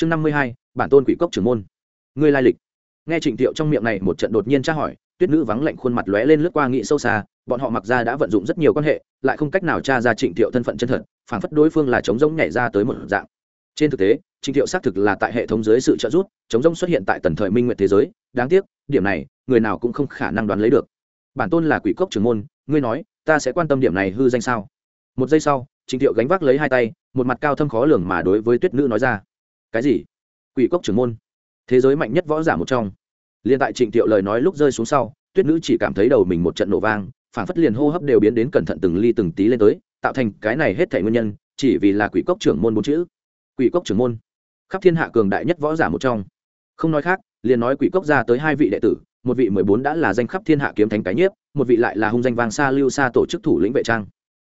chương năm mươi hai, bản tôn quỷ cốc trưởng môn. Ngươi lai lịch. Nghe trịnh thiệu trong miệng này một trận đột nhiên tra hỏi, tuyết nữ vắng lạnh khuôn mặt lóe lên lướt qua nghị sâu xa, bọn họ mặc ra đã vận dụng rất nhiều quan hệ, lại không cách nào tra ra trịnh thiệu thân phận chân thật, phảng phất đối phương là chống rỗng nhảy ra tới một dạng. Trên thực tế, trịnh thiệu xác thực là tại hệ thống dưới sự trợ giúp chống rỗng xuất hiện tại tần thời minh nguyện thế giới, đáng tiếc, điểm này, người nào cũng không khả năng đoán lấy được. Bản tôn là quỷ cốc trưởng môn, ngươi nói, ta sẽ quan tâm điểm này hư danh sao? Một giây sau, trịnh thiệu gánh vác lấy hai tay, một mặt cao thâm khó lường mà đối với tuyết nữ nói ra cái gì? Quỷ cốc trưởng môn. Thế giới mạnh nhất võ giả một trong. Liền tại trịnh thiệu lời nói lúc rơi xuống sau, tuyết nữ chỉ cảm thấy đầu mình một trận nổ vang phản phất liền hô hấp đều biến đến cẩn thận từng ly từng tí lên tới, tạo thành cái này hết thể nguyên nhân, chỉ vì là quỷ cốc trưởng môn bốn chữ. Quỷ cốc trưởng môn. Khắp thiên hạ cường đại nhất võ giả một trong. Không nói khác, liền nói quỷ cốc ra tới hai vị đệ tử, một vị mười bốn đã là danh khắp thiên hạ kiếm thánh cái nhiếp, một vị lại là hung danh vang xa lưu xa tổ chức thủ lĩnh vệ trang.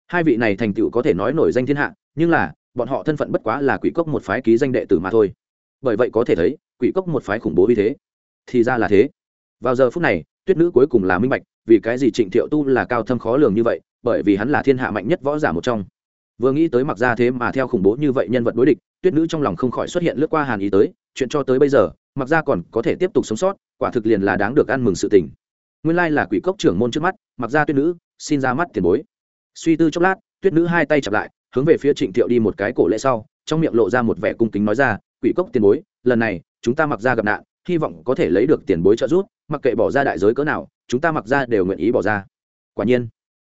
Hai vị này thành tựu có thể nói nổi danh thiên hạ, nhưng là bọn họ thân phận bất quá là quỷ cốc một phái ký danh đệ tử mà thôi. Bởi vậy có thể thấy, quỷ cốc một phái khủng bố như thế. Thì ra là thế. Vào giờ phút này, tuyết nữ cuối cùng là minh bạch, vì cái gì trịnh thiệu tu là cao thâm khó lường như vậy, bởi vì hắn là thiên hạ mạnh nhất võ giả một trong. Vừa nghĩ tới mặc ra thế mà theo khủng bố như vậy nhân vật đối địch, tuyết nữ trong lòng không khỏi xuất hiện lướt qua hàn ý tới, chuyện cho tới bây giờ, mặc ra còn có thể tiếp tục sống sót, quả thực liền là đáng được ăn mừng sự tình. Nguyên lai là quỷ cốc trưởng môn trước mắt, mặc ra tuyết nữ, xin ra mắt tiền bối. Suy tư chốc lát, tuyết nữ hai tay chặp lại hướng về phía trịnh thiệu đi một cái cổ lễ sau, trong miệng lộ ra một vẻ cung kính nói ra, quỷ cốc tiền bối, lần này, chúng ta mặc ra gặp nạn, hy vọng có thể lấy được tiền bối trợ giúp, mặc kệ bỏ ra đại giới cỡ nào, chúng ta mặc ra đều nguyện ý bỏ ra. Quả nhiên,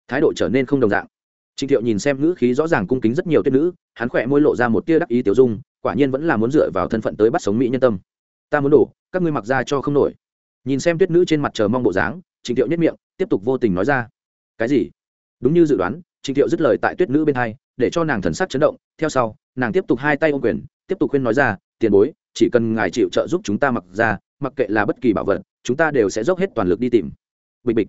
thái độ trở nên không đồng dạng. Trịnh thiệu nhìn xem ngữ khí rõ ràng cung kính rất nhiều tuyết nữ, hắn khỏe môi lộ ra một tia đắc ý tiểu dung, quả nhiên vẫn là muốn dựa vào thân phận tới bắt sống mỹ nhân tâm. Ta muốn đủ các ngươi mặc ra cho không nổi. Nhìn xem tuyết nữ trên mặt chờ mong bộ dáng, trịnh thiệu nhất miệng, tiếp tục vô tình nói ra. Cái gì? Đúng như dự đoán, trịnh thiệu dứt lời tại tuyết nữ bên hai để cho nàng thần sắc chấn động. Theo sau, nàng tiếp tục hai tay ôm quyền, tiếp tục khuyên nói ra, tiền bối, chỉ cần ngài chịu trợ giúp chúng ta mặc ra, mặc kệ là bất kỳ bảo vật, chúng ta đều sẽ dốc hết toàn lực đi tìm. Bịch bịch.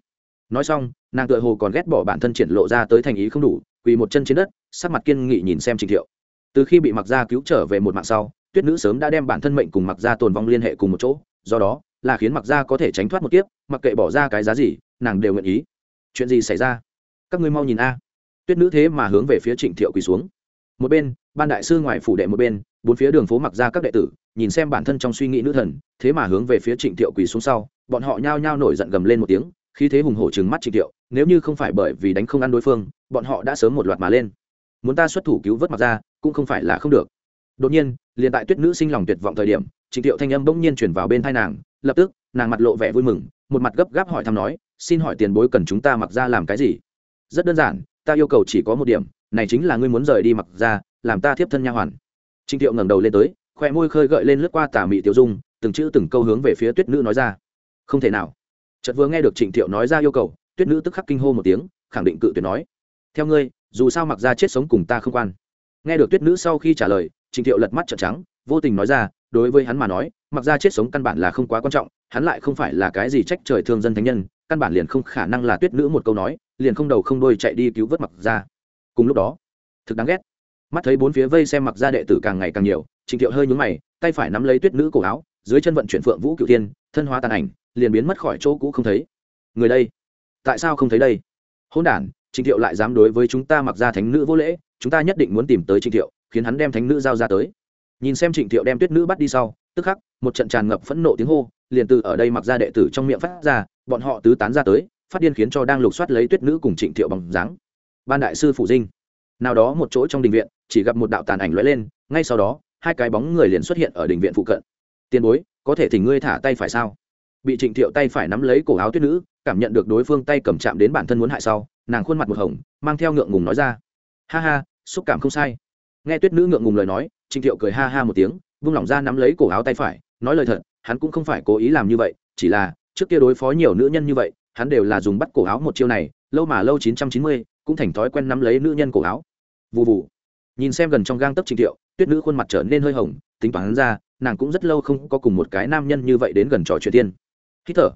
Nói xong, nàng tựa hồ còn ghét bỏ bản thân triển lộ ra tới thành ý không đủ, quỳ một chân trên đất, sắc mặt kiên nghị nhìn xem trình thiệu. Từ khi bị mặc gia cứu trở về một mạng sau, tuyết nữ sớm đã đem bản thân mệnh cùng mặc gia tồn vong liên hệ cùng một chỗ, do đó là khiến mặc gia có thể tránh thoát một kiếp, mặc kệ bỏ ra cái giá gì, nàng đều nguyện ý. Chuyện gì xảy ra? Các ngươi mau nhìn a tuyết nữ thế mà hướng về phía trịnh thiệu quỳ xuống. Một bên, ban đại sư ngoài phủ đệ một bên, bốn phía đường phố mặc ra các đệ tử, nhìn xem bản thân trong suy nghĩ nữ thần, thế mà hướng về phía trịnh thiệu quỳ xuống sau, bọn họ nhao nhao nổi giận gầm lên một tiếng khi thế hùng hổ trừng mắt trịnh thiệu, nếu như không phải bởi vì đánh không ăn đối phương, bọn họ đã sớm một loạt mà lên. Muốn ta xuất thủ cứu vớt mặc ra, cũng không phải là không được. Đột nhiên, liền tại tuyết nữ sinh lòng tuyệt vọng thời điểm, trịnh thiệu thanh âm bỗng nhiên chuyển vào bên thai nàng, lập tức, nàng mặt lộ vẻ vui mừng, một mặt gấp gáp hỏi thăm nói, xin hỏi tiền bối cần chúng ta mặc ra làm cái gì? Rất đơn giản ta yêu cầu chỉ có một điểm, này chính là ngươi muốn rời đi mặc ra, làm ta thiếp thân nha hoàn. Trịnh thiệu ngẩng đầu lên tới khoe môi khơi gợi lên lướt qua tà mị tiểu dung, từng chữ từng câu hướng về phía tuyết nữ nói ra. Không thể nào. Chợt vừa nghe được trịnh thiệu nói ra yêu cầu, tuyết nữ tức khắc kinh hô một tiếng, khẳng định cự tuyệt nói. Theo ngươi, dù sao mặc ra chết sống cùng ta không quan. Nghe được tuyết nữ sau khi trả lời, trịnh thiệu lật mắt trợn trắng, vô tình nói ra, đối với hắn mà nói, mặc ra chết sống căn bản là không quá quan trọng, hắn lại không phải là cái gì trách trời thương dân thánh nhân căn bản liền không khả năng là tuyết nữ một câu nói, liền không đầu không đôi chạy đi cứu vớt mặc ra cùng lúc đó, thực đáng ghét, mắt thấy bốn phía vây xem mặc ra đệ tử càng ngày càng nhiều trịnh thiệu hơi nhúng mày, tay phải nắm lấy tuyết nữ cổ áo, dưới chân vận chuyển phượng vũ cựu tiên thân hóa tàn ảnh, liền biến mất khỏi chỗ cũ không thấy. Người đây, tại sao không thấy đây? Hôn đản trịnh thiệu lại dám đối với chúng ta mặc ra thánh nữ vô lễ, chúng ta nhất định muốn tìm tới trịnh thiệu, khiến hắn đem thánh nữ giao ra tới. Nhìn xem trịnh thiệu đem tuyết nữ bắt đi sau, tức khắc, một trận tràn ngập phẫn nộ tiếng hô, liền từ ở đây mặc ra đệ tử trong miệng phát ra bọn họ tứ tán ra tới, phát điên khiến cho đang lục soát lấy tuyết nữ cùng trịnh thiệu bằng dáng. Ban đại sư phủ dinh. Nào đó một chỗ trong đình viện, chỉ gặp một đạo tàn ảnh lóe lên, ngay sau đó, hai cái bóng người liền xuất hiện ở đình viện phụ cận. Tiền bối, có thể thỉnh ngươi thả tay phải sao? Bị trịnh thiệu tay phải nắm lấy cổ áo tuyết nữ, cảm nhận được đối phương tay cầm chạm đến bản thân muốn hại sau, nàng khuôn mặt một hồng, mang theo ngượng ngùng nói ra. Ha ha, xúc cảm không sai. Nghe tuyết nữ ngượng ngùng lời nói, trịnh thiệu cười ha ha một tiếng, vung lỏng ra nắm lấy cổ áo tay phải, nói lời thật, hắn cũng không phải cố ý làm như vậy, chỉ là trước kia đối phó nhiều nữ nhân như vậy, hắn đều là dùng bắt cổ áo một chiêu này, lâu mà lâu chín trăm chín mươi, cũng thành thói quen nắm lấy nữ nhân cổ áo. Vụ vụ nhìn xem gần trong gang tấp trình thiệu, tuyết nữ khuôn mặt trở nên hơi hồng, tính toán ra, nàng cũng rất lâu không có cùng một cái nam nhân như vậy đến gần trò chuyện tiên. Hít thở.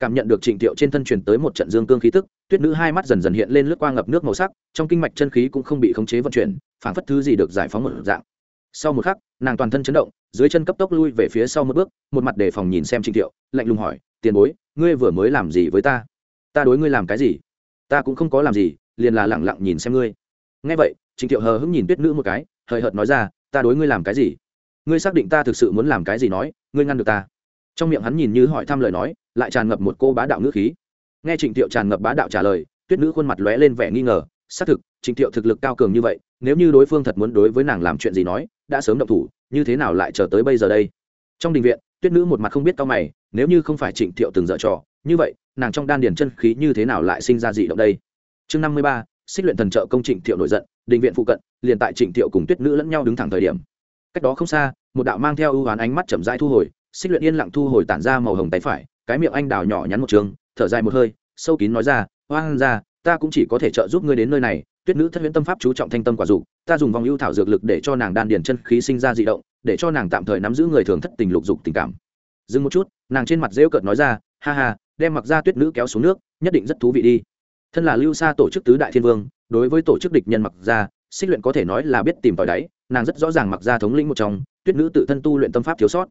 Cảm nhận được trịnh thiệu trên thân truyền tới một trận dương cương khí tức, tuyết nữ hai mắt dần dần hiện lên lướt qua ngập nước màu sắc, trong kinh mạch chân khí cũng không bị khống chế vận chuyển phản phất thứ gì được giải phóng một dạng sau một khắc, nàng toàn thân chấn động, dưới chân cấp tốc lui về phía sau một bước, một mặt đề phòng nhìn xem trịnh thiệu, lạnh lùng hỏi, tiền bối, ngươi vừa mới làm gì với ta? Ta đối ngươi làm cái gì? Ta cũng không có làm gì, liền là lẳng lặng nhìn xem ngươi. Nghe vậy, trịnh thiệu hờ hững nhìn tuyết nữ một cái, hời hợt nói ra, ta đối ngươi làm cái gì? Ngươi xác định ta thực sự muốn làm cái gì nói, ngươi ngăn được ta? Trong miệng hắn nhìn như hỏi thăm lời nói, lại tràn ngập một cô bá đạo ngữ khí. Nghe trịnh thiệu tràn ngập bá đạo trả lời, tuyết nữ khuôn mặt lóe lên vẻ nghi ngờ, xác thực trịnh thiệu thực lực cao cường như vậy, nếu như đối phương thật muốn đối với nàng làm chuyện gì nói, đã sớm động thủ, như thế nào lại chờ tới bây giờ đây? Trong đình viện, tuyết nữ một mặt không biết cao mày, nếu như không phải trịnh thiệu từng dở trò, như vậy, nàng trong đan điền chân khí như thế nào lại sinh ra dị động đây? Chương năm mươi ba, xích luyện thần trợ công trịnh thiệu nổi giận, đình viện phụ cận, liền tại trịnh thiệu cùng tuyết nữ lẫn nhau đứng thẳng thời điểm. Cách đó không xa, một đạo mang theo ưu hoán ánh mắt chậm rãi thu hồi, xích luyện yên lặng thu hồi tản ra màu hồng tay phải, cái miệng anh đào nhỏ nhắn một trường, thở dài một hơi, sâu kín nói ra hoang ra ta cũng chỉ có thể trợ giúp ngươi đến nơi này tuyết nữ thất huyễn tâm pháp chú trọng thanh tâm quả dục, ta dùng vòng ưu thảo dược lực để cho nàng đan điền chân khí sinh ra dị động, để cho nàng tạm thời nắm giữ người thường thất tình lục dục tình cảm. Dừng một chút, nàng trên mặt rêu cợt nói ra, ha ha, đem mặc ra tuyết nữ kéo xuống nước, nhất định rất thú vị đi. Thân là lưu xa tổ chức tứ đại thiên vương, đối với tổ chức địch nhân mặc ra, xích luyện có thể nói là biết tìm tòi đáy, nàng rất rõ ràng mặc ra thống lĩnh một trong, tuyết nữ tự thân tu luyện tâm pháp thiếu sót.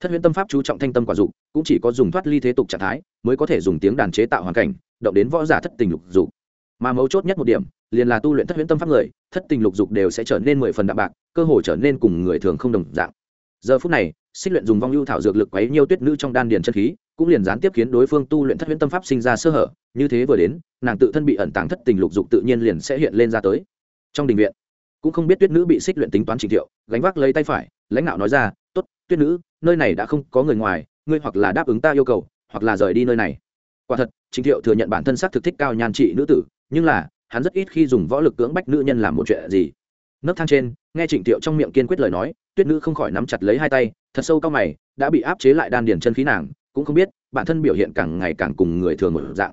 Thất huyễn tâm pháp chú trọng thanh tâm quả dục, cũng chỉ có dùng thoát ly thế tục trạng thái, mới có thể dùng tiếng đàn chế tạo hoàn cảnh, động đến võ giả thất tình lục dục. Mà mấu chốt nhất một điểm liền là tu luyện thất huyễn tâm pháp người, thất tình lục dục đều sẽ trở nên mười phần đạm bạc, cơ hồ trở nên cùng người thường không đồng dạng. Giờ phút này, xích luyện dùng vong ưu thảo dược lực quấy nhiêu tuyết nữ trong đan điền chân khí, cũng liền gián tiếp khiến đối phương tu luyện thất huyễn tâm pháp sinh ra sơ hở, như thế vừa đến, nàng tự thân bị ẩn tàng thất tình lục dục tự nhiên liền sẽ hiện lên ra tới. Trong đình viện, cũng không biết tuyết nữ bị xích luyện tính toán trình thiệu, gánh vác lấy tay phải, lãnh đạo nói ra, tốt, tuyết nữ, nơi này đã không có người ngoài, ngươi hoặc là đáp ứng ta yêu cầu, hoặc là rời đi nơi này. Quả thật, trình thiệu thừa nhận bản thân xác thực thích cao nhan trị nữ tử, nhưng là hắn rất ít khi dùng võ lực cưỡng bách nữ nhân làm một chuyện gì. Nấc thang trên, nghe trịnh thiệu trong miệng kiên quyết lời nói, tuyết nữ không khỏi nắm chặt lấy hai tay, thật sâu cao mày, đã bị áp chế lại đan điền chân khí nàng, cũng không biết, bản thân biểu hiện càng ngày càng cùng người thường một dạng.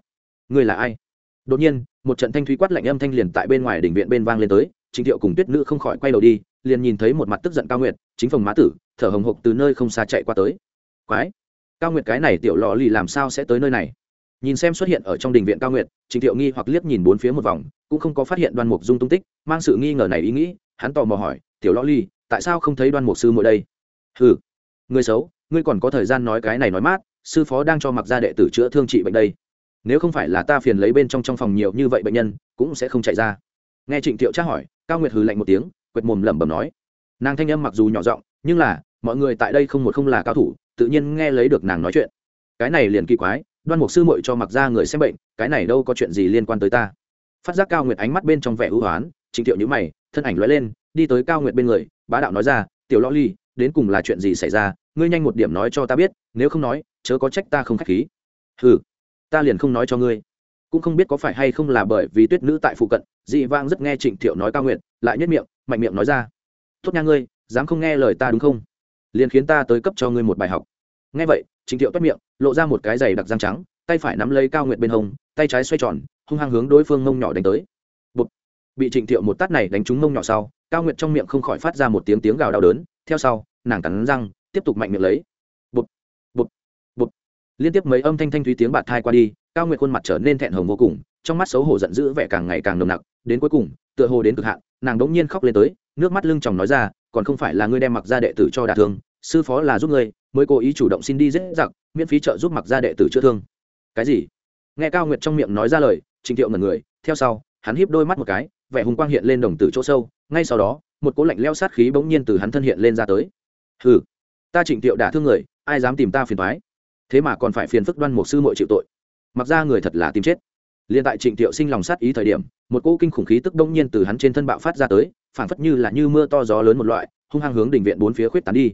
Người là ai? Đột nhiên, một trận thanh thúy quát lạnh âm thanh liền tại bên ngoài đỉnh viện bên vang lên tới, trịnh thiệu cùng tuyết nữ không khỏi quay đầu đi, liền nhìn thấy một mặt tức giận cao nguyệt, chính phòng má tử, thở hồng hộc từ nơi không xa chạy qua tới. Quái! Cao nguyệt cái này tiểu lò lì làm sao sẽ tới nơi này? Nhìn xem xuất hiện ở trong đình viện cao nguyệt trịnh thiệu nghi hoặc liếc nhìn bốn phía một vòng, cũng không có phát hiện đoan mục dung tung tích, mang sự nghi ngờ này ý nghĩ, hắn tò mò hỏi, tiểu lo ly, tại sao không thấy đoan mục sư mỗi đây? Ừ người xấu, ngươi còn có thời gian nói cái này nói mát, sư phó đang cho mặc gia đệ tử chữa thương trị bệnh đây. Nếu không phải là ta phiền lấy bên trong trong phòng nhiều như vậy bệnh nhân, cũng sẽ không chạy ra. Nghe trịnh thiệu tra hỏi, cao nguyệt hừ lạnh một tiếng, quệt mồm lẩm bẩm nói, nàng thanh âm mặc dù nhỏ giọng, nhưng là, mọi người tại đây không một không là cao thủ, tự nhiên nghe lấy được nàng nói chuyện. Cái này liền kỳ quái đoan mục sư muội cho mặc ra người xem bệnh, cái này đâu có chuyện gì liên quan tới ta. Phát giác cao nguyệt ánh mắt bên trong vẻ ưu hoán trịnh thiệu nhữ mày, thân ảnh lóe lên, đi tới cao nguyệt bên người, bá đạo nói ra, tiểu lo ly, đến cùng là chuyện gì xảy ra? Ngươi nhanh một điểm nói cho ta biết, nếu không nói, chớ có trách ta không k h á c h khí. Ừ ta liền không nói cho ngươi. Cũng không biết có phải hay không là bởi vì tuyết nữ tại phụ cận, dị vang rất nghe trịnh thiệu nói cao nguyện lại nhất miệng, mạnh miệng nói ra, tốt nha ngươi, dám không nghe lời ta đúng không? Liền khiến ta tới cấp cho ngươi một bài học. Nghe vậy, trịnh thiệu toát miệng lộ ra một cái giày đặc răng trắng, tay phải nắm lấy cao Nguyệt bên hông, tay trái xoay tròn, hung hăng hướng đối phương mông nhỏ đánh tới Bụt. bị trịnh thiệu một tát này đánh trúng mông nhỏ sau, cao Nguyệt trong miệng không khỏi phát ra một tiếng tiếng gào đau đớn, theo sau, nàng cắn răng, tiếp tục mạnh miệng lấy Bụt. Bụt. Bụt. liên tiếp mấy âm thanh thanh thúy tiếng bạt thai qua đi, cao nguyệt khuôn mặt trở nên thẹn hồng vô cùng, trong mắt xấu hổ giận dữ vẻ càng ngày càng nồng nặc, đến cuối cùng, tựa hồ đến cực hạn, nàng đống nhiên khóc lên tới, nước mắt lưng chồng nói ra, còn không phải là ngươi đem mặc ra đệ tử cho đả thương, sư phó là giúp ngươi mới cố ý chủ động xin đi dễ dặc miễn phí trợ giúp mặc ra đệ tử chữa thương. Cái gì? Nghe cao nguyệt trong miệng nói ra lời, trình thiệu ngần người, theo sau, hắn híp đôi mắt một cái, vẻ hùng quang hiện lên đồng tử chỗ sâu, ngay sau đó, một cỗ lạnh leo sát khí bỗng nhiên từ hắn thân hiện lên ra tới. Hừ, ta trịnh thiệu đả thương người, ai dám tìm ta phiền thoái thế mà còn phải phiền phức đoan một sư muội chịu tội. Mặc ra người thật là tìm chết. Liền tại trịnh thiệu sinh lòng sát ý thời điểm, một cỗ kinh khủng khí tức đông nhiên từ hắn trên thân bạo phát ra tới phản phất như là như mưa to gió lớn một loại, hung hăng hướng đình viện bốn phía khuyết tán đi.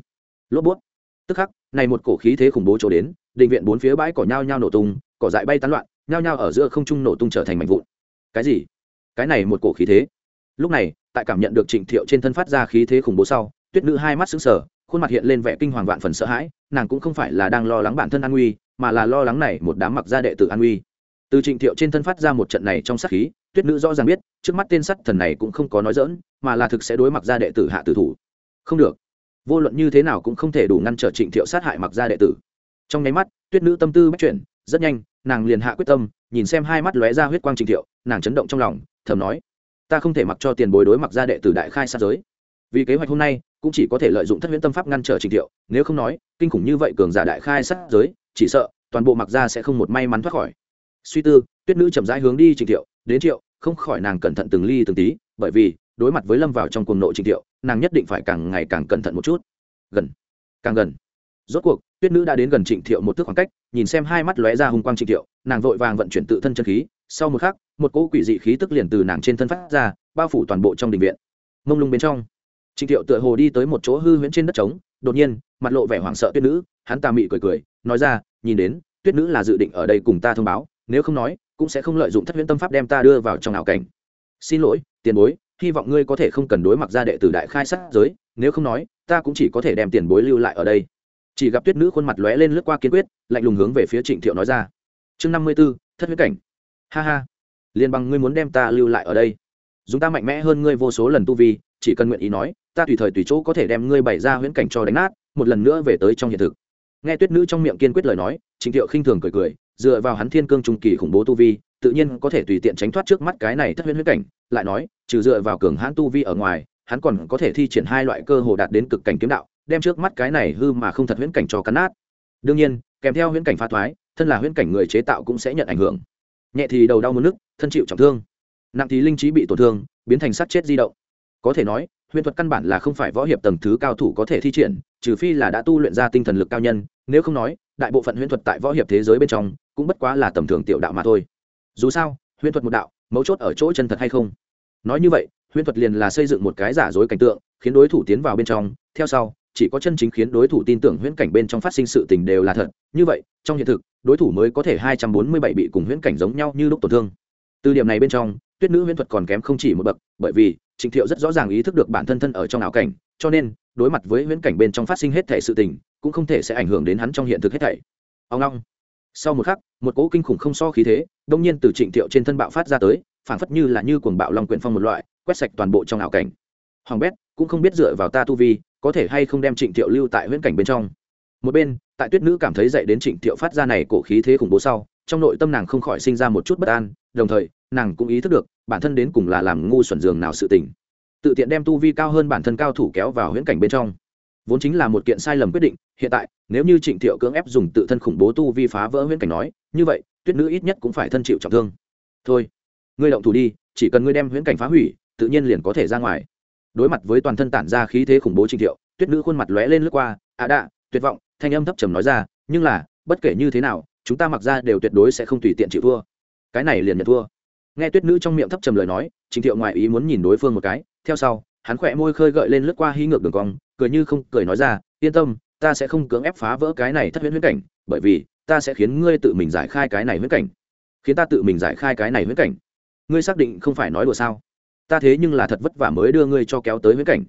Lốp bút tức khắc, này một cổ khí thế khủng bố chỗ đến đình viện bốn phía bãi cỏ nhao nhao nổ tung, cỏ dại bay tán loạn, nhao nhao ở giữa không trung nổ tung trở thành mảnh vụn. Cái gì? Cái này một cổ khí thế? Lúc này, tại cảm nhận được trịnh thiệu trên thân phát ra khí thế khủng bố sau, tuyết nữ hai mắt sững sờ, khuôn mặt hiện lên vẻ kinh hoàng vạn phần sợ hãi, nàng cũng không phải là đang lo lắng bản thân an nguy, mà là lo lắng này một đám mặc gia đệ tử an nguy. Từ trịnh thiệu trên thân phát ra một trận này trong sát khí, tuyết nữ rõ ràng biết, trước mắt tên sắt thần này cũng không có nói dỡn, mà là thực sẽ đối mặt gia đệ tử hạ tử thủ. Không được vô luận như thế nào cũng không thể đủ ngăn trở trịnh thiệu sát hại mặc gia đệ tử. Trong nháy mắt, tuyết nữ tâm tư bắt chuyển, rất nhanh, nàng liền hạ quyết tâm, nhìn xem hai mắt lóe ra huyết quang trịnh thiệu, nàng chấn động trong lòng, thầm nói, ta không thể mặc cho tiền bối đối mặc gia đệ tử đại khai sát giới. Vì kế hoạch hôm nay, cũng chỉ có thể lợi dụng thất huyễn tâm pháp ngăn trở trịnh thiệu, nếu không nói, kinh khủng như vậy cường giả đại khai sát giới, chỉ sợ toàn bộ mặc Gia sẽ không một may mắn thoát khỏi. Suy tư, tuyết nữ chậm rãi hướng đi trịnh thiệu, đến triệu, không khỏi nàng cẩn thận từng ly từng tí, bởi vì đối mặt với lâm vào trong cuồng nộ trịnh thiệu, nàng nhất định phải càng ngày càng cẩn thận một chút. Gần, càng gần. Rốt cuộc, tuyết nữ đã đến gần trịnh thiệu một thước khoảng cách, nhìn xem hai mắt lóe ra hùng quang trịnh thiệu, nàng vội vàng vận chuyển tự thân chân khí, sau một khắc, một cỗ quỷ dị khí tức liền từ nàng trên thân phát ra, bao phủ toàn bộ trong đình viện. Mông lung bên trong, trịnh thiệu tựa hồ đi tới một chỗ hư huyễn trên đất trống, đột nhiên, mặt lộ vẻ hoảng sợ tuyết nữ, hắn ta mị cười cười, nói ra, nhìn đến, tuyết nữ là dự định ở đây cùng ta thông báo, nếu không nói, cũng sẽ không lợi dụng thất huyễn tâm pháp đem ta đưa vào trong ảo cảnh. Xin lỗi, tiền bối hy vọng ngươi có thể không cần đối mặt ra đệ tử đại khai sát giới, nếu không nói, ta cũng chỉ có thể đem tiền bối lưu lại ở đây. Chỉ gặp tuyết nữ khuôn mặt lóe lên lướt qua kiên quyết, lạnh lùng hướng về phía trịnh thiệu nói ra. Chương năm mươi b ố thất huyết cảnh. Ha ha, liền bằng ngươi muốn đem ta lưu lại ở đây. Dùng ta mạnh mẽ hơn ngươi vô số lần tu vi, chỉ cần nguyện ý nói, ta tùy thời tùy chỗ có thể đem ngươi bày ra huyễn cảnh cho đánh nát, một lần nữa về tới trong hiện thực. Nghe tuyết nữ trong miệng kiên quyết lời nói, trịnh thiệu khinh thường cười cười, dựa vào hắn thiên cương trung kỳ khủng bố tu vi tự nhiên có thể tùy tiện tránh thoát trước mắt cái này thất huyễn huyễn cảnh, lại nói, trừ dựa vào cường hãn tu vi ở ngoài, hắn còn có thể thi triển hai loại cơ hồ đạt đến cực cảnh kiếm đạo, đem trước mắt cái này hư mà không thật huyễn cảnh cho cắn nát. Đương nhiên, kèm theo huyễn cảnh phá thoái, thân là huyễn cảnh người chế tạo cũng sẽ nhận ảnh hưởng. Nhẹ thì đầu đau mất nước thân chịu trọng thương. Nặng thì linh trí bị tổn thương, biến thành sát chết di động. Có thể nói huyễn thuật căn bản là không phải võ hiệp tầng thứ cao thủ có thể thi triển, trừ phi là đã tu luyện ra tinh thần lực cao nhân, nếu không nói, đại bộ phận huyễn thuật tại võ hiệp thế giới bên trong, cũng bất quá là tầm thường tiểu đạo mà thôi dù sao, huyễn thuật một đạo, mấu chốt ở chỗ chân thật hay không? Nói như vậy, huyễn thuật liền là xây dựng một cái giả dối cảnh tượng, khiến đối thủ tiến vào bên trong, theo sau, chỉ có chân chính khiến đối thủ tin tưởng huyễn cảnh bên trong phát sinh sự tình đều là thật. Như vậy, trong hiện thực, đối thủ mới có thể hai trăm bốn mươi bảy bị cùng huyễn cảnh giống nhau như lúc tổn thương. Từ điểm này bên trong, tuyết nữ huyễn thuật còn kém không chỉ một bậc, bởi vì, trịnh thiệu rất rõ ràng ý thức được bản thân thân ở trong ảo cảnh, cho nên, đối mặt với huyễn cảnh bên trong phát sinh hết thể sự tình, cũng không thể sẽ ảnh hưởng đến hắn trong hiện thực hết thảy. Ông long sau một khắc, một cỗ kinh khủng không so khí thế, đông nhiên từ trịnh thiệu trên thân bạo phát ra tới, phảng phất như là như cuồng bạo long quyển phong một loại, quét sạch toàn bộ trong ảo cảnh. Hoàng bét, cũng không biết dựa vào ta tu vi, có thể hay không đem trịnh thiệu lưu tại huyễn cảnh bên trong. Một bên, tại tuyết nữ cảm thấy dậy đến trịnh thiệu phát ra này cổ khí thế khủng bố sau, trong nội tâm nàng không khỏi sinh ra một chút bất an, đồng thời, nàng cũng ý thức được, bản thân đến cùng là làm ngu xuẩn giường nào sự tình. Tự tiện đem tu vi cao hơn bản thân cao thủ kéo vào huyễn cảnh bên trong vốn chính là một kiện sai lầm quyết định, hiện tại, nếu như trịnh thiệu cưỡng ép dùng tự thân khủng bố tu vi phá vỡ huyễn cảnh nói, như vậy, tuyết nữ ít nhất cũng phải thân chịu trọng thương. Thôi, ngươi động thủ đi, chỉ cần ngươi đem huyễn cảnh phá hủy, tự nhiên liền có thể ra ngoài. Đối mặt với toàn thân tản ra khí thế khủng bố trịnh thiệu, tuyết nữ khuôn mặt lóe lên lướt qua ạ à đạ, tuyệt vọng, thanh âm thấp trầm nói ra, nhưng là, bất kể như thế nào, chúng ta mặc ra đều tuyệt đối sẽ không tùy tiện chịu thua. Cái này liền nhận thua. Nghe tuyết nữ trong miệng thấp trầm lời nói, trịnh thiệu ngoại ý muốn nhìn đối phương một cái, theo sau hắn khỏe môi khơi gợi lên lướt qua hí ngược đường cong, cười như không cười nói ra, yên tâm, ta sẽ không cưỡng ép phá vỡ cái này thất huyễn huyễn cảnh, bởi vì ta sẽ khiến ngươi tự mình giải khai cái này huyễn cảnh. Khiến ta tự mình giải khai cái này huyễn cảnh. Ngươi xác định không phải nói đùa sao? Ta thế nhưng là thật vất vả mới đưa ngươi cho kéo tới huyễn cảnh.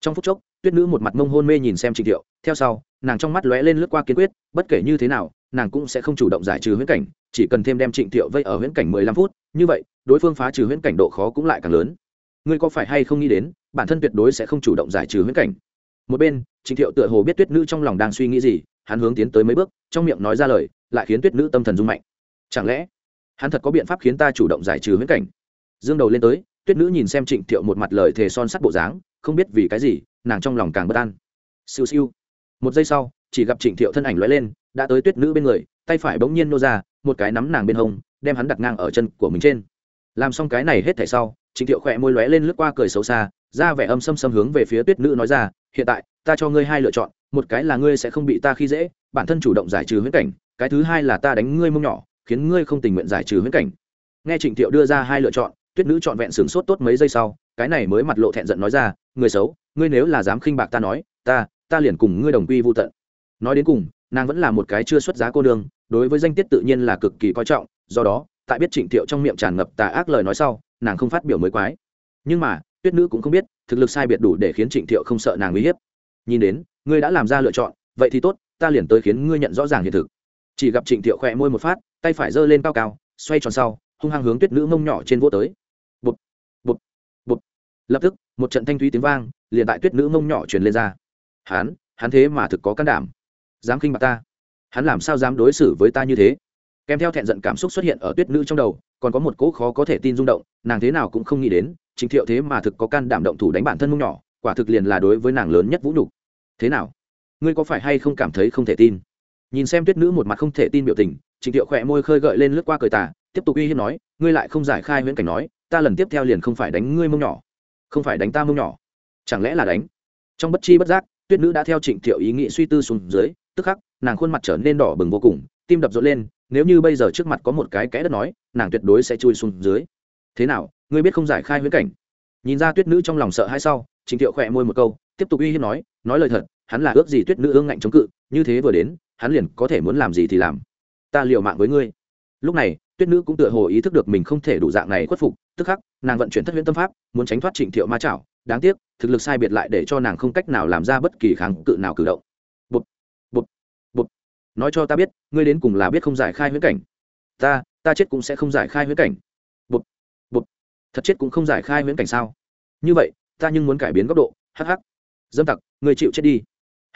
Trong phút chốc, tuyết nữ một mặt mông hôn mê nhìn xem trịnh thiệu, theo sau, nàng trong mắt lóe lên lướt qua kiên quyết, bất kể như thế nào, nàng cũng sẽ không chủ động giải trừ huyễn cảnh, chỉ cần thêm đem trịnh thiệu vây ở huyễn cảnh mười lăm phút, như vậy, đối phương phá trừ huyễn cảnh độ khó cũng lại càng lớn ngươi có phải hay không nghĩ đến, bản thân tuyệt đối sẽ không chủ động giải trừ huyễn cảnh. Một bên, trịnh thiệu tựa hồ biết tuyết nữ trong lòng đang suy nghĩ gì, hắn hướng tiến tới mấy bước, trong miệng nói ra lời, lại khiến tuyết nữ tâm thần rung mạnh. Chẳng lẽ, hắn thật có biện pháp khiến ta chủ động giải trừ huyễn cảnh? Dương đầu lên tới, tuyết nữ nhìn xem trịnh thiệu một mặt lời thề son sắt bộ dáng, không biết vì cái gì, nàng trong lòng càng bất an. Siêu siêu. Một giây sau, chỉ gặp trịnh thiệu thân ảnh lóe lên, đã tới tuyết nữ bên người, tay phải bỗng nhiên nô ra, một cái nắm nàng bên hông, đem hắn đặt ngang ở chân của mình trên làm xong cái này hết thảy sau trịnh thiệu khỏe môi lóe lên lướt qua cười xấu xa ra vẻ âm xâm xâm hướng về phía tuyết nữ nói ra hiện tại ta cho ngươi hai lựa chọn một cái là ngươi sẽ không bị ta khi dễ bản thân chủ động giải trừ huyễn cảnh cái thứ hai là ta đánh ngươi mông nhỏ khiến ngươi không tình nguyện giải trừ huyễn cảnh. Nghe trịnh thiệu đưa ra hai lựa chọn tuyết nữ trọn vẹn sửng sốt tốt mấy giây sau cái này mới mặt lộ thẹn giận nói ra người xấu ngươi nếu là dám khinh bạc ta nói ta ta liền cùng ngươi đồng quy vô tận. Nói đến cùng nàng vẫn là một cái chưa xuất giá cô đường, đối với danh tiết tự nhiên là cực kỳ coi trọng do đó tại biết trịnh thiệu trong miệng tràn ngập tà ác lời nói sau, nàng không phát biểu mới quái. Nhưng mà, tuyết nữ cũng không biết, thực lực sai biệt đủ để khiến trịnh thiệu không sợ nàng uy hiếp. Nhìn đến, ngươi đã làm ra lựa chọn, vậy thì tốt, ta liền tới khiến ngươi nhận rõ ràng hiện thực. Chỉ gặp trịnh thiệu khỏe môi một phát, tay phải giơ lên cao cao, xoay tròn sau, hung hăng hướng tuyết nữ mông nhỏ trên vỗ tới. Bụt bụt bụt lập tức, một trận thanh thúy tiếng vang, liền tại tuyết nữ mông nhỏ truyền lên ra. Hắn hắn thế mà thực có can đảm. Dám khinh bạc ta. Hắn làm sao dám đối xử với ta như thế? Kèm theo thẹn giận cảm xúc xuất hiện ở tuyết nữ trong đầu, còn có một cỗ khó có thể tin rung động, nàng thế nào cũng không nghĩ đến, trình thiệu thế mà thực có can đảm động thủ đánh bản thân mông nhỏ, quả thực liền là đối với nàng lớn nhất vũ nhục. Thế nào? Ngươi có phải hay không cảm thấy không thể tin? Nhìn xem tuyết nữ một mặt không thể tin biểu tình, trình thiệu khỏe môi khơi gợi lên lướt qua cười tà, tiếp tục uy hiếp nói, ngươi lại không giải khai huyễn cảnh nói, ta lần tiếp theo liền không phải đánh ngươi mông nhỏ. Không phải đánh ta mông nhỏ? Chẳng lẽ là đánh? Trong bất chi bất giác, tuyết nữ đã theo trịnh thiệu ý nghĩ suy tư xuống dưới, tức khắc, nàng khuôn mặt trở nên đỏ bừng vô cùng, tim đập rộn lên nếu như bây giờ trước mặt có một cái kẽ đất nói, nàng tuyệt đối sẽ chui xuống dưới. Thế nào, ngươi biết không giải khai huyễn cảnh? Nhìn ra tuyết nữ trong lòng sợ hay sau trịnh thiệu khỏe môi một câu, tiếp tục uy hiếp nói nói lời thật, hắn là ước gì tuyết nữ ương ngạnh chống cự, như thế vừa đến, hắn liền có thể muốn làm gì thì làm. Ta liều mạng với ngươi. Lúc này, tuyết nữ cũng tựa hồ ý thức được mình không thể đủ dạng này khuất phục, tức khắc, nàng vận chuyển thất huyễn tâm pháp, muốn tránh thoát trịnh thiệu ma chảo. Đáng tiếc, thực lực sai biệt lại để cho nàng không cách nào làm ra bất kỳ kháng cự nào cử động. Bụt bụt bụt nói cho ta biết ngươi đến cùng là biết không giải khai huyễn cảnh. Ta ta chết cũng sẽ không giải khai huyễn cảnh. Bụt bụt thật chết cũng không giải khai huyễn cảnh sao? Như vậy, ta nhưng muốn cải biến góc độ. Hh dâm tặc, ngươi chịu chết đi.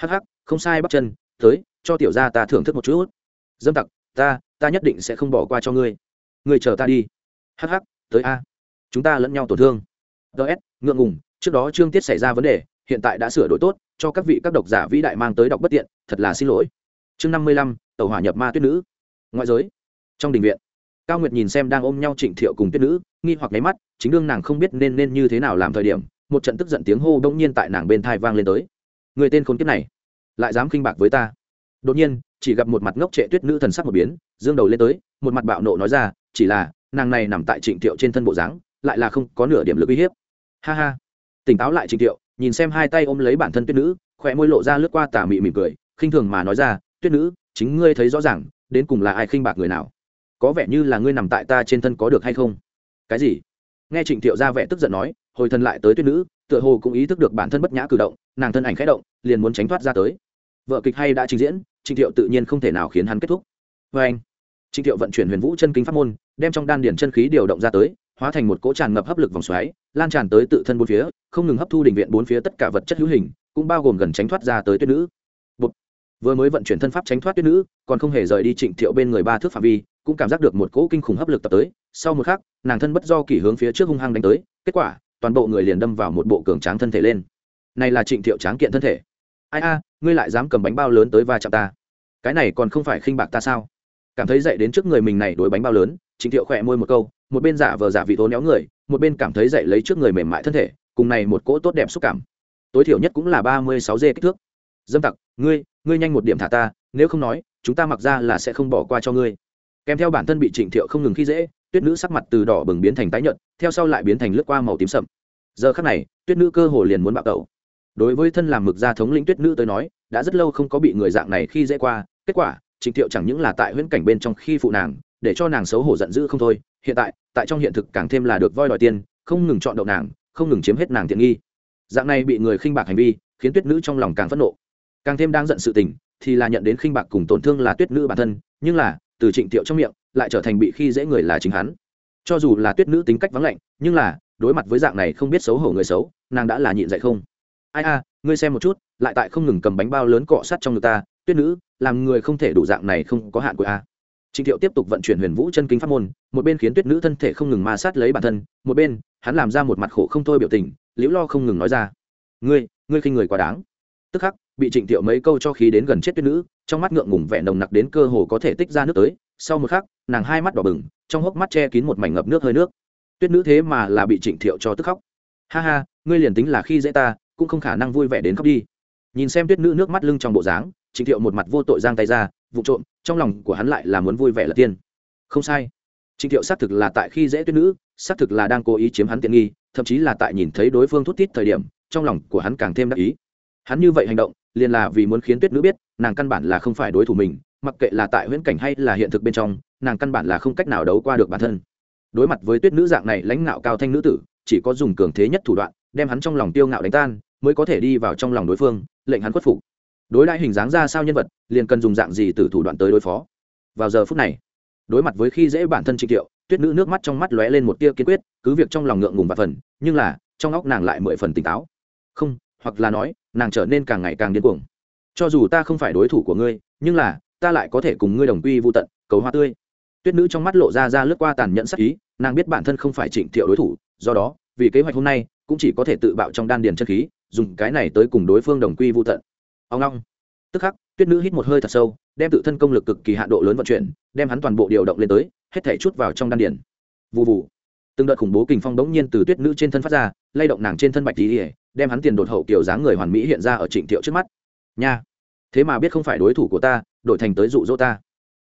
Hh không sai bắt chân. Tới, cho tiểu gia ta thưởng thức một chút. Dâm tặc, ta ta nhất định sẽ không bỏ qua cho ngươi. Ngươi chờ ta đi. Hh tới a. Chúng ta lẫn nhau tổn thương. Ts ngượng ngùng, trước đó chương tiết xảy ra vấn đề, hiện tại đã sửa đổi tốt, cho các vị các độc giả vĩ đại mang tới đọc bất tiện, thật là xin lỗi chương năm mươi lăm, tàu hỏa nhập ma tuyết nữ. Ngoại giới, trong đình viện, cao nguyệt nhìn xem đang ôm nhau trịnh thiệu cùng tuyết nữ, nghi hoặc nháy mắt, chính đương nàng không biết nên nên như thế nào làm thời điểm, một trận tức giận tiếng hô đông nhiên tại nàng bên thai vang lên tới. Người tên khốn kiếp này, lại dám khinh bạc với ta. Đột nhiên, chỉ gặp một mặt ngốc trệ tuyết nữ thần sắc một biến, dương đầu lên tới, một mặt bạo nộ nói ra, chỉ là, nàng này nằm tại trịnh thiệu trên thân bộ dáng, lại là không có nửa điểm lực uy hiếp. Ha ha. Tỉnh táo lại trịnh thiệu, nhìn xem hai tay ôm lấy bản thân tuyết nữ khỏe môi lộ ra lướt qua tà mị mỉm cười, khinh thường mà nói ra tuyết nữ, chính ngươi thấy rõ ràng, đến cùng là ai khinh bạc người nào? Có vẻ như là ngươi nằm tại ta trên thân có được hay không? Cái gì? Nghe trịnh thiệu ra vẻ tức giận nói, hồi thân lại tới tuyết nữ, tựa hồ cũng ý thức được bản thân bất nhã cử động, nàng thân ảnh khẽ động, liền muốn tránh thoát ra tới. Vợ kịch hay đã trình diễn, trịnh thiệu tự nhiên không thể nào khiến hắn kết thúc. Vê anh, trịnh thiệu vận chuyển huyền vũ chân kinh pháp môn, đem trong đan điển chân khí điều động ra tới, hóa thành một cỗ tràn ngập hấp lực vòng xoáy, lan tràn tới tự thân bốn phía, không ngừng hấp thu định viện bốn phía tất cả vật chất hữu hình, cũng bao gồm gần tránh thoát ra tới tuyết nữ vừa mới vận chuyển thân pháp tránh thoát tuyết nữ, còn không hề rời đi trịnh thiệu bên người ba thước phạm vi, cũng cảm giác được một cỗ kinh khủng hấp lực tập tới. Sau một khắc, nàng thân bất do kỷ hướng phía trước hung hăng đánh tới, kết quả, toàn bộ người liền đâm vào một bộ cường tráng thân thể lên. Này là trịnh thiệu tráng kiện thân thể. Ai a, ngươi lại dám cầm bánh bao lớn tới va chạm ta? Cái này còn không phải khinh bạc ta sao? Cảm thấy dậy đến trước người mình này đối bánh bao lớn, trịnh thiệu khỏe môi một câu, một bên giả vờ giả vị tố néo người, một bên cảm thấy dậy lấy trước người mềm mại thân thể, cùng này một cỗ tốt đẹp xúc cảm. Tối thiểu nhất cũng là ba mươi sáu dê kích thước dâm tặc, ngươi ngươi nhanh một điểm thả ta, nếu không nói, chúng ta mặc ra là sẽ không bỏ qua cho ngươi. Kèm theo bản thân bị trịnh thiệu không ngừng khi dễ, tuyết nữ sắc mặt từ đỏ bừng biến thành tái nhợt, theo sau lại biến thành lướt qua màu tím sậm. Giờ khắc này, tuyết nữ cơ hồ liền muốn bạo tẩu. Đối với thân làm mực gia thống lĩnh tuyết nữ tới nói, đã rất lâu không có bị người dạng này khi dễ qua, kết quả, trịnh thiệu chẳng những là tại huyễn cảnh bên trong khi phụ nàng, để cho nàng xấu hổ giận dữ không thôi, hiện tại tại trong hiện thực càng thêm là được voi đòi tiền, không ngừng chọn đậu nàng, không ngừng chiếm hết nàng tiện nghi. Dạng này bị người khinh bạc hành vi, khiến tuyết nữ trong lòng càng phẫn nộ càng thêm đang giận sự tình thì là nhận đến khinh bạc cùng tổn thương là tuyết nữ bản thân, nhưng là, từ trịnh thiệu trong miệng, lại trở thành bị khi dễ người là chính hắn. Cho dù là tuyết nữ tính cách vắng lạnh, nhưng là, đối mặt với dạng này không biết xấu hổ người xấu, nàng đã là nhịn dậy không. Ai a, ngươi xem một chút, lại tại không ngừng cầm bánh bao lớn cọ sát trong người ta, tuyết nữ, làm người không thể đủ dạng này không có hạn của a. Trịnh thiệu tiếp tục vận chuyển huyền vũ chân kinh pháp môn, một bên khiến tuyết nữ thân thể không ngừng ma sát lấy bản thân, một bên, hắn làm ra một mặt khổ không thôi biểu tình, liễu lo không ngừng nói ra. Ngươi ngươi khinh người quá đáng tức khắc, bị trịnh thiệu mấy câu cho khí đến gần chết tuyết nữ, trong mắt ngượng ngùng vẻ nồng nặc đến cơ hồ có thể tích ra nước tới. Sau một khắc, nàng hai mắt đỏ bừng, trong hốc mắt che kín một mảnh ngập nước hơi nước. Tuyết nữ thế mà là bị trịnh thiệu cho tức khóc. Ha ha, ngươi liền tính là khi dễ ta, cũng không khả năng vui vẻ đến khóc đi. Nhìn xem tuyết nữ nước mắt lưng trong bộ dáng, trịnh thiệu một mặt vô tội giang tay ra, vụ trộm, trong lòng của hắn lại là muốn vui vẻ là tiên. Không sai. Trịnh thiệu xác thực là tại khi dễ tuyết nữ, xác thực là đang cố ý chiếm hắn tiện nghi, thậm chí là tại nhìn thấy đối phương thút tít thời điểm, trong lòng của hắn càng thêm đắc ý hắn như vậy hành động, liền là vì muốn khiến tuyết nữ biết, nàng căn bản là không phải đối thủ mình, mặc kệ là tại huyễn cảnh hay là hiện thực bên trong, nàng căn bản là không cách nào đấu qua được bản thân. Đối mặt với tuyết nữ dạng này lãnh ngạo cao thanh nữ tử, chỉ có dùng cường thế nhất thủ đoạn, đem hắn trong lòng tiêu ngạo đánh tan, mới có thể đi vào trong lòng đối phương, lệnh hắn khuất phục. Đối đại hình dáng ra sao nhân vật, liền cần dùng dạng gì từ thủ đoạn tới đối phó. Vào giờ phút này, đối mặt với khi dễ bản thân trịnh thiệu tuyết nữ nước mắt trong mắt lóe lên một tia kiên quyết, cứ việc trong lòng ngượng ngùng và phần nhưng là, trong óc nàng lại mười phần tỉnh táo. Không, hoặc là nói nàng trở nên càng ngày càng điên cuồng. Cho dù ta không phải đối thủ của ngươi, nhưng là, ta lại có thể cùng ngươi đồng quy vô tận, cầu hoa tươi. Tuyết nữ trong mắt lộ ra ra lướt qua tàn nhẫn sắc ý, nàng biết bản thân không phải trịnh thiệu đối thủ, do đó, vì kế hoạch hôm nay, cũng chỉ có thể tự bạo trong đan điền chân khí, dùng cái này tới cùng đối phương đồng quy vô tận. Ông long. Tức khắc, tuyết nữ hít một hơi thật sâu, đem tự thân công lực cực kỳ hạ độ lớn vận chuyển, đem hắn toàn bộ điều động lên tới, hết thể chút vào trong đan điền. Vụ vụ từng đợt khủng bố kình phong bỗng nhiên từ tuyết nữ trên thân phát ra, lay động nàng trên thân bạch tỉ ỉa đem hắn tiền đột hậu kiểu dáng người hoàn mỹ hiện ra ở trịnh thiệu trước mắt. Nha! Thế mà biết không phải đối thủ của ta, đổi thành tới dụ dỗ ta.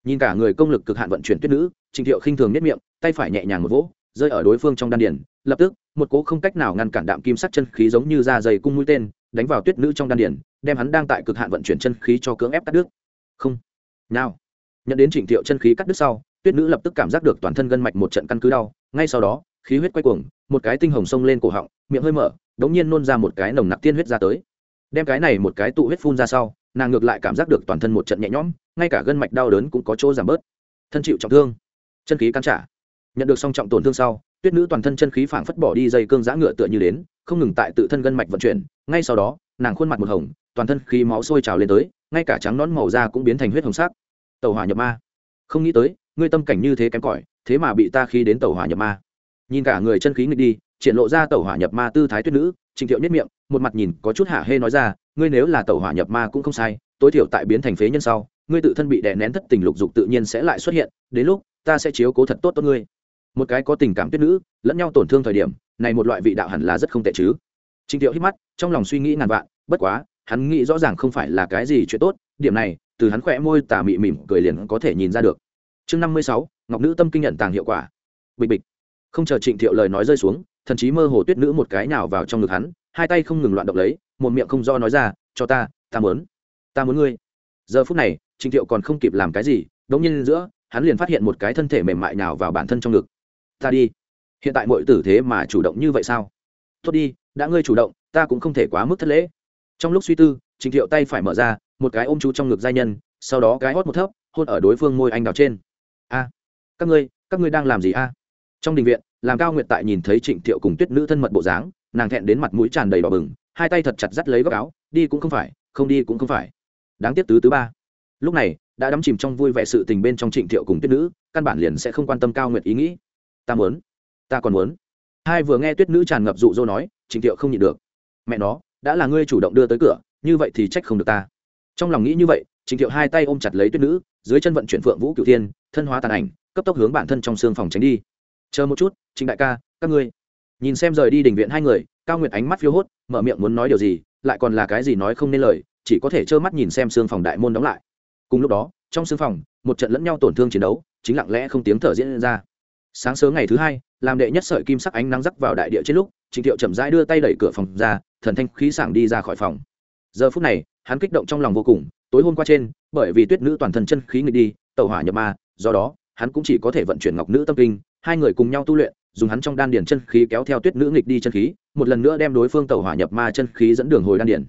Nhìn cả người công lực cực hạn vận chuyển tuyết nữ, trịnh thiệu khinh thường nhất miệng, tay phải nhẹ nhàng một vỗ, rơi ở đối phương trong đan điền. Lập tức, một cỗ không cách nào ngăn cản đạm kim sắc chân khí giống như da dày cung mũi tên, đánh vào tuyết nữ trong đan điền, đem hắn đang tại cực hạn vận chuyển chân khí cho cưỡng ép cắt đứt. Không! Nào! Nhận đến trịnh thiệu chân khí cắt đứt sau, tuyết nữ lập tức cảm giác được toàn thân gân mạch một trận căn cứ đau. Ngay sau đó, khí huyết quay cuồng, một cái tinh hồng sông lên cổ họng, miệng hơi mở đống nhiên nôn ra một cái nồng nặc tiên huyết ra tới. Đem cái này một cái tụ huyết phun ra sau, nàng ngược lại cảm giác được toàn thân một trận nhẹ nhõm, ngay cả gân mạch đau đớn cũng có chỗ giảm bớt. Thân chịu trọng thương. Chân khí cắn trả. Nhận được song trọng tổn thương sau, tuyết nữ toàn thân chân khí phảng phất bỏ đi dây cương giã ngựa tựa như đến, không ngừng tại tự thân gân mạch vận chuyển. Ngay sau đó, nàng khuôn mặt một hồng, toàn thân khí máu sôi trào lên tới, ngay cả trắng nón màu da cũng biến thành huyết hồng sắc. Tàu hỏa nhập ma. Không nghĩ tới, ngươi tâm cảnh như thế kém cỏi, thế mà bị ta khí đến tàu hỏa nhập ma. Nhìn cả người chân khí nghịch đi triển lộ ra tẩu hỏa nhập ma tư thái tuyết nữ trịnh thiệu nhất miệng, một mặt nhìn có chút hạ hê nói ra, ngươi nếu là tẩu hỏa nhập ma cũng không sai, tối thiểu tại biến thành phế nhân sau, ngươi tự thân bị đè nén thất tình lục dục tự nhiên sẽ lại xuất hiện, đến lúc, ta sẽ chiếu cố thật tốt tốt ngươi. Một cái có tình cảm tuyết nữ, lẫn nhau tổn thương thời điểm, này một loại vị đạo hẳn là rất không tệ chứ. Trịnh thiệu hít mắt, trong lòng suy nghĩ ngàn vạn, bất quá, hắn nghĩ rõ ràng không phải là cái gì chuyện tốt, điểm này, từ hắn khỏe môi tà mị mỉm cười liền có thể nhìn ra được. Chương năm mươi sáu, ngọc nữ tâm kinh nhận tàng hiệu quả. Bịch bịch. Không chờ trịnh thiệu lời nói rơi xuống thần chí mơ hồ tuyết nữ một cái nào vào trong ngực hắn, hai tay không ngừng loạn động lấy, một miệng không do nói ra, cho ta ta muốn ta muốn ngươi. Giờ phút này trịnh thiệu còn không kịp làm cái gì, đống nhiên giữa, hắn liền phát hiện một cái thân thể mềm mại nào vào bản thân trong ngực. Ta đi. Hiện tại mọi tử thế mà chủ động như vậy sao? Tốt đi, đã ngươi chủ động, ta cũng không thể quá mức thất lễ. Trong lúc suy tư trịnh thiệu tay phải mở ra, một cái ôm chú trong ngực giai nhân, sau đó cái hót một thấp, hôn ở đối phương môi anh đào trên. A, các ngươi các ngươi đang làm gì a? Trong đình viện làm cao nguyệt tại nhìn thấy trịnh thiệu cùng tuyết nữ thân mật bộ dáng, nàng thẹn đến mặt mũi tràn đầy đỏ bừng, hai tay thật chặt dắt lấy góc áo, đi cũng không phải, không đi cũng không phải. Đáng tiếc tứ thứ ba. Lúc này, đã đắm chìm trong vui vẻ sự tình bên trong trịnh thiệu cùng tuyết nữ, căn bản liền sẽ không quan tâm cao nguyệt ý nghĩ. Ta muốn, ta còn muốn. Hai vừa nghe tuyết nữ tràn ngập dụ dỗ nói, trịnh thiệu không nhịn được. Mẹ nó, đã là ngươi chủ động đưa tới cửa, như vậy thì trách không được ta. Trong lòng nghĩ như vậy, trịnh thiệu hai tay ôm chặt lấy tuyết nữ, dưới chân vận chuyển phượng vũ cửu thiên, thân hóa tàn ảnh, cấp tốc hướng bản thân trong xương phòng tránh đi chờ một chút, trịnh đại ca, các ngươi. Nhìn xem rời đi đình viện hai người, cao nguyệt ánh mắt phiêu hốt, mở miệng muốn nói điều gì, lại còn là cái gì nói không nên lời, chỉ có thể trơ mắt nhìn xem xương phòng đại môn đóng lại. Cùng lúc đó, trong xương phòng, một trận lẫn nhau tổn thương chiến đấu, chính lặng lẽ không tiếng thở diễn ra. Sáng sớm ngày thứ hai, làm đệ nhất sợi kim sắc ánh nắng rắc vào đại địa trên lúc, trịnh thiệu chậm rãi đưa tay đẩy cửa phòng ra, thần thanh khí sảng đi ra khỏi phòng. Giờ phút này, hắn kích động trong lòng vô cùng, tối hôm qua trên, bởi vì tuyết nữ toàn thân chân khí nghịch đi tàu hỏa nhập ma, do đó, hắn cũng chỉ có thể vận chuyển ngọc nữ tâm kinh hai người cùng nhau tu luyện, dùng hắn trong đan điền chân khí kéo theo tuyết nữ nghịch đi chân khí, một lần nữa đem đối phương tàu hỏa nhập ma chân khí dẫn đường hồi đan điền.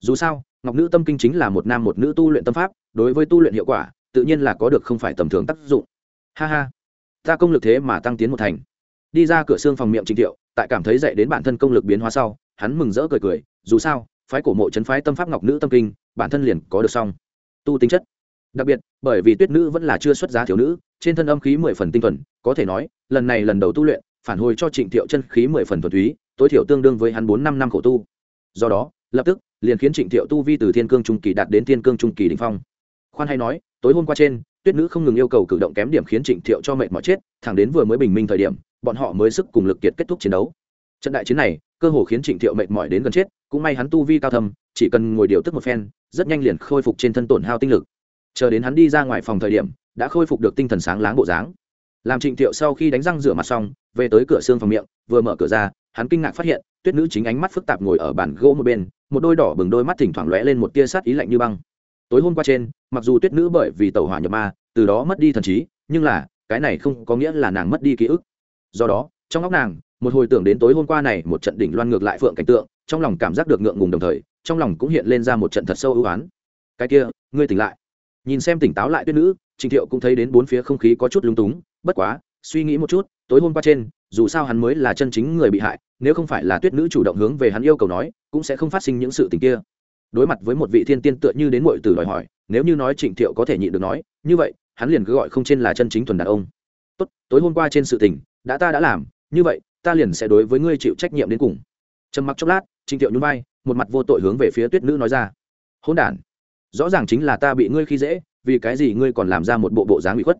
Dù sao, ngọc nữ tâm kinh chính là một nam một nữ tu luyện tâm pháp, đối với tu luyện hiệu quả, tự nhiên là có được không phải tầm thường tác dụng. Ha ha, ta công lực thế mà tăng tiến một thành. Đi ra cửa xương phòng miệng trình thiệu, tại cảm thấy dậy đến bản thân công lực biến hóa sau, hắn mừng rỡ cười cười, dù sao, phái cổ mộ c phái tâm pháp ngọc nữ tâm kinh, bản thân liền có được xong. Tu tính chất. Đặc biệt, bởi vì tuyết nữ vẫn là chưa xuất giá thiếu nữ trên thân âm khí mười phần tinh thuần, có thể nói, lần này lần đầu tu luyện, phản hồi cho trịnh thiệu chân khí mười phần thuần túy, tối thiểu tương đương với hắn bốn năm năm khổ tu. Do đó, lập tức, liền khiến trịnh thiệu tu vi từ thiên cương trung kỳ đạt đến thiên cương trung kỳ đình phong. Khoan hay nói, tối hôm qua trên, tuyết nữ không ngừng yêu cầu cử động kém điểm khiến trịnh thiệu cho mệt mỏi chết, thẳng đến vừa mới bình minh thời điểm, bọn họ mới sức cùng lực kiệt kết thúc chiến đấu. Trận đại chiến này, cơ hồ khiến trịnh thiệu mệt mỏi đến gần chết, cũng may hắn tu vi cao thâm, chỉ cần ngồi điều tức một phen, rất nhanh liền khôi phục trên thân tổn hao tinh lực. Chờ đến hắn đi ra ngoài phòng thời điểm đã khôi phục được tinh thần sáng láng bộ dáng. Làm trịnh thiệu sau khi đánh răng rửa mặt xong, về tới cửa xương phòng miệng, vừa mở cửa ra, hắn kinh ngạc phát hiện, tuyết nữ chính ánh mắt phức tạp ngồi ở bàn gỗ một bên, một đôi đỏ bừng đôi mắt thỉnh thoảng lóe lên một tia sát ý lạnh như băng. Tối hôm qua trên, mặc dù tuyết nữ bởi vì tàu hỏa nhập ma, từ đó mất đi thần trí, nhưng là, cái này không có nghĩa là nàng mất đi ký ức. Do đó, trong óc nàng, một hồi tưởng đến tối hôm qua này một trận đỉnh loan ngược lại phượng cảnh tượng, trong lòng cảm giác được ngượng ngùng đồng thời, trong lòng cũng hiện lên ra một trận thật sâu ưu oán cái kia, ngươi tỉnh lại nhìn xem tỉnh táo lại tuyết nữ trịnh thiệu cũng thấy đến bốn phía không khí có chút lúng túng, bất quá, suy nghĩ một chút, tối hôm qua trên, dù sao hắn mới là chân chính người bị hại, nếu không phải là tuyết nữ chủ động hướng về hắn yêu cầu nói, cũng sẽ không phát sinh những sự tình kia. Đối mặt với một vị thiên tiên tựa như đến mọi từ đòi hỏi, nếu như nói trịnh thiệu có thể nhịn được nói, như vậy, hắn liền cứ gọi không trên là chân chính thuần đàn ông. Tốt, tối hôm qua trên sự tình, đã ta đã làm, như vậy, ta liền sẽ đối với ngươi chịu trách nhiệm đến cùng. Trầm mặc chốc lát trịnh thiệu nhún vai, một mặt vô tội hướng về phía tuyết nữ nói ra. Hỗn đản rõ ràng chính là ta bị ngươi khi dễ, vì cái gì ngươi còn làm ra một bộ bộ dáng bị khuất?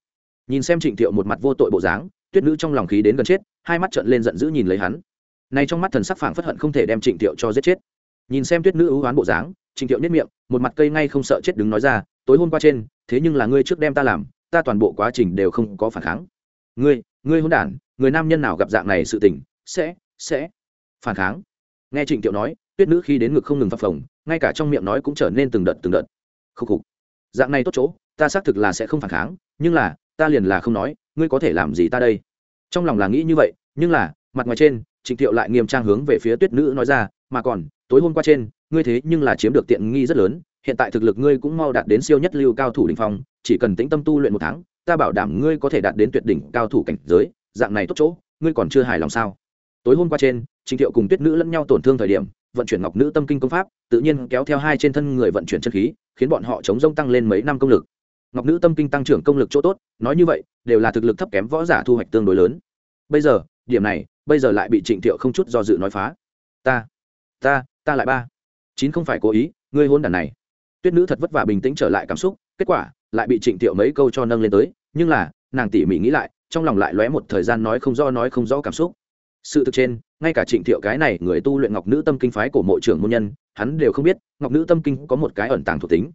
Nhìn xem trịnh thiệu một mặt vô tội bộ dáng, tuyết nữ trong lòng khí đến gần chết, hai mắt trợn lên giận dữ nhìn lấy hắn. Nay trong mắt thần sắc phảng phất hận không thể đem trịnh thiệu cho giết chết. Nhìn xem tuyết nữ ưu oán bộ dáng, trịnh thiệu nhất miệng, một mặt cây ngay không sợ chết đứng nói ra, tối hôm qua trên, thế nhưng là ngươi trước đem ta làm, ta toàn bộ quá trình đều không có phản kháng. Ngươi ngươi hôn đản, người nam nhân nào gặp dạng này sự tình, sẽ sẽ phản kháng. Nghe trịnh thiệu nói, tuyết nữ khi đến ngực không ngừng phập phồng, ngay cả trong miệng nói cũng trở nên từng đợt từng đợt khúc khục. Dạng này tốt chỗ, ta xác thực là sẽ không phản kháng, nhưng là, ta liền là không nói, ngươi có thể làm gì ta đây? Trong lòng là nghĩ như vậy, nhưng là, mặt ngoài trên, trịnh thiệu lại nghiêm trang hướng về phía tuyết nữ nói ra, mà còn, tối hôm qua trên, ngươi thế nhưng là chiếm được tiện nghi rất lớn, hiện tại thực lực ngươi cũng mau đạt đến siêu nhất lưu cao thủ đình phong, chỉ cần tĩnh tâm tu luyện một tháng, ta bảo đảm ngươi có thể đạt đến tuyệt đỉnh cao thủ cảnh giới, dạng này tốt chỗ, ngươi còn chưa hài lòng sao? Tối hôm qua trên, trịnh thiệu cùng tuyết nữ lẫn nhau tổn thương thời điểm vận chuyển ngọc nữ tâm kinh công pháp, tự nhiên kéo theo hai trên thân người vận chuyển chân khí, khiến bọn họ chống rông tăng lên mấy năm công lực. Ngọc nữ tâm kinh tăng trưởng công lực chỗ tốt, nói như vậy, đều là thực lực thấp kém võ giả thu hoạch tương đối lớn. Bây giờ, điểm này, bây giờ lại bị trịnh thiệu không chút do dự nói phá. Ta ta ta lại ba. Chín không phải cố ý, ngươi hôn đàn này. Tuyết nữ thật vất vả bình tĩnh trở lại cảm xúc, kết quả, lại bị trịnh thiệu mấy câu cho nâng lên tới, nhưng là, nàng tỉ mỉ nghĩ lại, trong lòng lại lóe một thời gian nói không rõ nói không rõ cảm xúc. Sự thực trên ngay cả trịnh thiệu cái này người tu luyện ngọc nữ tâm kinh phái của mộ trưởng môn nhân, hắn đều không biết ngọc nữ tâm kinh có một cái ẩn tàng thuộc tính.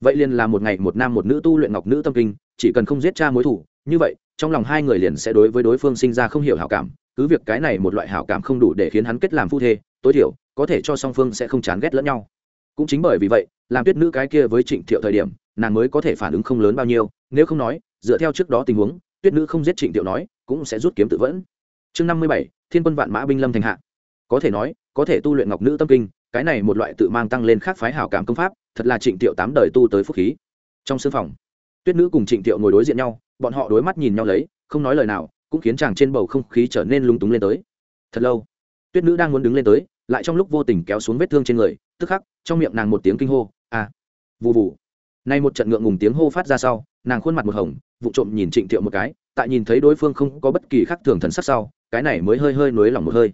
Vậy liền là một ngày một nam một nữ tu luyện ngọc nữ tâm kinh, chỉ cần không giết cha mối thủ, như vậy, trong lòng hai người liền sẽ đối với đối phương sinh ra không hiểu hảo cảm, cứ việc cái này một loại hảo cảm không đủ để khiến hắn kết làm phu thê, tối thiểu, có thể cho song phương sẽ không chán ghét lẫn nhau. Cũng chính bởi vì vậy, làm tuyết nữ cái kia với trịnh thiệu thời điểm, nàng mới có thể phản ứng không lớn bao nhiêu, nếu không nói, dựa theo trước đó tình huống, tuyết nữ không giết trịnh thiệu nói, cũng sẽ rút kiếm tự vẫn. Chương năm mươi bảy thiên quân vạn mã binh lâm thành hạ. Có thể nói, có thể tu luyện ngọc nữ tâm kinh, cái này một loại tự mang tăng lên khác phái hảo cảm công pháp, thật là trịnh tiệu tám đời tu tới phúc khí. Trong sương phòng, tuyết nữ cùng trịnh tiệu ngồi đối diện nhau, bọn họ đối mắt nhìn nhau lấy, không nói lời nào, cũng khiến chàng trên bầu không khí trở nên lung túng lên tới. Thật lâu, tuyết nữ đang muốn đứng lên tới, lại trong lúc vô tình kéo xuống vết thương trên người, tức khắc, trong miệng nàng một tiếng kinh hô à vụ vụ nay một trận ngượng ngùng tiếng hô phát ra sau, nàng khuôn mặt một hồng, vụ trộm nhìn trịnh thiệu một cái, tại nhìn thấy đối phương không có bất kỳ khác thường thần sắc sau cái này mới hơi hơi nối lòng một hơi.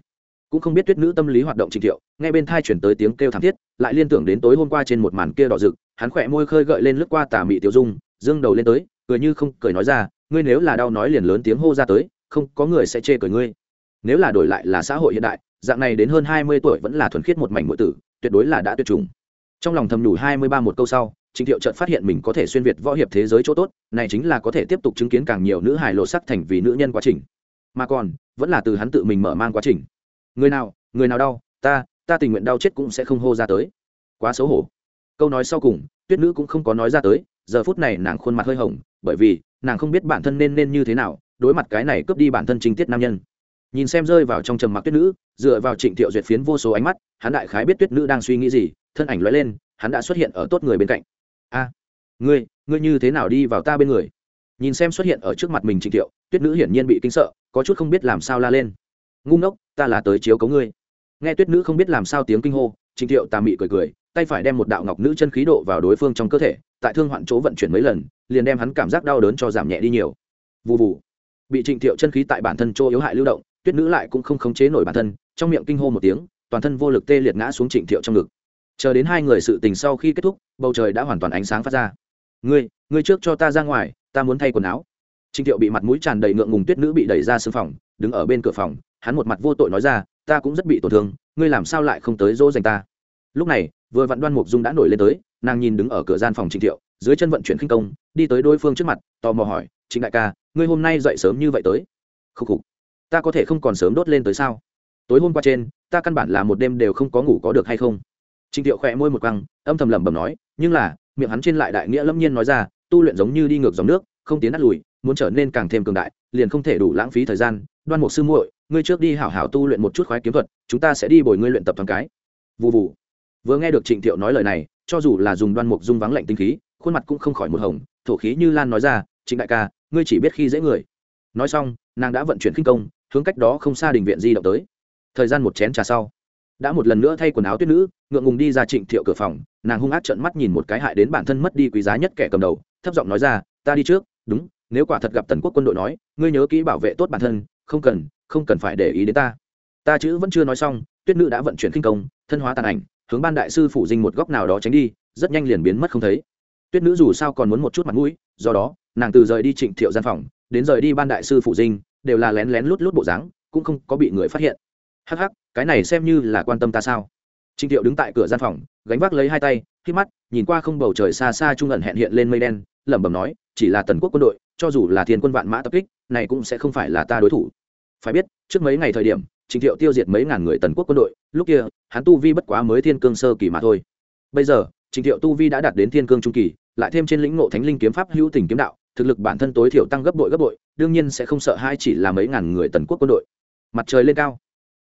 Cũng không biết tuyết nữ tâm lý hoạt động trịnh thiệu nghe bên thai chuyển tới tiếng kêu thảm thiết lại liên tưởng đến tối hôm qua trên một màn kia đỏ rực hắn khỏe môi khơi gợi lên lướt qua tà mị tiêu dung dương đầu lên tới cười như không cười nói ra ngươi nếu là đau nói liền lớn tiếng hô ra tới không có người sẽ chê cười ngươi. Nếu là đổi lại là xã hội hiện đại dạng này đến hơn hai mươi tuổi vẫn là thuần khiết một mảnh ngụy tử tuyệt đối là đã tuyệt chủng. Trong lòng thầm nhủ hai mươi ba một câu sau Trịnh Thiệu chợt phát hiện mình có thể xuyên việt võ hiệp thế giới chỗ tốt, này chính là có thể tiếp tục chứng kiến càng nhiều nữ hài lộ sắc thành vì nữ nhân quá trình. Mà còn, vẫn là từ hắn tự mình mở mang quá trình. Người nào, người nào đau, ta, ta tình nguyện đau chết cũng sẽ không hô ra tới. Quá xấu hổ. Câu nói sau cùng, Tuyết nữ cũng không có nói ra tới, giờ phút này nàng khuôn mặt hơi hồng, bởi vì nàng không biết bản thân nên nên như thế nào, đối mặt cái này cướp đi bản thân chính tiết nam nhân. Nhìn xem rơi vào trong trầm mặc Tuyết nữ, dựa vào Trịnh Thiệu duyệt phiến vô số ánh mắt, hắn đại khái biết Tuyết nữ đang suy nghĩ gì, thân ảnh lóe lên, hắn đã xuất hiện ở tốt người bên cạnh a ngươi ngươi như thế nào đi vào ta bên người nhìn xem xuất hiện ở trước mặt mình trịnh thiệu tuyết nữ hiển nhiên bị kinh sợ, có chút không biết làm sao la lên. Ngu ngốc, ta là tới chiếu cấu ngươi. Nghe tuyết nữ không biết làm sao tiếng kinh hô trịnh thiệu tà mị cười cười, tay phải đem một đạo ngọc nữ chân khí độ vào đối phương trong cơ thể, tại thương hoạn chỗ vận chuyển mấy lần, liền đem hắn cảm giác đau đớn cho giảm nhẹ đi nhiều. Vụ vụ bị trịnh thiệu chân khí tại bản thân chỗ yếu hại lưu động, tuyết nữ lại cũng không khống chế nổi bản thân, trong miệng kinh hô một tiếng, toàn thân vô lực tê liệt ngã xuống trịnh thiệu trong ngực. Chờ đến hai người sự tình sau khi kết thúc, bầu trời đã hoàn toàn ánh sáng phát ra. Ngươi ngươi trước cho ta ra ngoài, ta muốn thay quần áo. Trình thiệu bị mặt mũi tràn đầy ngượng ngùng tuyết nữ bị đẩy ra sương phòng đứng ở bên cửa phòng hắn một mặt vô tội nói ra ta cũng rất bị tổn thương ngươi làm sao lại không tới dỗ dành ta? Lúc này vừa vặn đoan mục dung đã nổi lên tới nàng nhìn đứng ở cửa gian phòng Trình thiệu dưới chân vận chuyển khinh công đi tới đối phương trước mặt tò mò hỏi Trình đại ca ngươi hôm nay dậy sớm như vậy tới? Khúc khục ta có thể không còn sớm đốt lên tới sao? Tối hôm qua trên ta căn bản là một đêm đều không có ngủ có được hay không? Trình Tiệu khẽ môi một quăng, âm thầm lẩm bẩm nói, nhưng là, miệng hắn trên lại đại nghĩa lâm nhiên nói ra, tu luyện giống như đi ngược dòng nước, không tiến nát lùi, muốn trở nên càng thêm cường đại, liền không thể đủ lãng phí thời gian. Đoan Mục sư muội, ngươi trước đi hảo hảo tu luyện một chút khoái kiếm thuật, chúng ta sẽ đi bồi ngươi luyện tập thằng cái. Vù vù. Vừa nghe được Trịnh thiệu nói lời này, cho dù là dùng Đoan Mục dung vắng lạnh tinh khí, khuôn mặt cũng không khỏi một hồng, thổ khí như lan nói ra, "Trịnh đại ca, ngươi chỉ biết khi dễ người." Nói xong, nàng đã vận chuyển khinh công, hướng cách đó không xa đình viện di động tới. Thời gian một chén trà sau, đã một lần nữa thay quần áo tuyết nữ ngượng ngùng đi ra trịnh thiệu cửa phòng nàng hung ác trợn mắt nhìn một cái hại đến bản thân mất đi quý giá nhất kẻ cầm đầu thấp giọng nói ra ta đi trước đúng nếu quả thật gặp tần quốc quân đội nói, ngươi nhớ kỹ bảo vệ tốt bản thân, không cần không cần phải để ý đến ta. Ta chữ vẫn chưa nói xong, tuyết nữ đã vận chuyển kinh công, thân hóa tàn ảnh, hướng ban đại sư phủ dinh một góc nào đó tránh đi, rất nhanh liền biến mất không thấy. Tuyết nữ dù sao còn muốn một chút mặt mũi, do đó, nàng từ rời đi trịnh thiệu gian phòng, đến rời đi ban đại sư phủ dinh, đều là lén lén lút lút bộ dáng, cũng không có bị người phát hiện. Hắc hắc, cái này xem như là quan tâm ta sao? Trịnh thiệu đứng tại cửa gian phòng, gánh vác lấy hai tay, khi mắt, nhìn qua không bầu trời xa xa trung ẩn hẹn hiện lên mây đen, lẩm bẩm nói, chỉ là tần quốc quân đội cho dù là thiên quân vạn mã tập kích, này cũng sẽ không phải là ta đối thủ. Phải biết, trước mấy ngày thời điểm trịnh thiệu tiêu diệt mấy ngàn người tần quốc quân đội, lúc kia, hắn tu vi bất quá mới thiên cương sơ kỳ mà thôi. Bây giờ trịnh thiệu tu vi đã đạt đến thiên cương trung kỳ, lại thêm trên lĩnh ngộ thánh linh kiếm pháp hữu tình kiếm đạo, thực lực bản thân tối thiểu tăng gấp bội gấp bội, đương nhiên sẽ không sợ hai chỉ là mấy ngàn người tần quốc quân đội. Mặt trời lên cao.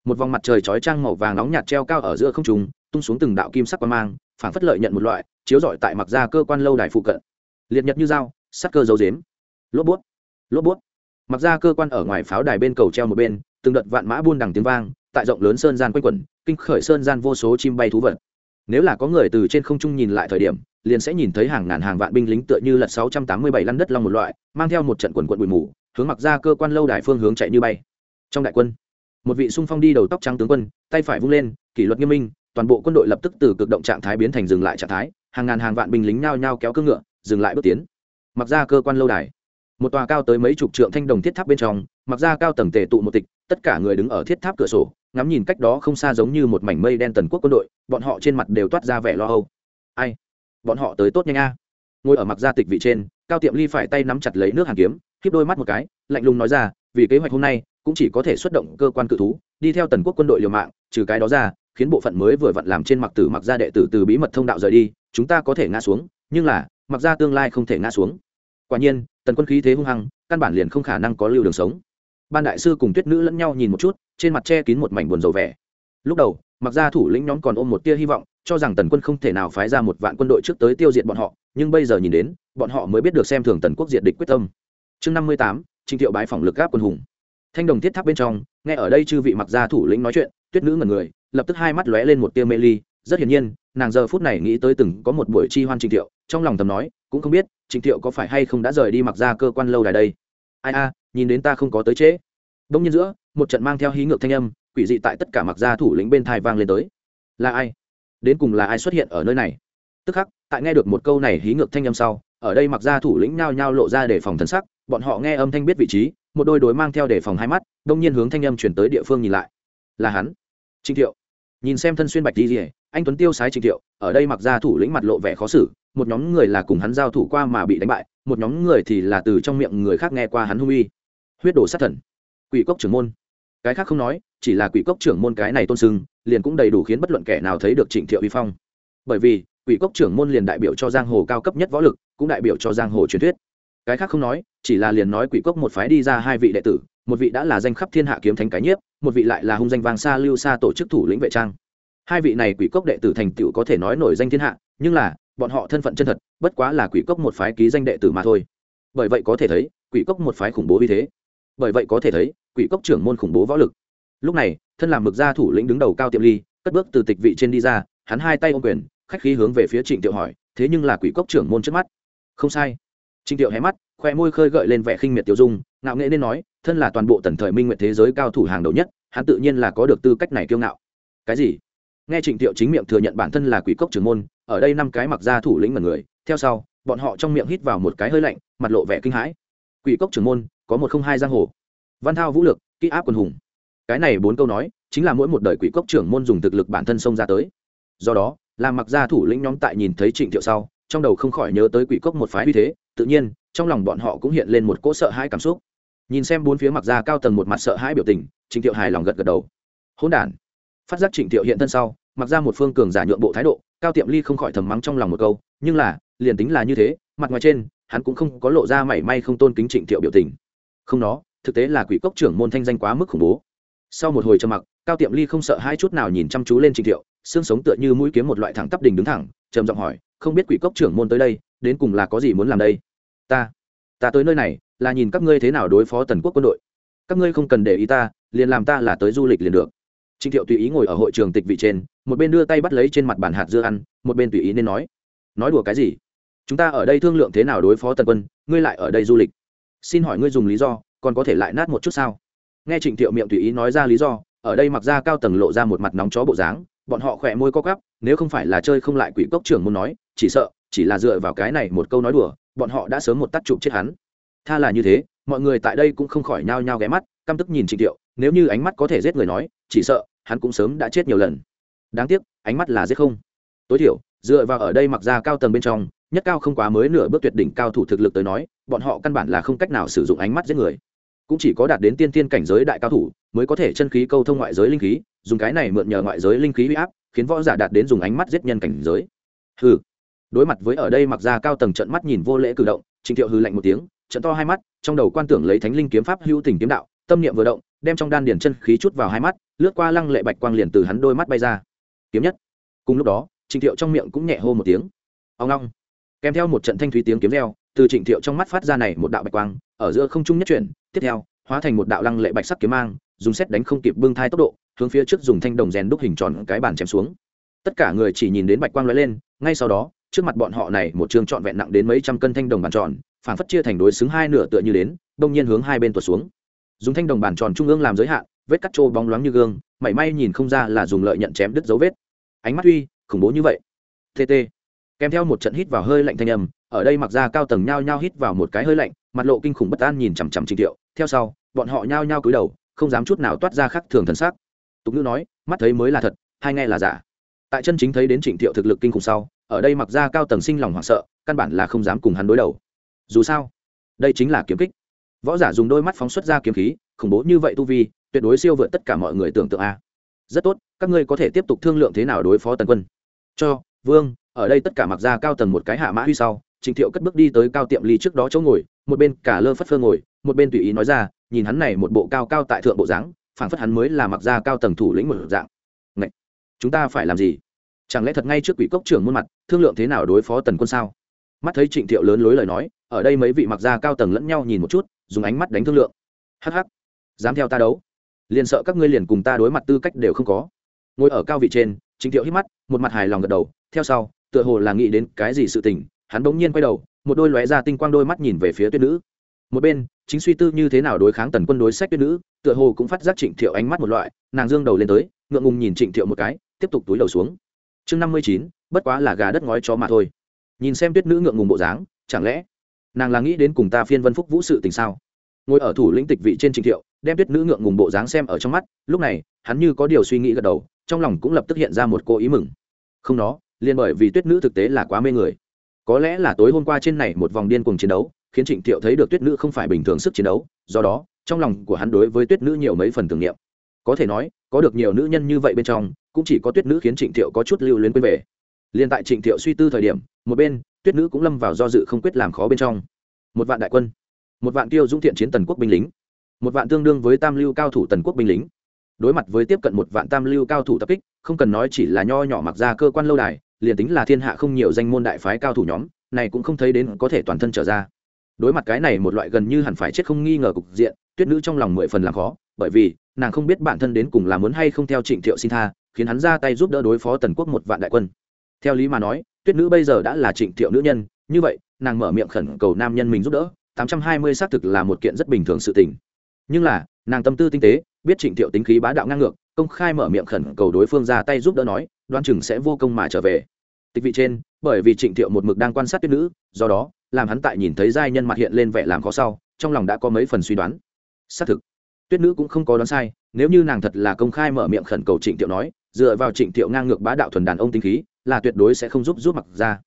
Một vòng mặt trời chói trang màu vàng nóng nhạt treo cao ở giữa không trung, tung xuống từng đạo kim sắc quang mang, phản phất lợi nhận một loại, chiếu rọi tại mặc ra cơ quan lâu đài phụ cận. Liệt nhật như dao, sắc cơ dấu dếm lốp bút. Lốp bút. Mặc ra cơ quan ở ngoài pháo đài bên cầu treo một bên, từng đợt vạn mã buôn đằng tiếng vang, tại rộng lớn sơn gian quanh quẩn, kinh khởi sơn gian vô số chim bay thú vật. Nếu là có người từ trên không trung nhìn lại thời điểm, liền sẽ nhìn thấy hàng ngàn hàng vạn binh lính tựa như lật sáu trăm tám mươi bảy lăn đất long một loại, mang theo một trận quần quận bụi mù, hướng mặc ra cơ quan lâu đài phương hướng chạy như bay. Trong đại quân, một vị sung phong đi đầu tóc trắng tướng quân, tay phải vung lên, kỷ luật nghiêm minh, toàn bộ quân đội lập tức từ cực động trạng thái biến thành dừng lại trạng thái, hàng ngàn hàng vạn binh lính nhao nhao kéo cương ngựa, dừng lại bước tiến. Mặc ra cơ quan lâu đài một tòa cao tới mấy chục trượng thanh đồng thiết tháp bên trong, mặc ra cao tầng tề tụ một tịch, tất cả người đứng ở thiết tháp cửa sổ, ngắm nhìn cách đó không xa giống như một mảnh mây đen tần quốc quân đội, bọn họ trên mặt đều toát ra vẻ lo âu. Ai? Bọn họ tới tốt nhanh a. Ngồi ở mặc gia tịch vị trên, cao tiệm ly phải tay nắm chặt lấy nước hàn kiếm, khiếp đôi mắt một cái, lạnh lùng nói ra, vì kế hoạch hôm nay, cũng chỉ có thể xuất động cơ quan cự thú, đi theo tần quốc quân đội liều mạng, trừ cái đó ra, khiến bộ phận mới vừa vặn làm trên mặc tử mặc gia đệ tử từ bí mật thông đạo rời đi, chúng ta có thể ngã xuống, nhưng là, mặc gia tương lai không thể ngã xuống quả nhiên, tần quân khí thế hung hăng, căn bản liền không khả năng có lưu đường sống. Ban đại sư cùng tuyết nữ lẫn nhau nhìn một chút, trên mặt che kín một mảnh buồn rầu vẻ. Lúc đầu, mặc gia thủ lĩnh nhóm còn ôm một tia hy vọng, cho rằng tần quân không thể nào phái ra một vạn quân đội trước tới tiêu diệt bọn họ, nhưng bây giờ nhìn đến, bọn họ mới biết được xem thường tần quốc diệt địch quyết tâm. Chương năm mươi tám trinh thiệu bái phỏng lực gáp quân hùng. Thanh đồng thiết tháp bên trong, nghe ở đây chư vị mặc gia thủ lĩnh nói chuyện, tuyết nữ ngần người, lập tức hai mắt lóe lên một tia mê ly, rất hiển nhiên nàng giờ phút này nghĩ tới từng có một buổi chi hoan trịnh thiệu, trong lòng thầm nói, cũng không biết trịnh thiệu có phải hay không đã rời đi mặc ra cơ quan lâu đài đây? Ai a, nhìn đến ta không có tới trễ. Đông nhiên giữa, một trận mang theo hí ngược thanh âm, quỷ dị tại tất cả mặc gia thủ lĩnh bên thai vang lên tới. Là ai? Đến cùng là ai xuất hiện ở nơi này? Tức khắc, tại nghe được một câu này hí ngược thanh âm sau, ở đây mặc gia thủ lĩnh nhao nhao lộ ra để phòng thân sắc, bọn họ nghe âm thanh biết vị trí, một đôi đối mang theo để phòng hai mắt, đông nhiên hướng thanh âm chuyển tới địa phương nhìn lại. Là hắn. Trịnh thiệu. Nhìn xem thân xuyên bạch đi rỉa anh tuấn tiêu sái Trình thiệu, ở đây mặc ra thủ lĩnh mặt lộ vẻ khó xử, một nhóm người là cùng hắn giao thủ qua mà bị đánh bại, một nhóm người thì là từ trong miệng người khác nghe qua hắn hung uy. Huyết đổ sát thần. Quỷ cốc trưởng môn. Cái khác không nói, chỉ là quỷ cốc trưởng môn cái này tôn sưng, liền cũng đầy đủ khiến bất luận kẻ nào thấy được trịnh thiệu uy phong. Bởi vì, quỷ cốc trưởng môn liền đại biểu cho giang hồ cao cấp nhất võ lực, cũng đại biểu cho giang hồ truyền thuyết. Cái khác không nói, chỉ là liền nói quỷ cốc một phái đi ra hai vị đệ tử, một vị đã là danh khắp thiên hạ kiếm thánh cái nhiếp, một vị lại là hung danh vàng xa lưu xa tổ chức thủ lĩnh vệ trang hai vị này quỷ cốc đệ tử thành tựu có thể nói nổi danh thiên hạ, nhưng là, bọn họ thân phận chân thật, bất quá là quỷ cốc một phái ký danh đệ tử mà thôi. Bởi vậy có thể thấy, quỷ cốc một phái khủng bố vì thế. Bởi vậy có thể thấy, quỷ cốc trưởng môn khủng bố võ lực. Lúc này, thân làm mực gia thủ lĩnh đứng đầu cao tiệm ly, cất bước từ tịch vị trên đi ra, hắn hai tay ôm quyền, khách khí hướng về phía trịnh tiệu hỏi, thế nhưng là quỷ cốc trưởng môn trước mắt? Không sai. Trịnh tiệu hé mắt, khoe môi khơi gợi lên vẻ khinh miệt tiêu dung, ngạo nghệ nên nói, thân là toàn bộ tần thời minh nguyện thế giới cao thủ hàng đầu nhất, hắn tự nhiên là có được tư cách này kiêu ngạo. Cái gì? Nghe trịnh tiệu chính miệng thừa nhận bản thân là quỷ cốc trưởng môn, ở đây năm cái mặc ra thủ lĩnh mật người, theo sau, bọn họ trong miệng hít vào một cái hơi lạnh, mặt lộ vẻ kinh hãi. Quỷ cốc trưởng môn, có một không hai giang hồ. Văn thao vũ lực, kỹ áp quần hùng. Cái này bốn câu nói, chính là mỗi một đời quỷ cốc trưởng môn dùng thực lực bản thân xông ra tới. Do đó, làm mặc gia thủ lĩnh nhóm tại nhìn thấy trịnh thiệu sau, trong đầu không khỏi nhớ tới quỷ cốc một phái uy thế, tự nhiên, trong lòng bọn họ cũng hiện lên một cỗ sợ hãi cảm xúc. Nhìn xem bốn phía mặc ra cao tầng một mặt sợ hãi biểu tình, trịnh thiệu hài lòng gật gật đầu. Hỗn đản phát giác trịnh thiệu hiện thân sau, mặc ra một phương cường giả nhượng bộ thái độ, cao tiệm ly không khỏi thầm mắng trong lòng một câu, nhưng là, liền tính là như thế, mặt ngoài trên, hắn cũng không có lộ ra mảy may không tôn kính trịnh thiệu biểu tình. Không nó, thực tế là quỷ cốc trưởng môn thanh danh quá mức khủng bố. Sau một hồi trầm mặc, cao tiệm ly không sợ hai chút nào nhìn chăm chú lên trịnh thiệu, xương sống tựa như mũi kiếm một loại thẳng tắp đỉnh đứng thẳng, trầm giọng hỏi, không biết quỷ cốc trưởng môn tới đây, đến cùng là có gì muốn làm đây? Ta ta tới nơi này, là nhìn các ngươi thế nào đối phó tần quốc quân đội. Các ngươi không cần để ý ta, liền làm ta là tới du lịch liền được trịnh thiệu tùy ý ngồi ở hội trường tịch vị trên, một bên đưa tay bắt lấy trên mặt bàn hạt dưa ăn, một bên tùy ý nên nói. Nói đùa cái gì? Chúng ta ở đây thương lượng thế nào đối phó tần quân, ngươi lại ở đây du lịch. Xin hỏi ngươi dùng lý do, còn có thể lại nát một chút sao? Nghe trịnh thiệu miệng tùy ý nói ra lý do, ở đây mặc ra cao tầng lộ ra một mặt nóng chó bộ dáng, bọn họ khỏe môi co cắp nếu không phải là chơi không lại quỷ cốc trưởng muốn nói, chỉ sợ, chỉ là dựa vào cái này một câu nói đùa, bọn họ đã sớm một tắt chụp chết hắn. Tha là như thế, mọi người tại đây cũng không khỏi nhao nhao ghé mắt, căm tức nhìn trịnh thiệu nếu như ánh mắt có thể giết người nói, chỉ sợ, hắn cũng sớm đã chết nhiều lần. Đáng tiếc, ánh mắt là giết không. Tối thiểu, dựa vào ở đây mặc ra cao tầng bên trong, nhất cao không quá mới nửa bước tuyệt đỉnh cao thủ thực lực tới nói, bọn họ căn bản là không cách nào sử dụng ánh mắt giết người. Cũng chỉ có đạt đến tiên tiên cảnh giới đại cao thủ, mới có thể chân khí câu thông ngoại giới linh khí, dùng cái này mượn nhờ ngoại giới linh khí huy áp, khiến võ giả đạt đến dùng ánh mắt giết nhân cảnh giới. Hừ. Đối mặt với ở đây mặc ra cao tầng trận mắt nhìn vô lễ cử động, trịnh thiệu hư lạnh một tiếng, trận to hai mắt, trong đầu quan tưởng lấy thánh linh kiếm pháp hữu tình kiếm đạo, tâm niệm vừa động đem trong đan điển chân khí chút vào hai mắt, lướt qua lăng lệ bạch quang liền từ hắn đôi mắt bay ra. Kiếm nhất. Cùng lúc đó, trịnh thiệu trong miệng cũng nhẹ hô một tiếng. Ông long. Kèm theo một trận thanh thúy tiếng kiếm reo, từ trịnh thiệu trong mắt phát ra này một đạo bạch quang, ở giữa không trung nhất chuyển, tiếp theo, hóa thành một đạo lăng lệ bạch sắc kiếm mang, dùng xét đánh không kịp bưng thai tốc độ, hướng phía trước dùng thanh đồng rèn đúc hình tròn cái bàn chém xuống. Tất cả người chỉ nhìn đến bạch quang lóe lên, ngay sau đó, trước mặt bọn họ này một trường trọn vẹn nặng đến mấy trăm cân thanh đồng bàn tròn phản phất chia thành đối xứng hai nửa tựa như đến, đông nhiên hướng hai bên tuột xuống dùng thanh đồng bàn tròn trung ương làm giới hạn, vết cắt trô bóng loáng như gương, mảy may nhìn không ra là dùng lợi nhận chém đứt dấu vết. Ánh mắt uy, khủng bố như vậy. Tt kèm theo một trận hít vào hơi lạnh thanh âm, ở đây mặc ra cao tầng nhao nhao hít vào một cái hơi lạnh, mặt lộ kinh khủng bất an nhìn chằm chằm trình thiệu. Theo sau, bọn họ nhao nhao cúi đầu, không dám chút nào toát ra khắc thường thần sắc. Tục ngữ nói, mắt thấy mới là thật, hai nghe là giả. Tại chân chính thấy đến trịnh thiệu thực lực kinh khủng sau, ở đây mặc ra cao tầng sinh lòng hoảng sợ, căn bản là không dám cùng hắn đối đầu. Dù sao, đây chính là kiếm kích võ giả dùng đôi mắt phóng xuất ra kiếm khí, khủng bố như vậy tu vi, tuyệt đối siêu vượt tất cả mọi người tưởng tượng a. Rất tốt, các ngươi có thể tiếp tục thương lượng thế nào đối phó tần quân. Cho, vương, ở đây tất cả mặc ra cao tầng một cái hạ mã huy sau trịnh thiệu cất bước đi tới cao tiệm ly trước đó chỗ ngồi, một bên cả lơ phất phơ ngồi, một bên tùy ý nói ra, nhìn hắn này một bộ cao cao tại thượng bộ dáng, phảng phất hắn mới là mặc ra cao tầng thủ lĩnh một dạng. Ngậy! chúng ta phải làm gì? Chẳng lẽ thật ngay trước quỷ cốc trưởng muôn mặt, thương lượng thế nào đối phó tần quân sao? Mắt thấy trịnh thiệu lớn lối lời nói ở đây mấy vị mặc gia cao tầng lẫn nhau nhìn một chút, dùng ánh mắt đánh thương lượng. Hh dám theo ta đấu. Liền sợ các ngươi liền cùng ta đối mặt tư cách đều không có. Ngồi ở cao vị trên, trịnh thiệu hít mắt, một mặt hài lòng gật đầu. Theo sau, tựa hồ là nghĩ đến cái gì sự tình, hắn bỗng nhiên quay đầu, một đôi lóe ra tinh quang đôi mắt nhìn về phía tuyết nữ. Một bên, chính suy tư như thế nào đối kháng tần quân đối sách tuyết nữ, tựa hồ cũng phát giác trịnh thiệu ánh mắt một loại, nàng dương đầu lên tới, ngượng ngùng nhìn trịnh thiệu một cái, tiếp tục túi đầu xuống. Chương năm mươi chín, bất quá là gà đất ngói chó mà thôi. Nhìn xem tuyết nữ ngượng ngùng bộ dáng, chẳng lẽ nàng là nghĩ đến cùng ta phiên vân phúc vũ sự tình sao? Ngồi ở thủ lĩnh tịch vị trên Trình thiệu, đem tuyết nữ ngượng ngùng bộ dáng xem ở trong mắt, lúc này, hắn như có điều suy nghĩ gật đầu, trong lòng cũng lập tức hiện ra một cô ý mừng. Không nó, liền bởi vì tuyết nữ thực tế là quá mê người. Có lẽ là tối hôm qua trên này một vòng điên cuồng chiến đấu, khiến trịnh thiệu thấy được tuyết nữ không phải bình thường sức chiến đấu, do đó, trong lòng của hắn đối với tuyết nữ nhiều mấy phần tưởng niệm. Có thể nói, có được nhiều nữ nhân như vậy bên trong, cũng chỉ có tuyết nữ khiến trịnh thiệu có chút lưu luyến quên về. Liền tại trịnh thiệu suy tư thời điểm, một bên tuyết nữ cũng lâm vào do dự không quyết làm khó bên trong. Một vạn đại quân, một vạn tiêu dũng thiện chiến tần quốc binh lính, một vạn tương đương với tam lưu cao thủ tần quốc binh lính. Đối mặt với tiếp cận một vạn tam lưu cao thủ tập kích, không cần nói chỉ là nho nhỏ mặc ra cơ quan lâu đài, liền tính là thiên hạ không nhiều danh môn đại phái cao thủ nhóm, này cũng không thấy đến có thể toàn thân trở ra. Đối mặt cái này một loại gần như hẳn phải chết không nghi ngờ cục diện, tuyết nữ trong lòng mười phần làm khó, bởi vì nàng không biết bản thân đến cùng là muốn hay không theo trịnh thiệu xin tha, khiến hắn ra tay giúp đỡ đối phó tần quốc một vạn đại quân theo lý mà nói, tuyết nữ bây giờ đã là trịnh thiệu nữ nhân, như vậy, nàng mở miệng khẩn cầu nam nhân mình giúp đỡ, tám trăm hai mươi xác thực là một kiện rất bình thường sự tình. Nhưng là, nàng tâm tư tinh tế, biết trịnh thiệu tính khí bá đạo ngang ngược, công khai mở miệng khẩn cầu đối phương ra tay giúp đỡ nói đoan chừng sẽ vô công mà trở về. Tịch vị trên, bởi vì trịnh thiệu một mực đang quan sát tuyết nữ, do đó, làm hắn tại nhìn thấy giai nhân mặt hiện lên vẻ làm khó sau, trong lòng đã có mấy phần suy đoán. Xác thực, tuyết nữ cũng không có đoán sai, nếu như nàng thật là công khai mở miệng khẩn cầu trịnh thiệu nói, dựa vào trịnh thiệu ngang ngược bá đạo thuần đàn ông tinh khí là tuyệt đối sẽ không giúp giúp mặc ra.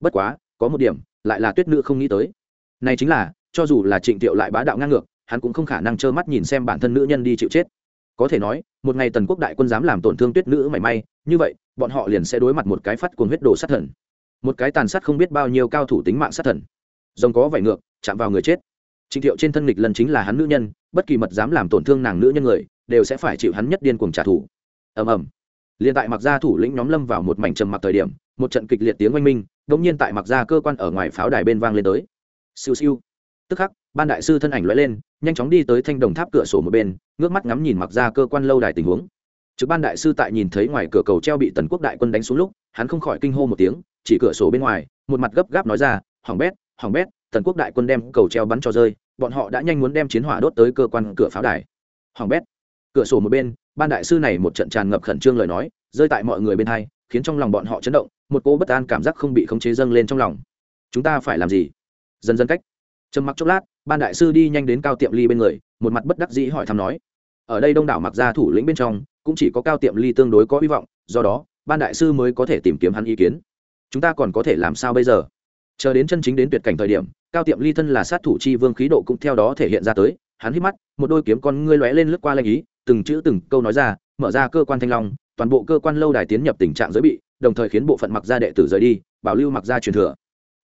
Bất quá, có một điểm, lại là tuyết nữ không nghĩ tới. Này chính là, cho dù là trịnh thiệu lại bá đạo ngang ngược, hắn cũng không khả năng trơ mắt nhìn xem bản thân nữ nhân đi chịu chết. Có thể nói, một ngày tần quốc đại quân dám làm tổn thương tuyết nữ mảy may, như vậy, bọn họ liền sẽ đối mặt một cái phát cuồng huyết đồ sát thần. Một cái tàn sát không biết bao nhiêu cao thủ tính mạng sát thần. Rồng có vảy ngược, chạm vào người chết. Trịnh thiệu trên thân nghịch lần chính là hắn nữ nhân, bất kỳ mật dám làm tổn thương nàng nữ nhân người, đều sẽ phải chịu hắn nhất điên cuồng trả thù. Ầm ầm liền tại mặc gia thủ lĩnh nhóm lâm vào một mảnh trầm mặc thời điểm, một trận kịch liệt tiếng oanh minh đ nhiên tại mặc gia cơ quan ở ngoài pháo đài bên vang lên tới. Siêu siêu. Tức khắc, ban đại sư thân ảnh lóe lên, nhanh chóng đi tới thanh đồng tháp cửa sổ một bên, ngước mắt ngắm nhìn mặc ra cơ quan lâu đài tình huống. Trực ban đại sư tại nhìn thấy ngoài cửa cầu treo bị tần quốc đại quân đánh xuống lúc, hắn không khỏi kinh hô một tiếng, chỉ cửa sổ bên ngoài, một mặt gấp gáp nói ra hỏng bét hỏng bét, tần quốc đại quân đem cầu treo bắn cho rơi, bọn họ đã nhanh muốn đem chiến hỏa đốt tới cơ quan cửa pháo đài. Hỏng bét. Cửa sổ một bên ban đại sư này một trận tràn ngập khẩn trương lời nói, rơi tại mọi người bên hai, khiến trong lòng bọn họ chấn động, một cô bất an cảm giác không bị khống chế dâng lên trong lòng. Chúng ta phải làm gì? Dần dần cách. Trầm mặc chốc lát, ban đại sư đi nhanh đến cao tiệm ly bên người, một mặt bất đắc dĩ hỏi thăm nói. Ở đây đông đảo mặc gia thủ lĩnh bên trong, cũng chỉ có cao tiệm ly tương đối có hy vọng, do đó, ban đại sư mới có thể tìm kiếm hắn ý kiến. Chúng ta còn có thể làm sao bây giờ? Chờ đến chân chính đến tuyệt cảnh thời điểm, cao tiệm ly thân là sát thủ chi vương khí độ cũng theo đó thể hiện ra tới, hắn hít mắt, một đôi kiếm con ngươi lóe lên lướt qua lanh ý từng chữ từng câu nói ra, mở ra cơ quan thanh long, toàn bộ cơ quan lâu đài tiến nhập tình trạng giới bị, đồng thời khiến bộ phận mặc gia đệ tử rời đi, bảo lưu mặc gia truyền thừa.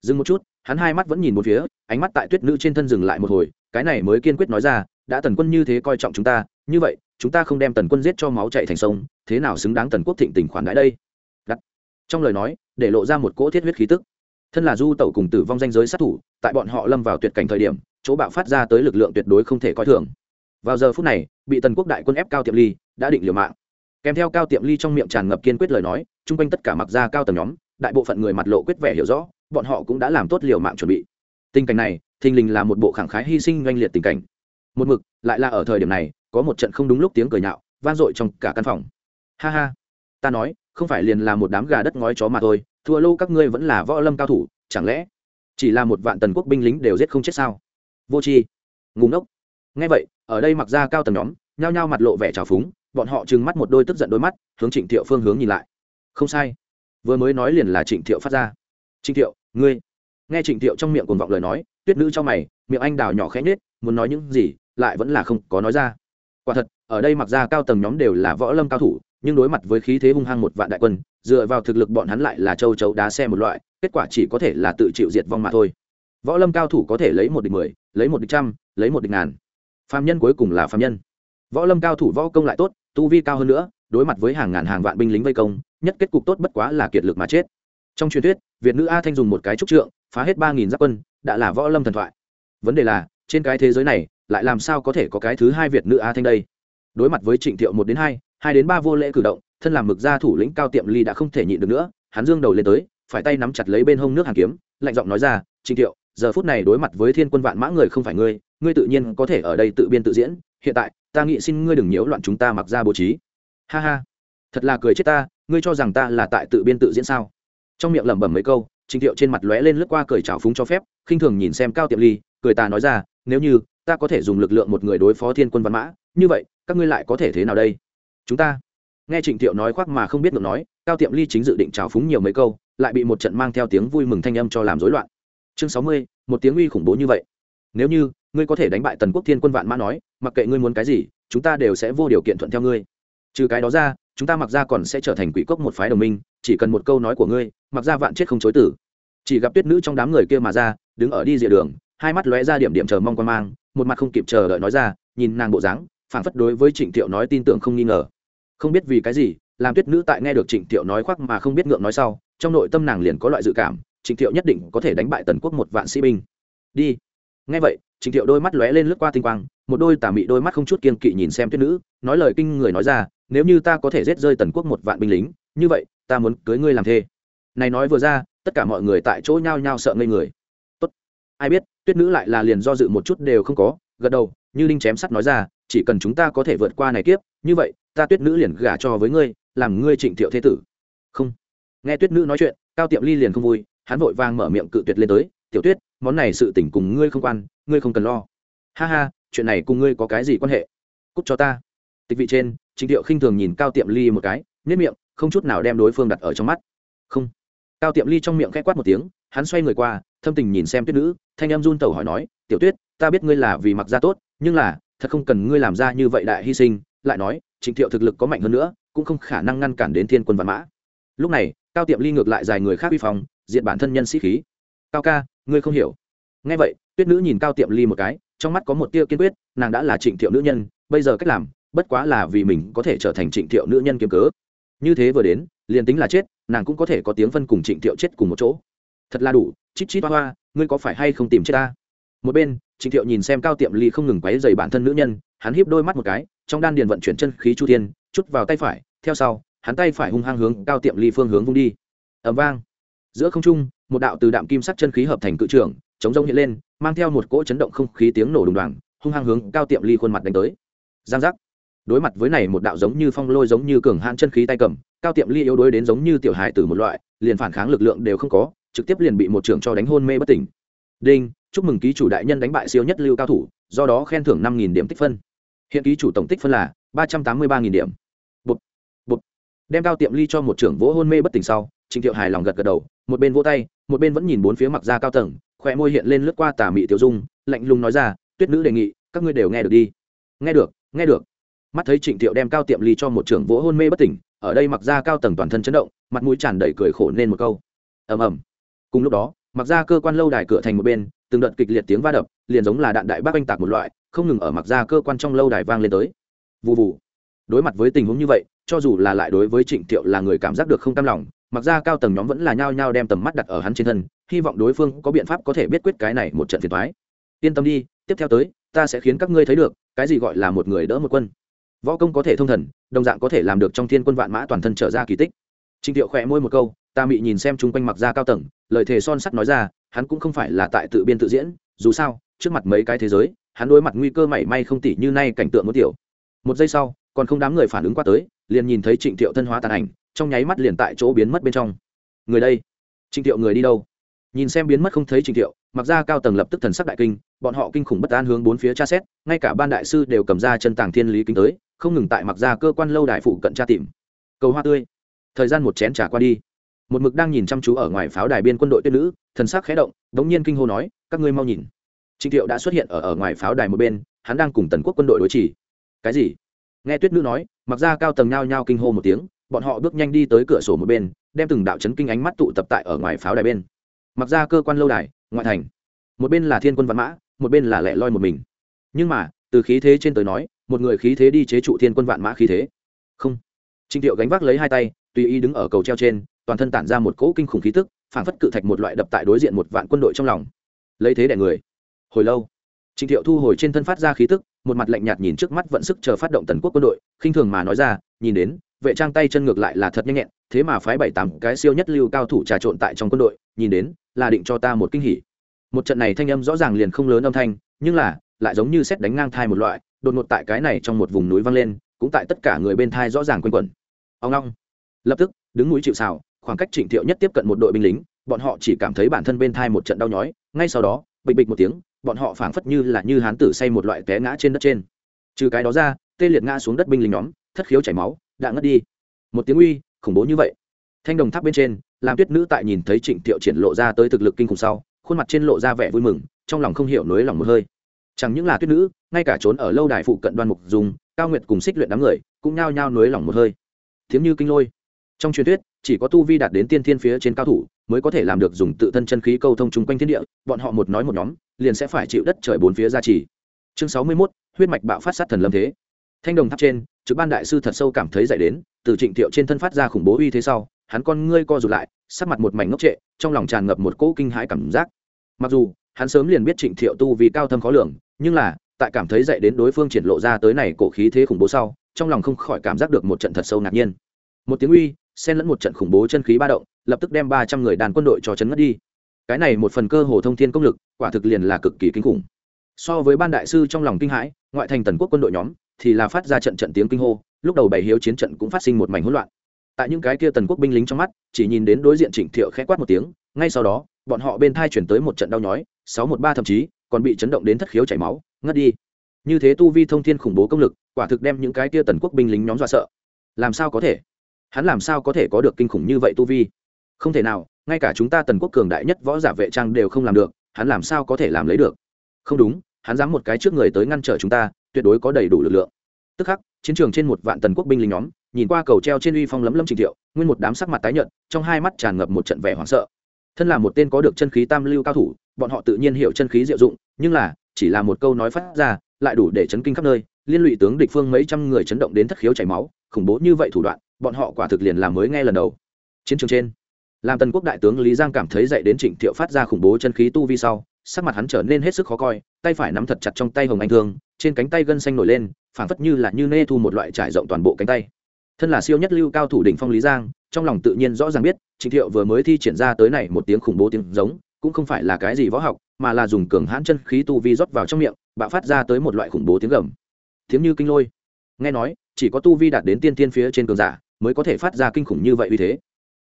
Dừng một chút, hắn hai mắt vẫn nhìn một phía, ánh mắt tại tuyết nữ trên thân dừng lại một hồi, cái này mới kiên quyết nói ra, đã tần quân như thế coi trọng chúng ta, như vậy, chúng ta không đem tần quân giết cho máu chạy thành sông, thế nào xứng đáng tần quốc thịnh tình khoản đãi đây? Đắt trong lời nói, để lộ ra một cỗ thiết huyết khí tức. Thân là du tẩu cùng tử vong danh giới sát thủ, tại bọn họ lâm vào tuyệt cảnh thời điểm, chỗ bạo phát ra tới lực lượng tuyệt đối không thể coi thường vào giờ phút này, bị tần quốc đại quân ép cao tiệm ly, đã định liều mạng. Kèm theo cao tiệm ly trong miệng tràn ngập kiên quyết lời nói, chung quanh tất cả mặc ra cao tầng nhóm, đại bộ phận người mặt lộ quyết vẻ hiểu rõ, bọn họ cũng đã làm tốt liều mạng chuẩn bị. Tình cảnh này, thình lình là một bộ khẳng khái hy sinh oanh liệt tình cảnh. Một mực, lại là ở thời điểm này, có một trận không đúng lúc tiếng cười nhạo, vang dội trong cả căn phòng. Ha ha, ta nói, không phải liền là một đám gà đất ngói chó mà thôi, thua lâu các ngươi vẫn là võ lâm cao thủ, chẳng lẽ chỉ là một vạn tần quốc binh lính đều giết không chết sao? Vô tri ngùng ngốc ngay vậy, ở đây mặc ra cao tầng nhóm, nhao nhao mặt lộ vẻ trào phúng, bọn họ trừng mắt một đôi tức giận đôi mắt, hướng trịnh thiệu phương hướng nhìn lại. Không sai. Vừa mới nói liền là trịnh thiệu phát ra. Trịnh thiệu, ngươi. Nghe trịnh thiệu trong miệng cuồng vọng lời nói, tuyết nữ cho mày, miệng anh đào nhỏ khẽ nhết muốn nói những gì, lại vẫn là không có nói ra. Quả thật, ở đây mặc ra cao tầng nhóm đều là võ lâm cao thủ, nhưng đối mặt với khí thế hung hăng một vạn đại quân, dựa vào thực lực bọn hắn lại là châu chấu đá xe một loại, kết quả chỉ có thể là tự chịu diệt vong mà thôi. Võ lâm cao thủ có thể lấy một địch mười, lấy một địch trăm, lấy một địch ngàn phạm nhân cuối cùng là phạm nhân. Võ lâm cao thủ võ công lại tốt, tu vi cao hơn nữa, đối mặt với hàng ngàn hàng vạn binh lính vây công, nhất kết cục tốt bất quá là kiệt lực mà chết. Trong truyền thuyết, việt nữ a thanh dùng một cái trúc trượng, phá hết ba nghìn giáp quân, đã là võ lâm thần thoại. Vấn đề là, trên cái thế giới này, lại làm sao có thể có cái thứ hai việt nữ a thanh đây? Đối mặt với trịnh thiệu một đến hai hai đến ba vô lễ cử động, thân làm mực gia thủ lĩnh cao tiệm ly đã không thể nhịn được nữa, hắn dương đầu lên tới, phải tay nắm chặt lấy bên hông nước hàng kiếm, lạnh giọng nói ra, trịnh thiệu giờ phút này đối mặt với thiên quân vạn mã người không phải ngươi ngươi tự nhiên có thể ở đây tự biên tự diễn. Hiện tại, ta nghĩ xin ngươi đừng nhiễu loạn chúng ta mặc ra bố trí. Ha ha, thật là cười chết ta, ngươi cho rằng ta là tại tự biên tự diễn sao? Trong miệng lẩm bẩm mấy câu trịnh thiệu trên mặt lóe lên lướt qua cười trào phúng cho phép, khinh thường nhìn xem cao tiệm ly, cười ta nói ra, nếu như ta có thể dùng lực lượng một người đối phó thiên quân văn mã, như vậy, các ngươi lại có thể thế nào đây? Chúng ta, nghe trịnh thiệu nói khoác mà không biết được nói, cao tiệm ly chính dự định trào phúng nhiều mấy câu, lại bị một trận mang theo tiếng vui mừng thanh âm cho làm rối loạn chương sáu mươi, một tiếng uy khủng bố như vậy. Nếu như, ngươi có thể đánh bại tần quốc thiên quân vạn mã nói, mặc kệ ngươi muốn cái gì, chúng ta đều sẽ vô điều kiện thuận theo ngươi. Trừ cái đó ra, chúng ta mặc ra còn sẽ trở thành quỷ cốc một phái đồng minh, chỉ cần một câu nói của ngươi mặc ra vạn chết không chối tử chỉ gặp tuyết nữ trong đám người kia mà ra, đứng ở đi rìa đường, hai mắt lóe ra điểm điểm chờ mong quan mang, một mặt không kịp chờ đợi nói ra, nhìn nàng bộ dáng, phảng phất đối với trịnh thiệu nói tin tưởng không nghi ngờ. Không biết vì cái gì, làm tuyết nữ tại nghe được trịnh thiệu nói khoác mà không biết ngượng nói sau, trong nội tâm nàng liền có loại dự cảm trịnh thiệu nhất định có thể đánh bại tần quốc một vạn sĩ binh. Đi. Nghe vậy trịnh thiệu đôi mắt lóe lên lướt qua tinh quang, một đôi tà mị đôi mắt không chút kiên kỵ nhìn xem tuyết nữ, nói lời kinh người nói ra, nếu như ta có thể giết rơi tần quốc một vạn binh lính, như vậy, ta muốn cưới ngươi làm thê. Này nói vừa ra, tất cả mọi người tại chỗ nhao nhao sợ ngây người. Tốt. Ai biết, tuyết nữ lại là liền do dự một chút đều không có, gật đầu, như Linh chém sắt nói ra, chỉ cần chúng ta có thể vượt qua này kiếp, như vậy, ta tuyết nữ liền gả cho với ngươi, làm ngươi trịnh thiệu thế tử. Không. Nghe tuyết nữ nói chuyện, cao tiệm ly liền không vui hắn vội vàng mở miệng cự tuyệt lên tới, tiểu tuyết, món này sự tình cùng ngươi không quan, ngươi không cần lo. Ha ha, chuyện này cùng ngươi có cái gì quan hệ? Cút cho ta. Tịch vị trên, trịnh thiệu khinh thường nhìn cao tiệm ly một cái nếp miệng, không chút nào đem đối phương đặt ở trong mắt. Không. Cao tiệm ly trong miệng k h ẽ quát một tiếng, hắn xoay người qua, thâm tình nhìn xem tuyết nữ, thanh em run tẩu hỏi nói, tiểu tuyết, ta biết ngươi là vì mặc ra tốt, nhưng là, thật không cần ngươi làm ra như vậy đại hy sinh. Lại nói, trịnh thiệu thực lực có mạnh hơn nữa, cũng không khả năng ngăn cản đến thiên quân văn mã. Lúc này cao tiệm ly ngược lại dài người khác vi phong, diện bản thân nhân sĩ khí. Cao ca ngươi không hiểu. Ngay vậy tuyết nữ nhìn cao tiệm ly một cái trong mắt có một tia kiên quyết nàng đã là trịnh thiệu nữ nhân bây giờ cách làm bất quá là vì mình có thể trở thành trịnh thiệu nữ nhân kiếm cớ. Như thế vừa đến liền tính là chết nàng cũng có thể có tiếng phân cùng trịnh thiệu chết cùng một chỗ. Thật là đủ chít chít hoa hoa ngươi có phải hay không tìm chết ta? Một bên trịnh thiệu nhìn xem cao tiệm ly không ngừng quấy dày bản thân nữ nhân hắn híp đôi mắt một cái trong đan điền vận chuyển chân khí chu thiên chút vào tay phải theo sau hắn tay phải hung hăng hướng cao tiệm ly phương hướng vung đi. Ẩm vang. Giữa không trung, một đạo từ đạm kim sắc chân khí hợp thành cự trưởng, chống rông hiện lên, mang theo một cỗ chấn động không khí tiếng nổ đùng đoàng, hung hăng hướng cao tiệm ly khuôn mặt đánh tới. Giang giác. Đối mặt với này một đạo giống như phong lôi giống như cường hãn chân khí tay cầm, cao tiệm ly yếu đuối đến giống như tiểu hài từ một loại, liền phản kháng lực lượng đều không có, trực tiếp liền bị một trưởng cho đánh hôn mê bất tỉnh. Đinh, chúc mừng ký chủ đại nhân đánh bại siêu nhất lưu cao thủ, do đó khen thưởng năm nghìn điểm tích phân. Hiện ký chủ tổng tích phân là ba trăm tám mươi ba điểm đem cao tiệm ly cho một trưởng vỗ hôn mê bất tỉnh sau trịnh thiệu hài lòng gật gật đầu, một bên vỗ tay, một bên vẫn nhìn bốn phía mặc ra cao tầng khỏe môi hiện lên lướt qua tà mị tiểu dung, lạnh lùng nói ra, tuyết nữ đề nghị, các ngươi đều nghe được đi. Nghe được nghe được. Mắt thấy trịnh thiệu đem cao tiệm ly cho một trưởng vỗ hôn mê bất tỉnh, ở đây mặc ra cao tầng toàn thân chấn động, mặt mũi tràn đầy cười khổ nên một câu. Ầm ầm. Cùng lúc đó, mặc ra cơ quan lâu đài cửa thành một bên, từng đợt kịch liệt tiếng va đập, liền giống là đạn đại bác oanh tạc một loại, không ngừng ở mặc ra cơ quan trong lâu đài vang lên tới. Vụ vụ đối mặt với tình huống như vậy cho dù là lại đối với trịnh thiệu là người cảm giác được không cam lòng, mặc ra cao tầng nhóm vẫn là nhao nhao đem tầm mắt đặt ở hắn trên thân, hy vọng đối phương có biện pháp có thể biết quyết cái này một trận phiền thoái yên tâm đi, tiếp theo tới, ta sẽ khiến các ngươi thấy được, cái gì gọi là một người đỡ một quân. Võ công có thể thông thần, đồng dạng có thể làm được trong thiên quân vạn mã toàn thân trở ra kỳ tích. Trịnh thiệu khỏe môi một câu, ta mị nhìn xem chung quanh mặc ra cao tầng, lời thề son sắt nói ra, hắn cũng không phải là tại tự biên tự diễn, dù sao, trước mặt mấy cái thế giới, hắn đối mặt nguy cơ mảy may không tỉ như nay cảnh tượng muốn tiểu. Một giây sau còn không đám người phản ứng qua tới, liền nhìn thấy trịnh thiệu thân hóa tàn ảnh, trong nháy mắt liền tại chỗ biến mất bên trong. Người đây, trịnh thiệu người đi đâu? Nhìn xem biến mất không thấy trịnh thiệu, mặc ra cao tầng lập tức thần sắc đại kinh, bọn họ kinh khủng bất an hướng bốn phía tra xét, ngay cả ban đại sư đều cầm ra chân tàng thiên lý kính tới, không ngừng tại mặc ra cơ quan lâu đài phụ cận tra tìm. Cầu hoa tươi. Thời gian một chén trả qua đi. Một mực đang nhìn chăm chú ở ngoài pháo đài biên quân đội tuyết nữ, thần sắc khẽ động, đống nhiên kinh hô nói, các ngươi mau nhìn. Trịnh thiệu đã xuất hiện ở ở ngoài pháo đài một bên, hắn đang cùng tần quốc quân đội đối chỉ. Cái gì? Nghe tuyết nữ nói, mặc ra cao tầng nhao nhao kinh hô một tiếng, bọn họ bước nhanh đi tới cửa sổ một bên, đem từng đạo chấn kinh ánh mắt tụ tập tại ở ngoài pháo đài bên. Mặc ra cơ quan lâu đài, ngoại thành. Một bên là thiên quân văn mã, một bên là lẻ loi một mình. Nhưng mà, từ khí thế trên tới nói, một người khí thế đi chế trụ thiên quân vạn mã khí thế. Không. Trịnh thiệu gánh vác lấy hai tay, tùy ý đứng ở cầu treo trên, toàn thân tản ra một cỗ kinh khủng khí tức phản phất cự thạch một loại đập tại đối diện một vạn quân đội trong lòng. Lấy thế đẻ người. Hồi lâu, trịnh thiệu thu hồi trên thân phát ra khí tức một mặt lạnh nhạt nhìn trước mắt vận sức chờ phát động tần quốc quân đội, khinh thường mà nói ra, nhìn đến, vệ trang tay chân ngược lại là thật nhanh nhẹn, thế mà phái bảy tám cái siêu nhất lưu cao thủ trà trộn tại trong quân đội, nhìn đến, là định cho ta một kinh hỉ. Một trận này thanh âm rõ ràng liền không lớn âm thanh, nhưng là, lại giống như xét đánh ngang thai một loại, đột ngột tại cái này trong một vùng núi vang lên, cũng tại tất cả người bên thai rõ ràng quanh quẩn. Ông long lập tức, đứng núi chịu xào khoảng cách trịnh thiệu nhất tiếp cận một đội binh lính, bọn họ chỉ cảm thấy bản thân bên thai một trận đau nhói, ngay sau đó, bịch bịch một tiếng bọn họ phảng phất như là như hán tử say một loại té ngã trên đất trên. Trừ cái đó ra, tê liệt ngã xuống đất binh lính nhóm, thất khiếu chảy máu, đã ngất đi. Một tiếng uy, khủng bố như vậy. Thanh đồng tháp bên trên, làm tuyết nữ tại nhìn thấy trịnh thiệu triển lộ ra tới thực lực kinh khủng sau, khuôn mặt trên lộ ra vẻ vui mừng, trong lòng không hiểu nối lòng một hơi. Chẳng những là tuyết nữ, ngay cả trốn ở lâu đài phụ cận đoan mục dùng cao nguyệt cùng xích luyện đám người, cũng nhao nhao nối lòng một hơi. Thiếm như kinh lôi. Trong truyền thuyết, chỉ có tu vi đạt đến tiên thiên phía trên cao thủ mới có thể làm được dùng tự thân chân khí câu thông chung quanh thiên địa bọn họ một nói một nhóm liền sẽ phải chịu đất trời bốn phía gia trì. Chương sáu mươi 61, huyết mạch bạo phát sát thần lâm thế. Thanh đồng tháp trên trực ban đại sư thật sâu cảm thấy dậy đến từ trịnh thiệu trên thân phát ra khủng bố uy thế sau hắn con ngươi co rụt lại sắc mặt một mảnh ngốc trệ trong lòng tràn ngập một cỗ kinh hãi cảm giác. Mặc dù hắn sớm liền biết trịnh thiệu tu vì cao thâm khó lường nhưng là tại cảm thấy dậy đến đối phương triển lộ ra tới này cổ khí thế khủng bố sau trong lòng không khỏi cảm giác được một trận thật sâu ngạc nhiên một tiếng uy, xen lẫn một trận khủng bố chân khí ba động, lập tức đem ba trăm người đàn quân đội cho chấn ngất đi. Cái này một phần cơ hồ thông thiên công lực, quả thực liền là cực kỳ kinh khủng. So với ban đại sư trong lòng kinh hãi, ngoại thành tần quốc quân đội nhóm, thì là phát ra trận trận tiếng kinh hô, lúc đầu bảy hiếu chiến trận cũng phát sinh một mảnh hỗn loạn. Tại những cái kia tần quốc binh lính trong mắt, chỉ nhìn đến đối diện trịnh thiệu khẽ quát một tiếng, ngay sau đó, bọn họ bên thai chuyển tới một trận đau nhói, sáu một ba thậm chí, còn bị chấn động đến thất khiếu chảy máu, ngất đi. Như thế tu vi thông thiên khủng bố công lực, quả thực đem những cái kia tần quốc binh lính nhóm dọa sợ. Làm sao có thể? Hắn làm sao có thể có được kinh khủng như vậy tu vi? Không thể nào, ngay cả chúng ta tần quốc cường đại nhất võ giả vệ trang đều không làm được, hắn làm sao có thể làm lấy được? Không đúng, hắn dám một cái trước người tới ngăn trở chúng ta, tuyệt đối có đầy đủ lực lượng. Tức khắc, chiến trường trên một vạn tần quốc binh lính nhóm, nhìn qua cầu treo trên uy phong lấm lấm trình thiệu nguyên một đám sắc mặt tái nhợt, trong hai mắt tràn ngập một trận vẻ hoảng sợ. Thân là một tên có được chân khí tam lưu cao thủ, bọn họ tự nhiên hiểu chân khí diệu dụng, nhưng là, chỉ là một câu nói phát ra, lại đủ để chấn kinh khắp nơi, liên lụy tướng địch phương mấy trăm người chấn động đến thất khiếu chảy máu, khủng bố như vậy thủ đoạn bọn họ quả thực liền làm mới nghe lần đầu. Chiến trường trên, làm tần quốc đại tướng lý giang cảm thấy dậy đến trịnh thiệu phát ra khủng bố chân khí tu vi sau, sắc mặt hắn trở nên hết sức khó coi, tay phải nắm thật chặt trong tay hồng anh thương, trên cánh tay gân xanh nổi lên, phảng phất như là như nê thu một loại trải rộng toàn bộ cánh tay. Thân là siêu nhất lưu cao thủ đỉnh phong lý giang, trong lòng tự nhiên rõ ràng biết, trịnh thiệu vừa mới thi triển ra tới này một tiếng khủng bố tiếng giống, cũng không phải là cái gì võ học, mà là dùng cường hãn chân khí tu vi rót vào trong miệng, bạo phát ra tới một loại khủng bố tiếng gầm. Tiếng như kinh lôi. Nghe nói, chỉ có tu vi đạt đến tiên tiên phía trên cường giả mới có thể phát ra kinh khủng như vậy uy thế.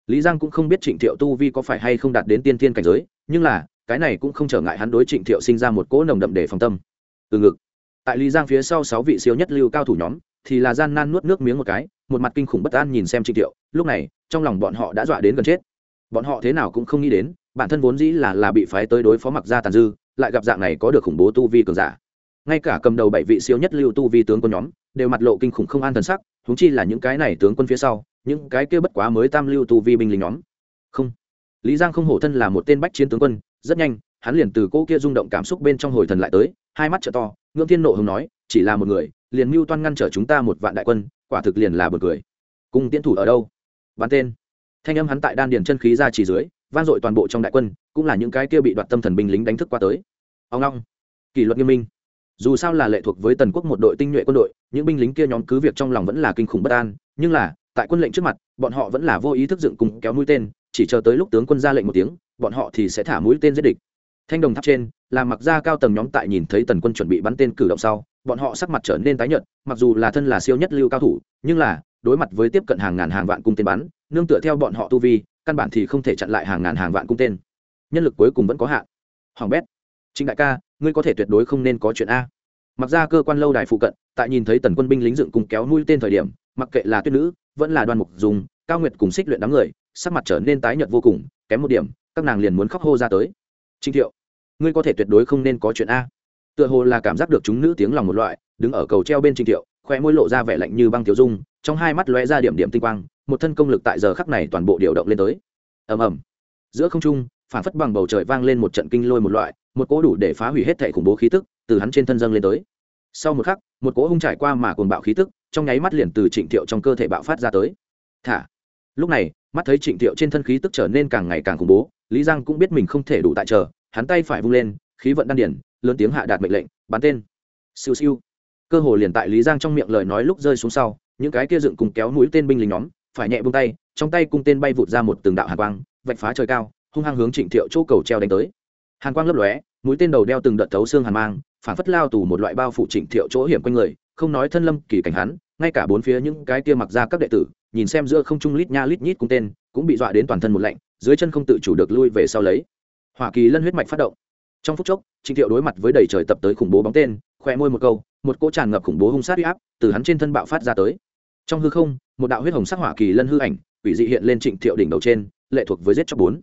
Lý giang cũng không biết trịnh thiệu tu vi có phải hay không đạt đến tiên tiên cảnh giới, nhưng là, cái này cũng không trở ngại hắn đối trịnh thiệu sinh ra một cỗ nồng đậm để phòng tâm. Từ ngực. Tại lý giang phía sau sáu vị siêu nhất lưu cao thủ nhóm, thì là gian nan nuốt nước miếng một cái, một mặt kinh khủng bất an nhìn xem trịnh thiệu, lúc này, trong lòng bọn họ đã dọa đến gần chết. Bọn họ thế nào cũng không nghĩ đến, bản thân vốn dĩ là là bị phái tới đối phó mặc gia tàn dư, lại gặp dạng này có được khủng bố tu vi cường giả. Ngay cả cầm đầu bảy vị siêu nhất lưu tu vi tướng quân nhóm đều mặt lộ kinh khủng không an thần sắc húng chi là những cái này tướng quân phía sau, những cái kia bất quá mới tam lưu tu vi binh lính nhóm. Không. Lý giang không hổ thân là một tên bách chiến tướng quân, rất nhanh, hắn liền từ cô kia rung động cảm xúc bên trong hồi thần lại tới, hai mắt t to, ngưỡng thiên nộ hồng nói, chỉ là một người, liền mưu toan ngăn trở chúng ta một vạn đại quân, quả thực liền là bật cười. Cùng tiến thủ ở đâu? Bắn tên. Thanh âm hắn tại đan điền chân khí ra chỉ dưới, vang dội toàn bộ trong đại quân, cũng là những cái kia bị đoạt tâm thần binh lính đánh thức qua tới. Ông long. Kỷ luật nghiêm minh dù sao là lệ thuộc với tần quốc một đội tinh nhuệ quân đội, những binh lính kia nhóm cứ việc trong lòng vẫn là kinh khủng bất an, nhưng là, tại quân lệnh trước mặt, bọn họ vẫn là vô ý thức dựng cùng kéo mũi tên, chỉ chờ tới lúc tướng quân ra lệnh một tiếng, bọn họ thì sẽ thả mũi tên giết địch. Thanh đồng tháp trên, là mặc ra cao tầng nhóm tại nhìn thấy tần quân chuẩn bị bắn tên cử động sau, bọn họ sắc mặt trở nên tái nhợt, mặc dù là thân là siêu nhất lưu cao thủ, nhưng là, đối mặt với tiếp cận hàng ngàn hàng vạn cung tên bắn, nương tựa theo bọn họ tu vi, căn bản thì không thể chặn lại hàng ngàn hàng vạn cung tên. Nhân lực cuối cùng vẫn có hạn. Hoàng bét. Trịnh đại ca ngươi có thể tuyệt đối không nên có chuyện a. Mặc ra cơ quan lâu đài phụ cận, tại nhìn thấy tần quân binh lính dựng cùng kéo nuôi tên thời điểm, mặc kệ là tuyết nữ, vẫn là đoan mục dùng, cao nguyệt cùng xích luyện đám người, sắc mặt trở nên tái nhợt vô cùng, kém một điểm, các nàng liền muốn khóc hô ra tới. Trinh thiệu, ngươi có thể tuyệt đối không nên có chuyện a. Tựa hồ là cảm giác được chúng nữ tiếng lòng một loại, đứng ở cầu treo bên trinh thiệu, khoe môi lộ ra vẻ lạnh như băng tiểu dung, trong hai mắt lóe ra điểm điểm tinh quang, một thân công lực tại giờ khắc này toàn bộ điều động lên tới. Ầm ầm. Giữa không trung phản phất bằng bầu trời vang lên một trận kinh lôi một loại, một cỗ đủ để phá hủy hết thể khủng bố khí tức từ hắn trên thân dâng lên tới. Sau một khắc, một cỗ hung trải qua mà cuồng bạo khí tức trong nháy mắt liền từ trịnh thiệu trong cơ thể bạo phát ra tới. Thả. Lúc này, mắt thấy trịnh thiệu trên thân khí tức trở nên càng ngày càng khủng bố, lý giang cũng biết mình không thể đủ tại chờ, hắn tay phải vung lên, khí vận đan điển lớn tiếng hạ đạt mệnh lệnh, bắn tên. Siêu siêu. Cơ hồ liền tại lý giang trong miệng lời nói lúc rơi xuống sau, những cái kia dựng cùng kéo mũi tên binh lính nhóm phải nhẹ buông tay, trong tay cung tên bay vụt ra một từng đạo hàn quang, vạch phá trời cao hung hăng hướng trịnh thiệu chỗ cầu treo đánh tới. Hàn quang lấp lóe, mũi tên đầu đeo từng đợt thấu xương hàn mang, phản phất lao tù một loại bao phủ trịnh thiệu chỗ hiểm quanh người, không nói thân lâm kỳ cảnh hắn, ngay cả bốn phía những cái kia mặc ra các đệ tử, nhìn xem giữa không trung lít nha lít nhít cung tên, cũng bị dọa đến toàn thân một lạnh, dưới chân không tự chủ được lui về sau lấy. Hoa kỳ lân huyết mạch phát động. Trong phút chốc, trịnh thiệu đối mặt với đầy trời tập tới khủng bố bóng tên khoe môi một câu, một cỗ tràn ngập khủng bố hung sát huy áp từ hắn trên thân bạo phát ra tới. Trong hư không, một đạo huyết hồng sắc hỏa kỳ lân hư ảnh, quỷ dị hiện lên trịnh thiệu đỉnh đầu trên, lệ thuộc với giết chóc bốn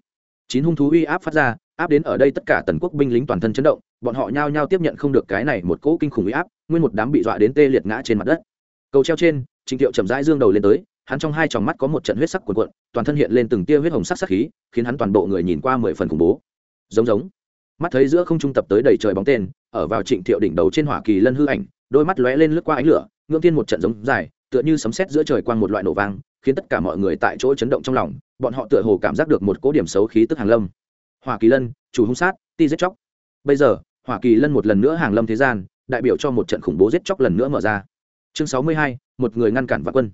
chín hung thú uy áp phát ra, áp đến ở đây tất cả tần quốc binh lính toàn thân chấn động, bọn họ nhao nhao tiếp nhận không được cái này một cỗ kinh khủng uy áp, nguyên một đám bị dọa đến tê liệt ngã trên mặt đất. Cầu treo trên, trịnh thiệu chậm rãi dương đầu lên tới, hắn trong hai tròng mắt có một trận huyết sắc cuồn cuộn, toàn thân hiện lên từng tia huyết hồng sắc sắc khí, khiến hắn toàn bộ người nhìn qua mười phần khủng bố. Giống giống. Mắt thấy giữa không trung tập tới đầy trời bóng tên, ở vào trịnh thiệu đỉnh đầu trên hỏa kỳ lân hư ảnh, đôi mắt lóe lên lướt qua ánh lửa, ngưỡng thiên một trận giống dài, tựa như sấm sét giữa trời quang một loại nổ vang, khiến tất cả mọi người tại chỗ chấn động trong lòng bọn họ tựa hồ cảm giác được một cố điểm xấu khí tức hàng lâm. Hỏa kỳ lân, chủ hung sát, ti giết chóc. Bây giờ, hỏa kỳ lân một lần nữa hàng lâm thế gian, đại biểu cho một trận khủng bố giết chóc lần nữa mở ra. Chương sáu mươi hai, một người ngăn cản vạn quân.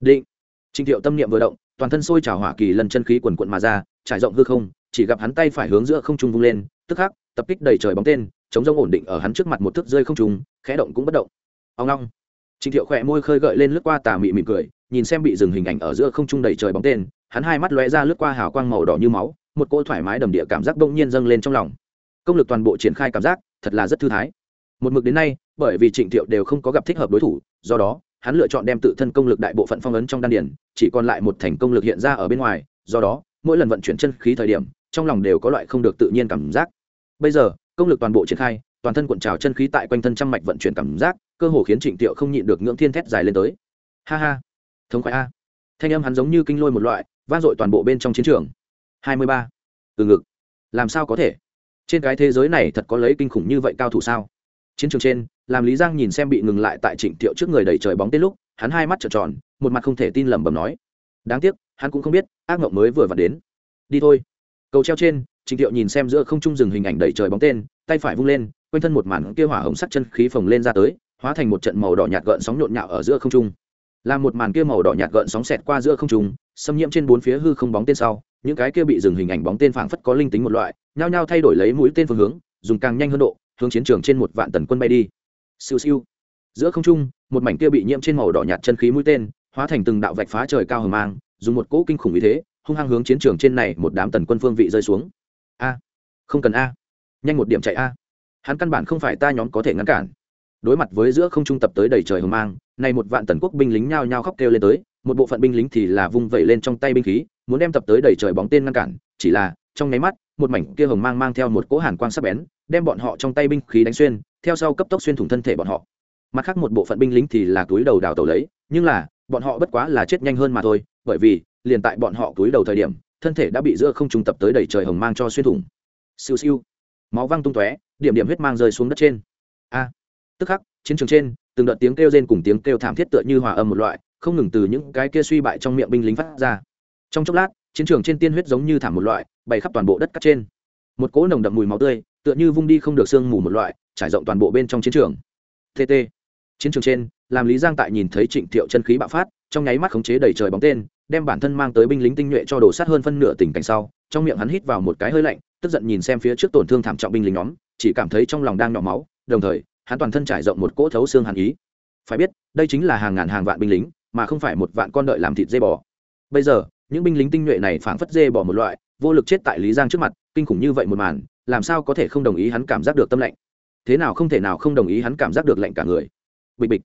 Định. Trình thiệu tâm niệm vừa động, toàn thân sôi trào hỏa kỳ lân chân khí quần quận mà ra, trải rộng hư không, chỉ gặp hắn tay phải hướng giữa không trung vung lên, tức khắc, tập kích đầy trời bóng tên, chống rông ổn định ở hắn trước mặt một thước rơi không trung, khẽ động cũng bất động. Ông long trình thiệu khỏe môi khơi gợi lên lướt qua tà mị mỉm cười, nhìn xem bị dừng hình ảnh ở giữa không trung đầy trời bóng tên hắn hai mắt lóe ra lướt qua hào quang màu đỏ như máu, một cỗ thoải mái đầm địa cảm giác bỗng nhiên dâng lên trong lòng. Công lực toàn bộ triển khai cảm giác, thật là rất thư thái. Một mực đến nay, bởi vì trịnh thiệu đều không có gặp thích hợp đối thủ, do đó, hắn lựa chọn đem tự thân công lực đại bộ phận phong ấn trong đan điển chỉ còn lại một thành công lực hiện ra ở bên ngoài, do đó, mỗi lần vận chuyển chân khí thời điểm, trong lòng đều có loại không được tự nhiên cảm giác. Bây giờ, công lực toàn bộ triển khai, toàn thân cuộn trào chân khí tại quanh thân trăm mạch vận chuyển cảm giác, cơ hồ khiến trịnh tiệu không nhịn được ngưỡng thiên thét dài lên tới. Ha ha, thống khoái a. Thanh âm hắn giống như kinh lôi một loại vang dội toàn bộ bên trong chiến trường. Hai mươi ba. Từ ngực. Làm sao có thể? Trên cái thế giới này thật có lấy kinh khủng như vậy cao thủ sao? Chiến trường trên, làm lý giang nhìn xem bị ngừng lại tại trịnh tiệu trước người đầy trời bóng tên lúc, hắn hai mắt trợn tròn, một mặt không thể tin lẩm bẩm nói. Đáng tiếc, hắn cũng không biết, ác mộng mới vừa vặn đến. Đi thôi. Cầu treo trên, trịnh tiệu nhìn xem giữa không trung dừng hình ảnh đầy trời bóng tên, tay phải vung lên, quanh thân một màn kia hỏa hồng sắc chân khí phồng lên ra tới, hóa thành một trận màu đỏ nhạt gợn sóng nhộn nhạo ở giữa không trung. Là một màn kia màu đỏ nhạt gợn sóng xẹt qua giữa không trung xâm nhiễm trên bốn phía hư không bóng tên sau, những cái kia bị dừng hình ảnh bóng tên phảng phất có linh tính một loại, nhao nhao thay đổi lấy mũi tên phương hướng, dùng càng nhanh hơn độ, hướng chiến trường trên một vạn tần quân bay đi. Siêu siêu. Giữa không trung, một mảnh kia bị nhiễm trên màu đỏ nhạt chân khí mũi tên, hóa thành từng đạo vạch phá trời cao hầm mang, dùng một cỗ kinh khủng như thế, hung hăng hướng chiến trường trên này một đám tần quân phương vị rơi xuống. A. Không cần a. Nhanh một điểm chạy a. Hắn căn bản không phải ta nhóm có thể ngăn cản. Đối mặt với giữa không trung tập tới đầy trời hầm mang, này một vạn tần quốc binh lính nhao nhao khóc kêu lên tới một bộ phận binh lính thì là vung vẩy lên trong tay binh khí, muốn đem tập tới đầy trời bóng tên ngăn cản, chỉ là, trong nháy mắt, một mảnh kia hồng mang mang theo một cỗ hàn quang sắc bén, đem bọn họ trong tay binh khí đánh xuyên, theo sau cấp tốc xuyên thủng thân thể bọn họ. Mặt khác một bộ phận binh lính thì là túi đầu đào tẩu lấy, nhưng là, bọn họ bất quá là chết nhanh hơn mà thôi, bởi vì, liền tại bọn họ túi đầu thời điểm, thân thể đã bị giữa không trung tập tới đầy trời hồng mang cho xuyên thủng. Siêu siêu. Máu văng tung tóe, điểm điểm huyết mang rơi xuống đất trên. A. Tức khắc, chiến trường trên, từng đợt tiếng kêu rên cùng tiếng kêu thảm thiết tựa như hòa âm một loại không ngừng từ những cái kia suy bại trong miệng binh lính phát ra. Trong chốc lát, chiến trường trên tiên huyết giống như thảm một loại bày khắp toàn bộ đất cắt trên. Một cỗ nồng đậm mùi máu tươi, tựa như vung đi không được sương mù một loại, trải rộng toàn bộ bên trong chiến trường. Tt chiến trường trên, làm lý giang tại nhìn thấy trịnh thiệu chân khí bạo phát, trong nháy mắt khống chế đầy trời bóng tên, đem bản thân mang tới binh lính tinh nhuệ cho đổ sát hơn phân nửa tình cảnh sau, trong miệng hắn hít vào một cái hơi lạnh, tức giận nhìn xem phía trước tổn thương thảm trọng binh lính nhóm, chỉ cảm thấy trong lòng đang nhỏ máu, đồng thời, hắn toàn thân trải rộng một cỗ thấu xương hàn ý. Phải biết, đây chính là hàng ngàn hàng vạn binh lính mà không phải một vạn con đợi làm thịt dê bò. Bây giờ, những binh lính tinh nhuệ này phảng phất dê bỏ một loại, vô lực chết tại lý giang trước mặt, kinh khủng như vậy một màn, làm sao có thể không đồng ý hắn cảm giác được tâm lạnh thế nào không thể nào không đồng ý hắn cảm giác được lạnh cả người? Bịch bịch.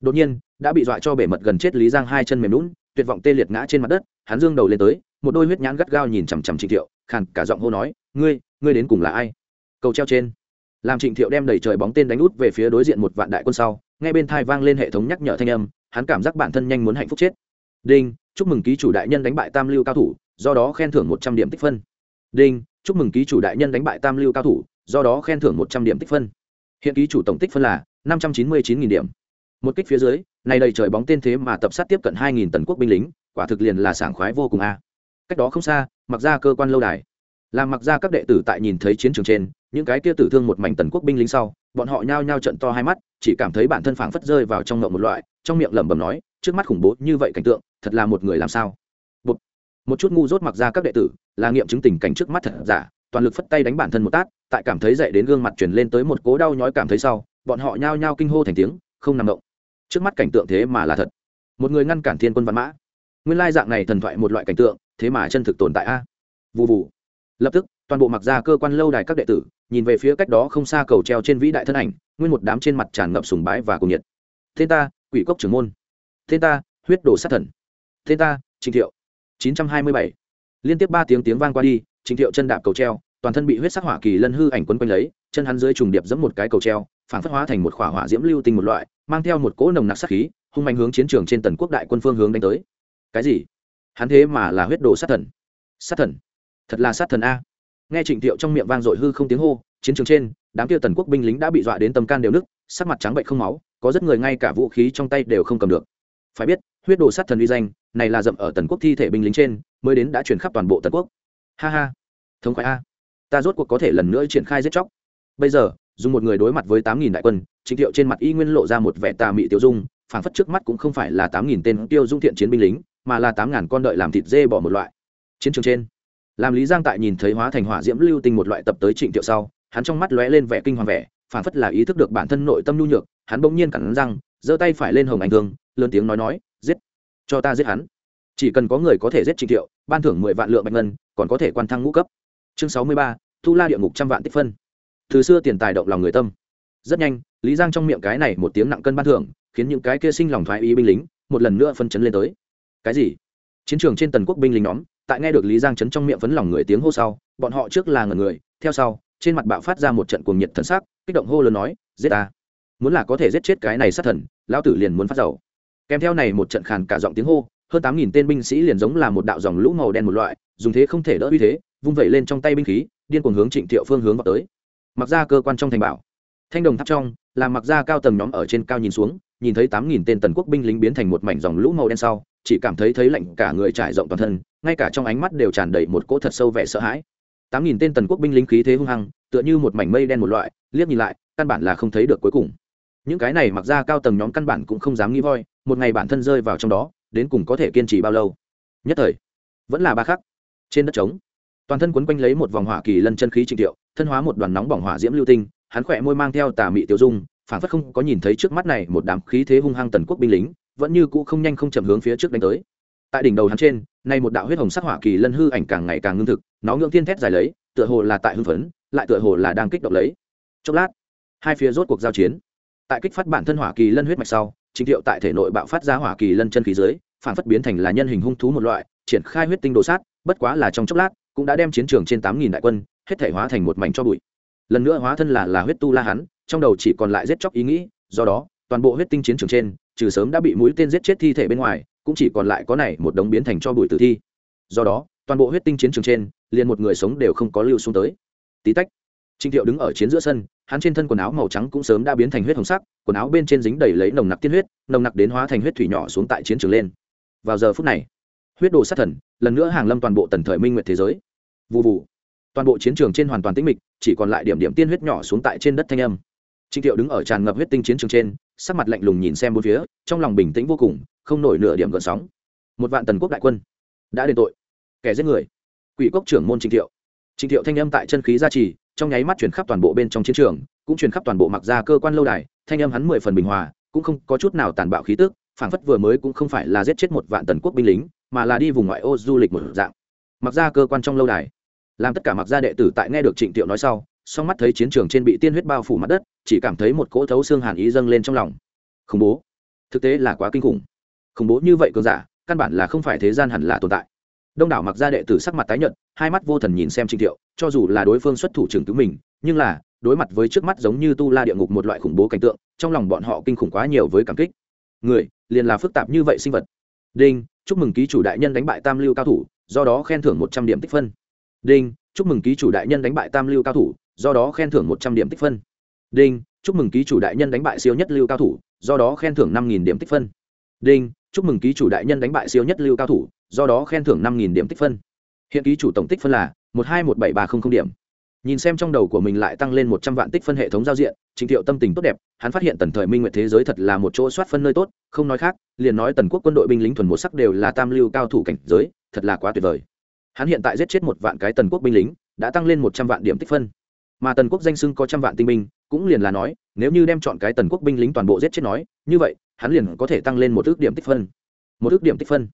Đột nhiên, đã bị dọa cho bể mật gần chết lý giang hai chân mềm lún, tuyệt vọng tê liệt ngã trên mặt đất, hắn dương đầu lên tới, một đôi huyết nhãn gắt gao nhìn chằm chằm trịnh thiệu, khàn cả giọng hô nói, ngươi ngươi đến cùng là ai? Cầu treo trên. Làm trịnh thiệu đem đầy trời bóng tên đánh út về phía đối diện một vạn đại quân sau ngay bên thai vang lên hệ thống nhắc nhở thanh âm hắn cảm giác bản thân nhanh muốn hạnh phúc chết. Đinh, chúc mừng ký chủ đại nhân đánh bại tam lưu cao thủ, do đó khen thưởng một trăm điểm tích phân. Đinh, chúc mừng ký chủ đại nhân đánh bại tam lưu cao thủ, do đó khen thưởng một trăm điểm tích phân. Hiện ký chủ tổng tích phân là năm trăm chín mươi chín nghìn điểm. Một kích phía dưới này đầy trời bóng tên thế mà tập sát tiếp cận hai nghìn tần quốc binh lính, quả thực liền là sảng khoái vô cùng a. Cách đó không xa, mặc ra cơ quan lâu đài làm mặc ra các đệ tử tại nhìn thấy chiến trường trên những cái kia tử thương một mảnh tần quốc binh lính sau bọn họ nhao nhao trận to hai mắt chỉ cảm thấy bản thân phảng phất rơi vào trong ngộng một loại trong miệng lẩm bẩm nói trước mắt khủng bố như vậy cảnh tượng thật là một người làm sao? Một, một chút ngu dốt mặc ra các đệ tử là nghiệm chứng tình cảnh trước mắt thật giả toàn lực phất tay đánh bản thân một tát tại cảm thấy dậy đến gương mặt truyền lên tới một cố đau nhói cảm thấy sau bọn họ nhao nhao kinh hô thành tiếng không nằm động. Trước mắt cảnh tượng thế mà là thật. Một người ngăn cản thiên quân văn mã. Nguyên lai dạng này thần thoại một loại cảnh tượng thế mà chân thực tồn tại a. Vụ vụ lập tức, toàn bộ mặc ra cơ quan lâu đài các đệ tử, nhìn về phía cách đó không xa cầu treo trên vĩ đại thân ảnh, nguyên một đám trên mặt tràn ngập sùng bái và cùng nhiệt. Tên ta, quỷ cốc trưởng môn. Tên ta, huyết đồ sát thần. Tên ta, trình thiệu. Chín trăm hai mươi bảy. Liên tiếp ba tiếng tiếng vang qua đi, trình thiệu chân đạp cầu treo, toàn thân bị huyết sắc hỏa kỳ lân hư ảnh quấn quanh lấy, chân hắn dưới trùng điệp giẫm một cái cầu treo, phản phất hóa thành một khỏa hỏa diễm lưu tinh một loại, mang theo một cỗ nồng nặc sát khí, hung mạnh hướng chiến trường trên tần quốc đại quân phương hướng đánh tới. Cái gì? Hắn thế mà là huyết đồ sát thần. Sát thần thật là sát thần a. Nghe trịnh thiệu trong miệng vang dội hư không tiếng hô, chiến trường trên, đám kia tần quốc binh lính đã bị dọa đến tầm can đều nứt, sắc mặt trắng bệnh không máu, có rất người ngay cả vũ khí trong tay đều không cầm được. Phải biết, huyết đồ sát thần uy danh, này là dậm ở tần quốc thi thể binh lính trên, mới đến đã chuyển khắp toàn bộ tần quốc. Ha ha. Thống khoái a. Ta rốt cuộc có thể lần nữa triển khai giết chóc. Bây giờ, dùng một người đối mặt với tám nghìn đại quân, trịnh thiệu trên mặt y nguyên lộ ra một vẻ tà mị tiêu dung, phảng phất trước mắt cũng không phải là tám nghìn tên tiêu dung thiện chiến binh lính, mà là tám ngàn con đợi làm thịt dê bỏ một loại. Chiến trường trên làm lý giang tại nhìn thấy hóa thành hỏa diễm lưu tinh một loại tập tới trịnh thiệu sau, hắn trong mắt lóe lên vẻ kinh hoàng vẻ, phản phất là ý thức được bản thân nội tâm nhu nhược, hắn bỗng nhiên cẳng răng, giơ tay phải lên hồng ảnh thương, lớn tiếng nói nói, giết! Cho ta giết hắn! Chỉ cần có người có thể giết trịnh thiệu, ban thưởng mười vạn lượng bạch ngân, còn có thể quan thăng ngũ cấp. Chương sáu mươi ba, thu la địa ngục trăm vạn tích phân. Từ xưa tiền tài động lòng người tâm. Rất nhanh, lý giang trong miệng cái này một tiếng nặng cân ban thưởng, khiến những cái kia sinh lòng thoái ý binh lính, một lần nữa phân chấn lên tới. Cái gì? Chiến trường trên tần quốc binh lính nhóm tại nghe được lý giang chấn trong miệng phấn lòng người tiếng hô sau, bọn họ trước là ngần người, theo sau, trên mặt bạo phát ra một trận cuồng nhiệt thần sắc, kích động hô lớn nói, giết ta! Muốn là có thể giết chết cái này sát thần, lão tử liền muốn phát giàu kèm theo này một trận khàn cả giọng tiếng hô, hơn tám nghìn tên binh sĩ liền giống là một đạo dòng lũ màu đen một loại, dùng thế không thể đỡ uy thế, vung vẩy lên trong tay binh khí, điên cuồng hướng trịnh thiệu phương hướng vào tới. Mặc ra cơ quan trong thành bảo. Thanh đồng tháp trong, là mặc ra cao tầng nhóm ở trên cao nhìn xuống, nhìn thấy tám nghìn tên tần quốc binh lính biến thành một mảnh dòng lũ màu đen sau, chỉ cảm thấy thấy lạnh cả người trải rộng toàn thân ngay cả trong ánh mắt đều tràn đầy một cỗ thật sâu vẻ sợ hãi. Tám nghìn tên tần quốc binh lính khí thế hung hăng, tựa như một mảnh mây đen một loại, liếc nhìn lại, căn bản là không thấy được cuối cùng. Những cái này mặc ra cao tầng nhóm căn bản cũng không dám nghĩ voi, một ngày bản thân rơi vào trong đó, đến cùng có thể kiên trì bao lâu? Nhất thời, vẫn là ba khắc. Trên đất trống, toàn thân quấn quanh lấy một vòng hỏa kỳ lân chân khí trịnh tiệu thân hóa một đoàn nóng bỏng hỏa diễm lưu tinh, hắn khỏe môi mang theo tà mị tiêu dung phản phất không có nhìn thấy trước mắt này một đám khí thế hung hăng tần quốc binh lính, vẫn như cũ không nhanh không chậm hướng phía trước đánh tới. Tại đỉnh đầu hắn trên nay một đạo huyết hồng sắc hỏa kỳ lân hư ảnh càng ngày càng ngưng thực, nó ngưỡng thiên thét dài lấy, tựa hồ là tại hưng phấn, lại tựa hồ là đang kích động lấy. Chốc lát, hai phía rốt cuộc giao chiến. Tại kích phát bản thân hỏa kỳ lân huyết mạch sau, chính thiệu tại thể nội bạo phát ra hỏa kỳ lân chân khí dưới, phản phất biến thành là nhân hình hung thú một loại, triển khai huyết tinh đồ sát, bất quá là trong chốc lát, cũng đã đem chiến trường trên tám nghìn đại quân, hết thể hóa thành một mảnh cho bụi. Lần nữa hóa thân là là huyết tu la hắn, trong đầu chỉ còn lại giết chóc ý nghĩ, do đó, toàn bộ huyết tinh chiến trường trên, trừ sớm đã bị mũi tên giết chết thi thể bên ngoài cũng chỉ còn lại có này một đống biến thành cho bụi tử thi. Do đó, toàn bộ huyết tinh chiến trường trên, liền một người sống đều không có lưu xuống tới. Tí tách trinh thiệu đứng ở chiến giữa sân, hắn trên thân quần áo màu trắng cũng sớm đã biến thành huyết hồng sắc, quần áo bên trên dính đầy lấy nồng nặc tiên huyết, nồng nặc đến hóa thành huyết thủy nhỏ xuống tại chiến trường lên. Vào giờ phút này, huyết đồ sát thần, lần nữa hàng lâm toàn bộ tần thời minh nguyệt thế giới. Vụ vụ toàn bộ chiến trường trên hoàn toàn tĩnh mịch, chỉ còn lại điểm điểm tiên huyết nhỏ xuống tại trên đất thanh âm. Trịnh thiệu đứng ở tràn ngập huyết tinh chiến trường trên, sắc mặt lạnh lùng nhìn xem bốn phía, trong lòng bình tĩnh vô cùng không nổi nửa điểm gợn sóng. Một vạn tần quốc đại quân đã đền tội, kẻ giết người. Quỷ cốc trưởng môn trịnh thiệu. Trịnh thiệu thanh âm tại chân khí gia trì, trong nháy mắt chuyển khắp toàn bộ bên trong chiến trường, cũng chuyển khắp toàn bộ mặc ra cơ quan lâu đài, thanh âm hắn mười phần bình hòa, cũng không có chút nào tàn bạo khí tức, phảng phất vừa mới cũng không phải là giết chết một vạn tần quốc binh lính, mà là đi vùng ngoại ô du lịch một dạng. Mặc ra cơ quan trong lâu đài, làm tất cả mặc gia đệ tử tại nghe được trịnh thiệu nói sau, song mắt thấy chiến trường trên bị tiên huyết bao phủ mặt đất, chỉ cảm thấy một cỗ thấu xương hàn ý dâng lên trong lòng. Khủng bố. Thực tế là quá kinh khủng khủng bố như vậy cường giả, căn bản là không phải thế gian hẳn là tồn tại. Đông đảo mặc gia đệ tử sắc mặt tái nhợt, hai mắt vô thần nhìn xem trịnh thiệu, cho dù là đối phương xuất thủ trưởng cứu mình, nhưng là, đối mặt với trước mắt giống như tu la địa ngục một loại khủng bố cảnh tượng, trong lòng bọn họ kinh khủng quá nhiều với cảm kích. Người, liền là phức tạp như vậy sinh vật. Đinh, chúc mừng ký chủ đại nhân đánh bại tam lưu cao thủ, do đó khen thưởng một trăm điểm tích phân. Đinh, chúc mừng ký chủ đại nhân đánh bại tam lưu cao thủ, do đó khen thưởng một trăm điểm tích phân. Đinh, chúc mừng ký chủ đại nhân đánh bại siêu nhất lưu cao thủ, do đó khen thưởng năm nghìn điểm tích phân. Đinh chúc mừng ký chủ đại nhân đánh bại siêu nhất lưu cao thủ, do đó khen thưởng năm nghìn điểm tích phân. Hiện ký chủ tổng tích phân là một hai một bảy ba không không điểm. Nhìn xem trong đầu của mình lại tăng lên một trăm vạn tích phân hệ thống giao diện, trình thiệu tâm tình tốt đẹp, hắn phát hiện tần thời minh nguyện thế giới thật là một chỗ soát phân nơi tốt, không nói khác, liền nói tần quốc quân đội binh lính thuần một sắc đều là tam lưu cao thủ cảnh giới, thật là quá tuyệt vời. Hắn hiện tại giết chết một vạn cái tần quốc binh lính, đã tăng lên một trăm vạn điểm tích phân. Mà tần quốc danh sưng có trăm vạn tinh binh cũng liền là nói, nếu như đem chọn cái tần quốc binh lính toàn bộ giết chết nói, như vậy, hắn liền có thể tăng lên một ước điểm tích phân. Một ước điểm tích phân.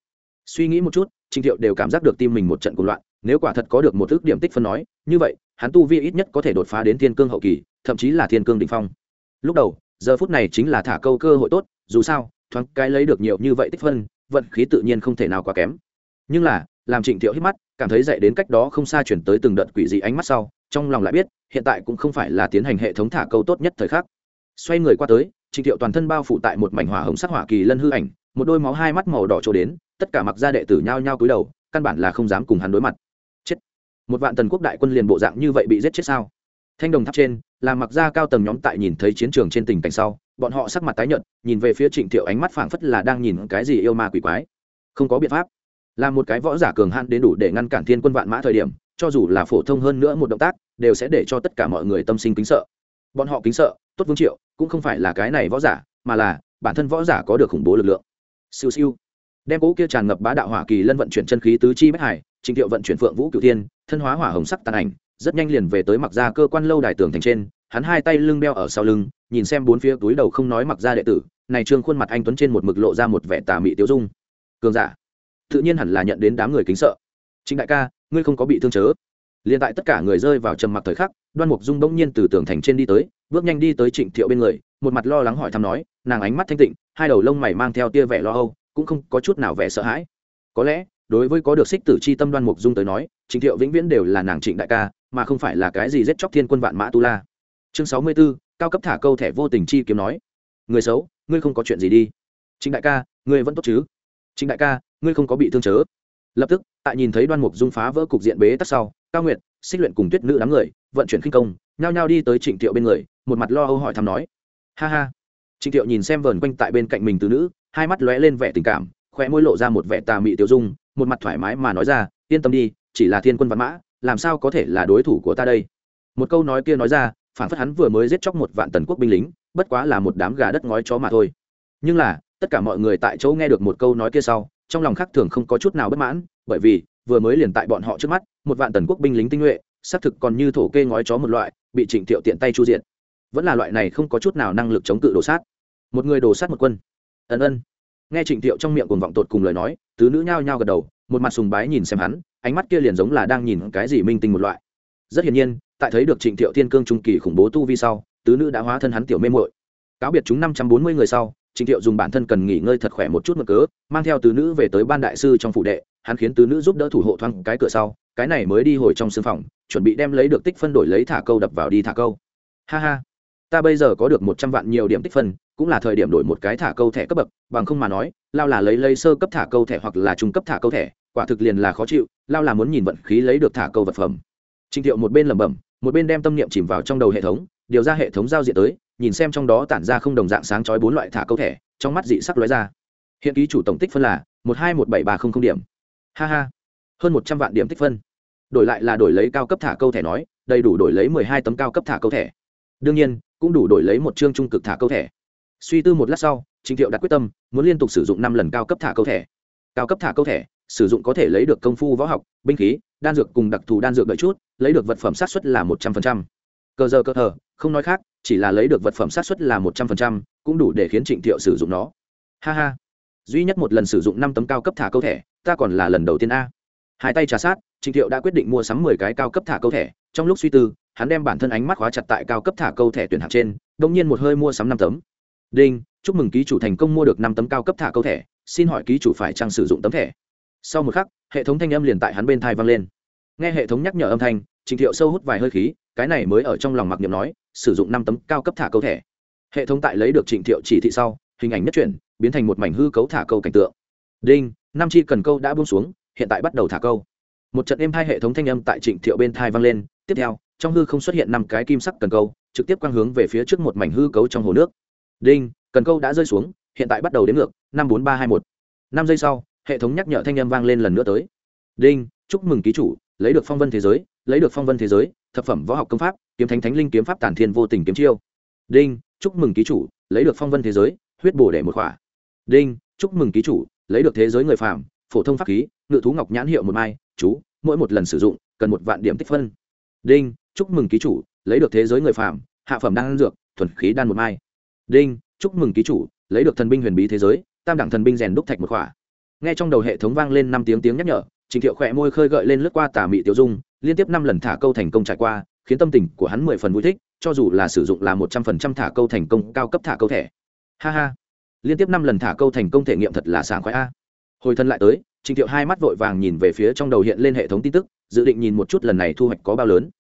Suy nghĩ một chút trịnh thiệu đều cảm giác được tim mình một trận cuộc loạn, nếu quả thật có được một ước điểm tích phân nói, như vậy, hắn tu vi ít nhất có thể đột phá đến thiên cương hậu kỳ, thậm chí là thiên cương đình phong. Lúc đầu, giờ phút này chính là thả câu cơ hội tốt, dù sao, thoáng cái lấy được nhiều như vậy tích phân, vận khí tự nhiên không thể nào quá kém. Nhưng là, làm trịnh thiệu hít mắt, cảm thấy dậy đến cách đó không xa chuyển tới từng đợt quỷ dị ánh mắt sau trong lòng lại biết, hiện tại cũng không phải là tiến hành hệ thống thả câu tốt nhất thời khắc. Xoay người qua tới trịnh thiệu toàn thân bao phủ tại một mảnh hỏa hồng sắc hỏa kỳ lân hư ảnh, một đôi máu hai mắt màu đỏ trổ đến, tất cả mặc gia đệ tử nhao nhao cúi đầu, căn bản là không dám cùng hắn đối mặt. Chết! Một vạn tần quốc đại quân liền bộ dạng như vậy bị giết chết sao? Thanh đồng tháp trên, là mặc gia cao tầng nhóm tại nhìn thấy chiến trường trên tình cảnh sau, bọn họ sắc mặt tái nhợt, nhìn về phía trịnh thiệu ánh mắt phảng phất là đang nhìn cái gì yêu ma quỷ quái. Không có biện pháp. Là một cái võ giả cường hạn đến đủ để ngăn cản thiên quân vạn mã thời điểm cho dù là phổ thông hơn nữa một động tác đều sẽ để cho tất cả mọi người tâm sinh kính sợ. Bọn họ kính sợ tốt vương triệu cũng không phải là cái này võ giả mà là bản thân võ giả có được khủng bố lực lượng. Siêu siêu. Đem cỗ kia tràn ngập bá đạo hỏa kỳ lân vận chuyển chân khí tứ chi bách hải trình thiệu vận chuyển phượng vũ cựu thiên, thân hóa hỏa hồng sắc tàn ảnh rất nhanh liền về tới mặc ra cơ quan lâu đài tường thành trên hắn hai tay lưng đeo ở sau lưng nhìn xem bốn phía túi đầu không nói mặc ra đệ tử này trương khuôn mặt anh tuấn trên một mực lộ ra một vẻ tà mị tiêu dung. Cường giả tự nhiên hẳn là nhận đến đám người kính sợ. Chính đại ca ngươi không có bị thương chớ. Liền tại tất cả người rơi vào trầm mặc thời khắc, đoan mục dung bỗng nhiên từ tường thành trên đi tới, bước nhanh đi tới trịnh thiệu bên người, một mặt lo lắng hỏi thăm nói, nàng ánh mắt thanh tịnh, hai đầu lông mày mang theo tia vẻ lo âu, cũng không có chút nào vẻ sợ hãi. Có lẽ, đối với có được xích tử c h i tâm đoan mục dung tới nói, trịnh thiệu vĩnh viễn đều là nàng trịnh đại ca, mà không phải là cái gì giết chóc thiên quân vạn mã tu la. Chương sáu mươi b ố cao cấp thả câu thẻ vô tình chi kiếm nói. Người xấu, ngươi không có chuyện gì đi. Trịnh đại ca, ngươi vẫn tốt chứ? Trịnh đại ca, ngươi không có bị thương chớ? Lập tức, tại nhìn thấy đoan mục dung phá vỡ cục diện bế tắc sau, cao nguyện xích luyện cùng tuyết nữ đám người, vận chuyển khinh công, nhao nhao đi tới trịnh thiệu bên người, một mặt lo âu hỏi thăm nói, ha ha. Trịnh thiệu nhìn xem vờn quanh tại bên cạnh mình từ nữ, hai mắt lóe lên vẻ tình cảm, khóe môi lộ ra một vẻ tà mị tiêu dung, một mặt thoải mái mà nói ra, yên tâm đi, chỉ là thiên quân văn mã, làm sao có thể là đối thủ của ta đây? Một câu nói kia nói ra, phản phất hắn vừa mới giết chóc một vạn tần quốc binh lính, bất quá là một đám gà đất ngói chó mà thôi. Nhưng là, tất cả mọi người tại chỗ nghe được một câu nói kia sau trong lòng khác thường không có chút nào bất mãn, bởi vì, vừa mới liền tại bọn họ trước mắt, một vạn tần quốc binh lính tinh nhuệ, xác thực còn như thổ kê ngói chó một loại, bị trịnh thiệu tiện tay chu diện vẫn là loại này không có chút nào năng lực chống cự đồ sát. Một người đồ sát một quân. Ân ân. Nghe trịnh thiệu trong miệng cuồng vọng tột cùng lời nói, tứ nữ nhao nhao gật đầu, một mặt sùng bái nhìn xem hắn, ánh mắt kia liền giống là đang nhìn cái gì minh tinh một loại. Rất hiển nhiên, tại thấy được trịnh thiệu thiên cương trung kỳ khủng bố tu vi sau, tứ nữ đã hóa thân hắn tiểu mê muội. Cáo biệt chúng năm trăm bốn mươi người sau Trình thiệu dùng bản thân cần nghỉ ngơi thật khỏe một chút mà cớ, mang theo tứ nữ về tới ban đại sư trong phủ đệ, hắn khiến tứ nữ giúp đỡ thủ hộ thoáng cái cửa sau, cái này mới đi hồi trong sương phòng, chuẩn bị đem lấy được tích phân đổi lấy thả câu đập vào đi thả câu. Ha ha, ta bây giờ có được một trăm vạn nhiều điểm tích phân, cũng là thời điểm đổi một cái thả câu thẻ cấp bậc, bằng không mà nói, lao là lấy lấy sơ cấp thả câu thẻ hoặc là trung cấp thả câu thẻ, quả thực liền là khó chịu, lao là muốn nhìn vận khí lấy được thả câu vật phẩm. Trình thiệu một bên lẩm bẩm, một bên đem tâm niệm chìm vào trong đầu hệ thống, điều ra hệ thống giao diện tới nhìn xem trong đó tản ra không đồng dạng sáng chói bốn loại thả câu thẻ, trong mắt dị sắc lóe ra. Hiện ký chủ tổng tích phân là một hai một bảy ba không không điểm. Ha ha, hơn một trăm vạn điểm tích phân. Đổi lại là đổi lấy cao cấp thả câu thẻ nói, đầy đủ đổi lấy mười hai tấm cao cấp thả câu thẻ. Đương nhiên, cũng đủ đổi lấy một chương trung cực thả câu thẻ. Suy tư một lát sau, trình thiệu đặt quyết tâm, muốn liên tục sử dụng năm lần cao cấp thả câu thẻ. Cao cấp thả câu thẻ, sử dụng có thể lấy được công phu võ học, binh khí, đan dược cùng đặc thù đan dược đợi chút, lấy được vật phẩm sát xuất là một trăm phần trăm cơ giờ cơ thờ, không nói khác, chỉ là lấy được vật phẩm sát xuất là một trăm phần trăm, cũng đủ để khiến trịnh thiệu sử dụng nó. Ha ha. Duy nhất một lần sử dụng năm tấm cao cấp thả câu thẻ, ta còn là lần đầu tiên a. Hai tay trà sát, trịnh thiệu đã quyết định mua sắm mười cái cao cấp thả câu thẻ. Trong lúc suy tư, hắn đem bản thân ánh mắt khóa chặt tại cao cấp thả câu thẻ tuyển hạng trên đông nhiên một hơi mua sắm năm tấm. Đinh, chúc mừng ký chủ thành công mua được năm tấm cao cấp thả câu thẻ. Xin hỏi ký chủ phải chăng sử dụng tấm thẻ? Sau một khắc, hệ thống thanh âm liền tại hắn bên thai vang lên. Nghe hệ thống nhắc nhở âm thanh trình thiệu sâu hút vài hơi khí cái này mới ở trong lòng mặc niệm nói, sử dụng năm tấm cao cấp thả câu thẻ. Hệ thống tại lấy được trịnh thiệu chỉ thị sau, hình ảnh nhất chuyển, biến thành một mảnh hư cấu thả câu cảnh tượng. Đinh, năm chi cần câu đã buông xuống, hiện tại bắt đầu thả câu. Một trận êm hai hệ thống thanh âm tại trịnh thiệu bên thai vang lên, tiếp theo, trong hư không xuất hiện năm cái kim sắc cần câu, trực tiếp quang hướng về phía trước một mảnh hư cấu trong hồ nước. Đinh, cần câu đã rơi xuống, hiện tại bắt đầu đến ngược, năm bốn ba hai một. Năm giây sau, hệ thống nhắc nhở thanh âm vang lên lần nữa tới. Đinh, chúc mừng ký chủ, lấy được phong vân thế giới, lấy được phong vân thế giới thập phẩm võ học công pháp, kiếm thánh thánh linh kiếm pháp tản thiên vô tình kiếm chiêu. Đinh, chúc mừng ký chủ, lấy được phong vân thế giới, huyết bổ để một khỏa. Đinh, chúc mừng ký chủ, lấy được thế giới người phàm, phổ thông pháp khí, ngự thú ngọc nhãn hiệu một mai, chú, mỗi một lần sử dụng, cần một vạn điểm tích phân. Đinh, chúc mừng ký chủ, lấy được thế giới người phàm, hạ phẩm đan dược, thuần khí đan một mai. Đinh, chúc mừng ký chủ, lấy được thần binh huyền bí thế giới, tam đẳng thần binh rèn đúc thạch một khỏa. Nghe trong đầu hệ thống vang lên năm tiếng tiếng nhắc nhở, trình thiệu khỏe môi khơi gợi lên lướt qua tà mị tiêu dung liên tiếp năm lần thả câu thành công trải qua, khiến tâm tình của hắn mười phần vui thích, cho dù là sử dụng là một trăm phần trăm thả câu thành công, cao cấp thả câu thẻ. Ha ha. Liên tiếp năm lần thả câu thành công thể nghiệm thật là sảng khoái a. Hồi thân lại tới, trình thiệu hai mắt vội vàng nhìn về phía trong đầu hiện lên hệ thống tin tức, dự định nhìn một chút lần này thu hoạch có bao lớn.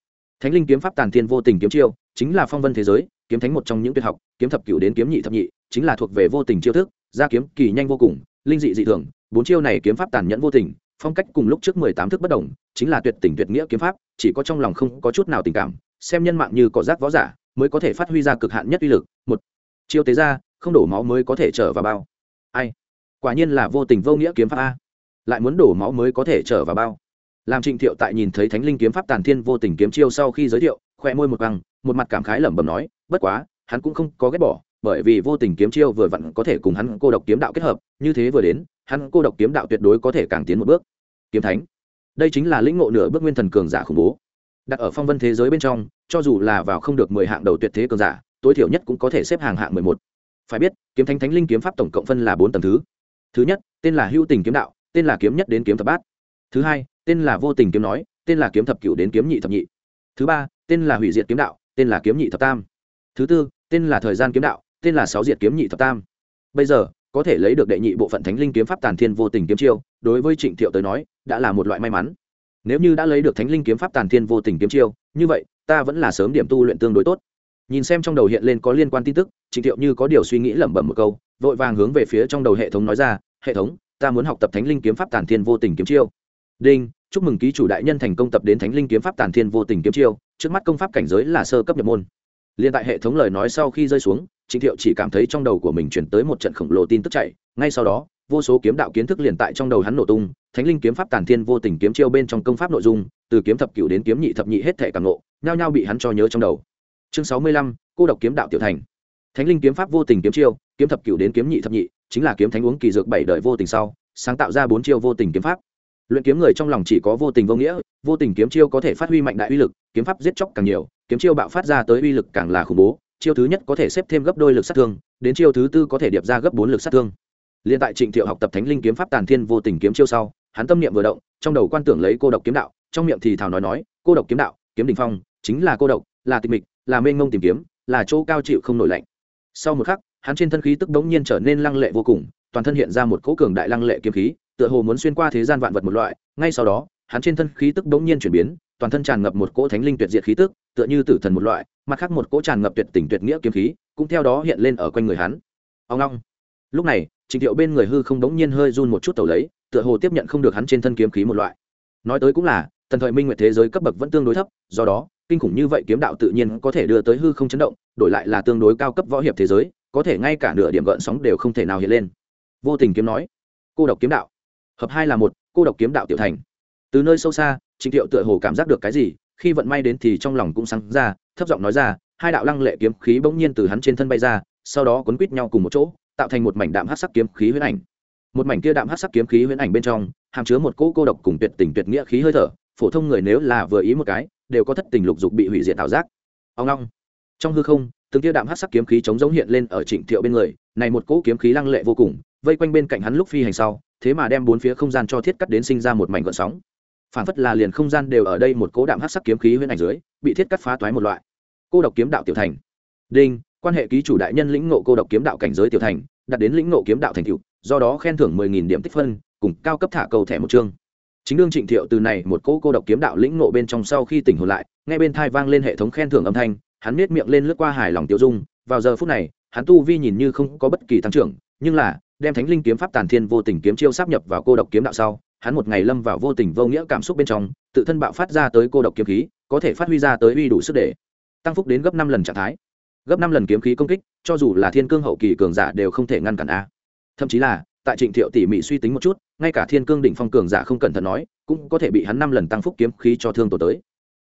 Thánh linh kiếm pháp tàn thiên vô tình kiếm chiêu, chính là phong vân thế giới, kiếm thánh một trong những tuyệt học, kiếm thập cửu đến kiếm nhị thập nhị, chính là thuộc về vô tình chiêu thức ra kiếm kỳ nhanh vô cùng, linh dị dị thường, bốn chiêu này kiếm pháp tàn nhẫn vô tình phong cách cùng lúc trước mười tám thức bất đồng, chính là tuyệt tình tuyệt nghĩa kiếm pháp, chỉ có trong lòng không có chút nào tình cảm, xem nhân mạng như cỏ rác võ giả, mới có thể phát huy ra cực hạn nhất uy lực. Một, chiêu tế ra, không đổ máu mới có thể trở vào bao. Ai quả nhiên là vô tình vô nghĩa kiếm pháp a. Lại muốn đổ máu mới có thể trở vào bao. Làm trịnh thiệu tại nhìn thấy thánh linh kiếm pháp tàn thiên vô tình kiếm chiêu sau khi giới thiệu khoe môi một căng một mặt cảm khái lẩm bẩm nói, bất quá, hắn cũng không có ghét bỏ bởi vì vô tình kiếm chiêu vừa vặn có thể cùng hắn cô độc kiếm đạo kết hợp, như thế vừa đến, hắn cô độc kiếm đạo tuyệt đối có thể càng tiến một bước. Kiếm thánh, đây chính là lĩnh ngộ nửa bước nguyên thần cường giả khủng bố. Đặt ở phong vân thế giới bên trong, cho dù là vào không được mười hạng đầu tuyệt thế cường giả, tối thiểu nhất cũng có thể xếp hàng hạng mười một. Phải biết, kiếm thánh thánh linh kiếm pháp tổng cộng phân là bốn tầng thứ. Thứ nhất, tên là hữu tình kiếm đạo, tên là kiếm nhất đến kiếm thập bát. Thứ hai, tên là vô tình kiếm nói, tên là kiếm thập cửu đến kiếm nhị thập nhị. Thứ ba, tên là hủy diệt kiếm đạo, tên là kiếm nhị thập tam. Thứ tư, tên là thời gian kiếm đạo tên là sáu diệt kiếm nhị thập tam. Bây giờ, có thể lấy được đệ nhị bộ phận thánh linh kiếm pháp tàn thiên vô tình kiếm chiêu, đối với trịnh thiệu tới nói, đã là một loại may mắn. Nếu như đã lấy được thánh linh kiếm pháp tàn thiên vô tình kiếm chiêu, như vậy, ta vẫn là sớm điểm tu luyện tương đối tốt. Nhìn xem trong đầu hiện lên có liên quan tin tức, trịnh thiệu như có điều suy nghĩ lẩm bẩm một câu, vội vàng hướng về phía trong đầu hệ thống nói ra, hệ thống, ta muốn học tập thánh linh kiếm pháp tàn thiên vô tình kiếm chiêu. Đinh, chúc mừng ký chủ đại nhân thành công tập đến thánh linh kiếm pháp tàn thiên vô tình kiếm chiêu, trước mắt công pháp cảnh giới là sơ cấp nhập môn. Liên tại hệ thống lời nói sau khi rơi xuống trịnh thiệu chỉ cảm thấy trong đầu của mình chuyển tới một trận khổng lồ tin tức chạy. Ngay sau đó, vô số kiếm đạo kiến thức liền tại trong đầu hắn nổ tung. Thánh linh kiếm pháp tàn thiên vô tình kiếm chiêu bên trong công pháp nội dung, từ kiếm thập cửu đến kiếm nhị thập nhị hết thể càng nộ nhao nhao bị hắn cho nhớ trong đầu. Chương sáu mươi lăm, cô độc kiếm đạo tiểu thành. Thánh linh kiếm pháp vô tình kiếm chiêu, kiếm thập cửu đến kiếm nhị thập nhị, chính là kiếm thánh uống kỳ dược bảy đời vô tình sau, sáng tạo ra bốn chiêu vô tình kiếm pháp. Luyện kiếm người trong lòng chỉ có vô tình vô nghĩa, vô tình kiếm chiêu có thể phát huy mạnh đại uy lực, kiếm pháp giết chóc càng nhiều, kiếm chiêu bạo phát ra tới uy lực càng là khủng bố chiêu thứ nhất có thể xếp thêm gấp đôi lực sát thương, đến chiêu thứ tư có thể điệp ra gấp bốn lực sát thương. Liên tại trịnh thiệu học tập thánh linh kiếm pháp tàn thiên vô tình kiếm chiêu sau, hắn tâm niệm vừa động, trong đầu quan tưởng lấy cô độc kiếm đạo, trong miệng thì thào nói nói, cô độc kiếm đạo, kiếm đình phong, chính là cô độc, là tịch mịch, là mênh mông tìm kiếm, là chỗ cao chịu không nổi lạnh. Sau một khắc, hắn trên thân khí tức bỗng nhiên trở nên lăng lệ vô cùng, toàn thân hiện ra một cỗ cường đại lăng lệ kiếm khí, tựa hồ muốn xuyên qua thế gian vạn vật một loại, ngay sau đó hắn trên thân khí tức bỗng nhiên chuyển biến, toàn thân tràn ngập một cỗ thánh linh tuyệt diệt khí tức, tựa như tử thần một loại, mặt khác một cỗ tràn ngập tuyệt tình tuyệt nghĩa kiếm khí, cũng theo đó hiện lên ở quanh người hắn. Ông ngoong. lúc này, Trình thiệu bên người hư không đống nhiên hơi run một chút tẩu lấy, tựa hồ tiếp nhận không được hắn trên thân kiếm khí một loại. Nói tới cũng là tần thời minh nguyệt thế giới cấp bậc vẫn tương đối thấp, do đó, kinh khủng như vậy kiếm đạo tự nhiên có thể đưa tới hư không chấn động, đổi lại là tương đối cao cấp võ hiệp thế giới, có thể ngay cả nửa điểm gợn sóng đều không thể nào hiện lên. Vô tình kiếm nói, cô độc kiếm đạo. Hợp hai là một, cô độc kiếm đạo tiểu thành từ nơi sâu xa trịnh thiệu tựa hồ cảm giác được cái gì, khi vận may đến thì trong lòng cũng sáng ra, thấp giọng nói ra, hai đạo lăng lệ kiếm khí bỗng nhiên từ hắn trên thân bay ra, sau đó quấn quít nhau cùng một chỗ, tạo thành một mảnh đạm hát sắc kiếm khí huyễn ảnh. Một mảnh kia đạm hát sắc kiếm khí huyễn ảnh bên trong, hàm chứa một cỗ cô độc cùng tuyệt tình tuyệt nghĩa khí hơi thở, phổ thông người nếu là vừa ý một cái, đều có thất tình lục dục bị hủy diệt tạo giác. Ông long. Trong hư không, từng kia đạm hát sắc kiếm khí chống giống hiện lên ở trịnh thiệu bên người, này một cỗ kiếm khí lăng lệ vô cùng, vây quanh bên cạnh hắn lúc phi hành sau, thế mà đem bốn phía không gian cho thiết cắt đến sinh ra một mảnh gợn sóng phản phất là liền không gian đều ở đây một cố đạm hát sắc kiếm khí huyễn ảnh dưới, bị thiết cắt phá toái một loại. Cô độc kiếm đạo tiểu thành. Đinh, quan hệ ký chủ đại nhân lĩnh ngộ cô độc kiếm đạo cảnh giới tiểu thành đặt đến lĩnh ngộ kiếm đạo thành tựu, do đó khen thưởng mười nghìn điểm tích phân, cùng cao cấp thả cầu thẻ một chương. Chính đương trịnh thiệu từ này một cỗ cô độc kiếm đạo lĩnh ngộ bên trong sau khi tỉnh hồn lại, nghe bên thai vang lên hệ thống khen thưởng âm thanh, hắn nết miệng lên lướt qua hài lòng tiêu dung, vào giờ phút này, hắn tu vi nhìn như không có bất kỳ tăng trưởng, nhưng là, đem thánh linh kiếm pháp tàn thiên vô tình kiếm chiêu sắp nhập vào cô độc kiếm đạo sau hắn một ngày lâm vào vô tình vô nghĩa cảm xúc bên trong, tự thân bạo phát ra tới cô độc kiếm khí, có thể phát huy ra tới uy đủ sức để tăng phúc đến gấp năm lần trạng thái. Gấp năm lần kiếm khí công kích, cho dù là thiên cương hậu kỳ cường giả đều không thể ngăn cản a. Thậm chí là, tại trịnh thiệu tỉ mỉ suy tính một chút, ngay cả thiên cương đỉnh phong cường giả không cẩn thận nói, cũng có thể bị hắn năm lần tăng phúc kiếm khí cho thương tổ tới.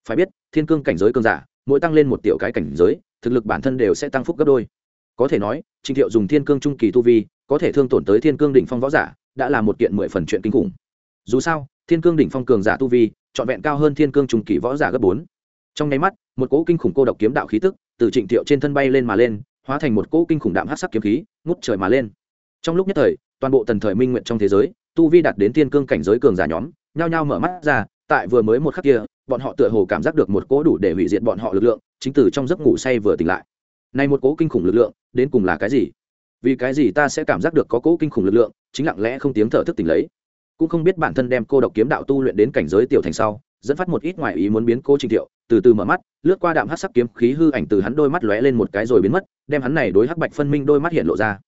Phải biết, thiên cương cảnh giới cường giả, mỗi tăng lên một tiểu cái cảnh giới, thực lực bản thân đều sẽ tăng phúc gấp đôi. Có thể nói, trịnh thiệu dùng thiên cương trung kỳ tu vi, có thể thương tổn tới thiên cương đỉnh phong võ giả, đã là một kiện mười phần chuyện kinh khủng dù sao, thiên cương đỉnh phong cường giả tu vi, trọn vẹn cao hơn thiên cương trung kỳ võ giả gấp bốn. Trong nháy mắt, một cỗ kinh khủng cô độc kiếm đạo khí tức từ trịnh thiệu trên thân bay lên mà lên, hóa thành một cỗ kinh khủng đạm hát sắc kiếm khí, ngút trời mà lên. Trong lúc nhất thời, toàn bộ tần thời minh nguyện trong thế giới, tu vi đạt đến thiên cương cảnh giới cường giả nhóm, nhao nhao mở mắt ra, tại vừa mới một khắc kia, bọn họ tựa hồ cảm giác được một cỗ đủ để hủy diệt bọn họ lực lượng, chính từ trong giấc ngủ say vừa tỉnh lại. Này một cỗ kinh khủng lực lượng, đến cùng là cái gì? Vì cái gì ta sẽ cảm giác được có cỗ kinh khủng lực lượng, chính lặng lẽ không tiếng thở thức tỉnh lấy? Cũng không biết bản thân đem cô độc kiếm đạo tu luyện đến cảnh giới tiểu thành sau, dẫn phát một ít ngoại ý muốn biến cô trình thiệu, từ từ mở mắt, lướt qua đạm hát sắc kiếm khí hư ảnh từ hắn đôi mắt lóe lên một cái rồi biến mất, đem hắn này đối hắc bạch phân minh đôi mắt hiện lộ ra.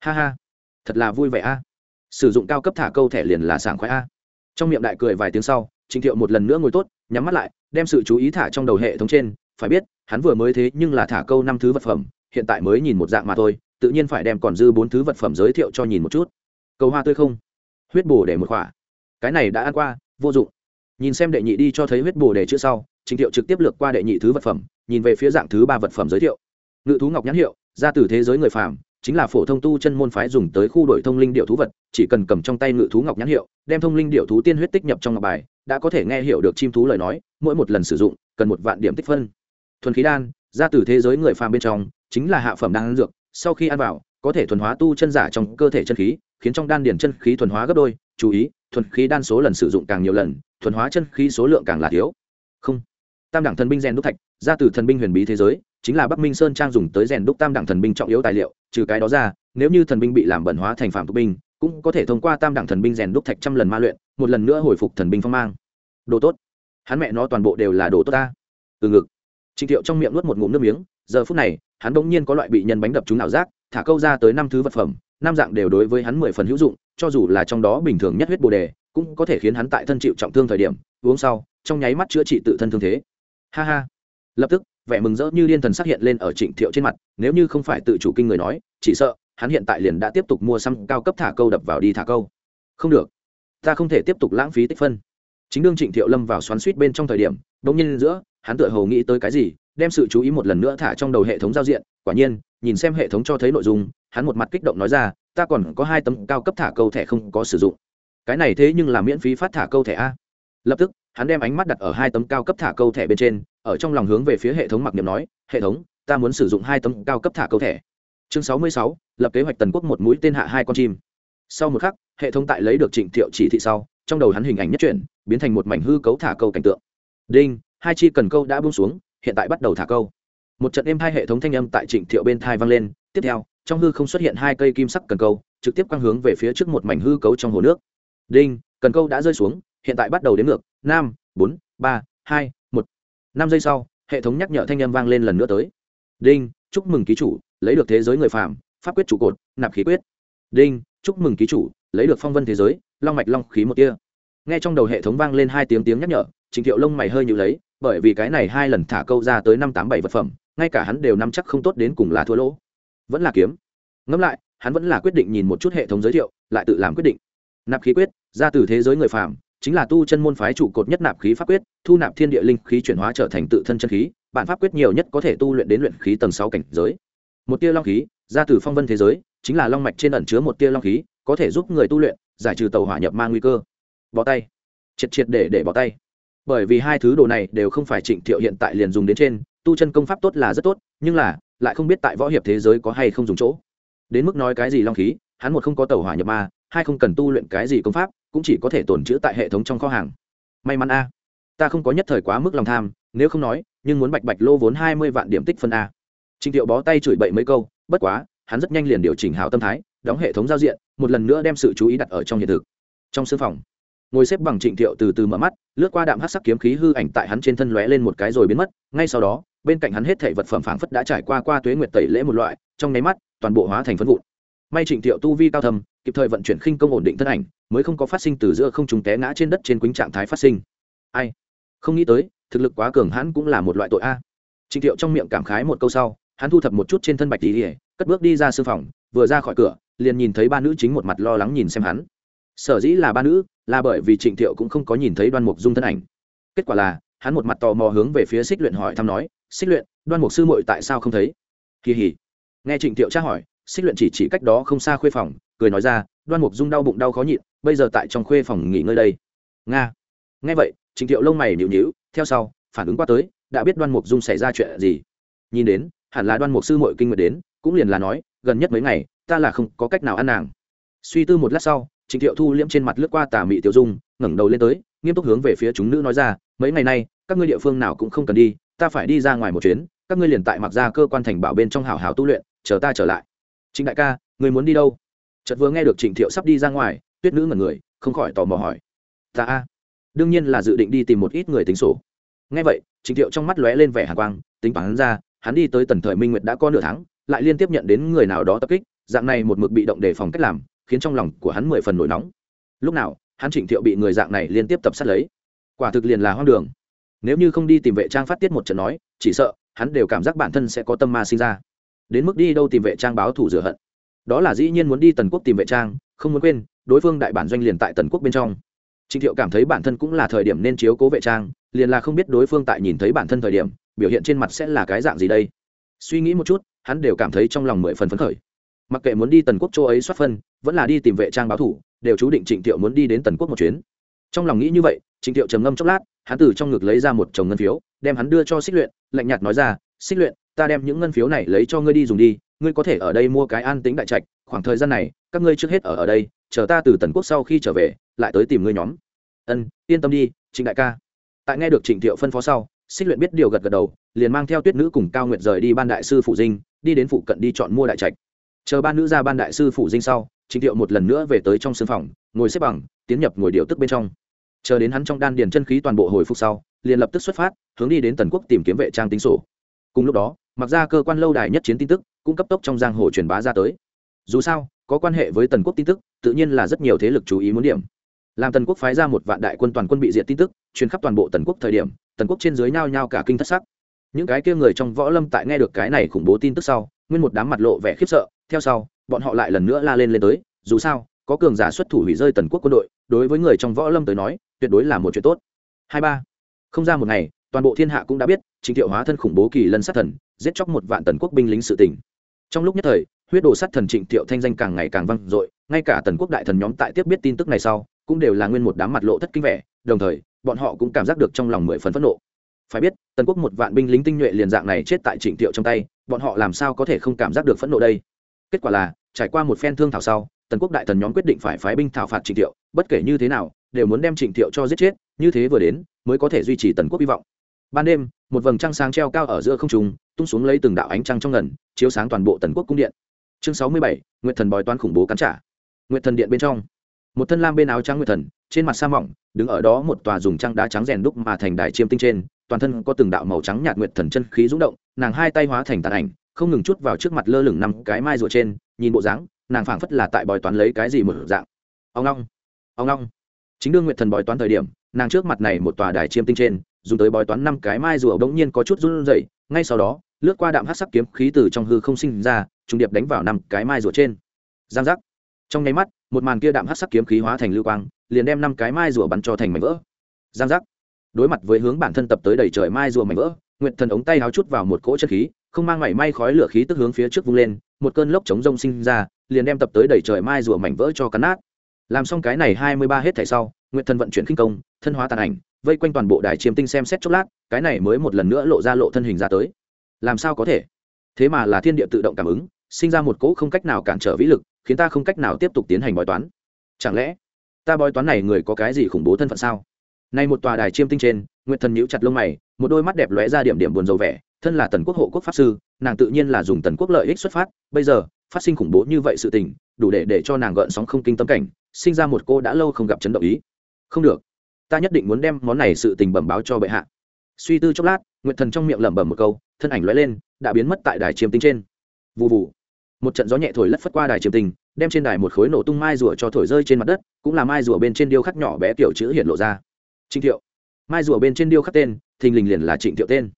Ha ha, thật là vui vẻ a. Sử dụng cao cấp thả câu thẻ liền là sảng khoái a. Trong miệng đại cười vài tiếng sau, trình thiệu một lần nữa ngồi tốt, nhắm mắt lại, đem sự chú ý thả trong đầu hệ thống trên, phải biết, hắn vừa mới thế nhưng là thả câu năm thứ vật phẩm, hiện tại mới nhìn một dạng mà thôi, tự nhiên phải đem còn dư bốn thứ vật phẩm giới thiệu cho nhìn một chút. Cầu hoa tươi không? Huyết bổ để một khỏa. Cái này đã ăn qua, vô dụng. Nhìn xem đệ nhị đi cho thấy huyết bổ để chữa sau, trình thiệu trực tiếp lược qua đệ nhị thứ vật phẩm, nhìn về phía dạng thứ ba vật phẩm giới thiệu. Ngự thú ngọc nhãn hiệu, ra từ thế giới người phàm, chính là phổ thông tu chân môn phái dùng tới khu đổi thông linh điệu thú vật, chỉ cần cầm trong tay ngự thú ngọc nhãn hiệu, đem thông linh điệu thú tiên huyết tích nhập trong ngọc bài, đã có thể nghe hiểu được chim thú lời nói, mỗi một lần sử dụng, cần một vạn điểm tích phân. Thuần khí đan, ra từ thế giới người phàm bên trong, chính là hạ phẩm đan dược, sau khi ăn vào, có thể thuần hóa tu chân giả trong cơ thể chân khí khiến trong đan điển chân khí thuần hóa gấp đôi, chú ý, thuần khí đan số lần sử dụng càng nhiều lần, thuần hóa chân khí số lượng càng là thiếu. Không. Tam đẳng thần binh rèn đúc thạch, ra từ thần binh huyền bí thế giới, chính là bắc minh sơn trang dùng tới rèn đúc tam đẳng thần binh trọng yếu tài liệu, trừ cái đó ra, nếu như thần binh bị làm bẩn hóa thành phạm tục binh, cũng có thể thông qua tam đẳng thần binh rèn đúc thạch trăm lần ma luyện, một lần nữa hồi phục thần binh phong mang. Đồ tốt. Hắn mẹ nó toàn bộ đều là đồ tốt ta. Từ ngực. Trịnh thiệu trong miệng nuốt một ngụm nước miếng, giờ phút này, hắn bỗng nhiên có loại bị nhân bánh đập trúng ảo giác, thả câu ra tới năm thứ vật phẩm năm dạng đều đối với hắn mười phần hữu dụng, cho dù là trong đó bình thường nhất huyết bồ đề, cũng có thể khiến hắn tại thân chịu trọng thương thời điểm, uống sau, trong nháy mắt chữa trị tự thân thương thế. Ha ha. Lập tức, vẻ mừng rỡ như liên thần xác hiện lên ở trịnh thiệu trên mặt, nếu như không phải tự chủ kinh người nói, chỉ sợ, hắn hiện tại liền đã tiếp tục mua xăm cao cấp thả câu đập vào đi thả câu. Không được. Ta không thể tiếp tục lãng phí tích phân. Chính đương trịnh thiệu lâm vào xoắn suýt bên trong thời điểm đ ỗ n g nhiên giữa, hắn tựa hầu nghĩ tới cái gì, đem sự chú ý một lần nữa thả trong đầu hệ thống giao diện. Quả nhiên, nhìn xem hệ thống cho thấy nội dung hắn một mặt kích động nói ra, ta còn có hai tấm cao cấp thả câu thẻ không có sử dụng. Cái này thế nhưng là miễn phí phát thả câu thẻ a. Lập tức, hắn đem ánh mắt đặt ở hai tấm cao cấp thả câu thẻ bên trên, ở trong lòng hướng về phía hệ thống mặc niệm nói, hệ thống, ta muốn sử dụng hai tấm cao cấp thả câu thẻ. Chương sáu mươi sáu, lập kế hoạch tần quốc một mũi tên hạ hai con chim. Sau một khắc, hệ thống tại lấy được trịnh thiệu chỉ thị sau, trong đầu hắn hình ảnh nhất chuyển, biến thành một mảnh hư cấu thả câu cảnh tượng. Đinh, hai chi cần câu đã bung xuống, hiện tại bắt đầu thả câu. Một trận êm hai hệ thống thanh âm tại trịnh thiệu bên thai vang lên, tiếp theo trong hư không xuất hiện hai cây kim sắc cần câu, trực tiếp quang hướng về phía trước một mảnh hư cấu trong hồ nước. Đinh, cần câu đã rơi xuống, hiện tại bắt đầu đến ngược. Năm bốn, ba, hai, một. Năm giây sau, hệ thống nhắc nhở thanh âm vang lên lần nữa tới. Đinh, chúc mừng ký chủ, lấy được thế giới người phạm pháp quyết trụ cột, nạp khí quyết. Đinh, chúc mừng ký chủ, lấy được phong vân thế giới, long mạch long khí một tia. Nghe trong đầu hệ thống vang lên hai tiếng tiếng nhắc nhở, trình thiệu lông mày hơi nhự lấy, bởi vì cái này hai lần thả câu ra tới năm tám bảy vật phẩm, ngay cả hắn đều nắm chắc không tốt đến cùng là thua lỗ vẫn là kiếm. Ngẫm lại, hắn vẫn là quyết định nhìn một chút hệ thống giới thiệu, lại tự làm quyết định. Nạp khí quyết, ra từ thế giới người phàm, chính là tu chân môn phái trụ cột nhất nạp khí pháp quyết, thu nạp thiên địa linh khí chuyển hóa trở thành tự thân chân khí, bản pháp quyết nhiều nhất có thể tu luyện đến luyện khí tầng sáu cảnh giới. Một tia long khí, ra từ phong vân thế giới, chính là long mạch trên ẩn chứa một tia long khí, có thể giúp người tu luyện, giải trừ tàu hỏa nhập ma nguy cơ. Bỏ tay. Triệt triệt để để bỏ tay. Bởi vì hai thứ đồ này đều không phải trịnh thiệu hiện tại liền dùng đến trên, tu chân công pháp tốt là rất tốt, nhưng là lại không biết tại võ hiệp thế giới có hay không dùng chỗ. Đến mức nói cái gì long khí, hắn một không có tàu hỏa nhập ma, hai không cần tu luyện cái gì công pháp, cũng chỉ có thể tồn trữ tại hệ thống trong kho hàng. May mắn a. Ta không có nhất thời quá mức lòng tham, nếu không nói, nhưng muốn bạch bạch lô vốn hai mươi vạn điểm tích phân a. Trịnh thiệu bó tay chửi bậy mấy câu, bất quá, hắn rất nhanh liền điều chỉnh hào tâm thái, đóng hệ thống giao diện, một lần nữa đem sự chú ý đặt ở trong hiện thực. Trong sư phòng, ngồi xếp bằng trịnh thiệu từ từ mở mắt, lướt qua đạm hát sắc kiếm khí hư ảnh tại hắn trên thân lóe lên một cái rồi biến mất, ngay sau đó bên cạnh hắn hết thể vật phẩm phảng phất đã trải qua qua tuế nguyệt tẩy lễ một loại trong nháy mắt toàn bộ hóa thành phân vụn. May trịnh thiệu tu vi cao thầm kịp thời vận chuyển khinh công ổn định thân ảnh mới không có phát sinh từ giữa không trùng té ngã trên đất trên quĩnh trạng thái phát sinh. Ai? Không nghĩ tới thực lực quá cường hãn cũng là một loại tội a. Trịnh thiệu trong miệng cảm khái một câu sau hắn thu thập một chút trên thân bạch y, cất bước đi ra sư phòng vừa ra khỏi cửa liền nhìn thấy ba nữ chính một mặt lo lắng nhìn xem hắn. Sở dĩ là ba nữ là bởi vì trịnh thiệu cũng không có nhìn thấy đoan mục dung thân ảnh. Kết quả là hắn một mặt tò mò hướng về phía xích luyện hỏi thăm nói, xích luyện, đoan mục sư muội tại sao không thấy? Kỳ hỉ. Nghe trịnh thiệu tra hỏi, xích luyện chỉ chỉ cách đó không xa khuê phòng, cười nói ra, đoan mục dung đau bụng đau khó nhịn, bây giờ tại trong khuê phòng nghỉ ngơi đây. Nga. Nghe vậy, trịnh thiệu lông mày nhịu nhịu theo sau, phản ứng qua tới, đã biết đoan mục dung xảy ra chuyện gì? Nhìn đến, hẳn là đoan mục sư muội kinh nguyệt đến, cũng liền là nói, gần nhất mấy ngày, ta là không có cách nào ăn nàng. Suy tư một lát sau, trịnh thiệu thu liễm trên mặt lướt qua tà mị tiểu dung, ngẩng đầu lên tới nghiêm túc hướng về phía chúng nữ nói ra, mấy ngày nay, các ngươi địa phương nào cũng không cần đi, ta phải đi ra ngoài một chuyến, các ngươi liền tại mặc ra cơ quan thành bảo bên trong hào hào tu luyện, chờ ta trở lại. Trịnh đại ca người muốn đi đâu? Chợt vừa nghe được trịnh thiệu sắp đi ra ngoài, tuyết nữ ngẩn người, không khỏi tò mò hỏi. Ta a, đương nhiên là dự định đi tìm một ít người tính sổ. Nghe vậy, trịnh thiệu trong mắt lóe lên vẻ hàn quang, tính bản hắn ra, hắn đi tới tần thời minh nguyệt đã có nửa tháng, lại liên tiếp nhận đến người nào đó tập kích, dạng này một mực bị động đề phòng cách làm, khiến trong lòng của hắn mười phần nổi nóng. Lúc nào hắn trịnh thiệu bị người dạng này liên tiếp tập sát lấy. Quả thực liền là hoang đường. Nếu như không đi tìm vệ trang phát tiết một trận nói, chỉ sợ, hắn đều cảm giác bản thân sẽ có tâm ma sinh ra. Đến mức đi đâu tìm vệ trang báo thủ rửa hận. Đó là dĩ nhiên muốn đi tần quốc tìm vệ trang, không muốn quên, đối phương đại bản doanh liền tại tần quốc bên trong. Trịnh thiệu cảm thấy bản thân cũng là thời điểm nên chiếu cố vệ trang, liền là không biết đối phương tại nhìn thấy bản thân thời điểm, biểu hiện trên mặt sẽ là cái dạng gì đây. Suy nghĩ một chút, hắn đều cảm thấy trong lòng mười phần phấn khởi mặc kệ muốn đi tần quốc châu ấy xuất phân, vẫn là đi tìm vệ trang báo thủ, đều chú định trịnh thiệu muốn đi đến tần quốc một chuyến. Trong lòng nghĩ như vậy, trịnh thiệu trầm ngâm chốc lát, hắn từ trong ngực lấy ra một chồng ngân phiếu, đem hắn đưa cho xích luyện, lạnh nhạt nói ra, xích luyện, ta đem những ngân phiếu này lấy cho ngươi đi dùng đi, ngươi có thể ở đây mua cái an tính đại trạch, khoảng thời gian này, các ngươi trước hết ở ở đây, chờ ta từ tần quốc sau khi trở về, lại tới tìm ngươi nhóm. Ân, yên tâm đi, trịnh đại ca. Tại nghe được trịnh thiệu phân phó sau, xích luyện biết điều gật gật đầu, liền mang theo tuyết nữ cùng cao nguyệt rời đi ban đại sư phụ dinh, đi đến phụ cận đi chọn mua đại trạch chờ ba nữ ra ban đại sư phụ dinh sau trịnh thiệu một lần nữa về tới trong sương phòng, ngồi xếp bằng, tiến nhập ngồi điều tức bên trong. Chờ đến hắn trong đan điền chân khí toàn bộ hồi phục sau, liền lập tức xuất phát, hướng đi đến tần quốc tìm kiếm vệ trang tính sổ. Cùng lúc đó, mặc ra cơ quan lâu đài nhất chiến tin tức, cũng cấp tốc trong giang hồ truyền bá ra tới. Dù sao, có quan hệ với tần quốc tin tức, tự nhiên là rất nhiều thế lực chú ý muốn điểm. Làm tần quốc phái ra một vạn đại quân toàn quân bị diệt tin tức, truyền khắp toàn bộ tần quốc thời điểm, tần quốc trên dưới nhao nhao cả kinh thất sắc. Những cái kia người trong võ lâm tại nghe được cái này khủng bố tin tức sau, nguyên một đám mặt lộ vẻ khiếp sợ theo sau, bọn họ lại lần nữa la lên lên tới, dù sao, có cường giả xuất thủ hủy rơi tần quốc quân đội, đối với người trong võ lâm tới nói, tuyệt đối là một chuyện tốt. Hai ba, không ra một ngày, toàn bộ thiên hạ cũng đã biết chính thiệu hóa thân khủng bố kỳ lân sát thần, giết chóc một vạn tần quốc binh lính sự tỉnh trong lúc nhất thời, huyết đồ sát thần trịnh thiệu thanh danh càng ngày càng vang dội, ngay cả tần quốc đại thần nhóm tại tiếp biết tin tức này sau, cũng đều là nguyên một đám mặt lộ thất kinh vẻ, đồng thời, bọn họ cũng cảm giác được trong lòng mười phần phẫn nộ. Phải biết, tần quốc một vạn binh lính tinh nhuệ liền dạng này chết tại trịnh thiệu trong tay, bọn họ làm sao có thể không cảm giác được phẫn nộ đây? Kết quả là, trải qua một phen thương thảo sau, tần quốc đại thần nhóm quyết định phải phái binh thảo phạt trịnh thiệu, bất kể như thế nào, đều muốn đem trịnh thiệu cho giết chết, như thế vừa đến, mới có thể duy trì tần quốc hy vọng. Ban đêm, một vầng trăng sáng treo cao ở giữa không trung, tung xuống lấy từng đạo ánh trăng trong ngần, chiếu sáng toàn bộ tần quốc cung điện. Chương sáu mươi bảy, nguyệt thần bói toán khủng bố cắn trả. Nguyệt thần điện bên trong, một thân lam bên áo trắng nguyệt thần, trên mặt sa mỏng, đứng ở đó một tòa dùng trăng đá trắng rèn đúc mà thành đài chiêm tinh trên, toàn thân có từng đạo màu trắng nhạt nguyệt thần chân khí rung động, nàng hai tay hóa thành tàn ảnh không ngừng chút vào trước mặt lơ lửng năm cái mai rùa trên, nhìn bộ dáng, nàng phảng phất là tại bói toán lấy cái gì một dạng. Ông long ông long chính đương nguyệt thần bói toán thời điểm, nàng trước mặt này một tòa đài chiêm tinh trên, dùng tới bói toán năm cái mai rùa bỗng nhiên có chút run rẩy, ngay sau đó, lướt qua đạm hát sắc kiếm khí từ trong hư không sinh ra, trùng điệp đánh vào năm cái mai rùa trên. Giang giác. Trong nháy mắt, một màn kia đạm hát sắc kiếm khí hóa thành lưu quang, liền đem năm cái mai rùa bắn cho thành mảnh vỡ. Giang giác. Đối mặt với hướng bản thân tập tới đầy trời mai rùa mảnh vỡ, nguyệt thần ống tay háo chút vào một cỗ chất khí không mang mảy may khói lửa khí tức hướng phía trước vung lên, một cơn lốc chống rông sinh ra, liền đem tập tới đầy trời mai rùa mảnh vỡ cho cắn nát. Làm xong cái này hai mươi ba hết thảy sau, nguyệt thần vận chuyển khinh công, thân hóa tàn ảnh, vây quanh toàn bộ đài chiêm tinh xem xét chốc lát, cái này mới một lần nữa lộ ra lộ thân hình ra tới. Làm sao có thể? Thế mà là thiên địa tự động cảm ứng, sinh ra một cỗ không cách nào cản trở vĩ lực, khiến ta không cách nào tiếp tục tiến hành bói toán. Chẳng lẽ, ta bói toán này người có cái gì khủng bố thân phận sao? Nay một tòa đài chiêm tinh trên, nguyệt thần nhíu chặt lông mày, một đôi mắt đẹp lóe ra điểm điểm buồn rầu vẻ thân là tần quốc hộ quốc pháp sư, nàng tự nhiên là dùng tần quốc lợi ích xuất phát, bây giờ, phát sinh khủng bố như vậy sự tình, đủ để để cho nàng gợn sóng không kinh tâm cảnh, sinh ra một cô đã lâu không gặp chấn động ý. Không được. Ta nhất định muốn đem món này sự tình bẩm báo cho bệ hạ. Suy tư chốc lát, nguyệt thần trong miệng lẩm bẩm một câu, thân ảnh lóe lên, đã biến mất tại đài chiêm tinh trên. Vụ vụ một trận gió nhẹ thổi lất phất qua đài chiêm tinh, đem trên đài một khối nổ tung mai rùa cho thổi rơi trên mặt đất, cũng là mai rùa bên trên điêu khắc nhỏ bé kiểu chữ hiện lộ ra. Trịnh thiệu. Mai rùa bên trên điêu khắc tên, thình lình liền là trịnh thiệu tên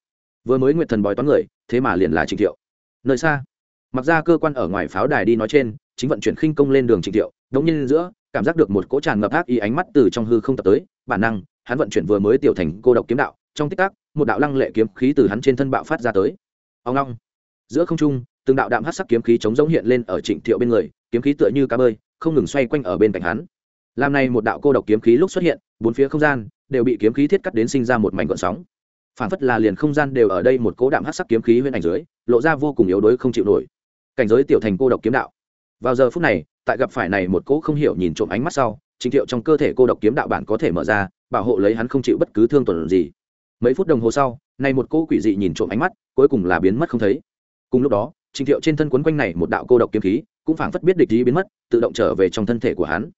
vừa mới nguyệt thần bói toán người, thế mà liền là trịnh thiệu. Nơi xa, mặc ra cơ quan ở ngoài pháo đài đi nói trên, chính vận chuyển khinh công lên đường trịnh thiệu. Đống nhiên giữa, cảm giác được một cỗ tràn ngập ác ý ánh mắt từ trong hư không tập tới, bản năng, hắn vận chuyển vừa mới tiểu thành cô độc kiếm đạo, trong tích tắc, một đạo lăng lệ kiếm khí từ hắn trên thân bạo phát ra tới. Ông long giữa không trung, từng đạo đạm hát sắc kiếm khí chống giống hiện lên ở trịnh thiệu bên người, kiếm khí tựa như cá bơi, không ngừng xoay quanh ở bên cạnh hắn. Làm này một đạo cô độc kiếm khí lúc xuất hiện, bốn phía không gian đều bị kiếm khí thiết cắt đến sinh ra một mảnh gọn sóng phản phất là liền không gian đều ở đây một cố đạm hát sắc kiếm khí huyên ảnh dưới, lộ ra vô cùng yếu đuối không chịu nổi. Cảnh giới tiểu thành cô độc kiếm đạo. Vào giờ phút này, tại gặp phải này một cố không hiểu nhìn trộm ánh mắt sau, trình thiệu trong cơ thể cô độc kiếm đạo bản có thể mở ra, bảo hộ lấy hắn không chịu bất cứ thương tổn gì. Mấy phút đồng hồ sau, này một cố quỷ dị nhìn trộm ánh mắt, cuối cùng là biến mất không thấy. Cùng lúc đó, trình thiệu trên thân quấn quanh này một đạo cô độc kiếm khí, cũng phảng phất biết địch ý biến mất, tự động trở về trong thân thể của hắn.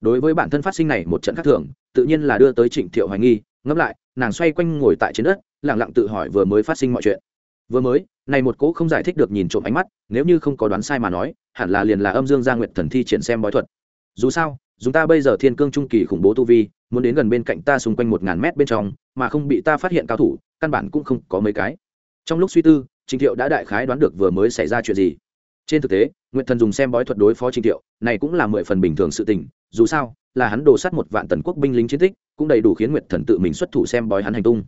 Đối với bản thân phát sinh này một trận khác thường, tự nhiên là đưa tới trịnh thiệu hoài nghi, ngẫm lại nàng xoay quanh ngồi tại trên đất lẳng lặng tự hỏi vừa mới phát sinh mọi chuyện. Vừa mới, này một cỗ không giải thích được nhìn trộm ánh mắt, nếu như không có đoán sai mà nói, hẳn là liền là âm dương gia nguyện thần thi triển xem bói thuật. Dù sao chúng ta bây giờ thiên cương trung kỳ khủng bố tu vi, muốn đến gần bên cạnh ta xung quanh một ngàn mét bên trong, mà không bị ta phát hiện cao thủ, căn bản cũng không có mấy cái. Trong lúc suy tư, trình thiệu đã đại khái đoán được vừa mới xảy ra chuyện gì. Trên thực tế, nguyệt thần dùng xem bói thuật đối phó trình thiệu, này cũng là mười phần bình thường sự tình dù sao, là hắn đổ sát một vạn tần quốc binh lính chiến tích, cũng đầy đủ khiến nguyệt thần tự mình xuất thủ xem bói hắn hành tung.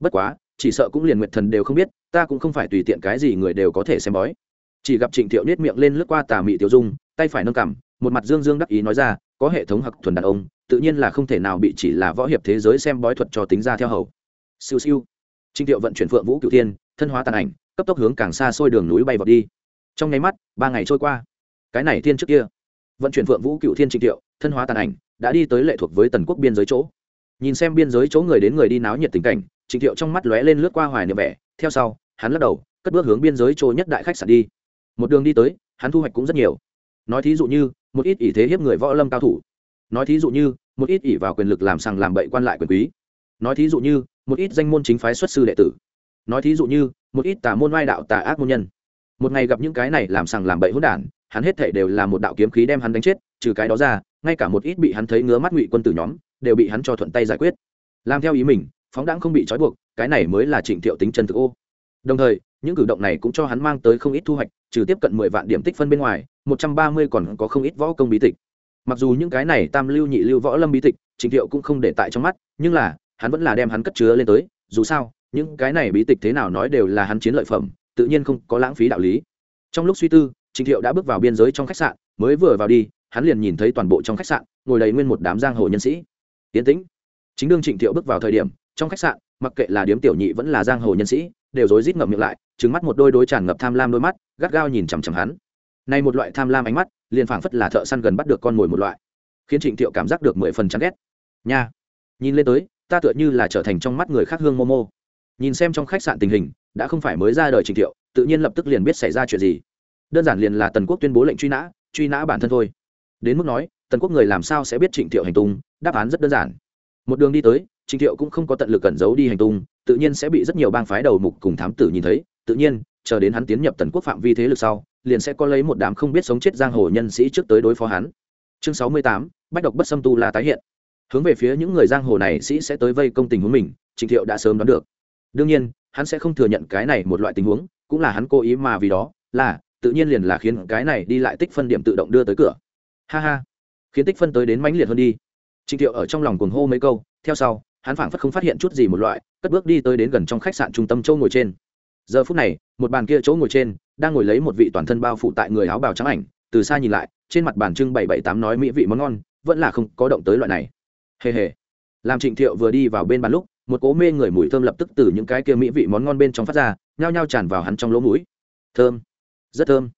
Bất quá, chỉ sợ cũng liền nguyệt thần đều không biết, ta cũng không phải tùy tiện cái gì người đều có thể xem bói. Chỉ gặp trịnh thiệu nết miệng lên lướt qua tà mị tiểu dung, tay phải nâng cằm, một mặt dương dương đắc ý nói ra, có hệ thống hặc thuần đàn ông, tự nhiên là không thể nào bị chỉ là võ hiệp thế giới xem bói thuật cho tính ra theo hầu. Siêu siêu. Trịnh thiệu vận chuyển phượng vũ cựu thiên, thân hóa tàn ảnh, cấp tốc hướng càng xa xôi đường núi bay vọt đi. Trong nháy mắt, ba ngày trôi qua. Cái này thiên trước kia vận chuyển phượng vũ cựu thiên trịnh thiệu, thân hóa tàn ảnh, đã đi tới lệ thuộc với tần quốc biên giới chỗ. Nhìn xem biên giới chỗ người đến người đi náo nhiệt tình cảnh, trịnh thiệu trong mắt lóe lên lướt qua hoài niệm vẻ, theo sau, hắn lắc đầu, cất bước hướng biên giới chỗ nhất đại khách sạn đi. Một đường đi tới, hắn thu hoạch cũng rất nhiều. Nói thí dụ như, một ít ỷ thế hiếp người võ lâm cao thủ. Nói thí dụ như, một ít ỷ vào quyền lực làm sằng làm bậy quan lại quyền quý. Nói thí dụ như, một ít danh môn chính phái xuất sư đệ tử. Nói thí dụ như, một ít tà môn oai đạo tà ác môn nhân. Một ngày gặp những cái này làm sằng làm bậy hỗn đản hắn hết thể đều là một đạo kiếm khí đem hắn đánh chết, trừ cái đó ra, ngay cả một ít bị hắn thấy ngứa mắt ngụy quân tử nhóm, đều bị hắn cho thuận tay giải quyết. Làm theo ý mình, phóng đãng không bị trói buộc, cái này mới là trịnh thiệu tính chân thực ô. Đồng thời, những cử động này cũng cho hắn mang tới không ít thu hoạch, trừ tiếp cận mười vạn điểm tích phân bên ngoài, một trăm ba mươi còn có không ít võ công bí tịch. Mặc dù những cái này tam lưu nhị lưu võ lâm bí tịch, trịnh thiệu cũng không để tại trong mắt, nhưng là, hắn vẫn là đem hắn cất chứa lên tới, dù sao, những cái này bí tịch thế nào nói đều là hắn chiến lợi phẩm, tự nhiên không có lãng phí đạo lý. Trong lúc suy tư Trình thiệu đã bước vào biên giới trong khách sạn, mới vừa vào đi, hắn liền nhìn thấy toàn bộ trong khách sạn, ngồi đầy nguyên một đám giang hồ nhân sĩ. Tiến tĩnh. Chính đương trịnh thiệu bước vào thời điểm, trong khách sạn, mặc kệ là điếm tiểu nhị vẫn là giang hồ nhân sĩ, đều rối rít ngậm miệng lại, trừng mắt một đôi đối tràn ngập tham lam đôi mắt, gắt gao nhìn chằm chằm hắn. Này một loại tham lam ánh mắt, liền phảng phất là thợ săn gần bắt được con mồi một loại, khiến trịnh thiệu cảm giác được mười phần chán ghét. Nha, nhìn lên tới, ta tựa như là trở thành trong mắt người khác hương momo. Nhìn xem trong khách sạn tình hình, đã không phải mới ra đời trịnh thiệu, tự nhiên lập tức liền biết xảy ra chuyện gì đơn giản liền là tần quốc tuyên bố lệnh truy nã truy nã bản thân thôi. Đến mức nói, tần quốc người làm sao sẽ biết trịnh thiệu hành tung? Đáp án rất đơn giản. Một đường đi tới, trịnh thiệu cũng không có tận lực cẩn giấu đi hành tung, tự nhiên sẽ bị rất nhiều bang phái đầu mục cùng thám tử nhìn thấy. Tự nhiên, chờ đến hắn tiến nhập tần quốc phạm vi thế lực sau, liền sẽ có lấy một đám không biết sống chết giang hồ nhân sĩ trước tới đối phó hắn. Chương sáu mươi tám, bách độc bất xâm tu là tái hiện. Hướng về phía những người giang hồ này sĩ sẽ tới vây công tình huống mình, trịnh thiệu đã sớm đoán được. Đương nhiên, hắn sẽ không thừa nhận cái này một loại tình huống, cũng là hắn cố ý mà vì đó, là tự nhiên liền là khiến cái này đi lại tích phân điểm tự động đưa tới cửa. Ha ha, khiến tích phân tới đến mãnh liệt hơn đi. Trịnh thiệu ở trong lòng cuồng hô mấy câu, theo sau, hắn phảng phất không phát hiện chút gì một loại, cất bước đi tới đến gần trong khách sạn trung tâm châu ngồi trên. Giờ phút này, một bàn kia chỗ ngồi trên, đang ngồi lấy một vị toàn thân bao phủ tại người áo bào trắng ảnh, từ xa nhìn lại, trên mặt bàn trưng bảy bảy tám nói mỹ vị món ngon, vẫn là không có động tới loại này. Hề hề. Làm trịnh thiệu vừa đi vào bên bàn lúc, một cố mê người mùi thơm lập tức từ những cái kia mỹ vị món ngon bên trong phát ra, nhao nhao tràn vào hắn trong lỗ mũi. Thơm rất thơm.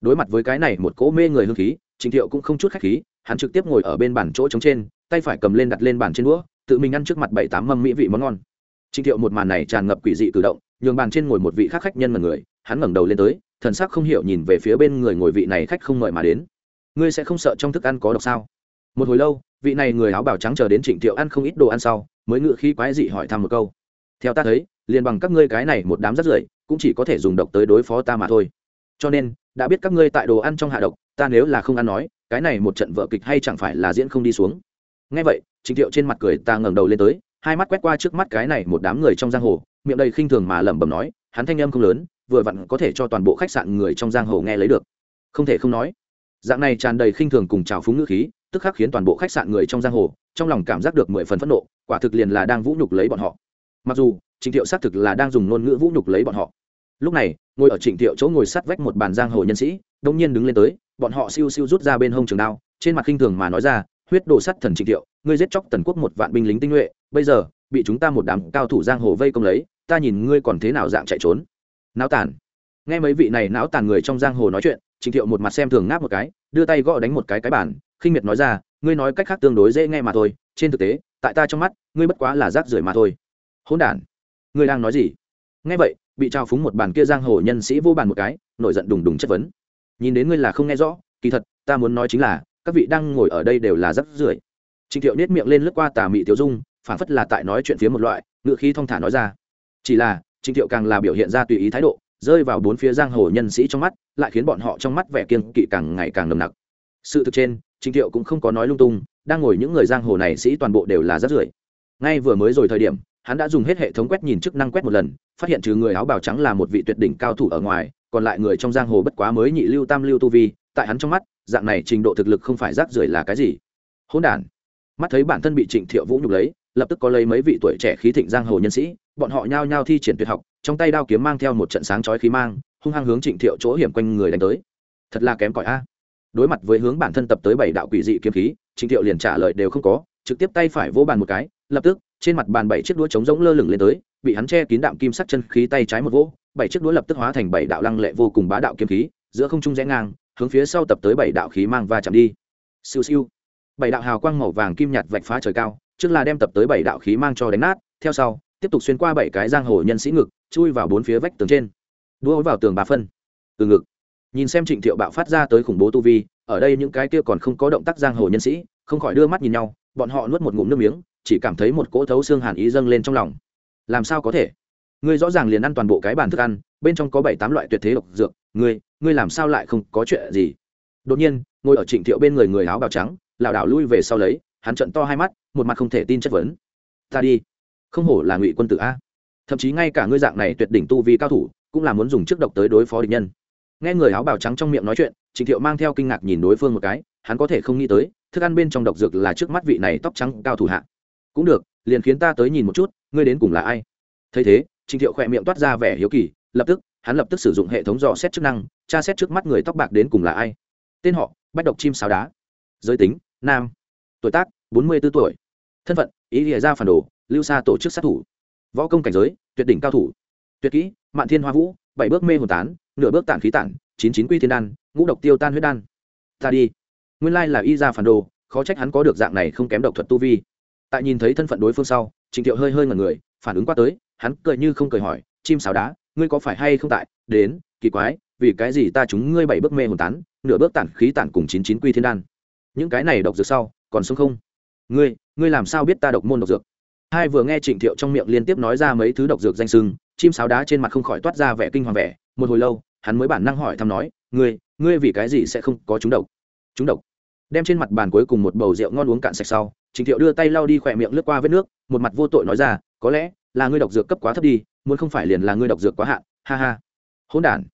Đối mặt với cái này một cỗ mê người hương khí trịnh thiệu cũng không chút khách khí, hắn trực tiếp ngồi ở bên bàn chỗ trống trên, tay phải cầm lên đặt lên bàn trên đũa, tự mình ăn trước mặt bảy tám mâm mỹ vị món ngon. Trịnh thiệu một màn này tràn ngập quỷ dị cử động, nhường bàn trên ngồi một vị khác khách nhân mật người, hắn ngẩng đầu lên tới, thần sắc không hiểu nhìn về phía bên người ngồi vị này khách không mời mà đến. Ngươi sẽ không sợ trong thức ăn có độc sao? Một hồi lâu, vị này người áo bào trắng chờ đến trịnh thiệu ăn không ít đồ ăn sau, mới ngự khi quái dị hỏi thăm một câu. Theo ta thấy, liền bằng các ngươi cái này một đám rất rưởi, cũng chỉ có thể dùng độc tới đối phó ta mà thôi cho nên, đã biết các ngươi tại đồ ăn trong hạ độc, ta nếu là không ăn nói, cái này một trận vợ kịch hay chẳng phải là diễn không đi xuống. Ngay vậy trịnh thiệu trên mặt cười ta ngẩng đầu lên tới, hai mắt quét qua trước mắt cái này một đám người trong giang hồ, miệng đầy khinh thường mà lẩm bẩm nói, hắn thanh âm không lớn, vừa vặn có thể cho toàn bộ khách sạn người trong giang hồ nghe lấy được. Không thể không nói, dạng này tràn đầy khinh thường cùng trào phúng ngữ khí, tức khắc khiến toàn bộ khách sạn người trong giang hồ, trong lòng cảm giác được mười phần phẫn nộ, quả thực liền là đang vũ nhục lấy bọn họ. Mặc dù trịnh thiệu xác thực là đang dùng ngôn ngữ vũ nhục lấy bọn họ. Lúc này ngồi ở trịnh thiệu chỗ ngồi sát vách một bàn giang hồ nhân sĩ, đông nhiên đứng lên tới, bọn họ siêu siêu rút ra bên hông trường đao, trên mặt khinh thường mà nói ra, huyết đồ sắt thần trịnh thiệu, ngươi giết chóc tần quốc một vạn binh lính tinh nhuệ, bây giờ, bị chúng ta một đám cao thủ giang hồ vây công lấy, ta nhìn ngươi còn thế nào dạng chạy trốn. Náo tàn. Nghe mấy vị này náo tàn người trong giang hồ nói chuyện, trịnh thiệu một mặt xem thường ngáp một cái, đưa tay gõ đánh một cái cái bản khinh miệt nói ra, ngươi nói cách khác tương đối dễ nghe mà thôi, trên thực tế, tại ta trong mắt, ngươi bất quá là rác rưởi mà thôi. Hỗn đản. Ngươi đang nói gì? Nghe vậy bị trao phúng một bàn kia giang hồ nhân sĩ vô bàn một cái, nổi giận đùng đùng chất vấn. Nhìn đến ngươi là không nghe rõ, kỳ thật, ta muốn nói chính là, các vị đang ngồi ở đây đều là rắc rưởi. Trịnh thiệu nết miệng lên lướt qua tà mị tiểu dung, phản phất là tại nói chuyện phía một loại ngự khí thong thả nói ra. Chỉ là, trịnh thiệu càng là biểu hiện ra tùy ý thái độ, rơi vào bốn phía giang hồ nhân sĩ trong mắt, lại khiến bọn họ trong mắt vẻ kiên kỵ càng ngày càng nồng nặc. Sự thực trên, trịnh thiệu cũng không có nói lung tung, đang ngồi những người giang hồ này sĩ toàn bộ đều là rất rưởi. Ngay vừa mới rồi thời điểm hắn đã dùng hết hệ thống quét nhìn chức năng quét một lần, phát hiện trừ người áo bào trắng là một vị tuyệt đỉnh cao thủ ở ngoài, còn lại người trong giang hồ bất quá mới nhị lưu tam lưu tu vi, tại hắn trong mắt, dạng này trình độ thực lực không phải rác rưởi là cái gì. Hỗn đản. Mắt thấy bản thân bị trịnh thiệu vũ nhục lấy, lập tức có lấy mấy vị tuổi trẻ khí thịnh giang hồ nhân sĩ, bọn họ nhao nhao thi triển tuyệt học, trong tay đao kiếm mang theo một trận sáng chói khí mang, hung hăng hướng trịnh thiệu chỗ hiểm quanh người đánh tới. Thật là kém cỏi a. Đối mặt với hướng bản thân tập tới bảy đạo quỷ dị kiếm khí, trịnh thiệu liền trả lời đều không có, trực tiếp tay phải vỗ bàn một cái, lập tức trên mặt bàn bảy chiếc đũa trống rỗng lơ lửng lên tới, bị hắn che kín đạm kim sắc chân khí tay trái một vỗ, bảy chiếc đũa lập tức hóa thành bảy đạo lăng lệ vô cùng bá đạo kiếm khí, giữa không trung rẽ ngang, hướng phía sau tập tới bảy đạo khí mang và chạm đi. Siêu siêu. Bảy đạo hào quang màu vàng kim nhạt vạch phá trời cao, trước là đem tập tới bảy đạo khí mang cho đánh nát, theo sau, tiếp tục xuyên qua bảy cái giang hồ nhân sĩ ngực, chui vào bốn phía vách tường trên. Đua vào tường bà phân. Từ ngực. Nhìn xem trịnh thiệu bạo phát ra tới khủng bố tu vi, ở đây những cái kia còn không có động tác giang hồ nhân sĩ, không khỏi đưa mắt nhìn nhau, bọn họ nuốt một ngụm nước miếng chỉ cảm thấy một cỗ thấu xương hàn ý dâng lên trong lòng. Làm sao có thể? Ngươi rõ ràng liền ăn toàn bộ cái bàn thức ăn, bên trong có bảy tám loại tuyệt thế độc dược, ngươi ngươi làm sao lại không có chuyện gì? Đột nhiên, ngồi ở trịnh thiệu bên người người áo bào trắng, lảo đảo lui về sau lấy, hắn trận to hai mắt, một mặt không thể tin chất vấn. Ta đi. Không hổ là ngụy quân tử a. Thậm chí ngay cả ngươi dạng này tuyệt đỉnh tu vi cao thủ, cũng là muốn dùng chức độc tới đối phó địch nhân. Nghe người áo bào trắng trong miệng nói chuyện, trịnh thiệu mang theo kinh ngạc nhìn đối phương một cái, hắn có thể không nghĩ tới, thức ăn bên trong độc dược là trước mắt vị này tóc trắng cao thủ hạ cũng được, liền khiến ta tới nhìn một chút, ngươi đến cùng là ai? Thấy thế trịnh thiệu khỏe miệng toát ra vẻ hiếu kỳ, lập tức, hắn lập tức sử dụng hệ thống dò xét chức năng, tra xét trước mắt người tóc bạc đến cùng là ai. Tên họ, bách độc chim sáo đá. Giới tính, nam. Tuổi tác, bốn mươi b ố tuổi. Thân phận, ý địa ra phản đồ, lưu xa tổ chức sát thủ. Võ công cảnh giới, tuyệt đỉnh cao thủ. Tuyệt kỹ, mạn thiên hoa vũ, bảy bước mê hồn tán, nửa bước tản khí tản, chín chín quy thiên đan, ngũ độc tiêu tan huyết đan. Ta đi. Nguyên lai là y ra phản đồ, khó trách hắn có được dạng này không kém độc thuật tu vi tại nhìn thấy thân phận đối phương sau trịnh thiệu hơi hơi ngần người, phản ứng qua tới, hắn cười như không cười hỏi, chim sáo đá, ngươi có phải hay không tại? Đến, kỳ quái, vì cái gì ta chúng ngươi bảy bước mê hồn tán, nửa bước tản khí tản cùng chín chín quy thiên đan. Những cái này độc dược sau, còn sống không? Ngươi ngươi làm sao biết ta độc môn độc dược? Hai vừa nghe trịnh thiệu trong miệng liên tiếp nói ra mấy thứ độc dược danh sưng, chim sáo đá trên mặt không khỏi toát ra vẻ kinh hoàng vẻ. Một hồi lâu, hắn mới bản năng hỏi thăm nói, ngươi ngươi vì cái gì sẽ không có chúng độc? Chúng độc? Đem trên mặt bàn cuối cùng một bầu rượu ngon uống cạn sạch sau Trình thiệu đưa tay lau đi khỏe miệng lướt qua vết nước, một mặt vô tội nói ra, có lẽ là ngươi độc dược cấp quá thấp đi, muốn không phải liền là ngươi độc dược quá hạn, ha ha. Hỗn đản,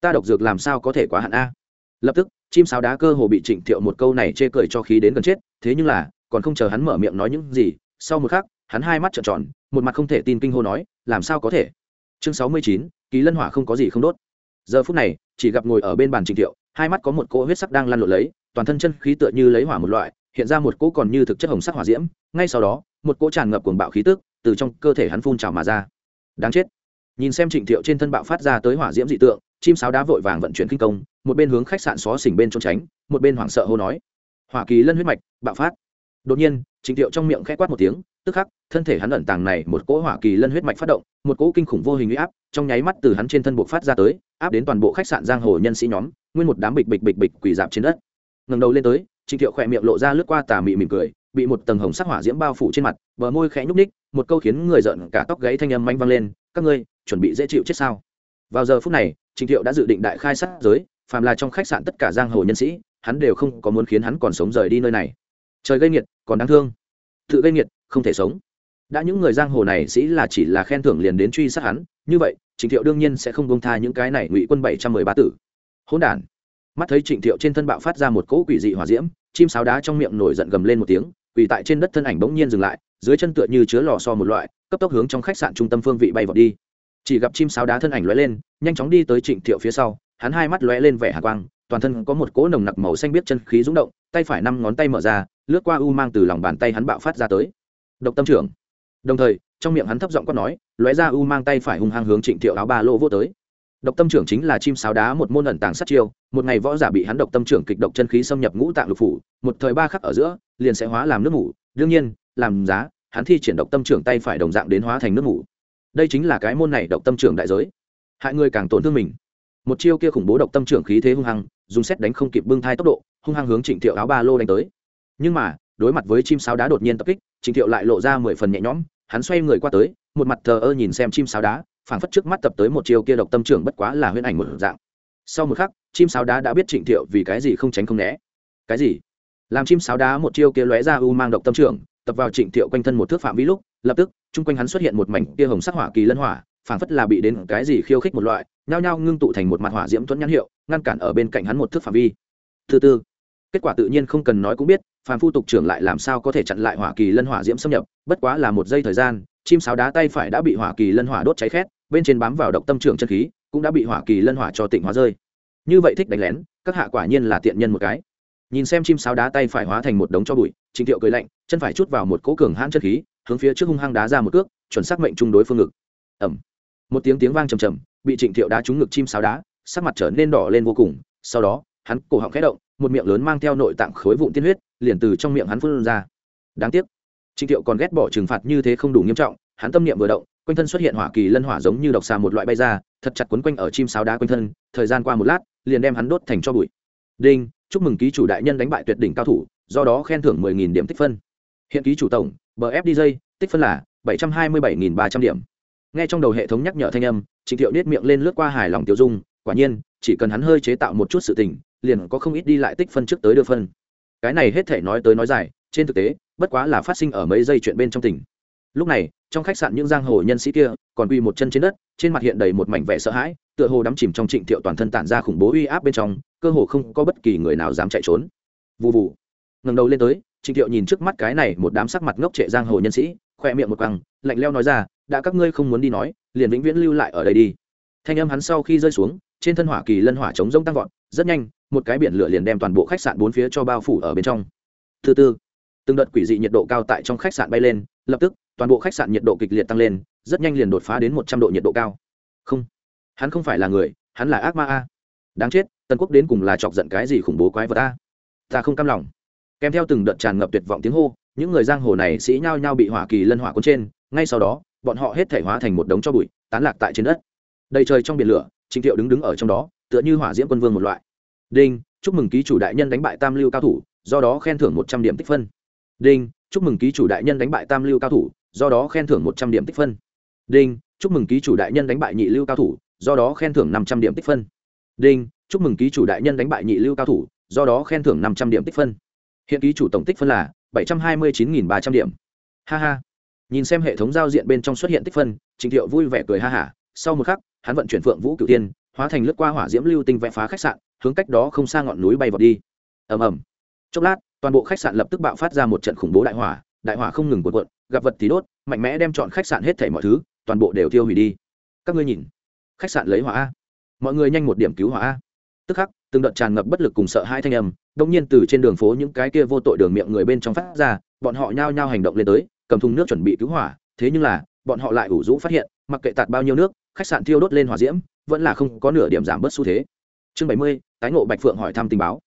ta độc dược làm sao có thể quá hạn a? Lập tức, chim sáo đá cơ hồ bị trịnh thiệu một câu này chê cười cho khí đến gần chết, thế nhưng là, còn không chờ hắn mở miệng nói những gì, sau một khắc, hắn hai mắt trợn tròn, một mặt không thể tin kinh hô nói, làm sao có thể? Chương sáu mươi chín ký lân hỏa không có gì không đốt. Giờ phút này, chỉ gặp ngồi ở bên bàn trịnh thiệu, hai mắt có một cỗ huyết sắc đang lăn lộn lấy, toàn thân chân khí tựa như lấy hỏa một loại hiện ra một cỗ còn như thực chất hồng sắc hỏa diễm, ngay sau đó, một cỗ tràn ngập cuồng bạo khí tức từ trong cơ thể hắn phun trào mà ra. Đáng chết. Nhìn xem trịnh thiệu trên thân bạo phát ra tới hỏa diễm dị tượng, chim sáo đá vội vàng vận chuyển kinh công, một bên hướng khách sạn xó xỉnh bên trốn tránh, một bên hoảng sợ hô nói. Hỏa kỳ lân huyết mạch, bạo phát. Đột nhiên, trịnh thiệu trong miệng khẽ quát một tiếng, tức khắc, thân thể hắn ẩn tàng này một cỗ hỏa kỳ lân huyết mạch phát động, một cỗ kinh khủng vô hình uy áp, trong nháy mắt từ hắn trên thân buộc phát ra tới, áp đến toàn bộ khách sạn giang hồ nhân sĩ nhóm, nguyên một đám bịch bịch bịch bịch quỳ dạp trên đất. Ngẩng đầu lên tới trịnh thiệu khẽ miệng lộ ra lướt qua tà mị mỉm cười bị một tầng hồng sắc hỏa diễm bao phủ trên mặt bờ môi khẽ nhúc nhích, một câu khiến người giận cả tóc gáy thanh âm manh vang lên các ngươi chuẩn bị dễ chịu chết sao? Vào giờ phút này trịnh thiệu đã dự định đại khai sát giới phàm là trong khách sạn tất cả giang hồ nhân sĩ hắn đều không có muốn khiến hắn còn sống rời đi nơi này. Trời gây nghiệt còn đáng thương. Tự gây nghiệt không thể sống. Đã những người giang hồ này sĩ là chỉ là khen thưởng liền đến truy sát hắn như vậy trịnh thiệu đương nhiên sẽ không buông tha những cái này ngụy quân bảy trăm mười ba tử. Hỗn đản. Mắt thấy trịnh thiệu trên thân bạo phát ra một cỗ quỷ dị hỏa diễm chim sáo đá trong miệng nổi giận gầm lên một tiếng, quỳ tại trên đất thân ảnh bỗng nhiên dừng lại, dưới chân tựa như chứa lò so một loại, cấp tốc hướng trong khách sạn trung tâm phương vị bay vọt đi. Chỉ gặp chim sáo đá thân ảnh lóe lên, nhanh chóng đi tới trịnh thiệu phía sau, hắn hai mắt lóe lên vẻ hạ quang, toàn thân có một cỗ nồng nặc màu xanh biết chân khí rúng động, tay phải năm ngón tay mở ra, lướt qua u mang từ lòng bàn tay hắn bạo phát ra tới. Độc tâm trưởng. Đồng thời, trong miệng hắn thấp giọng quát nói, lóe ra u mang tay phải hung hăng hướng trịnh thiệu áo ba lô vô tới độc tâm trưởng chính là chim sáo đá một môn ẩn tàng sát chiêu, một ngày võ giả bị hắn độc tâm trưởng kịch độc chân khí xâm nhập ngũ tạng lục phủ, một thời ba khắc ở giữa, liền sẽ hóa làm nước ngủ đương nhiên, làm giá, hắn thi triển độc tâm trưởng tay phải đồng dạng đến hóa thành nước ngủ đây chính là cái môn này độc tâm trưởng đại giới. Hại người càng tổn thương mình. Một chiêu kia khủng bố độc tâm trưởng khí thế hung hăng, dùng xét đánh không kịp bưng thai tốc độ, hung hăng hướng trịnh thiệu áo ba lô đánh tới. Nhưng mà, đối mặt với chim sáo đá đột nhiên tập kích, trịnh thiệu lại lộ ra mười phần nhẹ nhõm, hắn xoay người qua tới, một mặt thờ ơ nhìn xem chim sáo đá phảng phất trước mắt tập tới một chiều kia độc tâm trưởng bất quá là huyễn ảnh một dạng. Sau một khắc, chim sáo đá đã biết trịnh thiệu vì cái gì không tránh không né. Cái gì? Làm chim sáo đá một chiêu kia lóe ra u mang độc tâm trưởng, tập vào trịnh thiệu quanh thân một thước phạm vi lúc, lập tức, chung quanh hắn xuất hiện một mảnh kia hồng sắc hỏa kỳ lân hỏa, phảng phất là bị đến cái gì khiêu khích một loại, nhao nhao ngưng tụ thành một mặt hỏa diễm thuẫn nhãn hiệu, ngăn cản ở bên cạnh hắn một thước phạm vi. Thứ tư, kết quả tự nhiên không cần nói cũng biết, phàm phu tục trưởng lại làm sao có thể chặn lại hỏa kỳ lân hỏa diễm xâm nhập, bất quá là một giây thời gian, chim sáo đá tay phải đã bị hỏa kỳ lân hỏa đốt cháy khét bên trên bám vào độc tâm trưởng chân khí, cũng đã bị hỏa kỳ lân hỏa cho tịnh hóa rơi. Như vậy thích đánh lén, các hạ quả nhiên là tiện nhân một cái. Nhìn xem chim sáo đá tay phải hóa thành một đống cho bụi, trịnh thiệu cười lạnh, chân phải chút vào một cỗ cường hãn chân khí, hướng phía trước hung hăng đá ra một cước, chuẩn xác mệnh trung đối phương ngực. Ẩm một tiếng tiếng vang trầm trầm, bị trịnh thiệu đá trúng ngực chim sáo đá, sắc mặt trở nên đỏ lên vô cùng, sau đó, hắn cổ họng khẽ động, một miệng lớn mang theo nội tạng khối vụn tiên huyết, liền từ trong miệng hắn phun ra. Đáng tiếc, trịnh thiệu còn ghét bỏ trừng phạt như thế không đủ nghiêm trọng, hắn tâm niệm vừa động quanh thân xuất hiện hỏa kỳ lân hỏa giống như độc xà một loại bay ra, thật chặt quấn quanh ở chim sáo đá quanh thân, thời gian qua một lát, liền đem hắn đốt thành cho bụi. Đinh, chúc mừng ký chủ đại nhân đánh bại tuyệt đỉnh cao thủ, do đó khen thưởng mười nghìn điểm tích phân. Hiện ký chủ tổng bfdj tích phân là bảy trăm hai mươi bảy nghìn ba trăm điểm. Nghe trong đầu hệ thống nhắc nhở thanh âm, trịnh thiệu nết miệng lên lướt qua hài lòng tiêu dung, quả nhiên, chỉ cần hắn hơi chế tạo một chút sự tình, liền có không ít đi lại tích phân trước tới đưa phân. Cái này hết thể nói tới nói dài, trên thực tế, bất quá là phát sinh ở mấy giây chuyện bên trong tỉnh lúc này, trong khách sạn những giang hồ nhân sĩ kia còn quỳ một chân trên đất, trên mặt hiện đầy một mảnh vẻ sợ hãi, tựa hồ đắm chìm trong trịnh thiệu toàn thân tản ra khủng bố uy áp bên trong, cơ hồ không có bất kỳ người nào dám chạy trốn. Vụ vụ ngẩng đầu lên tới, trịnh thiệu nhìn trước mắt cái này một đám sắc mặt ngốc trệ giang hồ nhân sĩ, khoe miệng một quăng, lạnh leo nói ra, đã các ngươi không muốn đi nói, liền vĩnh viễn lưu lại ở đây đi. Thanh âm hắn sau khi rơi xuống, trên thân hỏa kỳ lân hỏa chống rông tăng vọt, rất nhanh, một cái biển lửa liền đem toàn bộ khách sạn bốn phía cho bao phủ ở bên trong. Thứ tư từng đợt quỷ dị nhiệt độ cao tại trong khách sạn bay lên, lập tức toàn bộ khách sạn nhiệt độ kịch liệt tăng lên, rất nhanh liền đột phá đến một trăm độ nhiệt độ cao. Không, hắn không phải là người, hắn là ác ma a. Đáng chết, tần quốc đến cùng là chọc giận cái gì khủng bố quái vật a? Ta không cam lòng. Kèm theo từng đợt tràn ngập tuyệt vọng tiếng hô, những người giang hồ này sĩ nhao nhao bị hỏa kỳ lân hỏa cuốn trên, ngay sau đó, bọn họ hết thể hóa thành một đống cho bụi, tán lạc tại trên đất. Đầy trời trong biển lửa, trịnh thiệu đứng đứng ở trong đó, tựa như hỏa diễm quân vương một loại. Đinh, chúc mừng ký chủ đại nhân đánh bại tam lưu cao thủ, do đó khen thưởng một trăm điểm tích phân. Đinh, chúc mừng ký chủ đại nhân đánh bại tam lưu cao thủ do đó khen thưởng một trăm điểm tích phân. Đinh, chúc mừng ký chủ đại nhân đánh bại nhị lưu cao thủ, do đó khen thưởng năm trăm điểm tích phân. Đinh, chúc mừng ký chủ đại nhân đánh bại nhị lưu cao thủ, do đó khen thưởng năm trăm điểm tích phân. Hiện ký chủ tổng tích phân là bảy trăm hai mươi chín ba trăm điểm. Ha ha. Nhìn xem hệ thống giao diện bên trong xuất hiện tích phân, trình thiệu vui vẻ cười ha hả. Sau một khắc, hắn vận chuyển phượng vũ cửu tiên hóa thành lướt qua hỏa diễm lưu tinh vẽ phá khách sạn, hướng cách đó không xa ngọn núi bay vào đi. Ầm ầm. Chốc lát, toàn bộ khách sạn lập tức bạo phát ra một trận khủng bố đại hỏa đại hỏa không ngừng cuộn cuộn, gặp vật thì đốt, mạnh mẽ đem chọn khách sạn hết thảy mọi thứ, toàn bộ đều tiêu hủy đi. Các ngươi nhìn, khách sạn lấy hỏa a. Mọi người nhanh một điểm cứu hỏa a. Tức khắc, từng đợt tràn ngập bất lực cùng sợ hai thanh âm đông nhiên từ trên đường phố những cái kia vô tội đường miệng người bên trong phát ra, bọn họ nhao nhao hành động lên tới, cầm thùng nước chuẩn bị cứu hỏa. Thế nhưng là, bọn họ lại ủ rũ phát hiện, mặc kệ tạt bao nhiêu nước, khách sạn thiêu đốt lên hỏa diễm, vẫn là không có nửa điểm giảm bớt xu thế. Chương bảy mươi, tái ngộ bạch phượng hỏi thăm tình báo.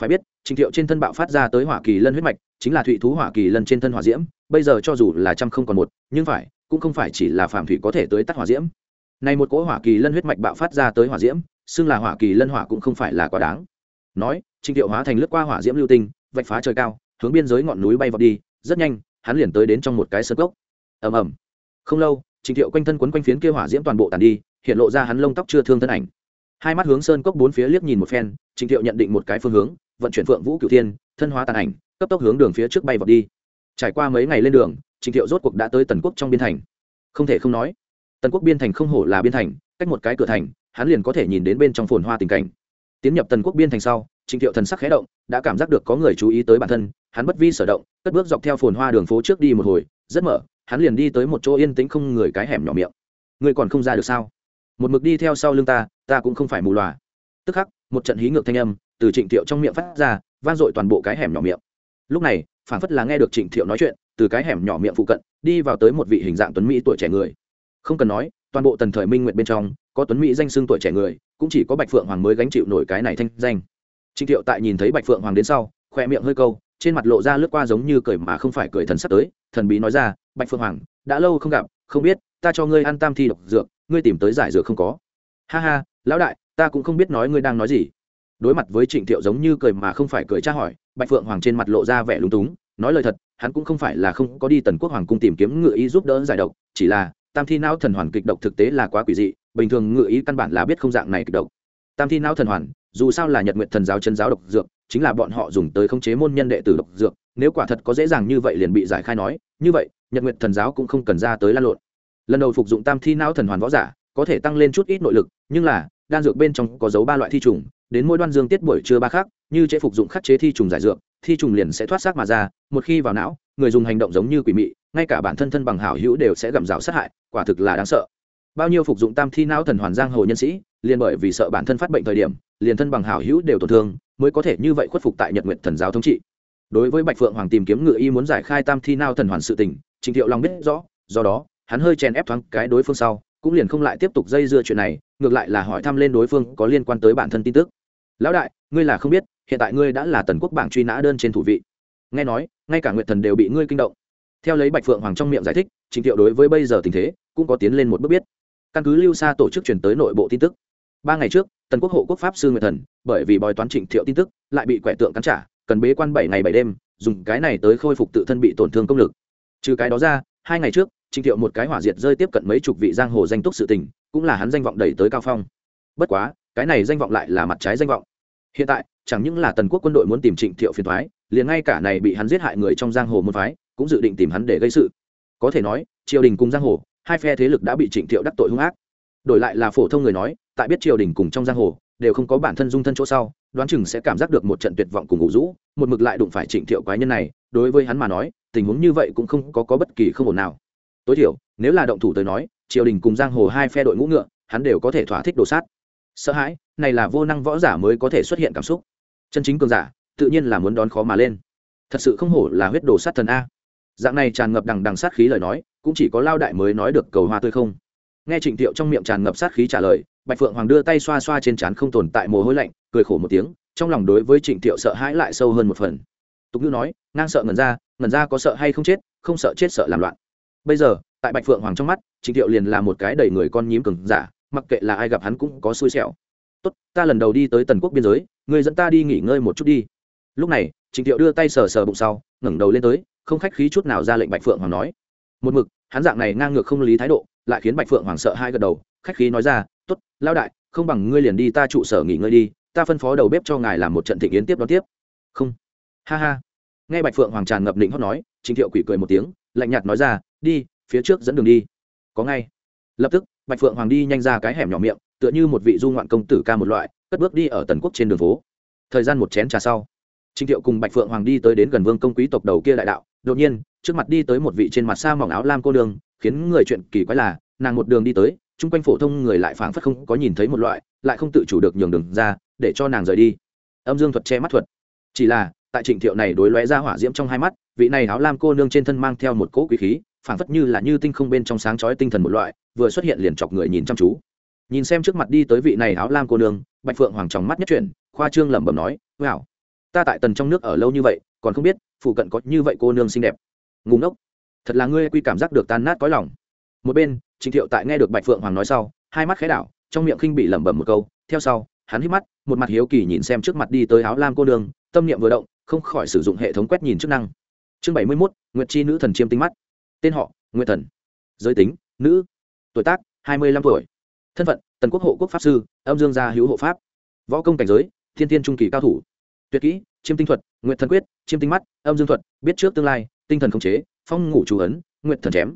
Phải biết trình thiệu trên thân bạo phát ra tới hỏa kỳ lân huyết mạch, chính là thụy thú hỏa kỳ lân trên thân hỏa diễm, bây giờ cho dù là trăm không còn một, nhưng phải, cũng không phải chỉ là phàm thủy có thể tới tắt hỏa diễm. Này một cỗ hỏa kỳ lân huyết mạch bạo phát ra tới hỏa diễm, xưng là hỏa kỳ lân hỏa cũng không phải là quá đáng. Nói, trình thiệu hóa thành lướt qua hỏa diễm lưu tinh, vạch phá trời cao, hướng biên giới ngọn núi bay vọt đi, rất nhanh, hắn liền tới đến trong một cái sơn cốc. Ầm ầm. Không lâu, trình thiệu quanh thân quấn quanh phiến kia hỏa diễm toàn bộ tàn đi, hiện lộ ra hắn lông tóc chưa thương thân ảnh. Hai mắt hướng sơn cốc bốn phía liếc nhìn một phen, trình thiệu nhận định một cái phương hướng vận chuyển phượng vũ cửu thiên, thân hóa tàn ảnh, cấp tốc hướng đường phía trước bay vọt đi. Trải qua mấy ngày lên đường, trình thiệu rốt cuộc đã tới tần quốc trong biên thành. Không thể không nói, tần quốc biên thành không hổ là biên thành, cách một cái cửa thành, hắn liền có thể nhìn đến bên trong phồn hoa tình cảnh. Tiến nhập tần quốc biên thành sau, trình thiệu thần sắc khé động, đã cảm giác được có người chú ý tới bản thân, hắn bất vi sở động, cất bước dọc theo phồn hoa đường phố trước đi một hồi, rất mở, hắn liền đi tới một chỗ yên tĩnh không người cái hẻm nhỏ miệng. Ngươi còn không ra được sao? Một mực đi theo sau lưng ta ta cũng không phải mù loà. Tức khắc, một trận hí ngược thanh âm từ trịnh thiệu trong miệng phát ra, vang dội toàn bộ cái hẻm nhỏ miệng. Lúc này phản phất là nghe được trịnh thiệu nói chuyện, từ cái hẻm nhỏ miệng phụ cận, đi vào tới một vị hình dạng tuấn mỹ tuổi trẻ người. Không cần nói, toàn bộ tần thời minh nguyện bên trong, có tuấn mỹ danh xưng tuổi trẻ người, cũng chỉ có bạch phượng hoàng mới gánh chịu nổi cái này thanh danh. Trịnh thiệu tại nhìn thấy bạch phượng hoàng đến sau, khoe miệng hơi câu, trên mặt lộ ra lướt qua giống như cười mà không phải cười thần sắp tới, thần bí nói ra, bạch phượng hoàng, đã lâu không gặp, không biết, ta cho ngươi ăn tam thi độc dược, ngươi tìm tới giải dược không có. Ha ha, lão đại, ta cũng không biết nói ngươi đang nói gì đối mặt với trịnh thiệu giống như cười mà không phải cười tra hỏi, bạch phượng hoàng trên mặt lộ ra vẻ lúng túng, nói lời thật, hắn cũng không phải là không có đi tần quốc hoàng cung tìm kiếm Ngự ý giúp đỡ giải độc, chỉ là, tam thi não thần hoàn kịch độc thực tế là quá quỷ dị, bình thường Ngự ý căn bản là biết không dạng này kịch độc. Tam thi não thần hoàn, dù sao là nhật nguyện thần giáo chân giáo độc dược, chính là bọn họ dùng tới khống chế môn nhân đệ tử độc dược, nếu quả thật có dễ dàng như vậy liền bị giải khai nói, như vậy, nhật nguyện thần giáo cũng không cần ra tới lan lộn. Lần đầu phục dụng tam thi não thần hoàn võ giả, có thể tăng lên chút ít nội lực, nhưng là, đan dược bên trong có dấu ba loại thi trùng đến mỗi đoan dương tiết buổi trưa ba khác như chế phục dụng khắc chế thi trùng giải dược, thi trùng liền sẽ thoát xác mà ra, một khi vào não, người dùng hành động giống như quỷ mị, ngay cả bản thân thân bằng hảo hữu đều sẽ gặm rào sát hại, quả thực là đáng sợ. Bao nhiêu phục dụng tam thi não thần hoàn giang hồ nhân sĩ, liền bởi vì sợ bản thân phát bệnh thời điểm, liền thân bằng hảo hữu đều tổn thương, mới có thể như vậy khuất phục tại nhật nguyện thần giáo thống trị. Đối với bạch phượng hoàng tìm kiếm ngự y muốn giải khai tam thi nao thần hoàn sự tình, trình thiệu long biết rõ, do đó, hắn hơi chèn ép thoáng cái đối phương sau, cũng liền không lại tiếp tục dây dưa chuyện này, ngược lại là hỏi thăm lên đối phương có liên quan tới bản thân tin tức lão đại, ngươi là không biết, hiện tại ngươi đã là tần quốc bảng truy nã đơn trên thủ vị. Nghe nói, ngay cả nguyệt thần đều bị ngươi kinh động. Theo lấy bạch phượng hoàng trong miệng giải thích, trình thiệu đối với bây giờ tình thế, cũng có tiến lên một bước biết. Căn cứ lưu xa tổ chức chuyển tới nội bộ tin tức, ba ngày trước, tần quốc hộ quốc pháp sư nguyệt thần, bởi vì bói toán trịnh thiệu tin tức, lại bị quẻ tượng cắn trả, cần bế quan bảy ngày bảy đêm, dùng cái này tới khôi phục tự thân bị tổn thương công lực. Trừ cái đó ra, hai ngày trước, trịnh thiệu một cái hỏa diệt rơi tiếp cận mấy chục vị giang hồ danh túc sự tình, cũng là hắn danh vọng đẩy tới cao phong. Bất quá cái này danh vọng lại là mặt trái danh vọng. Hiện tại chẳng những là tần quốc quân đội muốn tìm trịnh thiệu phiền thoái liền ngay cả này bị hắn giết hại người trong giang hồ môn phái cũng dự định tìm hắn để gây sự. Có thể nói triều đình cùng giang hồ hai phe thế lực đã bị trịnh thiệu đắc tội hung ác. Đổi lại là phổ thông người nói tại biết triều đình cùng trong giang hồ đều không có bản thân dung thân chỗ sau đoán chừng sẽ cảm giác được một trận tuyệt vọng cùng ngủ rũ một mực lại đụng phải trịnh thiệu quái nhân này đối với hắn mà nói tình huống như vậy cũng không có, có bất kỳ không ổn nào. Tối thiểu nếu là động thủ tới nói triều đình cùng giang hồ hai phe đội ngũ ngựa hắn đều có thể thỏa thích đồ sát sợ hãi, này là vô năng võ giả mới có thể xuất hiện cảm xúc. Chân chính cường giả, tự nhiên là muốn đón khó mà lên. Thật sự không hổ là huyết đồ sát thần a. Dạng này tràn ngập đằng đằng sát khí lời nói, cũng chỉ có lao đại mới nói được cầu hoa tươi không. Nghe trịnh thiệu trong miệng tràn ngập sát khí trả lời, bạch phượng hoàng đưa tay xoa xoa trên trán không tồn tại mồ hôi lạnh, cười khổ một tiếng, trong lòng đối với trịnh thiệu sợ hãi lại sâu hơn một phần. Tục ngữ nói, ngang sợ ngần ra ngần ra có sợ hay không chết, không sợ chết sợ làm loạn. Bây giờ, tại bạch phượng hoàng trong mắt, trịnh thiệu liền là một cái đầy người con nhím cừng giả mặc kệ là ai gặp hắn cũng có xui xẻo. Tốt ta lần đầu đi tới tần quốc biên giới người dẫn ta đi nghỉ ngơi một chút đi. Lúc này trịnh thiệu đưa tay sờ sờ bụng sau ngẩng đầu lên tới không khách khí chút nào ra lệnh bạch phượng hoàng nói. Một mực hắn dạng này ngang ngược không lý thái độ lại khiến bạch phượng hoàng sợ hai gật đầu khách khí nói ra tốt, lao đại không bằng ngươi liền đi ta trụ sở nghỉ ngơi đi ta phân phó đầu bếp cho ngài làm một trận thịnh yến tiếp đón tiếp. Không. Ha ha. Nghe bạch phượng hoàng tràn ngập định hót nói trịnh thiệu quỷ cười một tiếng lạnh nhạt nói ra đi phía trước dẫn đường đi. Có ngay. Lập tức bạch phượng hoàng đi nhanh ra cái hẻm nhỏ miệng, tựa như một vị du ngoạn công tử ca một loại, cất bước đi ở tần quốc trên đường phố. Thời gian một chén trà sau trịnh thiệu cùng bạch phượng hoàng đi tới đến gần vương công quý tộc đầu kia đại đạo. Đột nhiên, trước mặt đi tới một vị trên mặt xa mỏng áo lam cô đường khiến người chuyện kỳ quái là, nàng một đường đi tới, chung quanh phổ thông người lại phảng phất không có nhìn thấy một loại, lại không tự chủ được nhường đường ra, để cho nàng rời đi. Âm dương thuật che mắt thuật. Chỉ là, tại trịnh thiệu này đối lóe ra hỏa diễm trong hai mắt, vị này áo lam cô nương trên thân mang theo một cỗ quý khí phảng phất như là như tinh không bên trong sáng chói tinh thần một loại, vừa xuất hiện liền chọc người nhìn chăm chú. Nhìn xem trước mặt đi tới vị này áo lam cô nương, bạch phượng hoàng tròng mắt nhất chuyển, khoa trương lẩm bẩm nói, wow, ta tại tần trong nước ở lâu như vậy, còn không biết phụ cận có như vậy cô nương xinh đẹp. Ngùng ngốc, thật là ngươi quy cảm giác được tan nát cõi lòng. Một bên, trịnh thiệu tại nghe được bạch phượng hoàng nói sau, hai mắt khẽ đảo, trong miệng khinh bị lẩm bẩm một câu, theo sau, hắn hít mắt, một mặt hiếu kỳ nhìn xem trước mặt đi tới áo lam cô nương, tâm niệm vừa động, không khỏi sử dụng hệ thống quét nhìn chức năng. Chương bảy mươi mốt, nguyệt chi nữ thần chiêm tinh mắt tên họ, nguyệt thần. Giới tính, nữ. Tuổi tác, hai mươi lăm tuổi. Thân phận, tần quốc hộ quốc pháp sư, âm dương gia hữu hộ pháp. Võ công cảnh giới, thiên tiên trung kỳ cao thủ. Tuyệt kỹ, chiêm tinh thuật nguyện thần quyết, chiêm tinh mắt, âm dương thuật, biết trước tương lai, tinh thần khống chế, phong ngủ chủ ấn nguyện thần chém.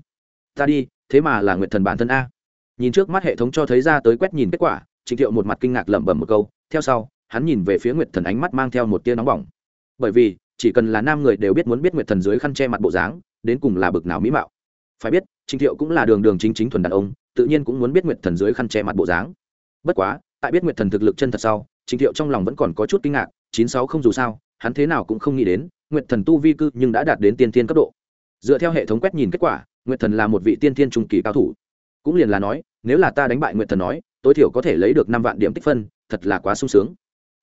Ta đi, thế mà là nguyện thần bản thân a. Nhìn trước mắt hệ thống cho thấy ra tới quét nhìn kết quả trịnh thiệu một mặt kinh ngạc lẩm bẩm một câu, theo sau, hắn nhìn về phía nguyệt thần ánh mắt mang theo một tia nóng bỏng. Bởi vì, chỉ cần là nam người đều biết muốn biết nguyệt thần dưới khăn che mặt bộ dáng đến cùng là bực nào mỹ mạo. Phải biết trịnh thiệu cũng là đường đường chính chính thuần đàn ông, tự nhiên cũng muốn biết nguyệt thần dưới khăn che mặt bộ dáng. Bất quá, tại biết nguyệt thần thực lực chân thật sau trịnh thiệu trong lòng vẫn còn có chút kinh ngạc, chín sáu không dù sao, hắn thế nào cũng không nghĩ đến, nguyệt thần tu vi cư nhưng đã đạt đến tiên thiên cấp độ. Dựa theo hệ thống quét nhìn kết quả, nguyệt thần là một vị tiên thiên trung kỳ cao thủ. Cũng liền là nói, nếu là ta đánh bại nguyệt thần nói, tối thiểu có thể lấy được năm vạn điểm tích phân, thật là quá sung sướng.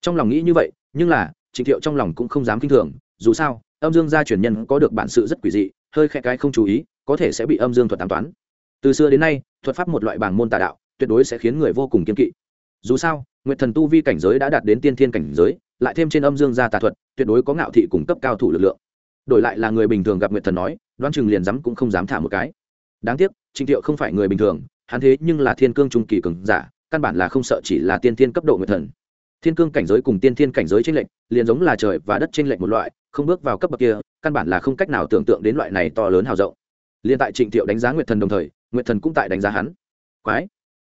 Trong lòng nghĩ như vậy, nhưng là trịnh thiệu trong lòng cũng không dám k i n h thường, dù sao, âm dương gia truyền nhân có được bản sự rất quỷ dị hơi khẽ cái không chú ý, có thể sẽ bị âm dương thuật tám toán. Từ xưa đến nay, thuật pháp một loại bảng môn tà đạo, tuyệt đối sẽ khiến người vô cùng kiên kỵ. Dù sao, nguyệt thần tu vi cảnh giới đã đạt đến tiên thiên cảnh giới, lại thêm trên âm dương gia tà thuật, tuyệt đối có ngạo thị cung cấp cao thủ lực lượng. Đổi lại là người bình thường gặp nguyệt thần nói, đoán chừng liền dám cũng không dám thả một cái. Đáng tiếc, trịnh thiệu không phải người bình thường, hắn thế nhưng là thiên cương trung kỳ cường giả, căn bản là không sợ chỉ là tiên thiên cấp độ nguyệt thần thiên cương cảnh giới cùng tiên thiên cảnh giới tranh lệch, liền giống là trời và đất tranh lệch một loại, không bước vào cấp bậc kia, căn bản là không cách nào tưởng tượng đến loại này to lớn hào rộng. Liền tại trịnh thiệu đánh giá nguyệt thần đồng thời, nguyệt thần cũng tại đánh giá hắn. Quái!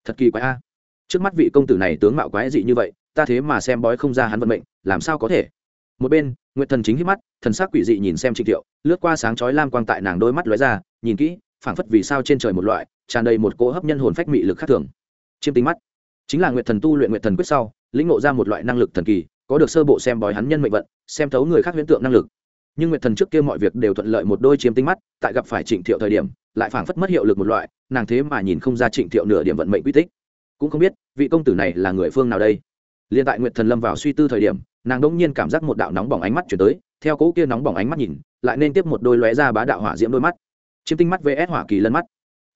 Thật kỳ quái a. Trước mắt vị công tử này tướng mạo quái dị như vậy, ta thế mà xem bói không ra hắn vận mệnh, làm sao có thể? Một bên, nguyệt thần chính hít mắt, thần sắc quỷ dị nhìn xem trịnh thiệu, lướt qua sáng chói lam quang tại nàng đôi mắt lóe ra, nhìn kỹ, phảng phất vì sao trên trời một loại, tràn đầy một cỗ hấp nhân hồn phách mị lực khác thường. Chiêm tính mắt. Chính là nguyệt thần tu luyện nguyệt thần quyết sau lĩnh ngộ ra một loại năng lực thần kỳ, có được sơ bộ xem bói hắn nhân mệnh vận, xem thấu người khác huyễn tượng năng lực. Nhưng nguyệt thần trước kia mọi việc đều thuận lợi một đôi chiếm tinh mắt, tại gặp phải trịnh thiệu thời điểm, lại phảng phất mất hiệu lực một loại, nàng thế mà nhìn không ra trịnh thiệu nửa điểm vận mệnh quy tích. Cũng không biết, vị công tử này là người phương nào đây? Liên tại nguyệt thần lâm vào suy tư thời điểm, nàng đỗng nhiên cảm giác một đạo nóng bỏng ánh mắt chuyển tới, theo cỗ kia nóng bỏng ánh mắt nhìn, lại nên tiếp một đôi lóe ra bá đạo hỏa diễm đôi mắt. Chiếm tinh mắt vs hỏa kỳ lân mắt.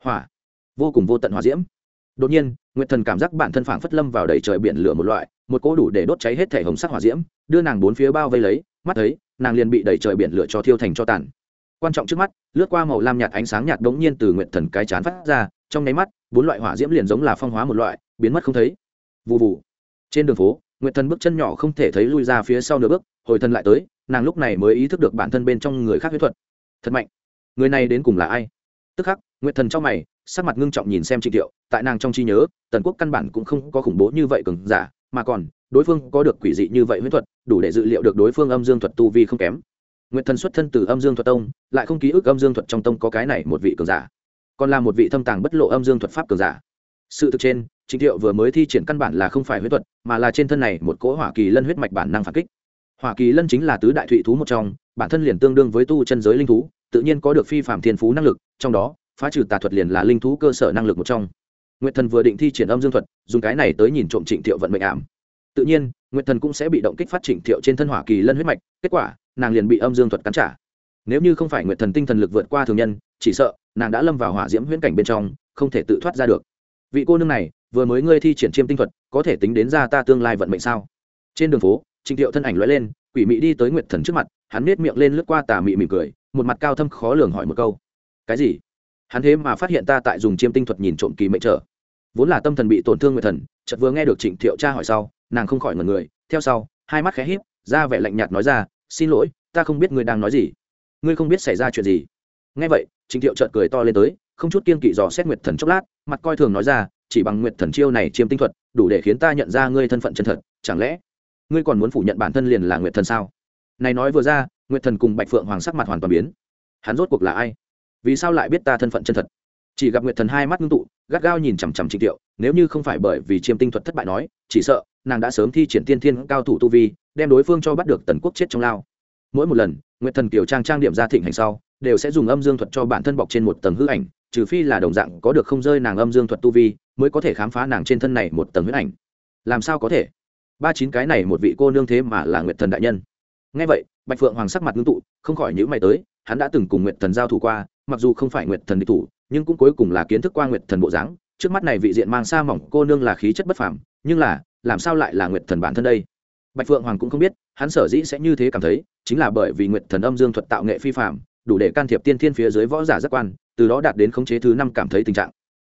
Hỏa. Vô cùng vô tận hỏa diễm đột nhiên, nguyệt thần cảm giác bản thân phảng phất lâm vào đầy trời biển lửa một loại, một cỗ đủ để đốt cháy hết thể hồng sắc hỏa diễm, đưa nàng bốn phía bao vây lấy, mắt thấy, nàng liền bị đầy trời biển lửa cho thiêu thành cho tàn. Quan trọng trước mắt, lướt qua màu lam nhạt ánh sáng nhạt đống nhiên từ nguyệt thần cái chán phát ra, trong nháy mắt, bốn loại hỏa diễm liền giống là phong hóa một loại, biến mất không thấy. Vụ vụ trên đường phố, nguyệt thần bước chân nhỏ không thể thấy lui ra phía sau nửa bước, hồi thân lại tới, nàng lúc này mới ý thức được bản thân bên trong người khác huyết thuật. Thật mạnh. Người này đến cùng là ai? Tức khắc nguyệt thần trong mày, sắc mặt ngưng trọng nhìn xem trịnh thiệu, tại nàng trong trí nhớ, tần quốc căn bản cũng không có khủng bố như vậy cường giả, mà còn, đối phương có được quỷ dị như vậy huyết thuật, đủ để dự liệu được đối phương âm dương thuật tu vi không kém. Nguyệt thần xuất thân từ âm dương thuật tông, lại không ký ức âm dương thuật trong tông có cái này một vị cường giả, còn là một vị thâm tàng bất lộ âm dương thuật pháp cường giả. Sự thực trên, trịnh thiệu vừa mới thi triển căn bản là không phải huyết thuật, mà là trên thân này một cỗ hỏa kỳ lân huyết mạch bản năng phản kích. Hỏa kỳ lân chính là tứ đại thụy thú một trong, bản thân liền tương đương với tu chân giới linh thú, tự nhiên có được phi phạm thiên phú năng lực, trong đó phá trừ tà thuật liền là linh thú cơ sở năng lực một trong. Nguyệt thần vừa định thi triển âm dương thuật, dùng cái này tới nhìn trộm trịnh thiệu vận mệnh ảm. Tự nhiên, nguyệt thần cũng sẽ bị động kích phát trịnh thiệu trên thân hỏa kỳ lân huyết mạch, kết quả, nàng liền bị âm dương thuật cắn trả. Nếu như không phải nguyệt thần tinh thần lực vượt qua thường nhân, chỉ sợ, nàng đã lâm vào hỏa diễm huyễn cảnh bên trong, không thể tự thoát ra được. Vị cô nương này, vừa mới ngươi thi triển chiêm tinh thuật, có thể tính đến ra ta tương lai vận mệnh sao? Trên đường phố, trịnh thiệu thân ảnh lóe lên, quỷ mị đi tới nguyệt thần trước mặt, hắn nết miệng lên lướt qua tà mị mỉm cười, một mặt cao thâm khó lường hỏi một câu. Cái gì? Hắn thế mà phát hiện ta tại dùng chiêm tinh thuật nhìn trộm kỳ mệnh trở. Vốn là tâm thần bị tổn thương nguyệt thần, chợt vừa nghe được trịnh thiệu tra hỏi sau, nàng không khỏi ngần người, theo sau, hai mắt khẽ híp, ra vẻ lạnh nhạt nói ra, xin lỗi, ta không biết ngươi đang nói gì. Ngươi không biết xảy ra chuyện gì. Nghe vậy, trịnh thiệu chợt cười to lên tới, không chút kiên kỵ dò xét nguyệt thần chốc lát, mặt coi thường nói ra, chỉ bằng nguyệt thần chiêu này chiêm tinh thuật, đủ để khiến ta nhận ra ngươi thân phận chân thật, chẳng lẽ ngươi còn muốn phủ nhận bản thân liền là nguyệt thần sao? Này nói vừa ra, nguyệt thần cùng bạch phượng hoàng sắc mặt hoàn toàn biến. Hắn rốt cuộc là ai? Vì sao lại biết ta thân phận chân thật? Chỉ gặp nguyệt thần hai mắt ngưng tụ, gắt gao nhìn chằm chằm trịnh tiệu, nếu như không phải bởi vì chiêm tinh thuật thất bại nói, chỉ sợ, nàng đã sớm thi triển tiên thiên cao thủ tu vi, đem đối phương cho bắt được tần quốc chết trong lao. Mỗi một lần, nguyệt thần kiều trang trang điểm ra thịnh hành sau, đều sẽ dùng âm dương thuật cho bản thân bọc trên một tầng hư ảnh, trừ phi là đồng dạng có được không rơi nàng âm dương thuật tu vi, mới có thể khám phá nàng trên thân này một tầng huyết ảnh. Làm sao có thể? Ba chín cái này một vị cô nương thế mà là nguyệt thần đại nhân. Ngay vậy, bạch phượng hoàng sắc mặt ngưng tụ, không khỏi nhữ mày tới, hắn đã từng cùng nguyệt thần giao thủ qua mặc dù không phải nguyệt thần địch thủ, nhưng cũng cuối cùng là kiến thức qua nguyệt thần bộ dáng. Trước mắt này vị diện mang xa mỏng cô nương là khí chất bất phàm, nhưng là, làm sao lại là nguyệt thần bản thân đây? Bạch phượng hoàng cũng không biết, hắn sở dĩ sẽ như thế cảm thấy, chính là bởi vì nguyệt thần âm dương thuật tạo nghệ phi phạm đủ để can thiệp tiên thiên phía dưới võ giả giác quan, từ đó đạt đến khống chế thứ năm cảm thấy tình trạng.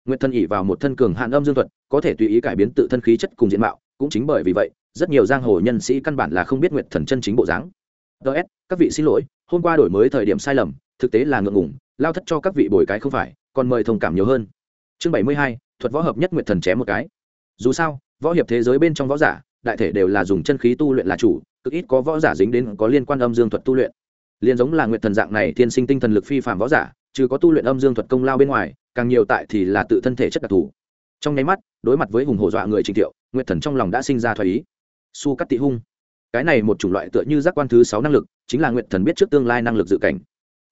Nguyệt thần ỉ vào một thân cường hạn âm dương thuật, có thể tùy ý cải biến tự thân khí chất cùng diện mạo, cũng chính bởi vì vậy, rất nhiều giang hồ nhân sĩ căn bản là không biết nguyệt thần chân chính bộ dáng. Ts các vị xin lỗi, hôm qua đổi mới thời điểm sai lầm thực tế là ngượng ngủng lao thất cho các vị bồi cái không phải, còn mời thông cảm nhiều hơn. Chương bảy mươi hai, thuật võ hợp nhất nguyệt thần chém một cái. Dù sao, võ hiệp thế giới bên trong võ giả, đại thể đều là dùng chân khí tu luyện là chủ, cực ít có võ giả dính đến có liên quan âm dương thuật tu luyện. Liền giống là nguyệt thần dạng này thiên sinh tinh thần lực phi phạm võ giả, trừ có tu luyện âm dương thuật công lao bên ngoài, càng nhiều tại thì là tự thân thể chất đặc thù. Trong nháy mắt, đối mặt với hùng hổ dọa người trình thiệu, nguyệt thần trong lòng đã sinh ra thoái ý. Su cắt tị hung. Cái này một chủng loại tựa như giác quan thứ sáu năng lực, chính là nguyệt thần biết trước tương lai năng lực dự cảnh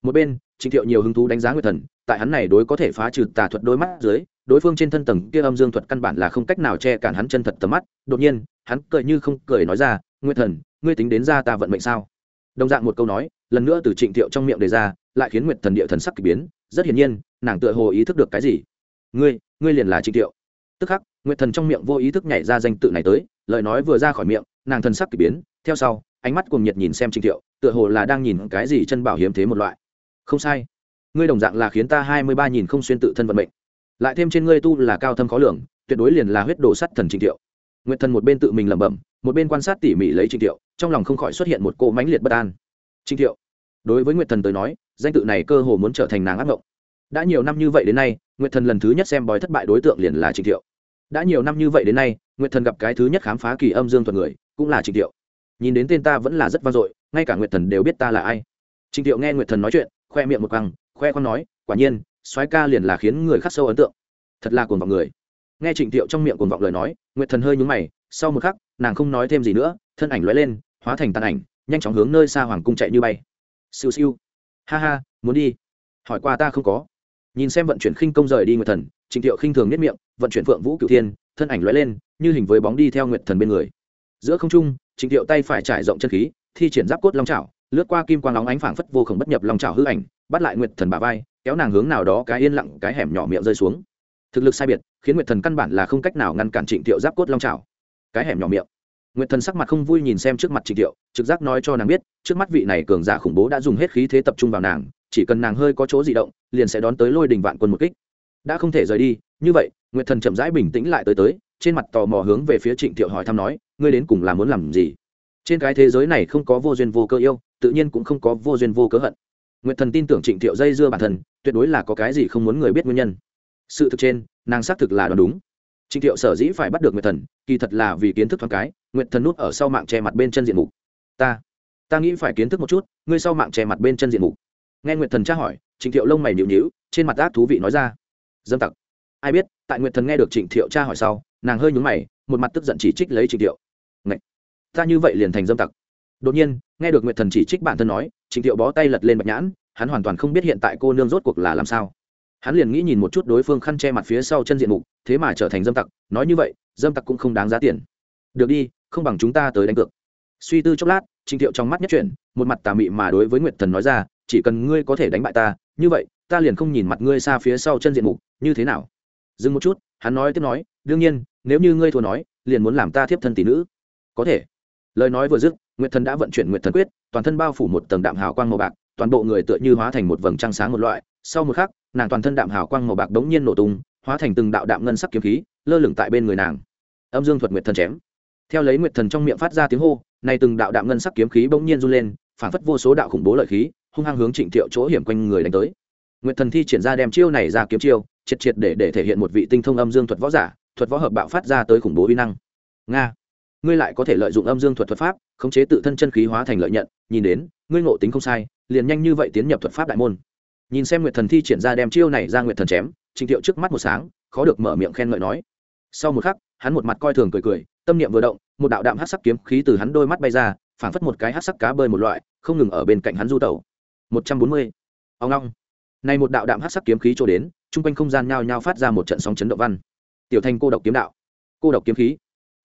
một bên, trịnh thiệu nhiều hứng thú đánh giá nguyệt thần, tại hắn này đối có thể phá trừ tà thuật đôi mắt dưới, đối phương trên thân tầng kia âm dương thuật căn bản là không cách nào che cản hắn chân thật tầm mắt. Đột nhiên, hắn cười như không cười nói ra, nguyệt thần, ngươi tính đến ra ta vận mệnh sao? Đồng dạng một câu nói, lần nữa từ trịnh thiệu trong miệng đề ra, lại khiến nguyệt thần địa thần sắc k ỳ biến. Rất hiển nhiên, nàng tựa hồ ý thức được cái gì. Ngươi ngươi liền là trịnh thiệu. Tức khắc, nguyệt thần trong miệng vô ý thức nhảy ra danh tự này tới, lời nói vừa ra khỏi miệng, nàng thần sắc k ỳ biến. Theo sau, ánh mắt cùng nhiệt nhìn xem trịnh thiệu, tựa hồ là đang nhìn cái gì chân bảo hiếm thế một loại không sai. Ngươi đồng dạng là khiến ta hai mươi ba nhìn không xuyên tự thân vận mệnh. Lại thêm trên ngươi tu là cao thâm khó lường, tuyệt đối liền là huyết đồ sắt thần trịnh thiệu. Nguyện thần một bên tự mình lẩm bẩm, một bên quan sát tỉ mỉ lấy trịnh thiệu, trong lòng không khỏi xuất hiện một cỗ mãnh liệt bất an. Trịnh thiệu, đối với nguyệt thần tới nói, danh tự này cơ hồ muốn trở thành nàng ác mộng. Đã nhiều năm như vậy đến nay, nguyệt thần lần thứ nhất xem bói thất bại đối tượng liền là trịnh thiệu. Đã nhiều năm như vậy đến nay, nguyệt thần gặp cái thứ nhất khám phá kỳ âm dương thuật người, cũng là trịnh thiệu. Nhìn đến tên ta vẫn là rất vang dội, ngay cả nguyệt thần đều biết ta là ai. Trịnh thiệu nghe nguyệt thần nói chuyện khoe miệng một căng khoe con nói, quả nhiên, soái ca liền là khiến người khắc sâu ấn tượng. Thật là cuồng vọng người. Nghe trịnh thiệu trong miệng cuồng vọng lời nói, nguyệt thần hơi nhúng mày, sau một khắc, nàng không nói thêm gì nữa, thân ảnh lóe lên, hóa thành tàn ảnh, nhanh chóng hướng nơi xa hoàng cung chạy như bay. Siêu siêu. Ha ha, muốn đi. Hỏi qua ta không có. Nhìn xem vận chuyển khinh công rời đi nguyệt thần, trịnh thiệu khinh thường nhất miệng, vận chuyển phượng vũ cửu thiên, thân ảnh lóe lên, như hình với bóng đi theo nguyệt thần bên người. Giữa không trung, trịnh thiệu tay phải trải rộng chân khí, thi triển giáp cốt long trảo lướt qua kim quang óng ánh phảng phất vô khổng bất nhập long trào hư ảnh, bắt lại nguyệt thần bà vai, kéo nàng hướng nào đó cái yên lặng, cái hẻm nhỏ miệng rơi xuống. Thực lực sai biệt, khiến nguyệt thần căn bản là không cách nào ngăn cản trịnh thiệu giáp cốt long trào cái hẻm nhỏ miệng. Nguyệt thần sắc mặt không vui nhìn xem trước mặt trịnh thiệu trực giác nói cho nàng biết, trước mắt vị này cường giả khủng bố đã dùng hết khí thế tập trung vào nàng, chỉ cần nàng hơi có chỗ di động, liền sẽ đón tới lôi đình vạn quân một kích. Đã không thể rời đi, như vậy, nguyệt thần chậm rãi bình tĩnh lại tới tới, trên mặt tò mò hướng về phía trịnh thiệu hỏi thăm nói, ngươi đến cùng là muốn làm gì? Trên cái thế giới này không có vô duyên vô cơ yêu, tự nhiên cũng không có vô duyên vô cớ hận. Nguyệt thần tin tưởng trịnh thiệu dây dưa bản thân, tuyệt đối là có cái gì không muốn người biết nguyên nhân. Sự thực trên, nàng xác thực là đoán đúng. Trịnh thiệu sở dĩ phải bắt được nguyệt thần, kỳ thật là vì kiến thức thoáng cái, nguyệt thần nút ở sau mạng che mặt bên chân diện mục. Ta ta nghĩ phải kiến thức một chút, ngươi sau mạng che mặt bên chân diện mục. Nghe nguyệt thần tra hỏi, trịnh thiệu lông mày nhịu nhịu trên mặt ác thú vị nói ra. Dâm tặc. Ai biết, tại nguyệt thần nghe được trịnh thiệu tra hỏi sau, nàng hơi nhúng mày, một mặt tức giận chỉ trích lấy trịnh thiệu ta như vậy liền thành dâm tặc. Đột nhiên, nghe được nguyệt thần chỉ trích bản thân nói trịnh thiệu bó tay lật lên bạch nhãn, hắn hoàn toàn không biết hiện tại cô nương rốt cuộc là làm sao. Hắn liền nghĩ nhìn một chút đối phương khăn che mặt phía sau chân diện mục, thế mà trở thành dâm tặc, nói như vậy, dâm tặc cũng không đáng giá tiền. Được đi, không bằng chúng ta tới đánh cược. Suy tư chốc lát trịnh thiệu trong mắt nhất chuyển, một mặt tà mị mà đối với nguyệt thần nói ra, chỉ cần ngươi có thể đánh bại ta, như vậy, ta liền không nhìn mặt ngươi xa phía sau chân diện mục, như thế nào? Dừng một chút, hắn nói tiếp nói, đương nhiên, nếu như ngươi thua nói, liền muốn làm ta thiếp thân tỷ nữ. Có thể lời nói vừa dứt, nguyệt thần đã vận chuyển nguyệt thần quyết, toàn thân bao phủ một tầng đạm hào quang màu bạc, toàn bộ người tựa như hóa thành một vầng trăng sáng một loại. Sau một khắc, nàng toàn thân đạm hào quang màu bạc đống nhiên nổ tung, hóa thành từng đạo đạm ngân sắc kiếm khí, lơ lửng tại bên người nàng. Âm dương thuật nguyệt thần chém. Theo lấy nguyệt thần trong miệng phát ra tiếng hô, nay từng đạo đạm ngân sắc kiếm khí bỗng nhiên run lên, phản phất vô số đạo khủng bố lợi khí, hung hăng hướng trịnh thiệu chỗ hiểm quanh người đánh tới. Nguyệt thần thi triển ra đem chiêu này ra kiếm chiêu, triệt triệt để để thể hiện một vị tinh thông âm dương thuật võ giả, thuật võ hợp bạo phát ra tới khủng bố uy năng. Nga ngươi lại có thể lợi dụng âm dương thuật thuật pháp, khống chế tự thân chân khí hóa thành lợi nhận, nhìn đến, ngươi ngộ tính không sai, liền nhanh như vậy tiến nhập thuật pháp đại môn. Nhìn xem nguyệt thần thi triển ra đem chiêu này ra nguyệt thần chém, trình thiệu trước mắt một sáng, khó được mở miệng khen ngợi nói. Sau một khắc, hắn một mặt coi thường cười cười, tâm niệm vừa động, một đạo đạm hát sắc kiếm khí từ hắn đôi mắt bay ra, phảng phất một cái hát sắc cá bơi một loại, không ngừng ở bên cạnh hắn du tẩu. Một trăm bốn mươi. Ông long. Này một đạo đạm hát sắc kiếm khí trôi đến, chung quanh không gian nhao nhao phát ra một trận sóng chấn động văn. Tiểu thành cô độc kiếm đạo. Cô độc kiếm khí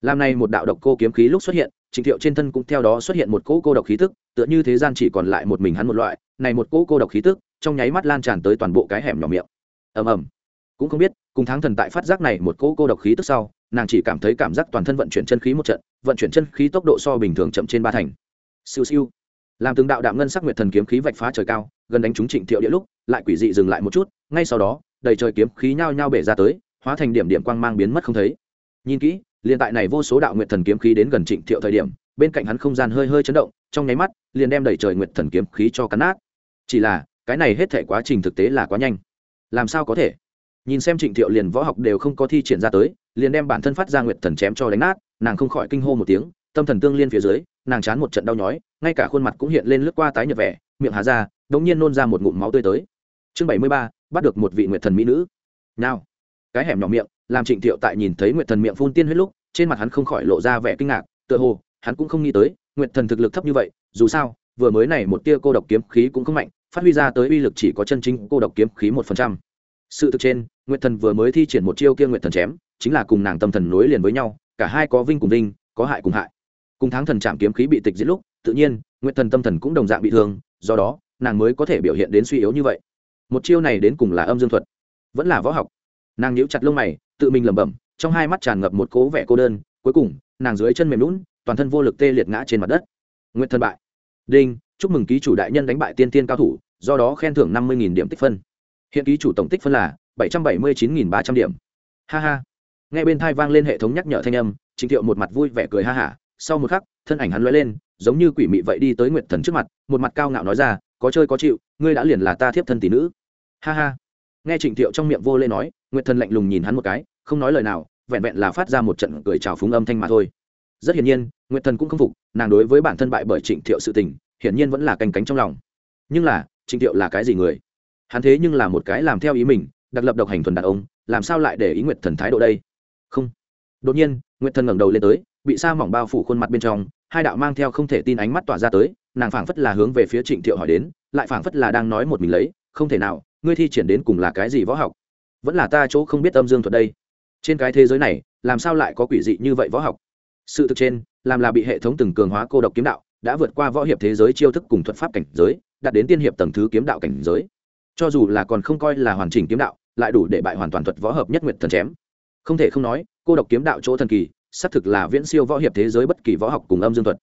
làm này một đạo độc cô kiếm khí lúc xuất hiện, trịnh thiệu trên thân cũng theo đó xuất hiện một cỗ cô độc khí tức, tựa như thế gian chỉ còn lại một mình hắn một loại, này một cỗ cô độc khí tức, trong nháy mắt lan tràn tới toàn bộ cái hẻm nhỏ miệng. Ầm ầm. Cũng không biết, cùng tháng thần tại phát giác này một cỗ cô độc khí tức sau, nàng chỉ cảm thấy cảm giác toàn thân vận chuyển chân khí một trận, vận chuyển chân khí tốc độ so bình thường chậm trên ba thành. Siêu siêu. Làm từng đạo đạm ngân sắc nguyệt thần kiếm khí vạch phá trời cao, gần đánh trúng trịnh thiệu địa lúc, lại quỷ dị dừng lại một chút, ngay sau đó, đầy trời kiếm khí nhao nhao bể ra tới, hóa thành điểm điểm quang mang biến mất không thấy. Nhìn kỹ liền tại này vô số đạo nguyệt thần kiếm khí đến gần trịnh thiệu thời điểm, bên cạnh hắn không gian hơi hơi chấn động, trong nháy mắt, liền đem đẩy trời nguyệt thần kiếm khí cho cắn nát. Chỉ là, cái này hết thể quá trình thực tế là quá nhanh. Làm sao có thể? Nhìn xem trịnh thiệu liền võ học đều không có thi triển ra tới, liền đem bản thân phát ra nguyệt thần chém cho đánh nát, nàng không khỏi kinh hô một tiếng, tâm thần tương liên phía dưới, nàng chán một trận đau nhói, ngay cả khuôn mặt cũng hiện lên lướt qua tái nhợt vẻ, miệng hà ra, đống nhiên nôn ra một ngụm máu tươi tới. Chương bảy mươi ba, bắt được một vị nguyệt thần mỹ nữ. Nào, cái hẻm nhỏ miệng làm trịnh thiệu tại nhìn thấy nguyệt thần miệng phun tiên huyết lúc, trên mặt hắn không khỏi lộ ra vẻ kinh ngạc, tựa hồ, hắn cũng không nghĩ tới, nguyệt thần thực lực thấp như vậy, dù sao, vừa mới này một tia cô độc kiếm khí cũng không mạnh, phát huy ra tới uy lực chỉ có chân chính cô độc kiếm khí một phần trăm. Sự thực trên, nguyệt thần vừa mới thi triển một chiêu kia nguyệt thần chém, chính là cùng nàng tâm thần nối liền với nhau, cả hai có vinh cùng vinh, có hại cùng hại. Cùng tháng thần chạm kiếm khí bị tịch diệt lúc, tự nhiên, nguyệt thần tâm thần cũng đồng dạng bị thương, do đó, nàng mới có thể biểu hiện đến suy yếu như vậy. Một chiêu này đến cùng là âm dương thuật, vẫn là võ học nàng nhíu chặt lông mày, tự mình lẩm bẩm, trong hai mắt tràn ngập một cố vẻ cô đơn, cuối cùng, nàng dưới chân mềm lún toàn thân vô lực tê liệt ngã trên mặt đất. Nguyện thân bại. Đinh, chúc mừng ký chủ đại nhân đánh bại tiên tiên cao thủ, do đó khen thưởng năm mươi điểm tích phân. Hiện ký chủ tổng tích phân là bảy trăm bảy mươi chín ba trăm điểm. Ha ha. Nghe bên thai vang lên hệ thống nhắc nhở thanh âm, trịnh thiệu một mặt vui vẻ cười ha hả, sau một khắc, thân ảnh hắn lóe lên, giống như quỷ mị vậy đi tới nguyệt thần trước mặt, một mặt cao ngạo nói ra, có chơi có chịu, ngươi đã liền là ta thiếp thân tỷ nữ. Ha ha. Nghe trịnh thiệu trong miệng vô lê nói nguyệt thần lạnh lùng nhìn hắn một cái, không nói lời nào, vẹn vẹn là phát ra một trận cười trào phúng âm thanh mà thôi. Rất hiển nhiên, nguyệt thần cũng không phục, nàng đối với bản thân bại bởi trịnh thiệu sự tình, hiển nhiên vẫn là canh cánh trong lòng. Nhưng là, trịnh thiệu là cái gì người? Hắn thế nhưng là một cái làm theo ý mình, đặc lập độc hành thuần đàn ông, làm sao lại để ý nguyệt thần thái độ đây? Không. Đột nhiên, nguyệt thần ngẩng đầu lên tới, bị sa mỏng bao phủ khuôn mặt bên trong, hai đạo mang theo không thể tin ánh mắt tỏa ra tới, nàng phảng phất là hướng về phía trịnh thiệu hỏi đến, lại phảng phất là đang nói một mình lấy, không thể nào, ngươi thi triển đến cùng là cái gì võ học? Vẫn là ta chỗ không biết âm dương thuật đây. Trên cái thế giới này, làm sao lại có quỷ dị như vậy võ học? Sự thực trên, làm là bị hệ thống từng cường hóa cô độc kiếm đạo, đã vượt qua võ hiệp thế giới chiêu thức cùng thuật pháp cảnh giới, đạt đến tiên hiệp tầng thứ kiếm đạo cảnh giới. Cho dù là còn không coi là hoàn chỉnh kiếm đạo, lại đủ để bại hoàn toàn thuật võ hợp nhất nguyện thần chém. Không thể không nói, cô độc kiếm đạo chỗ thần kỳ, xác thực là viễn siêu võ hiệp thế giới bất kỳ võ học cùng âm dương thuật.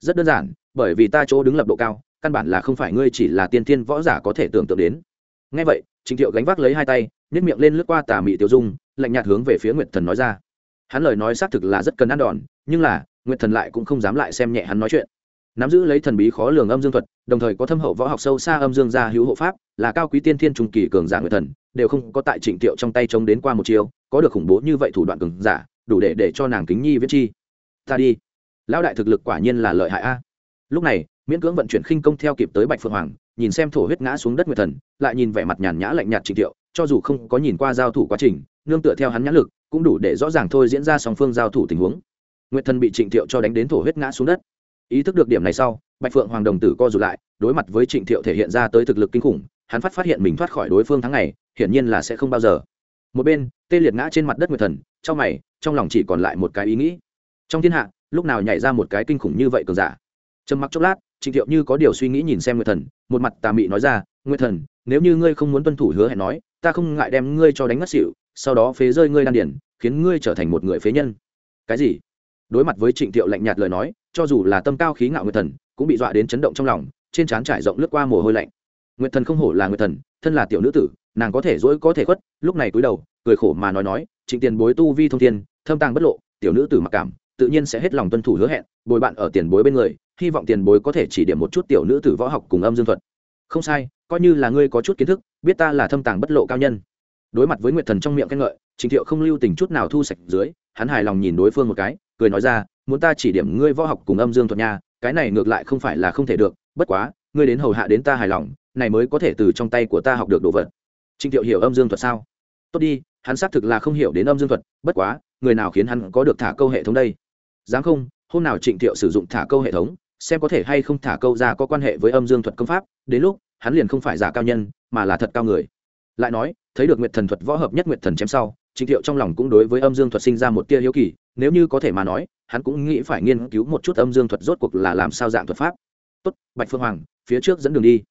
Rất đơn giản, bởi vì ta chỗ đứng lập độ cao, căn bản là không phải ngươi chỉ là tiên thiên võ giả có thể tưởng tượng đến ngay vậy trịnh thiệu gánh vác lấy hai tay nhét miệng lên lướt qua tà mị tiêu dung, lạnh nhạt hướng về phía nguyệt thần nói ra. Hắn lời nói xác thực là rất cần ăn đòn, nhưng là, nguyệt thần lại cũng không dám lại xem nhẹ hắn nói chuyện. Nắm giữ lấy thần bí khó lường âm dương thuật, đồng thời có thâm hậu võ học sâu xa âm dương gia hữu hộ pháp, là cao quý tiên thiên trung kỳ cường giả nguyệt thần, đều không có tại trịnh thiệu trong tay chống đến qua một chiều có được khủng bố như vậy thủ đoạn cường giả, đủ để để cho nàng kính nhi viết chi. Ta đi. Lão đại thực lực quả nhiên là lợi hại a. Lúc này, miễn cưỡng vận chuyển khinh công theo kịp tới bạch phượng hoàng nhìn xem thổ huyết ngã xuống đất nguyệt thần, lại nhìn vẻ mặt nhàn nhã lạnh nhạt trịnh tiệu cho dù không có nhìn qua giao thủ quá trình, nương tựa theo hắn nhãn lực, cũng đủ để rõ ràng thôi diễn ra song phương giao thủ tình huống. Nguyệt thần bị trịnh thiệu cho đánh đến thổ huyết ngã xuống đất. Ý thức được điểm này sau, bạch phượng hoàng đồng tử co rụt lại, đối mặt với trịnh thiệu thể hiện ra tới thực lực kinh khủng, hắn phát phát hiện mình thoát khỏi đối phương tháng này hiển nhiên là sẽ không bao giờ. Một bên, tê liệt ngã trên mặt đất nguyệt thần, trong mày, trong lòng chỉ còn lại một cái ý nghĩ. Trong thiên hạ, lúc nào nhảy ra một cái kinh khủng như vậy cường giả? Trầm mặc chốc lát trịnh thiệu như có điều suy nghĩ nhìn xem nguyệt thần, một mặt tà mị nói ra, nguyệt thần, nếu như ngươi không muốn tuân thủ hứa hẹn nói, ta không ngại đem ngươi cho đánh ngất xỉu, sau đó phế rơi ngươi đan điển khiến ngươi trở thành một người phế nhân. Cái gì? Đối mặt với trịnh thiệu lạnh nhạt lời nói, cho dù là tâm cao khí ngạo nguyệt thần, cũng bị dọa đến chấn động trong lòng, trên trán trải rộng lướt qua mồ hôi lạnh. Nguyệt thần không hổ là nguyệt thần, thân là tiểu nữ tử, nàng có thể dỗi có thể khuất, lúc này cúi đầu, cười khổ mà nói nói, trịnh tiền bối tu vi thông thiên, thâm tàng bất lộ, tiểu nữ tử mặc cảm tự nhiên sẽ hết lòng tuân thủ hứa hẹn, bồi bạn ở tiền bối bên người, hy vọng tiền bối có thể chỉ điểm một chút tiểu nữ tử võ học cùng âm dương thuật. Không sai, coi như là ngươi có chút kiến thức, biết ta là thâm tàng bất lộ cao nhân. Đối mặt với nguyệt thần trong miệng khen ngợi, trình thiệu không lưu tình chút nào thu sạch dưới, hắn hài lòng nhìn đối phương một cái, cười nói ra, muốn ta chỉ điểm ngươi võ học cùng âm dương thuật nha, cái này ngược lại không phải là không thể được, bất quá, ngươi đến hầu hạ đến ta hài lòng, này mới có thể từ trong tay của ta học được đồ vật. Trình thiệu hiểu âm dương thuật sao? Tốt đi, hắn xác thực là không hiểu đến âm dương thuật, bất quá, người nào khiến hắn có được thả câu hệ thống đây? Dám không? Hôm nào trịnh thiệu sử dụng thả câu hệ thống, xem có thể hay không thả câu ra có quan hệ với âm dương thuật công pháp. Đến lúc, hắn liền không phải giả cao nhân, mà là thật cao người. Lại nói, thấy được nguyệt thần thuật võ hợp nhất nguyệt thần chém sau, trịnh thiệu trong lòng cũng đối với âm dương thuật sinh ra một tia hiếu kỳ. Nếu như có thể mà nói, hắn cũng nghĩ phải nghiên cứu một chút âm dương thuật rốt cuộc là làm sao dạng thuật pháp. Tốt, bạch phương hoàng, phía trước dẫn đường đi.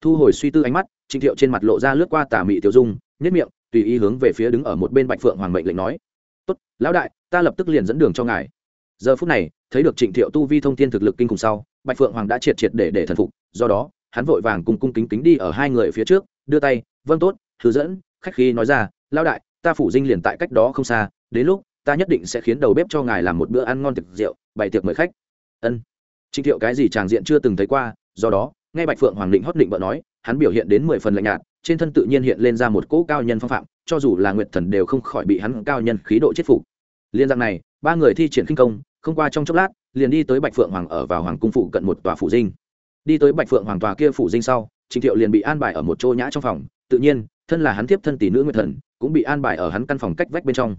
Thu hồi suy tư ánh mắt, trịnh thiệu trên mặt lộ ra lướt qua tà mị tiểu dung nhất miệng, tùy ý hướng về phía đứng ở một bên bạch phượng hoàng mệnh lệnh nói, tốt, lão đại, ta lập tức liền dẫn đường cho ngài giờ phút này, thấy được trịnh thiệu tu vi thông thiên thực lực kinh khủng sau, bạch phượng hoàng đã triệt triệt để để thần phục, do đó, hắn vội vàng cùng cung kính kính đi ở hai người phía trước, đưa tay vâng tốt hướng dẫn. Khách khí nói ra lao đại, ta phủ dinh liền tại cách đó không xa, đến lúc, ta nhất định sẽ khiến đầu bếp cho ngài làm một bữa ăn ngon thực rượu, bày tiệc mời khách. Ân. Trịnh thiệu cái gì tràng diện chưa từng thấy qua, do đó, nghe bạch phượng hoàng định hót định vợ nói, hắn biểu hiện đến mười phần lạnh nhạt, trên thân tự nhiên hiện lên ra một cỗ cao nhân phong phạm, cho dù là nguyệt thần đều không khỏi bị hắn cao nhân khí độ chết phục. Liên rằng này, ba người thi triển khinh công không qua trong chốc lát, liền đi tới bạch phượng hoàng ở vào hoàng cung phụ cận một tòa phủ dinh. Đi tới bạch phượng hoàng tòa kia phủ dinh sau Trịnh thiệu liền bị an bài ở một chỗ nhã trong phòng. Tự nhiên, thân là hắn tiếp thân tỷ nữ nguyệt thần, cũng bị an bài ở hắn căn phòng cách vách bên trong.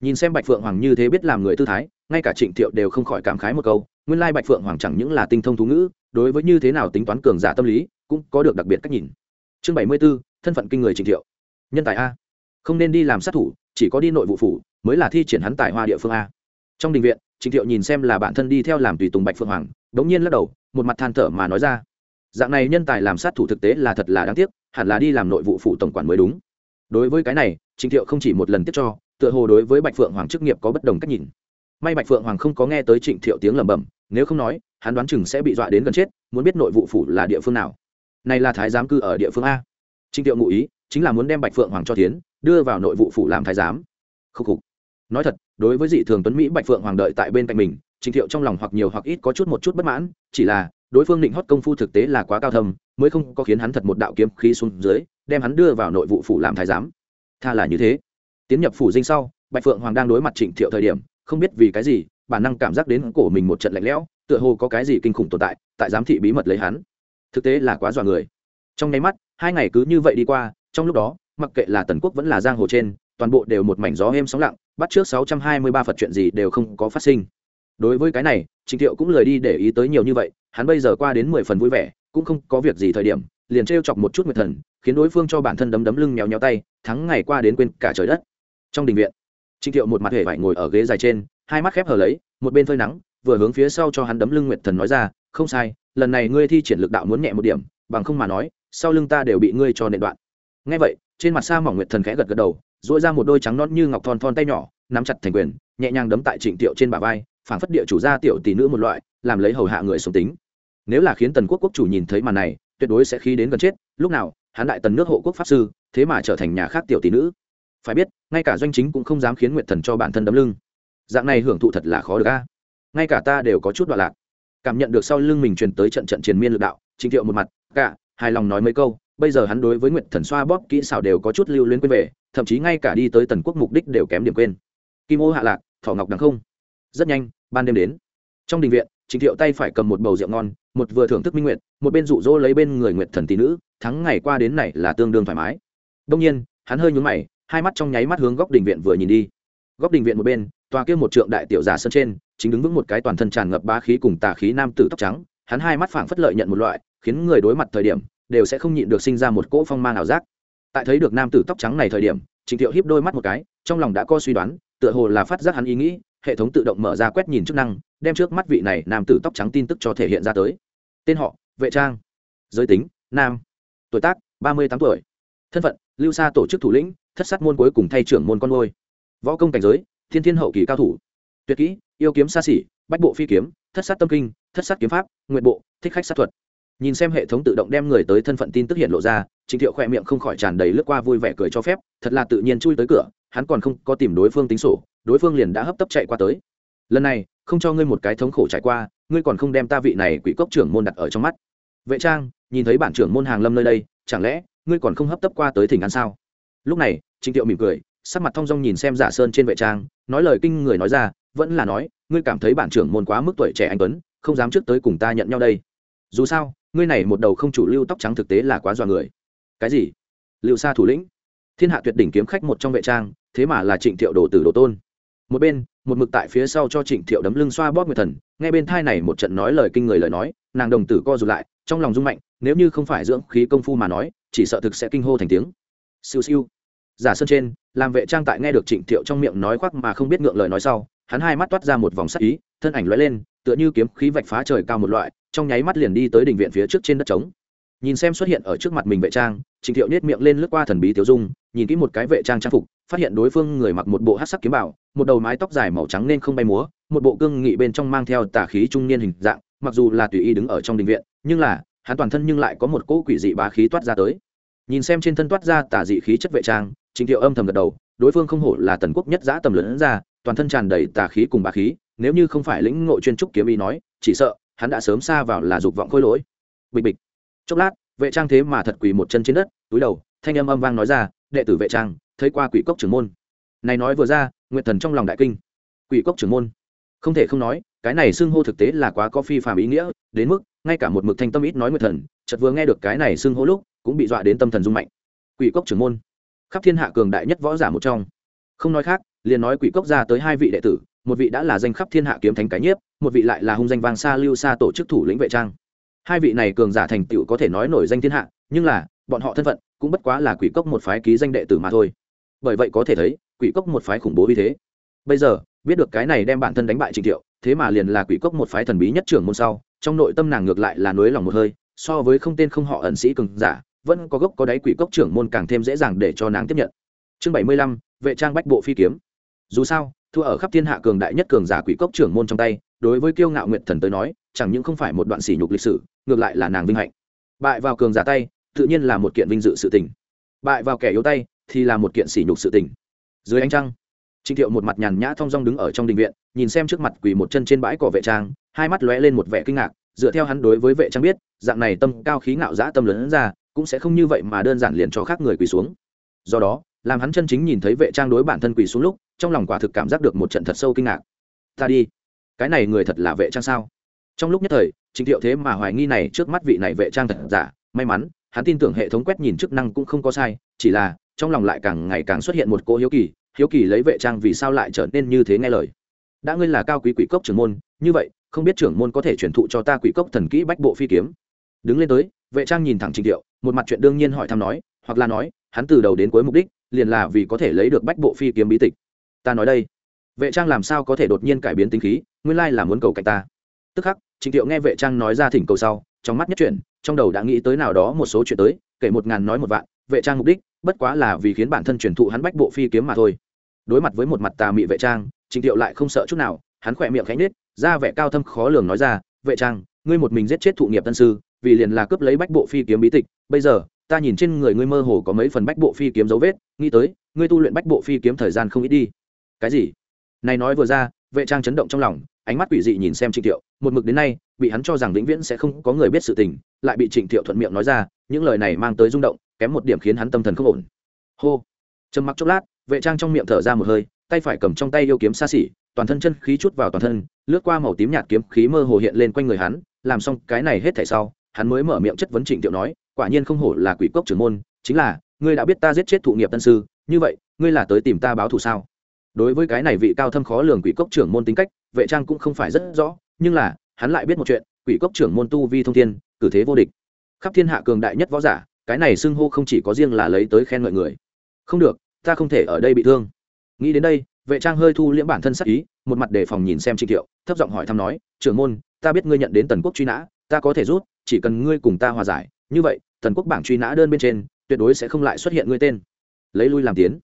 Nhìn xem bạch phượng hoàng như thế biết làm người tư thái, ngay cả trịnh thiệu đều không khỏi cảm khái một câu, nguyên lai bạch phượng hoàng chẳng những là tinh thông thú ngữ, đối với như thế nào tính toán cường giả tâm lý, cũng có được đặc biệt cách nhìn. Chương bảy mươi b ố thân phận kinh người trịnh thiệu. Nhân tài a. Không nên đi làm sát thủ, chỉ có đi nội vụ phủ, mới là thi triển hắn tài hoa địa phương a. Trong đình viện trịnh thiệu nhìn xem là bản thân đi theo làm tùy tùng bạch phượng hoàng, đống nhiên lắc đầu, một mặt than thở mà nói ra. Dạng này nhân tài làm sát thủ thực tế là thật là đáng tiếc, hẳn là đi làm nội vụ phụ tổng quản mới đúng. Đối với cái này trịnh thiệu không chỉ một lần tiếp cho, tựa hồ đối với bạch phượng hoàng chức nghiệp có bất đồng cách nhìn. May bạch phượng hoàng không có nghe tới trịnh thiệu tiếng lẩm bẩm, nếu không nói, hắn đoán chừng sẽ bị dọa đến gần chết, muốn biết nội vụ phủ là địa phương nào. Này là thái giám cư ở địa phương a. Trịnh thiệu ngụ ý, chính là muốn đem bạch phượng hoàng cho tiến, đưa vào nội vụ phủ làm thái giám. Khúc khục. Nói thật đối với dị thường tuấn mỹ bạch phượng hoàng đợi tại bên cạnh mình, trình thiệu trong lòng hoặc nhiều hoặc ít có chút một chút bất mãn, chỉ là, đối phương định hót công phu thực tế là quá cao thâm, mới không có khiến hắn thật một đạo kiếm khí xuống dưới, đem hắn đưa vào nội vụ phủ làm thái giám. Tha là như thế. Tiến nhập phủ dinh sau, bạch phượng hoàng đang đối mặt trịnh thiệu thời điểm, không biết vì cái gì, bản năng cảm giác đến cổ mình một trận lạnh lẽo, tựa hồ có cái gì kinh khủng tồn tại tại giám thị bí mật lấy hắn. Thực tế là quá dọa người. Trong nháy mắt, hai ngày cứ như vậy đi qua, trong lúc đó, mặc kệ là tần quốc vẫn là giang hồ trên, toàn bộ đều một mảnh gió êm sóng lặng bắt trước sáu trăm hai mươi ba phật chuyện gì đều không có phát sinh. Đối với cái này, trịnh thiệu cũng lời đi để ý tới nhiều như vậy, hắn bây giờ qua đến mười phần vui vẻ, cũng không có việc gì thời điểm, liền treo chọc một chút nguyệt thần, khiến đối phương cho bản thân đấm đấm lưng nhéo nhéo tay, thắng ngày qua đến quên cả trời đất. Trong đình viện, trịnh thiệu một mặt hề vải ngồi ở ghế dài trên, hai mắt khép hờ lấy, một bên phơi nắng, vừa hướng phía sau cho hắn đấm lưng nguyệt thần nói ra, không sai, lần này ngươi thi triển lực đạo muốn nhẹ một điểm, bằng không mà nói, sau lưng ta đều bị ngươi cho nện đoạn. Ngay vậy, trên mặt sa mỏng nguyệt thần khẽ gật gật đầu dỗi ra một đôi trắng non như ngọc thon thon tay nhỏ, nắm chặt thành quyền, nhẹ nhàng đấm tại trịnh tiệu trên bả vai phản phất địa chủ gia tiểu tỷ nữ một loại, làm lấy hầu hạ người sống tính. Nếu là khiến tần quốc quốc chủ nhìn thấy màn này, tuyệt đối sẽ khí đến gần chết, lúc nào, hắn đại tần nước hộ quốc pháp sư, thế mà trở thành nhà khác tiểu tỷ nữ. Phải biết, ngay cả doanh chính cũng không dám khiến nguyệt thần cho bản thân đấm lưng. Dạng này hưởng thụ thật là khó được a. Ngay cả ta đều có chút đoạn lạc. Cảm nhận được sau lưng mình truyền tới trận trận triền miên lực đạo, trịnh tiệu một mặt cả hài lòng nói mấy câu, bây giờ hắn đối với nguyệt thần xoa bóp kỹ xảo đều có chút lưu luyến quên về thậm chí ngay cả đi tới tần quốc mục đích đều kém điểm quên. Kim ô hạ lạc, thỏ ngọc đằng không. Rất nhanh, ban đêm đến. Trong đình viện, trịnh thiệu tay phải cầm một bầu rượu ngon, một vừa thưởng thức minh nguyện một bên rụ rỗ lấy bên người nguyện thần tỷ nữ, thắng ngày qua đến này là tương đương thoải mái. Đông nhiên, hắn hơi nhúng mày, hai mắt trong nháy mắt hướng góc đình viện vừa nhìn đi. Góc đình viện một bên, tòa kia một trượng đại tiểu giả sân trên, chính đứng vững một cái toàn thân tràn ngập bá khí cùng tà khí nam tử tóc trắng, hắn hai mắt phảng phất lợi nhận một loại, khiến người đối mặt thời điểm, đều sẽ không nhịn được sinh ra một cỗ phong mang ảo giác tại thấy được nam tử tóc trắng này thời điểm trịnh thiệu hiếp đôi mắt một cái, trong lòng đã có suy đoán, tựa hồ là phát giác hắn ý nghĩ, hệ thống tự động mở ra quét nhìn chức năng, đem trước mắt vị này nam tử tóc trắng tin tức cho thể hiện ra tới. Tên họ, vệ trang. Giới tính, nam. Tuổi tác, ba mươi tám tuổi. Thân phận, lưu xa tổ chức thủ lĩnh, thất sát môn cuối cùng thay trưởng môn con ngôi võ công cảnh giới, thiên thiên hậu kỳ cao thủ. Tuyệt kỹ, yêu kiếm xa xỉ, bách bộ phi kiếm, thất sát tâm kinh, thất sát kiếm pháp nguyện bộ, thích khách sát thuật nhìn xem hệ thống tự động đem người tới thân phận tin tức hiện lộ ra, trịnh thiệu khoe miệng không khỏi tràn đầy lướt qua vui vẻ cười cho phép, thật là tự nhiên chui tới cửa, hắn còn không có tìm đối phương tính sổ, đối phương liền đã hấp tấp chạy qua tới. Lần này, không cho ngươi một cái thống khổ trải qua, ngươi còn không đem ta vị này quỷ cốc trưởng môn đặt ở trong mắt. Vệ trang, nhìn thấy bản trưởng môn hàng lâm nơi đây, chẳng lẽ ngươi còn không hấp tấp qua tới thỉnh ăn sao? Lúc này, trịnh thiệu mỉm cười, sắc mặt thong dong nhìn xem giả sơn trên vệ trang, nói lời kinh người nói ra, vẫn là nói, ngươi cảm thấy bản trưởng môn quá mức tuổi trẻ anh tuấn, không dám trước tới cùng ta nhận nhau đây dù sao, ngươi này một đầu không chủ lưu tóc trắng thực tế là quá dọa người. Cái gì? Lưu sa thủ lĩnh. Thiên hạ tuyệt đỉnh kiếm khách một trong vệ trang, thế mà là trịnh thiệu đồ tử đồ tôn. Một bên, một mực tại phía sau cho trịnh thiệu đấm lưng xoa bóp người thần, nghe bên thai này một trận nói lời kinh người lời nói, nàng đồng tử co rụt lại, trong lòng rung mạnh, nếu như không phải dưỡng khí công phu mà nói, chỉ sợ thực sẽ kinh hô thành tiếng. Siêu siêu. Giả sơn trên, làm vệ trang tại nghe được trịnh thiệu trong miệng nói khoác mà không biết ngượng lời nói sau, hắn hai mắt toát ra một vòng sắc ý, thân ảnh lóe lên tựa như kiếm khí vạch phá trời cao một loại, trong nháy mắt liền đi tới đỉnh viện phía trước trên đất trống. Nhìn xem xuất hiện ở trước mặt mình vệ trang trịnh thiệu nhét miệng lên lướt qua thần bí tiểu dung, nhìn kỹ một cái vệ trang trang phục, phát hiện đối phương người mặc một bộ hát sắc kiếm bảo, một đầu mái tóc dài màu trắng nên không bay múa, một bộ cương nghị bên trong mang theo tà khí trung niên hình dạng, mặc dù là tùy ý đứng ở trong đình viện, nhưng là, hắn toàn thân nhưng lại có một cỗ quỷ dị bá khí toát ra tới. Nhìn xem trên thân toát ra tà dị khí chất vệ trang trịnh thiệu âm thầm gật đầu, đối phương không hổ là tần quốc nhất giã tầm lớn ra, toàn thân tràn đầy tà khí cùng bá khí nếu như không phải lĩnh ngộ chuyên trúc kiếm ý nói, chỉ sợ, hắn đã sớm xa vào là dục vọng khôi lỗi. Bịch bịch. Chốc lát, vệ trang thế mà thật quỳ một chân trên đất, túi đầu, thanh âm âm vang nói ra, đệ tử vệ trang, thấy qua quỷ cốc trưởng môn. Này nói vừa ra nguyện thần trong lòng đại kinh. Quỷ cốc trưởng môn. Không thể không nói, cái này xưng hô thực tế là quá có phi phàm ý nghĩa, đến mức, ngay cả một mực thanh tâm ít nói nguyện thần, chợt vừa nghe được cái này xưng hô lúc, cũng bị dọa đến tâm thần rung mạnh. Quỷ cốc trưởng môn. Khắp thiên hạ cường đại nhất võ giả một trong. Không nói khác, liền nói quỷ cốc ra tới hai vị đệ tử một vị đã là danh khắp thiên hạ kiếm thánh cái nhiếp, một vị lại là hung danh vang xa lưu xa tổ chức thủ lĩnh vệ trang. Hai vị này cường giả thành tựu có thể nói nổi danh thiên hạ, nhưng là, bọn họ thân phận cũng bất quá là quỷ cốc một phái ký danh đệ tử mà thôi. Bởi vậy có thể thấy, quỷ cốc một phái khủng bố như thế. Bây giờ, biết được cái này đem bản thân đánh bại trình thiệu, thế mà liền là quỷ cốc một phái thần bí nhất trưởng môn sau, trong nội tâm nàng ngược lại là nối lòng một hơi, so với không tên không họ ẩn sĩ cường giả, vẫn có gốc có đáy quỷ cốc trưởng môn càng thêm dễ dàng để cho nàng tiếp nhận. Chương bảy mươi lăm, vệ trang bách bộ phi kiếm. Dù sao thua ở khắp thiên hạ cường đại nhất cường giả quỷ cốc trưởng môn trong tay, đối với kiêu ngạo nguyện thần tới nói, chẳng những không phải một đoạn sỉ nhục lịch sử, ngược lại là nàng vinh hạnh. Bại vào cường giả tay, tự nhiên là một kiện vinh dự sự tình. Bại vào kẻ yếu tay, thì là một kiện sỉ nhục sự tình. Dưới ánh trăng, trịnh thiệu một mặt nhàn nhã thong dong đứng ở trong đình viện, nhìn xem trước mặt quỳ một chân trên bãi cỏ vệ trang, hai mắt lóe lên một vẻ kinh ngạc, dựa theo hắn đối với vệ trang biết, dạng này tâm cao khí ngạo dã tâm lớn ra, cũng sẽ không như vậy mà đơn giản liền cho khác người quỳ xuống. Do đó, làm hắn chân chính nhìn thấy vệ trang đối bản thân quỳ xuống lúc trong lòng quả thực cảm giác được một trận thật sâu kinh ngạc. Ta đi. Cái này người thật là vệ trang sao? Trong lúc nhất thời trịnh thiệu thế mà hoài nghi này trước mắt vị này vệ trang thật giả. May mắn, hắn tin tưởng hệ thống quét nhìn chức năng cũng không có sai, chỉ là trong lòng lại càng ngày càng xuất hiện một cỗ hiếu kỳ hiếu kỳ lấy vệ trang vì sao lại trở nên như thế nghe lời. Đã ngươi là cao quý quỷ cốc trưởng môn, như vậy, không biết trưởng môn có thể truyền thụ cho ta quỷ cốc thần kỹ bách bộ phi kiếm? Đứng lên tới, vệ trang nhìn thẳng trịnh thiệu, một mặt chuyện đương nhiên hỏi thăm nói, hoặc là nói, hắn từ đầu đến cuối mục đích, liền là vì có thể lấy được bách bộ phi kiếm bí tịch ta nói đây. Vệ trang làm sao có thể đột nhiên cải biến tính khí nguyên lai là muốn cầu cạnh ta. Tức khắc trịnh thiệu nghe vệ trang nói ra thỉnh cầu sau trong mắt nhất chuyển, trong đầu đã nghĩ tới nào đó một số chuyện tới kể một ngàn nói một vạn vệ trang mục đích bất quá là vì khiến bản thân truyền thụ hắn bách bộ phi kiếm mà thôi. Đối mặt với một mặt tà mị vệ trang trịnh thiệu lại không sợ chút nào hắn khỏe miệng khánh nết ra vẻ cao thâm khó lường nói ra vệ trang ngươi một mình giết chết thụ nghiệp tân sư vì liền là cướp lấy bách bộ phi kiếm bí tịch bây giờ ta nhìn trên người ngươi mơ hồ có mấy phần bách bộ phi kiếm dấu vết nghĩ tới ngươi tu luyện bách bộ phi kiếm thời gian không ít đi cái gì? Này nói vừa ra, vệ trang chấn động trong lòng, ánh mắt quỷ dị nhìn xem trịnh thiệu, một mực đến nay, bị hắn cho rằng vĩnh viễn sẽ không có người biết sự tình, lại bị trịnh thiệu thuận miệng nói ra, những lời này mang tới rung động, kém một điểm khiến hắn tâm thần không ổn. Hô. Trầm mặc chốc lát, vệ trang trong miệng thở ra một hơi, tay phải cầm trong tay yêu kiếm xa xỉ, toàn thân chân khí chút vào toàn thân, lướt qua màu tím nhạt kiếm khí mơ hồ hiện lên quanh người hắn, làm xong cái này hết thảy sau, hắn mới mở miệng chất vấn trịnh thiệu nói, quả nhiên không hổ là quỷ cốc trưởng môn, chính là, ngươi đã biết ta giết chết thụ nghiệp tân sư, như vậy, ngươi là tới tìm ta báo thù sao? Đối với cái này vị cao thâm khó lường quỷ cốc trưởng môn tính cách, vệ trang cũng không phải rất rõ, nhưng là, hắn lại biết một chuyện, quỷ cốc trưởng môn tu vi thông thiên, cử thế vô địch. Khắp thiên hạ cường đại nhất võ giả, cái này xưng hô không chỉ có riêng là lấy tới khen ngợi người. Không được, ta không thể ở đây bị thương. Nghĩ đến đây, vệ trang hơi thu liễm bản thân sắc ý, một mặt đề phòng nhìn xem trịnh thiệu, thấp giọng hỏi thăm nói, trưởng môn, ta biết ngươi nhận đến tần quốc truy nã, ta có thể rút, chỉ cần ngươi cùng ta hòa giải, như vậy, tần quốc bảng truy nã đơn bên trên, tuyệt đối sẽ không lại xuất hiện ngươi tên. Lấy lui làm tiến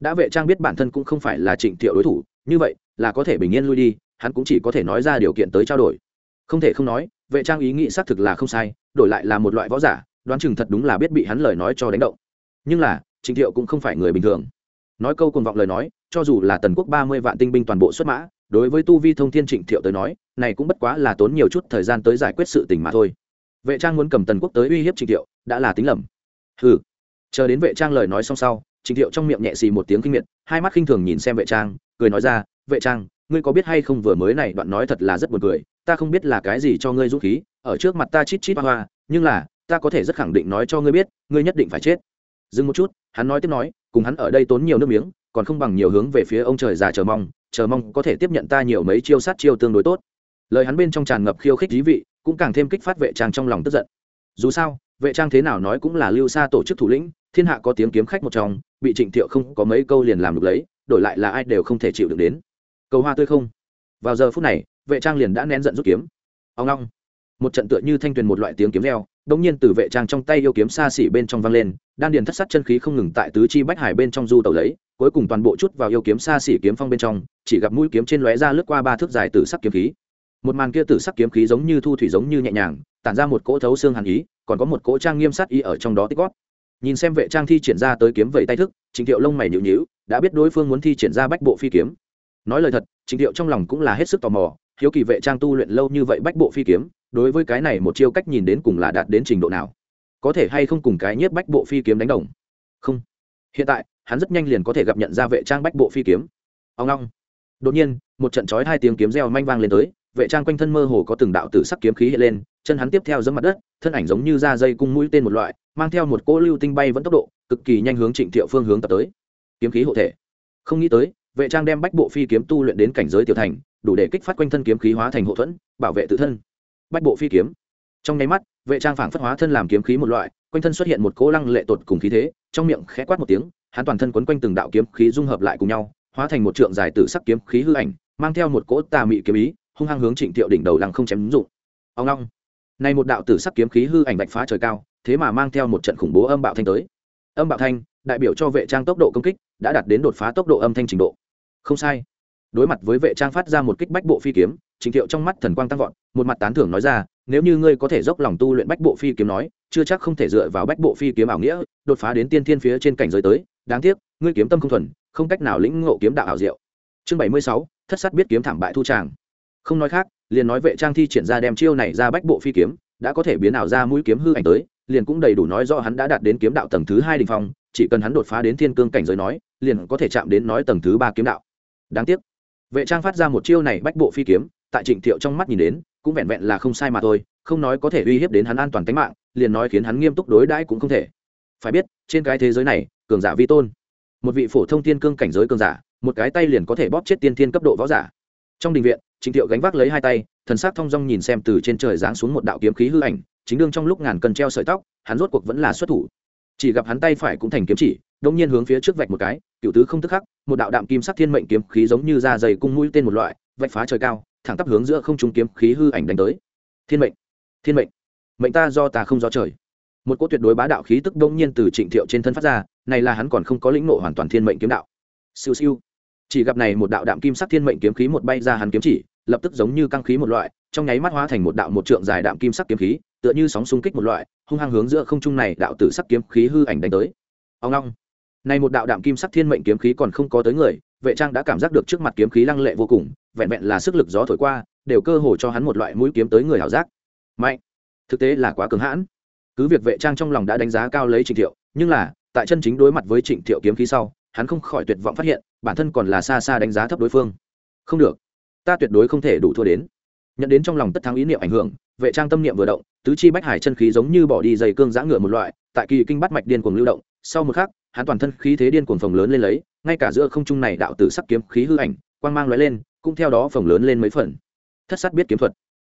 đã vệ trang biết bản thân cũng không phải là trịnh thiệu đối thủ, như vậy, là có thể bình yên lui đi, hắn cũng chỉ có thể nói ra điều kiện tới trao đổi. Không thể không nói, vệ trang ý nghĩ xác thực là không sai, đổi lại là một loại võ giả, đoán chừng thật đúng là biết bị hắn lời nói cho đánh động. Nhưng là, trịnh thiệu cũng không phải người bình thường. Nói câu cùng vọng lời nói, cho dù là tần quốc ba mươi vạn tinh binh toàn bộ xuất mã, đối với tu vi thông thiên trịnh thiệu tới nói, này cũng bất quá là tốn nhiều chút thời gian tới giải quyết sự tình mà thôi. Vệ trang muốn cầm tần quốc tới uy hiếp trịnh thiệu, đã là tính lầm. Ừ chờ đến vệ trang lời nói xong sau Trình thiệu trong miệng nhẹ xì một tiếng kinh miệt, hai mắt khinh thường nhìn xem vệ trang, cười nói ra, vệ trang, ngươi có biết hay không vừa mới này đoạn nói thật là rất buồn cười, ta không biết là cái gì cho ngươi dũng khí, ở trước mặt ta chít chít hoa hoa, nhưng là, ta có thể rất khẳng định nói cho ngươi biết, ngươi nhất định phải chết. Dừng một chút, hắn nói tiếp nói, cùng hắn ở đây tốn nhiều nước miếng, còn không bằng nhiều hướng về phía ông trời già chờ mong chờ mong có thể tiếp nhận ta nhiều mấy chiêu sát chiêu tương đối tốt. Lời hắn bên trong tràn ngập khiêu khích dí vị, cũng càng thêm kích phát vệ trang trong lòng tức giận. Dù sao, vệ trang thế nào nói cũng là lưu xa tổ chức thủ lĩnh thiên hạ có tiếng kiếm khách một trong, bị trịnh thiệu không có mấy câu liền làm được lấy, đổi lại là ai đều không thể chịu được đến. Cầu hoa tươi không? Vào giờ phút này, vệ trang liền đã nén giận rút kiếm. Ông long một trận tựa như thanh tuyền một loại tiếng kiếm reo, đống nhiên từ vệ trang trong tay yêu kiếm xa xỉ bên trong vang lên, đan điền thất sát chân khí không ngừng tại tứ chi bách hải bên trong du tàu lấy, cuối cùng toàn bộ chút vào yêu kiếm xa xỉ kiếm phong bên trong, chỉ gặp mũi kiếm trên lóe ra lướt qua ba thước dài từ sắc kiếm khí. Một màn kia từ sắc kiếm khí giống như thu thủy giống như nhẹ nhàng, tản ra một cỗ thấu xương hàn ý, còn có một cỗ trang nghiêm sát ý ở trong đó tích gót nhìn xem vệ trang thi triển ra tới kiếm vẩy tay thức, trịnh thiệu lông mày nhịu nhịu đã biết đối phương muốn thi triển ra bách bộ phi kiếm. Nói lời thật, trịnh thiệu trong lòng cũng là hết sức tò mò, hiếu kỳ vệ trang tu luyện lâu như vậy bách bộ phi kiếm, đối với cái này một chiêu cách nhìn đến cùng là đạt đến trình độ nào? Có thể hay không cùng cái nhiếp bách bộ phi kiếm đánh đồng? Không. Hiện tại, hắn rất nhanh liền có thể gặp nhận ra vệ trang bách bộ phi kiếm. Ông long đột nhiên, một trận chói hai tiếng kiếm reo manh vang lên tới, vệ trang quanh thân mơ hồ có từng đạo tử sắc kiếm khí hiện lên, chân hắn tiếp theo giẫm mặt đất, thân ảnh giống như da dây cung mũi tên một loại mang theo một cỗ lưu tinh bay vẫn tốc độ, cực kỳ nhanh hướng trịnh thiệu phương hướng tập tới. Kiếm khí hộ thể. Không nghĩ tới, vệ trang đem bách bộ phi kiếm tu luyện đến cảnh giới tiểu thành, đủ để kích phát quanh thân kiếm khí hóa thành hộ thuẫn, bảo vệ tự thân. Bách bộ phi kiếm. Trong nháy mắt, vệ trang phảng phất hóa thân làm kiếm khí một loại, quanh thân xuất hiện một cỗ lăng lệ tột cùng khí thế, trong miệng khẽ quát một tiếng, hắn toàn thân quấn quanh từng đạo kiếm khí dung hợp lại cùng nhau, hóa thành một trượng dài tử sắc kiếm khí hư ảnh, mang theo một cỗ tà mị kiếm ý, hung hăng hướng trịnh thiệu đỉnh đầu lăng không chém ứng dụng. Ông long. Này một đạo tử sắc kiếm khí hư ảnh vạch phá trời cao thế mà mang theo một trận khủng bố âm bạo thanh tới. Âm bạo thanh, đại biểu cho vệ trang tốc độ công kích đã đạt đến đột phá tốc độ âm thanh trình độ. Không sai. Đối mặt với vệ trang phát ra một kích bách bộ phi kiếm, trình thiệu trong mắt thần quang tăng vọt, một mặt tán thưởng nói ra, nếu như ngươi có thể dốc lòng tu luyện bách bộ phi kiếm nói, chưa chắc không thể dựa vào bách bộ phi kiếm ảo nghĩa, đột phá đến tiên thiên phía trên cảnh giới tới. Đáng tiếc, ngươi kiếm tâm không thuần, không cách nào lĩnh ngộ kiếm đạo ảo diệu. Chương bảy mươi sáu, thất sát biết kiếm thảm bại thu tràng. Không nói khác, liền nói vệ trang thi triển ra đem chiêu này ra bách bộ phi kiếm, đã có thể biến ảo ra mũi kiếm hư ảnh tới liền cũng đầy đủ nói rõ hắn đã đạt đến kiếm đạo tầng thứ hai đỉnh phong, chỉ cần hắn đột phá đến thiên cương cảnh giới nói, liền có thể chạm đến nói tầng thứ ba kiếm đạo. Đáng tiếc, vệ trang phát ra một chiêu này bách bộ phi kiếm, tại trịnh thiệu trong mắt nhìn đến, cũng vẹn vẹn là không sai mà thôi, không nói có thể uy hiếp đến hắn an toàn tính mạng, liền nói khiến hắn nghiêm túc đối đãi cũng không thể. Phải biết, trên cái thế giới này, cường giả vi tôn, một vị phổ thông thiên cương cảnh giới cường giả, một cái tay liền có thể bóp chết tiên thiên cấp độ võ giả. Trong đình viện, trịnh thiệu gánh vác lấy hai tay thần sắc thong dong nhìn xem từ trên trời giáng xuống một đạo kiếm khí hư ảnh, chính đương trong lúc ngàn cân treo sợi tóc, hắn rốt cuộc vẫn là xuất thủ. Chỉ gặp hắn tay phải cũng thành kiếm chỉ đông nhiên hướng phía trước vạch một cái, cựu tứ không tức khắc, một đạo đạm kim sắc thiên mệnh kiếm khí giống như da dày cung mũi tên một loại, vạch phá trời cao, thẳng tắp hướng giữa không trung kiếm khí hư ảnh đánh tới. Thiên mệnh thiên mệnh mệnh ta do ta không do trời. Một cỗ tuyệt đối bá đạo khí tức đông nhiên từ trịnh thiệu trên thân phát ra, này là hắn còn không có lĩnh ngộ hoàn toàn thiên mệnh kiếm đạo. Siêu siêu. Chỉ gặp này một đạo đạm kim sắc thiên mệnh kiếm khí một bay ra hắn kiếm chỉ lập tức giống như căng khí một loại, trong nháy mắt hóa thành một đạo một trượng dài đạm kim sắc kiếm khí, tựa như sóng xung kích một loại, hung hăng hướng giữa không trung này đạo tử sắc kiếm khí hư ảnh đánh tới. Ông long. Này một đạo đạm kim sắc thiên mệnh kiếm khí còn không có tới người, vệ trang đã cảm giác được trước mặt kiếm khí lăng lệ vô cùng, vẹn vẹn là sức lực gió thổi qua, đều cơ hồ cho hắn một loại mũi kiếm tới người hảo giác. Mạnh. Thực tế là quá cứng hãn. Cứ việc vệ trang trong lòng đã đánh giá cao lấy trịnh thiệu, nhưng là, tại chân chính đối mặt với trịnh thiệu kiếm khí sau, hắn không khỏi tuyệt vọng phát hiện, bản thân còn là xa xa đánh giá thấp đối phương. Không được ta tuyệt đối không thể đủ thua đến. Nhận đến trong lòng tất thắng ý niệm ảnh hưởng, vệ trang tâm niệm vừa động, tứ chi bách hải chân khí giống như bỏ đi dày cương giã ngựa một loại, tại kỳ kinh bắt mạch điên cuồng lưu động, sau một khắc, hắn toàn thân khí thế điên cuồng phồng lớn lên lấy, ngay cả giữa không trung này đạo tử sắc kiếm khí hư ảnh, quang mang lóe lên, cũng theo đó phồng lớn lên mấy phần. Thất sát biết kiếm thuật.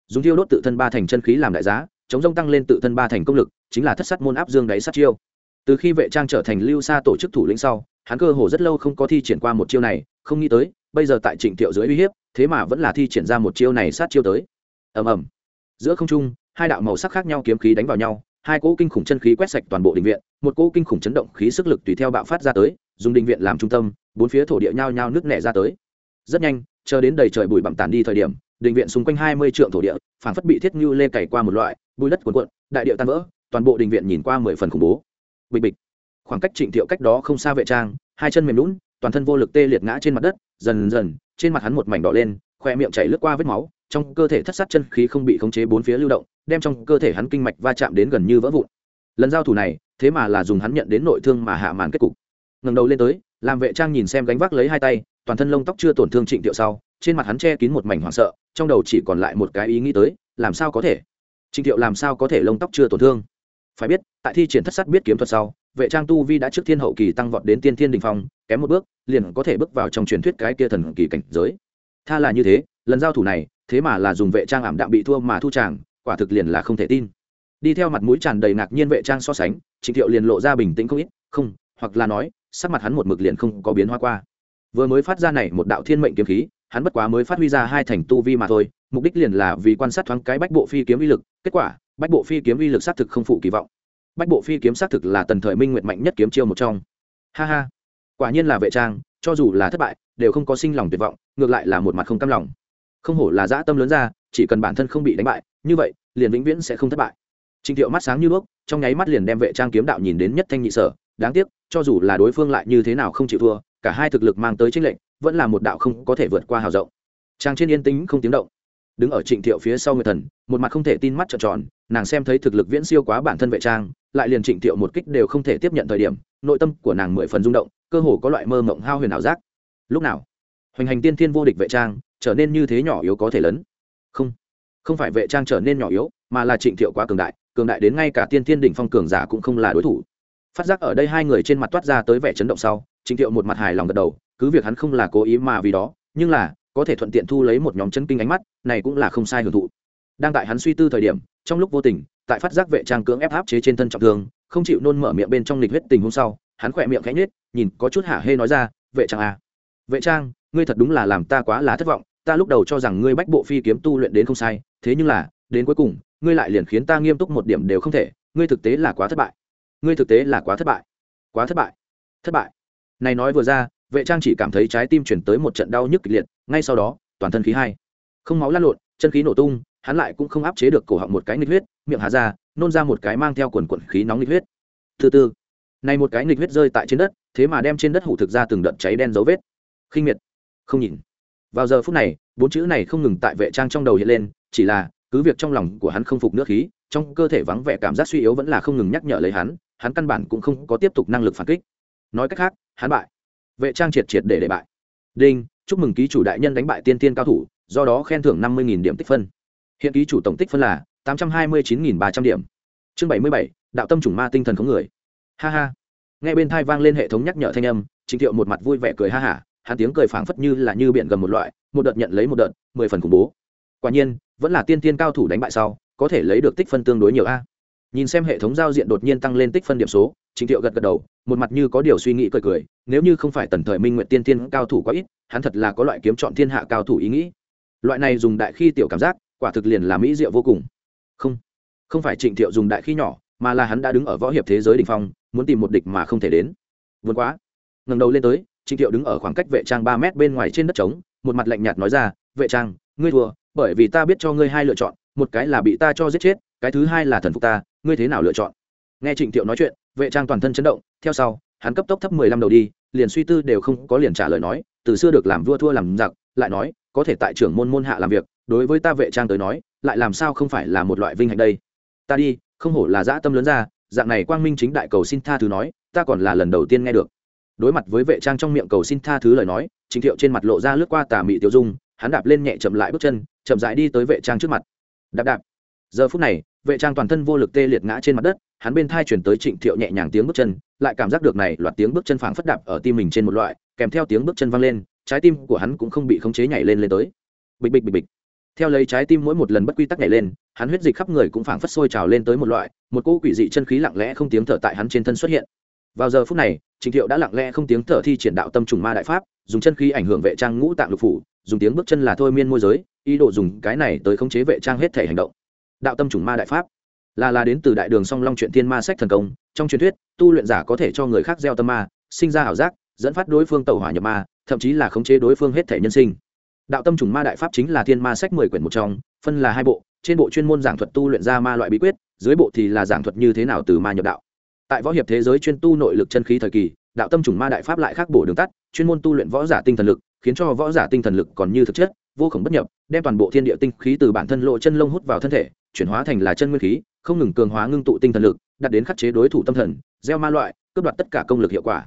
Dùng thiêu đốt tự thân ba thành chân khí làm đại giá, chống rông tăng lên tự thân ba thành công lực, chính là thất sát môn áp dương đáy sát chiêu. Từ khi vệ trang trở thành lưu xa tổ chức thủ lĩnh sau, hắn cơ hồ rất lâu không có thi triển qua một chiêu này, không nghĩ tới bây giờ tại trịnh thiệu dưới uy hiếp, thế mà vẫn là thi triển ra một chiêu này sát chiêu tới. Ầm ầm. Giữa không trung, hai đạo màu sắc khác nhau kiếm khí đánh vào nhau, hai cỗ kinh khủng chân khí quét sạch toàn bộ định viện, một cỗ kinh khủng chấn động khí sức lực tùy theo bạo phát ra tới, dùng định viện làm trung tâm, bốn phía thổ địa nhao nhao nước nẻ ra tới. Rất nhanh, chờ đến đầy trời bụi bặm tàn đi thời điểm định viện xung quanh hai mươi trượng thổ địa phản phất bị thiết như lê cày qua một loại, bụi đất cuồn cuộn, đại điệu tan vỡ, toàn bộ định viện nhìn qua mười phần khủng bố. Bịch bịch. Khoảng cách trịnh thiệu cách đó không xa vệ trang, hai chân mềm lún toàn thân vô lực tê liệt ngã trên mặt đất dần dần, trên mặt hắn một mảnh đỏ lên, khoe miệng chảy lướt qua vết máu, trong cơ thể thất sát chân khí không bị khống chế bốn phía lưu động, đem trong cơ thể hắn kinh mạch va chạm đến gần như vỡ vụn. Lần giao thủ này, thế mà là dùng hắn nhận đến nội thương mà hạ màn kết cục. Ngẩng đầu lên tới, làm vệ trang nhìn xem gánh vác lấy hai tay, toàn thân lông tóc chưa tổn thương trịnh tiệu sau, trên mặt hắn che kín một mảnh hoảng sợ, trong đầu chỉ còn lại một cái ý nghĩ tới, làm sao có thể? Trịnh tiệu làm sao có thể lông tóc chưa tổn thương? Phải biết, tại thi triển thất sát biết kiếm thuật sau vệ trang tu vi đã trước thiên hậu kỳ tăng vọt đến tiên thiên đình phong, kém một bước, liền có thể bước vào trong truyền thuyết cái kia thần kỳ cảnh giới. Tha là như thế, lần giao thủ này, thế mà là dùng vệ trang ảm đạm bị thua mà thu tràng, quả thực liền là không thể tin. Đi theo mặt mũi tràn đầy ngạc nhiên vệ trang so sánh, trịnh thiệu liền lộ ra bình tĩnh không ít, không, hoặc là nói, sắc mặt hắn một mực liền không có biến hoa qua. Vừa mới phát ra này một đạo thiên mệnh kiếm khí, hắn bất quá mới phát huy ra hai thành tu vi mà thôi, mục đích liền là vì quan sát thoáng cái bách bộ phi kiếm uy lực, kết quả, bách bộ phi kiếm uy lực xác thực không phụ kỳ vọng bách bộ phi kiếm xác thực là tần thời minh nguyện mạnh nhất kiếm chiêu một trong ha ha quả nhiên là vệ trang cho dù là thất bại đều không có sinh lòng tuyệt vọng ngược lại là một mặt không cam lòng không hổ là dã tâm lớn ra chỉ cần bản thân không bị đánh bại như vậy liền vĩnh viễn sẽ không thất bại Trình Thiệu mắt sáng như đuốc, trong nháy mắt liền đem vệ trang kiếm đạo nhìn đến nhất thanh nhị sở, đáng tiếc, cho dù là đối phương lại như thế nào không chịu thua, cả hai thực lực mang tới chênh lệnh, vẫn là một đạo không có thể vượt qua hào rộng. Trang trên yên tĩnh không tiếng động. Đứng ở Trịnh Thiệu phía sau người thần, một mặt không thể tin mắt trợn tròn, nàng xem thấy thực lực viễn siêu quá bản thân vệ trang, lại liền Trịnh Thiệu một kích đều không thể tiếp nhận thời điểm, nội tâm của nàng mười phần rung động, cơ hồ có loại mơ mộng hao huyền ảo giác. Lúc nào, hoành hành tiên thiên vô địch vệ trang, trở nên như thế nhỏ yếu có thể lớn. Không, không phải vệ trang trở nên nhỏ yếu, mà là Trịnh Thiệu quá cường đại, cường đại đến ngay cả tiên thiên đỉnh phong cường giả cũng không là đối thủ phát giác ở đây hai người trên mặt toát ra tới vẻ chấn động sau trịnh thiệu một mặt hài lòng gật đầu cứ việc hắn không là cố ý mà vì đó nhưng là có thể thuận tiện thu lấy một nhóm chân kinh ánh mắt này cũng là không sai hưởng thụ đang tại hắn suy tư thời điểm trong lúc vô tình tại phát giác vệ trang cưỡng ép áp chế trên thân trọng thương, không chịu nôn mở miệng bên trong lịch huyết tình hôm sau, hắn khỏe miệng khẽ nhếch, nhìn có chút hả hê nói ra, vệ trang à. vệ trang, ngươi thật đúng là làm ta quá là thất vọng, ta lúc đầu cho rằng ngươi bách bộ phi kiếm tu luyện đến không sai, thế nhưng là, đến cuối cùng, ngươi lại liền khiến ta nghiêm túc một điểm đều không thể, ngươi thực tế là quá thất bại. Ngươi thực tế là quá thất bại. Quá thất bại. Thất bại. Này nói vừa ra, vệ trang chỉ cảm thấy trái tim chuyển tới một trận đau nhức kịch liệt, ngay sau đó, toàn thân khí hai. Không máu lan lộn, chân khí nổ tung hắn lại cũng không áp chế được cổ họng một cái nghịch huyết, miệng hà ra, nôn ra một cái mang theo quần quần khí nóng nghịch huyết. Thứ tư này một cái nghịch huyết rơi tại trên đất, thế mà đem trên đất hủ thực ra từng đợt cháy đen dấu vết. Khinh miệt. Không nhìn. Vào giờ phút này, bốn chữ này không ngừng tại vệ trang trong đầu hiện lên, chỉ là, cứ việc trong lòng của hắn không phục nước khí, trong cơ thể vắng vẻ cảm giác suy yếu vẫn là không ngừng nhắc nhở lấy hắn hắn căn bản cũng không có tiếp tục năng lực phản kích. Nói cách khác, hắn bại. Vệ trang triệt triệt để để bại. Đinh, chúc mừng ký chủ đại nhân đánh bại tiên tiên cao thủ, do đó khen thưởng năm mươi điểm tích phân hiện ký chủ tổng tích phân là tám trăm hai mươi chín ba trăm điểm. Chương bảy mươi bảy, đạo tâm chủng ma tinh thần khống người. Ha ha. Nghe bên thai vang lên hệ thống nhắc nhở thanh âm, trịnh thiệu một mặt vui vẻ cười ha hả, hắn tiếng cười phảng phất như là như biển gầm một loại, một đợt nhận lấy một đợt, mười phần khủng bố. Quả nhiên, vẫn là tiên tiên cao thủ đánh bại sau, có thể lấy được tích phân tương đối nhiều a. Nhìn xem hệ thống giao diện đột nhiên tăng lên tích phân điểm số, trịnh thiệu gật gật đầu, một mặt như có điều suy nghĩ cười cười, nếu như không phải tần thời minh nguyện tiên tiên cao thủ quá ít, hắn thật là có loại kiếm chọn thiên hạ cao thủ ý nghĩ. Loại này dùng đại khi tiểu cảm giác quả thực liền là mỹ diệu vô cùng. Không không phải trịnh thiệu dùng đại khi nhỏ, mà là hắn đã đứng ở võ hiệp thế giới đ ỉ n h phong, muốn tìm một địch mà không thể đến. Vượt quá. Ngầm đầu lên tới, trịnh thiệu đứng ở khoảng cách vệ trang ba mét bên ngoài trên đất trống, một mặt lạnh nhạt nói ra, vệ trang, ngươi thua, bởi vì ta biết cho ngươi hai lựa chọn, một cái là bị ta cho giết chết, cái thứ hai là thần phục ta, ngươi thế nào lựa chọn? Nghe trịnh thiệu nói chuyện, vệ trang toàn thân chấn động, theo sau, hắn cấp tốc thấp mười lăm đầu đi, liền suy tư đều không có liền trả lời nói, từ xưa được làm vua thua làm giặc lại nói, có thể tại trưởng môn môn hạ làm việc, đối với ta vệ trang tới nói, lại làm sao không phải là một loại vinh hạnh đây? Ta đi, không hổ là dã tâm lớn ra, dạng này quang minh chính đại cầu xin tha thứ nói, ta còn là lần đầu tiên nghe được. Đối mặt với vệ trang trong miệng cầu xin tha thứ lời nói trịnh thiệu trên mặt lộ ra lướt qua tà mị tiêu dung, hắn đạp lên nhẹ chậm lại bước chân, chậm rãi đi tới vệ trang trước mặt. Đạp đạp. Giờ phút này, vệ trang toàn thân vô lực tê liệt ngã trên mặt đất, hắn bên thai chuyển tới trịnh thiệu nhẹ nhàng tiếng bước chân, lại cảm giác được này loạt tiếng bước chân phảng phất đạp ở tim mình trên một loại, kèm theo tiếng bước chân vang lên trái tim của hắn cũng không bị khống chế nhảy lên lên tới. Bịch bịch bịch bịch. Theo lấy trái tim mỗi một lần bất quy tắc nhảy lên, hắn huyết dịch khắp người cũng phảng phất sôi trào lên tới một loại, một cỗ quỷ dị chân khí lặng lẽ không tiếng thở tại hắn trên thân xuất hiện. Vào giờ phút này trịnh thiệu đã lặng lẽ không tiếng thở thi triển đạo tâm trùng ma đại pháp, dùng chân khí ảnh hưởng vệ trang ngũ tạng lục phủ, dùng tiếng bước chân là thôi miên môi giới, ý đồ dùng cái này tới khống chế vệ trang hết thể hành động. Đạo tâm chủng ma đại pháp. Là là đến từ đại đường song long chuyện thiên ma sách thần công, trong truyền thuyết, tu luyện giả có thể cho người khác gieo tâm ma, sinh ra ảo giác, dẫn phát đối phương tàu hỏa nhập ma thậm chí là khống chế đối phương hết thể nhân sinh. Đạo tâm trùng ma đại pháp chính là thiên ma sách mười quyển một trong, phân là hai bộ, trên bộ chuyên môn giảng thuật tu luyện ra ma loại bí quyết, dưới bộ thì là giảng thuật như thế nào từ ma nhập đạo. Tại võ hiệp thế giới chuyên tu nội lực chân khí thời kỳ, đạo tâm trùng ma đại pháp lại khác bổ đường tắt, chuyên môn tu luyện võ giả tinh thần lực, khiến cho võ giả tinh thần lực còn như thực chất, vô khổng bất nhập, đem toàn bộ thiên địa tinh khí từ bản thân lộ chân lông hút vào thân thể, chuyển hóa thành là chân nguyên khí, không ngừng cường hóa ngưng tụ tinh thần lực đặt đến khắc chế đối thủ tâm thần, gieo ma loại, cướp đoạt tất cả công lực hiệu quả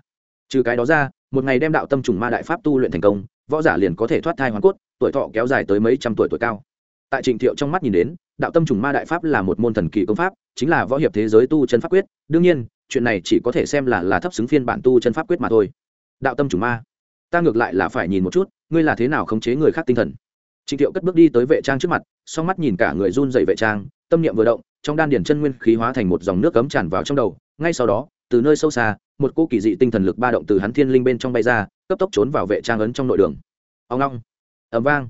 trừ cái đó ra, một ngày đem đạo tâm trùng ma đại pháp tu luyện thành công, võ giả liền có thể thoát thai hoàn cốt, tuổi thọ kéo dài tới mấy trăm tuổi tuổi cao. Tại trịnh thiệu trong mắt nhìn đến, đạo tâm trùng ma đại pháp là một môn thần kỳ công pháp, chính là võ hiệp thế giới tu chân pháp quyết. Đương nhiên, chuyện này chỉ có thể xem là là thấp xứng phiên bản tu chân pháp quyết mà thôi. Đạo tâm trùng ma, ta ngược lại là phải nhìn một chút, ngươi là thế nào khống chế người khác tinh thần? Trịnh thiệu cất bước đi tới vệ trang trước mặt, song mắt nhìn cả người run dậy vệ trang, tâm niệm vừa động, trong đan điển chân nguyên khí hóa thành một dòng nước cấm tràn vào trong đầu, ngay sau đó từ nơi sâu xa, một cô kỳ dị tinh thần lực ba động từ hắn thiên linh bên trong bay ra, cấp tốc trốn vào vệ trang ấn trong nội đường. Ông long. Ẩm vang.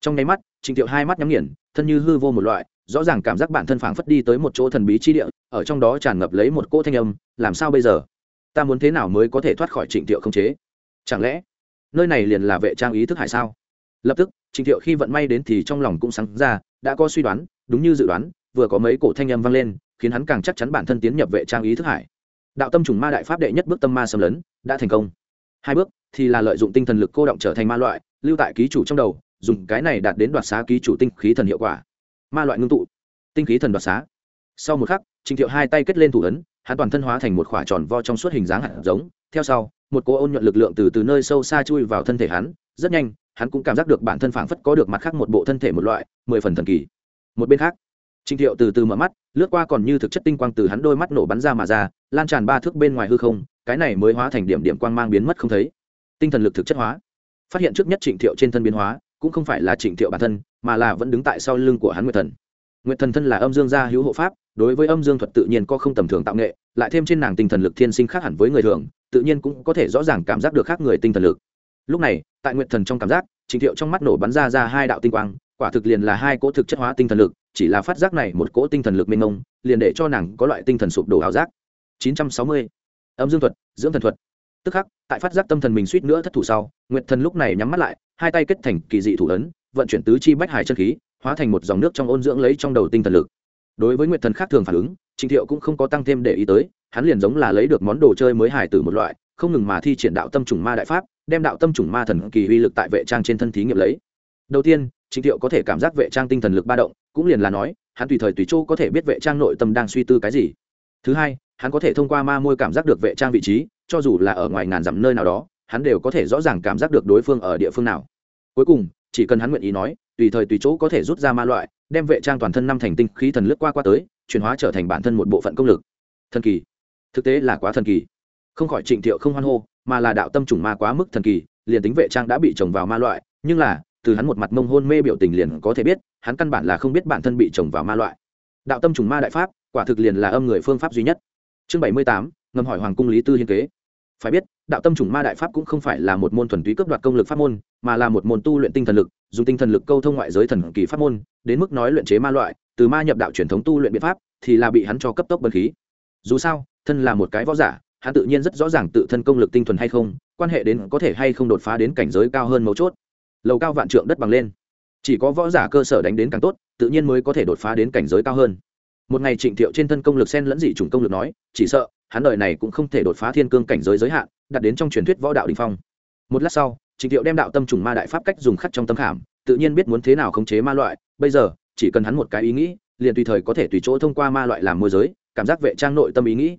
Trong nháy mắt trịnh thiệu hai mắt nhắm nghiền, thân như hư vô một loại, rõ ràng cảm giác bản thân phảng phất đi tới một chỗ thần bí chi địa, ở trong đó tràn ngập lấy một cỗ thanh âm, làm sao bây giờ? Ta muốn thế nào mới có thể thoát khỏi trịnh thiệu không chế? Chẳng lẽ nơi này liền là vệ trang ý thức hải sao? Lập tức trịnh thiệu khi vận may đến thì trong lòng cũng sáng ra, đã có suy đoán, đúng như dự đoán, vừa có mấy cổ thanh âm vang lên, khiến hắn càng chắc chắn bản thân tiến nhập vệ trang ý thức hải đạo tâm trùng ma đại pháp đệ nhất bước tâm ma xâm lấn, đã thành công. Hai bước thì là lợi dụng tinh thần lực cô động trở thành ma loại, lưu tại ký chủ trong đầu, dùng cái này đạt đến đoạt xá ký chủ tinh khí thần hiệu quả. Ma loại ngưng tụ, tinh khí thần đoạt xá. Sau một khắc, trình thiệu hai tay kết lên thủ ấn, hắn toàn thân hóa thành một khỏa tròn vo trong suốt hình dáng hạt giống. Theo sau, một cô ôn nhuận lực lượng từ từ nơi sâu xa chui vào thân thể hắn. Rất nhanh, hắn cũng cảm giác được bản thân phảng phất có được mặt khác một bộ thân thể một loại, mười phần thần kỳ. Một bên khác Trình thiệu từ từ mở mắt, lướt qua còn như thực chất tinh quang từ hắn đôi mắt nổ bắn ra mà ra, lan tràn ba thước bên ngoài hư không, cái này mới hóa thành điểm điểm quang mang biến mất không thấy. Tinh thần lực thực chất hóa. Phát hiện trước nhất Trình thiệu trên thân biến hóa, cũng không phải là Trình thiệu bản thân, mà là vẫn đứng tại sau lưng của hắn nguyệt thần. Nguyệt thần thân là âm dương gia hữu hộ pháp, đối với âm dương thuật tự nhiên có không tầm thường tạo nghệ, lại thêm trên nàng tinh thần lực thiên sinh khác hẳn với người thường, tự nhiên cũng có thể rõ ràng cảm giác được khác người tinh thần lực. Lúc này, tại nguyệt thần trong cảm giác, Trình thiệu trong mắt nổ bắn ra ra hai đạo tinh quang, quả thực liền là hai cỗ thực chất hóa tinh thần lực chỉ là phát giác này một cỗ tinh thần lực mênh mông, liền để cho nàng có loại tinh thần sụp đổ ảo giác. 960. âm dương thuật, dưỡng thần thuật. Tức khắc, tại phát giác tâm thần mình suýt nữa thất thủ sau, nguyệt thần lúc này nhắm mắt lại, hai tay kết thành kỳ dị thủ ấn, vận chuyển tứ chi bách hải chân khí, hóa thành một dòng nước trong ôn dưỡng lấy trong đầu tinh thần lực. Đối với nguyệt thần khác thường phản ứng trịnh thiệu cũng không có tăng thêm để ý tới, hắn liền giống là lấy được món đồ chơi mới hải từ một loại, không ngừng mà thi triển đạo tâm trùng ma đại pháp, đem đạo tâm trùng ma thần kỳ uy lực tại vệ trang trên thân thí nghiệm lấy. Đầu tiên trịnh thiệu có thể cảm giác vệ trang tinh thần lực ba động, cũng liền là nói, hắn tùy thời tùy chỗ có thể biết vệ trang nội tâm đang suy tư cái gì. Thứ hai, hắn có thể thông qua ma môi cảm giác được vệ trang vị trí, cho dù là ở ngoài ngàn dặm nơi nào đó, hắn đều có thể rõ ràng cảm giác được đối phương ở địa phương nào. Cuối cùng, chỉ cần hắn nguyện ý nói, tùy thời tùy chỗ có thể rút ra ma loại, đem vệ trang toàn thân năm thành tinh khí thần lướt qua qua tới, chuyển hóa trở thành bản thân một bộ phận công lực. Thần kỳ. Thực tế là quá thần kỳ. Không khỏi trịnh thiệu không hoan hô, mà là đạo tâm trùng ma quá mức thần kỳ, liền tính vệ trang đã bị trồng vào ma loại, nhưng là từ hắn một mặt mông hôn mê biểu tình liền có thể biết, hắn căn bản là không biết bản thân bị trồng vào ma loại. Đạo tâm trùng ma đại pháp, quả thực liền là âm người phương pháp duy nhất. Chương bảy mươi tám, ngầm hỏi hoàng cung lý tư hiên kế. Phải biết, đạo tâm trùng ma đại pháp cũng không phải là một môn thuần túy cấp đoạt công lực pháp môn, mà là một môn tu luyện tinh thần lực, dùng tinh thần lực câu thông ngoại giới thần kỳ pháp môn, đến mức nói luyện chế ma loại, từ ma nhập đạo truyền thống tu luyện biện pháp, thì là bị hắn cho cấp tốc bần khí. Dù sao, thân là một cái võ giả, hắn tự nhiên rất rõ ràng tự thân công lực tinh thuần hay không, quan hệ đến có thể hay không đột phá đến cảnh giới cao hơn mấu chốt lầu cao vạn trượng đất bằng lên. Chỉ có võ giả cơ sở đánh đến càng tốt, tự nhiên mới có thể đột phá đến cảnh giới cao hơn. Một ngày trịnh thiệu trên thân công lực sen lẫn dị chủng công lực nói, chỉ sợ, hắn đời này cũng không thể đột phá thiên cương cảnh giới giới hạn đặt đến trong truyền thuyết võ đạo đình phong. Một lát sau, trịnh thiệu đem đạo tâm trùng ma đại pháp cách dùng khắc trong tâm khảm, tự nhiên biết muốn thế nào khống chế ma loại, bây giờ, chỉ cần hắn một cái ý nghĩ, liền tùy thời có thể tùy chỗ thông qua ma loại làm môi giới, cảm giác vệ trang nội tâm ý nghĩ.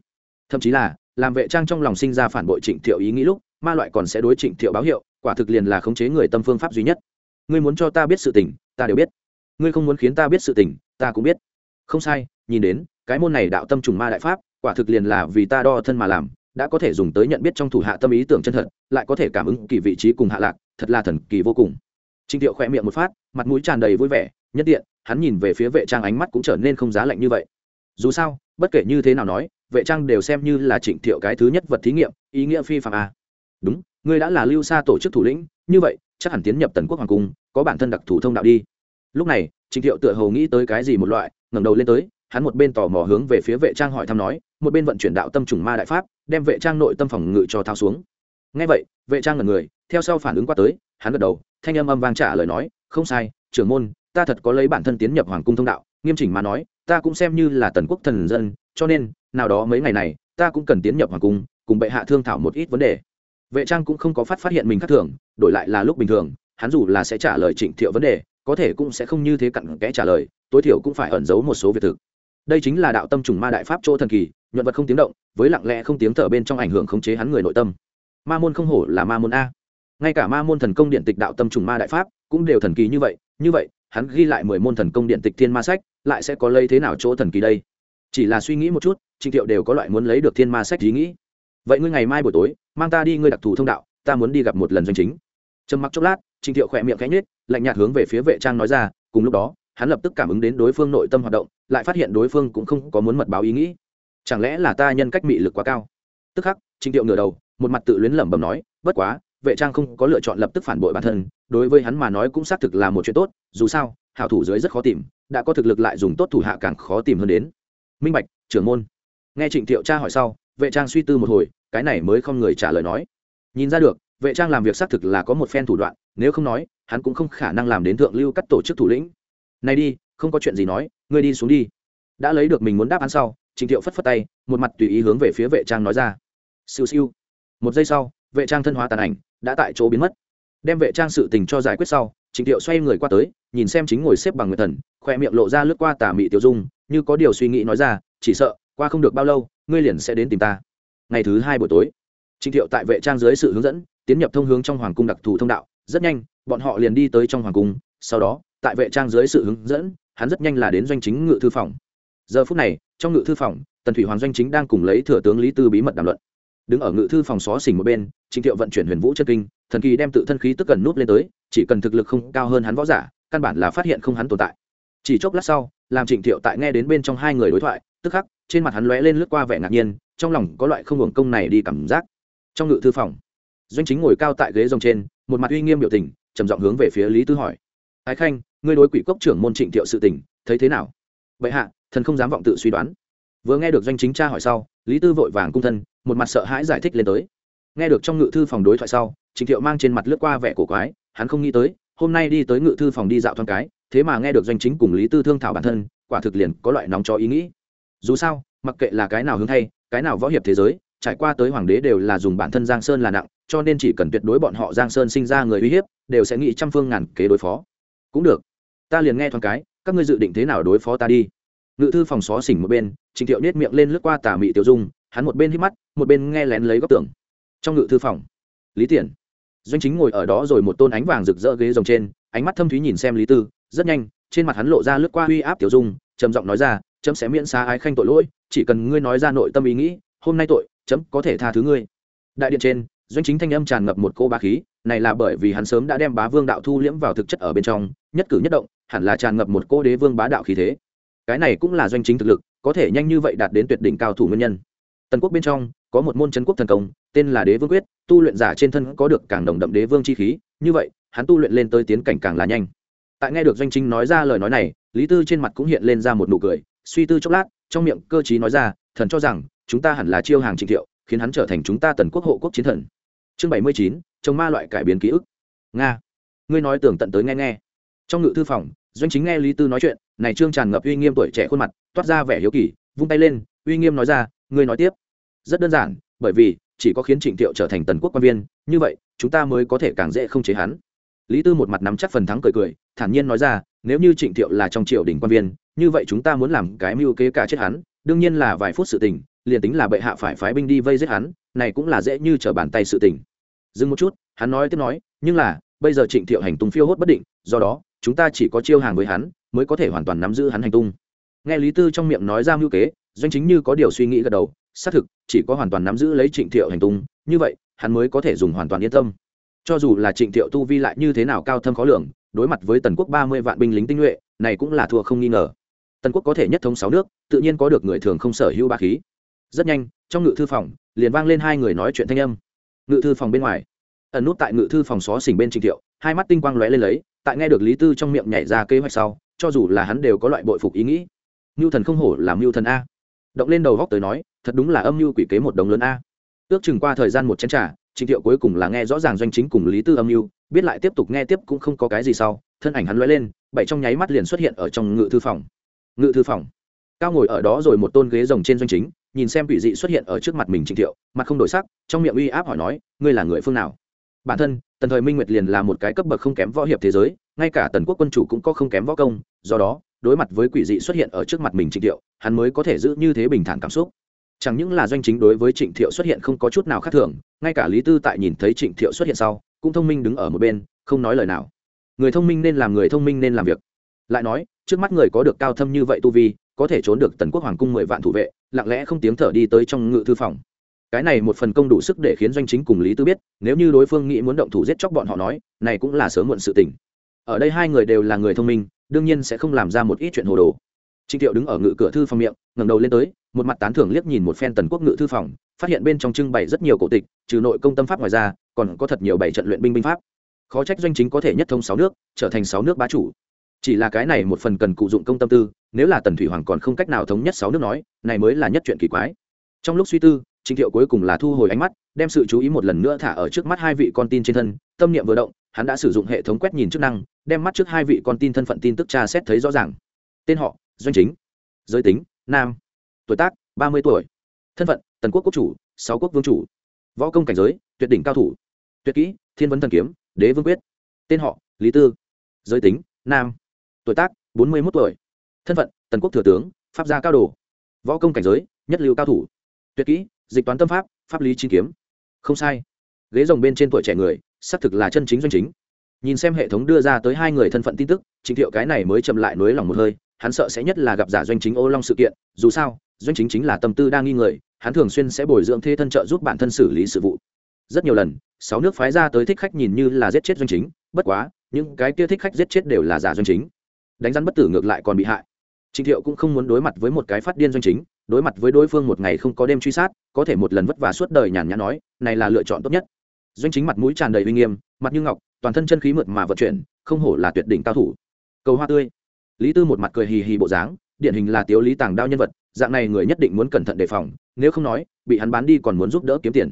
Thậm chí là, làm vệ trang trong lòng sinh ra phản bội trịnh thiệu ý nghĩ lúc, ma loại còn sẽ đối trịnh thiệu báo hiệu quả thực liền là khống chế người tâm phương pháp duy nhất. Ngươi muốn cho ta biết sự tình, ta đều biết. Ngươi không muốn khiến ta biết sự tình, ta cũng biết. Không sai, nhìn đến, cái môn này đạo tâm trùng ma đại pháp, quả thực liền là vì ta đo thân mà làm, đã có thể dùng tới nhận biết trong thủ hạ tâm ý tưởng chân thật, lại có thể cảm ứng kỳ vị trí cùng hạ lạc, thật là thần kỳ vô cùng. Trình thiệu khỏe miệng một phát, mặt mũi tràn đầy vui vẻ, nhất điện hắn nhìn về phía vệ trang ánh mắt cũng trở nên không giá lạnh như vậy. Dù sao, bất kể như thế nào nói, vệ trang đều xem như là trịnh thiệu cái thứ nhất vật thí nghiệm, ý nghĩa phi phạm a à. đúng ngươi đã là lưu xa tổ chức thủ lĩnh, như vậy, chắc hẳn tiến nhập tần quốc hoàng cung, có bản thân đặc thủ thông đạo đi. Lúc này, trịnh thiệu tựa hồ nghĩ tới cái gì một loại, ngẩng đầu lên tới, hắn một bên tò mò hướng về phía vệ trang hỏi thăm nói, một bên vận chuyển đạo tâm trùng ma đại pháp, đem vệ trang nội tâm phòng ngự cho thao xuống. Ngay vậy, vệ trang ngẩn người, theo sau phản ứng qua tới, hắn gật đầu, thanh âm âm vang trả lời nói, không sai, trưởng môn, ta thật có lấy bản thân tiến nhập hoàng cung thông đạo, nghiêm chỉnh mà nói, ta cũng xem như là tần quốc thần dân, cho nên, nào đó mấy ngày này, ta cũng cần tiến nhập hoàng cung, cùng bệ hạ thương thảo một ít vấn đề vệ trang cũng không có phát phát hiện mình khác thường, đổi lại là lúc bình thường, hắn dù là sẽ trả lời trịnh thiệu vấn đề, có thể cũng sẽ không như thế cặn kẽ trả lời, tối thiểu cũng phải ẩn giấu một số việc thực. Đây chính là đạo tâm trùng ma đại pháp chỗ thần kỳ, nhuận vật không tiếng động, với lặng lẽ không tiếng thở bên trong ảnh hưởng khống chế hắn người nội tâm. Ma môn không hổ là ma môn a. Ngay cả ma môn thần công điện tịch đạo tâm trùng ma đại pháp cũng đều thần kỳ như vậy như vậy, hắn ghi lại mười môn thần công điện tịch thiên ma sách, lại sẽ có lấy thế nào chỗ thần kỳ đây? Chỉ là suy nghĩ một chút, trịnh thiệu đều có loại muốn lấy được thiên ma sách ý nghĩ vậy ngươi ngày mai buổi tối, mang ta đi ngươi đặc thù thông đạo, ta muốn đi gặp một lần doanh chính. Trầm mặc chốc lát trịnh thiệu khỏe miệng cánh nết lạnh nhạt hướng về phía vệ trang nói ra, cùng lúc đó, hắn lập tức cảm ứng đến đối phương nội tâm hoạt động, lại phát hiện đối phương cũng không có muốn mật báo ý nghĩ. Chẳng lẽ là ta nhân cách mị lực quá cao? Tức khắc trịnh thiệu ngửa đầu, một mặt tự luyến lẩm bẩm nói, bất quá, vệ trang không có lựa chọn lập tức phản bội bản thân, đối với hắn mà nói cũng xác thực là một chuyện tốt, dù sao, hảo thủ dưới rất khó tìm, đã có thực lực lại dùng tốt thủ hạ càng khó tìm hơn đến. Minh bạch, trưởng môn. Nghe trịnh thiệu tra hỏi sau vệ trang suy tư một hồi, cái này mới không người trả lời nói. Nhìn ra được, vệ trang làm việc xác thực là có một phen thủ đoạn, nếu không nói, hắn cũng không khả năng làm đến thượng lưu cắt tổ chức thủ lĩnh. Này đi, không có chuyện gì nói, ngươi đi xuống đi. Đã lấy được mình muốn đáp án sau trịnh thiệu phất phất tay, một mặt tùy ý hướng về phía vệ trang nói ra. Siêu siêu. Một giây sau, vệ trang thân hóa tàn ảnh, đã tại chỗ biến mất. Đem vệ trang sự tình cho giải quyết sau trịnh thiệu xoay người qua tới, nhìn xem chính ngồi xếp bằng người thần, khoe miệng lộ ra lướt qua tà mị tiểu dung, như có điều suy nghĩ nói ra, chỉ sợ, qua không được bao lâu ngươi liền sẽ đến tìm ta. Ngày thứ hai buổi tối, trịnh thiệu tại vệ trang dưới sự hướng dẫn, tiến nhập thông hướng trong hoàng cung đặc thù thông đạo. Rất nhanh, bọn họ liền đi tới trong hoàng cung. Sau đó, tại vệ trang dưới sự hướng dẫn, hắn rất nhanh là đến doanh chính ngự thư phòng. Giờ phút này, trong ngự thư phòng, tần thủy hoàng doanh chính đang cùng lấy thừa tướng lý tư bí mật đàm luận. Đứng ở ngự thư phòng xó xỉnh một bên, trịnh thiệu vận chuyển huyền vũ chân kinh, thần kỳ đem tự thân khí tức cần nút lên tới, chỉ cần thực lực không cao hơn hắn võ giả, căn bản là phát hiện không hắn tồn tại. Chỉ chốc lát sau, làm trịnh thiệu tại nghe đến bên trong hai người đối thoại, tức khắc trên mặt hắn lóe lên lướt qua vẻ ngạc nhiên, trong lòng có loại không hưởng công này đi cảm giác. Trong ngự thư phòng, doanh chính ngồi cao tại ghế rồng trên, một mặt uy nghiêm biểu tình, trầm giọng hướng về phía lý tư hỏi. Ái khanh, ngươi đối quỷ cốc trưởng môn trịnh thiệu sự tình, thấy thế nào? Vậy hạ, thần không dám vọng tự suy đoán. Vừa nghe được doanh chính cha hỏi sau, lý tư vội vàng cung thân, một mặt sợ hãi giải thích lên tới. Nghe được trong ngự thư phòng đối thoại sau, trịnh thiệu mang trên mặt lướt qua vẻ cổ quái, hắn không nghĩ tới, hôm nay đi tới ngự thư phòng đi dạo thoáng cái, thế mà nghe được doanh chính cùng lý tư thương thảo bản thân, quả thực liền có loại nóng cho ý nghĩ dù sao mặc kệ là cái nào hướng thay cái nào võ hiệp thế giới trải qua tới hoàng đế đều là dùng bản thân giang sơn là nặng cho nên chỉ cần tuyệt đối bọn họ giang sơn sinh ra người uy hiếp đều sẽ nghĩ trăm phương ngàn kế đối phó. Cũng được ta liền nghe thoáng cái các ngươi dự định thế nào đối phó ta đi. Ngự thư phòng xó xỉnh một bên trịnh thiệu nết miệng lên lướt qua tà mị tiểu dung hắn một bên hít mắt một bên nghe lén lấy góc tường. Trong ngự thư phòng lý tiện, doanh chính ngồi ở đó rồi một tôn ánh vàng rực rỡ ghế rồng trên ánh mắt thâm thúy nhìn xem lý tư rất nhanh trên mặt hắn lộ ra lướt qua uy áp tiểu dung trầm giọng nói ra chấm sẽ miễn xa ái khanh tội lỗi, chỉ cần ngươi nói ra nội tâm ý nghĩ, hôm nay tội, chấm có thể tha thứ ngươi. Đại điện trên, doanh chính thanh âm tràn ngập một cô bá khí, này là bởi vì hắn sớm đã đem bá vương đạo thu liễm vào thực chất ở bên trong, nhất cử nhất động, hẳn là tràn ngập một cô đế vương bá đạo khí thế. Cái này cũng là doanh chính thực lực, có thể nhanh như vậy đạt đến tuyệt đỉnh cao thủ nguyên nhân. Tần quốc bên trong, có một môn c quốc thần công, tên là đế vương quyết, tu luyện giả trên thân có được càng đồng đậm đế vương chi khí, như vậy, hắn tu luyện lên tới tiến cảnh càng là nhanh. Tại nghe được doanh chính nói ra lời nói này, lý tư trên mặt cũng hiện lên ra một nụ cười suy tư chốc lát, trong miệng cơ chí nói ra, thần cho rằng, chúng ta hẳn là chiêu hàng trịnh thiệu, khiến hắn trở thành chúng ta tần quốc hộ quốc chiến thần. Chương bảy mươi chín chống ma loại cải biến ký ức. Nga, ngươi nói tưởng tận tới nghe nghe. Trong ngự thư phòng, doanh chính nghe lý tư nói chuyện, này trương tràn ngập uy nghiêm tuổi trẻ khuôn mặt, toát ra vẻ hiếu kỳ, vung tay lên, uy nghiêm nói ra, ngươi nói tiếp. Rất đơn giản, bởi vì, chỉ có khiến trịnh thiệu trở thành tần quốc quan viên, như vậy, chúng ta mới có thể càng dễ không chế hắn. Lý tư một mặt nắm chắc phần thắng cười cười, thản nhiên nói ra, nếu như trịnh thiệu là trong triều đình quan viên như vậy chúng ta muốn làm cái mưu kế cả chết hắn, đương nhiên là vài phút sự tình, liền tính là bệ hạ phải phái binh đi vây giết hắn, này cũng là dễ như trở bàn tay sự tình. Dừng một chút, hắn nói tiếp nói, nhưng là, bây giờ trịnh thiệu hành tung phiêu hốt bất định, do đó, chúng ta chỉ có chiêu hàng với hắn, mới có thể hoàn toàn nắm giữ hắn hành tung. Nghe lý tư trong miệng nói ra mưu kế, doanh chính như có điều suy nghĩ gật đầu, xác thực, chỉ có hoàn toàn nắm giữ lấy trịnh thiệu hành tung, như vậy, hắn mới có thể dùng hoàn toàn yên tâm. Cho dù là trịnh thiệu tu vi lại như thế nào cao thâm khó lường, đối mặt với tần quốc ba mươi vạn binh lính tinh nhuệ, này cũng là thua không nghi ngờ tần quốc có thể nhất thống sáu nước, tự nhiên có được người thường không sở hữu ba khí. Rất nhanh, trong ngự thư phòng, liền vang lên hai người nói chuyện thanh âm. Ngự thư phòng bên ngoài, ẩn nút tại ngự thư phòng xó xỉnh bên trình thiệu, hai mắt tinh quang lóe lên lấy, tại nghe được lý tư trong miệng nhảy ra kế hoạch sau, cho dù là hắn đều có loại bội phục ý nghĩ. Mưu thần không hổ làm mưu thần a. Động lên đầu góc tới nói, thật đúng là âm mưu quỷ kế một đồng lớn a. Ước chừng qua thời gian một chén t r à trịnh thiệu cuối cùng là nghe rõ ràng doanh chính cùng lý tư âm mưu biết lại tiếp tục nghe tiếp cũng không có cái gì sau, thân ảnh hắn l lên, bảy trong nháy mắt liền xuất hiện ở trong ngự thư phòng ngự thư phòng. Cao ngồi ở đó rồi một tôn ghế rồng trên doanh chính, nhìn xem quỷ dị xuất hiện ở trước mặt mình trịnh thiệu, mặt không đổi sắc, trong miệng uy áp hỏi nói, ngươi là người phương nào? Bản thân, tần thời minh nguyệt liền là một cái cấp bậc không kém võ hiệp thế giới, ngay cả tần quốc quân chủ cũng có không kém võ công, do đó, đối mặt với quỷ dị xuất hiện ở trước mặt mình trịnh thiệu, hắn mới có thể giữ như thế bình thản cảm xúc. Chẳng những là doanh chính đối với trịnh thiệu xuất hiện không có chút nào khác thường, ngay cả lý tư tại nhìn thấy trịnh thiệu xuất hiện sau, cũng thông minh đứng ở một bên, không nói lời nào. Người thông minh nên làm người thông minh nên làm việc lại nói, trước mắt người có được cao thâm như vậy tu vi, có thể trốn được tần quốc hoàng cung mười vạn thủ vệ, lặng lẽ không tiếng thở đi tới trong ngự thư phòng. Cái này một phần công đủ sức để khiến doanh chính cùng lý tư biết, nếu như đối phương nghĩ muốn động thủ giết chóc bọn họ nói, này cũng là sớm muộn sự tình. Ở đây hai người đều là người thông minh, đương nhiên sẽ không làm ra một ít chuyện hồ đồ. Trịnh thiệu đứng ở ngự cửa thư phòng miệng, ngẩng đầu lên tới, một mặt tán thưởng liếc nhìn một phen tần quốc ngự thư phòng, phát hiện bên trong trưng bày rất nhiều cổ tịch, trừ nội công tâm pháp ngoài ra, còn có thật nhiều bảy trận luyện binh binh pháp. Khó trách doanh chính có thể nhất thông sáu nước, trở thành sáu nước bá chủ chỉ là cái này một phần cần cụ dụng công tâm tư, nếu là tần thủy hoàng còn không cách nào thống nhất sáu nước nói, này mới là nhất chuyện kỳ quái. Trong lúc suy tư, trịnh thiệu cuối cùng là thu hồi ánh mắt, đem sự chú ý một lần nữa thả ở trước mắt hai vị con tin trên thân, tâm niệm vừa động, hắn đã sử dụng hệ thống quét nhìn chức năng, đem mắt trước hai vị con tin thân phận tin tức tra xét thấy rõ ràng. Tên họ, doanh chính. Giới tính, nam. Tuổi tác, ba mươi tuổi. Thân phận, tần quốc quốc chủ, sáu quốc vương chủ. Võ công cảnh giới, tuyệt đỉnh cao thủ. Tuyệt kỹ, thiên vấn thần kiếm, đế vương quyết. Tên họ, lý tư. Giới tính, nam tuổi tác, bốn mươi một tuổi. Thân phận, tần quốc thừa tướng, pháp gia cao đồ. Võ công cảnh giới, nhất lưu cao thủ. Tuyệt kỹ, dịch toán tâm pháp pháp lý chín kiếm. Không sai. Ghế rồng bên trên tuổi trẻ người, xác thực là chân chính doanh chính. Nhìn xem hệ thống đưa ra tới hai người thân phận tin tức trình thiệu cái này mới chậm lại nối lòng một hơi, hắn sợ sẽ nhất là gặp giả doanh chính ô long sự kiện, dù sao, doanh chính chính là tâm tư đang nghi người, hắn thường xuyên sẽ bồi dưỡng thế thân trợ giúp bản thân xử lý sự vụ. Rất nhiều lần, sáu nước phái ra tới thích khách nhìn như là giết chết doanh chính, bất quá, những cái kia thích khách giết chết đều là giả doanh chính đánh rắn bất tử ngược lại còn bị hại. Trịnh thiệu cũng không muốn đối mặt với một cái phát điên doanh chính, đối mặt với đối phương một ngày không có đêm truy sát, có thể một lần vất vả suốt đời nhàn nhã nói, này là lựa chọn tốt nhất. Doanh chính mặt mũi tràn đầy uy nghiêm, mặt như ngọc, toàn thân chân khí mượt mà vận chuyển, không hổ là tuyệt đỉnh cao thủ. Cầu hoa tươi. Lý tư một mặt cười hì hì bộ dáng, điển hình là tiếu lý tàng đao nhân vật, dạng này người nhất định muốn cẩn thận đề phòng, nếu không nói, bị hắn bán đi còn muốn giúp đỡ kiếm tiền.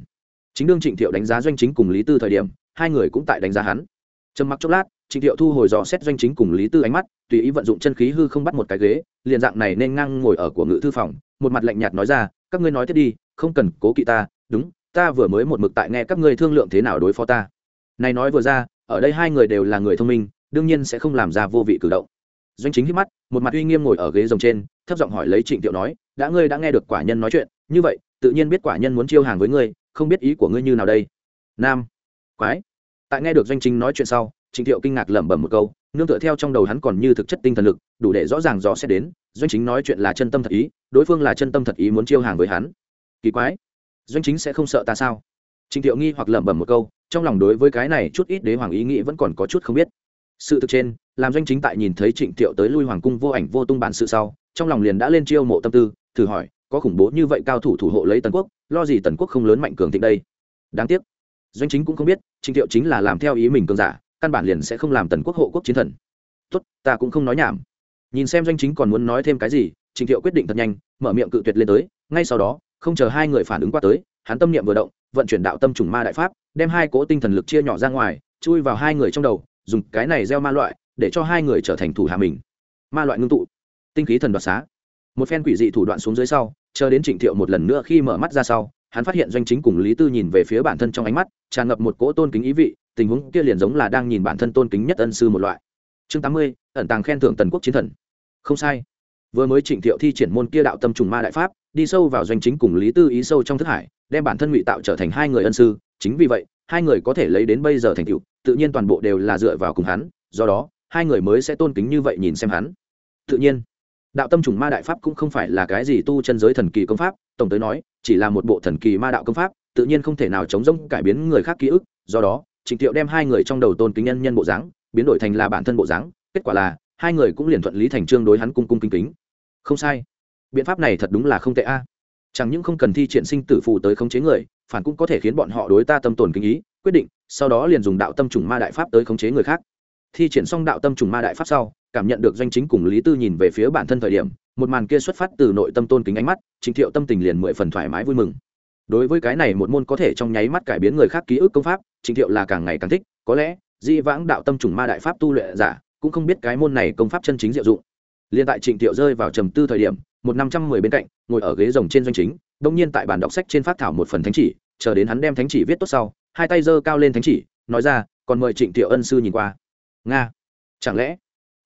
Chính đương trịnh thiệu đánh giá doanh chính cùng lý tư thời điểm, hai người cũng tại đánh giá hắn. Trầm mặc chốc lát trịnh thiệu thu hồi dò xét doanh chính cùng lý tư ánh mắt, tùy ý vận dụng chân khí hư không bắt một cái ghế, liền dạng này nên ngang ngồi ở của ngự thư phòng, một mặt lạnh nhạt nói ra, các ngươi nói tiếp đi, không cần cố kỵ ta, đúng, ta vừa mới một mực tại nghe các ngươi thương lượng thế nào đối phó ta. Này nói vừa ra, ở đây hai người đều là người thông minh, đương nhiên sẽ không làm ra vô vị cử động. Doanh chính hít mắt, một mặt uy nghiêm ngồi ở ghế rồng trên, thấp giọng hỏi lấy trịnh tiệu nói, đã ngươi đã nghe được quả nhân nói chuyện, như vậy, tự nhiên biết quả nhân muốn chiêu hàng với ngươi, không biết ý của ngươi như nào đây? Nam, quái, tại nghe được doanh chính nói chuyện sau trịnh tiệu kinh ngạc lẩm bẩm một câu, nương tựa theo trong đầu hắn còn như thực chất tinh thần lực, đủ để rõ ràng rõ sẽ đến, doanh chính nói chuyện là chân tâm thật ý, đối phương là chân tâm thật ý muốn chiêu hàng với hắn. Kỳ quái, doanh chính sẽ không sợ ta sao? Trịnh tiệu nghi hoặc lẩm bẩm một câu, trong lòng đối với cái này chút ít đế hoàng ý nghĩ vẫn còn có chút không biết. Sự thực trên, làm doanh chính tại nhìn thấy trịnh tiệu tới lui hoàng cung vô ảnh vô tung bản sự sau, trong lòng liền đã lên chiêu mộ tâm tư, thử hỏi, có khủng bố như vậy cao thủ thủ hộ lấy tần quốc, lo gì tần quốc không lớn mạnh cường thịnh đây? Đáng tiếc, doanh chính cũng không biết, trịnh tiệu chính là làm theo ý mình cường giả căn bản liền sẽ không làm tần quốc hộ quốc chiến thần. Tốt, ta cũng không nói nhảm. Nhìn xem doanh chính còn muốn nói thêm cái gì, trình thiệu quyết định thật nhanh, mở miệng cự tuyệt lên tới, ngay sau đó, không chờ hai người phản ứng qua tới, hắn tâm niệm vừa động, vận chuyển đạo tâm trùng ma đại pháp, đem hai cỗ tinh thần lực chia nhỏ ra ngoài, chui vào hai người trong đầu, dùng cái này gieo ma loại, để cho hai người trở thành thủ hạ mình. Ma loại ngưng tụ, tinh khí thần đoạt xá. Một phen quỷ dị thủ đoạn xuống dưới sau, chờ đến trịnh thiệu một lần nữa khi mở mắt ra sau, hắn phát hiện doanh chính cùng lý tư nhìn về phía bản thân trong ánh mắt, tràn ngập một cỗ tôn kính ý vị tình huống kia liền giống là đang nhìn bản thân tôn kính nhất ân sư một loại. Chương tám mươi, ẩn tàng khen thưởng tần quốc chiến thần. Không sai. Vừa mới trịnh thiệu thi triển môn kia đạo tâm trùng ma đại pháp, đi sâu vào doanh chính cùng lý tư ý sâu trong thức hải, đem bản thân ngụy tạo trở thành hai người ân sư. Chính vì vậy, hai người có thể lấy đến bây giờ thành tựu, tự nhiên toàn bộ đều là dựa vào cùng hắn, do đó, hai người mới sẽ tôn kính như vậy nhìn xem hắn. Tự nhiên, đạo tâm trùng ma đại pháp cũng không phải là cái gì tu chân giới thần kỳ công pháp, tổng tới nói, chỉ là một bộ thần kỳ ma đạo công pháp, tự nhiên không thể nào chống rông cải biến người khác ký ức, do đó trịnh thiệu đem hai người trong đầu tôn kính nhân nhân bộ dáng, biến đổi thành là bản thân bộ dáng, kết quả là, hai người cũng liền thuận lý thành trương đối hắn cung cung kính kính. Không sai. Biện pháp này thật đúng là không tệ a. Chẳng những không cần thi triển sinh tử phù tới khống chế người, phản cũng có thể khiến bọn họ đối ta tâm tồn kính ý, quyết định, sau đó liền dùng đạo tâm trùng ma đại pháp tới khống chế người khác. Thi triển xong đạo tâm trùng ma đại pháp sau, cảm nhận được doanh chính cùng lý tư nhìn về phía bản thân thời điểm, một màn kia xuất phát từ nội tâm tôn kính ánh mắt trịnh thiệu tâm tình liền mười phần thoải mái vui mừng đối với cái này một môn có thể trong nháy mắt cải biến người khác ký ức công pháp trịnh thiệu là càng ngày càng thích, có lẽ, di vãng đạo tâm trùng ma đại pháp tu luyện giả cũng không biết cái môn này công pháp chân chính diệu dụng. Liên tại trịnh thiệu rơi vào trầm tư thời điểm, một năm trăm mười bên cạnh, ngồi ở ghế rồng trên doanh chính, đông nhiên tại bàn đọc sách trên phát thảo một phần thánh chỉ, chờ đến hắn đem thánh chỉ viết tốt sau, hai tay giơ cao lên thánh chỉ, nói ra, còn mời trịnh thiệu ân sư nhìn qua. Nga, chẳng lẽ?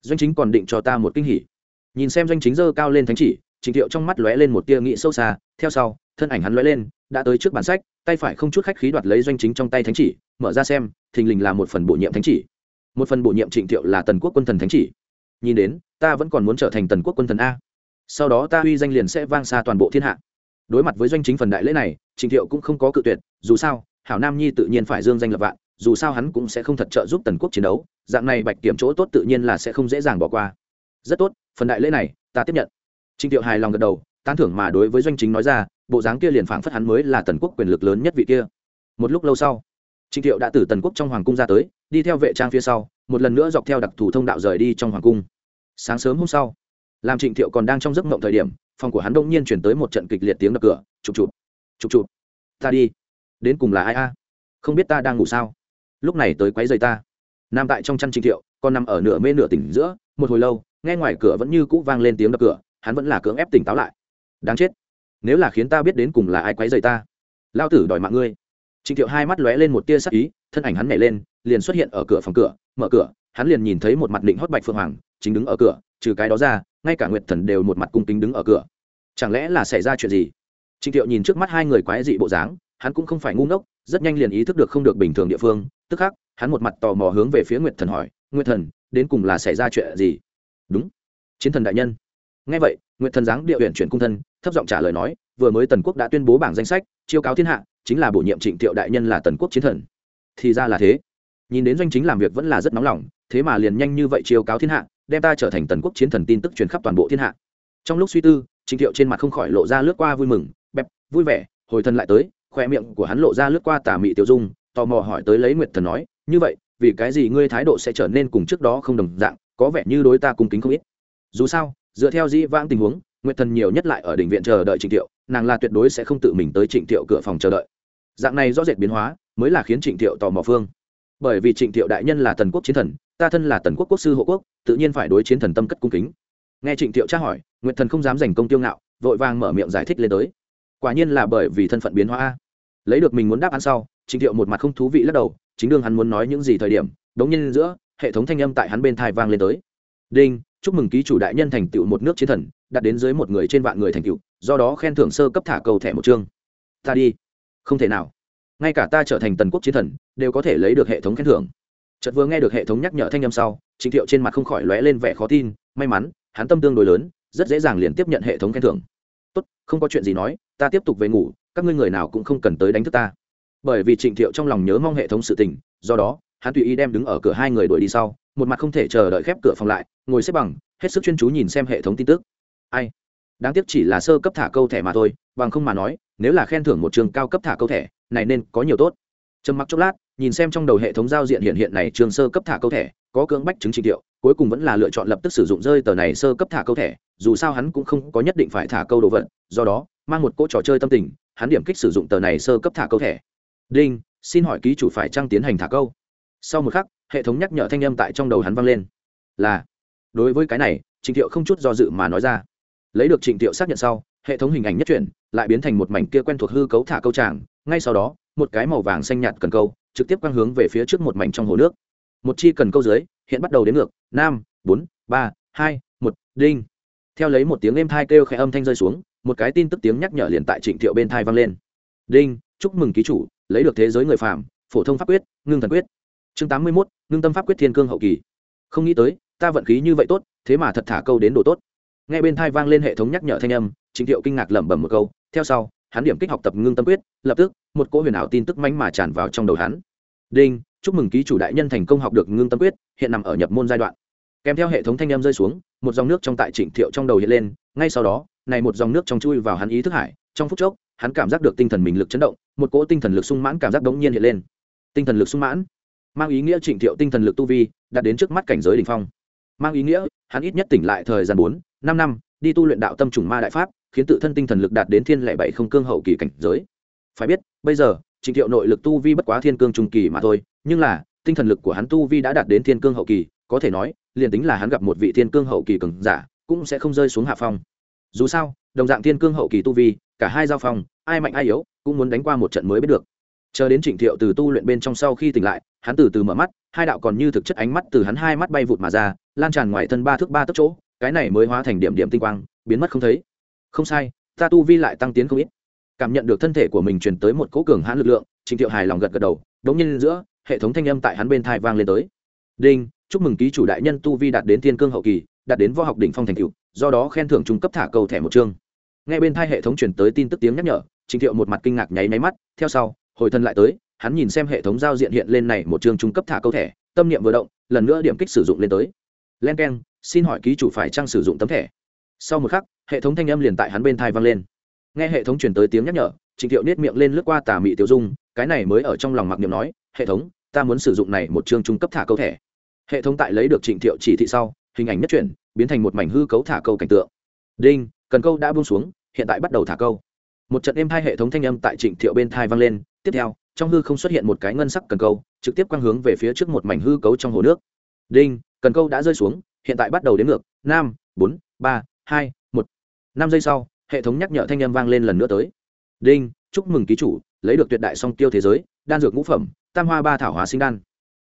Doanh chính còn định cho ta một kinh hỉ. Nhìn xem doanh chính giơ cao lên thánh chỉ trịnh thiệu trong mắt lóe lên một tia nghị sâu xa, theo sau thân ảnh hắn lóe lên, đã tới trước bản sách, tay phải không chút khách khí đoạt lấy doanh chính trong tay thánh chỉ, mở ra xem, thình lình là một phần bổ nhiệm thánh chỉ. Một phần bổ nhiệm trịnh thiệu là tần quốc quân thần thánh chỉ. Nhìn đến, ta vẫn còn muốn trở thành tần quốc quân thần a. Sau đó ta uy danh liền sẽ vang xa toàn bộ thiên hạ. Đối mặt với doanh chính phần đại lễ này, trịnh thiệu cũng không có cự tuyệt, dù sao, hảo nam nhi tự nhiên phải dương danh lập vạn, dù sao hắn cũng sẽ không thật trợ giúp tần quốc chiến đấu, dạng này bạch kiểm chỗ tốt tự nhiên là sẽ không dễ dàng bỏ qua. Rất tốt, phần đại lễ này, ta tiếp nhận. Trịnh thiệu hài lòng gật đầu, tán thưởng mà đối với doanh chính nói ra bộ dáng kia liền phảng phất hắn mới là tần quốc quyền lực lớn nhất vị kia. Một lúc lâu sau, trịnh thiệu đã từ tần quốc trong hoàng cung ra tới, đi theo vệ trang phía sau, một lần nữa dọc theo đặc thù thông đạo rời đi trong hoàng cung. Sáng sớm hôm sau, làm trịnh thiệu còn đang trong giấc mộng thời điểm, phòng của hắn đông nhiên chuyển tới một trận kịch liệt tiếng đập cửa, chụp chụp chụp chụp. Ta đi. Đến cùng là ai a? Không biết ta đang ngủ sao? Lúc này tới quấy rầy ta. Nằm tại trong chăn trịnh thiệu, còn nằm ở nửa mê nửa tỉnh giữa, một hồi lâu, nghe ngoài cửa vẫn như cũ vang lên tiếng đập cửa, hắn vẫn là cưỡng ép tỉnh táo lại. Đáng chết nếu là khiến ta biết đến cùng là ai quấy rầy ta, lao tử đòi mạng ngươi. Trịnh thiệu hai mắt lóe lên một tia sắc ý, thân ảnh hắn nhảy lên, liền xuất hiện ở cửa phòng cửa, mở cửa, hắn liền nhìn thấy một mặt định hót bạch phượng hoàng, chính đứng ở cửa, trừ cái đó ra, ngay cả nguyệt thần đều một mặt cung kính đứng ở cửa. Chẳng lẽ là xảy ra chuyện gì? Trịnh thiệu nhìn trước mắt hai người quái dị bộ dáng, hắn cũng không phải ngu ngốc, rất nhanh liền ý thức được không được bình thường địa phương, tức khắc, hắn một mặt tò mò hướng về phía nguyệt thần hỏi, nguyệt thần, đến cùng là xảy ra chuyện gì? Đúng, chiến thần đại nhân ngay vậy, nguyệt thần giáng địa huyện chuyển cung thân, thấp giọng trả lời nói, vừa mới tần quốc đã tuyên bố bảng danh sách, chiêu cáo thiên hạ, chính là bổ nhiệm trịnh thiệu đại nhân là tần quốc chiến thần. Thì ra là thế. Nhìn đến doanh chính làm việc vẫn là rất nóng lòng, thế mà liền nhanh như vậy chiêu cáo thiên hạ, đem ta trở thành tần quốc chiến thần tin tức truyền khắp toàn bộ thiên hạ. Trong lúc suy tư, trịnh thiệu trên mặt không khỏi lộ ra lướt qua vui mừng, bẹp, vui vẻ, hồi thân lại tới, khoe miệng của hắn lộ ra lướt qua tà mị tiêu dung, tò mò hỏi tới lấy nguyệt thần nói, như vậy, vì cái gì ngươi thái độ sẽ trở nên cùng trước đó không đồng dạng, có vẻ như đối ta cung kính không ít? Dù sao dựa theo dĩ vãng tình huống, nguyệt thần nhiều nhất lại ở đỉnh viện chờ đợi trịnh thiệu nàng là tuyệt đối sẽ không tự mình tới trịnh thiệu cửa phòng chờ đợi. Dạng này rõ rệt biến hóa, mới là khiến trịnh thiệu tò mò phương. Bởi vì trịnh thiệu đại nhân là tần quốc chiến thần, ta thân là tần quốc quốc sư hộ quốc, tự nhiên phải đối chiến thần tâm cất cung kính. Nghe trịnh thiệu tra hỏi, nguyệt thần không dám giành công tiêu ngạo, vội vàng mở miệng giải thích lên tới. Quả nhiên là bởi vì thân phận biến hóa. Lấy được mình muốn đáp án sau, trịnh thiệu một mặt không thú vị lắc đầu, chính đương hắn muốn nói những gì thời điểm, đống nhiên giữa, hệ thống thanh âm tại hắn bên thai vang lên tới. Đinh chúc mừng ký chủ đại nhân thành tựu một nước chiến thần đạt đến dưới một người trên vạn người thành tựu, do đó khen thưởng sơ cấp thả cầu thẻ một chương. Ta đi. Không thể nào. Ngay cả ta trở thành tần quốc chiến thần, đều có thể lấy được hệ thống khen thưởng. Chợt vừa nghe được hệ thống nhắc nhở thanh âm sau, trịnh thiệu trên mặt không khỏi lóe lên vẻ khó tin, may mắn, hắn tâm tương đối lớn, rất dễ dàng liền tiếp nhận hệ thống khen thưởng. Tốt, không có chuyện gì nói, ta tiếp tục về ngủ, các ngươi người nào cũng không cần tới đánh thức ta. Bởi vì trịnh thiệu trong lòng nhớ mong hệ thống sự tình, do đó, hắn tùy ý đem đứng ở cửa hai người đuổi đi sau một mặt không thể chờ đợi khép cửa phòng lại ngồi xếp bằng hết sức chuyên chú nhìn xem hệ thống tin tức. Ai? Đáng tiếc chỉ là sơ cấp thả câu thẻ mà thôi bằng không mà nói nếu là khen thưởng một trường cao cấp thả câu thẻ này nên có nhiều tốt. Trầm mặc chốc lát nhìn xem trong đầu hệ thống giao diện hiện hiện này trường sơ cấp thả câu thẻ có cưỡng bách chứng trị liệu, cuối cùng vẫn là lựa chọn lập tức sử dụng rơi tờ này sơ cấp thả câu thẻ dù sao hắn cũng không có nhất định phải thả câu đồ vật do đó mang một cỗ trò chơi tâm tình hắn điểm kích sử dụng tờ này sơ cấp thả câu thẻ. Đinh xin hỏi ký chủ phải trăng tiến hành thả câu? Sau một khắc hệ thống nhắc nhở thanh âm tại trong đầu hắn vang lên. Là, đối với cái này, trịnh thiệu không chút do dự mà nói ra. Lấy được trịnh thiệu xác nhận sau, hệ thống hình ảnh nhất chuyển, lại biến thành một mảnh kia quen thuộc hư cấu thả câu tràng. Ngay sau đó, một cái màu vàng xanh nhạt cần câu, trực tiếp quang hướng về phía trước một mảnh trong hồ nước. Một chi cần câu dưới, hiện bắt đầu đến ngược. Năm bốn, ba, hai, một, đinh. Theo lấy một tiếng êm thai kêu khẽ âm thanh rơi xuống, một cái tin tức tiếng nhắc nhở liền tại trịnh thiệu bên thai vang lên. Đinh, chúc mừng ký chủ, lấy được thế giới người phàm, phổ thông pháp quyết, ngưng thần quyết chương tám mươi mốt ngưng tâm pháp quyết thiên cương hậu kỳ không nghĩ tới ta vận khí như vậy tốt thế mà thật thả câu đến đồ tốt Nghe bên thai vang lên hệ thống nhắc nhở thanh âm trịnh thiệu kinh ngạc lẩm bẩm một câu theo sau hắn điểm kích học tập ngưng tâm quyết lập tức một cỗ huyền ảo tin tức mánh mà tràn vào trong đầu hắn đinh chúc mừng ký chủ đại nhân thành công học được ngưng tâm quyết hiện nằm ở nhập môn giai đoạn kèm theo hệ thống thanh âm rơi xuống một dòng nước trong tại trịnh thiệu trong đầu hiện lên ngay sau đó này một dòng nước trong chui vào hắn ý thức hải trong phút chốc hắn cảm giác được tinh thần mình lực chấn động một cỗ tinh thần lực sung mãn cảm giác đống nhiên hiện lên tinh thần lực sung mãn mang ý nghĩa trịnh thiệu tinh thần lực tu vi, đạt đến trước mắt cảnh giới đ ỉ n h phong. Mang ý nghĩa, hắn ít nhất tỉnh lại thời gian bốn, năm năm, đi tu luyện đạo tâm trùng ma đại pháp, khiến tự thân tinh thần lực đạt đến thiên lệ bảy không cương hậu kỳ cảnh giới. Phải biết, bây giờ, trịnh thiệu nội lực tu vi bất quá thiên cương trung kỳ mà thôi, nhưng là, tinh thần lực của hắn tu vi đã đạt đến thiên cương hậu kỳ, có thể nói, liền tính là hắn gặp một vị thiên cương hậu kỳ cường giả, cũng sẽ không rơi xuống hạ phong. Dù sao, đồng dạng thiên cương hậu kỳ tu vi, cả hai giao phong, ai mạnh ai yếu, cũng muốn đánh qua một trận mới biết được. Chờ đến trịnh thiệu từ tu luyện bên trong sau khi tỉnh lại hắn từ từ mở mắt, hai đạo còn như thực chất ánh mắt từ hắn hai mắt bay vụt mà ra, lan tràn ngoài thân ba thước ba tấc chỗ, cái này mới hóa thành điểm điểm tinh quang, biến mất không thấy. Không sai, ta tu vi lại tăng tiến không ít. Cảm nhận được thân thể của mình truyền tới một cỗ cường hãn lực lượng, trịnh thiệu hài lòng gật gật đầu, đống nhiên giữa, hệ thống thanh âm tại hắn bên thai vang lên tới. Đinh, chúc mừng ký chủ đại nhân tu vi đạt đến thiên cương hậu kỳ, đạt đến võ học đỉnh phong thành cựu do đó khen thưởng trung cấp thả cầu thẻ một chương. Ngay bên thai hệ thống truyền tới tin tức tiếng nhắc nhở, trịnh thiệu một mặt kinh ngạc nháy máy mắt, theo sau, hồi thân lại tới hắn nhìn xem hệ thống giao diện hiện lên này một chương trung cấp thả câu thẻ, tâm niệm vừa động, lần nữa điểm kích sử dụng lên tới. Len k e n xin hỏi ký chủ phải trang sử dụng tấm thẻ? Sau một khắc, hệ thống thanh âm liền tại hắn bên thai vang lên. Nghe hệ thống truyền tới tiếng nhắc nhở, trịnh thiệu nết miệng lên lướt qua tà mị tiểu dung, cái này mới ở trong lòng mặc niệm nói, hệ thống, ta muốn sử dụng này một chương trung cấp thả câu thẻ. Hệ thống tại lấy được trịnh thiệu chỉ thị sau, hình ảnh nhất chuyển, biến thành một mảnh hư cấu thả câu cảnh tượng. Đinh, cần câu đã buông xuống, hiện tại bắt đầu thả câu. Một trận êm hai hệ thống thanh âm tại trịnh thiệu bên thai vang lên, tiếp theo trong hư không xuất hiện một cái ngân sắc cần câu, trực tiếp quang hướng về phía trước một mảnh hư cấu trong hồ nước. Đinh, cần câu đã rơi xuống, hiện tại bắt đầu đến ngược. Năm bốn, ba, hai, một. Năm giây sau, hệ thống nhắc nhở thanh âm vang lên lần nữa tới. Đinh, chúc mừng ký chủ, lấy được tuyệt đại song tiêu thế giới, đan dược ngũ phẩm, tam hoa ba thảo hóa sinh đan.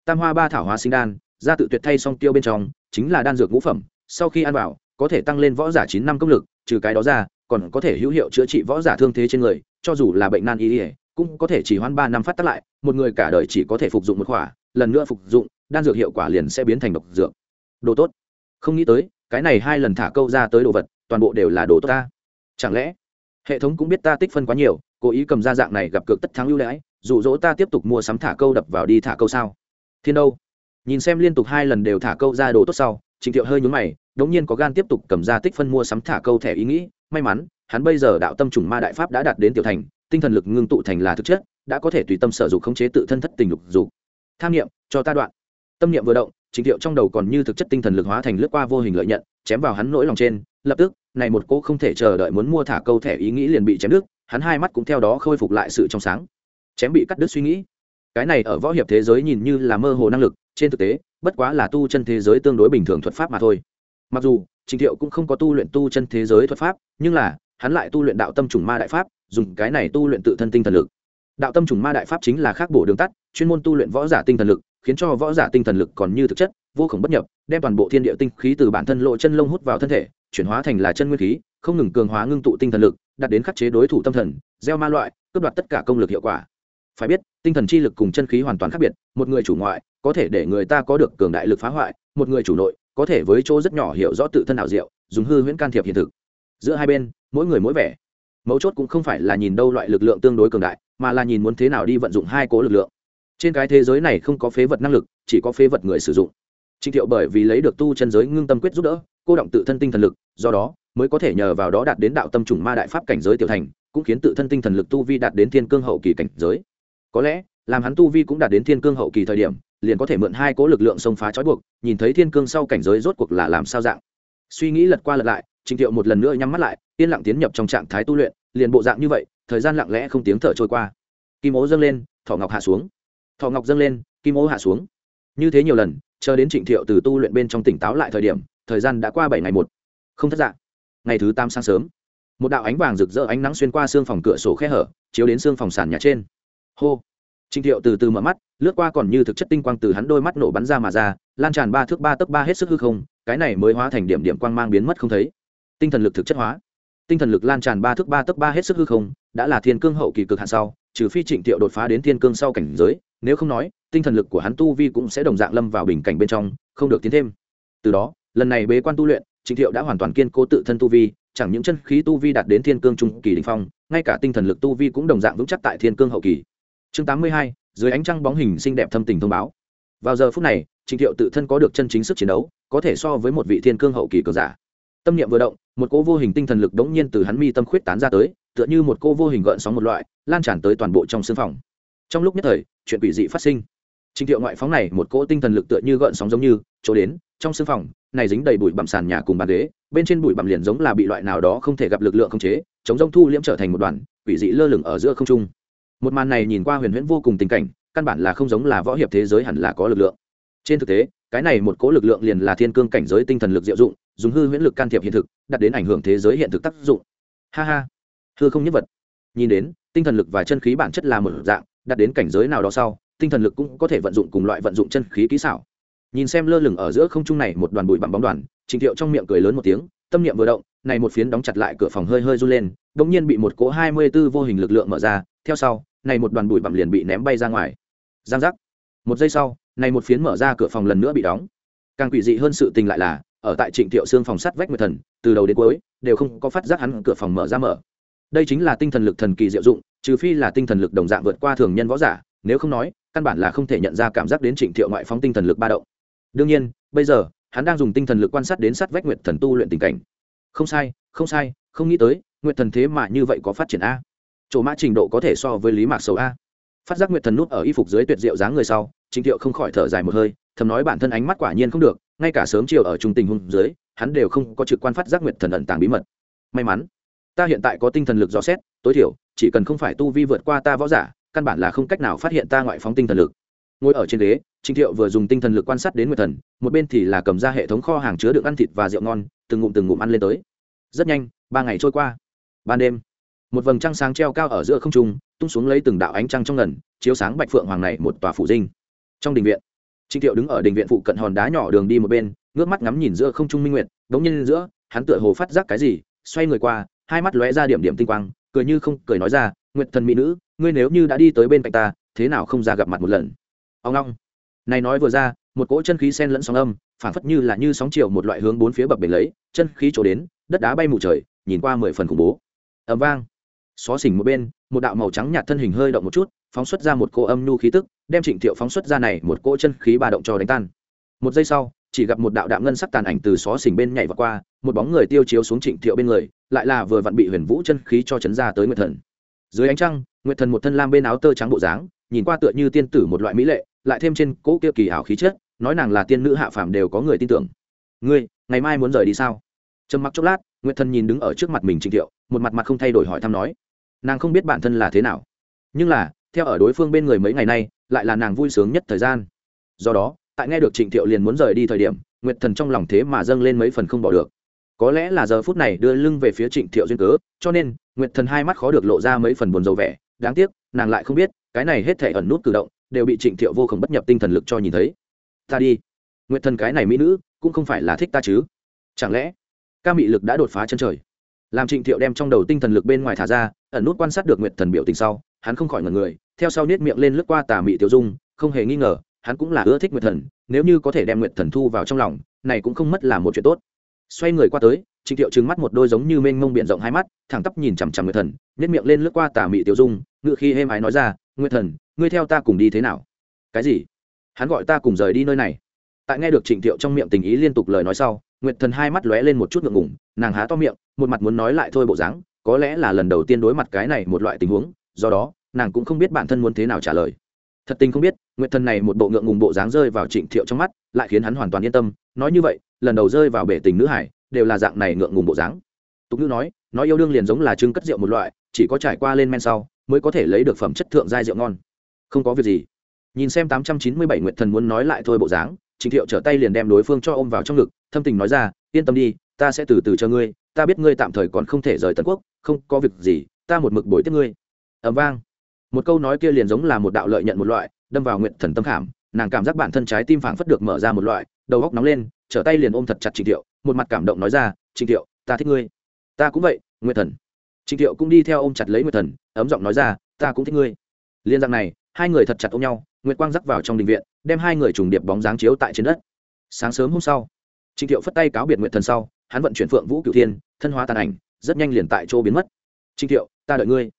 Tam hoa ba thảo hóa sinh đan, ra tự tuyệt thay song tiêu bên trong, chính là đan dược ngũ phẩm, sau khi ăn vào, có thể tăng lên võ giả chín năm công lực, trừ cái đó ra, còn có thể hữu hiệu chữa trị võ giả thương thế trên người, cho dù là bệnh nan y ỉa cũng có thể chỉ hoãn ba năm phát tác lại, một người cả đời chỉ có thể phục dụng một khỏa, lần nữa phục dụng, đan dược hiệu quả liền sẽ biến thành độc dược. Đồ tốt. Không nghĩ tới, cái này hai lần thả câu ra tới đồ vật, toàn bộ đều là đồ tốt ta. Chẳng lẽ, hệ thống cũng biết ta tích phân quá nhiều, cố ý cầm ra dạng này gặp cược tất thắng ưu đãi, dụ dỗ ta tiếp tục mua sắm thả câu đập vào đi thả câu sao? Thiên đâu? Nhìn xem liên tục hai lần đều thả câu ra đồ tốt sau trình thiệu hơi nhướng mày, đống nhiên có gan tiếp tục cầm ra tích phân mua sắm thả câu thẻ ý nghĩ, may mắn, hắn bây giờ đạo tâm trùng ma đại pháp đã đạt đến tiểu thành tinh thần lực ngưng tụ thành là thực chất, đã có thể tùy tâm sở dục khống chế tự thân thất tình lục dục. Tham niệm, cho ta đoạn. Tâm niệm vừa động trình thiệu trong đầu còn như thực chất tinh thần lực hóa thành lướt qua vô hình lợi nhận, chém vào hắn nỗi lòng trên. Lập tức, này một cô không thể chờ đợi muốn mua thả câu thẻ ý nghĩ liền bị chém đứt, hắn hai mắt cũng theo đó khôi phục lại sự trong sáng. Chém bị cắt đứt suy nghĩ. Cái này ở võ hiệp thế giới nhìn như là mơ hồ năng lực, trên thực tế, bất quá là tu chân thế giới tương đối bình thường thuật pháp mà thôi. Mặc dù trình thiệu cũng không có tu luyện tu chân thế giới thuật pháp, nhưng là hắn lại tu luyện đạo tâm trùng ma đại pháp, dùng cái này tu luyện tự thân tinh thần lực. Đạo tâm trùng ma đại pháp chính là khác bổ đường tắt, chuyên môn tu luyện võ giả tinh thần lực, khiến cho võ giả tinh thần lực còn như thực chất, vô khổng bất nhập, đem toàn bộ thiên địa tinh khí từ bản thân lộ chân lông hút vào thân thể, chuyển hóa thành là chân nguyên khí, không ngừng cường hóa ngưng tụ tinh thần lực, đạt đến khắc chế đối thủ tâm thần, gieo ma loại, cướp đoạt tất cả công lực hiệu quả. Phải biết, tinh thần chi lực cùng chân khí hoàn toàn khác biệt, một người chủ ngoại, có thể để người ta có được cường đại lực phá hoại, một người chủ nội, có thể với chỗ rất nhỏ hiểu rõ tự thân ảo diệu, dùng hư huyễn can thiệp hiện thực giữa hai bên, mỗi người mỗi vẻ. Mấu chốt cũng không phải là nhìn đâu loại lực lượng tương đối cường đại, mà là nhìn muốn thế nào đi vận dụng hai cố lực lượng. Trên cái thế giới này không có phế vật năng lực, chỉ có phế vật người sử dụng. Trịnh thiệu bởi vì lấy được tu chân giới ngưng tâm quyết giúp đỡ, cô động tự thân tinh thần lực, do đó mới có thể nhờ vào đó đạt đến đạo tâm trùng ma đại pháp cảnh giới tiểu thành, cũng khiến tự thân tinh thần lực tu vi đạt đến thiên cương hậu kỳ cảnh giới. Có lẽ, làm hắn tu vi cũng đạt đến thiên cương hậu kỳ thời điểm, liền có thể mượn hai cố lực lượng xông phá trói buộc, nhìn thấy thiên cương sau cảnh giới rốt cuộc là làm sao dạng. Suy nghĩ lật qua lật lại trịnh thiệu một lần nữa nhắm mắt lại, yên lặng tiến nhập trong trạng thái tu luyện, liền bộ dạng như vậy, thời gian lặng lẽ không tiếng thở trôi qua. Kim ố dâng lên, Thỏ ngọc hạ xuống. Thỏ ngọc dâng lên, kim ố hạ xuống. Như thế nhiều lần, chờ đến trịnh thiệu từ tu luyện bên trong tỉnh táo lại thời điểm, thời gian đã qua bảy ngày một. Không thất dạng ngày thứ tám sáng sớm, một đạo ánh vàng rực rỡ ánh nắng xuyên qua xương phòng cửa sổ khe hở, chiếu đến xương phòng sàn nhà trên. Hô! Trịnh thiệu từ từ mở mắt, lướt qua còn như thực chất tinh quang từ hắn đôi mắt nổ bắn ra mà ra, lan tràn ba thước ba tấc ba hết sức hư không, cái này mới hóa thành điểm điểm quang mang biến mất không thấy tinh thần lực thực chất hóa. Tinh thần lực lan tràn ba thước ba tấc ba hết sức hư không, đã là thiên cương hậu kỳ cực hạn sau, trừ phi trịnh thiệu đột phá đến thiên cương sau cảnh giới, nếu không nói, tinh thần lực của hắn tu vi cũng sẽ đồng dạng lâm vào bình cảnh bên trong, không được tiến thêm. Từ đó, lần này bế quan tu luyện, trịnh thiệu đã hoàn toàn kiên cố tự thân tu vi, chẳng những chân khí tu vi đạt đến thiên cương trung kỳ đình phong, ngay cả tinh thần lực tu vi cũng đồng dạng vững chắc tại thiên cương hậu kỳ. Chương tám mươi hai, dưới ánh trăng bóng hình xinh đẹp thâm tình thông báo. Vào giờ phút này, trịnh thiệu tự thân có được chân chính sức chiến đấu, có thể so với một vị thiên cương hậu kỳ cờ giả. Tâm niệm vừa động một cô vô hình tinh thần lực đống nhiên từ hắn mi tâm khuyết tán ra tới, tựa như một cô vô hình gợn sóng một loại, lan tràn tới toàn bộ trong sương phòng. Trong lúc nhất thời, chuyện quỷ dị phát sinh. Trình thiệu ngoại phóng này một cỗ tinh thần lực tựa như gợn sóng giống như, chỗ đến, trong sương phòng, này dính đầy bụi bặm sàn nhà cùng bàn ghế, bên trên bụi bặm liền giống là bị loại nào đó không thể gặp lực lượng không chế, chống rông thu liễm trở thành một đoàn, quỷ dị lơ lửng ở giữa không trung. Một màn này nhìn qua huyền huyễn vô cùng tình cảnh, căn bản là không giống là võ hiệp thế giới hẳn là có lực lượng. Trên thực tế, cái này một cỗ lực lượng liền là thiên cương cảnh giới tinh thần lực diệu dụng dùng hư huyễn lực can thiệp hiện thực, đặt đến ảnh hưởng thế giới hiện thực tác dụng. Ha ha. Hư không nhất vật. Nhìn đến, tinh thần lực và chân khí bản chất là một dạng, đặt đến cảnh giới nào đó sau, tinh thần lực cũng có thể vận dụng cùng loại vận dụng chân khí kỹ xảo. Nhìn xem lơ lửng ở giữa không trung này một đoàn bụi bặm bóng đoàn, trình thiệu trong miệng cười lớn một tiếng, tâm niệm vừa động, này một phiến đóng chặt lại cửa phòng hơi hơi run lên đ ỗ n g nhiên bị một cỗ hai mươi b ố vô hình lực lượng mở ra, theo sau, này một đoàn bụi bặm liền bị ném bay ra ngoài. Giang giác. Một giây sau, này một phiến mở ra cửa phòng lần nữa bị đóng. Càng quỷ dị hơn sự tình lại là ở tại trịnh thiệu xương phòng sắt vách nguyệt thần, từ đầu đến cuối, đều không có phát giác hắn cửa phòng mở ra mở. Đây chính là tinh thần lực thần kỳ diệu dụng, trừ phi là tinh thần lực đồng dạng vượt qua thường nhân võ giả, nếu không nói, căn bản là không thể nhận ra cảm giác đến trịnh thiệu ngoại phóng tinh thần lực ba động. Đương nhiên, bây giờ, hắn đang dùng tinh thần lực quan sát đến sát vách nguyệt thần tu luyện tình cảnh. Không sai không sai, không nghĩ tới, nguyệt thần thế mà như vậy có phát triển a. Chỗ mã trình độ có thể so với lý mạc sầu a. Phát giác nguyệt thần nút ở y phục dưới tuyệt diệu dáng người sau, trịnh thiệu không khỏi thở dài một hơi, thầm nói bản thân ánh mắt quả nhiên không được ngay cả sớm chiều ở trung tình hung dưới hắn đều không có trực quan phát giác nguyệt thần ẩn tàng bí mật. May mắn, ta hiện tại có tinh thần lực dò xét, tối thiểu, chỉ cần không phải tu vi vượt qua ta võ giả, căn bản là không cách nào phát hiện ta ngoại phóng tinh thần lực. Ngồi ở trên ghế, trịnh thiệu vừa dùng tinh thần lực quan sát đến nguyệt thần, một bên thì là cầm ra hệ thống kho hàng chứa đựng ăn thịt và rượu ngon, từng ngụm từng ngụm ăn lên tới. Rất nhanh, ba ngày trôi qua. Ban đêm, một vầng trăng sáng treo cao ở giữa không trung, tung xuống lấy từng đạo ánh trăng trong ngần, chiếu sáng bạch phượng hoàng này một tòa phủ dinh. Trong đình viện trịnh thiệu đứng ở đình viện phụ cận hòn đá nhỏ đường đi một bên, ngước mắt ngắm nhìn giữa không trung minh nguyệt, đống nhiên giữa, hắn tựa hồ phát giác cái gì, xoay người qua, hai mắt lóe ra điểm điểm tinh quang, cười như không cười nói ra, nguyệt thần mỹ nữ, ngươi nếu như đã đi tới bên cạnh ta, thế nào không ra gặp mặt một lần? Ông long này nói vừa ra, một cỗ chân khí xen lẫn sóng âm phản phất như là như sóng chiều một loại hướng bốn phía bập bềnh lấy, chân khí chỗ đến, đất đá bay mù trời, nhìn qua mười phần khủng bố. Ầm vang. Xó xỉnh một bên, một đạo màu trắng nhạt thân hình hơi động một chút phóng xuất ra một cỗ âm nhu khí tức, đem trịnh thiệu phóng xuất ra này một cỗ chân khí ba động cho đánh tan. Một giây sau, chỉ gặp một đạo đạm ngân sắc tàn ảnh từ xó xỉnh bên nhảy vào qua, một bóng người tiêu chiếu xuống trịnh thiệu bên người, lại là vừa vặn bị huyền vũ chân khí cho chấn ra tới nguyệt thần. Dưới ánh trăng, nguyệt thần một thân lam bên áo tơ trắng bộ dáng, nhìn qua tựa như tiên tử một loại mỹ lệ, lại thêm trên cỗ kia kỳ ảo khí chất, nói nàng là tiên nữ hạ phàm đều có người tin tưởng. Ngươi, ngày mai muốn rời đi sao? Trầm mặc chốc lát, nguyệt thần nhìn đứng ở trước mặt mình trịnh thiệu, một mặt mặt không thay đổi hỏi thăm nói. Nàng không biết bản thân là thế nào, nhưng là theo ở đối phương bên người mấy ngày nay, lại là nàng vui sướng nhất thời gian. Do đó, tại nghe được trịnh thiệu liền muốn rời đi thời điểm, nguyệt thần trong lòng thế mà dâng lên mấy phần không bỏ được. Có lẽ là giờ phút này đưa lưng về phía trịnh thiệu duyên cớ, cho nên, nguyệt thần hai mắt khó được lộ ra mấy phần buồn dầu vẻ. Đáng tiếc, nàng lại không biết, cái này hết thể ẩn nút cử động, đều bị trịnh thiệu vô khổng bất nhập tinh thần lực cho nhìn thấy. Ta đi. Nguyệt thần cái này mỹ nữ, cũng không phải là thích ta chứ. Chẳng lẽ, ca mị lực đã đột phá chân trời? Làm trịnh thiệu đem trong đầu tinh thần lực bên ngoài thả ra, ẩn nút quan sát được nguyệt thần biểu tình sau, hắn không khỏi ngần người theo sau nết miệng lên lướt qua tà mị tiểu dung, không hề nghi ngờ, hắn cũng là ưa thích nguyệt thần, nếu như có thể đem nguyệt thần thu vào trong lòng, này cũng không mất là một chuyện tốt. Xoay người qua tới, trịnh thiệu trừng mắt một đôi giống như mênh mông biển rộng hai mắt, thẳng tắp nhìn chằm chằm nguyệt thần nếp miệng lên lướt qua tà mị tiểu dung ngự khi êm ái nói ra, nguyệt thần, ngươi theo ta cùng đi thế nào? Cái gì? Hắn gọi ta cùng rời đi nơi này. Tại nghe được trịnh thiệu trong miệng tình ý liên tục lời nói sau, nguyệt thần hai mắt lóe lên một chút ngượng ngủng nàng há to miệng, một mặt muốn nói lại thôi bộ dáng, có lẽ là lần đầu tiên đối mặt cái này một loại tình huống, do đó nàng cũng không biết bản thân muốn thế nào trả lời. Thật tình không biết, nguyệt thần này một bộ ngượng ngùng bộ dáng rơi vào trịnh thiệu trong mắt, lại khiến hắn hoàn toàn yên tâm. Nói như vậy, lần đầu rơi vào bể tình nữ hải, đều là dạng này ngượng ngùng bộ dáng. Tục ngữ nói nói yêu đương liền giống là trưng cất rượu một loại, chỉ có trải qua lên men sau, mới có thể lấy được phẩm chất thượng giai rượu ngon. Không có việc gì. Nhìn xem tám trăm chín mươi bảy nguyệt thần muốn nói lại thôi bộ dáng, trịnh thiệu trở tay liền đem đối phương cho ôm vào trong ngực, thâm tình nói ra, yên tâm đi, ta sẽ từ từ cho ngươi, ta biết ngươi tạm thời còn không thể rời tần quốc, không có việc gì, ta một mực bồi tiếp ngươi. Ẩm vang một câu nói kia liền giống là một đạo lợi nhận một loại, đâm vào nguyện thần tâm khảm, nàng cảm giác bản thân trái tim phảng phất được mở ra một loại, đầu góc nóng lên, trở tay liền ôm thật chặt trịnh thiệu, một mặt cảm động nói ra, trịnh thiệu, ta thích ngươi. Ta cũng vậy nguyện thần. Trịnh thiệu cũng đi theo ôm chặt lấy nguyện thần, ấm giọng nói ra, ta cũng thích ngươi. Liên rằng này, hai người thật chặt ôm nhau, nguyệt quang rắc vào trong đình viện, đem hai người trùng điệp bóng dáng chiếu tại trên đất. Sáng sớm hôm sau, trịnh thiệu phất tay cáo biệt nguyện thần sau, hắn vận chuyển phượng vũ cửu thiên, thân hóa tàn ảnh, rất nhanh liền tại chỗ biến mất. Trịnh thiệu, ta đợi ngươi.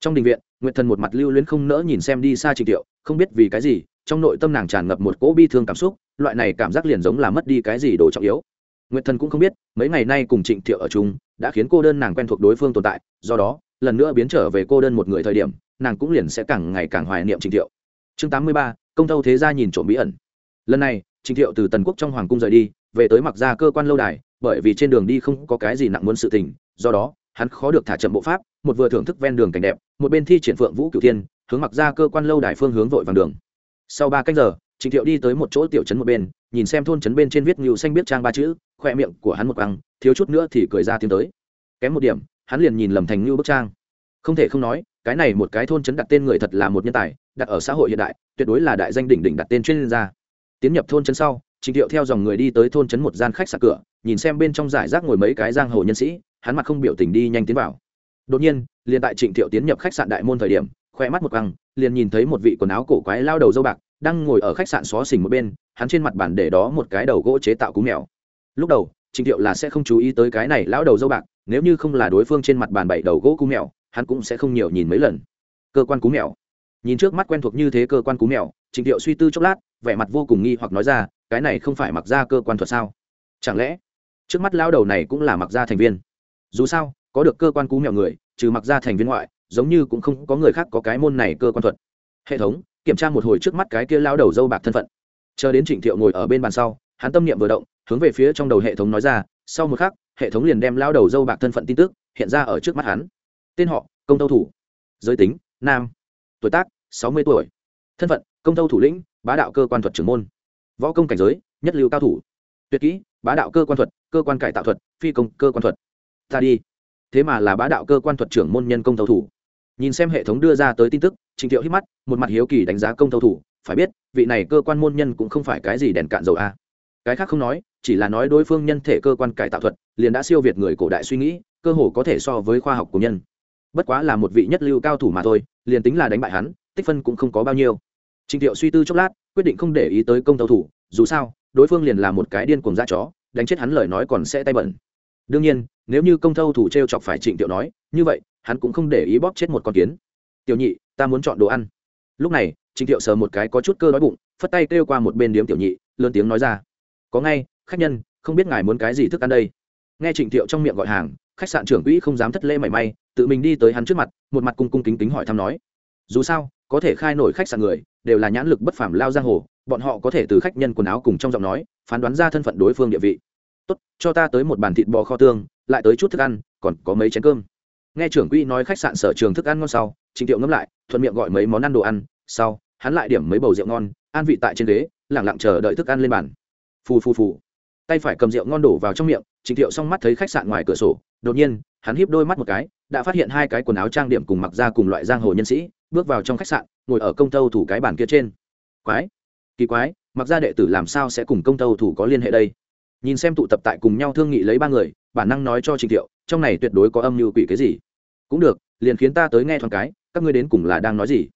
Trong đình viện nguyệt thần một mặt lưu luyến không nỡ nhìn xem đi xa trịnh Tiệu, không biết vì cái gì trong nội tâm nàng tràn ngập một cỗ bi thương cảm xúc loại này cảm giác liền giống là mất đi cái gì đồ trọng yếu. Nguyệt thần cũng không biết mấy ngày nay cùng trịnh thiệu ở chung đã khiến cô đơn nàng quen thuộc đối phương tồn tại do đó lần nữa biến trở về cô đơn một người thời điểm nàng cũng liền sẽ càng ngày càng hoài niệm trịnh thiệu. Chương tám mươi ba công tâu thế gia nhìn trộm bí ẩn. Lần này trịnh thiệu từ tần quốc trong hoàng cung rời đi về tới mặc ra cơ quan lâu đài bởi vì trên đường đi không có cái gì nặng muốn sự tình do đó hắn khó được thả chậm bộ pháp, một vừa thưởng thức ven đường cảnh đẹp, một bên thi triển phượng vũ cửu thiên, hướng mặc ra cơ quan lâu đài phương hướng vội vàng đường. Sau ba canh giờ, trịnh thiệu đi tới một chỗ tiểu trấn một bên, nhìn xem thôn trấn bên trên viết ngưu xanh biết trang ba chữ, khoe miệng của hắn một băng thiếu chút nữa thì cười ra tiếng tới. Kém một điểm, hắn liền nhìn lầm thành ngưu bức trang. Không thể không nói, cái này một cái thôn trấn đặt tên người thật là một nhân tài, đặt ở xã hội hiện đại, tuyệt đối là đại danh đỉnh đỉnh đặt tên chuyên gia. Tiến nhập thôn trấn sau, trịnh thiệu theo dòng người đi tới thôn trấn một gian khách sạn cửa, nhìn xem bên trong giải rác ngồi mấy cái giang hồ nhân sĩ hắn mặt không biểu tình đi nhanh tiến vào. Đột nhiên, liền tại trịnh thiệu tiến nhập khách sạn đại môn thời điểm, khoe mắt một căng liền nhìn thấy một vị quần áo cổ quái lao đầu dâu bạc, đang ngồi ở khách sạn xó xỉnh một bên, hắn trên mặt bàn để đó một cái đầu gỗ chế tạo cú mèo. Lúc đầu, trịnh thiệu là sẽ không chú ý tới cái này lão đầu dâu bạc, nếu như không là đối phương trên mặt bàn bảy đầu gỗ cú mèo, hắn cũng sẽ không nhiều nhìn mấy lần. Cơ quan cú mèo. Nhìn trước mắt quen thuộc như thế cơ quan cú mèo, trịnh thiệu suy tư chốc lát, vẻ mặt vô cùng nghi hoặc nói ra, cái này không phải mặc ra cơ quan thuật sao? Chẳng lẽ trước mắt lao đầu này cũng là mặc ra thành viên? Dù sao, có được cơ quan cú mèo người, trừ mặc ra thành viên ngoại, giống như cũng không có người khác có cái môn này cơ quan thuật. Hệ thống, kiểm tra một hồi trước mắt cái kia lao đầu dâu bạc thân phận. Chờ đến trịnh thiệu ngồi ở bên bàn sau, hắn tâm niệm vừa động, hướng về phía trong đầu hệ thống nói ra, sau một khắc, hệ thống liền đem lao đầu dâu bạc thân phận tin tức hiện ra ở trước mắt hắn. Tên họ, công tâu thủ. Giới tính, nam. Tuổi tác, sáu mươi tuổi. Thân phận, công tâu thủ lĩnh, bá đạo cơ quan thuật trưởng môn. Võ công cảnh giới, nhất lưu cao thủ. Tuyệt kỹ, bá đạo cơ quan thuật, cơ quan cải tạo thuật, phi công cơ quan thuật ta đi. Thế mà là bá đạo cơ quan thuật trưởng môn nhân công thầu thủ. Nhìn xem hệ thống đưa ra tới tin tức, trình thiệu hít mắt, một mặt hiếu kỳ đánh giá công thầu thủ. Phải biết, vị này cơ quan môn nhân cũng không phải cái gì đèn cạn dầu a. Cái khác không nói, chỉ là nói đối phương nhân thể cơ quan cải tạo thuật, liền đã siêu việt người cổ đại suy nghĩ, cơ hồ có thể so với khoa học của nhân. Bất quá là một vị nhất lưu cao thủ mà thôi, liền tính là đánh bại hắn, tích phân cũng không có bao nhiêu. Trình thiệu suy tư chốc lát, quyết định không để ý tới công thầu thủ, dù sao, đối phương liền là một cái điên cuồng da chó, đánh chết hắn lời nói còn sẽ tay bẩn đương nhiên, nếu như công thâu thủ t r e o chọc phải trịnh tiểu nói, như vậy, hắn cũng không để ý bóp chết một con kiến. Tiểu nhị, ta muốn chọn đồ ăn. Lúc này, trịnh tiểu sờ một cái có chút cơ đói bụng, phất tay kêu qua một bên điếm tiểu nhị, lớn tiếng nói ra. Có ngay, khách nhân, không biết ngài muốn cái gì thức ăn đây? Nghe trịnh tiểu trong miệng gọi hàng, khách sạn trưởng quỹ không dám thất lễ mảy may, tự mình đi tới hắn trước mặt, một mặt cung cung kính kính hỏi thăm nói. Dù sao, có thể khai nổi khách sạn người, đều là nhãn lực bất phàm lao giang hồ, bọn họ có thể từ khách nhân quần áo cùng trong giọng nói, phán đoán ra thân phận đối phương địa vị tốt, cho ta tới một bàn thịt bò kho tương, lại tới chút thức ăn, còn có mấy chén cơm. Nghe trưởng quỹ nói khách sạn sở trường thức ăn ngon sau, trình tiệu ngẫm lại, thuận miệng gọi mấy món ăn đồ ăn, sau, hắn lại điểm mấy bầu rượu ngon, an vị tại trên ghế lẳng lặng chờ đợi thức ăn lên bàn. Phù phù phù. Tay phải cầm rượu ngon đổ vào trong miệng, trình tiệu xong mắt thấy khách sạn ngoài cửa sổ, đột nhiên, hắn híp đôi mắt một cái, đã phát hiện hai cái quần áo trang điểm cùng mặc ra cùng loại giang hồ nhân sĩ, bước vào trong khách sạn, ngồi ở công tâu thủ cái bàn kia trên. Quái! Kỳ quái! Mặc ra đệ tử làm sao sẽ cùng công tâu thủ có liên hệ đây? Nhìn xem tụ tập tại cùng nhau thương nghị lấy ba người, bản năng nói cho trình thiệu, trong này tuyệt đối có âm mưu quỷ cái gì. Cũng được, liền khiến ta tới nghe thoáng cái, các ngươi đến cùng là đang nói gì?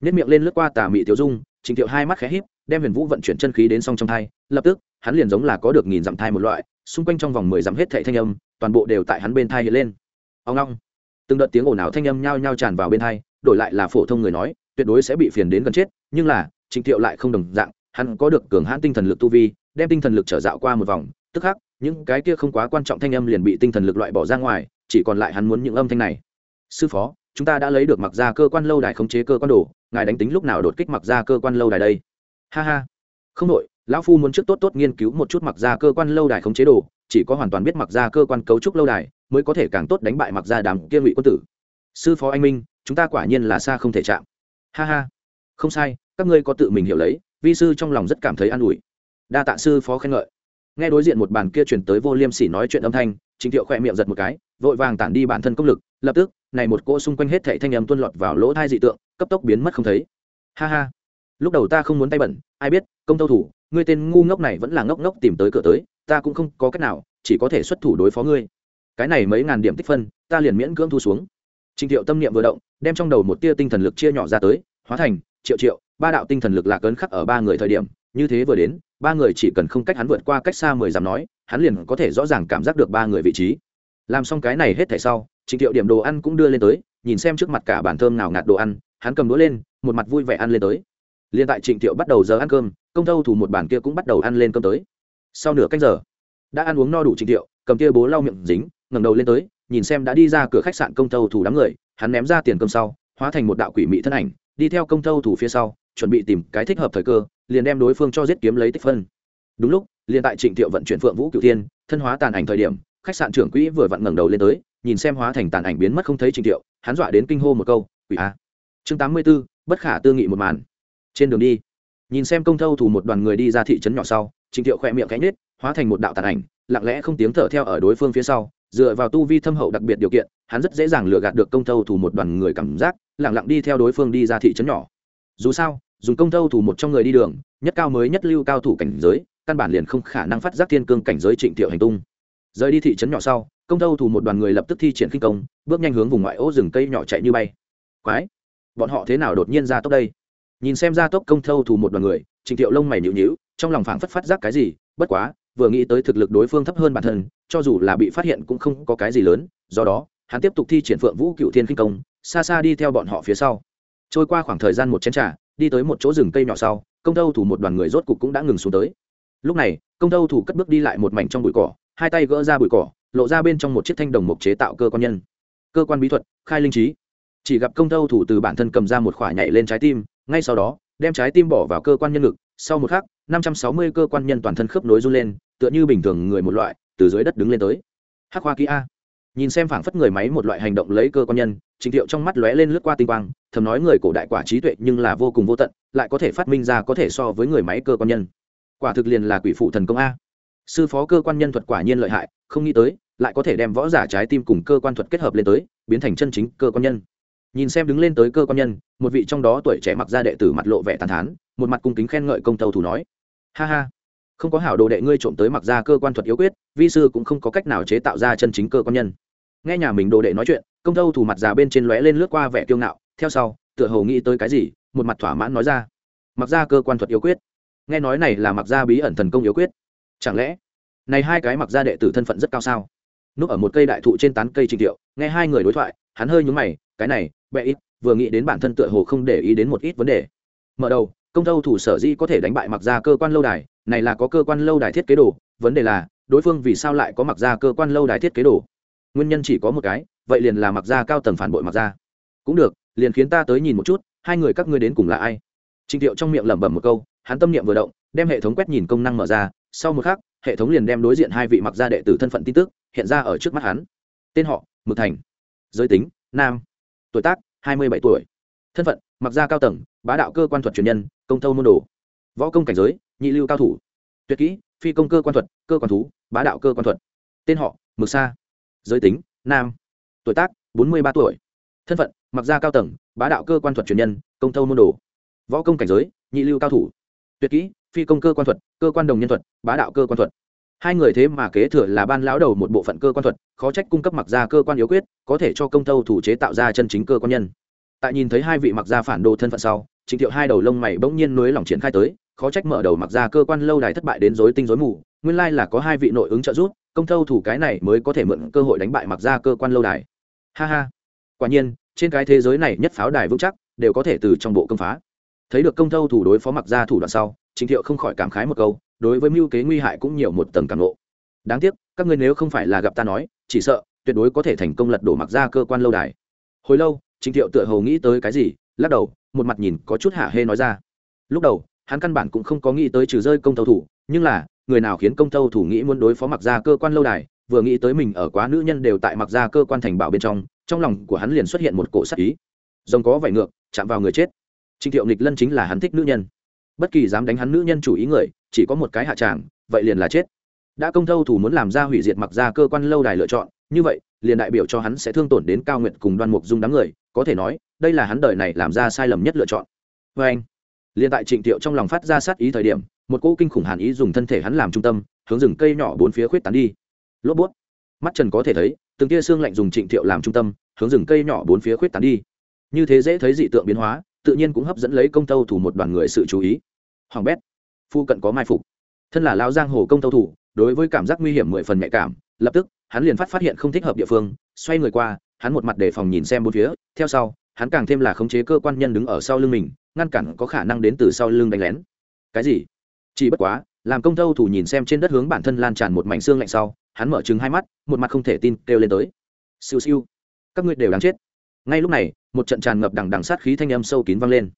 Nhất miệng lên lướt qua tà mị tiểu dung, trình thiệu hai mắt khẽ híp, đem huyền vũ vận chuyển chân khí đến song trong thai, lập tức, hắn liền giống là có được nghìn dặm thai một loại, xung quanh trong vòng mười dặm hết thệ thanh âm, toàn bộ đều tại hắn bên thai hiện lên. Ông long từng đợt tiếng ồn ào thanh âm nhao nhao tràn vào bên thai, đổi lại là phổ thông người nói, tuyệt đối sẽ bị phiền đến gần chết, nhưng là, trình thiệu lại không đồng dạng, hắn có được cường hãn tinh thần lực tu vi đem tinh thần lực trở dạo qua một vòng, tức khắc, những cái kia không quá quan trọng thanh âm liền bị tinh thần lực loại bỏ ra ngoài, chỉ còn lại hắn muốn những âm thanh này. Sư phó, chúng ta đã lấy được mặc ra cơ quan lâu đài khống chế cơ quan đồ, ngài đánh tính lúc nào đột kích mặc ra cơ quan lâu đài đây? Ha ha. Không đội lão phu muốn trước tốt tốt nghiên cứu một chút mặc ra cơ quan lâu đài khống chế đồ, chỉ có hoàn toàn biết mặc ra cơ quan cấu trúc lâu đài, mới có thể càng tốt đánh bại mặc ra đám kia ngụy quân tử. Sư phó anh minh, chúng ta quả nhiên là xa không thể chạm. Ha ha. Không sai, các ngươi có tự mình hiểu lấy, vi sư trong lòng rất cảm thấy an ủi đa tạ sư phó khen ngợi. Nghe đối diện một bàn kia chuyển tới vô liêm sỉ nói chuyện âm thanh trình thiệu khỏe miệng giật một cái, vội vàng tản đi bản thân công lực, lập tức, này một cỗ xung quanh hết thảy thanh âm tuôn lọt vào lỗ thai dị tượng, cấp tốc biến mất không thấy. Ha ha. Lúc đầu ta không muốn tay bẩn, ai biết, công tâu thủ, ngươi tên ngu ngốc này vẫn là ngốc ngốc tìm tới cửa tới, ta cũng không có cách nào, chỉ có thể xuất thủ đối phó ngươi. Cái này mấy ngàn điểm tích phân, ta liền miễn cưỡng thu xuống. Trình thiệu tâm niệm vừa động, đem trong đầu một tia tinh thần lực chia nhỏ ra tới, hóa thành, triệu triệu, ba đạo tinh thần lực lạc ấn khắc ở ba người thời điểm, như thế vừa đến ba người chỉ cần không cách hắn vượt qua cách xa mười dặm nói, hắn liền có thể rõ ràng cảm giác được ba người vị trí. Làm xong cái này hết thảy sau, trịnh thiệu điểm đồ ăn cũng đưa lên tới, nhìn xem trước mặt cả bản thơm nào ngạt đồ ăn, hắn cầm đũa lên, một mặt vui vẻ ăn lên tới. Liền tại trịnh thiệu bắt đầu giờ ăn cơm, công thâu thủ một bản kia cũng bắt đầu ăn lên cơm tới. Sau nửa canh giờ, đã ăn uống no đủ trịnh thiệu, cầm kia bố lau miệng dính, ngẩng đầu lên tới, nhìn xem đã đi ra cửa khách sạn công thâu thủ đám người, hắn ném ra tiền cơm sau, hóa thành một đạo quỷ mị thân ảnh, đi theo công thâu thủ phía sau, chuẩn bị tìm cái thích hợp thời cơ liền đem đối phương cho giết kiếm lấy tích phân. Đúng lúc liền tại trịnh thiệu vận chuyển phượng vũ cựu thiên thân hóa tàn ảnh thời điểm khách sạn trưởng quỹ vừa vặn ngẩng đầu lên tới nhìn xem hóa thành tàn ảnh biến mất không thấy trịnh thiệu hắn dọa đến kinh hô một câu quỷ a. Chương tám mươi 84, bất khả tư nghị một màn. Trên đường đi nhìn xem công thâu thủ một đoàn người đi ra thị trấn nhỏ sau trịnh thiệu khỏe miệng cánh nết hóa thành một đạo tàn ảnh lặng lẽ không tiếng thở theo ở đối phương phía sau dựa vào tu vi thâm hậu đặc biệt điều kiện hắn rất dễ dàng lừa gạt được công thâu thủ một đoàn người cảm giác lặng lặng đi theo đối phương đi ra thị trấn nhỏ. Dù sao dùng công thâu thủ một trong người đi đường, nhất cao mới nhất lưu cao thủ cảnh giới, căn bản liền không khả năng phát giác thiên cương cảnh giới trịnh thiệu hành tung. Rời đi thị trấn nhỏ sau, công thâu thủ một đoàn người lập tức thi triển khinh công, bước nhanh hướng vùng ngoại ô rừng cây nhỏ chạy như bay. Quái! Bọn họ thế nào đột nhiên ra tốc đây? Nhìn xem ra tốc công thâu thủ một đoàn người, trịnh thiệu lông mày nhịu nhịu trong lòng phảng phất phát giác cái gì, bất quá, vừa nghĩ tới thực lực đối phương thấp hơn bản thân, cho dù là bị phát hiện cũng không có cái gì lớn, do đó, hắn tiếp tục thi triển phượng vũ cựu thiên kinh công, xa xa đi theo bọn họ phía sau. Trôi qua khoảng thời gian một chén t r à đi tới một chỗ rừng cây nhỏ sau, công tâu thủ một đoàn người rốt cục cũng đã ngừng xuống tới. Lúc này, công tâu thủ cất bước đi lại một mảnh trong bụi cỏ, hai tay gỡ ra bụi cỏ, lộ ra bên trong một chiếc thanh đồng mục chế tạo cơ quan nhân. Cơ quan bí thuật, khai linh trí. Chỉ gặp công tâu thủ từ bản thân cầm ra một khoả nhảy lên trái tim, ngay sau đó, đem trái tim bỏ vào cơ quan nhân lực sau một khắc, năm trăm sáu mươi cơ quan nhân toàn thân khớp nối run lên, tựa như bình thường người một loại, từ dưới đất đứng lên tới. Hắc hoa kỹ a nhìn xem phảng phất người máy một loại hành động lấy cơ quan nhân, trình thiệu trong mắt lóe lên lướt qua tinh quang, thầm nói người cổ đại quả trí tuệ nhưng là vô cùng vô tận, lại có thể phát minh ra có thể so với người máy cơ quan nhân. Quả thực liền là quỷ phụ thần công a. Sư phó cơ quan nhân thuật quả nhiên lợi hại, không nghĩ tới, lại có thể đem võ giả trái tim cùng cơ quan thuật kết hợp lên tới, biến thành chân chính cơ quan nhân. Nhìn xem đứng lên tới cơ quan nhân, một vị trong đó tuổi trẻ mặc ra đệ tử mặt lộ vẻ tàn thán, một mặt cung kính khen ngợi công tâu thủ nói. Ha ha, không có hảo đồ đệ ngươi trộm tới mặc ra cơ quan thuật yếu quyết, vi sư cũng không có cách nào chế tạo ra chân chính cơ quan nhân nghe nhà mình đồ đệ nói chuyện, công tâu thủ mặt già bên trên lóe lên lướt qua vẻ kiêu ngạo, theo sau, tựa hồ nghĩ tới cái gì, một mặt thỏa mãn nói ra. Mặc ra cơ quan thuật yếu quyết. Nghe nói này là mặc ra bí ẩn thần công yếu quyết. Chẳng lẽ, này hai cái mặc ra đệ tử thân phận rất cao sao? Núp ở một cây đại thụ trên tán cây trình thiệu nghe hai người đối thoại, hắn hơi nhúng mày, cái này, bệ ít, vừa nghĩ đến bản thân tựa hồ không để ý đến một ít vấn đề. Mở đầu, công tâu thủ sở di có thể đánh bại mặc ra cơ quan lâu đài, này là có cơ quan lâu đài thiết kế đồ, vấn đề là, đối phương vì sao lại có mặc ra cơ quan lâu đài thiết kế đồ? Nguyên nhân chỉ có một cái, vậy liền là mặc ra cao tầng phản bội mặc ra. Cũng được, liền khiến ta tới nhìn một chút, hai người các ngươi đến cùng là ai? Trịnh thiệu trong miệng lẩm bẩm một câu, hắn tâm niệm vừa động, đem hệ thống quét nhìn công năng mở ra, sau một khắc, hệ thống liền đem đối diện hai vị mặc gia đệ tử thân phận tin tức, hiện ra ở trước mắt hắn. Tên họ, mực thành. Giới tính, nam. Tuổi tác, hai mươi bảy tuổi. Thân phận, mặc gia cao tầng, bá đạo cơ quan thuật truyền nhân, công thâu môn đồ. Võ công cảnh giới, nhị lưu cao thủ. Tuyệt kỹ, phi công cơ quan thuật, cơ quan thú, bá đạo cơ quan thuật. Tên họ, mực sa giới tính, nam. Tuổi tác, bốn mươi ba tuổi. Thân phận, mặc gia cao tầng, bá đạo cơ quan thuật truyền nhân, công thâu môn đồ. Võ công cảnh giới, nhị lưu cao thủ. Tuyệt kỹ, phi công cơ quan thuật, cơ quan đồng nhân thuật, bá đạo cơ quan thuật. Hai người thế mà kế thừa là ban lão đầu một bộ phận cơ quan thuật, khó trách cung cấp mặc gia cơ quan yếu quyết, có thể cho công thâu thủ chế tạo ra chân chính cơ quan nhân. Tại nhìn thấy hai vị mặc gia phản đồ thân phận sau, trịnh thiệu hai đầu lông mày bỗng nhiên nối lỏng triển khai tới, khó trách mở đầu mặc ra cơ quan lâu đài thất bại đến rối tinh rối mù, nguyên lai là có hai vị nội ứng trợ giúp công thâu thủ cái này mới có thể mượn cơ hội đánh bại mặc ra cơ quan lâu đài. Ha ha. Quả nhiên, trên cái thế giới này nhất pháo đài vững chắc, đều có thể từ trong bộ công phá. Thấy được công thâu thủ đối phó mặc ra thủ đoạn sau trịnh thiệu không khỏi cảm khái một câu, đối với mưu kế nguy hại cũng nhiều một tầng cảm lộ đáng tiếc, các ngươi nếu không phải là gặp ta nói, chỉ sợ tuyệt đối có thể thành công lật đổ mặc ra cơ quan lâu đài. Hồi lâu trịnh thiệu tựa hồ nghĩ tới cái gì, lắc đầu, một mặt nhìn có chút hạ hê nói ra. Lúc đầu, hắn căn bản cũng không có nghĩ tới trừ rơi công thâu thủ, nhưng là người nào khiến công tâu thủ nghĩ muốn đối phó mặc ra cơ quan lâu đài, vừa nghĩ tới mình ở quá nữ nhân đều tại mặc ra cơ quan thành bảo bên trong trong lòng của hắn liền xuất hiện một cổ sắc ý. Rồng có vải ngược, chạm vào người chết. Trịnh thiệu nịch lân chính là hắn thích nữ nhân. Bất kỳ dám đánh hắn nữ nhân chủ ý người, chỉ có một cái hạ tràng, vậy liền là chết. Đã công thâu thủ muốn làm ra hủy diệt mặc ra cơ quan lâu đài lựa chọn, như vậy, liền đại biểu cho hắn sẽ thương tổn đến cao nguyện cùng đoan mục dung đám người, có thể nói, đây là hắn đời này làm ra sai lầm nhất lựa chọn. Vâng. Vê anh liền tại trịnh thiệu trong lòng phát ra sát ý thời điểm một cỗ kinh khủng hàn ý dùng thân thể hắn làm trung tâm, hướng rừng cây nhỏ bốn phía khuyết tán đi. Lốp bút mắt trần có thể thấy, từng tia xương lạnh dùng trịnh thiệu làm trung tâm, hướng rừng cây nhỏ bốn phía khuyết tán đi. Như thế dễ thấy dị tượng biến hóa, tự nhiên cũng hấp dẫn lấy công tâu thủ một đoàn người sự chú ý. Hoàng bét, phu cận có mai phục. Thân là lao giang hồ công tâu thủ, đối với cảm giác nguy hiểm mười phần nhạy cảm, lập tức, hắn liền phát phát hiện không thích hợp địa phương, xoay người qua, hắn một mặt đề phòng nhìn xem bốn phía, theo sau, hắn càng thêm là khống chế cơ quan nhân đứng ở sau lưng mình, ngăn cản có khả năng đến từ sau lưng đánh lén. Cái gì? Chỉ bất quá, làm công thâu thủ nhìn xem trên đất hướng bản thân lan tràn một mảnh xương lạnh sau, hắn mở trừng hai mắt, một mặt không thể tin, kêu lên tới. Siêu siêu. Các ngươi đều đáng chết. Ngay lúc này, một trận tràn ngập đằng đằng sát khí thanh âm sâu kín vang lên.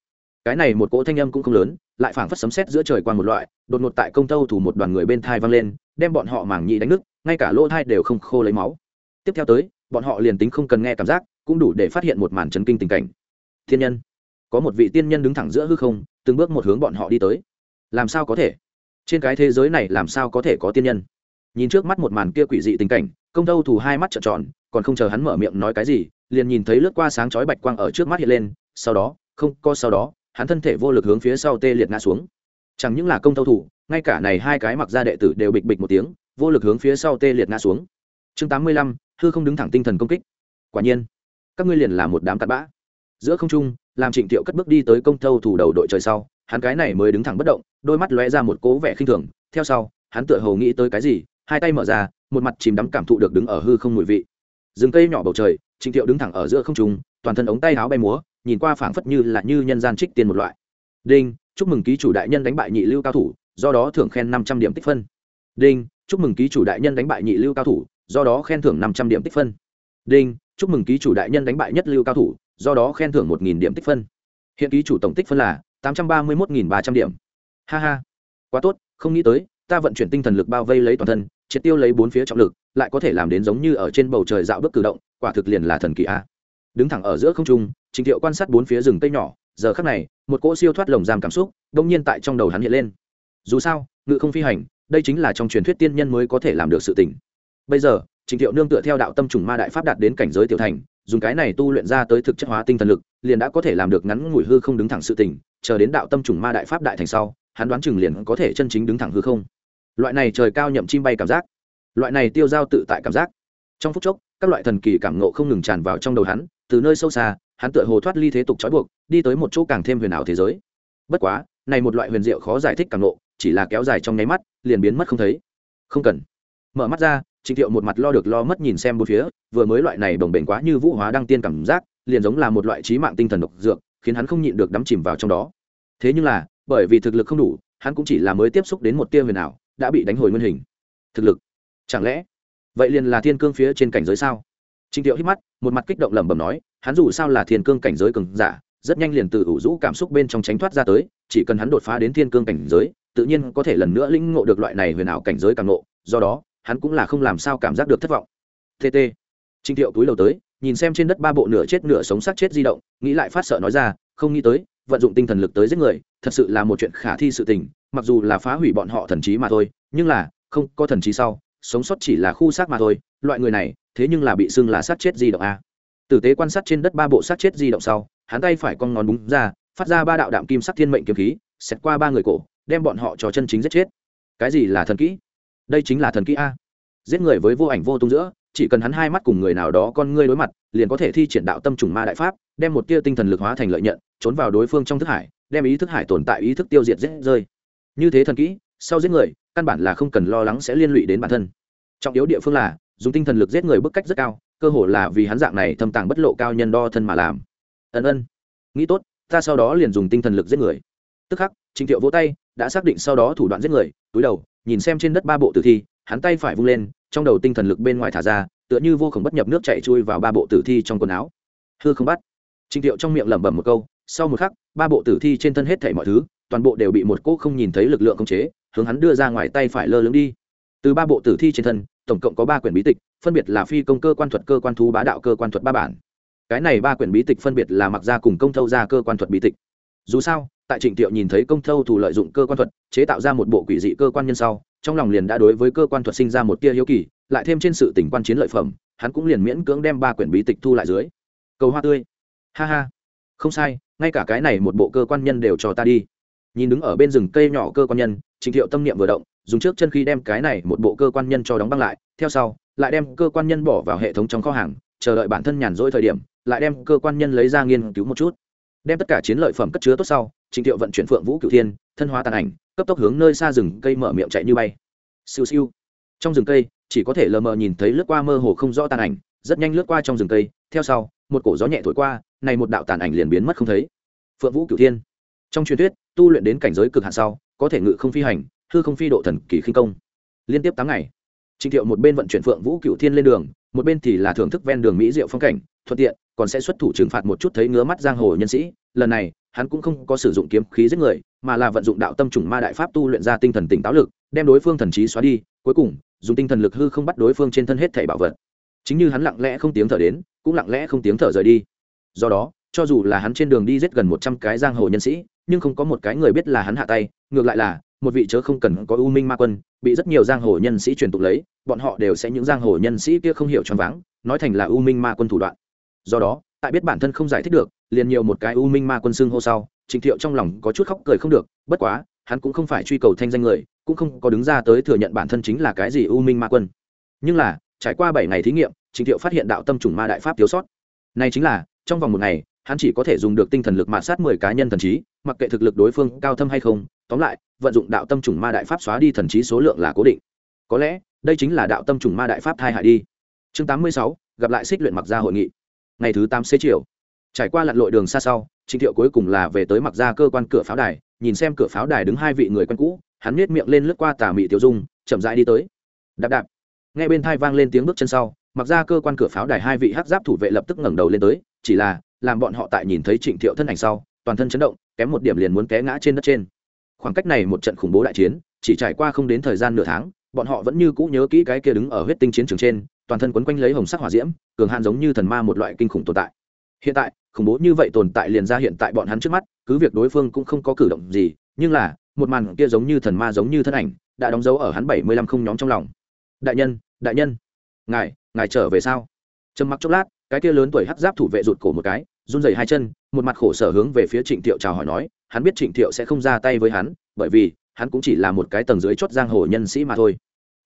Cái này một cỗ thanh âm cũng không lớn, lại phảng phất sấm sét giữa trời qua một loại, đột ngột tại công tâu thủ một đoàn người bên thai vang lên, đem bọn họ mảng nhị đánh nứt, ngay cả lỗ thai đều không khô lấy máu. Tiếp theo tới, bọn họ liền tính không cần nghe cảm giác, cũng đủ để phát hiện một màn chấn kinh tình cảnh. Thiên nhân. Có một vị tiên nhân đứng thẳng giữa hư không, từng bước một hướng bọn họ đi tới làm sao có thể? Trên cái thế giới này làm sao có thể có tiên nhân? Nhìn trước mắt một màn kia quỷ dị tình cảnh, công tâu thủ hai mắt trợn tròn, còn không chờ hắn mở miệng nói cái gì, liền nhìn thấy lướt qua sáng chói bạch quang ở trước mắt hiện lên, sau đó, không co sau đó, hắn thân thể vô lực hướng phía sau tê liệt ngã xuống. Chẳng những là công tâu thủ ngay cả này hai cái mặc ra đệ tử đều bịch bịch một tiếng, vô lực hướng phía sau tê liệt ngã xuống. Chương tám mươi lăm, hư không đứng thẳng tinh thần công kích. Quả nhiên, các ngươi liền là một đám cặn bã. Giữa không trung làm trịnh tiệu cất bước đi tới công thâu thủ đầu đội trời sau, hắn cái này mới đứng thẳng bất động, đôi mắt lóe ra một cố vẻ khinh thường. Theo sau, hắn tựa hồ nghĩ tới cái gì, hai tay mở ra, một mặt chìm đắm cảm thụ được đứng ở hư không mùi vị. Rừng cây nhỏ bầu trời, trịnh thiệu đứng thẳng ở giữa không trung, toàn thân ống tay áo bay múa, nhìn qua phảng phất như là như nhân gian trích tiền một loại. Đinh, chúc mừng ký chủ đại nhân đánh bại nhị lưu cao thủ, do đó thưởng khen năm trăm điểm tích phân. Đinh, chúc mừng ký chủ đại nhân đánh bại nhị lưu cao thủ, do đó khen thưởng năm trăm điểm tích phân. Đinh, chúc mừng ký chủ đại nhân đánh bại nhất lưu cao thủ do đó khen thưởng một nghìn điểm tích phân. Hiện ký chủ tổng tích phân là tám trăm ba mươi một ba trăm điểm. Ha ha. Quá tốt, không nghĩ tới, ta vận chuyển tinh thần lực bao vây lấy toàn thân, triệt tiêu lấy bốn phía trọng lực, lại có thể làm đến giống như ở trên bầu trời dạo bước cử động, quả thực liền là thần kỳ a. Đứng thẳng ở giữa không trung, trình thiệu quan sát bốn phía rừng cây nhỏ, giờ khắc này, một cỗ siêu thoát lồng giam cảm xúc đông nhiên tại trong đầu hắn hiện lên. Dù sao, ngự không phi hành, đây chính là trong truyền thuyết tiên nhân mới có thể làm được sự tỉnh bây giờ, trình thiệu nương tựa theo đạo tâm trùng ma đại pháp đạt đến cảnh giới tiểu thành dùng cái này tu luyện ra tới thực chất hóa tinh thần lực, liền đã có thể làm được ngắn ngủi hư không đứng thẳng sự tỉnh chờ đến đạo tâm trùng ma đại pháp đại thành sau, hắn đoán chừng liền có thể chân chính đứng thẳng hư không. Loại này trời cao nhậm chim bay cảm giác, loại này tiêu dao tự tại cảm giác, trong phút chốc, các loại thần kỳ cảm ngộ không ngừng tràn vào trong đầu hắn, từ nơi sâu xa, hắn tựa hồ thoát ly thế tục trói buộc, đi tới một chỗ càng thêm huyền ảo thế giới. Bất quá, này một loại huyền diệu khó giải thích cảm ngộ, chỉ là kéo dài trong nháy mắt, liền biến mất không thấy. Không cần. Mở mắt ra trịnh thiệu một mặt lo được lo mất nhìn xem bốn phía, vừa mới loại này đồng bền quá như vũ hóa đăng tiên cảm giác, liền giống là một loại trí mạng tinh thần độc dược, khiến hắn không nhịn được đắm chìm vào trong đó. Thế nhưng là, bởi vì thực lực không đủ, hắn cũng chỉ là mới tiếp xúc đến một tia huyền ảo, đã bị đánh hồi nguyên hình. Thực lực? Chẳng lẽ? Vậy liền là thiên cương phía trên cảnh giới sao? Trịnh thiệu hít mắt, một mặt kích động lẩm bẩm nói, hắn dù sao là thiên cương cảnh giới cường giả, rất nhanh liền từ ủ rũ cảm xúc bên trong tránh thoát ra tới, chỉ cần hắn đột phá đến thiên cương cảnh giới, tự nhiên có thể lần nữa lĩnh ngộ được loại này huyền ảo cảnh giới càng ngộ, do đó hắn cũng là không làm sao cảm giác được thất vọng. Tt trinh thiệu túi đầu tới, nhìn xem trên đất ba bộ nửa chết nửa sống sát chết di động, nghĩ lại phát sợ nói ra, không nghĩ tới, vận dụng tinh thần lực tới giết người, thật sự là một chuyện khả thi sự tình, mặc dù là phá hủy bọn họ thần trí mà thôi, nhưng là, không có thần trí sau, sống sót chỉ là khu xác mà thôi, loại người này, thế nhưng là bị xưng là sát chết di động a. Tử tế quan sát trên đất ba bộ sát chết di động sau, hắn tay phải con ngón búng ra, phát ra ba đạo đạm kim sắc thiên mệnh kiếm khí, xẹt qua ba người cổ, đem bọn họ cho chân chính giết chết. Cái gì là thần kỹ? Đây chính là thần kỹ a. Giết người với vô ảnh vô tung giữa, chỉ cần hắn hai mắt cùng người nào đó con ngươi đối mặt, liền có thể thi triển đạo tâm trùng ma đại pháp, đem một tia tinh thần lực hóa thành lợi nhận, trốn vào đối phương trong thức hải, đem ý thức hải tồn tại ý thức tiêu diệt giết rơi. Như thế thần kỹ, sau giết người, căn bản là không cần lo lắng sẽ liên lụy đến bản thân. Trọng yếu địa phương là, dùng tinh thần lực giết người bức cách rất cao, cơ hồ là vì hắn dạng này thâm tàng bất lộ cao nhân đo thân mà làm. Ân ân. Nghĩ tốt, ta sau đó liền dùng tinh thần lực giết người. Tức khắc, trình thiệu vỗ tay, đã xác định sau đó thủ đoạn giết người, túi đầu nhìn xem trên đất ba bộ tử thi, hắn tay phải vung lên, trong đầu tinh thần lực bên ngoài thả ra, tựa như vô khổng bất nhập nước chạy chui vào ba bộ tử thi trong quần áo. Hư không bắt. Trình thiệu trong miệng lẩm bẩm một câu, sau một khắc, ba bộ tử thi trên thân hết thảy mọi thứ, toàn bộ đều bị một cỗ không nhìn thấy lực lượng khống chế, hướng hắn đưa ra ngoài tay phải lơ lửng đi. Từ ba bộ tử thi trên thân, tổng cộng có ba quyển bí tịch, phân biệt là phi công cơ quan thuật, cơ quan thú bá đạo, cơ quan thuật ba bản. Cái này ba quyển bí tịch phân biệt là mặc ra cùng công thâu ra cơ quan thuật bí tịch dù sao, tại trịnh tiệu nhìn thấy công thâu thủ lợi dụng cơ quan thuật, chế tạo ra một bộ quỷ dị cơ quan nhân sau, trong lòng liền đã đối với cơ quan thuật sinh ra một tia hiếu kỳ, lại thêm trên sự tỉnh quan chiến lợi phẩm, hắn cũng liền miễn cưỡng đem ba quyển bí tịch thu lại dưới. Cầu hoa tươi. Ha ha. Không sai, ngay cả cái này một bộ cơ quan nhân đều cho ta đi. Nhìn đứng ở bên rừng cây nhỏ cơ quan nhân, trịnh thiệu tâm niệm vừa động, dùng trước chân khi đem cái này một bộ cơ quan nhân cho đóng băng lại, theo sau, lại đem cơ quan nhân bỏ vào hệ thống trong kho hàng, chờ đợi bản thân nhàn rỗi thời điểm, lại đem cơ quan nhân lấy ra nghiên cứu một chút đem tất cả chiến lợi phẩm cất chứa tốt sau trịnh thiệu vận chuyển phượng vũ cửu thiên, thân hóa tàn ảnh, cấp tốc hướng nơi xa rừng cây mở miệng chạy như bay. Siêu siêu. Trong rừng cây, chỉ có thể lờ mờ nhìn thấy lướt qua mơ hồ không rõ tàn ảnh, rất nhanh lướt qua trong rừng cây, theo sau, một cổ gió nhẹ thổi qua, này một đạo tàn ảnh liền biến mất không thấy. Phượng vũ cửu thiên. Trong truyền thuyết, tu luyện đến cảnh giới cực hạn sau, có thể ngự không phi hành, hư không phi độ thần kỳ khinh công. Liên tiếp tám ngày trịnh thiệu một bên vận chuyển phượng vũ cựu thiên lên đường, một bên thì là thưởng thức ven đường mỹ diệu phong cảnh, thuận tiện còn sẽ xuất thủ trừng phạt một chút thấy ngứa mắt giang hồ nhân sĩ. Lần này, hắn cũng không có sử dụng kiếm khí giết người, mà là vận dụng đạo tâm trùng ma đại pháp tu luyện ra tinh thần tỉnh táo lực, đem đối phương thần trí xóa đi, cuối cùng, dùng tinh thần lực hư không bắt đối phương trên thân hết thảy bảo vật. Chính như hắn lặng lẽ không tiếng thở đến, cũng lặng lẽ không tiếng thở rời đi. Do đó, cho dù là hắn trên đường đi giết gần một trăm cái giang hồ nhân sĩ, nhưng không có một cái người biết là hắn hạ tay, ngược lại là, một vị chớ không cần có u minh ma quân, bị rất nhiều giang hồ nhân sĩ truyền tục lấy, bọn họ đều sẽ những giang hồ nhân sĩ kia không hiểu choáng váng, nói thành là u minh ma quân thủ đoạn do đó, tại biết bản thân không giải thích được, liền nhiều một cái u minh ma quân xưng hô sau trịnh thiệu trong lòng có chút khóc cười không được, bất quá, hắn cũng không phải truy cầu thanh danh người, cũng không có đứng ra tới thừa nhận bản thân chính là cái gì u minh ma quân. Nhưng là, trải qua bảy ngày thí nghiệm trịnh thiệu phát hiện đạo tâm chủng ma đại pháp thiếu sót. Này chính là, trong vòng một ngày, hắn chỉ có thể dùng được tinh thần lực mạ sát mười cá nhân thần trí, mặc kệ thực lực đối phương cao thâm hay không, tóm lại, vận dụng đạo tâm chủng ma đại pháp xóa đi thần trí số lượng là cố định. Có lẽ, đây chính là đạo tâm chủng ma đại pháp thai hại đi. Chương tám mươi sáu, gặp lại xích luyện mặc ra hội nghị ngày thứ tám xế chiều. Trải qua lặn lội đường xa sau, trịnh thiệu cuối cùng là về tới mặc ra cơ quan cửa pháo đài, nhìn xem cửa pháo đài đứng hai vị người quen cũ, hắn nhét miệng lên lướt qua tà mị tiểu dung, chậm rãi đi tới. Đạp đạp. Nghe bên thai vang lên tiếng bước chân sau, mặc ra cơ quan cửa pháo đài hai vị hắc giáp thủ vệ lập tức ngẩng đầu lên tới, chỉ là, làm bọn họ tại nhìn thấy trịnh thiệu thân ảnh sau, toàn thân chấn động, kém một điểm liền muốn té ngã trên đất trên. Khoảng cách này một trận khủng bố đại chiến, chỉ trải qua không đến thời gian nửa tháng, bọn họ vẫn như cũ nhớ kỹ cái kia đứng ở huyết tinh chiến trường trên toàn thân quấn quanh lấy hồng sắc hỏa diễm, cường hạn giống như thần ma một loại kinh khủng tồn tại. Hiện tại, khủng bố như vậy tồn tại liền ra hiện tại bọn hắn trước mắt, cứ việc đối phương cũng không có cử động gì, nhưng là, một màn kia giống như thần ma giống như thân ảnh, đã đóng dấu ở hắn bảy mươi lăm không nhóm trong lòng. Đại nhân đại nhân, ngài ngài trở về sao? Trầm mặc chốc lát, cái kia lớn tuổi hắc giáp thủ vệ rụt cổ một cái, run rẩy hai chân, một mặt khổ sở hướng về phía trịnh thiệu chào hỏi nói, hắn biết trịnh thiệu sẽ không ra tay với hắn, bởi vì, hắn cũng chỉ là một cái tầng dưới chót giang hồ nhân sĩ mà thôi.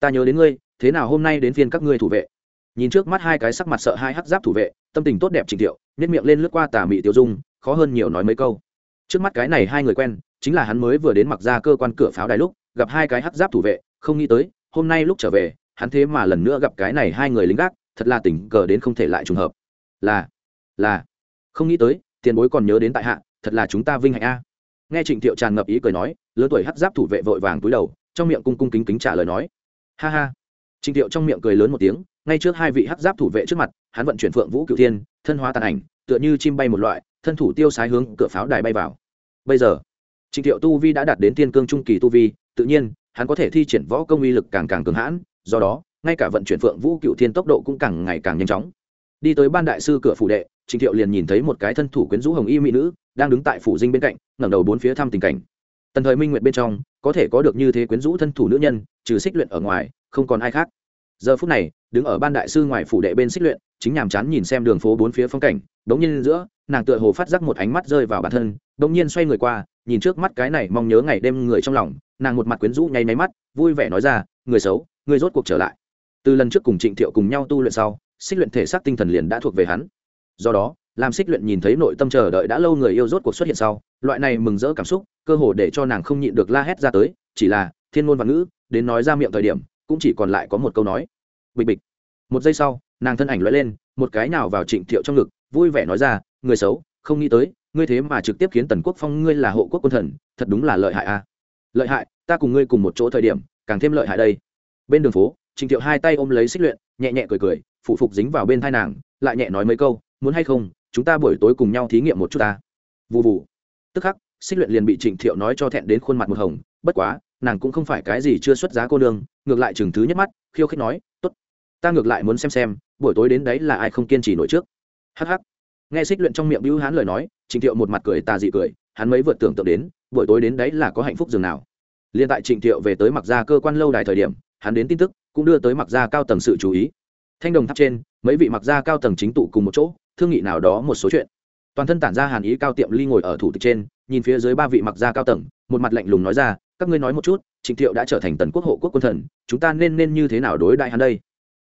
Ta nhớ đến ngươi thế nào hôm nay đến phiên các ngươi thủ vệ? Nhìn trước mắt hai cái sắc mặt sợ hai hắc giáp thủ vệ, tâm tình tốt đẹp trình thiệu nhất miệng lên lướt qua tà mị tiêu dung, khó hơn nhiều nói mấy câu. Trước mắt cái này hai người quen, chính là hắn mới vừa đến mặc ra cơ quan cửa pháo đài lúc, gặp hai cái hắc giáp thủ vệ, không nghĩ tới, hôm nay lúc trở về, hắn thế mà lần nữa gặp cái này hai người lính gác, thật là tình cờ đến không thể lại trùng hợp. Là là, không nghĩ tới, tiền bối còn nhớ đến tại hạ, thật là chúng ta vinh hạnh a. Nghe trịnh thiệu tràn ngập ý cười nói lớn tuổi hắc giáp thủ vệ vội vàng túi đầu, trong miệng cung cung kính kính trả lời nói. Ha ha. Trình Tiệu trong miệng cười lớn một tiếng, ngay trước hai vị hắc giáp thủ vệ trước mặt, hắn vận chuyển phượng vũ cửu thiên, thân hóa tàn ảnh, tựa như chim bay một loại, thân thủ tiêu sái hướng cửa pháo đài bay vào. Bây giờ, Trình Tiệu tu vi đã đạt đến tiên cương trung kỳ tu vi, tự nhiên, hắn có thể thi triển võ công uy lực càng càng cường hãn, do đó, ngay cả vận chuyển phượng vũ cửu thiên tốc độ cũng càng ngày càng nhanh chóng. Đi tới ban đại sư cửa phủ đệ, Trình Tiệu liền nhìn thấy một cái thân thủ quyến rũ hồng y mỹ nữ, đang đứng tại phủ dinh bên cạnh, ngẩng đầu bốn phía thăm tình cảnh. Tần thời minh nguyện bên trong, có thể có được như thế quyến rũ thân thủ nữ nhân, trừ xích luyện ở ngoài không còn ai khác. Giờ phút này, đứng ở ban đại sư ngoài phủ đệ bên xích luyện, chính nhàm chán nhìn xem đường phố bốn phía phong cảnh, đống nhiên giữa, nàng tựa hồ phát giác một ánh mắt rơi vào bản thân, đống nhiên xoay người qua, nhìn trước mắt cái này mong nhớ ngày đêm người trong lòng, nàng một mặt quyến rũ nháy máy mắt, vui vẻ nói ra, người xấu, người rốt cuộc trở lại. Từ lần trước cùng trịnh thiệu cùng nhau tu luyện sau, xích luyện thể xác tinh thần liền đã thuộc về hắn. Do đó, làm xích luyện nhìn thấy nội tâm chờ đợi đã lâu người yêu rốt cuộc xuất hiện sau, loại này mừng rỡ cảm xúc, cơ hồ để cho nàng không nhịn được la hét ra tới, chỉ là, thiên ngôn văn ngữ, đến nói ra miệng thời điểm cũng chỉ còn lại có một câu nói. Bịch bịch. Một giây sau, nàng thân ảnh lóe lên, một cái nào vào trịnh thiệu trong ngực, vui vẻ nói ra, người xấu, không nghĩ tới, ngươi thế mà trực tiếp khiến tần quốc phong ngươi là hộ quốc quân thần, thật đúng là lợi hại a. À? lợi hại, ta cùng ngươi cùng một chỗ thời điểm, càng thêm lợi hại đây. Bên đường phố, trịnh thiệu hai tay ôm lấy xích luyện, nhẹ nhẹ cười cười, phụ phục dính vào bên thai nàng, lại nhẹ nói mấy câu, muốn hay không, chúng ta buổi tối cùng nhau thí nghiệm một chút ta. Vụ vụ tức khắc, xích luyện liền bị trịnh thiệu nói cho thẹn đến khuôn mặt một hồng, bất quá nàng cũng không phải cái gì chưa xuất giá cô nương, ngược lại chừng thứ nhất mắt, khiêu khích nói, tốt, ta ngược lại muốn xem xem, buổi tối đến đấy là ai không kiên trì nổi trước. Hh nghe xích luyện trong miệng bưu hán lời nói, trịnh thiệu một mặt cười tà dị cười, hắn mấy vượt tưởng tượng đến, buổi tối đến đấy là có hạnh phúc dường nào. Liên tại trịnh thiệu về tới mặc gia cơ quan lâu đài thời điểm, hắn đến tin tức, cũng đưa tới mặc gia cao tầng sự chú ý. Thanh đồng tháp trên, mấy vị mặc gia cao tầng chính tụ cùng một chỗ, thương nghị nào đó một số chuyện. Toàn thân tản ra hàn ý cao tiệm ly ngồi ở thủ tịch trên, nhìn phía dưới ba vị mặc gia cao tầng, một mặt lạnh lùng nói ra các ngươi nói một chút, trịnh thiệu đã trở thành tần quốc hộ quốc quân thần, chúng ta nên nên như thế nào đối đại hắn đây?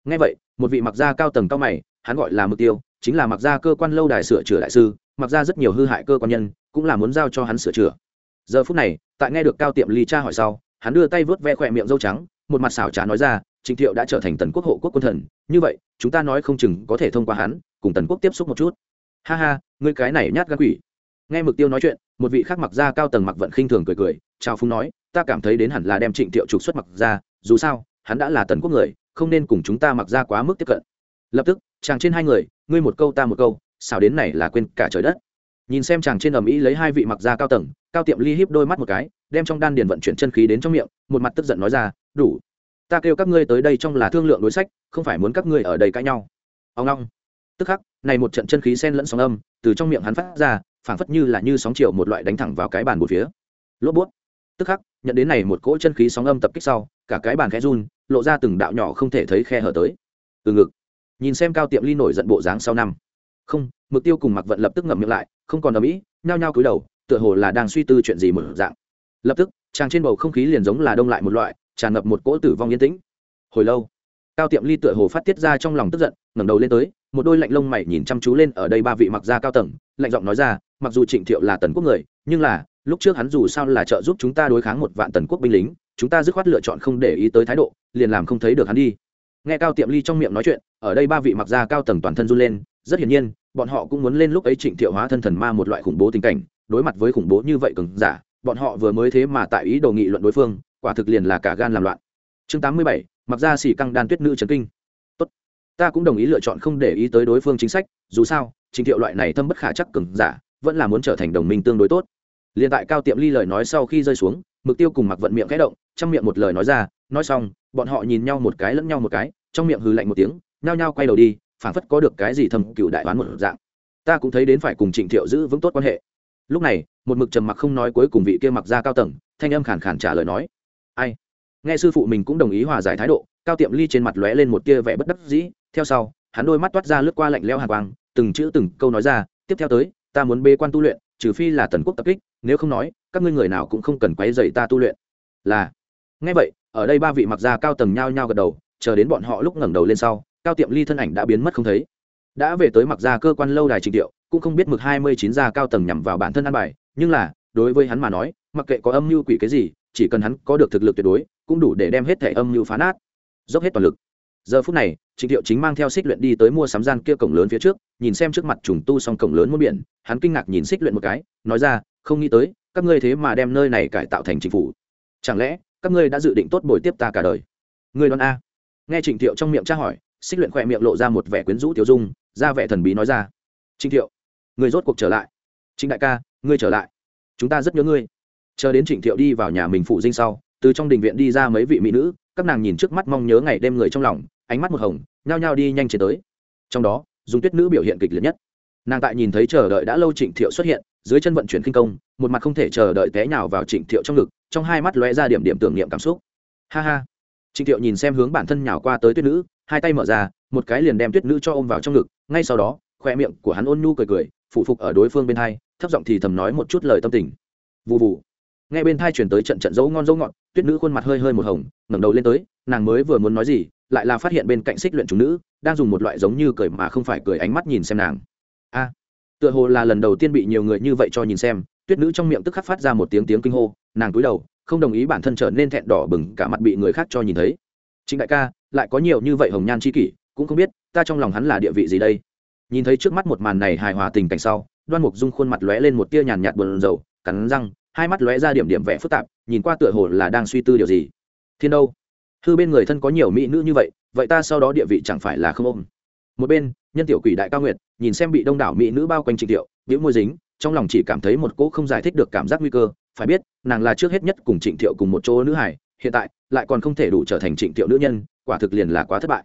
Ngay vậy, một vị mặc gia cao tầng cao mày, hắn gọi là mục tiêu, chính là mặc gia cơ quan lâu đài sửa chữa đại sư, mặc ra rất nhiều hư hại cơ quan nhân, cũng là muốn giao cho hắn sửa chữa. Giờ phút này, tại nghe được cao tiệm ly cha hỏi sau, hắn đưa tay vớt ve khỏe miệng dâu trắng, một mặt xảo trá nói ra, trịnh thiệu đã trở thành tần quốc hộ quốc quân thần, như vậy, chúng ta nói không chừng có thể thông qua hắn, cùng tần quốc tiếp xúc một chút. Ha ha, ngươi cái này nhát gan quỷ. Nghe mục tiêu nói chuyện, một vị khác mặc ra cao tầng mặc vận khinh thường cười cười, chào phúng nói ta cảm thấy đến hẳn là đem trịnh thiệu trục xuất mặc ra, dù sao, hắn đã là tần quốc người, không nên cùng chúng ta mặc ra quá mức tiếp cận. Lập tức, chàng trên hai người, ngươi một câu ta một câu xào đến này là quên cả trời đất. Nhìn xem chàng trên ầm ĩ lấy hai vị mặc ra cao tầng, cao tiệm ly híp đôi mắt một cái, đem trong đan điền vận chuyển chân khí đến trong miệng, một mặt tức giận nói ra, đủ. Ta kêu các ngươi tới đây trong là thương lượng đối sách, không phải muốn các ngươi ở đây cãi nhau. Ông long tức khắc, này một trận chân khí sen lẫn sóng âm, từ trong miệng hắn phát ra, phảng phất như là như sóng chiều một loại đánh thẳng vào cái bàn một phía. Lốp bút tức khắc nhận đến này một cỗ chân khí sóng âm tập kích sau, cả cái bàn khẽ run, lộ ra từng đạo nhỏ không thể thấy khe hở tới. Từ ngực, nhìn xem cao tiệm ly nổi giận bộ dáng sau năm. Không mục tiêu cùng mặc vận lập tức ngậm miệng lại, không còn ở mỹ nhao nhao cúi đầu, tựa hồ là đang suy tư chuyện gì một dạng. Lập tức, chàng trên bầu không khí liền giống là đông lại một loại, tràn ngập một cỗ tử vong yên tĩnh. Hồi lâu, cao tiệm ly tựa hồ phát tiết ra trong lòng tức giận, ngẩng đầu lên tới, một đôi lạnh lông mày nhìn chăm chú lên ở đây ba vị mặc gia cao tầng, lạnh giọng nói ra, mặc dù trịnh thiệu là tần quốc người, nhưng là lúc trước hắn dù sao là trợ giúp chúng ta đối kháng một vạn tần quốc binh lính, chúng ta dứt khoát lựa chọn không để ý tới thái độ, liền làm không thấy được hắn đi. Nghe cao tiệm ly trong miệng nói chuyện, ở đây ba vị mặc gia cao tầng toàn thân run lên, rất hiển nhiên, bọn họ cũng muốn lên lúc ấy trịnh thiệu hóa thân thần ma một loại khủng bố tình cảnh, đối mặt với khủng bố như vậy cường giả, bọn họ vừa mới thế mà tại ý đồ nghị luận đối phương, quả thực liền là cả gan làm loạn. Chương tám mươi bảy, mặc ra xỉ căng đan tuyết nữ trấn kinh. Tốt, ta cũng đồng ý lựa chọn không để ý tới đối phương chính sách, dù sao trình thiệu loại này thâm bất khả chắc cường giả, vẫn là muốn trở thành đồng minh tương đối tốt liền tại cao tiệm ly lời nói sau khi rơi xuống mục tiêu cùng mặc vận miệng khẽ động, trong miệng một lời nói ra, nói xong, bọn họ nhìn nhau một cái lẫn nhau một cái, trong miệng hừ lạnh một tiếng, nhao nhao quay đầu đi, phảng phất có được cái gì thầm cựu đại đoán một dạng. Ta cũng thấy đến phải cùng trịnh thiệu giữ vững tốt quan hệ. Lúc này, một mực trầm mặc không nói cuối cùng vị kia mặc ra cao tầng, thanh âm khàn khàn trả lời nói, ai? Nghe sư phụ mình cũng đồng ý hòa giải thái độ, cao tiệm ly trên mặt lóe lên một tia vẻ bất đắc dĩ, theo sau, hắn đôi mắt toát ra lướt qua lạnh leo hàng quang, từng chữ từng câu nói ra, tiếp theo tới, ta muốn bê quan tu luyện, trừ phi là tần quốc tập kích nếu không nói, các ngươi người nào cũng không cần quấy dày ta tu luyện. Là. Ngay vậy, ở đây ba vị mặc gia cao tầng nhao nhao gật đầu, chờ đến bọn họ lúc ngẩng đầu lên sau, cao tiệm ly thân ảnh đã biến mất không thấy. Đã về tới mặc gia cơ quan lâu đài trình tiệu cũng không biết mực hai mươi chín gia cao tầng nhằm vào bản thân ăn bài, nhưng là, đối với hắn mà nói, mặc kệ có âm mưu quỷ cái gì, chỉ cần hắn có được thực lực tuyệt đối, cũng đủ để đem hết thẻ âm mưu phá nát. Dốc hết toàn lực. Giờ phút này trịnh thiệu chính mang theo xích luyện đi tới mua sắm gian kia cổng lớn phía trước, nhìn xem trước mặt trùng tu xong cổng lớn muôn biển, hắn kinh ngạc nhìn xích luyện một cái, nói ra không nghĩ tới, các ngươi thế mà đem nơi này cải tạo thành chính phủ. Chẳng lẽ, các ngươi đã dự định tốt bồi tiếp ta cả đời? Người đoán a. Nghe trịnh thiệu trong miệng tra hỏi, xích luyện khỏe miệng lộ ra một vẻ quyến rũ tiểu dung, ra vẻ thần bí nói ra. Trịnh thiệu người rốt cuộc trở lại. Trịnh đại ca, ngươi trở lại. Chúng ta rất nhớ ngươi. Chờ đến trịnh thiệu đi vào nhà mình phụ dinh sau, từ trong đình viện đi ra mấy vị mỹ nữ, các nàng nhìn trước mắt mong nhớ ngày đêm người trong lòng, ánh mắt một hồng, nhao nhao đi nhanh chế tới. Trong đó, dùng tuyết nữ biểu hiện kịch liệt nhất. Nàng tại nhìn thấy chờ đợi đã lâu trịnh thiệu xuất hiện dưới chân vận chuyển kinh công, một mặt không thể chờ đợi té nhào vào trịnh thiệu trong ngực, trong hai mắt lóe ra điểm điểm tưởng niệm cảm xúc. Ha ha. Trịnh thiệu nhìn xem hướng bản thân nhào qua tới tuyết nữ, hai tay mở ra, một cái liền đem tuyết nữ cho ôm vào trong ngực, ngay sau đó, khoe miệng của hắn ôn nhu cười cười phụ phục ở đối phương bên hai, thấp giọng thì thầm nói một chút lời tâm tình. Vụ vụ nghe bên thai chuyển tới trận trận dấu ngon dấu ngọt, tuyết nữ khuôn mặt hơi hơi một hồng, ngẩng đầu lên tới, nàng mới vừa muốn nói gì, lại là phát hiện bên cạnh xích luyện chúng nữ, đang dùng một loại giống như cười mà không phải cười ánh mắt nhìn xem nàng. A tựa hồ là lần đầu tiên bị nhiều người như vậy cho nhìn xem, tuyết nữ trong miệng tức khắc phát ra một tiếng tiếng kinh hô, nàng cúi đầu, không đồng ý bản thân trở nên thẹn đỏ bừng, cả mặt bị người khác cho nhìn thấy. Chính đại ca, lại có nhiều như vậy hồng nhan chi kỷ, cũng không biết, ta trong lòng hắn là địa vị gì đây? Nhìn thấy trước mắt một màn này hài hòa tình cảnh sau, đoan mục dung khuôn mặt lóe lên một tia nhàn nhạt buồn rầu, cắn răng, hai mắt lóe ra điểm điểm vẽ phức tạp, nhìn qua tựa hồ là đang suy tư điều gì. Thiên đâu? Thư bên người thân có nhiều mỹ nữ như vậy vậy ta sau đó địa vị chẳng phải là không ôm một bên, nhân tiểu quỷ đại cao nguyệt, nhìn xem bị đông đảo mỹ nữ bao quanh trịnh tiệu biểu môi dính, trong lòng chỉ cảm thấy một cỗ không giải thích được cảm giác nguy cơ. Phải biết, nàng là trước hết nhất cùng trịnh thiệu cùng một chỗ nữ hải hiện tại, lại còn không thể đủ trở thành trịnh thiệu nữ nhân, quả thực liền là quá thất bại.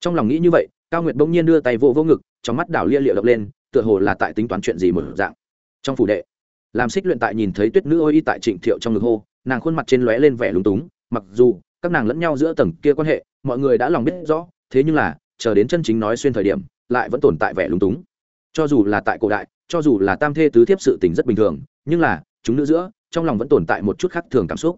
Trong lòng nghĩ như vậy, cao nguyệt bỗng nhiên đưa tay vô vô ngực, trong mắt đảo lia liệu đập lên, tựa hồ là tại tính toán chuyện gì một dạng. Trong phủ đệ, làm xích luyện tại nhìn thấy tuyết nữ ôi y tại trịnh thiệu trong ngực hô, nàng khuôn mặt trên lóe lên vẻ lúng túng, mặc dù các nàng lẫn nhau giữa tầng kia quan hệ, mọi người đã lòng biết rõ, thế nhưng là chờ đến chân chính nói xuyên thời điểm, lại vẫn tồn tại vẻ lúng túng. Cho dù là tại cổ đại, cho dù là tam thê tứ thiếp sự tình rất bình thường, nhưng là, chúng nữ giữa, trong lòng vẫn tồn tại một chút khác thường cảm xúc.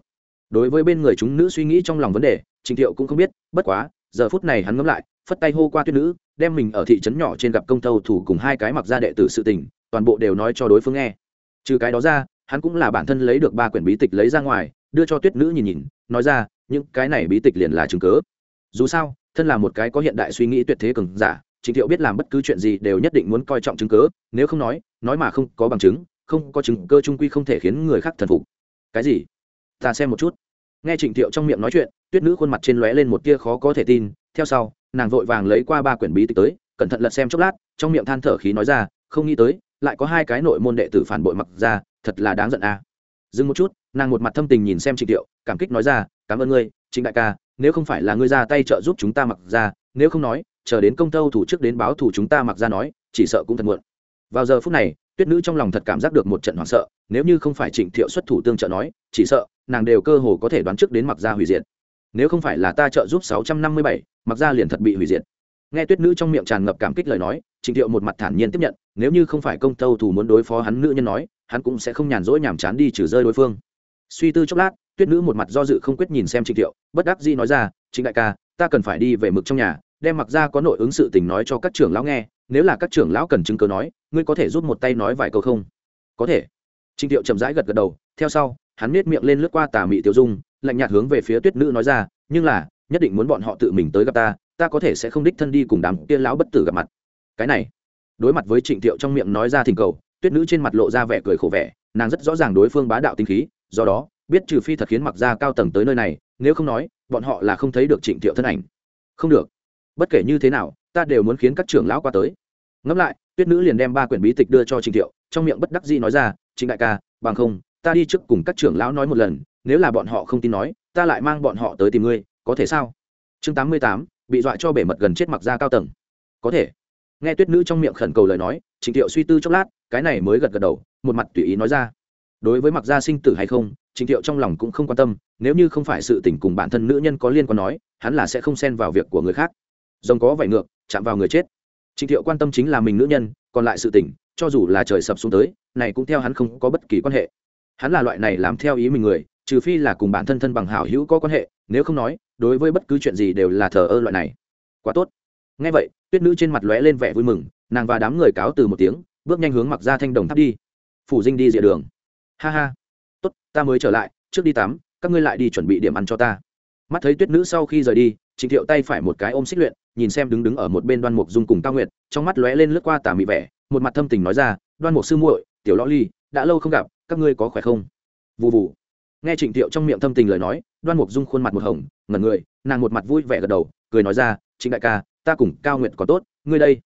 Đối với bên người chúng nữ suy nghĩ trong lòng vấn đề, trình thiệu cũng không biết, bất quá, giờ phút này hắn ngẫm lại, phất tay hô qua tuyết nữ, đem mình ở thị trấn nhỏ trên gặp công tâu thủ cùng hai cái mặc ra đệ tử sự tình, toàn bộ đều nói cho đối phương nghe. Trừ cái đó ra, hắn cũng là bản thân lấy được ba quyển bí tịch lấy ra ngoài, đưa cho tuyết nữ nhìn nhìn, nói ra, những cái này bí tịch liền là chứng cớ dù sao thân là một cái có hiện đại suy nghĩ tuyệt thế cường giả trịnh thiệu biết làm bất cứ chuyện gì đều nhất định muốn coi trọng chứng cớ nếu không nói nói mà không có bằng chứng, không có chứng cơ trung quy không thể khiến người khác thần phục. Cái gì? Ta xem một chút. Nghe trịnh thiệu trong miệng nói chuyện, tuyết nữ khuôn mặt trên lóe lên một tia khó có thể tin, theo sau, nàng vội vàng lấy qua ba quyển bí tịch tới, cẩn thận lật xem chốc lát, trong miệng than thở khí nói ra, không nghĩ tới, lại có hai cái nội môn đệ tử phản bội mặc ra, thật là đáng giận a. Dừng một chút, nàng một mặt thâm tình nhìn xem trịnh thiệu, cảm kích nói ra, cảm ơn ngươi trịnh đại ca nếu không phải là ngươi ra tay trợ giúp chúng ta mặc ra, nếu không nói, chờ đến công tâu thủ trước đến báo thủ chúng ta mặc ra nói, chỉ sợ cũng thật muộn. Vào giờ phút này, tuyết nữ trong lòng thật cảm giác được một trận hoảng sợ, nếu như không phải trịnh thiệu xuất thủ tương trợ nói, chỉ sợ, nàng đều cơ hồ có thể đoán trước đến mặc ra hủy diệt. Nếu không phải là ta trợ giúp sáu trăm năm mươi bảy, mặc ra liền thật bị hủy diệt. Nghe tuyết nữ trong miệng tràn ngập cảm kích lời nói, trịnh thiệu một mặt thản nhiên tiếp nhận, nếu như không phải công tâu thủ muốn đối phó hắn nữ nhân nói, hắn cũng sẽ không nhàn rỗi nhàm chán đi trừ rơi đối phương. Suy tư chốc lát tuyết nữ một mặt do dự không quyết nhìn xem trịnh thiệu, bất đắc dĩ nói ra chính đại ca, ta cần phải đi về mực trong nhà, đem mặc ra có nội ứng sự tình nói cho các trưởng lão nghe, nếu là các trưởng lão cần chứng cứ nói, ngươi có thể giúp một tay nói vài câu không? Có thể. Trịnh thiệu chậm rãi gật gật đầu, theo sau, hắn nết miệng lên lướt qua tà mị tiêu dung, lạnh nhạt hướng về phía tuyết nữ nói ra, nhưng là, nhất định muốn bọn họ tự mình tới gặp ta ta có thể sẽ không đích thân đi cùng đám kia lão bất tử gặp mặt. Cái này, đối mặt với trịnh thiệu trong miệng nói ra thỉnh cầu, tuyết nữ trên mặt lộ ra vẻ cười khổ vẻ, nàng rất rõ ràng đối phương bá đạo tinh khí do đó, biết trừ phi thật khiến mặc ra cao tầng tới nơi này, nếu không nói, bọn họ là không thấy được trịnh thiệu thân ảnh. Không được. Bất kể như thế nào, ta đều muốn khiến các trưởng lão qua tới. Ngẫm lại, tuyết nữ liền đem ba quyển bí tịch đưa cho trịnh thiệu, trong miệng bất đắc dĩ nói ra, trịnh đại ca, bằng không, ta đi trước cùng các trưởng lão nói một lần, nếu là bọn họ không tin nói, ta lại mang bọn họ tới tìm ngươi, có thể sao? Chương tám mươi tám, bị dọa cho bể mật gần chết mặc ra cao tầng. Có thể. Nghe tuyết nữ trong miệng khẩn cầu lời nói, trịnh thiệu suy tư chốc lát, cái này mới gật gật đầu, một mặt tùy ý nói ra đối với mặc gia sinh tử hay không trịnh thiệu trong lòng cũng không quan tâm, nếu như không phải sự tình cùng bản thân nữ nhân có liên quan nói, hắn là sẽ không xen vào việc của người khác. Rồng có vảy ngược, chạm vào người chết. Trịnh thiệu quan tâm chính là mình nữ nhân, còn lại sự tình, cho dù là trời sập xuống tới, này cũng theo hắn không có bất kỳ quan hệ. Hắn là loại này làm theo ý mình người, trừ phi là cùng bản thân thân bằng hảo hữu có quan hệ, nếu không nói, đối với bất cứ chuyện gì đều là thờ ơ loại này. Quá tốt. Ngay vậy, tuyết nữ trên mặt lóe lên vẻ vui mừng, nàng và đám người cáo từ một tiếng, bước nhanh hướng mặc ra thanh đồng tháp đi. Phủ dinh đi dịa đường ha ha. Tốt, ta mới trở lại, trước đi tắm, các ngươi lại đi chuẩn bị điểm ăn cho ta. Mắt thấy tuyết nữ sau khi rời đi, trịnh thiệu tay phải một cái ôm xích luyện, nhìn xem đứng đứng ở một bên đoan mục dung cùng cao nguyệt, trong mắt lóe lên lướt qua tà mị vẻ, một mặt thâm tình nói ra, đoan mục sư muội, tiểu lõ ly, đã lâu không gặp, các ngươi có khỏe không? Vụ vụ nghe trịnh thiệu trong miệng thâm tình lời nói, đoan mục dung khuôn mặt một hồng, ngẩn người, nàng một mặt vui vẻ gật đầu, cười nói ra, trịnh đại ca, ta cùng cao nguyệt có tốt, ngươi đây.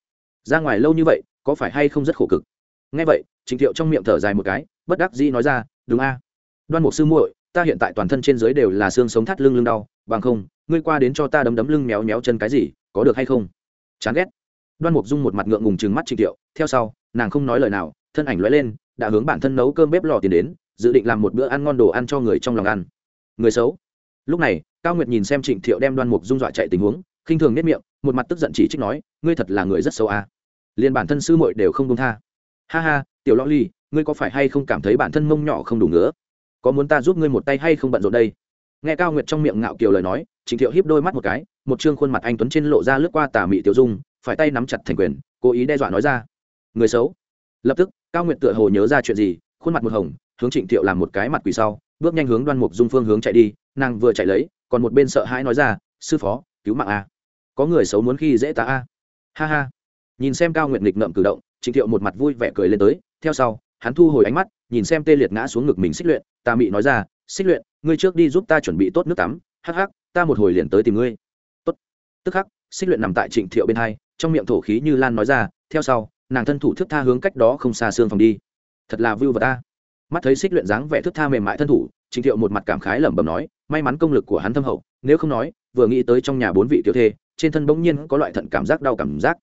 Ra ngoài lâu như vậy, có phải hay không rất khổ cực? Nghe vậy, trịnh thiệu trong miệng thở dài một cái bất đắc dĩ nói ra, đúng a. Đoan mục sư muội, ta hiện tại toàn thân trên dưới đều là xương sống thắt lưng lưng đau, bằng không, ngươi qua đến cho ta đấm đấm lưng méo méo chân cái gì, có được hay không? Chán ghét. Đoan mục dung một mặt ngượng ngùng trừng mắt trịnh thiệu theo sau, nàng không nói lời nào, thân ảnh lóe lên, đã hướng bản thân nấu cơm bếp lò tiền đến, dự định làm một bữa ăn ngon đồ ăn cho người trong lòng ăn. Người xấu. Lúc này, cao nguyệt nhìn xem trịnh thiệu đem đoan mục dung dọa chạy tình huống, khinh thường nếp miệng, một mặt tức giận chỉ trích nói, ngươi thật là người rất xấu à. liền bản thân sư muội đều không công tha. Ha ha, tiểu lõ ly ngươi có phải hay không cảm thấy bản thân mông nhỏ không đủ nữa có muốn ta giúp ngươi một tay hay không bận rộn đây? Nghe cao nguyệt trong miệng ngạo kiều lời nói trịnh thiệu hiếp đôi mắt một cái, một chương khuôn mặt anh tuấn trên lộ ra lướt qua tà mị tiểu dung, phải tay nắm chặt thành quyền, cố ý đe dọa nói ra. Người xấu. Lập tức, cao nguyệt tựa hồ nhớ ra chuyện gì, khuôn mặt một hồng, hướng trịnh thiệu làm một cái mặt quỳ sau, bước nhanh hướng đoan mục dung phương hướng chạy đi, nàng vừa chạy lấy, còn một bên sợ hãi nói ra, sư phó, cứu mạng a. Có người xấu muốn khi dễ ta a. Ha ha. Nhìn xem cao nguyệt nghịch ngợm cử động, trịnh thiệu một mặt vui vẻ cười lên tới, theo sau hắn thu hồi ánh mắt, nhìn xem tê liệt ngã xuống ngực mình xích luyện, Ta mị nói ra, xích luyện, ngươi trước đi giúp ta chuẩn bị tốt nước tắm, hắc hắc, ta một hồi liền tới tìm ngươi. Tốt. Tức khắc, xích luyện nằm tại trịnh thiệu bên hai, trong miệng thổ khí như lan nói ra, theo sau, nàng thân thủ thức tha hướng cách đó không xa xương phòng đi. Thật là vưu vật ta. Mắt thấy xích luyện dáng vẻ thức tha mềm mại thân thủ, trịnh thiệu một mặt cảm khái lẩm bẩm nói, may mắn công lực của hắn thâm hậu, nếu không nói, vừa nghĩ tới trong nhà bốn vị tiểu thê, trên thân bỗng nhiên có loại thận cảm giác đau cảm giác.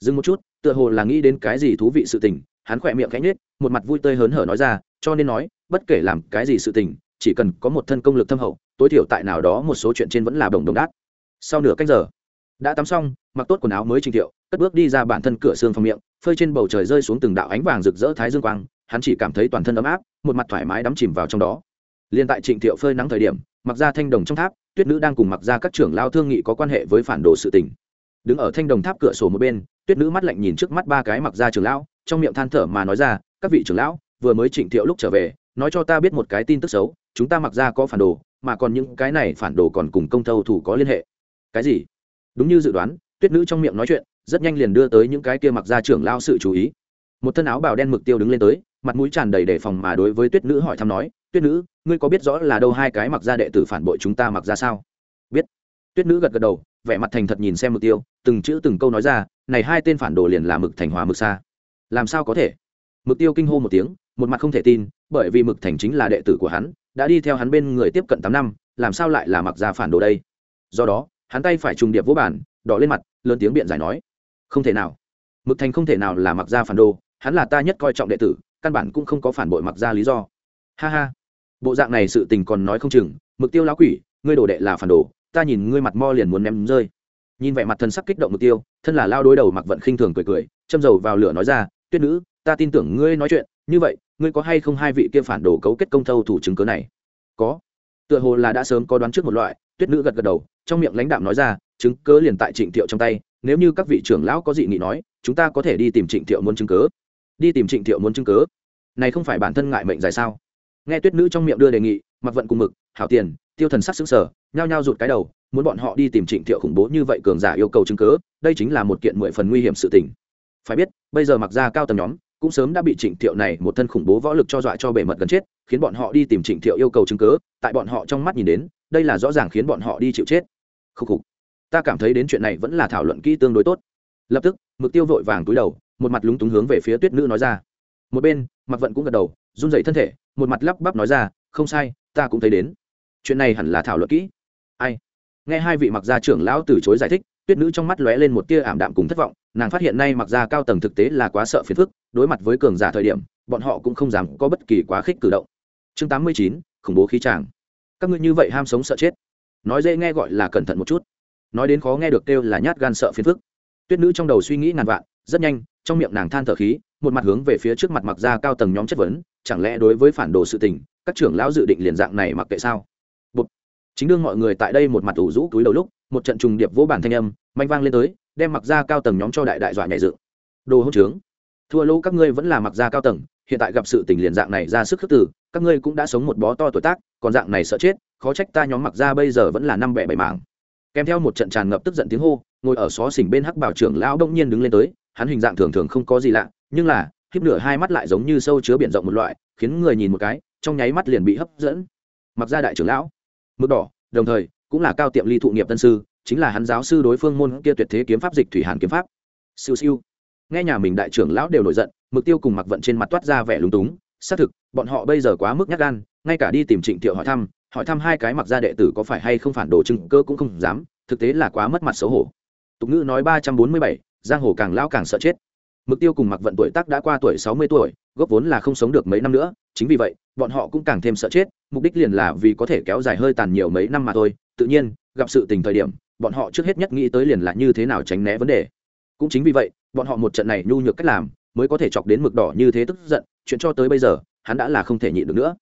Dừng một chút, tựa hồ là nghĩ đến cái gì thú vị sự tình hắn khỏe miệng cánh nết một mặt vui tươi hớn hở nói ra, cho nên nói, bất kể làm cái gì sự tình, chỉ cần có một thân công lực thâm hậu, tối thiểu tại nào đó một số chuyện trên vẫn là đồng đồng đát sau nửa cách giờ, đã tắm xong, mặc tốt quần áo mới trình thiệu, cất bước đi ra bản thân cửa xương phòng miệng, phơi trên bầu trời rơi xuống từng đạo ánh vàng rực rỡ thái dương quang, hắn chỉ cảm thấy toàn thân ấm áp, một mặt thoải mái đắm chìm vào trong đó. Liên tại trịnh thiệu phơi nắng thời điểm, mặc ra thanh đồng trong tháp, tuyết nữ đang cùng mặc ra các trưởng lao thương nghị có quan hệ với phản đồ sự tình. Đứng ở thanh đồng tháp cửa sổ một bên, tuyết nữ mắt lạnh nhìn trước mắt ba cái mặc ra trưởng lão trong miệng than thở mà nói ra, các vị trưởng lão, vừa mới trịnh thiệu lúc trở về, nói cho ta biết một cái tin tức xấu, chúng ta mặc ra có phản đồ, mà còn những cái này phản đồ còn cùng công thâu thủ có liên hệ. Cái gì? Đúng như dự đoán, tuyết nữ trong miệng nói chuyện, rất nhanh liền đưa tới những cái kia mặc ra trưởng lao sự chú ý. Một thân áo bào đen mực tiêu đứng lên tới, mặt mũi tràn đầy đề phòng mà đối với tuyết nữ hỏi thăm nói, tuyết nữ, ngươi có biết rõ là đâu hai cái mặc ra đệ tử phản bội chúng ta mặc ra sao? Biết. Tuyết nữ gật gật đầu, vẻ mặt thành thật nhìn xem mực tiêu, từng chữ từng câu nói ra, này hai tên phản đồ liền là mực thành hóa mực xa làm sao có thể? Mực tiêu kinh hô một tiếng, một mặt không thể tin, bởi vì mực thành chính là đệ tử của hắn, đã đi theo hắn bên người tiếp cận tám năm, làm sao lại là mặc ra phản đồ đây? Do đó, hắn tay phải trùng điệp vô bản đỏ lên mặt, lớn tiếng biện giải nói, không thể nào. Mực thành không thể nào là mặc ra phản đồ, hắn là ta nhất coi trọng đệ tử, căn bản cũng không có phản bội mặc ra lý do. Ha ha. Bộ dạng này sự tình còn nói không chừng, mực tiêu lão quỷ, ngươi đồ đệ là phản đồ, ta nhìn ngươi mặt mo liền muốn ném rơi. Nhìn vẻ mặt thần sắc kích động mục tiêu, thân là lao đối đầu mặc vận khinh thường cười cười, châm dầu vào lửa nói ra tuyết nữ, ta tin tưởng ngươi nói chuyện, như vậy, ngươi có hay không hai vị kia phản đồ cấu kết công thâu thủ chứng cớ này? Có. Tựa hồ là đã sớm có đoán trước một loại, tuyết nữ gật gật đầu, trong miệng lãnh đạm nói ra, chứng cớ liền tại trịnh thiệu trong tay, nếu như các vị trưởng lão có dị nghị nói, chúng ta có thể đi tìm trịnh thiệu muốn chứng cớ đi tìm trịnh thiệu muốn chứng cớ này không phải bản thân ngại mệnh dài sao? Nghe tuyết nữ trong miệng đưa đề nghị, mặc vận cùng mực, hảo tiền, tiêu thần sắc xứng sở nhao nhao rụt cái đầu, muốn bọn họ đi tìm trịnh thiệu khủng bố như vậy cường giả yêu cầu chứng cớ đây chính là một kiện mười phần nguy hiểm sự tình phải biết, bây giờ mặc ra cao tầng nhóm, cũng sớm đã bị trịnh thiệu này một thân khủng bố võ lực cho dọa cho bề mật gần chết, khiến bọn họ đi tìm trịnh thiệu yêu cầu chứng cớ tại bọn họ trong mắt nhìn đến, đây là rõ ràng khiến bọn họ đi chịu chết. Khúc khục. Ta cảm thấy đến chuyện này vẫn là thảo luận kỹ tương đối tốt. Lập tức, mực tiêu vội vàng túi đầu, một mặt lúng túng hướng về phía tuyết nữ nói ra. Một bên mặc vận cũng gật đầu, run dậy thân thể, một mặt lắp bắp nói ra, không sai, ta cũng thấy đến. Chuyện này hẳn là thảo luận kỹ. Ai? Nghe hai vị mặc gia trưởng lão từ chối giải thích tuyết nữ trong mắt lóe lên một tia ảm đạm cùng thất vọng, nàng phát hiện nay mặc ra cao tầng thực tế là quá sợ phiền phức, đối mặt với cường giả thời điểm, bọn họ cũng không dám có bất kỳ quá khích cử động. Chương tám mươi chín, khủng bố khí tràng. Các ngươi như vậy ham sống sợ chết. Nói dễ nghe gọi là cẩn thận một chút. Nói đến khó nghe được kêu là nhát gan sợ phiền phức. Tuyết nữ trong đầu suy nghĩ ngàn vạn, rất nhanh, trong miệng nàng than thở khí, một mặt hướng về phía trước mặt mặc ra cao tầng nhóm chất vấn, chẳng lẽ đối với phản đồ sự tình, các trưởng lão dự định liền dạng này mặc kệ sao? Bụt. chính đương mọi người tại đây một mặt ủ rũ túi đầu lúc một trận trùng điệp vỗ bản thanh âm, manh vang lên tới, đem mặc ra cao tầng nhóm cho đại đại dọa nhảy dựng. Đồ hỗn trướng. Thua lỗ các ngươi vẫn là mặc ra cao tầng, hiện tại gặp sự tình liền dạng này ra sức khước tử các ngươi cũng đã sống một bó to tuổi tác, còn dạng này sợ chết, khó trách ta nhóm mặc ra bây giờ vẫn là năm bẻ bảy mảng. Kèm theo một trận tràn ngập tức giận tiếng hô, ngồi ở xó xỉnh bên hắc bảo trưởng lão đông nhiên đứng lên tới, hắn hình dạng thường thường không có gì lạ, nhưng là, híp nửa hai mắt lại giống như sâu chứa biển rộng một loại, khiến người nhìn một cái, trong nháy mắt liền bị hấp dẫn. Mặc ra đại trưởng lão, mực đỏ, đồng thời cũng là cao tiệm ly thụ nghiệp tân sư, chính là hắn giáo sư đối phương môn kia tuyệt thế kiếm pháp dịch thủy hàn kiếm pháp. Siêu siêu. Nghe nhà mình đại trưởng lão đều nổi giận mực tiêu cùng mặc vận trên mặt toát ra vẻ lúng túng. Xác thực, bọn họ bây giờ quá mức nhát gan, ngay cả đi tìm trịnh thiệu hỏi thăm hỏi thăm hai cái mặc gia đệ tử có phải hay không phản đồ chứng cơ cũng không dám, thực tế là quá mất mặt xấu hổ. Tục ngữ nói ba trăm bốn mươi bảy, giang hồ càng lão càng sợ chết. Mục tiêu cùng mặc vận tuổi tác đã qua tuổi sáu mươi tuổi, gốc vốn là không sống được mấy năm nữa, chính vì vậy, bọn họ cũng càng thêm sợ chết mục đích liền là vì có thể kéo dài hơi tàn nhiều mấy năm mà thôi. Tự nhiên, gặp sự tình thời điểm, bọn họ trước hết nhất nghĩ tới liền là như thế nào tránh né vấn đề. Cũng chính vì vậy, bọn họ một trận này nhu nhược cách làm, mới có thể chọc đến mực đỏ như thế tức giận, chuyện cho tới bây giờ, hắn đã là không thể nhịn được nữa.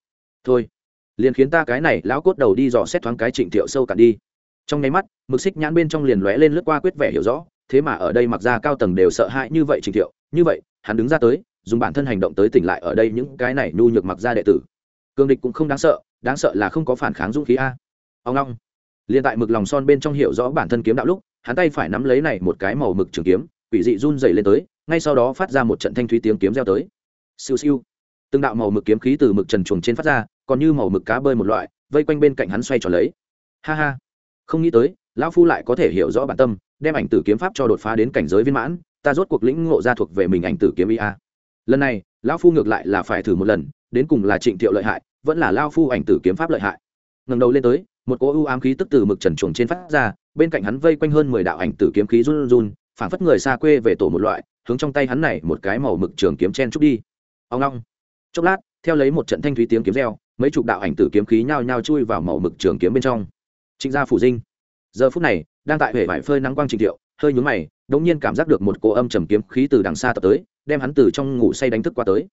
Thôi, liền khiến ta cái này lão cốt đầu đi dò xét thoáng cái trịnh thiệu sâu cạn đi. Trong nháy mắt, mực xích nhãn bên trong liền lóe lên lướt qua quyết vẻ hiểu rõ, thế mà ở đây mặc ra cao tầng đều sợ hãi như vậy trịnh thiệu. Như vậy, hắn đứng ra tới, dùng bản thân hành động tới tỉnh lại ở đây những cái này nhu nhược mặc ra đệ tử cương địch cũng không đáng sợ đáng sợ là không có phản kháng dũng khí a. Ông long. Liền tại mực lòng son bên trong hiểu rõ bản thân kiếm đạo lúc, hắn tay phải nắm lấy này một cái màu mực trường kiếm, quỷ dị run dày lên tới, ngay sau đó phát ra một trận thanh thúy tiếng kiếm reo tới. Siêu siêu. Từng đạo màu mực kiếm khí từ mực trần chuồng trên phát ra, còn như màu mực cá bơi một loại, vây quanh bên cạnh hắn xoay tròn lấy. Ha ha. Không nghĩ tới, lão phu lại có thể hiểu rõ bản tâm, đem ảnh tử kiếm pháp cho đột phá đến cảnh giới viên mãn, ta rốt cuộc lĩnh ngộ ra thuộc về mình ảnh tử kiếm ia lần này, lão phu ngược lại là phải thử một lần đến cùng là trịnh thiệu lợi hại, vẫn là lao phu ảnh tử kiếm pháp lợi hại. Ngầm đầu lên tới, một cỗ ưu ám khí tức từ mực trần chuồng trên phát ra, bên cạnh hắn vây quanh hơn mười đạo ảnh tử kiếm khí run run, phảng phất người xa quê về tổ một loại, hướng trong tay hắn này một cái màu mực trường kiếm chen trúc đi. Ông long. Chốc lát, theo lấy một trận thanh thúy tiếng kiếm reo, mấy chục đạo ảnh tử kiếm khí nhao nhao chui vào màu mực trường kiếm bên trong. Trịnh gia phủ dinh. Giờ phút này, đang tại hệ vải phơi nắng quang trịnh thiệu, hơi nhướng mày, đống nhiên cảm giác được một cỗ âm trầm kiếm khí từ đằng xa tập tới, đem hắn từ trong ngủ say đánh thức qua tới.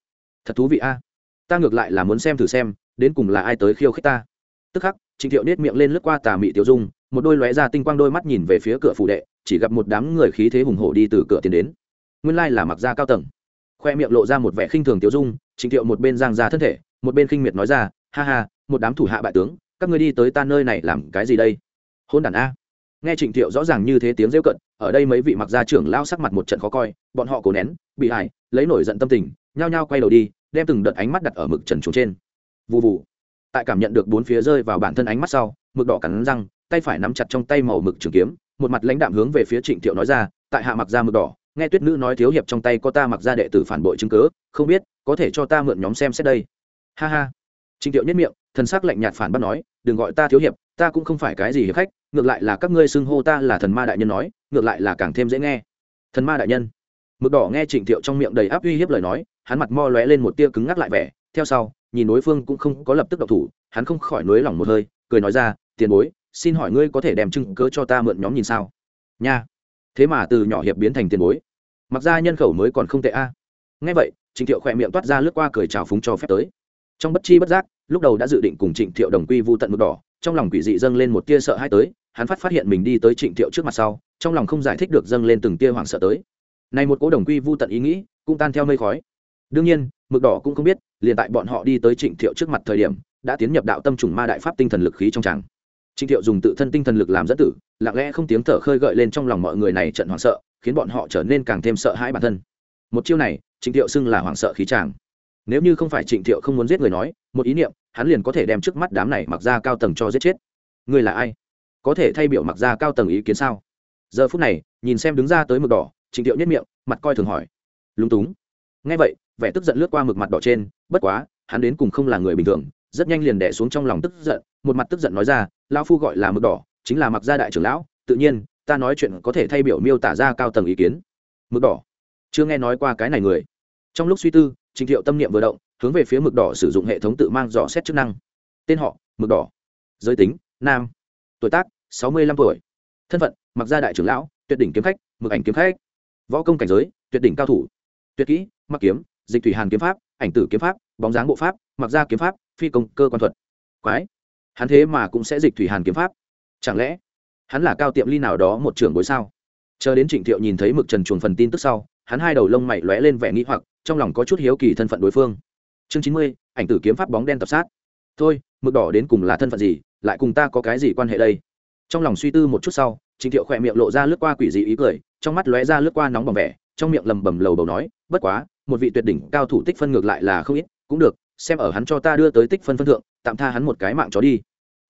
Thật thú vị a ta ngược lại là muốn xem thử xem, đến cùng là ai tới khiêu khích ta. Tức khắc, trịnh thiệu nết miệng lên lướt qua tà mị tiểu dung, một đôi lóe ra tinh quang đôi mắt nhìn về phía cửa phủ đệ, chỉ gặp một đám người khí thế hùng hổ đi từ cửa tiến đến. Nguyên lai là mặc gia cao tầng. Khoe miệng lộ ra một vẻ khinh thường tiểu dung, trịnh thiệu một bên giang ra thân thể, một bên khinh miệt nói ra, ha ha, một đám thủ hạ bại tướng, các ngươi đi tới ta nơi này làm cái gì đây? Hôn đàn a. Nghe trịnh thiệu rõ ràng như thế tiếng rêu cận, ở đây mấy vị mặc gia trưởng lao sắc mặt một trận khó coi, bọn họ cố nén, bị hại, lấy nổi giận tâm tình nhao nhao quay đầu đi, đem từng đợt ánh mắt đặt ở mực trần trùng trên. Vụ vụ tại cảm nhận được bốn phía rơi vào bản thân ánh mắt sau, mực đỏ cắn răng, tay phải nắm chặt trong tay màu mực trường kiếm, một mặt lãnh đạm hướng về phía trịnh thiệu nói ra, tại hạ mặc ra mực đỏ, nghe tuyết nữ nói thiếu hiệp trong tay có ta mặc ra đệ tử phản bội chứng cớ không biết có thể cho ta mượn nhóm xem xét đây. Ha ha. Trịnh thiệu nhất miệng, thần sắc lạnh nhạt phản bác nói, đừng gọi ta thiếu hiệp, ta cũng không phải cái gì hiệp khách, ngược lại là các ngươi xưng hô ta là thần ma đại nhân nói, ngược lại là càng thêm dễ nghe. Thần ma đại nhân. Mực đỏ nghe trịnh thiệu trong miệng đầy áp uy hiếp lời nói hắn mặt mo lóe lên một tia cứng ngắc lại vẻ, theo sau, nhìn đối phương cũng không có lập tức độc thủ, hắn không khỏi nới lỏng một hơi, cười nói ra, tiền bối, xin hỏi ngươi có thể đem chứng cớ cho ta mượn nhóm nhìn sao? Nha. Thế mà từ nhỏ hiệp biến thành tiền bối. Mặc ra nhân khẩu mới còn không tệ a. À. ngay vậy, trịnh thiệu khỏe miệng toát ra lướt qua cười trào phúng cho phép tới. Trong bất chi bất giác, lúc đầu đã dự định cùng trịnh thiệu đồng quy vu tận mực đỏ, trong lòng quỷ dị dâng lên một tia sợ hãi tới, hắn phát phát hiện mình đi tới trịnh thiệu trước mặt sau, trong lòng không giải thích được dâng lên từng tia hoảng sợ tới. Này một cố đồng quy vu tận ý nghĩ, cũng tan theo mây khói đương nhiên, mực đỏ cũng không biết, liền tại bọn họ đi tới trịnh thiệu trước mặt thời điểm, đã tiến nhập đạo tâm trùng ma đại pháp tinh thần lực khí trong tràng. Trịnh thiệu dùng tự thân tinh thần lực làm dẫn tử, lặng lẽ không tiếng thở khơi gợi lên trong lòng mọi người này trận hoảng sợ, khiến bọn họ trở nên càng thêm sợ hãi bản thân. Một chiêu này, trịnh thiệu xưng là hoảng sợ khí tràng. Nếu như không phải trịnh thiệu không muốn giết người nói, một ý niệm, hắn liền có thể đem trước mắt đám này mặc ra cao tầng cho giết chết. Người là ai? Có thể thay biểu mặc ra cao tầng ý kiến sao? Giờ phút này, nhìn xem đứng ra tới mực đỏ, trịnh thiệu nhất miệng, mặt coi thường hỏi. Lúng túng. Ngay vậy vẻ tức giận lướt qua mực mặt đỏ trên, bất quá, hắn đến cùng không là người bình thường, rất nhanh liền đẻ xuống trong lòng tức giận, một mặt tức giận nói ra lao phu gọi là mực đỏ, chính là mặc gia đại trưởng lão, tự nhiên, ta nói chuyện có thể thay biểu miêu tả ra cao tầng ý kiến. Mực đỏ. Chưa nghe nói qua cái này người. Trong lúc suy tư, trình thiệu tâm niệm vừa động, hướng về phía mực đỏ sử dụng hệ thống tự mang dò xét chức năng. Tên họ, mực đỏ. Giới tính, nam. Tuổi tác, sáu mươi lăm tuổi. Thân phận, mặc gia đại trưởng lão, tuyệt đỉnh kiếm khách, mực ảnh kiếm khách. Võ công cảnh giới, tuyệt đỉnh cao thủ. Tuyệt kỹ, mặc kiếm dịch thủy hàn kiếm pháp, ảnh tử kiếm pháp, bóng dáng bộ pháp, mặc ra kiếm pháp, phi công, cơ quan thuật. Quái. Hắn thế mà cũng sẽ dịch thủy hàn kiếm pháp. Chẳng lẽ, hắn là cao tiệm ly nào đó một trưởng bối sao? Chờ đến trịnh thiệu nhìn thấy mực trần chuồn phần tin tức sau, hắn hai đầu lông mày lóe lên vẻ nghĩ hoặc, trong lòng có chút hiếu kỳ thân phận đối phương. Chương chín mươi, ảnh tử kiếm pháp bóng đen tập sát. Thôi, mực đỏ đến cùng là thân phận gì, lại cùng ta có cái gì quan hệ đây? Trong lòng suy tư một chút sau, trịnh thiệu khỏe miệng lộ ra lướt qua quỷ dị ý cười, trong mắt lóe ra lướt qua nóng bỏng vẻ, trong miệng lầm bầm lầu bầu nói, bất quá một vị tuyệt đỉnh cao thủ tích phân ngược lại là không ít, cũng được, xem ở hắn cho ta đưa tới tích phân phân thượng, tạm tha hắn một cái mạng chó đi.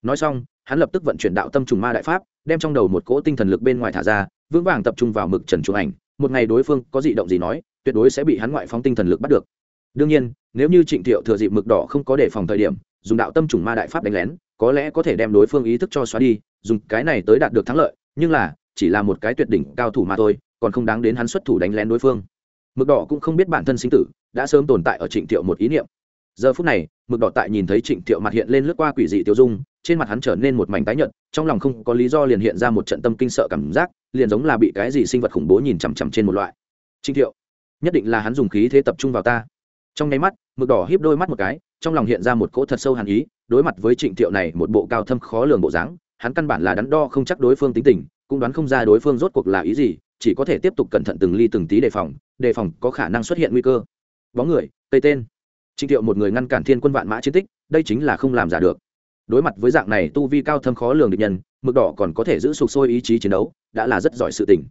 Nói xong, hắn lập tức vận chuyển đạo tâm trùng ma đại pháp, đem trong đầu một cỗ tinh thần lực bên ngoài thả ra, vững vàng tập trung vào mực trần trung ảnh. Một ngày đối phương có dị động gì nói, tuyệt đối sẽ bị hắn ngoại phóng tinh thần lực bắt được. Đương nhiên, nếu như trịnh thiệu thừa dịp mực đỏ không có đề phòng thời điểm, dùng đạo tâm trùng ma đại pháp đánh lén, có lẽ có thể đem đối phương ý thức cho xóa đi, dùng cái này tới đạt được thắng lợi, nhưng là, chỉ là một cái tuyệt đỉnh cao thủ mà thôi, còn không đáng đến hắn xuất thủ đánh lén đối phương mực đỏ cũng không biết bản thân sinh tử, đã sớm tồn tại ở trịnh thiệu một ý niệm. Giờ phút này, mực đỏ tại nhìn thấy trịnh thiệu mặt hiện lên lướt qua quỷ dị tiêu dung, trên mặt hắn trở nên một mảnh tái nhợt, trong lòng không có lý do liền hiện ra một trận tâm kinh sợ cảm giác, liền giống là bị cái gì sinh vật khủng bố nhìn chằm chằm trên một loại. Trịnh thiệu, nhất định là hắn dùng khí thế tập trung vào ta. Trong nháy mắt, mực đỏ híp đôi mắt một cái, trong lòng hiện ra một cỗ thật sâu hàn ý, đối mặt với trịnh thiệu này một bộ cao thâm khó lường bộ dáng, hắn căn bản là đắn đo không chắc đối phương tính tình, cũng đoán không ra đối phương rốt cuộc là ý gì chỉ có thể tiếp tục cẩn thận từng ly từng tí đề phòng đề phòng có khả năng xuất hiện nguy cơ. Bóng người tây tên. Trịnh thiệu một người ngăn cản thiên quân vạn mã chiến tích, đây chính là không làm giả được. Đối mặt với dạng này tu vi cao thâm khó lường địch nhân, mực đỏ còn có thể giữ sụp sôi ý chí chiến đấu, đã là rất giỏi sự tình.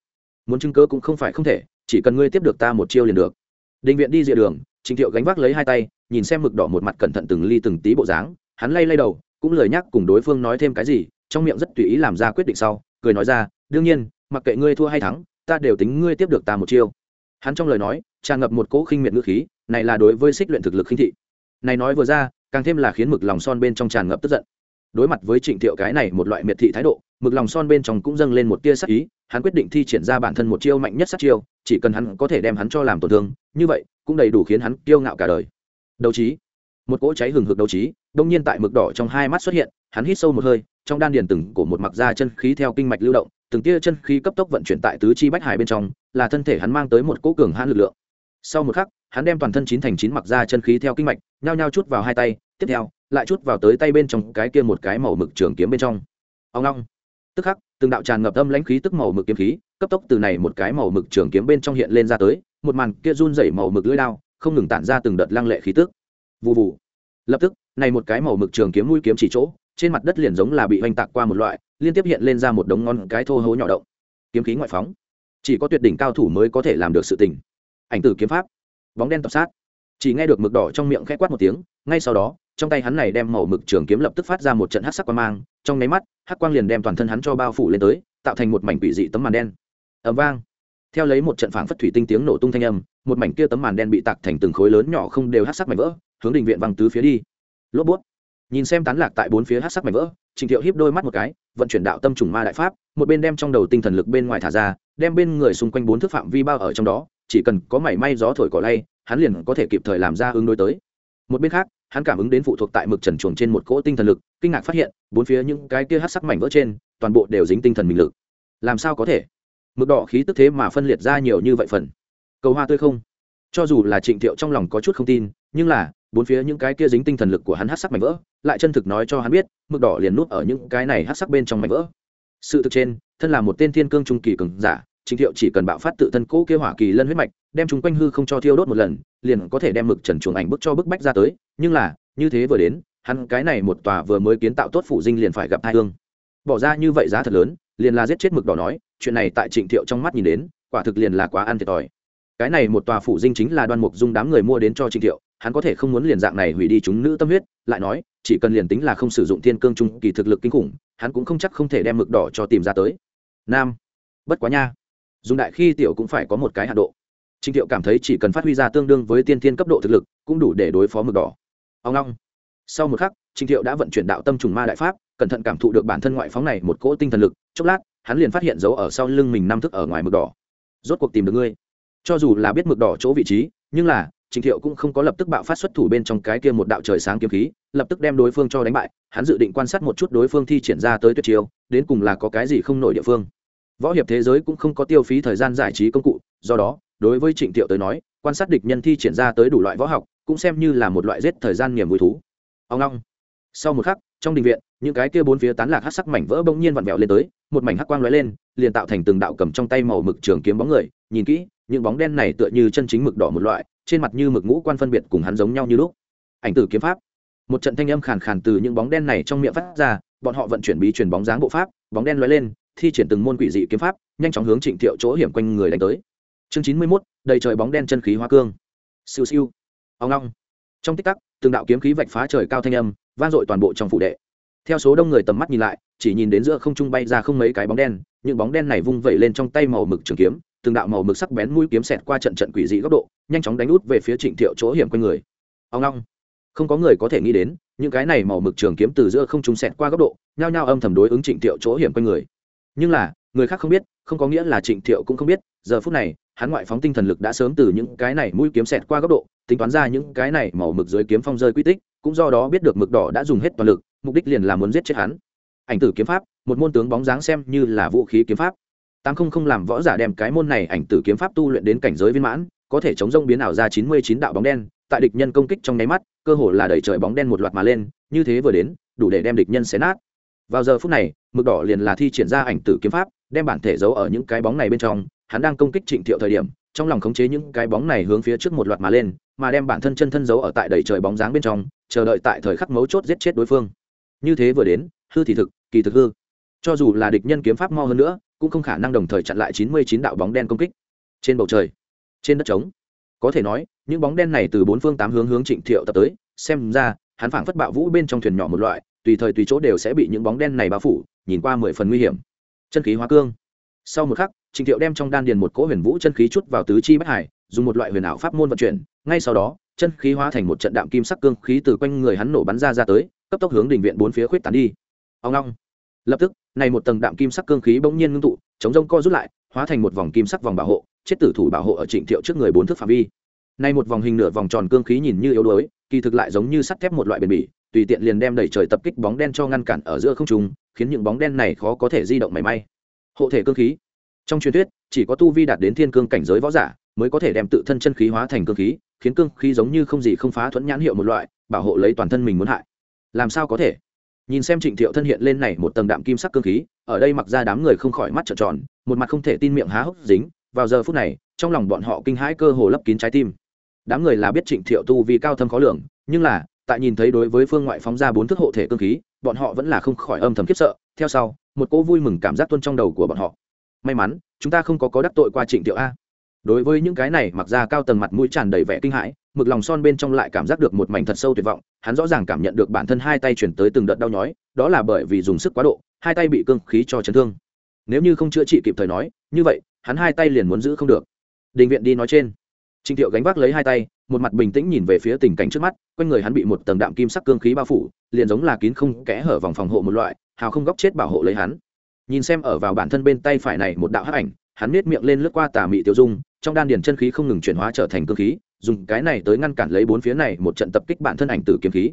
Muốn chứng cớ cũng không phải không thể, chỉ cần ngươi tiếp được ta một chiêu liền được. Định viện đi dịa đường, trịnh thiệu gánh vác lấy hai tay, nhìn xem mực đỏ một mặt cẩn thận từng ly từng tí bộ dáng, hắn lay lay đầu, cũng lời nhắc cùng đối phương nói thêm cái gì, trong miệng rất tùy ý làm ra quyết định sau, cười nói ra, đương nhiên, mặc kệ ngươi thua hay thắng ta đều tính ngươi tiếp được ta một chiêu. Hắn trong lời nói, tràn ngập một cỗ khinh miệt ngữ khí, này là đối với xích luyện thực lực khinh thị. Này nói vừa ra, càng thêm là khiến mực lòng son bên trong tràn ngập tức giận. Đối mặt với trịnh thiệu cái này một loại miệt thị thái độ, mực lòng son bên trong cũng dâng lên một tia sắc ý, hắn quyết định thi triển ra bản thân một chiêu mạnh nhất sát chiêu, chỉ cần hắn có thể đem hắn cho làm tổn thương, như vậy, cũng đầy đủ khiến hắn kiêu ngạo cả đời. Đấu trí. Một cỗ cháy hừng hực đấu trí, đông nhiên tại mực đỏ trong hai mắt xuất hiện, hắn hít sâu một hơi, trong đan điền từng của một mặc ra chân khí theo kinh mạch lưu động từng tia chân khí cấp tốc vận chuyển tại tứ chi bách hải bên trong, là thân thể hắn mang tới một cỗ cường hãn lực lượng. Sau một khắc, hắn đem toàn thân chín thành chín mặc ra chân khí theo kinh mạch, nhao nhao chút vào hai tay, tiếp theo, lại chút vào tới tay bên trong cái kia một cái màu mực trường kiếm bên trong. Ông long. Tức khắc, từng đạo tràn ngập âm lãnh khí tức màu mực kiếm khí, cấp tốc từ này một cái màu mực trường kiếm bên trong hiện lên ra tới, một màn kia run rẩy màu mực lưỡi đao, không ngừng tản ra từng đợt lăng lệ khí tức. Vụ vụ lập tức, này một cái màu mực trường kiếm mũi kiếm chỉ chỗ trên mặt đất liền giống là bị oanh tạc qua một loại, liên tiếp hiện lên ra một đống ngon cái thô hố nhỏ động. Kiếm khí ngoại phóng. Chỉ có tuyệt đỉnh cao thủ mới có thể làm được sự tình. Ảnh tử kiếm pháp. Bóng đen tập sát. Chỉ nghe được mực đỏ trong miệng khẽ quát một tiếng, ngay sau đó, trong tay hắn này đem màu mực trường kiếm lập tức phát ra một trận hắc sắc quang mang, trong nháy mắt, hắc quang liền đem toàn thân hắn cho bao phủ lên tới, tạo thành một mảnh quỷ dị tấm màn đen. Ầm vang. Theo lấy một trận phảng phất thủy tinh tiếng nổ tung thanh âm, một mảnh kia tấm màn đen bị tạc thành từng khối lớn nhỏ không đều hát sắc mảnh vỡ, hướng đình viện văng tứ phía đi. Lốp bút nhìn xem tán lạc tại bốn phía hát sắc mảnh vỡ, trình thiệu hiếp đôi mắt một cái, vận chuyển đạo tâm trùng ma đại pháp, một bên đem trong đầu tinh thần lực bên ngoài thả ra, đem bên người xung quanh bốn thước phạm vi bao ở trong đó, chỉ cần có mảy may gió thổi cỏ lay, hắn liền có thể kịp thời làm ra ứng đối tới. Một bên khác, hắn cảm ứng đến phụ thuộc tại mực trần chuồng trên một cỗ tinh thần lực, kinh ngạc phát hiện, bốn phía những cái kia hát sắc mảnh vỡ trên, toàn bộ đều dính tinh thần mình lực. Làm sao có thể? Mực đỏ khí tức thế mà phân liệt ra nhiều như vậy phần. Cầu hoa tươi không? Cho dù là trịnh thiệu trong lòng có chút không tin, nhưng là bốn phía những cái kia dính tinh thần lực của hắn hát sắc mảnh vỡ, lại chân thực nói cho hắn biết, mực đỏ liền nuốt ở những cái này hát sắc bên trong mảnh vỡ. Sự thực trên, thân là một tên thiên cương trung kỳ cường giả trịnh thiệu chỉ cần bạo phát tự thân cỗ kia hỏa kỳ lân huyết mạch, đem chúng quanh hư không cho thiêu đốt một lần, liền có thể đem mực trần chuồng ảnh bức cho bức bách ra tới, nhưng là, như thế vừa đến, hắn cái này một tòa vừa mới kiến tạo tốt phủ dinh liền phải gặp hai hương. Bỏ ra như vậy giá thật lớn, liền là giết chết mực đỏ nói, chuyện này tại trịnh thiệu trong mắt nhìn đến, quả thực liền là quá ăn thiệt thòi. Cái này một tòa phủ dinh chính là đoan mục dung đám người mua đến cho trịnh thiệu hắn có thể không muốn liền dạng này hủy đi chúng nữ tâm huyết, lại nói, chỉ cần liền tính là không sử dụng thiên cương trung kỳ thực lực kinh khủng, hắn cũng không chắc không thể đem mực đỏ cho tìm ra tới. Nam, bất quá nha. Dùng đại khi tiểu cũng phải có một cái hạ độ. Trịnh thiệu cảm thấy chỉ cần phát huy ra tương đương với tiên thiên cấp độ thực lực, cũng đủ để đối phó mực đỏ. Ông long. Sau một khắc trịnh thiệu đã vận chuyển đạo tâm trùng ma đại pháp, cẩn thận cảm thụ được bản thân ngoại phóng này một cỗ tinh thần lực, chốc lát, hắn liền phát hiện dấu ở sau lưng mình năm thức ở ngoài mực đỏ. Rốt cuộc tìm được ngươi. Cho dù là biết mực đỏ chỗ vị trí, nhưng là Trình Thiệu cũng không có lập tức bạo phát xuất thủ bên trong cái kia một đạo trời sáng kiếm khí, lập tức đem đối phương cho đánh bại, hắn dự định quan sát một chút đối phương thi triển ra tới tuyệt chiêu, đến cùng là có cái gì không nổi địa phương. Võ hiệp thế giới cũng không có tiêu phí thời gian giải trí công cụ, do đó, đối với Trịnh Thiệu tới nói, quan sát địch nhân thi triển ra tới đủ loại võ học, cũng xem như là một loại giết thời gian niềm vui thú. Ông long. Sau một khắc, trong đình viện, những cái kia bốn phía tán lạc hắc sắc mảnh vỡ bỗng nhiên vặn vẹo lên tới, một mảnh hắc quang lóe lên, liền tạo thành từng đạo cầm trong tay màu mực trường kiếm bóng người, nhìn kỹ, những bóng đen này tựa như chân chính mực đỏ một loại, trên mặt như mực ngũ quan phân biệt cùng hắn giống nhau như lúc. Ảnh tử kiếm pháp. Một trận thanh âm khàn khàn từ những bóng đen này trong miệng phát ra, bọn họ vận chuyển bí truyền bóng dáng bộ pháp, bóng đen lóe lên, thi triển từng môn quỷ dị kiếm pháp, nhanh chóng hướng trịnh thiệu chỗ hiểm quanh người đánh tới. Chương chín mươi mốt, đầy trời bóng đen chân khí hoa cương. Siêu siêu. Ông long trong tích tắc, từng đạo kiếm khí vạch phá trời cao thanh âm, vang dội toàn bộ trong phủ đệ. Theo số đông người tầm mắt nhìn lại, chỉ nhìn đến giữa không trung bay ra không mấy cái bóng đen, những bóng đen này vung vẩy lên trong tay màu mực trường kiếm, từng đạo màu mực sắc bén mũi kiếm xẹt qua trận trận quỷ dị góc độ nhanh chóng đánh út về phía trịnh thiệu chỗ hiểm quanh người. Ông long không có người có thể nghĩ đến, những cái này màu mực trường kiếm từ giữa không trung xẹt qua góc độ, nhao nhao âm thầm đối ứng trịnh thiệu chỗ hiểm quanh người. Nhưng là, người khác không biết, không có nghĩa là trịnh thiệu cũng không biết, giờ phút này, hắn ngoại phóng tinh thần lực đã sớm từ những cái này mũi kiếm xẹt qua góc độ, tính toán ra những cái này màu mực dưới kiếm phong rơi quy tích, cũng do đó biết được mực đỏ đã dùng hết toàn lực, mục đích liền là muốn giết chết hắn. Ảnh tử kiếm pháp, một môn tướng bóng dáng xem như là vũ khí kiếm pháp. Tám không không làm võ giả đem cái môn này ảnh tử kiếm pháp tu luyện đến cảnh giới viên mãn có thể chống rông biến ảo ra chín mươi chín đạo bóng đen, tại địch nhân công kích trong nháy mắt, cơ hồ là đẩy trời bóng đen một loạt mà lên, như thế vừa đến, đủ để đem địch nhân xé nát. Vào giờ phút này, mực đỏ liền là thi triển ra ảnh tử kiếm pháp, đem bản thể giấu ở những cái bóng này bên trong, hắn đang công kích trịnh thiệu thời điểm, trong lòng khống chế những cái bóng này hướng phía trước một loạt mà lên, mà đem bản thân chân thân giấu ở tại đầy trời bóng dáng bên trong, chờ đợi tại thời khắc mấu chốt giết chết đối phương. Như thế vừa đến, hư thì thực, kỳ thực hư. Cho dù là địch nhân kiếm pháp mo hơn nữa, cũng không khả năng đồng thời chặn lại chín mươi chín đạo bóng đen công kích. Trên bầu trời trên đất trống. Có thể nói, những bóng đen này từ bốn phương tám hướng hướng trịnh thiệu tập tới, xem ra, hắn phảng phất bạo vũ bên trong thuyền nhỏ một loại, tùy thời tùy chỗ đều sẽ bị những bóng đen này bao phủ, nhìn qua mười phần nguy hiểm. Chân khí hóa cương. Sau một khắc, trịnh thiệu đem trong đan điền một cỗ huyền vũ chân khí chút vào tứ chi bất hải, dùng một loại huyền ảo pháp môn vận chuyển, ngay sau đó, chân khí hóa thành một trận đạm kim sắc cương khí từ quanh người hắn nổ bắn ra ra tới, cấp tốc hướng đình viện bốn phía khuyết tán đi. Ông long. Lập tức, này một tầng đạm kim sắc cương khí bỗng nhiên ngưng tụ, chống rông co rút lại, hóa thành một vòng kim sắc vòng bảo hộ chết tử thủ bảo hộ ở trịnh thiệu trước người bốn thước phạm vi. Nay một vòng hình nửa vòng tròn cương khí nhìn như yếu đuối, kỳ thực lại giống như sắt thép một loại bền bỉ, tùy tiện liền đem đẩy trời tập kích bóng đen cho ngăn cản ở giữa không trung, khiến những bóng đen này khó có thể di động mảy may. Hộ thể cương khí. Trong truyền thuyết, chỉ có tu vi đạt đến thiên cương cảnh giới võ giả mới có thể đem tự thân chân khí hóa thành cương khí, khiến cương khí giống như không gì không phá thuẫn nhãn hiệu một loại, bảo hộ lấy toàn thân mình muốn hại. Làm sao có thể? Nhìn xem trịnh thiệu thân hiện lên này một tầng đạm kim sắc cương khí, ở đây mặc ra đám người không khỏi mắt trợn tròn, một mặt không thể tin miệng há hốc dính vào giờ phút này, trong lòng bọn họ kinh hãi cơ hồ lấp kín trái tim. Đám người là biết trịnh thiệu tu vì cao thâm khó lường, nhưng là, tại nhìn thấy đối với phương ngoại phóng ra bốn thước hộ thể cương khí, bọn họ vẫn là không khỏi âm thầm khiếp sợ. Theo sau, một cỗ vui mừng cảm giác tuân trong đầu của bọn họ. May mắn, chúng ta không có có đắc tội qua trịnh thiệu a. Đối với những cái này mặc ra cao tầng mặt mũi tràn đầy vẻ kinh hãi, mực lòng son bên trong lại cảm giác được một mảnh thật sâu tuyệt vọng, hắn rõ ràng cảm nhận được bản thân hai tay chuyển tới từng đợt đau nhói, đó là bởi vì dùng sức quá độ, hai tay bị cương khí cho chấn thương. Nếu như không chữa trị kịp thời nói, như vậy hắn hai tay liền muốn giữ không được. Đình viện đi nói trên. Trịnh thiệu gánh vác lấy hai tay, một mặt bình tĩnh nhìn về phía tình cảnh trước mắt, quanh người hắn bị một tầng đạm kim sắc cương khí bao phủ, liền giống là kín không kẽ hở vòng phòng hộ một loại, hào không góc chết bảo hộ lấy hắn. Nhìn xem ở vào bản thân bên tay phải này một đạo hắc ảnh, hắn nết miệng lên lướt qua tà mị tiêu dung, trong đan điền chân khí không ngừng chuyển hóa trở thành cương khí, dùng cái này tới ngăn cản lấy bốn phía này một trận tập kích bản thân ảnh tử kiếm khí.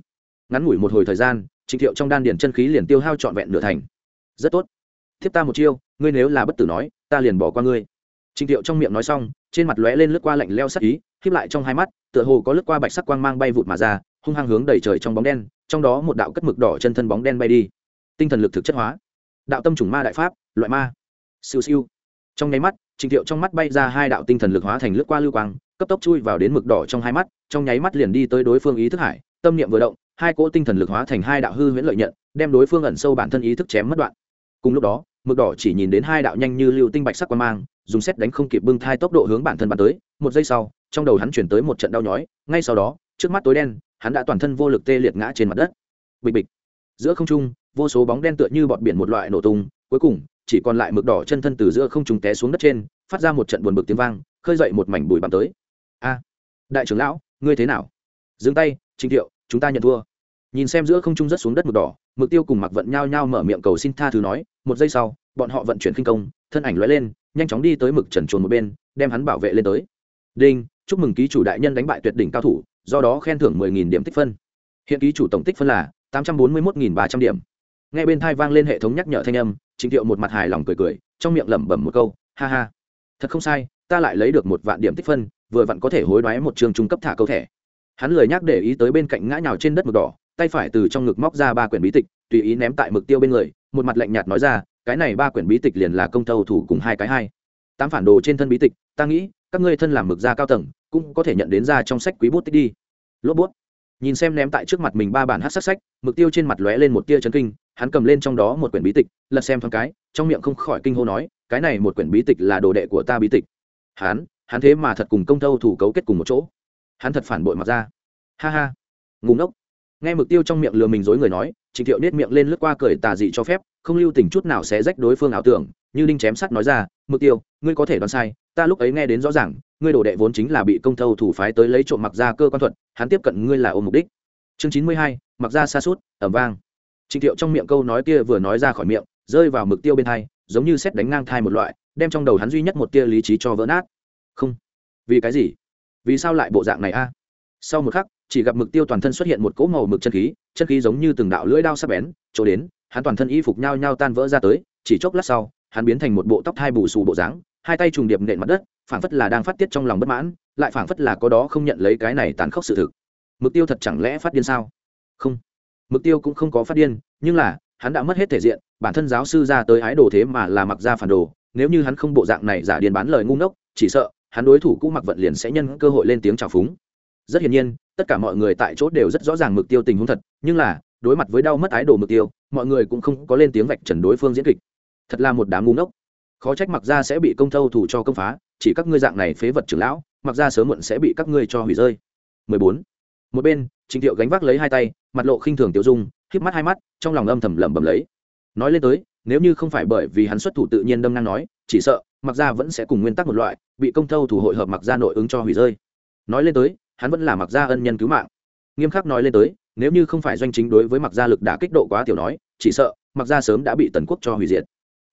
Ngắn ngủi một hồi thời gian trịnh thiệu trong đan điền chân khí liền tiêu hao trọn vẹn nửa thành. Rất tốt thiếp ta một chiêu, ngươi nếu là bất tử nói, ta liền bỏ qua ngươi. Trịnh thiệu trong miệng nói xong, trên mặt lóe lên lướt qua lạnh leo sắc ý, khiếp lại trong hai mắt, tựa hồ có lướt qua bạch sắc quang mang bay vụt mà ra, hung hăng hướng đầy trời trong bóng đen, trong đó một đạo cất mực đỏ chân thân bóng đen bay đi. Tinh thần lực thực chất hóa. Đạo tâm chủng ma đại pháp, loại ma. Siêu siêu. Trong nháy mắt trịnh thiệu trong mắt bay ra hai đạo tinh thần lực hóa thành lướt qua lưu quang, cấp tốc chui vào đến mực đỏ trong hai mắt, trong nháy mắt liền đi tới đối phương ý thức hải, tâm niệm vừa động, hai cỗ tinh thần lực hóa thành hai đạo hư huyễn lợi nhận, đem đối phương ẩn sâu bản thân ý thức chém mất đoạn. Cùng lúc đó mực đỏ chỉ nhìn đến hai đạo nhanh như lưu tinh bạch sắc qua mang, dùng xét đánh không kịp bưng thai tốc độ hướng bản thân bắn tới, một giây sau, trong đầu hắn chuyển tới một trận đau nhói, ngay sau đó, trước mắt tối đen, hắn đã toàn thân vô lực tê liệt ngã trên mặt đất. Bịch bịch. Giữa không trung, vô số bóng đen tựa như bọt biển một loại nổ tung, cuối cùng, chỉ còn lại mực đỏ chân thân từ giữa không trung té xuống đất trên, phát ra một trận buồn bực tiếng vang, khơi dậy một mảnh bụi bặm tới. A, đại trưởng lão, ngươi thế nào? Dừng tay, trình thiệu, chúng ta nhận thua. Nhìn xem giữa không trung rất xuống đất mực đỏ, mực tiêu cùng mặc vận nhao nhao mở miệng cầu xin tha thứ nói một giây sau, bọn họ vận chuyển khinh công, thân ảnh lóe lên, nhanh chóng đi tới mực trần chuồn một bên, đem hắn bảo vệ lên tới. Đinh, chúc mừng ký chủ đại nhân đánh bại tuyệt đỉnh cao thủ, do đó khen thưởng mười nghìn điểm tích phân. Hiện ký chủ tổng tích phân là tám trăm bốn mươi một nghìn ba trăm điểm. Ngay bên thai vang lên hệ thống nhắc nhở thanh âm, trịnh thiệu một mặt hài lòng cười cười, trong miệng lẩm bẩm một câu, ha ha, thật không sai, ta lại lấy được một vạn điểm tích phân, vừa vặn có thể hối đoái một trường trung cấp thả câu thẻ. Hắn lời nhắc để ý tới bên cạnh ngã nhào trên đất mực đỏ, tay phải từ trong ngực móc ra ba quyển bí tịch tùy ý ném tại mục tiêu bên người, một mặt lạnh nhạt nói ra, cái này ba quyển bí tịch liền là công thâu thủ cùng hai cái hai. Tám phản đồ trên thân bí tịch, ta nghĩ, các ngươi thân làm mực gia cao tầng, cũng có thể nhận đến ra trong sách quý bút tích đi. Lốp bút. Nhìn xem ném tại trước mặt mình ba bản hát sắc sách mục tiêu trên mặt lóe lên một tia chấn kinh, hắn cầm lên trong đó một quyển bí tịch, lật xem thoáng cái, trong miệng không khỏi kinh hô nói, cái này một quyển bí tịch là đồ đệ của ta bí tịch. Hắn hắn thế mà thật cùng công thâu thủ cấu kết cùng một chỗ. Hắn thật phản bội mặt ra. Ha ha. Ngùng ốc nghe mục tiêu trong miệng lừa mình dối người nói trịnh thiệu nết miệng lên lướt qua cười tà dị cho phép, không lưu tình chút nào sẽ rách đối phương ảo tưởng, như đinh chém sắt nói ra mực tiêu, ngươi có thể đoán sai, ta lúc ấy nghe đến rõ ràng, ngươi đổ đệ vốn chính là bị công thâu thủ phái tới lấy trộm mặc ra cơ quan thuật, hắn tiếp cận ngươi là ôm mục đích. Chương chín mươi hai, mặc ra xa suốt, ẩm vang. Trịnh thiệu trong miệng câu nói kia vừa nói ra khỏi miệng, rơi vào mực tiêu bên thai giống như xét đánh ngang thai một loại, đem trong đầu hắn duy nhất một tia lý trí cho vỡ nát. Không, vì cái gì? Vì sao lại bộ dạng này a? Sau một khắc, chỉ gặp mực tiêu toàn thân xuất hiện một cỗ màu mực chân khí chân khí giống như từng đạo lưỡi đao sắc bén, chỗ đến, hắn toàn thân y phục nhao nhao tan vỡ ra tới, chỉ chốc lát sau, hắn biến thành một bộ tóc hai bù xù bộ dáng, hai tay trùng điệp nện mặt đất, phảng phất là đang phát tiết trong lòng bất mãn, lại phảng phất là có đó không nhận lấy cái này tàn khốc sự thực. Mục tiêu thật chẳng lẽ phát điên sao? Không. Mục tiêu cũng không có phát điên, nhưng là, hắn đã mất hết thể diện, bản thân giáo sư ra tới ái đồ thế mà là mặc ra phản đồ, nếu như hắn không bộ dạng này giả điên bán lời ngu ngốc, chỉ sợ, hắn đối thủ cũ mặc vận liền sẽ nhân cơ hội lên tiếng trào phúng rất hiển nhiên, tất cả mọi người tại chỗ đều rất rõ ràng mục tiêu tình huống thật, nhưng là, đối mặt với đau mất ái đồ mục tiêu, mọi người cũng không có lên tiếng vạch trần đối phương diễn kịch. Thật là một đám ngu ngốc. Khó trách mặc ra sẽ bị công thâu thủ cho công phá, chỉ các ngươi dạng này phế vật trưởng lão mặc ra sớm muộn sẽ bị các ngươi cho hủy rơi. 14. một bên trịnh thiệu gánh vác lấy hai tay, mặt lộ khinh thường tiêu dung, híp mắt hai mắt, trong lòng âm thầm lẩm bẩm lấy. Nói lên tới, nếu như không phải bởi vì hắn xuất thủ tự nhiên đâm năng nói, chỉ sợ mặc ra vẫn sẽ cùng nguyên tắc một loại, bị công thâu thủ hội hợp mặc ra nội ứng cho hủy rơi. Nói lên tới hắn vẫn là mặc gia ân nhân cứu mạng. Nghiêm khắc nói lên tới, nếu như không phải doanh chính đối với mặc gia lực đã kích độ quá tiểu nói, chỉ sợ, mặc gia sớm đã bị tần quốc cho hủy diệt.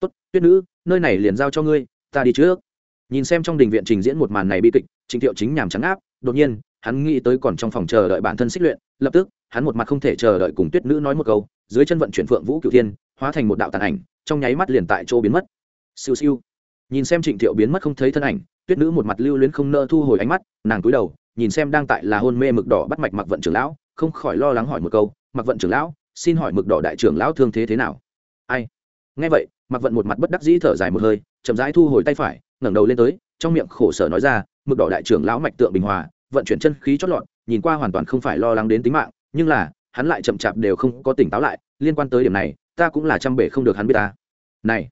Tốt, tuyết nữ, nơi này liền giao cho ngươi, ta đi trước. Nhìn xem trong đình viện trình diễn một màn này bi kịch, trình thiệu chính nhàm trắng áp, đột nhiên, hắn nghĩ tới còn trong phòng chờ đợi bản thân xích luyện, lập tức, hắn một mặt không thể chờ đợi cùng tuyết nữ nói một câu, dưới chân vận chuyển phượng vũ cửu thiên, hóa thành một đạo tàn ảnh, trong nháy mắt liền tại chỗ biến mất. Siêu siêu. Nhìn xem trịnh thiệu biến mất không thấy thân ảnh, tuyết nữ một mặt lưu luyến không nỡ thu hồi ánh mắt, nàng cúi đầu nhìn xem đang tại là hôn mê mực đỏ bắt mạch mặc vận trưởng lão, không khỏi lo lắng hỏi một câu mặc vận trưởng lão, xin hỏi mực đỏ đại trưởng lão thương thế thế nào? Ai? Nghe vậy mặc vận một mặt bất đắc dĩ thở dài một hơi, chậm rãi thu hồi tay phải, ngẩng đầu lên tới, trong miệng khổ sở nói ra, mực đỏ đại trưởng lão mạch tượng bình hòa, vận chuyển chân khí chót lọt, nhìn qua hoàn toàn không phải lo lắng đến tính mạng, nhưng là, hắn lại chậm chạp đều không có tỉnh táo lại, liên quan tới điểm này, ta cũng là chăm bể không được hắn biết ta. Này.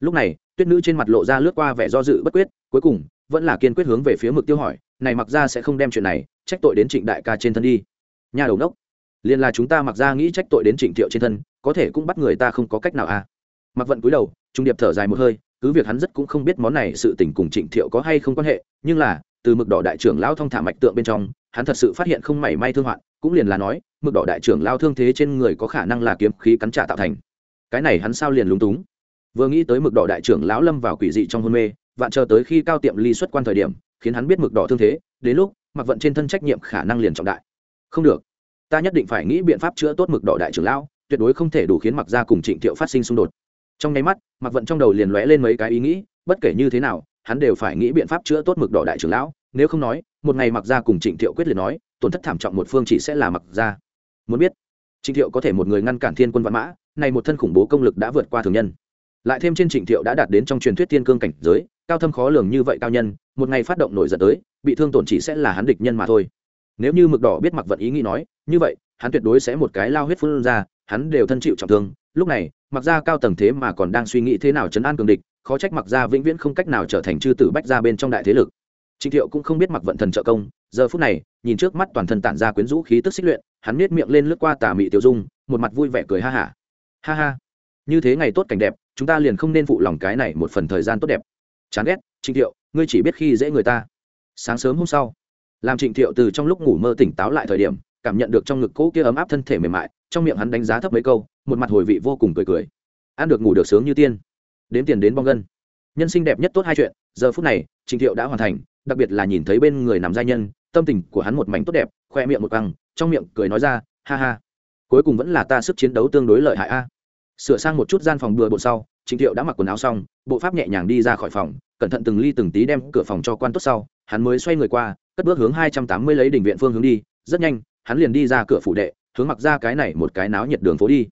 Lúc này, tuyết nữ trên mặt lộ ra lướt qua vẻ do dự bất quyết, cuối cùng vẫn là kiên quyết hướng về phía mực tiêu hỏi, này mặc ra sẽ không đem chuyện này, trách tội đến trịnh đại ca trên thân đi. Nhà đầu nốc liền là chúng ta mặc ra nghĩ trách tội đến trịnh thiệu trên thân, có thể cũng bắt người ta không có cách nào à. Mặc vận cúi đầu, trung điệp thở dài một hơi, cứ việc hắn rất cũng không biết món này sự tình cùng trịnh thiệu có hay không quan hệ, nhưng là, từ mực đỏ đại trưởng lao thông thả mạch tượng bên trong, hắn thật sự phát hiện không mảy may thương hoạn, cũng liền là nói, mực đỏ đại trưởng lao thương thế trên người có khả năng là kiếm khí cắn trả tạo thành. Cái này hắn sao liền lúng túng? Vừa nghĩ tới mực đỏ đại trưởng lão lâm vào quỷ dị trong hôn mê vạn chờ tới khi cao tiệm ly xuất quan thời điểm, khiến hắn biết mực đỏ thương thế, đến lúc, mặc vận trên thân trách nhiệm khả năng liền trọng đại. Không được. Ta nhất định phải nghĩ biện pháp chữa tốt mực đỏ đại trưởng lão, tuyệt đối không thể đủ khiến mặc gia cùng trịnh thiệu phát sinh xung đột. Trong nháy mắt mặc vận trong đầu liền lóe lên mấy cái ý nghĩ, bất kể như thế nào, hắn đều phải nghĩ biện pháp chữa tốt mực đỏ đại trưởng lão, nếu không nói, một ngày mặc gia cùng trịnh thiệu quyết liệt nói, tổn thất thảm trọng một phương chỉ sẽ là mặc gia. Muốn biết, trịnh thiệu có thể một người ngăn cản thiên quân văn mã, này một thân khủng bố công lực đã vượt qua thường nhân. Lại thêm trên trịnh thiệu đã đạt đến trong truyền thuyết thiên cương cảnh giới cao thâm khó lường như vậy cao nhân, một ngày phát động nổi giận tới, bị thương tổn chỉ sẽ là hắn địch nhân mà thôi. Nếu như mực đỏ biết mặc vận ý nghĩ nói, như vậy, hắn tuyệt đối sẽ một cái lao huyết phun ra, hắn đều thân chịu trọng thương. Lúc này, mặc ra cao tầng thế mà còn đang suy nghĩ thế nào chấn an cường địch, khó trách mặc ra vĩnh viễn không cách nào trở thành chư tử bách ra bên trong đại thế lực. Trịnh thiệu cũng không biết mặc vận thần trợ công, giờ phút này, nhìn trước mắt toàn thân tản ra quyến rũ khí tức xích luyện, hắn nết miệng lên lướt qua tà mị tiểu dung, một mặt vui vẻ cười ha hả. Ha. ha ha. Như thế ngày tốt cảnh đẹp, chúng ta liền không nên phụ lòng cái này một phần thời gian tốt đẹp chán ghét, trịnh thiệu, ngươi chỉ biết khi dễ người ta. Sáng sớm hôm sau, làm trịnh thiệu từ trong lúc ngủ mơ tỉnh táo lại thời điểm, cảm nhận được trong ngực cỗ kia ấm áp thân thể mềm mại, trong miệng hắn đánh giá thấp mấy câu, một mặt hồi vị vô cùng cười cười. Ăn được ngủ được sướng như tiên. Đếm tiền đến bong gân. Nhân sinh đẹp nhất tốt hai chuyện, giờ phút này, trịnh thiệu đã hoàn thành, đặc biệt là nhìn thấy bên người nằm giai nhân, tâm tình của hắn một mảnh tốt đẹp, khoe miệng một căng trong miệng cười nói ra, ha ha, cuối cùng vẫn là ta sức chiến đấu tương đối lợi hại a. Sửa sang một chút gian phòng bừa bộn sau Trình thiệu đã mặc quần áo xong, bộ pháp nhẹ nhàng đi ra khỏi phòng, cẩn thận từng ly từng tí đem cửa phòng cho quan tốt sau, hắn mới xoay người qua, cất bước hướng hai trăm tám mươi lấy đỉnh viện phương hướng đi, rất nhanh, hắn liền đi ra cửa phủ đệ, hướng mặc ra cái này một cái náo nhiệt đường phố đi.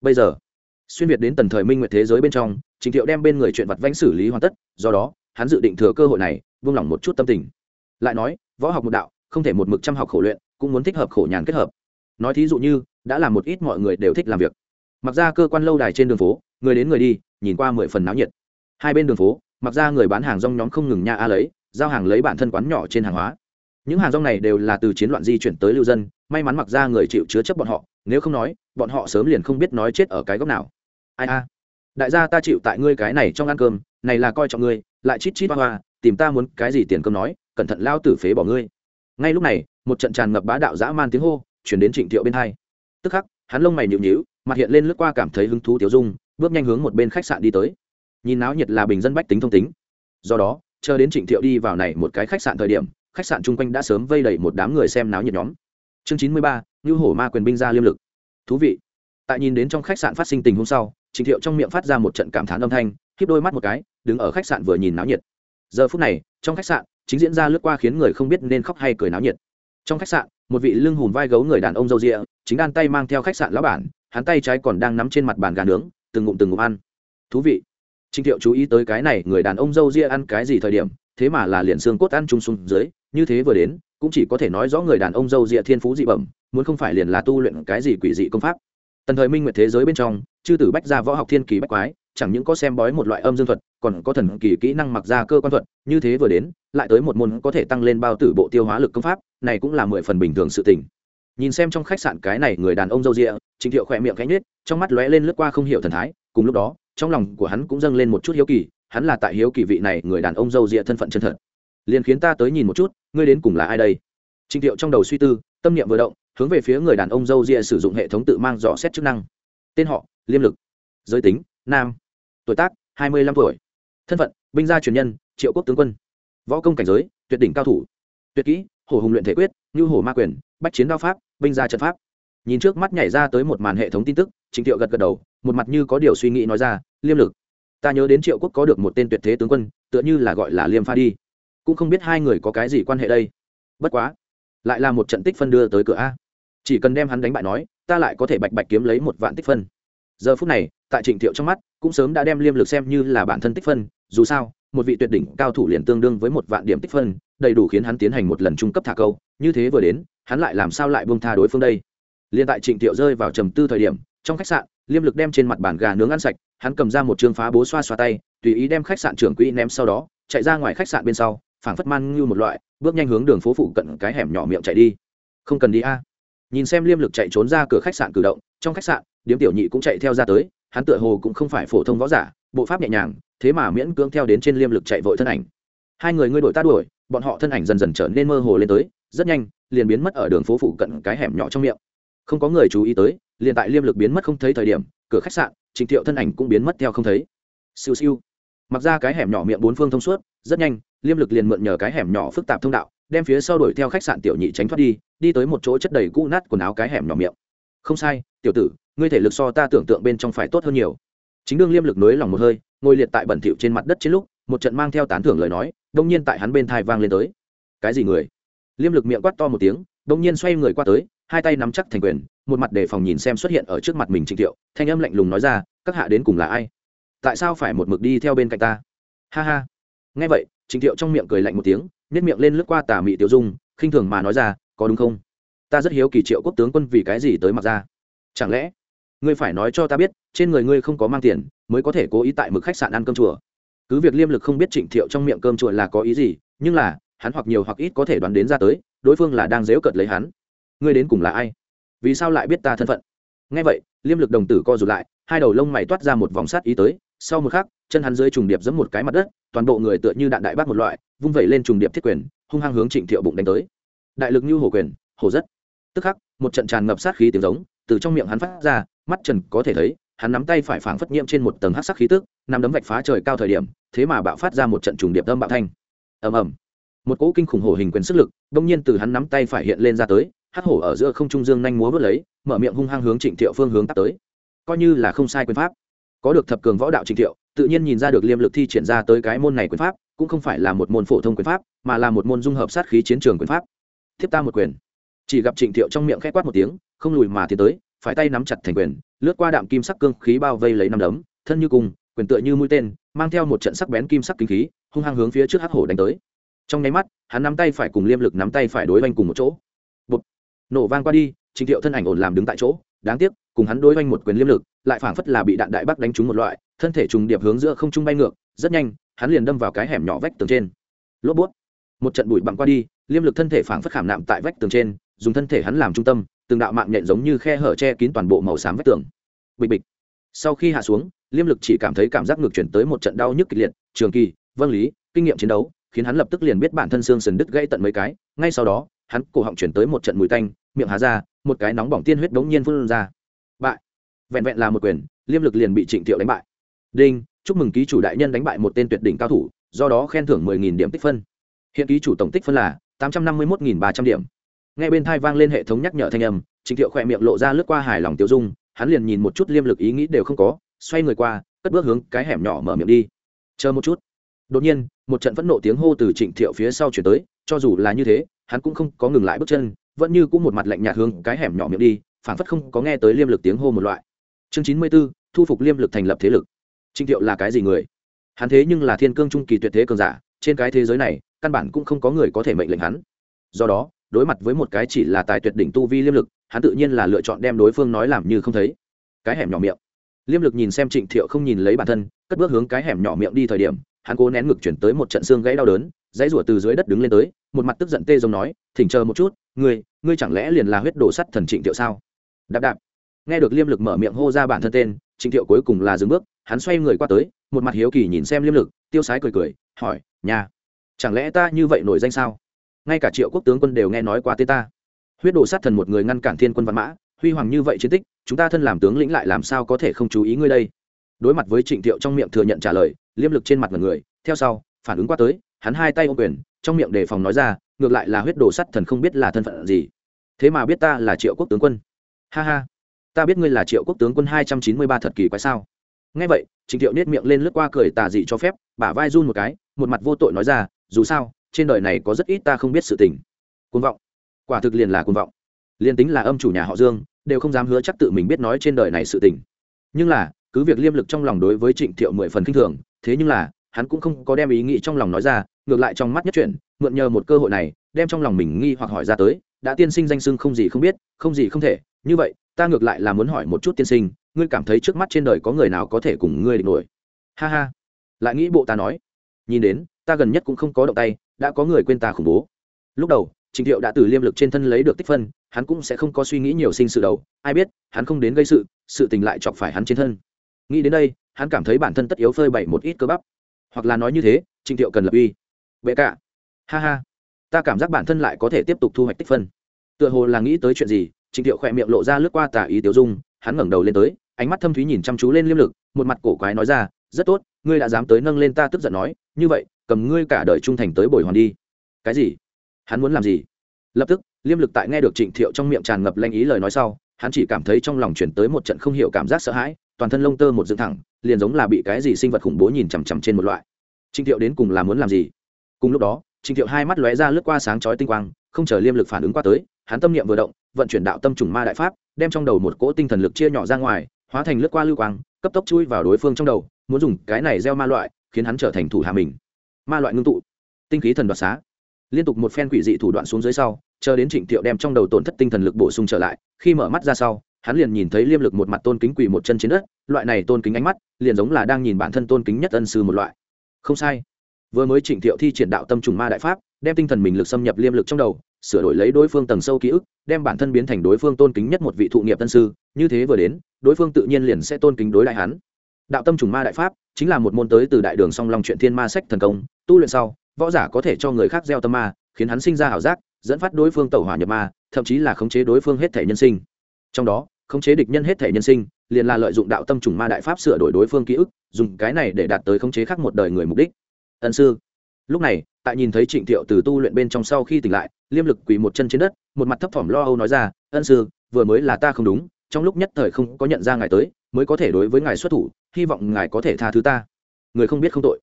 Bây giờ, xuyên việt đến tần thời minh nguyệt thế giới bên trong, trình thiệu đem bên người chuyện vật vãnh xử lý hoàn tất, do đó, hắn dự định thừa cơ hội này, vung lòng một chút tâm tình. Lại nói, võ học một đạo, không thể một mực chăm học khổ luyện, cũng muốn thích hợp khổ nhàn kết hợp. Nói thí dụ như, đã làm một ít mọi người đều thích làm việc mặc ra cơ quan lâu đài trên đường phố, người đến người đi, nhìn qua mười phần náo nhiệt. Hai bên đường phố, mặc ra người bán hàng rong nhóm không ngừng nha a lấy, giao hàng lấy bản thân quán nhỏ trên hàng hóa. Những hàng rong này đều là từ chiến loạn di chuyển tới lưu dân, may mắn mặc ra người chịu chứa chấp bọn họ, nếu không nói, bọn họ sớm liền không biết nói chết ở cái góc nào. Ai a? Đại gia ta chịu tại ngươi cái này trong ăn cơm, này là coi trọng ngươi, lại chít chít hoa hoa, tìm ta muốn cái gì tiền cơm nói, cẩn thận lao tử phế bỏ ngươi. Ngay lúc này, một trận tràn ngập bá đạo dã man tiếng hô, chuyển đến trịnh thiệu bên hai. Tức khắc, hắn lông mày nhịu nhịu mặt hiện lên lướt qua cảm thấy hứng thú tiểu dung, bước nhanh hướng một bên khách sạn đi tới. Nhìn náo nhiệt là bình dân bách tính thông tính. Do đó, chờ đến trịnh thiệu đi vào này một cái khách sạn thời điểm, khách sạn chung quanh đã sớm vây đầy một đám người xem náo nhiệt nhóm. Chương chín mươi ba như hổ ma quyền binh ra liêm lực. Thú vị. Tại nhìn đến trong khách sạn phát sinh tình hôm sau, trịnh thiệu trong miệng phát ra một trận cảm thán âm thanh khiếp đôi mắt một cái, đứng ở khách sạn vừa nhìn náo nhiệt. Giờ phút này, trong khách sạn, chính diễn ra lướt qua khiến người không biết nên khóc hay cười náo nhiệt. Trong khách sạn, một vị lưng hùm vai gấu người đàn ông râu rịa chính đan tay mang theo khách sạn lão bản hắn tay trái còn đang nắm trên mặt bàn gà nướng, từng ngụm từng ngụm ăn. Thú vị. Trịnh thiệu chú ý tới cái này, người đàn ông dâu ria ăn cái gì thời điểm, thế mà là liền xương cốt ăn chung xuống dưới, như thế vừa đến, cũng chỉ có thể nói rõ người đàn ông dâu ria thiên phú dị bẩm, muốn không phải liền là tu luyện cái gì quỷ dị công pháp. Tần thời minh nguyệt thế giới bên trong, chư tử bách gia võ học thiên kỳ bách quái, chẳng những có xem bói một loại âm dương thuật, còn có thần kỳ kỹ năng mặc ra cơ quan thuật, như thế vừa đến, lại tới một môn có thể tăng lên bao tử bộ tiêu hóa lực công pháp, này cũng là mười phần bình thường sự tình nhìn xem trong khách sạn cái này người đàn ông râu rịa trình thiệu khỏe miệng cánh nết trong mắt lóe lên lướt qua không hiểu thần thái, cùng lúc đó, trong lòng của hắn cũng dâng lên một chút hiếu kỳ, hắn là tại hiếu kỳ vị này người đàn ông râu rịa thân phận chân thật. Liền khiến ta tới nhìn một chút, ngươi đến cùng là ai đây? Trình thiệu trong đầu suy tư, tâm niệm vừa động, hướng về phía người đàn ông râu rịa sử dụng hệ thống tự mang dò xét chức năng. Tên họ, liêm lực. Giới tính, nam. Tuổi tác, hai mươi lăm tuổi. Thân phận, binh gia truyền nhân, triệu quốc tướng quân. Võ công cảnh giới, tuyệt đỉnh cao thủ. Tuyệt kỹ, hổ hùng luyện thể quyết, như hổ ma quyền, bách chiến đao pháp binh ra trận pháp. Nhìn trước mắt nhảy ra tới một màn hệ thống tin tức, trịnh thiệu gật gật đầu, một mặt như có điều suy nghĩ nói ra, liêm lực, ta nhớ đến triệu quốc có được một tên tuyệt thế tướng quân, tựa như là gọi là liêm pha đi. Cũng không biết hai người có cái gì quan hệ đây. Bất quá, lại là một trận tích phân đưa tới cửa a. Chỉ cần đem hắn đánh bại nói, ta lại có thể bạch bạch kiếm lấy một vạn tích phân. Giờ phút này, tại trịnh thiệu trong mắt, cũng sớm đã đem liêm lực xem như là bản thân tích phân, dù sao, một vị tuyệt đỉnh cao thủ liền tương đương với một vạn điểm tích phân, đầy đủ khiến hắn tiến hành một lần trung cấp thả câu, như thế vừa đến hắn lại làm sao lại buông tha đối phương đây? Liền tại trịnh thiệu rơi vào trầm tư thời điểm, trong khách sạn, liêm lực đem trên mặt bàn gà nướng ăn sạch, hắn cầm ra một chương phá bố xoa xoa tay, tùy ý đem khách sạn trưởng quỹ ném sau đó, chạy ra ngoài khách sạn bên sau, phảng phất man như một loại, bước nhanh hướng đường phố phụ cận cái hẻm nhỏ miệng chạy đi. Không cần đi a. Nhìn xem liêm lực chạy trốn ra cửa khách sạn cử động, trong khách sạn, điếm tiểu nhị cũng chạy theo ra tới, hắn tựa hồ cũng không phải phổ thông võ giả, bộ pháp nhẹ nhàng, thế mà miễn cưỡng theo đến trên liêm lực chạy vội thân ảnh. Hai người ngươi đổi ta đuổi. Bọn họ thân ảnh dần dần trở nên mơ hồ lên tới, rất nhanh liền biến mất ở đường phố phụ cận cái hẻm nhỏ trong miệng. Không có người chú ý tới, liền tại liêm lực biến mất không thấy thời điểm, cửa khách sạn trịnh thiệu thân ảnh cũng biến mất theo không thấy. Siêu siêu. Mặc ra cái hẻm nhỏ miệng bốn phương thông suốt, rất nhanh, liêm lực liền mượn nhờ cái hẻm nhỏ phức tạp thông đạo, đem phía sau đuổi theo khách sạn tiểu nhị tránh thoát đi đi tới một chỗ chất đầy cũ nát quần áo cái hẻm nhỏ miệng. Không sai, tiểu tử, ngươi thể lực so ta tưởng tượng bên trong phải tốt hơn nhiều. Chính đương liêm lực nối lòng một hơi, ngồi liệt tại bẩn thỉu trên mặt đất trên lúc, một trận mang theo tán thưởng lời nói, đông nhiên tại hắn bên thai vang lên tới. Cái gì người? Liêm lực miệng quát to một tiếng đông nhiên xoay người qua tới, hai tay nắm chắc thành quyền, một mặt để phòng nhìn xem xuất hiện ở trước mặt mình trịnh thiệu, thanh âm lạnh lùng nói ra, các hạ đến cùng là ai? Tại sao phải một mực đi theo bên cạnh ta? Ha ha. Nghe vậy, trịnh thiệu trong miệng cười lạnh một tiếng nếp miệng lên lướt qua tà mị tiểu dung, khinh thường mà nói ra, có đúng không? Ta rất hiếu kỳ triệu quốc tướng quân vì cái gì tới mặc ra. Chẳng lẽ ngươi phải nói cho ta biết, trên người ngươi không có mang tiền, mới có thể cố ý tại mực khách sạn ăn cơm chùa? Cứ việc liêm lực không biết trịnh thiệu trong miệng cơm chùa là có ý gì, nhưng là hắn hoặc nhiều hoặc ít có thể đoán đến ra tới, đối phương là đang dếu cợt lấy hắn. Ngươi đến cùng là ai? Vì sao lại biết ta thân phận? Ngay vậy, liêm lực đồng tử co rụt lại, hai đầu lông mày toát ra một vòng sát ý tới, sau một khắc, chân hắn dưới trùng điệp giẫm một cái mặt đất, toàn bộ người tựa như đạn đại bác một loại, vung vẩy lên trùng điệp thiết quyền, hung hăng hướng trịnh thiệu bụng đánh tới. Đại lực như hổ quyền, hổ rất. Tức khắc, một trận tràn ngập sát khí tiếng giống từ trong miệng hắn phát ra, mắt trần có thể thấy, hắn nắm tay phải phảng phất nhiễm trên một tầng hắc sắc khí tức, nắm đấm vạch phá trời cao thời điểm, thế mà bạo phát ra một trận trùng điệp âm bạo thanh. Ầm ầm một cỗ kinh khủng hổ hình quyền sức lực đông nhiên từ hắn nắm tay phải hiện lên ra tới, hắc hổ ở giữa không trung dương nhanh múa vớt lấy, mở miệng hung hăng hướng trịnh thiệu phương hướng tắt tới. Coi như là không sai quyền pháp. Có được thập cường võ đạo trịnh thiệu, tự nhiên nhìn ra được liêm lực thi triển ra tới cái môn này quyền pháp, cũng không phải là một môn phổ thông quyền pháp, mà là một môn dung hợp sát khí chiến trường quyền pháp. Thiếp ta một quyền. Chỉ gặp trịnh thiệu trong miệng khẽ quát một tiếng, không lùi mà tiến tới, phải tay nắm chặt thành quyền, lướt qua đạm kim sắc cương khí bao vây lấy năm đấm, thân như cùng quyền tựa như mũi tên, mang theo một trận sắc bén kim sắc kinh khí, hung hăng hướng phía trước hắc hổ đánh tới trong nháy mắt, hắn nắm tay phải cùng liêm lực nắm tay phải đối oanh cùng một chỗ. Bụt. nổ vang qua đi trịnh thiệu thân ảnh ổn làm đứng tại chỗ. Đáng tiếc, cùng hắn đối oanh một quyền liêm lực, lại phảng phất là bị đạn đại bắc đánh trúng một loại, thân thể trùng điệp hướng giữa không trung bay ngược, rất nhanh, hắn liền đâm vào cái hẻm nhỏ vách tường trên. Lốp bút một trận bụi bặm qua đi, liêm lực thân thể phảng phất khảm nạm tại vách tường trên, dùng thân thể hắn làm trung tâm, từng đạo mạng nhện giống như khe hở che kín toàn bộ màu xám vách tường. Bịch bịch. Sau khi hạ xuống, liêm lực chỉ cảm thấy cảm giác ngược chuyển tới một trận đau nhức kịch liệt, trường kỳ vâng lý, kinh nghiệm chiến đấu khiến hắn lập tức liền biết bản thân xương sần đứt gãy tận mấy cái, ngay sau đó, hắn cổ họng chuyển tới một trận mùi tanh, miệng há ra, một cái nóng bỏng tiên huyết đống nhiên phun ra. Bại. Vẹn vẹn là một quyền, liêm lực liền bị trịnh thiệu đánh bại. Đinh, chúc mừng ký chủ đại nhân đánh bại một tên tuyệt đỉnh cao thủ, do đó khen thưởng mười nghìn điểm tích phân. Hiện ký chủ tổng tích phân là tám trăm năm mươi một nghìn ba trăm điểm. Ngay bên thai vang lên hệ thống nhắc nhở thanh âm, trịnh thiệu khỏe miệng lộ ra lướt qua hài lòng tiêu dung, hắn liền nhìn một chút liêm lực ý nghĩ đều không có, xoay người qua, cất bước hướng cái hẻm nhỏ mở miệng đi. Chờ một chút đột nhiên, một trận phẫn nộ tiếng hô từ trịnh thiệu phía sau chuyển tới, cho dù là như thế, hắn cũng không có ngừng lại bước chân, vẫn như cũng một mặt lạnh nhạt hướng cái hẻm nhỏ miệng đi phản phất không có nghe tới liêm lực tiếng hô một loại. Chương chín mươi b ố thu phục liêm lực thành lập thế lực. Trịnh thiệu là cái gì người? Hắn thế nhưng là thiên cương trung kỳ tuyệt thế cường giả, trên cái thế giới này, căn bản cũng không có người có thể mệnh lệnh hắn. Do đó, đối mặt với một cái chỉ là tài tuyệt đỉnh tu vi liêm lực, hắn tự nhiên là lựa chọn đem đối phương nói làm như không thấy. Cái hẻm nhỏ miệng. Liêm lực nhìn xem trịnh thiệu không nhìn lấy bản thân, cất bước hướng cái hẻm nhỏ miệng đi thời điểm hắn cố nén ngực chuyển tới một trận xương gãy đau đớn, dãy rủa từ dưới đất đứng lên tới, một mặt tức giận tê giống nói, thỉnh chờ một chút, ngươi ngươi chẳng lẽ liền là huyết đồ sắt thần trịnh thiệu sao? Đạp đạp. Nghe được liêm lực mở miệng hô ra bản thân tên, trịnh thiệu cuối cùng là dừng bước, hắn xoay người qua tới, một mặt hiếu kỳ nhìn xem liêm lực, tiêu sái cười cười, hỏi nhà chẳng lẽ ta như vậy nổi danh sao? Ngay cả triệu quốc tướng quân đều nghe nói qua tên ta. Huyết đồ sát thần một người ngăn cản thiên quân văn mã, huy hoàng như vậy chiến tích, chúng ta thân làm tướng lĩnh lại làm sao có thể không chú ý ngươi đây? Đối mặt với trịnh thiệu trong miệng thừa nhận trả lời liêm lực trên mặt ngần người, theo sau, phản ứng qua tới, hắn hai tay ô quyền, trong miệng đề phòng nói ra, ngược lại là huyết đồ sắt thần không biết là thân phận gì. Thế mà biết ta là triệu quốc tướng quân. Ha ha. Ta biết ngươi là triệu quốc tướng quân hai trăm chín mươi ba thật kỳ quái sao. Nghe vậy trịnh thiệu nết miệng lên lướt qua cười tà dị cho phép, bả vai run một cái, một mặt vô tội nói ra, dù sao, trên đời này có rất ít ta không biết sự tình. Côn vọng. Quả thực liền là côn vọng. Liền tính là âm chủ nhà họ dương, đều không dám hứa chắc tự mình biết nói trên đời này sự tình. Nhưng là, cứ việc liêm lực trong lòng đối với trịnh thiệu mười phần k i n h thường thế nhưng là hắn cũng không có đem ý nghĩ trong lòng nói ra ngược lại trong mắt nhất chuyển mượn nhờ một cơ hội này đem trong lòng mình nghi hoặc hỏi ra tới đã tiên sinh danh sưng không gì không biết không gì không thể như vậy ta ngược lại là muốn hỏi một chút tiên sinh ngươi cảm thấy trước mắt trên đời có người nào có thể cùng ngươi địch nổi? Ha ha. Lại nghĩ bộ ta nói. Nhìn đến ta gần nhất cũng không có động tay đã có người quên ta khủng bố. Lúc đầu Trình Thiệu đã từ liêm lực trên thân lấy được tích phân, hắn cũng sẽ không có suy nghĩ nhiều sinh sự đầu, ai biết, hắn không đến gây sự, sự tình lại chọc phải hắn trên thân. Nghĩ đến đây, hắn cảm thấy bản thân tất yếu phơi bày một ít cơ bắp. Hoặc là nói như thế, trịnh thiệu cần lập uy. Bệ cả. Ha ha. Ta cảm giác bản thân lại có thể tiếp tục thu hoạch tích phân. Tựa hồ là nghĩ tới chuyện gì, trịnh thiệu khỏe miệng lộ ra lướt qua tà ý tiểu dung, hắn ngẩng đầu lên tới, ánh mắt thâm thúy nhìn chăm chú lên liêm lực, một mặt cổ quái nói ra, rất tốt, ngươi đã dám tới nâng lên ta tức giận nói, như vậy, cầm ngươi cả đời trung thành tới bồi hoàn đi. Cái gì? Hắn muốn làm gì? Lập tức, liêm lực tại nghe được trịnh thiệu trong miệng tràn ngập lanh ý lời nói sau hắn chỉ cảm thấy trong lòng chuyển tới một trận không hiểu cảm giác sợ hãi, toàn thân lông tơ một dựng thẳng, liền giống là bị cái gì sinh vật khủng bố nhìn chằm chằm trên một loại. Trinh thiệu đến cùng là muốn làm gì? Cùng lúc đó trinh thiệu hai mắt lóe ra lướt qua sáng chói tinh quang, không chờ liêm lực phản ứng qua tới, hắn tâm niệm vừa động, vận chuyển đạo tâm trùng ma đại pháp, đem trong đầu một cỗ tinh thần lực chia nhỏ ra ngoài, hóa thành lướt qua lưu quang, cấp tốc chui vào đối phương trong đầu, muốn dùng cái này gieo ma loại, khiến hắn trở thành thủ hạ mình. Ma loại ngưng tụ, tinh khí thần đoạt xá. Liên tục một phen quỷ dị thủ đoạn xuống dưới sau chờ đến trịnh thiệu đem trong đầu tổn thất tinh thần lực bổ sung trở lại, khi mở mắt ra sau, hắn liền nhìn thấy liêm lực một mặt tôn kính quỳ một chân trên đất, loại này tôn kính ánh mắt, liền giống là đang nhìn bản thân tôn kính nhất ân sư một loại. Không sai. Vừa mới trịnh thiệu thi triển đạo tâm trùng ma đại pháp, đem tinh thần mình lực xâm nhập liêm lực trong đầu, sửa đổi lấy đối phương tầng sâu ký ức, đem bản thân biến thành đối phương tôn kính nhất một vị thụ nghiệp tân sư, như thế vừa đến, đối phương tự nhiên liền sẽ tôn kính đối lại hắn. Đạo tâm trùng ma đại pháp chính là một môn tới từ đại đường song long chuyện thiên ma sách thần công, tu luyện sau, võ giả có thể cho người khác gieo tâm ma, khiến hắn sinh ra ảo giác dẫn phát đối phương tẩu hỏa nhập ma, thậm chí là khống chế đối phương hết thể nhân sinh. Trong đó, khống chế địch nhân hết thể nhân sinh, liền là lợi dụng đạo tâm trùng ma đại pháp sửa đổi đối phương ký ức, dùng cái này để đạt tới khống chế khác một đời người mục đích. Ân sư. Lúc này, tại nhìn thấy trịnh thiệu từ tu luyện bên trong sau khi tỉnh lại, liêm lực quỳ một chân trên đất, một mặt thấp thỏm lo âu nói ra, ân sư, vừa mới là ta không đúng, trong lúc nhất thời không có nhận ra ngài tới, mới có thể đối với ngài xuất thủ, hy vọng ngài có thể tha thứ ta. Người không biết không tội.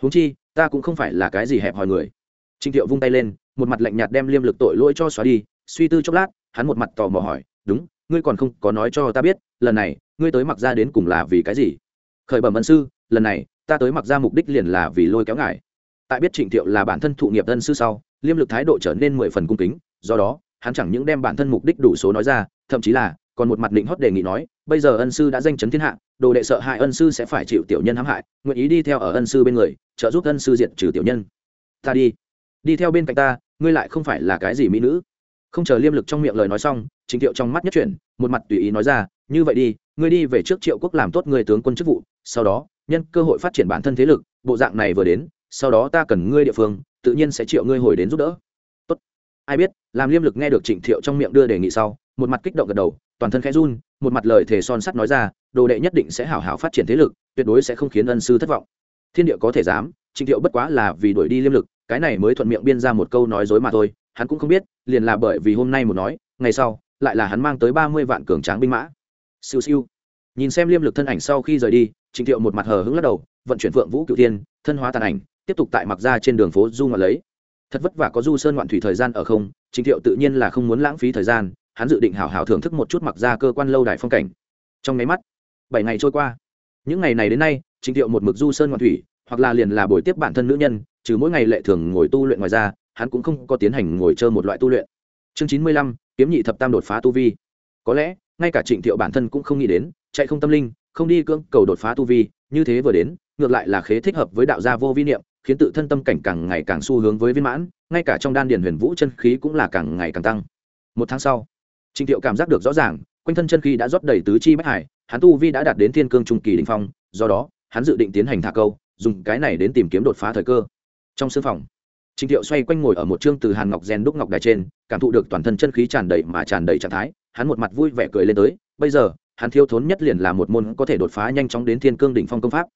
Huống chi, ta cũng không phải là cái gì hẹp hòi người. Trịnh thiệu vung tay lên một mặt lạnh nhạt đem liêm lực tội lỗi cho xóa đi, suy tư chốc lát, hắn một mặt tò mò hỏi, đúng, ngươi còn không có nói cho ta biết, lần này, ngươi tới mặc ra đến cùng là vì cái gì? Khởi bẩm ân sư, lần này, ta tới mặc ra mục đích liền là vì lôi kéo ngài. Tại biết trịnh thiệu là bản thân thụ nghiệp ân sư sau, liêm lực thái độ trở nên mười phần cung kính, do đó, hắn chẳng những đem bản thân mục đích đủ số nói ra, thậm chí là còn một mặt định hót đề nghị nói, bây giờ ân sư đã danh chấn thiên hạ, đồ đệ sợ hại ân sư sẽ phải chịu tiểu nhân hãm hại, nguyện ý đi theo ở ân sư bên người, trợ giúp ân sư diệt trừ tiểu nhân. Ta đi đi theo bên cạnh ta ngươi lại không phải là cái gì mỹ nữ. Không chờ liêm lực trong miệng lời nói xong, trình thiệu trong mắt nhất chuyển, một mặt tùy ý nói ra, như vậy đi, ngươi đi về trước triệu quốc làm tốt người tướng quân chức vụ, sau đó, nhân cơ hội phát triển bản thân thế lực, bộ dạng này vừa đến, sau đó ta cần ngươi địa phương, tự nhiên sẽ triệu ngươi hồi đến giúp đỡ. Tốt. Ai biết, làm liêm lực nghe được trịnh thiệu trong miệng đưa đề nghị sau, một mặt kích động gật đầu, toàn thân khẽ run, một mặt lời thề son sắt nói ra, đồ đệ nhất định sẽ hảo hảo phát triển thế lực, tuyệt đối sẽ không khiến ân sư thất vọng. Thiên địa có thể dám. Trịnh thiệu bất quá là vì đuổi đi liêm lực cái này mới thuận miệng biên ra một câu nói dối mà thôi, hắn cũng không biết, liền là bởi vì hôm nay một nói, ngày sau, lại là hắn mang tới ba mươi vạn cường tráng binh mã. Siêu siêu. Nhìn xem liêm lực thân ảnh sau khi rời đi, trịnh thiệu một mặt hờ hững lắc đầu, vận chuyển phượng vũ cựu tiên thân hóa tàn ảnh, tiếp tục tại mặc ra trên đường phố du ngoạn lấy. Thật vất vả có du sơn ngoạn thủy thời gian ở không, trịnh thiệu tự nhiên là không muốn lãng phí thời gian, hắn dự định hào hào thưởng thức một chút mặc ra cơ quan lâu đài phong cảnh. Trong máy mắt, bảy ngày trôi qua. Những ngày này đến nay, trịnh thiệu một mực du sơn ngoạn thủy, hoặc là liền là buổi tiếp bản thân nữ nhân trừ mỗi ngày lệ thường ngồi tu luyện ngoài ra, hắn cũng không có tiến hành ngồi chơi một loại tu luyện. Chương chín mươi lăm, kiếm nhị thập tam đột phá tu vi. Có lẽ, ngay cả trịnh thiệu bản thân cũng không nghĩ đến, chạy không tâm linh, không đi cưỡng cầu đột phá tu vi, như thế vừa đến, ngược lại là khế thích hợp với đạo gia vô vi niệm, khiến tự thân tâm cảnh càng ngày càng xu hướng với viên mãn, ngay cả trong đan điền huyền vũ chân khí cũng là càng ngày càng tăng. Một tháng sau, trịnh thiệu cảm giác được rõ ràng, quanh thân chân khí đã rót đầy tứ chi bách hải, hắn tu vi đã đạt đến thiên cương trung kỳ đình phong, do đó, hắn dự định tiến hành thả câu, dùng cái này đến tìm kiếm đột phá thời cơ trong sương phòng. Trịnh thiệu xoay quanh ngồi ở một trương từ hàn ngọc gen đúc ngọc đài trên, cảm thụ được toàn thân chân khí tràn đầy mà tràn đầy trạng thái, hắn một mặt vui vẻ cười lên tới, bây giờ, hắn thiếu thốn nhất liền là một môn có thể đột phá nhanh chóng đến thiên cương đỉnh phong công pháp.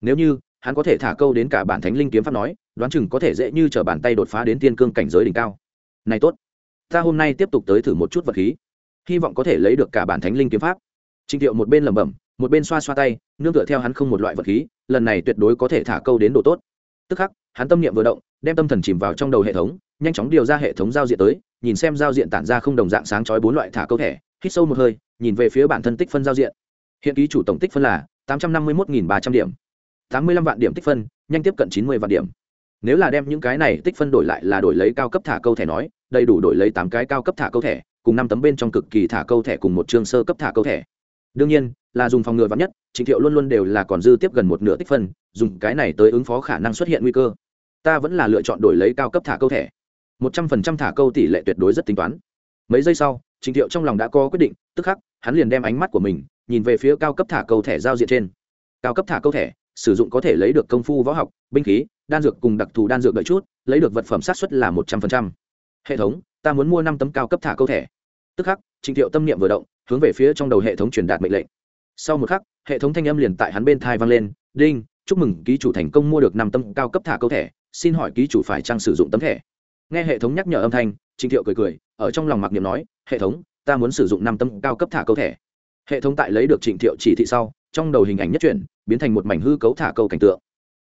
Nếu như, hắn có thể thả câu đến cả bản thánh linh kiếm pháp nói, đoán chừng có thể dễ như trở bàn tay đột phá đến thiên cương cảnh giới đỉnh cao. Này tốt, ta hôm nay tiếp tục tới thử một chút vật khí, hy vọng có thể lấy được cả bản thánh linh kiếm pháp. Trịnh thiệu một bên lẩm bẩm, một bên xoa xoa tay, nương tựa theo hắn không một loại vật khí, lần này tuyệt đối có thể thả câu đến độ tốt tức khắc, hắn tâm niệm vừa động, đem tâm thần chìm vào trong đầu hệ thống, nhanh chóng điều ra hệ thống giao diện tới, nhìn xem giao diện tản ra không đồng dạng sáng chói bốn loại thả câu thẻ, hít sâu một hơi, nhìn về phía bản thân tích phân giao diện. Hiện ký chủ tổng tích phân là tám trăm năm mươi một ba trăm điểm. tám mươi lăm vạn điểm tích phân, nhanh tiếp cận chín mươi vạn điểm. Nếu là đem những cái này tích phân đổi lại là đổi lấy cao cấp thả câu thẻ nói, đầy đủ đổi lấy tám cái cao cấp thả câu thẻ, cùng năm tấm bên trong cực kỳ thả câu thẻ cùng một chương sơ cấp thả câu thẻ. Đương nhiên, là dùng phòng ngừa vắn nhất trịnh thiệu luôn luôn đều là còn dư tiếp gần một nửa tích phân, dùng cái này tới ứng phó khả năng xuất hiện nguy cơ. Ta vẫn là lựa chọn đổi lấy cao cấp thả câu thẻ. Một trăm phần trăm thả câu tỷ lệ tuyệt đối rất tính toán. Mấy giây sau trịnh thiệu trong lòng đã có quyết định, tức khắc, hắn liền đem ánh mắt của mình nhìn về phía cao cấp thả câu thẻ giao diện trên. Cao cấp thả câu thẻ, sử dụng có thể lấy được công phu võ học, binh khí, đan dược cùng đặc thù đan dược đợi chút, lấy được vật phẩm sát xuất là một trăm linh hệ thống, ta muốn mua năm tấm cao cấp thả câu thẻ. Tức khắc trịnh thiệu tâm niệm vừa động, hướng về phía trong đầu hệ thống truyền đạt mệnh lệnh sau một khắc, hệ thống thanh âm liền tại hắn bên thai vang lên, đinh, chúc mừng, ký chủ thành công mua được năm tấm cao cấp thả câu thẻ, xin hỏi ký chủ phải trang sử dụng tấm thẻ. Nghe hệ thống nhắc nhở âm thanh trịnh thiệu cười cười, ở trong lòng mặc niệm nói, hệ thống, ta muốn sử dụng năm tấm cao cấp thả câu thẻ. Hệ thống tại lấy được trịnh thiệu chỉ thị sau, trong đầu hình ảnh nhất chuyển, biến thành một mảnh hư cấu thả câu cảnh tượng.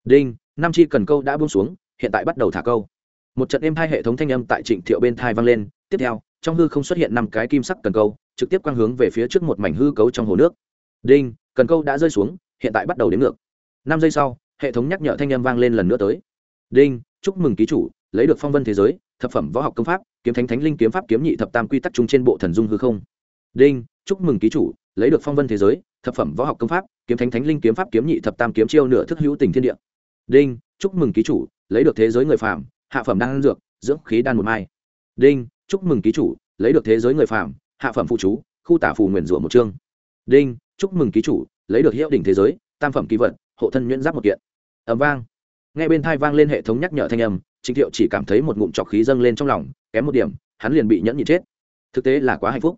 Đinh, năm chi cần câu đã buông xuống, hiện tại bắt đầu thả câu. Một trận êm hai hệ thống thanh âm tại trịnh thiệu bên thai vang lên, tiếp theo, trong hư không xuất hiện năm cái kim sắc cần câu, trực tiếp quang hướng về phía trước một mảnh hư cấu trong hồ nước đinh, cần câu đã rơi xuống, hiện tại bắt đầu đến ngược. Năm giây sau, hệ thống nhắc nhở thanh âm vang lên lần nữa tới. Đinh, chúc mừng ký chủ, lấy được phong vân thế giới, thập phẩm võ học công pháp, kiếm thánh thánh linh kiếm pháp kiếm nhị thập tam quy tắc chung trên bộ thần dung hư không. Đinh, chúc mừng ký chủ, lấy được phong vân thế giới, thập phẩm võ học công pháp, kiếm thánh thánh linh kiếm pháp kiếm nhị thập tam kiếm chiêu nửa thức hữu tình thiên địa. Đinh, chúc mừng ký chủ, lấy được thế giới người phàm, hạ phẩm đan dược, dưỡng khí đan một mai. Đinh, chúc mừng ký chủ, lấy được thế giới người phàm, hạ phẩm phụ chú, khu tả phù nguyền rủa một chương. Đinh chúc mừng ký chủ, lấy được hiệu đỉnh thế giới, tam phẩm kỳ vật, hộ thân nhuyễn giáp một kiện. Ẩm vang. Ngay bên thai vang lên hệ thống nhắc nhở thanh âm, trịnh thiệu chỉ cảm thấy một ngụm trọc khí dâng lên trong lòng, kém một điểm, hắn liền bị nhẫn nhịn chết. Thực tế là quá hạnh phúc.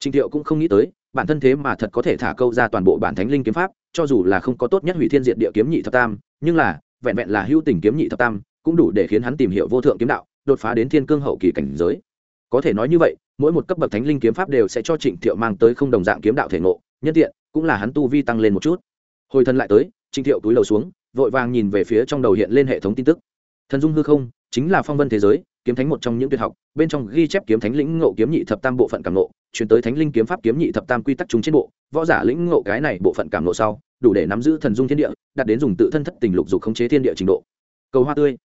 Trịnh thiệu cũng không nghĩ tới, bản thân thế mà thật có thể thả câu ra toàn bộ bản thánh linh kiếm pháp, cho dù là không có tốt nhất hủy thiên diện địa kiếm nhị thập tam, nhưng là, vẹn vẹn là hữu tình kiếm nhị thập tam, cũng đủ để khiến hắn tìm hiểu vô thượng kiếm đạo, đột phá đến thiên cương hậu kỳ cảnh giới. Có thể nói như vậy, mỗi một cấp bậc thánh linh kiếm pháp đều sẽ cho trịnh thiệu mang tới không đồng dạng kiếm đạo thể ngộ, nhân tiện cũng là hắn tu vi tăng lên một chút. Hồi thân lại tới, trịnh thiệu túi đầu xuống, vội vàng nhìn về phía trong đầu hiện lên hệ thống tin tức. Thần dung hư không, chính là phong vân thế giới, kiếm thánh một trong những tuyệt học, bên trong ghi chép kiếm thánh lĩnh ngộ kiếm nhị thập tam bộ phận cảm ngộ chuyển tới thánh linh kiếm pháp kiếm nhị thập tam quy tắc chúng trên bộ, võ giả lĩnh ngộ cái này bộ phận cảm ngộ sau, đủ để nắm giữ thần dung thiên địa, đạt đến dùng tự thân thất tình lục dục khống chế thiên địa trình độ. Cầu hoa tươi.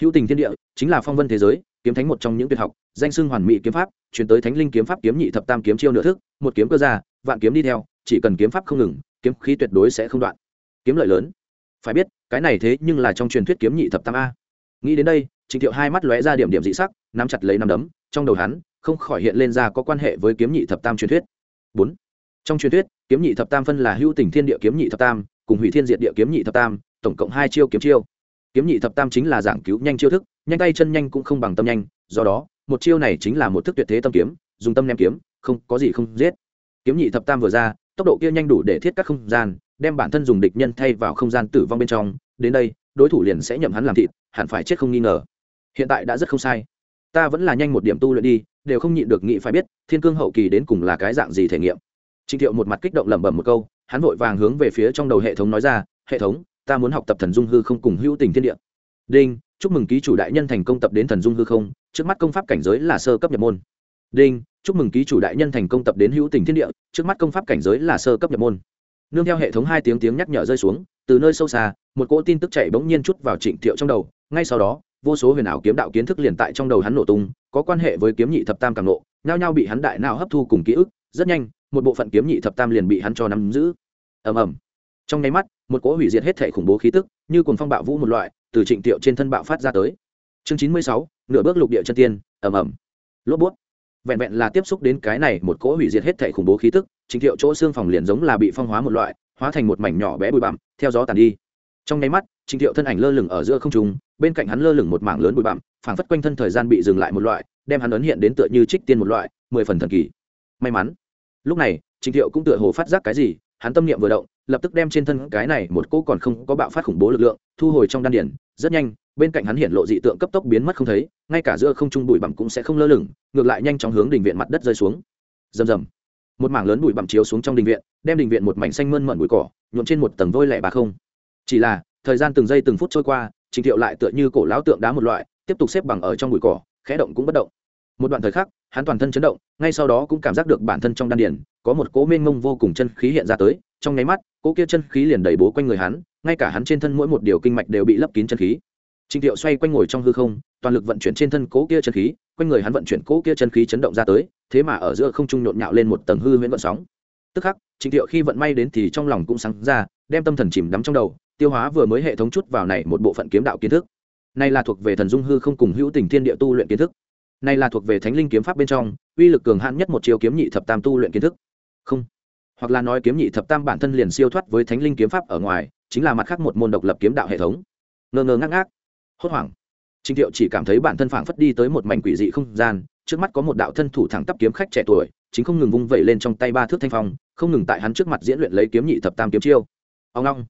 Hữu tình thiên địa, chính là phong vân thế giới, kiếm thánh một trong những tuyệt học, danh xưng hoàn mỹ kiếm pháp chuyển tới thánh linh kiếm pháp kiếm nhị thập tam kiếm chiêu nửa thức, một kiếm cơ ra, vạn kiếm đi theo chỉ cần kiếm pháp không ngừng, kiếm khí tuyệt đối sẽ không đoạn. Kiếm lợi lớn. Phải biết, cái này thế nhưng là trong truyền thuyết kiếm nhị thập tam a. Nghĩ đến đây, trịnh thiệu hai mắt lóe ra điểm điểm dị sắc, nắm chặt lấy nắm đấm, trong đầu hắn không khỏi hiện lên ra có quan hệ với kiếm nhị thập tam truyền thuyết. Bốn. Trong truyền thuyết, kiếm nhị thập tam phân là hữu tình thiên địa kiếm nhị thập tam, cùng hủy thiên diệt địa kiếm nhị thập tam, tổng cộng hai chiêu kiếm chiêu. Kiếm nhị thập tam chính là giảng cứu nhanh chiêu thức, nhanh tay chân nhanh cũng không bằng tâm nhanh, do đó, một chiêu này chính là một thức tuyệt thế tâm kiếm, dùng tâm ném kiếm, không có gì không giết. Kiếm nhị thập tam vừa ra tốc độ kia nhanh đủ để thiết các không gian, đem bản thân dùng địch nhân thay vào không gian tử vong bên trong. Đến đây, đối thủ liền sẽ nhậm hắn làm thịt, hẳn phải chết không nghi ngờ. Hiện tại đã rất không sai. Ta vẫn là nhanh một điểm tu luyện đi, đều không nhịn được nghĩ phải biết, thiên cương hậu kỳ đến cùng là cái dạng gì thể nghiệm. Trịnh thiệu một mặt kích động lẩm bẩm một câu, hắn vội vàng hướng về phía trong đầu hệ thống nói ra, hệ thống, ta muốn học tập thần dung hư không cùng hữu tình thiên địa. Đinh, chúc mừng ký chủ đại nhân thành công tập đến thần dung hư không, trước mắt công pháp cảnh giới là sơ cấp nhập môn đinh, chúc mừng ký chủ đại nhân thành công tập đến hữu tình thiên địa, trước mắt công pháp cảnh giới là sơ cấp nhập môn. Nương theo hệ thống hai tiếng tiếng nhắc nhở rơi xuống, từ nơi sâu xa, một cỗ tin tức chạy bỗng nhiên chút vào trịnh thiệu trong đầu, ngay sau đó, vô số huyền ảo kiếm đạo kiến thức liền tại trong đầu hắn nổ tung, có quan hệ với kiếm nhị thập tam càng nộ, nhao nhao bị hắn đại nào hấp thu cùng ký ức, rất nhanh, một bộ phận kiếm nhị thập tam liền bị hắn cho nắm giữ. Ầm ầm. Trong nháy mắt, một cỗ hủy diệt hết thể khủng bố khí tức, như cuồng phong bạo vũ một loại, từ trịnh tiệu trên thân bạo phát ra tới. Chương chín mươi sáu, nửa bước lục địa chân tiên, ầm ầm. Lốp bút vẹn vẹn là tiếp xúc đến cái này một cỗ hủy diệt hết thảy khủng bố khí tức trình thiệu chỗ xương phòng liền giống là bị phong hóa một loại, hóa thành một mảnh nhỏ bé bụi bặm, theo gió tàn đi. Trong nháy mắt trình thiệu thân ảnh lơ lửng ở giữa không trung, bên cạnh hắn lơ lửng một mảng lớn bụi bặm, phảng phất quanh thân thời gian bị dừng lại một loại, đem hắn ấn hiện đến tựa như trích tiên một loại, mười phần thần kỳ. May mắn. Lúc này trình thiệu cũng tựa hồ phát giác cái gì, hắn tâm niệm vừa động, lập tức đem trên thân cái này một cỗ còn không có bạo phát khủng bố lực lượng, thu hồi trong đan điển rất nhanh bên cạnh hắn hiện lộ dị tượng cấp tốc biến mất không thấy, ngay cả giữa không trung bụi bặm cũng sẽ không lơ lửng, ngược lại nhanh chóng hướng đình viện mặt đất rơi xuống. Rầm rầm. Một mảng lớn bụi bặm chiếu xuống trong đình viện, đem đình viện một mảnh xanh mơn mận bụi cỏ, nhuộm trên một tầng vôi lẻ bà không. Chỉ là, thời gian từng giây từng phút trôi qua, trình thiệu lại tựa như cổ lão tượng đá một loại, tiếp tục xếp bằng ở trong bụi cỏ, khẽ động cũng bất động. Một đoạn thời khắc, hắn toàn thân chấn động, ngay sau đó cũng cảm giác được bản thân trong đan điền, có một cỗ mênh mông vô cùng chân khí hiện ra tới, trong nháy mắt, cỗ kia chân khí liền đầy bố quanh người hắn, ngay cả hắn trên thân mỗi một điều kinh mạch đều bị lấp kín chân khí. Trình Tiệu xoay quanh ngồi trong hư không, toàn lực vận chuyển trên thân cố kia chân khí, quanh người hắn vận chuyển cố kia chân khí chấn động ra tới, thế mà ở giữa không trung nhộn nhạo lên một tầng hư huyễn vận sóng. Tức khắc, Trình Tiệu khi vận may đến thì trong lòng cũng sáng ra, đem tâm thần chìm đắm trong đầu, tiêu hóa vừa mới hệ thống chút vào này một bộ phận kiếm đạo kiến thức. Này là thuộc về thần dung hư không cùng hữu tình thiên địa tu luyện kiến thức. Này là thuộc về thánh linh kiếm pháp bên trong, uy lực cường hãn nhất một chiêu kiếm nhị thập tam tu luyện kiến thức. Không, hoặc là nói kiếm nhị thập tam bản thân liền siêu thoát với thánh linh kiếm pháp ở ngoài, chính là mặt khác một môn độc lập kiếm đạo hệ thống ngơ ngơ ngác ngác hốt hoảng. Trịnh thiệu chỉ cảm thấy bản thân phảng phất đi tới một mảnh quỷ dị không gian, trước mắt có một đạo thân thủ thẳng tắp kiếm khách trẻ tuổi, chính không ngừng vung vẩy lên trong tay ba thước thanh phong, không ngừng tại hắn trước mặt diễn luyện lấy kiếm nhị thập tam kiếm chiêu. Ông long.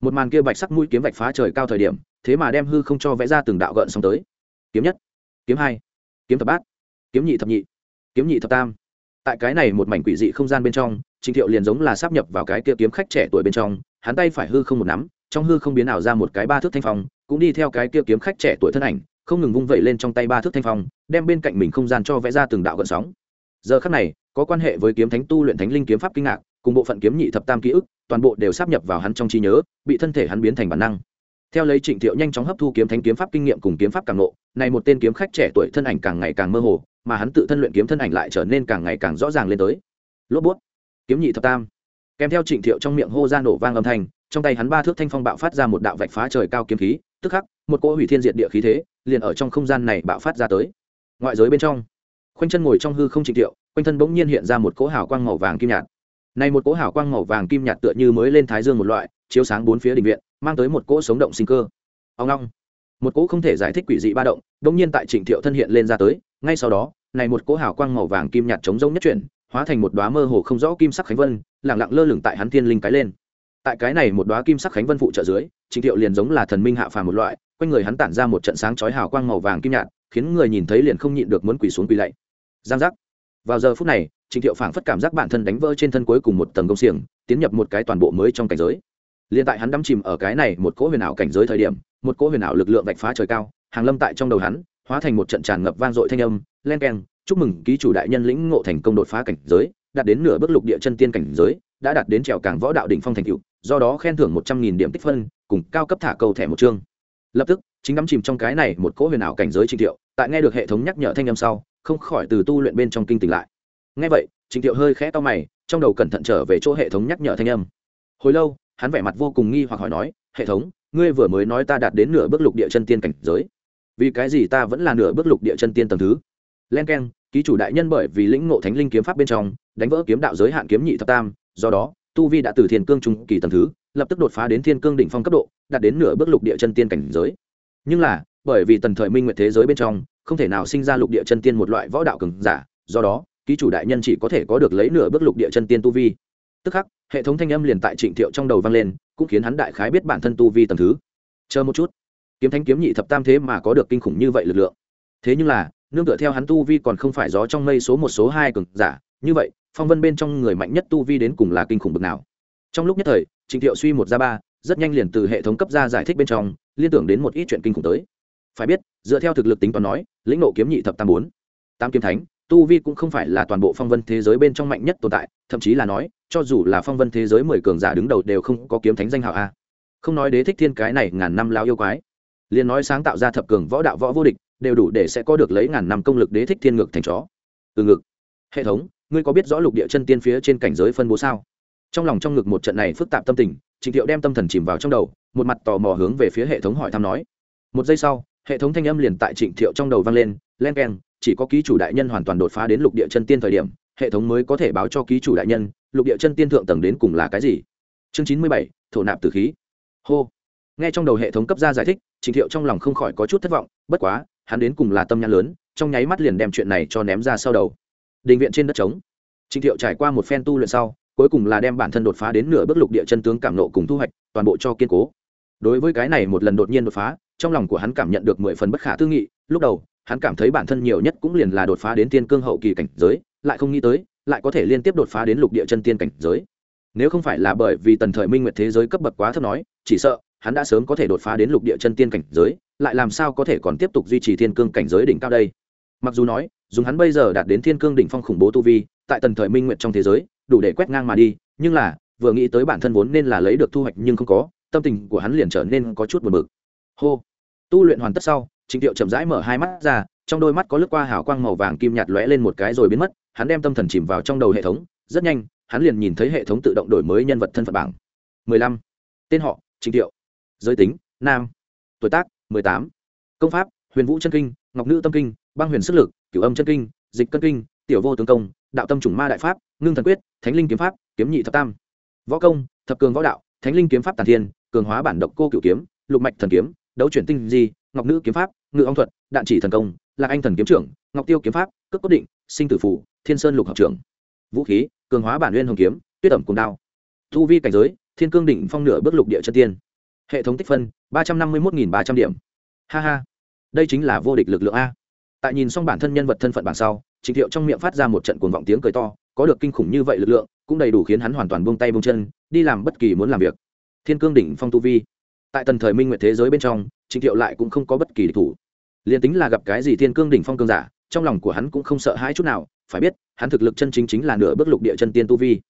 Một màn kia bạch sắc mũi kiếm vạch phá trời cao thời điểm, thế mà đem hư không cho vẽ ra từng đạo gợn xong tới. Kiếm nhất, kiếm hai, kiếm thập bát, kiếm nhị thập nhị, kiếm nhị thập tam. Tại cái này một mảnh quỷ dị không gian bên trong trịnh thiệu liền giống là sắp nhập vào cái kia kiếm khách trẻ tuổi bên trong, hắn tay phải hư không một nắm, trong hư không biến ảo ra một cái ba thước thanh phong cũng đi theo cái kia kiếm khách trẻ tuổi thân ảnh, không ngừng vung vẩy lên trong tay ba thước thanh phong, đem bên cạnh mình không gian cho vẽ ra từng đạo gợn sóng. Giờ khắc này, có quan hệ với kiếm thánh tu luyện thánh linh kiếm pháp kinh ngạc, cùng bộ phận kiếm nhị thập tam ký ức, toàn bộ đều sắp nhập vào hắn trong trí nhớ, bị thân thể hắn biến thành bản năng. Theo lấy trịnh thiệu nhanh chóng hấp thu kiếm thánh kiếm pháp kinh nghiệm cùng kiếm pháp càng nộ này một tên kiếm khách trẻ tuổi thân ảnh càng ngày càng mơ hồ, mà hắn tự thân luyện kiếm thân ảnh lại trở nên càng ngày càng rõ ràng lên tới. Lốp bút. Kiếm nhị thập tam. Kèm theo trịnh thiệu trong miệng hô ra nổ vang âm thanh trong tay hắn ba thước thanh phong bạo phát ra một đạo vạch phá trời cao kiếm khí, tức khắc, một cỗ hủy thiên diệt địa khí thế, liền ở trong không gian này bạo phát ra tới. Ngoại giới bên trong, khoanh chân ngồi trong hư không trịnh thiệu quanh thân bỗng nhiên hiện ra một cỗ hào quang màu vàng kim nhạt. Này một cỗ hào quang màu vàng kim nhạt tựa như mới lên thái dương một loại, chiếu sáng bốn phía đình viện, mang tới một cỗ sống động sinh cơ. Ông long, một cỗ không thể giải thích quỷ dị ba động bỗng nhiên tại trịnh thiệu thân hiện lên ra tới, ngay sau đó, này một cỗ hào quang màu vàng kim nhạt chống rông nhất chuyển, hóa thành một đóa mơ hồ không rõ kim sắc khánh vân lẳng lặng lơ lửng tại hắn thiên linh cái lên tại cái này một đóa kim sắc khánh vân phụ trợ dưới trịnh thiệu liền giống là thần minh hạ phàm một loại, quanh người hắn tản ra một trận sáng chói hào quang màu vàng kim nhạt, khiến người nhìn thấy liền không nhịn được muốn quỳ xuống quỳ lạy. Giang giác. Vào giờ phút này trịnh thiệu phảng phất cảm giác bản thân đánh vỡ trên thân cuối cùng một tầng công xiềng, tiến nhập một cái toàn bộ mới trong cảnh giới. Liền tại hắn đắm chìm ở cái này một cỗ huyền ảo cảnh giới thời điểm, một cỗ huyền ảo lực lượng vạch phá trời cao, hàng lâm tại trong đầu hắn, hóa thành một trận tràn ngập vang dội thanh âm, len keng, chúc mừng, ký chủ đại nhân lĩnh ngộ thành công đột phá cảnh giới, đạt đến nửa bước lục địa chân tiên cảnh giới, đã đạt đến trèo càng võ đạo đỉnh phong thành cựu do đó khen thưởng một trăm nghìn điểm tích phân, cùng cao cấp thả cầu thẻ một chương. Lập tức, chính đắm chìm trong cái này một cỗ huyền ảo cảnh giới trình thiệu, tại nghe được hệ thống nhắc nhở thanh âm sau, không khỏi từ tu luyện bên trong kinh tỉnh lại. Nghe vậy trình thiệu hơi khẽ to mày, trong đầu cẩn thận trở về chỗ hệ thống nhắc nhở thanh âm. Hồi lâu, hắn vẻ mặt vô cùng nghi hoặc hỏi nói, hệ thống, ngươi vừa mới nói ta đạt đến nửa bước lục địa chân tiên cảnh giới. Vì cái gì ta vẫn là nửa bước lục địa chân tiên tầng thứ? Len k e n ký chủ đại nhân bởi vì lĩnh ngộ thánh linh kiếm pháp bên trong, đánh vỡ kiếm đạo giới hạn kiếm nhị thập tam, do đó tu vi đã từ thiên cương trung kỳ tầng thứ, lập tức đột phá đến thiên cương đỉnh phong cấp độ, đạt đến nửa bước lục địa chân tiên cảnh giới. Nhưng là, bởi vì tần thời minh nguyện thế giới bên trong, không thể nào sinh ra lục địa chân tiên một loại võ đạo cường giả, do đó, ký chủ đại nhân chỉ có thể có được lấy nửa bước lục địa chân tiên tu vi. Tức khắc, hệ thống thanh âm liền tại trịnh thiệu trong đầu vang lên, cũng khiến hắn đại khái biết bản thân tu vi tầng thứ. Chờ một chút. Kiếm thanh kiếm nhị thập tam thế mà có được kinh khủng như vậy lực lượng. Thế nhưng là, nương tựa theo hắn tu vi còn không phải gió trong mây số một số hai cường giả, như vậy phong vân bên trong người mạnh nhất tu vi đến cùng là kinh khủng bực nào. Trong lúc nhất thời trịnh thiệu suy một ra ba, rất nhanh liền từ hệ thống cấp ra giải thích bên trong, liên tưởng đến một ít chuyện kinh khủng tới. Phải biết, dựa theo thực lực tính toán nói, lĩnh nộ kiếm nhị thập tam bốn, tam kiếm thánh, tu vi cũng không phải là toàn bộ phong vân thế giới bên trong mạnh nhất tồn tại, thậm chí là nói, cho dù là phong vân thế giới mười cường giả đứng đầu đều không có kiếm thánh danh hào a. Không nói đế thích thiên cái này ngàn năm lao yêu quái. Liền nói sáng tạo ra thập cường võ đạo võ vô địch, đều đủ để sẽ có được lấy ngàn năm công lực đế thích thiên ngược thành chó. Từ ngực hệ thống ngươi có biết rõ lục địa chân tiên phía trên cảnh giới phân bố sao? Trong lòng trong ngực một trận này phức tạp tâm tình, trịnh thiệu đem tâm thần chìm vào trong đầu, một mặt tò mò hướng về phía hệ thống hỏi thăm nói. Một giây sau, hệ thống thanh âm liền tại trịnh thiệu trong đầu vang lên, len k e n chỉ có ký chủ đại nhân hoàn toàn đột phá đến lục địa chân tiên thời điểm, hệ thống mới có thể báo cho ký chủ đại nhân, lục địa chân tiên thượng tầng đến cùng là cái gì? Chương chín mươi bảy, thổ nạp tử khí. Hô. Nghe trong đầu hệ thống cấp ra giải thích, trịnh thiệu trong lòng không khỏi có chút thất vọng, bất quá, hắn đến cùng là tâm nhãn lớn, trong nháy mắt liền đem chuyện này cho ném ra sau đầu đình viện trên đất trống. Trịnh thiệu trải qua một phen tu luyện sau, cuối cùng là đem bản thân đột phá đến nửa bước lục địa chân tướng cảm nộ cùng thu hoạch, toàn bộ cho kiên cố. Đối với cái này một lần đột nhiên đột phá, trong lòng của hắn cảm nhận được mười phần bất khả tư nghị, lúc đầu, hắn cảm thấy bản thân nhiều nhất cũng liền là đột phá đến tiên cương hậu kỳ cảnh giới, lại không nghĩ tới, lại có thể liên tiếp đột phá đến lục địa chân tiên cảnh giới. Nếu không phải là bởi vì tần thời minh nguyệt thế giới cấp bậc quá thấp nói, chỉ sợ, hắn đã sớm có thể đột phá đến lục địa chân tiên cảnh giới, lại làm sao có thể còn tiếp tục duy trì thiên cương cảnh giới đỉnh cao đây? Mặc dù nói dùng hắn bây giờ đạt đến thiên cương đỉnh phong khủng bố tu vi, tại tần thời minh nguyệt trong thế giới, đủ để quét ngang mà đi, nhưng là, vừa nghĩ tới bản thân vốn nên là lấy được thu hoạch nhưng không có, tâm tình của hắn liền trở nên có chút buồn bực. Hô. Tu luyện hoàn tất sau, trịnh tiệu chậm rãi mở hai mắt ra, trong đôi mắt có lướt qua hào quang màu vàng kim nhạt lóe lên một cái rồi biến mất, hắn đem tâm thần chìm vào trong đầu hệ thống, rất nhanh, hắn liền nhìn thấy hệ thống tự động đổi mới nhân vật thân phận bảng. 15. tên họ, trịnh tiệu. Giới tính, nam. Tuổi tác 18. công pháp, huyền vũ chân kinh, ngọc nữ tâm kinh, băng huyền sức lực cửu âm chân kinh, dịch cân kinh, tiểu vô tướng công, đạo tâm chủng ma đại pháp, ngưng thần quyết, thánh linh kiếm pháp, kiếm nhị thập tam. Võ công, thập cường võ đạo, thánh linh kiếm pháp tàn thiên, cường hóa bản độc cô cựu kiếm, lục mạch thần kiếm, đấu chuyển tinh di, ngọc nữ kiếm pháp, ngự ong thuật, đạn chỉ thần công, lạc anh thần kiếm trưởng, ngọc tiêu kiếm pháp, cước cốt định, sinh tử phủ thiên sơn lục học trưởng. Vũ khí, cường hóa bản nguyên hồng kiếm, tuyết ẩm cùng đao. Thu vi cảnh giới, thiên cương đỉnh phong nửa bước lục địa chân tiên. Hệ thống tích phân, ba trăm năm mươi một ba trăm điểm. Ha ha. Đây chính là vô địch lực lượng a tại nhìn xong bản thân nhân vật thân phận bản sau, trịnh thiệu trong miệng phát ra một trận cuồng vọng tiếng cười to, có được kinh khủng như vậy lực lượng, cũng đầy đủ khiến hắn hoàn toàn buông tay buông chân, đi làm bất kỳ muốn làm việc. Thiên cương đỉnh phong tu vi. Tại tần thời minh nguyệt thế giới bên trong, trịnh thiệu lại cũng không có bất kỳ địch thủ. Liền tính là gặp cái gì thiên cương đỉnh phong cương giả, trong lòng của hắn cũng không sợ hãi chút nào, phải biết, hắn thực lực chân chính chính là nửa bước lục địa chân tiên tu vi.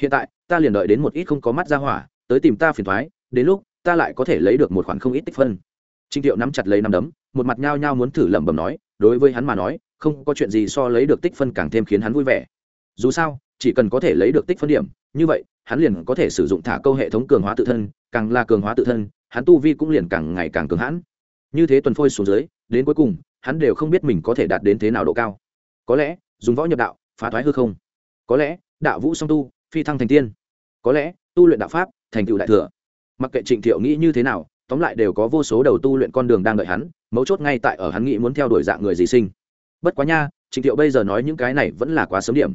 Hiện tại, ta liền đợi đến một ít không có mắt ra hỏa, tới tìm ta phiền thoái, đến lúc, ta lại có thể lấy được một khoản không ít tích phân. Trịnh thiệu nắm chặt lấy nắm đấm, một mặt nhao nhao muốn thử lẩm bẩm nói đối với hắn mà nói, không có chuyện gì so lấy được tích phân càng thêm khiến hắn vui vẻ. Dù sao, chỉ cần có thể lấy được tích phân điểm, như vậy, hắn liền có thể sử dụng thả câu hệ thống cường hóa tự thân, càng là cường hóa tự thân, hắn tu vi cũng liền càng ngày càng cường hãn. Như thế tuần phôi xuống dưới, đến cuối cùng, hắn đều không biết mình có thể đạt đến thế nào độ cao. Có lẽ, dùng võ nhập đạo, phá thoái hư không. Có lẽ, đạo vũ song tu, phi thăng thành tiên. Có lẽ, tu luyện đạo pháp, thành tựu đại thừa. Mặc kệ trịnh thiệu nghĩ như thế nào tóm lại đều có vô số đầu tu luyện con đường đang đợi hắn, mấu chốt ngay tại ở hắn nghĩ muốn theo đuổi dạng người gì sinh. Bất quá nha, trịnh thiệu bây giờ nói những cái này vẫn là quá sớm điểm.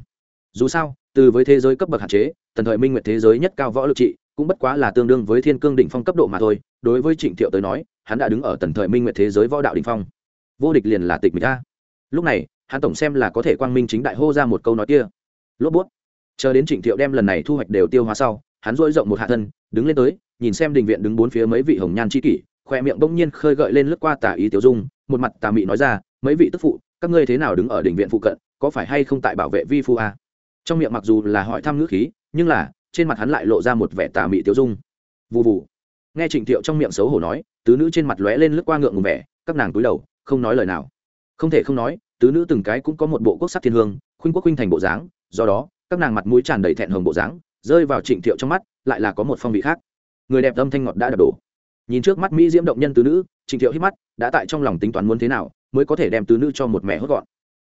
Dù sao, từ với thế giới cấp bậc hạn chế, tần thời minh nguyệt thế giới nhất cao võ lực trị, cũng bất quá là tương đương với thiên cương đỉnh phong cấp độ mà thôi, đối với trịnh thiệu tới nói, hắn đã đứng ở tần thời minh nguyệt thế giới võ đạo đỉnh phong. Vô địch liền là tịch mình ta lúc này, hắn tổng xem là có thể quang minh chính đại hô ra một câu nói kia. Lốp bút. Chờ đến trịnh thiệu đem lần này thu hoạch đều tiêu hóa sau, hắn dỗi rộng một hạ thân, đứng lên tới nhìn xem đình viện đứng bốn phía mấy vị hồng nhan c kỷ, khoe miệng bỗng nhiên khơi gợi lên lướt qua tả ý tiểu dung, một mặt tà mị nói ra, mấy vị tức phụ, các ngươi thế nào đứng ở đình viện phụ cận, có phải hay không tại bảo vệ vi phu a? Trong miệng mặc dù là hỏi thăm ngữ khí, nhưng là, trên mặt hắn lại lộ ra một vẻ tà mị tiểu dung. Vụ vụ nghe trịnh thiệu trong miệng xấu hổ nói, tứ nữ trên mặt lóe lên lướt qua ngượng ngùng vẻ, các nàng túi đầu, không nói lời nào. Không thể không nói, tứ nữ từng cái cũng có một bộ quốc sắc thiên hương, khuynh quốc khuynh thành bộ dáng, do đó, các nàng mặt mũi tràn đầy thẹn hồng bộ dáng, rơi vào trịnh thiệu trong mắt, lại là có một phong vị khác người đẹp âm thanh ngọt đã đập đổ. Nhìn trước mắt mỹ diễm động nhân tứ nữ, Trình thiệu hít mắt, đã tại trong lòng tính toán muốn thế nào, mới có thể đem tứ nữ cho một mẹ hốt gọn.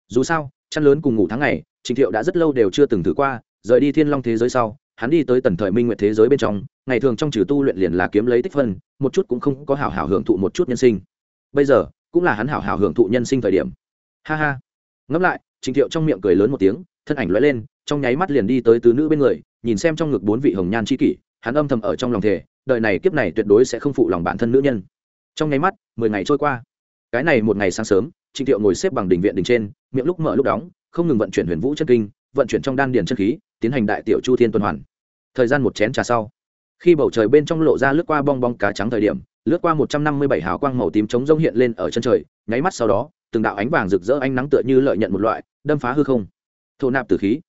Dù sao, chăn lớn cùng ngủ tháng ngày, Trình thiệu đã rất lâu đều chưa từng thử qua, rời đi thiên long thế giới sau, hắn đi tới tần thời minh nguyệt thế giới bên trong, ngày thường trong trừ tu luyện liền là kiếm lấy tích phân, một chút cũng không có hảo hảo hưởng thụ một chút nhân sinh. Bây giờ, cũng là hắn hảo hảo hưởng thụ nhân sinh thời điểm. Ha ha. Ngẫm lại, Trình thiệu trong miệng cười lớn một tiếng, thân ảnh lóe lên, trong nháy mắt liền đi tới tứ nữ bên người, nhìn xem trong ngực bốn vị hồng nhan c kỷ, hắn âm thầm ở trong lòng thể đời này kiếp này tuyệt đối sẽ không phụ lòng bản thân nữ nhân. Trong nháy mắt, mười ngày trôi qua. Cái này một ngày sáng sớm, trịnh thiệu ngồi xếp bằng đỉnh viện đỉnh trên, miệng lúc mở lúc đóng, không ngừng vận chuyển huyền vũ chân kinh, vận chuyển trong đan điền chân khí, tiến hành đại tiểu chu thiên tuần hoàn. Thời gian một chén trà sau, khi bầu trời bên trong lộ ra lướt qua bong bong cá trắng thời điểm, lướt qua một trăm năm mươi bảy hào quang màu tím chống rông hiện lên ở chân trời, nháy mắt sau đó, từng đạo ánh vàng rực rỡ ánh nắng tựa như lợi nhận một loại, đâm phá hư không. Thổ nạp tử khí.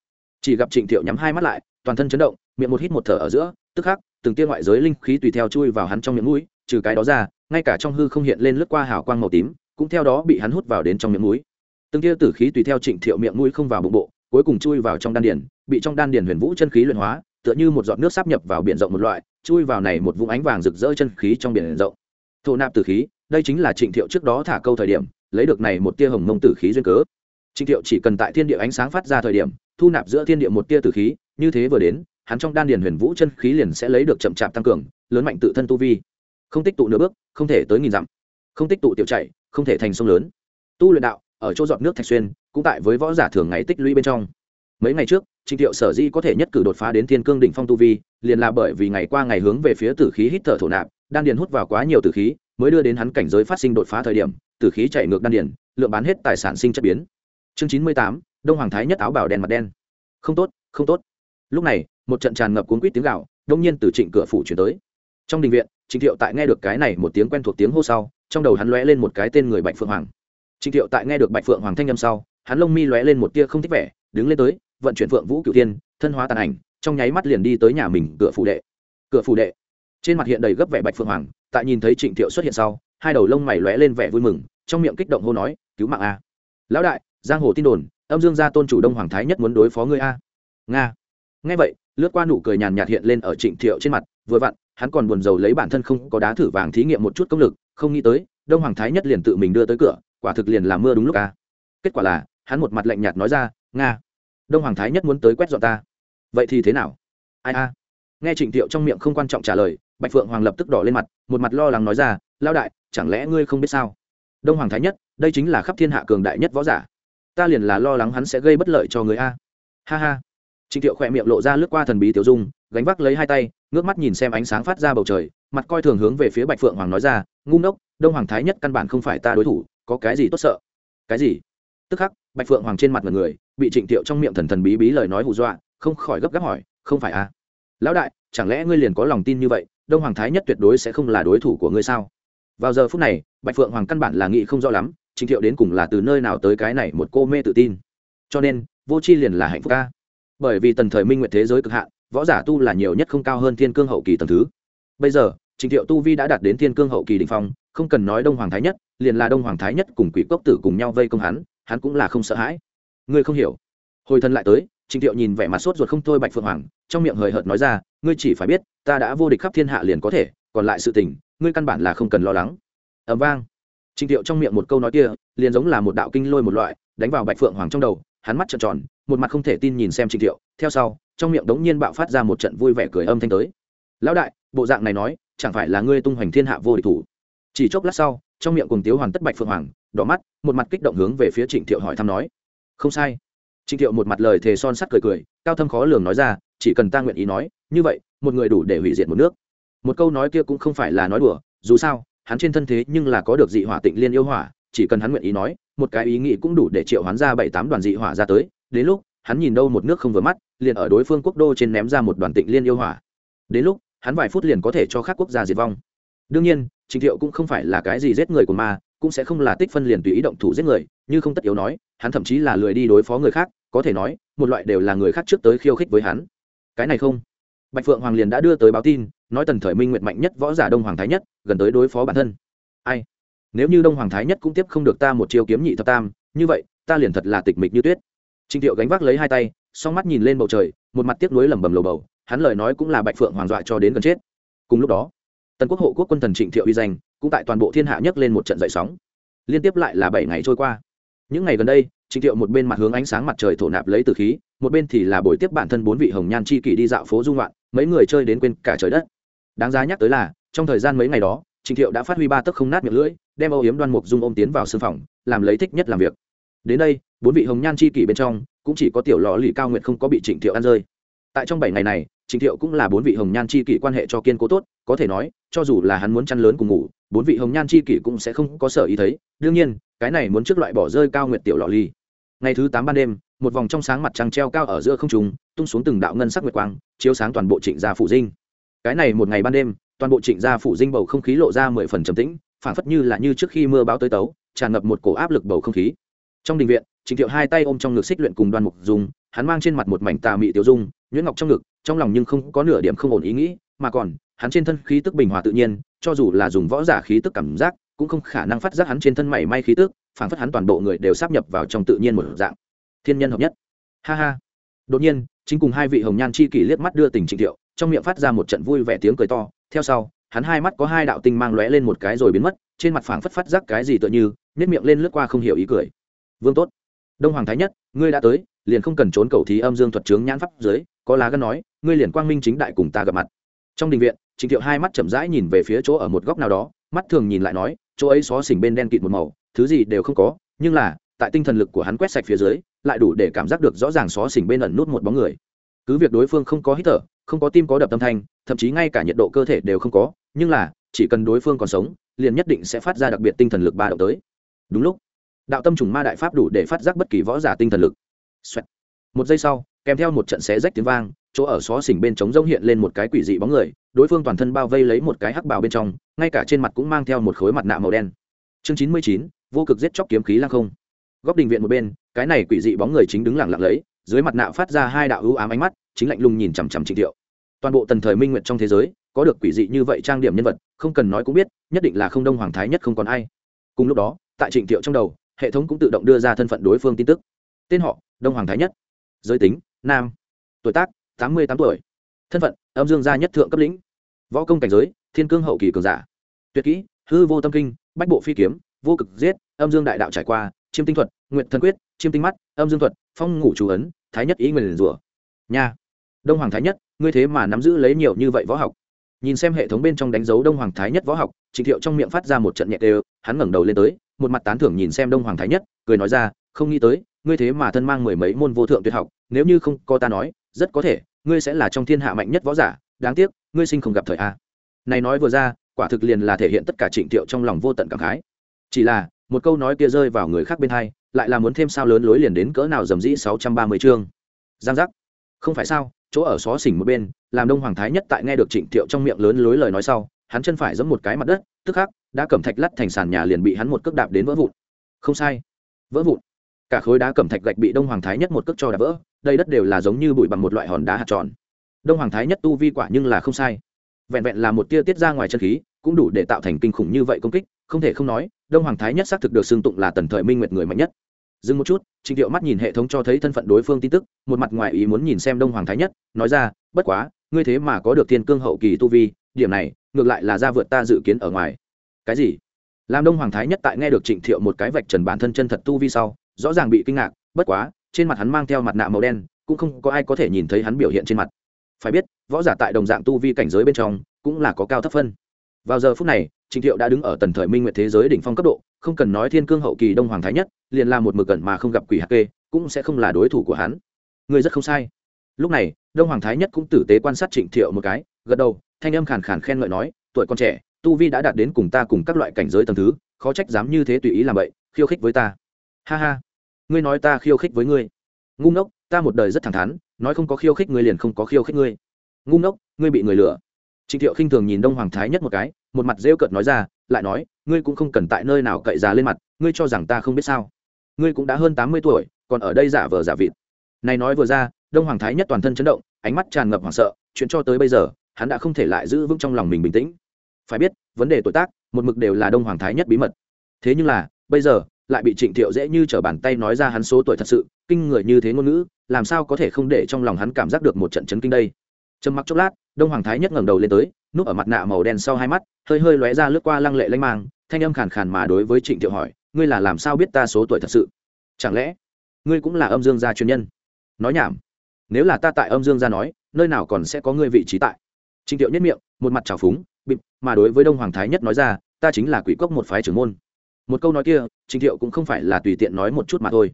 Chỉ gặp trịnh thiệu nhắm hai mắt lại, toàn thân chấn động, miệng một hít một thở ở giữa tức khắc, từng tia ngoại giới linh khí tùy theo chui vào hắn trong miệng mũi, trừ cái đó ra, ngay cả trong hư không hiện lên lướt qua hào quang màu tím, cũng theo đó bị hắn hút vào đến trong miệng mũi. Từng tia tử khí tùy theo trịnh thiệu miệng mũi không vào bụng bộ, cuối cùng chui vào trong đan điền, bị trong đan điền huyền vũ chân khí luyện hóa, tựa như một giọt nước sáp nhập vào biển rộng một loại, chui vào này một vũng ánh vàng rực rỡ chân khí trong biển rộng. Thổ nạp tử khí, đây chính là trịnh thiệu trước đó thả câu thời điểm, lấy được này một tia hồng mông tử khí duyên cớ. Trịnh thiệu chỉ cần tại thiên địa ánh sáng phát ra thời điểm, thu nạp giữa thiên địa một tia tử khí, như thế vừa đến hắn trong đan điền huyền vũ chân khí liền sẽ lấy được chậm chạp tăng cường, lớn mạnh tự thân tu vi. Không tích tụ nửa bước, không thể tới nghìn dặm. Không tích tụ tiểu chạy, không thể thành sông lớn. Tu luyện đạo, ở chỗ giọt nước thạch xuyên, cũng tại với võ giả thường ngày tích lũy bên trong. Mấy ngày trước trịnh thiệu sở di có thể nhất cử đột phá đến thiên cương đỉnh phong tu vi, liền là bởi vì ngày qua ngày hướng về phía tử khí hít thở thổ nạp, đan điền hút vào quá nhiều tử khí, mới đưa đến hắn cảnh giới phát sinh đột phá thời điểm, tử khí chạy ngược đan điền, lượng bán hết tài sản sinh chất biến. Chương chín mươi tám, đông hoàng thái nhất áo bảo đen mặt đen. Không tốt không tốt. Lúc này một trận tràn ngập cuốn quýt tiếng gạo đông nhiên từ trịnh cửa phủ chuyển tới. Trong đình viện, trịnh thiệu tại nghe được cái này một tiếng quen thuộc tiếng hô sau, trong đầu hắn lóe lên một cái tên người bạch phượng hoàng. Trịnh thiệu tại nghe được bạch phượng hoàng thanh â m sau, hắn lông mi lóe lên một tia không thích vẻ, đứng lên tới, vận chuyển phượng vũ cửu tiên thân hóa tàn ảnh, trong nháy mắt liền đi tới nhà mình cửa phủ đệ. Cửa phủ đệ, trên mặt hiện đầy gấp vẻ bạch phượng hoàng, tại nhìn thấy trịnh thiệu xuất hiện sau, hai đầu lông mày lóe lên vẻ vui mừng, trong miệng kích động hô nói, cứu mạng a! Lão đại, giang hồ tin đồn, âm dương gia tôn chủ đông hoàng thái nhất muốn đối phó ngươi a. Nga! Ngay vậy, lướt qua nụ cười nhàn nhạt hiện lên ở trịnh thiệu trên mặt, vừa vặn, hắn còn buồn rầu lấy bản thân không có đá thử vàng thí nghiệm một chút công lực, không nghĩ tới, đông hoàng thái nhất liền tự mình đưa tới cửa, quả thực liền làm mưa đúng lúc a kết quả là, hắn một mặt lạnh nhạt nói ra, nga, đông hoàng thái nhất muốn tới quét dọn ta. Vậy thì thế nào? Ai a. Nghe trịnh thiệu trong miệng không quan trọng trả lời, bạch phượng hoàng lập tức đỏ lên mặt, một mặt lo lắng nói ra lao đại, chẳng lẽ ngươi không biết sao? Đông hoàng thái nhất, đây chính là khắp thiên hạ cường đại nhất võ giả. Ta liền là lo lắng hắn sẽ gây bất lợi cho người a. Ha ha trịnh thiệu khỏe miệng lộ ra lướt qua thần bí tiểu dung, gánh vác lấy hai tay, ngước mắt nhìn xem ánh sáng phát ra bầu trời, mặt coi thường hướng về phía bạch phượng hoàng nói ra, ngu ngốc, đông hoàng thái nhất căn bản không phải ta đối thủ, có cái gì tốt sợ? Cái gì? Tức khắc, bạch phượng hoàng trên mặt người, bị trịnh thiệu trong miệng thần thần bí bí lời nói hù dọa, không khỏi gấp gáp hỏi, không phải à? Lão đại, chẳng lẽ ngươi liền có lòng tin như vậy, đông hoàng thái nhất tuyệt đối sẽ không là đối thủ của ngươi sao? Vào giờ phút này, bạch phượng hoàng căn bản là nghĩ không rõ lắm, trịnh thiệu đến cùng là từ nơi nào tới cái này một cô mê tự tin. Cho nên, vô c h i liền là hạnh phúc ca bởi vì tần thời minh nguyện thế giới cực hạn, võ giả tu là nhiều nhất không cao hơn thiên cương hậu kỳ tầng thứ. Bây giờ, trình thiệu tu vi đã đạt đến thiên cương hậu kỳ đình phong, không cần nói đông hoàng thái nhất, liền là đông hoàng thái nhất cùng quỷ cốc tử cùng nhau vây công hắn hắn cũng là không sợ hãi. Ngươi không hiểu. Hồi thân lại tới, trình thiệu nhìn vẻ mặt sốt ruột không thôi bạch phượng hoàng, trong miệng hời hợt nói ra, ngươi chỉ phải biết, ta đã vô địch khắp thiên hạ liền có thể, còn lại sự tình, ngươi căn bản là không cần lo lắng. Ẩm vang. Trình thiệu trong miệng một câu nói kia, liền giống là một đạo kinh lôi một loại, đánh vào bạch phượng hoàng trong đầu hắn mắt trợn tròn, một mặt không thể tin nhìn xem trịnh thiệu. Theo sau, trong miệng đống nhiên bạo phát ra một trận vui vẻ cười âm thanh tới. Lão đại, bộ dạng này nói, chẳng phải là ngươi tung hoành thiên hạ vô địch thủ? Chỉ chốc lát sau, trong miệng cùng tiếu hoàn tất bạch phượng hoàng, đỏ mắt, một mặt kích động hướng về phía trịnh thiệu hỏi thăm nói, không sai. Trịnh thiệu một mặt lời thề son sắt cười cười, cao thâm khó lường nói ra, chỉ cần ta nguyện ý nói, như vậy, một người đủ để hủy diệt một nước. Một câu nói kia cũng không phải là nói đùa, dù sao, hắn trên thân thế nhưng là có được dị hỏa tịnh liên yêu hỏa, chỉ cần hắn nguyện ý nói một cái ý nghĩ cũng đủ để triệu hoán ra bảy tám đoàn dị hỏa ra tới, đến lúc, hắn nhìn đâu một nước không vừa mắt, liền ở đối phương quốc đô trên ném ra một đoàn tịnh liên yêu hỏa. Đến lúc, hắn vài phút liền có thể cho các quốc gia diệt vong. Đương nhiên, trình thiệu cũng không phải là cái gì giết người của ma, cũng sẽ không là tích phân liền tùy ý động thủ giết người, như không tất yếu nói, hắn thậm chí là lười đi đối phó người khác, có thể nói, một loại đều là người khác trước tới khiêu khích với hắn. Cái này không. Bạch phượng hoàng liền đã đưa tới báo tin, nói tần thời minh nguyện mạnh nhất võ giả đông hoàng thái nhất, gần tới đối phó bản thân. Ai? Nếu như đông hoàng thái nhất cũng tiếp không được ta một chiêu kiếm nhị thập tam, như vậy, ta liền thật là tịch mịch như tuyết. Trịnh thiệu gánh vác lấy hai tay, song mắt nhìn lên bầu trời, một mặt tiếc nuối lẩm bẩm lầu bầu, hắn lời nói cũng là bạch phượng hoàng dọa cho đến gần chết. Cùng lúc đó, tần quốc hộ quốc quân thần trịnh thiệu uy danh, cũng tại toàn bộ thiên hạ nhấc lên một trận dậy sóng. Liên tiếp lại là bảy ngày trôi qua. Những ngày gần đây, trịnh thiệu một bên mặt hướng ánh sáng mặt trời thổ nạp lấy từ khí, một bên thì là buổi tiếp bản thân bốn vị hồng nhan chi kỷ đi dạo phố dung loạn mấy người chơi đến quên cả trời đất. Đáng giá nhắc tới là, trong thời gian mấy ngày đó, trịnh thiệu đã phát huy ba tấc không nát miệng lưỡi đem âu yếm đoan mục dung ôm tiến vào sân phòng, làm lấy thích nhất làm việc. Đến đây, bốn vị hồng nhan chi kỷ bên trong, cũng chỉ có tiểu lò lì cao nguyện không có bị trịnh thiệu ăn rơi. Tại trong bảy ngày này, trịnh thiệu cũng là bốn vị hồng nhan chi kỷ quan hệ cho kiên cố tốt, có thể nói, cho dù là hắn muốn chăn lớn cùng ngủ, bốn vị hồng nhan chi kỷ cũng sẽ không có sở ý thấy. Đương nhiên, cái này muốn trước loại bỏ rơi cao nguyện tiểu lò lì. ngày thứ tám ban đêm, một vòng trong sáng mặt trăng treo cao ở giữa không trùng tung xuống từng đạo ngân sắc nguyệt quang, chiếu sáng toàn bộ trịnh gia phủ dinh. Cái này một ngày ban đêm, toàn bộ trịnh gia phủ dinh bầu không khí lộ ra mười phần trầm tĩnh phảng phất như là như trước khi mưa bão tới tấu, tràn ngập một cổ áp lực bầu không khí. Trong đình viện, trịnh thiệu hai tay ôm trong ngực xích luyện cùng đoan mục dùng hắn mang trên mặt một mảnh tà mị tiểu dung, nhuyễn ngọc trong ngực, trong lòng nhưng không có nửa điểm không ổn ý nghĩ, mà còn, hắn trên thân khí tức bình hòa tự nhiên, cho dù là dùng võ giả khí tức cảm giác, cũng không khả năng phát giác hắn trên thân mảy may khí tức, phảng phất hắn toàn bộ người đều sắp nhập vào trong tự nhiên một dạng. Thiên nhân hợp nhất. Ha ha. Đột nhiên, chính cùng hai vị hồng nhan chi kỷ liếc mắt đưa tình trịnh thiệu, trong miệng phát ra một trận vui vẻ tiếng cười to, theo sau hắn hai mắt có hai đạo tinh mang lóe lên một cái rồi biến mất, trên mặt phảng phất phát giác cái gì tựa như nếp miệng lên lướt qua không hiểu ý cười. Vương tốt, đông hoàng thái nhất, ngươi đã tới, liền không cần trốn cầu thí âm dương thuật trướng nhãn pháp dưới có lá gân nói, ngươi liền quang minh chính đại cùng ta gặp mặt. Trong đình viện, trịnh thiệu hai mắt chậm rãi nhìn về phía chỗ ở một góc nào đó, mắt thường nhìn lại nói, chỗ ấy xó xỉnh bên đen kịt một màu, thứ gì đều không có, nhưng là, tại tinh thần lực của hắn quét sạch phía dưới, lại đủ để cảm giác được rõ ràng xó xỉnh bên ẩn nút một bóng người. Cứ việc đối phương không có hít thở, không có tim có đập tâm thanh thậm chí ngay cả nhiệt độ cơ thể đều không có, nhưng là, chỉ cần đối phương còn sống, liền nhất định sẽ phát ra đặc biệt tinh thần lực ba động tới. Đúng lúc, đạo tâm trùng ma đại pháp đủ để phát giác bất kỳ võ giả tinh thần lực、Xoẹt. Một giây sau, kèm theo một trận xé rách tiếng vang, chỗ ở xó xỉnh bên trống rông hiện lên một cái quỷ dị bóng người, đối phương toàn thân bao vây lấy một cái hắc bào bên trong, ngay cả trên mặt cũng mang theo một khối mặt nạ màu đen. Chương chín mươi chín, vô cực giết chóc kiếm khí lăng không. Góc đình viện một bên, cái này quỷ dị bóng người chính đứng lặng lặng lấy, dưới mặt nạ phát ra hai đạo ưu ám ánh mắt, chính lạnh lùng nhìn chằm chằm trịnh thiệu toàn bộ tần thời minh nguyện trong thế giới, có được quỷ dị như vậy trang điểm nhân vật, không cần nói cũng biết, nhất định là không đông hoàng thái nhất không còn ai. Cùng lúc đó, tại trịnh thiệu trong đầu, hệ thống cũng tự động đưa ra thân phận đối phương tin tức. Tên họ, đông hoàng thái nhất. Giới tính, nam. Tuổi tác, tám mươi tám tuổi. Thân phận, âm dương gia nhất thượng cấp lĩnh. Võ công cảnh giới, thiên cương hậu kỳ cường giả. Tuyệt kỹ, hư vô tâm kinh, bách bộ phi kiếm, vô cực giết, âm dương đại đạo trải qua, chiêm tinh thuật nguyện thần quyết, chiêm tinh mắt, âm dương thuật, phong ngủ chú ấn, thái nhất ý nguyền rủa. Nhà đông hoàng thái nhất ngươi thế mà nắm giữ lấy nhiều như vậy võ học. Nhìn xem hệ thống bên trong đánh dấu đông hoàng thái nhất võ học, trịnh thiệu trong miệng phát ra một trận nhẹ đều, hắn ngẩng đầu lên tới, một mặt tán thưởng nhìn xem đông hoàng thái nhất, cười nói ra, không nghĩ tới, ngươi thế mà thân mang mười mấy môn vô thượng tuyệt học, nếu như không có ta nói, rất có thể, ngươi sẽ là trong thiên hạ mạnh nhất võ giả, đáng tiếc, ngươi sinh không gặp thời a. Này nói vừa ra, quả thực liền là thể hiện tất cả trịnh thiệu trong lòng vô tận cảm khái. Chỉ là, một câu nói kia rơi vào người khác bên hai, lại là muốn thêm sao lớn lối liền đến cỡ nào dầm dĩ sáu trăm ba mươi chương. Giang giác. Không phải sao chỗ ở xó xỉnh một bên, làm đông hoàng thái nhất tại nghe được trịnh thiệu trong miệng lớn lối lời nói sau, hắn chân phải giẫm một cái mặt đất, tức khắc đã cầm thạch lắt thành sàn nhà liền bị hắn một cước đạp đến vỡ vụn. Không sai. Vỡ vụn. Cả khối đá cẩm thạch gạch bị đông hoàng thái nhất một cước cho đạp vỡ, đây đất đều là giống như bụi bằng một loại hòn đá hạt tròn. Đông hoàng thái nhất tu vi quả nhưng là không sai. Vẹn vẹn là một tia tiết ra ngoài chân khí, cũng đủ để tạo thành kinh khủng như vậy công kích, không thể không nói, đông hoàng thái nhất xác thực được xưng tụng là tần thời minh nguyệt người mạnh nhất dừng một chút, trịnh thiệu mắt nhìn hệ thống cho thấy thân phận đối phương tin tức, một mặt ngoại ý muốn nhìn xem đông hoàng thái nhất, nói ra, bất quá, ngươi thế mà có được thiên cương hậu kỳ tu vi, điểm này, ngược lại là ra vượt ta dự kiến ở ngoài. Cái gì? Làm đông hoàng thái nhất tại nghe được trịnh thiệu một cái vạch trần bản thân chân thật tu vi sau, rõ ràng bị kinh ngạc, bất quá, trên mặt hắn mang theo mặt nạ màu đen, cũng không có ai có thể nhìn thấy hắn biểu hiện trên mặt. Phải biết, võ giả tại đồng dạng tu vi cảnh giới bên trong, cũng là có cao thấp phân vào giờ phút này, trịnh thiệu đã đứng ở tần thời minh nguyệt thế giới đỉnh phong cấp độ, không cần nói thiên cương hậu kỳ đông hoàng thái nhất, liền là một mực cẩn mà không gặp quỷ hạc kê, cũng sẽ không là đối thủ của hắn. Người rất không sai. Lúc này, đông hoàng thái nhất cũng tử tế quan sát trịnh thiệu một cái, gật đầu, thanh âm khàn khàn khen ngợi nói, tuổi con trẻ, tu vi đã đạt đến cùng ta cùng các loại cảnh giới tầng thứ, khó trách dám như thế tùy ý làm vậy khiêu khích với ta. Ha ha, ngươi nói ta khiêu khích với ngươi. Ngu ngốc, ta một đời rất thẳng thắn, nói không có khiêu khích ngươi liền không có khiêu khích ngươi. Ngu ngốc, ngươi bị người lừa trịnh thiệu khinh thường nhìn đông hoàng thái nhất một cái, một mặt rêu cợt nói ra, lại nói, ngươi cũng không cần tại nơi nào cậy già lên mặt, ngươi cho rằng ta không biết sao? Ngươi cũng đã hơn tám mươi tuổi, còn ở đây giả vờ giả vịt. Này nói vừa ra, đông hoàng thái nhất toàn thân chấn động, ánh mắt tràn ngập hoảng sợ, chuyện cho tới bây giờ, hắn đã không thể lại giữ vững trong lòng mình bình tĩnh. Phải biết, vấn đề tuổi tác, một mực đều là đông hoàng thái nhất bí mật. Thế nhưng là, bây giờ, lại bị trịnh thiệu dễ như t r ở bàn tay nói ra hắn số tuổi thật sự, kinh người như thế ngôn ngữ, làm sao có thể không để trong lòng hắn cảm giác được một trận chấn kinh đây? Trầm mặc chốc lát, đông hoàng thái nhất ngẩng đầu lên tới, núp ở mặt nạ màu đen sau hai mắt, hơi hơi lóe ra lướt qua lăng lệ lanh mang, thanh âm khàn khàn mà đối với trịnh thiệu hỏi, ngươi là làm sao biết ta số tuổi thật sự? Chẳng lẽ ngươi cũng là âm dương gia chuyên nhân? Nói nhảm, nếu là ta tại âm dương gia nói, nơi nào còn sẽ có ngươi vị trí tại? Trịnh thiệu nhất miệng, một mặt trào phúng, bịp, mà đối với đông hoàng thái nhất nói ra, ta chính là quỷ cốc một phái trưởng môn. Một câu nói kia, trịnh thiệu cũng không phải là tùy tiện nói một chút mà thôi.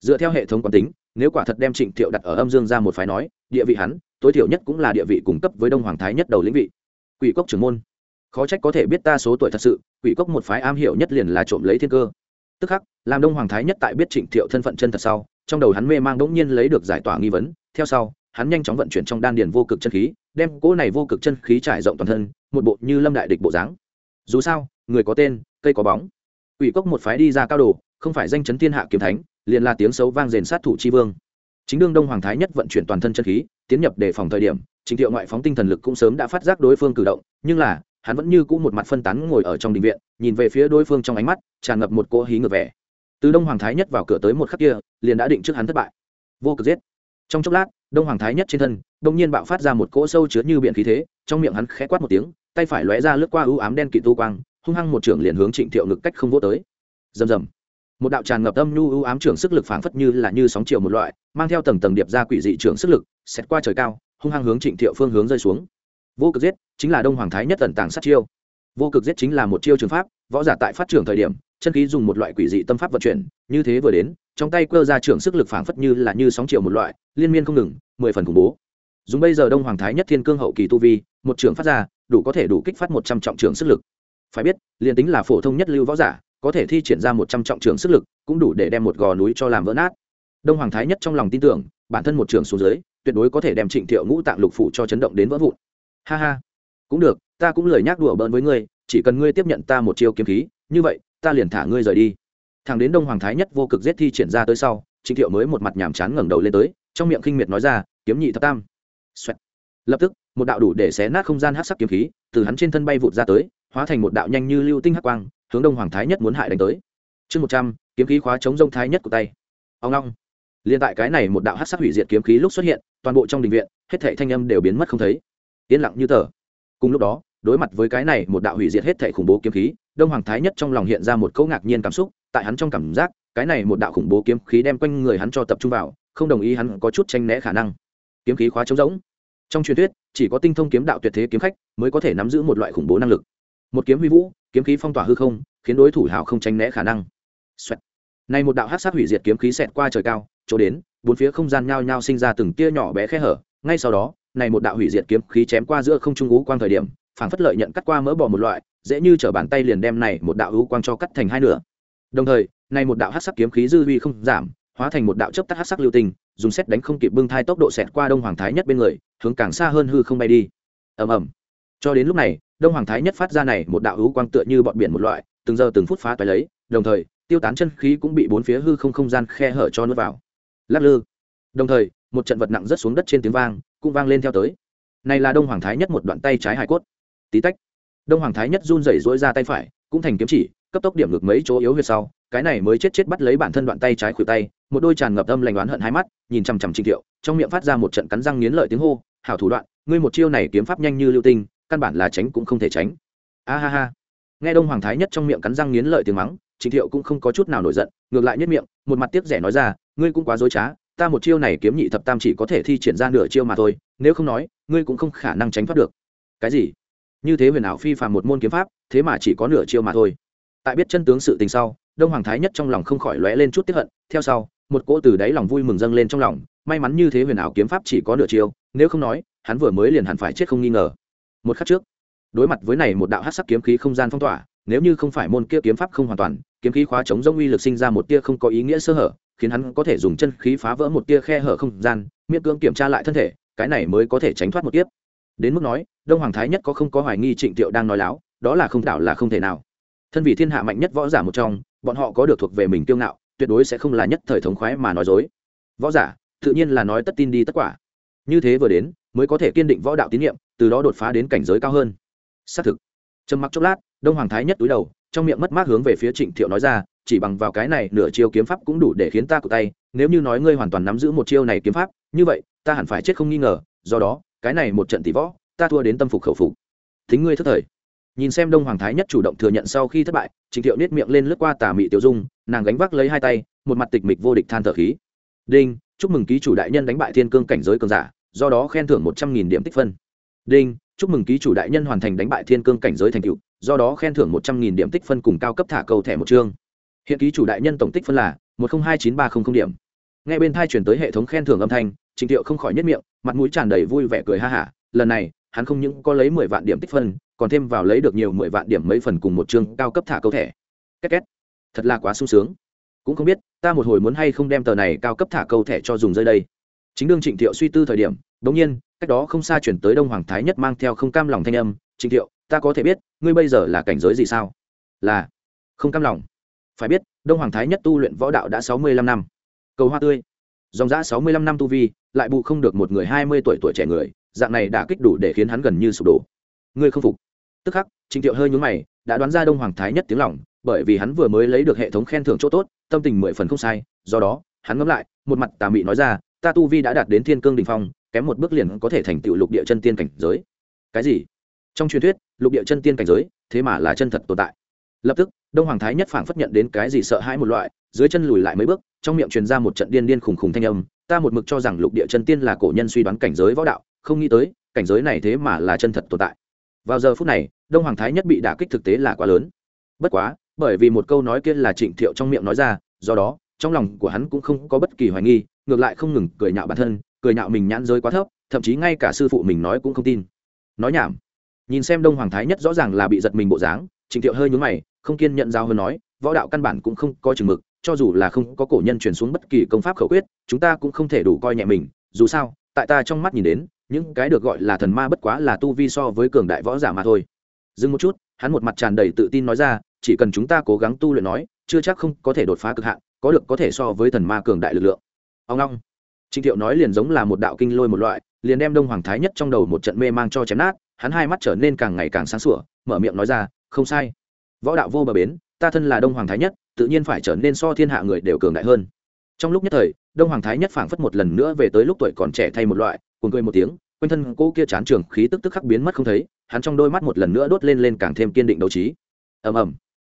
Dựa theo hệ thống quán tính nếu quả thật đem trịnh thiệu đặt ở âm dương ra một phái nói, địa vị hắn, tối thiểu nhất cũng là địa vị cung cấp với đông hoàng thái nhất đầu lĩnh vị. Quỷ cốc trưởng môn. Khó trách có thể biết ta số tuổi thật sự, quỷ cốc một phái am hiểu nhất liền là trộm lấy thiên cơ. Tức khắc, làm đông hoàng thái nhất tại biết trịnh thiệu thân phận chân thật sau, trong đầu hắn mê mang đ ỗ n g nhiên lấy được giải tỏa nghi vấn. Theo sau, hắn nhanh chóng vận chuyển trong đan điền vô cực chân khí, đem cỗ này vô cực chân khí trải rộng toàn thân, một bộ như lâm đại địch bộ dáng. Dù sao, người có tên, cây có bóng. Quỷ cốc một phái đi ra cao đồ không phải danh chấn thiên hạ kiếm thánh, liền là tiếng xấu vang rền sát thủ chi vương. Chính đương đông hoàng thái nhất vận chuyển toàn thân chân khí, tiến nhập đề phòng thời điểm, trình thiệu ngoại phóng tinh thần lực cũng sớm đã phát giác đối phương cử động, nhưng là, hắn vẫn như cũ một mặt phân tán ngồi ở trong đình viện, nhìn về phía đối phương trong ánh mắt, tràn ngập một cỗ hí ngược vẻ. Từ đông hoàng thái nhất vào cửa tới một khắc kia, liền đã định trước hắn thất bại. Vô cực giết. Trong chốc lát, đông hoàng thái nhất trên thân đông nhiên bạo phát ra một cỗ sâu chứa như biển khí thế, trong miệng hắn khẽ quát một tiếng, tay phải lóe ra lướt qua ưu ám đen kỵ tu quang, hung hăng một trưởng liền hướng trịnh thiệu ngực cách không vô tới. Rầm rầm một đạo tràn ngập âm nhu ưu ám trưởng sức lực phảng phất như là như sóng chiều một loại, mang theo tầng tầng điệp ra quỷ dị trưởng sức lực xét qua trời cao, hung hăng hướng trịnh thiệu phương hướng rơi xuống. Vô cực giết chính là đông hoàng thái nhất tần tàng sát chiêu. Vô cực giết chính là một chiêu trường pháp, võ giả tại phát trưởng thời điểm, chân khí dùng một loại quỷ dị tâm pháp vận chuyển, như thế vừa đến, trong tay quơ ra trưởng sức lực phảng phất như là như sóng chiều một loại, liên miên không ngừng, mười phần khủng bố. Dùng bây giờ đông hoàng thái nhất thiên cương hậu kỳ tu vi, một trưởng phát ra, đủ có thể đủ kích phát một trăm trọng trưởng sức lực. Phải biết, liền tính là phổ thông nhất lưu võ giả có thể thi triển ra một trăm trọng trường sức lực, cũng đủ để đem một gò núi cho làm vỡ nát. Đông hoàng thái nhất trong lòng tin tưởng, bản thân một trường xuống dưới, tuyệt đối có thể đem trịnh thiệu ngũ tạng lục phủ cho chấn động đến vỡ vụn. Ha ha. Cũng được, ta cũng lời nhắc đùa bỡn với ngươi, chỉ cần ngươi tiếp nhận ta một chiêu kiếm khí, như vậy, ta liền thả ngươi rời đi. Thằng đến đông hoàng thái nhất vô cực giết thi triển ra tới sau, trịnh thiệu mới một mặt nhàm chán ngẩng đầu lên tới, trong miệng khinh miệt nói ra, kiếm nhị thập tam. Xoẹt. lập tức một đạo đủ để xé nát không gian hắc sắc kiếm khí, từ hắn trên thân bay vụt ra tới, hóa thành một đạo nhanh như lưu tinh hắc quang, hướng đông hoàng thái nhất muốn hại đánh tới. Chương một trăm, kiếm khí khóa chống rông thái nhất của tay. Ông long. Liên tại cái này một đạo hắc sắc hủy diệt kiếm khí lúc xuất hiện, toàn bộ trong đình viện, hết thảy thanh âm đều biến mất không thấy. Yên lặng như tờ. Cùng lúc đó, đối mặt với cái này một đạo hủy diệt hết thảy khủng bố kiếm khí, đông hoàng thái nhất trong lòng hiện ra một câu ngạc nhiên cảm xúc, tại hắn trong cảm giác, cái này một đạo khủng bố kiếm khí đem quanh người hắn cho tập trung vào, không đồng ý hắn có chút tranh né khả năng. Kiếm khí khóa trống rỗng trong truyền thuyết, chỉ có tinh thông kiếm đạo tuyệt thế kiếm khách mới có thể nắm giữ một loại khủng bố năng lực. Một kiếm huy vũ, kiếm khí phong tỏa hư không, khiến đối thủ hào không tránh né khả năng、Xoẹt. này một đạo hát sát hủy diệt kiếm khí xẹt qua trời cao, chỗ đến, bốn phía không gian nhao nhao sinh ra từng tia nhỏ bé khe hở. Ngay sau đó, này một đạo hủy diệt kiếm khí chém qua giữa không trung ú quang thời điểm phảng phất lợi nhận cắt qua mỡ bỏ một loại, dễ như trở bàn tay liền đem này một đạo ú quang cho cắt thành hai nửa. Đồng thời, này một đạo hát sắc kiếm khí dư huy không giảm hóa thành một đạo chớp tắt hắc sắc lưu tình dùng xét đánh không kịp bưng thai tốc độ xẹt qua đông hoàng thái nhất bên người, hướng càng xa hơn hư không bay đi. Ầm ầm. Cho đến lúc này, đông hoàng thái nhất phát ra này một đạo hữu quang tựa như bọn biển một loại, từng giờ từng phút phá toái lấy, đồng thời, tiêu tán chân khí cũng bị bốn phía hư không không gian khe hở cho nuốt vào. Lắc lư. Đồng thời, một trận vật nặng rất xuống đất trên tiếng vang, cũng vang lên theo tới. Này là đông hoàng thái nhất một đoạn tay trái hải cốt. Tí tách. Đông hoàng thái nhất run rẩy rỗi ra tay phải, cũng thành kiếm chỉ cấp tốc điểm ngược mấy chỗ yếu huyệt sau, cái này mới chết chết bắt lấy bản thân đoạn tay trái khuỷu tay, một đôi tràn ngập âm lành oán hận hai mắt, nhìn chằm chằm trịnh thiệu, trong miệng phát ra một trận cắn răng nghiến lợi tiếng hô, hảo thủ đoạn, ngươi một chiêu này kiếm pháp nhanh như lưu tinh, căn bản là tránh cũng không thể tránh. A ha ha. Nghe đông hoàng thái nhất trong miệng cắn răng nghiến lợi tiếng mắng trịnh thiệu cũng không có chút nào nổi giận, ngược lại nhất miệng, một mặt tiếc rẻ nói ra, ngươi cũng quá dối trá, ta một chiêu này kiếm nhị thập tam chỉ có thể thi triển ra nửa chiêu mà thôi, nếu không nói, ngươi cũng không khả năng tránh thoát được. Cái gì? Như thế huyền ảo phi phàm một môn kiếm pháp, thế mà chỉ có nửa chiêu mà thôi tại biết chân tướng sự tình sau, đông hoàng thái nhất trong lòng không khỏi lóe lên chút tiếp hận. Theo sau, một cỗ từ đáy lòng vui mừng dâng lên trong lòng. May mắn như thế huyền ảo kiếm pháp chỉ có nửa chiêu, nếu không nói, hắn vừa mới liền hẳn phải chết không nghi ngờ. Một khắc trước, đối mặt với này một đạo hát sắc kiếm khí không gian phong tỏa, nếu như không phải môn kia kiếm pháp không hoàn toàn, kiếm khí khóa chống rông uy lực sinh ra một tia không có ý nghĩa sơ hở, khiến hắn có thể dùng chân khí phá vỡ một tia khe hở không gian, miễn cưỡng kiểm tra lại thân thể, cái này mới có thể tránh thoát một kiếp. Đến mức nói, đông hoàng thái nhất có không có hoài nghi trịnh tiệu đang nói láo, đó là không đảo là không thể nào thân vị thiên hạ mạnh nhất võ giả một trong, bọn họ có được thuộc về mình kiêu ngạo, tuyệt đối sẽ không là nhất thời thống khoái mà nói dối. Võ giả, tự nhiên là nói tất tin đi tất quả. Như thế vừa đến, mới có thể kiên định võ đạo tín nhiệm, từ đó đột phá đến cảnh giới cao hơn. Xác thực. Trầm mặc chốc lát, đông hoàng thái nhất túi đầu, trong miệng mất mát hướng về phía trịnh thiệu nói ra, chỉ bằng vào cái này nửa chiêu kiếm pháp cũng đủ để khiến ta cụ tay, nếu như nói ngươi hoàn toàn nắm giữ một chiêu này kiếm pháp, như vậy, ta hẳn phải chết không nghi ngờ, do đó, cái này một trận tỷ võ, ta thua đến tâm phục khẩu phục. Thính ngươi thất thời nhìn xem đông hoàng thái nhất chủ động thừa nhận sau khi thất bại trịnh thiệu nết miệng lên lướt qua tà mị tiểu dung, nàng gánh vác lấy hai tay, một mặt tịch mịch vô địch than thở khí. Đinh, chúc mừng ký chủ đại nhân đánh bại thiên cương cảnh giới cường giả, do đó khen thưởng một trăm nghìn điểm tích phân. Đinh, chúc mừng ký chủ đại nhân hoàn thành đánh bại thiên cương cảnh giới thành cựu do đó khen thưởng một trăm nghìn điểm tích phân cùng cao cấp thả cầu thẻ một chương. Hiện ký chủ đại nhân tổng tích phân là một trăm hai chín ba trăm linh điểm. Ngay bên thai chuyển tới hệ thống khen thưởng âm thanh trịnh thiệu không khỏi nhất miệng, mặt mũi tràn đầy vui vẻ cười ha hả. Lần này, hắn không những có lấy mười vạn điểm tích phân còn thêm vào lấy được nhiều mười vạn điểm mấy phần cùng một chương cao cấp thả câu thẻ. Két két. Thật là quá sung sướng. Cũng không biết, ta một hồi muốn hay không đem tờ này cao cấp thả câu thẻ cho dùng rơi đây. Chính đương trịnh thiệu suy tư thời điểm, đống nhiên, cách đó không xa chuyển tới đông hoàng thái nhất mang theo không cam lòng thanh âm, trịnh thiệu, ta có thể biết, ngươi bây giờ là cảnh giới gì sao? Là, không cam lòng. Phải biết, đông hoàng thái nhất tu luyện võ đạo đã sáu mươi lăm năm. Cầu hoa tươi. Dòng giã sáu mươi lăm năm tu vi, lại bù không được một người hai mươi tuổi tuổi trẻ người, dạng này đã kích đủ để khiến hắn gần như sụp đổ. Ngươi không phục tức khắc trịnh thiệu hơi nhúng mày, đã đoán ra đông hoàng thái nhất tiếng lòng, bởi vì hắn vừa mới lấy được hệ thống khen thưởng chỗ tốt, tâm tình mười phần không sai, do đó, hắn ngẫm lại, một mặt tà mị nói ra, ta tu vi đã đạt đến thiên cương đình phong, kém một bước liền có thể thành tựu lục địa chân tiên cảnh giới. Cái gì? Trong truyền thuyết, lục địa chân tiên cảnh giới, thế mà là chân thật tồn tại. Lập tức, đông hoàng thái nhất phảng phất nhận đến cái gì sợ hãi một loại, dưới chân lùi lại mấy bước, trong miệng truyền ra một trận điên điên khùng khùng thanh âm, ta một mực cho rằng lục địa chân tiên là cổ nhân suy đoán cảnh giới võ đạo, không nghĩ tới, cảnh giới này thế mà là chân thật tồn tại vào giờ phút này, đông hoàng thái nhất bị đả kích thực tế là quá lớn. Bất quá, bởi vì một câu nói kia là trịnh thiệu trong miệng nói ra, do đó, trong lòng của hắn cũng không có bất kỳ hoài nghi, ngược lại không ngừng cười nhạo bản thân, cười nhạo mình nhãn giới quá thấp, thậm chí ngay cả sư phụ mình nói cũng không tin. Nói nhảm. Nhìn xem đông hoàng thái nhất rõ ràng là bị giật mình bộ dáng, trịnh thiệu hơi nhún mày, không kiên nhận giao hơn nói, võ đạo căn bản cũng không có chừng mực, cho dù là không có cổ nhân truyền xuống bất kỳ công pháp khẩu quyết, chúng ta cũng không thể đủ coi nhẹ mình, dù sao, tại ta trong mắt nhìn đến những cái được gọi là thần ma bất quá là tu vi so với cường đại võ giả mà thôi. Dừng một chút, hắn một mặt tràn đầy tự tin nói ra, chỉ cần chúng ta cố gắng tu luyện nói, chưa chắc không có thể đột phá cực hạn, có được có thể so với thần ma cường đại lực lượng. Ông long trịnh thiệu nói liền giống là một đạo kinh lôi một loại, liền đem đông hoàng thái nhất trong đầu một trận mê mang cho chém nát, hắn hai mắt trở nên càng ngày càng sáng sủa, mở miệng nói ra, không sai. Võ đạo vô bờ bến, ta thân là đông hoàng thái nhất, tự nhiên phải trở nên so thiên hạ người đều cường đại hơn. Trong lúc nhất thời, đông hoàng thái nhất phảng phất một lần nữa về tới lúc tuổi còn trẻ thay một loại cùng cười một tiếng, quanh thân cô kia chán trường khí tức tức khắc biến mất không thấy, hắn trong đôi mắt một lần nữa đốt lên lên càng thêm kiên định đấu trí. Ầm ầm.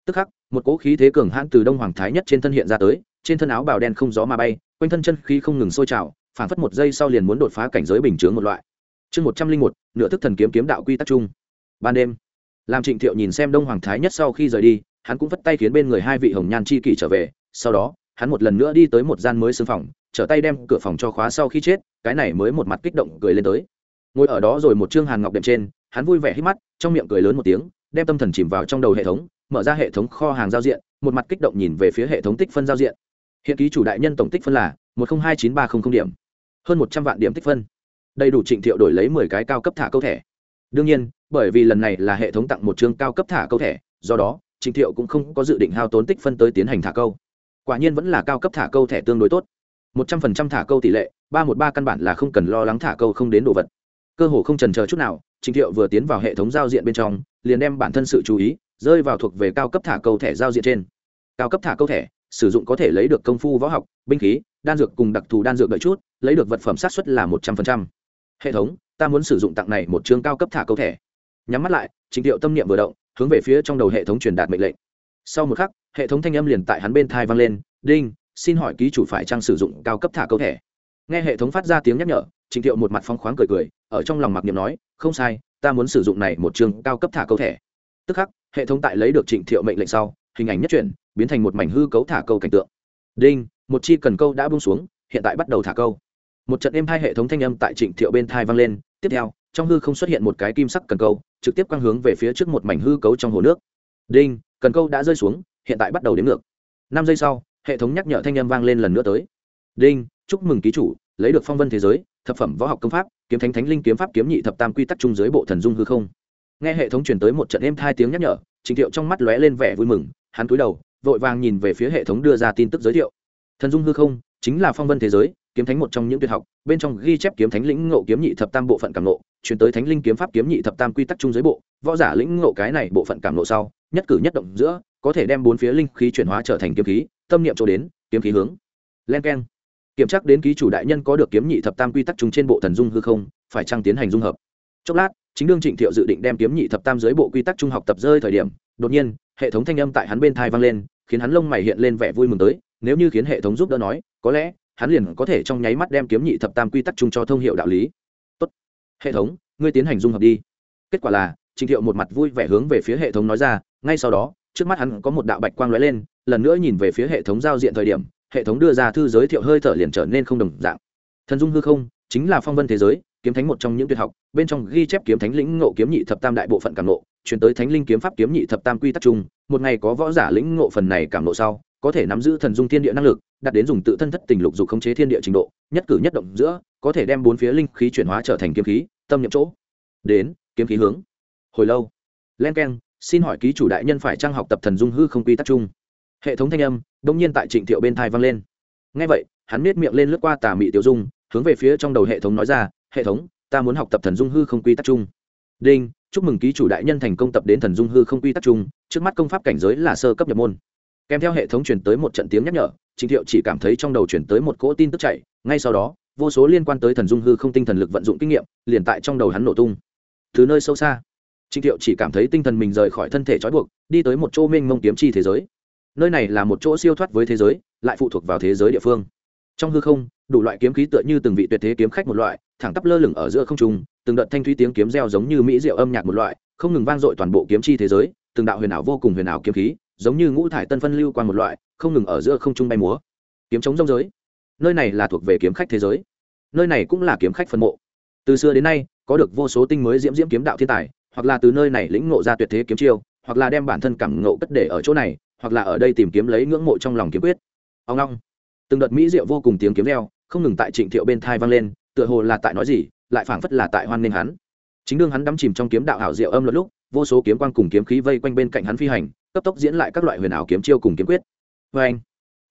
Tức khắc, một cỗ khí thế cường hãn từ đông hoàng thái nhất trên thân hiện ra tới, trên thân áo bào đen không gió mà bay, quanh thân chân khí không ngừng sôi trào, phảng phất một giây sau liền muốn đột phá cảnh giới bình chướng một loại. Chương một trăm linh một, nửa thức thần kiếm kiếm đạo quy tắc chung. Ban đêm làm trịnh thiệu nhìn xem đông hoàng thái nhất sau khi rời đi, hắn cũng vất tay khiến bên người hai vị hồng nhan c h i kỷ trở về, sau đó, hắn một lần nữa đi tới một gian mới xương phòng trở tay đem cửa phòng cho khóa sau khi chết, cái này mới một mặt kích động cười lên tới. Ngồi ở đó rồi một chương hàn ngọc đệm trên, hắn vui vẻ hít mắt, trong miệng cười lớn một tiếng, đem tâm thần chìm vào trong đầu hệ thống, mở ra hệ thống kho hàng giao diện, một mặt kích động nhìn về phía hệ thống tích phân giao diện. Hiện ký chủ đại nhân tổng tích phân là một trăm hai chín ba trăm linh điểm. Hơn một trăm vạn điểm tích phân. Đầy đủ trịnh thiệu đổi lấy mười cái cao cấp thả câu thẻ. Đương nhiên, bởi vì lần này là hệ thống tặng một chương cao cấp thả câu thẻ, do đó, trịnh thiệu cũng không có dự định hao tốn tích phân tới tiến hành thả câu. Quả nhiên vẫn là cao cấp thả câu thẻ tương đối tốt một trăm phần trăm thả câu tỷ lệ, ba một ba căn bản là không cần lo lắng thả câu không đến đồ vật. Cơ hồ không trần chờ chút nào, Trình thiệu vừa tiến vào hệ thống giao diện bên trong, liền đem bản thân sự chú ý rơi vào thuộc về cao cấp thả câu thẻ giao diện trên. Cao cấp thả câu thẻ, sử dụng có thể lấy được công phu võ học, binh khí, đan dược cùng đặc thù đan dược đợi chút, lấy được vật phẩm sát suất là một trăm linh hệ thống, ta muốn sử dụng tặng này một chương cao cấp thả câu thẻ. Nhắm mắt lại, trình thiệu tâm niệm vừa động, hướng về phía trong đầu hệ thống truyền đạt mệnh lệnh. Sau một khắc, hệ thống thanh âm liền tại hắn bên tai vang lên, đinh xin hỏi ký chủ phải trang sử dụng cao cấp thả câu thẻ? Nghe hệ thống phát ra tiếng nhắc nhở, trịnh thiệu một mặt phong khoáng cười cười, ở trong lòng mặc niệm nói, không sai, ta muốn sử dụng này một trường cao cấp thả câu thẻ. Tức khắc, hệ thống tại lấy được trịnh thiệu mệnh lệnh sau, hình ảnh nhất chuyển, biến thành một mảnh hư cấu thả câu cảnh tượng. Đinh, một chi cần câu đã bung xuống, hiện tại bắt đầu thả câu. Một trận êm hai hệ thống thanh âm tại trịnh thiệu bên thai vang lên, tiếp theo, trong hư không xuất hiện một cái kim sắc cần câu, trực tiếp quang hướng về phía trước một mảnh hư cấu trong hồ nước. Đinh, cần câu đã rơi xuống, hiện tại bắt đầu đếm ngược. Năm giây sau hệ thống nhắc nhở thanh âm vang lên lần nữa tới. Đinh, chúc mừng ký chủ, lấy được phong vân thế giới, thập phẩm võ học công pháp, kiếm thánh thánh linh kiếm pháp kiếm nhị thập tam quy tắc chung dưới bộ thần dung hư không. Nghe hệ thống truyền tới một trận êm hai tiếng nhắc nhở, trình thiệu trong mắt lóe lên vẻ vui mừng, hắn cúi đầu, vội vàng nhìn về phía hệ thống đưa ra tin tức giới thiệu. Thần dung hư không chính là phong vân thế giới, kiếm thánh một trong những tuyệt học, bên trong ghi chép kiếm thánh lĩnh ngộ kiếm nhị thập tam bộ phận cảm ngộ chuyển tới thánh linh kiếm pháp kiếm nhị thập tam quy tắc chung giới bộ, võ giả lĩnh ngộ cái này bộ phận cảm ngộ sau, nhất cử nhất động giữa, có thể đem bốn phía linh khí chuyển hóa trở thành kiếm khí tâm niệm chỗ đến, kiếm khí hướng. Len keng. Kiểm tra đến ký chủ đại nhân có được kiếm nhị thập tam quy tắc chung trên bộ thần dung hư không, phải trăng tiến hành dung hợp? Chốc lát, chính đương trịnh thiệu dự định đem kiếm nhị thập tam dưới bộ quy tắc trung học tập rơi thời điểm, đột nhiên, hệ thống thanh âm tại hắn bên thai vang lên, khiến hắn lông mày hiện lên vẻ vui mừng tới, nếu như khiến hệ thống giúp đỡ nói, có lẽ, hắn liền có thể trong nháy mắt đem kiếm nhị thập tam quy tắc chung cho thông hiệu đạo lý. Tốt. Hệ thống, ngươi tiến hành dung hợp đi. Kết quả là, trịnh thiệu một mặt vui vẻ hướng về phía hệ thống nói ra, ngay sau đó, trước mắt hắn có một đạo bạch quang lóe lên lần nữa nhìn về phía hệ thống giao diện thời điểm, hệ thống đưa ra thư giới thiệu hơi thở liền trở nên không đồng dạng. Thần dung hư không chính là phong vân thế giới, kiếm thánh một trong những tuyệt học, bên trong ghi chép kiếm thánh lĩnh ngộ kiếm nhị thập tam đại bộ phận cảm ngộ, chuyển tới thánh linh kiếm pháp kiếm nhị thập tam quy tắc chung, một ngày có võ giả lĩnh ngộ phần này cảm ngộ sau, có thể nắm giữ thần dung thiên địa năng lực, đạt đến dùng tự thân thất tình lục dục khống chế thiên địa trình độ, nhất cử nhất động giữa, có thể đem bốn phía linh khí chuyển hóa trở thành kiếm khí, tâm nhậm chỗ. Đến, kiếm khí hướng. Hồi lâu. Len keng, xin hỏi ký chủ đại nhân phải trang học tập thần dung hư không quy tắc chung hệ thống thanh âm đông nhiên tại trịnh thiệu bên thai vang lên. Ngay vậy, hắn nết miệng lên lướt qua tà mị tiểu dung, hướng về phía trong đầu hệ thống nói ra, hệ thống, ta muốn học tập thần dung hư không quy tắc chung. Đinh, chúc mừng ký chủ đại nhân thành công tập đến thần dung hư không quy tắc chung, trước mắt công pháp cảnh giới là sơ cấp nhập môn. Kèm theo hệ thống truyền tới một trận tiếng nhắc nhở, trịnh thiệu chỉ cảm thấy trong đầu chuyển tới một cỗ tin tức chạy, ngay sau đó, vô số liên quan tới thần dung hư không tinh thần lực vận dụng kinh nghiệm, liền tại trong đầu hắn nổ tung. Từ nơi sâu xa, trịnh thiệu chỉ cảm thấy tinh thần mình rời khỏi thân thể trói buộc, đi tới một chỗ mênh mông kiếm chi thế giới nơi này là một chỗ siêu thoát với thế giới, lại phụ thuộc vào thế giới địa phương. Trong hư không, đủ loại kiếm khí tựa như từng vị tuyệt thế kiếm khách một loại, thẳng tắp lơ lửng ở giữa không trung, từng đợt thanh thúy tiếng kiếm reo giống như mỹ diệu âm nhạc một loại, không ngừng vang dội toàn bộ kiếm chi thế giới, từng đạo huyền ảo vô cùng huyền ảo kiếm khí, giống như ngũ thải tân phân lưu quan một loại, không ngừng ở giữa không trung bay múa. Kiếm chống rông giới nơi này là thuộc về kiếm khách thế giới. Nơi này cũng là kiếm khách phân mộ. Từ xưa đến nay, có được vô số tinh mới diễm diễm kiếm đạo thiên tài, hoặc là từ nơi này lĩnh ngộ ra tuyệt thế kiếm chiêu, hoặc là đem bản thân cảm ngộ cất để ở chỗ này hoặc là ở đây tìm kiếm lấy ngưỡng mộ trong lòng kiếm quyết. Ông long. Từng đợt mỹ diệu vô cùng tiếng kiếm reo, không ngừng tại trịnh thiệu bên thai vang lên, tựa hồ là tại nói gì, lại phảng phất là tại hoan nghênh hắn. Chính đương hắn đắm chìm trong kiếm đạo hảo diệu âm luật lúc, vô số kiếm quang cùng kiếm khí vây quanh bên cạnh hắn phi hành, cấp tốc diễn lại các loại huyền ảo kiếm chiêu cùng kiếm quyết. Vê anh,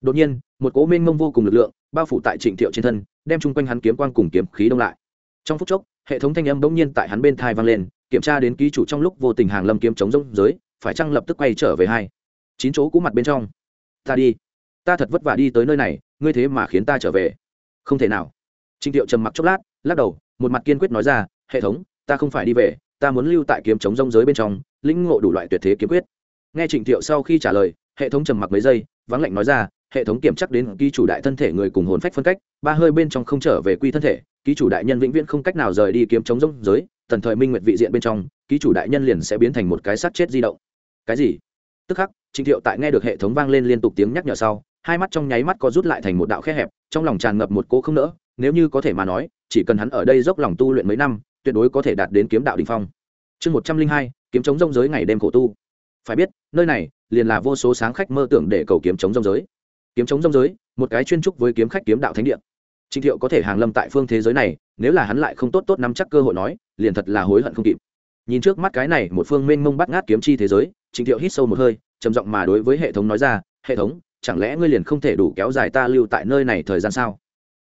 đột nhiên, một cố minh mông vô cùng lực lượng bao phủ tại trịnh thiệu trên thân, đem chung quanh hắn kiếm quang cùng kiếm khí đông lại. Trong phút chốc, hệ thống thanh âm bỗng nhiên tại hắn bên thai vang lên, kiểm tra đến ký chủ trong lúc vô tình hàng lâm kiếm chống rông giới, phải chăng lập tức quay trở về hai? Chín chỗ cũ mặt bên trong. Ta đi. Ta thật vất vả đi tới nơi này, ngươi thế mà khiến ta trở về. Không thể nào. Trịnh thiệu trầm mặc chốc lát, lắc đầu, một mặt kiên quyết nói ra, hệ thống, ta không phải đi về, ta muốn lưu tại kiếm chống rông giới bên trong, lĩnh ngộ đủ loại tuyệt thế kiếm quyết. Nghe trịnh thiệu sau khi trả lời, hệ thống trầm mặc mấy giây, vắng lạnh nói ra, hệ thống kiểm chắc đến ký chủ đại thân thể người cùng hồn phách phân cách, ba hơi bên trong không trở về quy thân thể, ký chủ đại nhân vĩnh viễn không cách nào rời đi kiếm chống rông giới, tần thời minh nguyệt vị diện bên trong, ký chủ đại nhân liền sẽ biến thành một cái sát chết di động. Cái gì? Tức khắc trịnh thiệu tại nghe được hệ thống vang lên liên tục tiếng nhắc nhở sau, hai mắt trong nháy mắt có rút lại thành một đạo khe hẹp, trong lòng tràn ngập một cô không nỡ, nếu như có thể mà nói, chỉ cần hắn ở đây dốc lòng tu luyện mấy năm, tuyệt đối có thể đạt đến kiếm đạo đình phong. Chương một trăm linh hai, kiếm chống rông giới ngày đêm khổ tu. Phải biết, nơi này, liền là vô số sáng khách mơ tưởng để cầu kiếm chống rông giới. Kiếm chống rông giới, một cái chuyên trúc với kiếm khách kiếm đạo thánh địa. Trịnh thiệu có thể hàng lâm tại phương thế giới này, nếu là hắn lại không tốt tốt nắm chắc cơ hội nói, liền thật là hối hận không kịp. Nhìn trước mắt cái này, một phương mênh mông bắt ngát kiếm chi thế giới Trình thiệu hít sâu một hơi, trầm giọng mà đối với hệ thống nói ra, hệ thống, chẳng lẽ ngươi liền không thể đủ kéo dài ta lưu tại nơi này thời gian sao?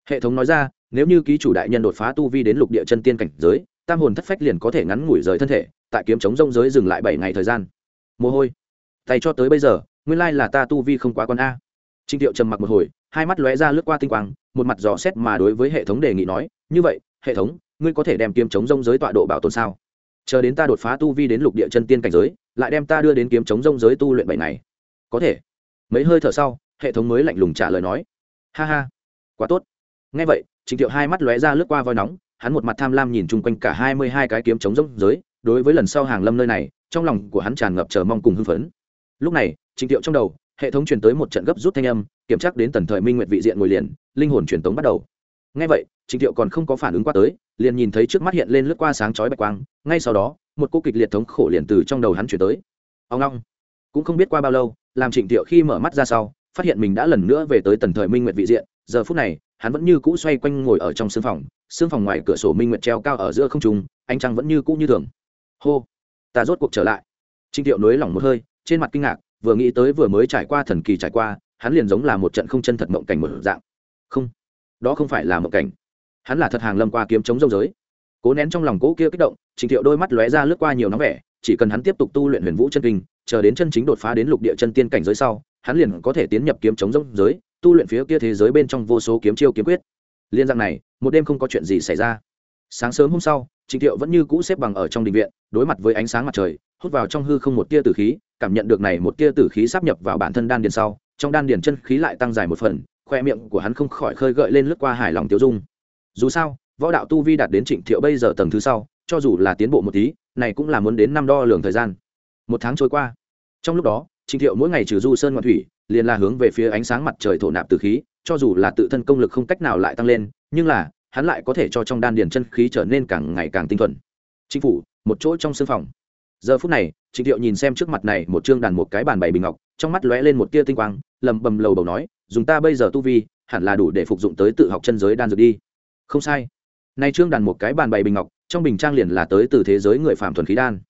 Hệ thống nói ra, nếu như ký chủ đại nhân đột phá tu vi đến lục địa chân tiên cảnh giới, tam hồn thất phách liền có thể ngắn ngủi rời thân thể, tại kiếm chống rông giới dừng lại bảy ngày thời gian. Mồ hôi. Tay cho tới bây giờ, nguyên lai là ta tu vi không quá con a. Trình thiệu trầm mặc một hồi, hai mắt lóe ra lướt qua tinh quang, một mặt dò xét mà đối với hệ thống đề nghị nói, như vậy, hệ thống, ngươi có thể đem kiếm chống rông giới tọa độ bảo tồn sao? Chờ đến ta đột phá tu vi đến lục địa chân tiên cảnh giới lại đem ta đưa đến kiếm chống rông giới tu luyện bảy ngày. Có thể. Mấy hơi thở sau, hệ thống mới lạnh lùng trả lời nói. Ha ha. Quá tốt. Ngay vậy trịnh thiệu hai mắt lóe ra lướt qua voi nóng, hắn một mặt tham lam nhìn chung quanh cả hai mươi hai cái kiếm chống rông giới, đối với lần sau hàng lâm nơi này, trong lòng của hắn tràn ngập chờ mong cùng hưng phấn. Lúc này trịnh thiệu trong đầu, hệ thống truyền tới một trận gấp rút thanh âm, kiểm tra đến tần thời minh nguyện vị diện ngồi liền, linh hồn truyền tống bắt đầu. Ngay vậy trịnh thiệu còn không có phản ứng qua tới, liền nhìn thấy trước mắt hiện lên lướt qua sáng chói bạch quang, ngay sau đó một cô kịch liệt thống khổ liền từ trong đầu hắn chuyển tới. Ông long cũng không biết qua bao lâu, làm trịnh thiệu khi mở mắt ra sau, phát hiện mình đã lần nữa về tới tần thời minh nguyệt vị diện. Giờ phút này, hắn vẫn như cũ xoay quanh ngồi ở trong sương phòng sương phòng ngoài cửa sổ minh nguyệt treo cao ở giữa không trung, ánh trăng vẫn như cũ như thường. Hô. Ta rốt cuộc trở lại. Trịnh thiệu nới lỏng một hơi, trên mặt kinh ngạc, vừa nghĩ tới vừa mới trải qua thần kỳ trải qua, hắn liền giống là một trận không chân thật mộng cảnh một dạng. Không. Đó không phải là mộng cảnh. Hắn là thật hàng lâm qua kiếm chống rông giới cố nén trong lòng cố kia kích động, trình thiệu đôi mắt lóe ra lướt qua nhiều nóng vẻ, chỉ cần hắn tiếp tục tu luyện huyền vũ chân kinh, chờ đến chân chính đột phá đến lục địa chân tiên cảnh giới sau, hắn liền có thể tiến nhập kiếm chống rông giới, tu luyện phía kia thế giới bên trong vô số kiếm chiêu kiếm quyết. Liên dạng này, một đêm không có chuyện gì xảy ra. Sáng sớm hôm sau, trình thiệu vẫn như cũ xếp bằng ở trong đình viện, đối mặt với ánh sáng mặt trời, hút vào trong hư không một tia tử khí, cảm nhận được này một tia tử khí sắp nhập vào bản thân đan điền sau, trong đan điền chân khí lại tăng dài một phần, khoe miệng của hắn không khỏi khơi gợi lên lướt qua hài lòng tiêu dung. Dù sao võ đạo tu vi đạt đến trịnh thiệu bây giờ tầng thứ sau, cho dù là tiến bộ một tí, này cũng là muốn đến năm đo lường thời gian. Một tháng trôi qua. Trong lúc đó, trịnh thiệu mỗi ngày trừ du sơn ngoạn thủy, liền là hướng về phía ánh sáng mặt trời thổ nạp từ khí, cho dù là tự thân công lực không cách nào lại tăng lên, nhưng là, hắn lại có thể cho trong đan điền chân khí trở nên càng ngày càng tinh thuần. Chính phủ, một chỗ trong sương phòng. Giờ phút này, trịnh thiệu nhìn xem trước mặt này một chương đàn một cái bàn bày bình ngọc, trong mắt lóe lên một tia tinh quang, lầm bầm lầu bầu nói, dùng ta bây giờ tu vi, hẳn là đủ để phục dụng tới tự học chân giới đan dược đi. Không sai nay trương đàn một cái bàn bày bình ngọc, trong bình trang liền là tới từ thế giới người phàm thuần khí đan.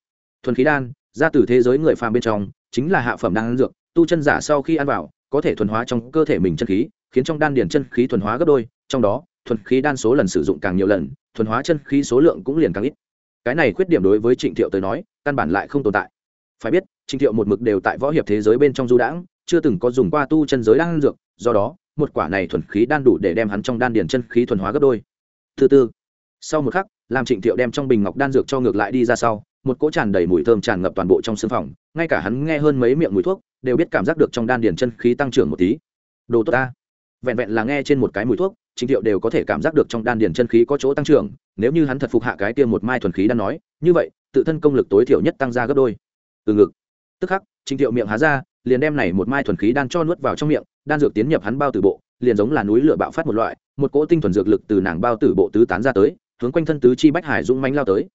Thuần khí đan, ra từ thế giới người phàm bên trong, chính là hạ phẩm đan dược, tu chân giả sau khi ăn vào, có thể thuần hóa trong cơ thể mình chân khí, khiến trong đan điền chân khí thuần hóa gấp đôi, trong đó, thuần khí đan số lần sử dụng càng nhiều lần, thuần hóa chân khí số lượng cũng liền càng ít. Cái này khuyết điểm đối với trịnh thiệu tới nói, căn bản lại không tồn tại. Phải biết, trịnh thiệu một mực đều tại võ hiệp thế giới bên trong du đãng, chưa từng có dùng qua tu chân giới đan dược, do đó, một quả này thuần khí đan đủ để đem hắn trong đan điền chân khí thuần hóa gấp đôi. Thứ tư sau một khắc làm trịnh thiệu đem trong bình ngọc đan dược cho ngược lại đi ra sau, một cỗ tràn đầy mùi thơm tràn ngập toàn bộ trong sương phòng, ngay cả hắn nghe hơn mấy miệng mùi thuốc, đều biết cảm giác được trong đan điền chân khí tăng trưởng một tí. Đồ tốt ta. Vẹn vẹn là nghe trên một cái mùi thuốc, trịnh thiệu đều có thể cảm giác được trong đan điền chân khí có chỗ tăng trưởng, nếu như hắn thật phục hạ cái tiêm một mai thuần khí đan nói, như vậy, tự thân công lực tối thiểu nhất tăng ra gấp đôi. Từ ngực. Tức khắc, trịnh thiệu miệng há ra, liền đem này một mai thuần khí đan cho nuốt vào trong miệng, đan dược tiến nhập hắn bao tử bộ, liền giống là núi lửa bạo phát một loại, một cỗ tinh thuần dược lực từ nàng bao tử bộ tứ tán ra tới hướng quanh thân tứ chi bách hải dũng mánh lao tới.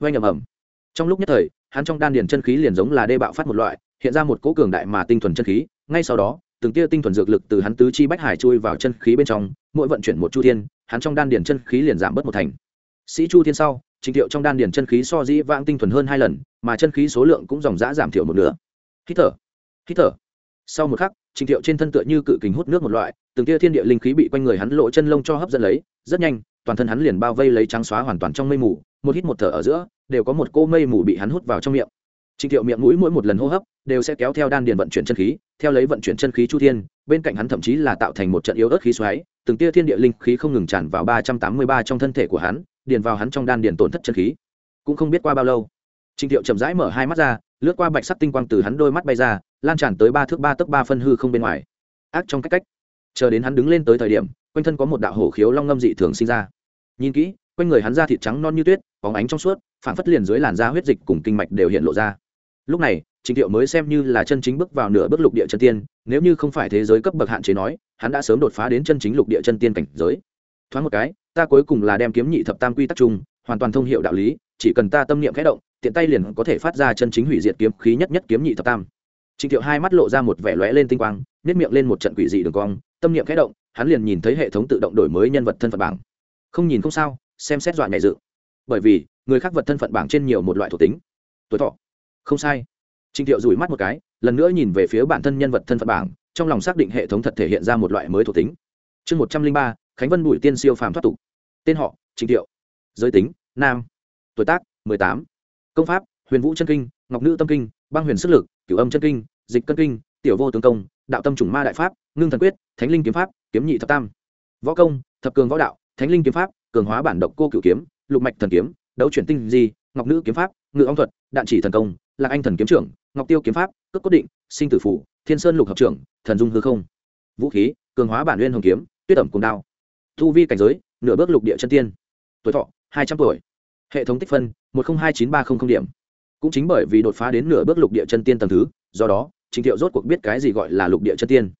Oanh ầm ầm. Trong lúc nhất thời, hắn trong đan điền chân khí liền giống là đê bạo phát một loại, hiện ra một cỗ cường đại mà tinh thuần chân khí, ngay sau đó, từng tia tinh thuần dược lực từ hắn tứ chi bách hải chui vào chân khí bên trong, mỗi vận chuyển một chu thiên, hắn trong đan điền chân khí liền giảm bớt một thành. Sĩ chu thiên sau, trình thiệu trong đan điền chân khí so dĩ vãng tinh thuần hơn hai lần, mà chân khí số lượng cũng dòng dã giảm thiểu một nửa. Hít thở hít thở. Sau một khắc, trình thiệu trên thân tựa như cự kính hút nước một loại, từng tia thiên địa linh khí bị quanh người hắn lộ chân lông cho hấp dẫn lấy, rất nhanh toàn thân hắn liền bao vây lấy trắng xóa hoàn toàn trong mây mù, một hít một thở ở giữa, đều có một cô mây mù bị hắn hút vào trong miệng. Trình thiệu miệng mũi mỗi một lần hô hấp, đều sẽ kéo theo đan điền vận chuyển chân khí, theo lấy vận chuyển chân khí chu thiên, bên cạnh hắn thậm chí là tạo thành một trận yếu ớt khí xoáy, từng tia thiên địa linh khí không ngừng tràn vào ba trăm tám mươi ba trong thân thể của hắn, điền vào hắn trong đan điền tổn thất chân khí. Cũng không biết qua bao lâu trình thiệu chậm rãi mở hai mắt ra, lướt qua bạch sắc tinh quang từ hắn đôi mắt bay ra, lan tràn tới ba thước ba tấc ba phân hư không bên ngoài. Ác trong cách cách. Chờ đến hắn đứng lên tới thời điểm quanh thân có một đạo hổ khiếu long ngâm dị thường sinh ra. Nhìn kỹ, quanh người hắn da thịt trắng non như tuyết, bóng ánh trong suốt phản phất liền dưới làn da huyết dịch cùng kinh mạch đều hiện lộ ra. Lúc này trịnh thiệu mới xem như là chân chính bước vào nửa bước lục địa chân tiên, nếu như không phải thế giới cấp bậc hạn chế nói, hắn đã sớm đột phá đến chân chính lục địa chân tiên cảnh giới. Thoáng một cái, ta cuối cùng là đem kiếm nhị thập tam quy tắc chung, hoàn toàn thông hiệu đạo lý, chỉ cần ta tâm niệm khẽ động, tiện tay liền có thể phát ra chân chính hủy diệt kiếm khí nhất nhất kiếm nhị thập tam. Trịnh thiệu hai mắt lộ ra một vẻ lóe lên tinh quang nếp miệng lên một trận quỷ dị đường cong, tâm niệm khẽ động hắn liền nhìn thấy hệ thống tự động đổi mới nhân vật thân phận bảng. Không nhìn không sao, xem xét dọa nhảy dự. Bởi vì, người khác vật thân phận bảng trên nhiều một loại thuộc tính. Tuổi thọ. Không sai. Trịnh thiệu rủi mắt một cái, lần nữa nhìn về phía bản thân nhân vật thân phận bảng, trong lòng xác định hệ thống thật thể hiện ra một loại mới thuộc tính. Chương một trăm linh ba, khánh vân bùi tiên siêu phàm thoát tục. Tên họ trịnh thiệu. Giới tính, nam. Tuổi tác, mười tám. Công pháp, huyền vũ chân kinh, ngọc nữ tâm kinh, băng huyền sức lực, cửu âm chân kinh, dịch cân kinh, tiểu vô tướng công, đạo tâm chủng ma đại pháp, ngưng thần quyết, thánh linh kiếm pháp kiếm nhị thập tam. Võ công, thập cường võ đạo, thánh linh kiếm pháp, cường hóa bản độc cô cửu kiếm, lục mạch thần kiếm, đấu chuyển tinh di, ngọc nữ kiếm pháp, ngự ông thuật, đạn chỉ thần công, lạc anh thần kiếm trưởng, ngọc tiêu kiếm pháp, cước cốt định, sinh tử phủ, thiên sơn lục hợp trưởng, thần dung hư không. Vũ khí, cường hóa bản nguyên hồng kiếm, tuyết ẩm cùng đao. Thu vi cảnh giới, nửa bước lục địa chân tiên. Tuổi thọ, hai trăm tuổi. Hệ thống tích phân, một trăm hai chín ba trăm linh điểm. Cũng chính bởi vì đột phá đến nửa bước lục địa chân tiên tầng thứ, do đó, trình thiệu rốt cuộc biết cái gì gọi là lục địa chân tiên.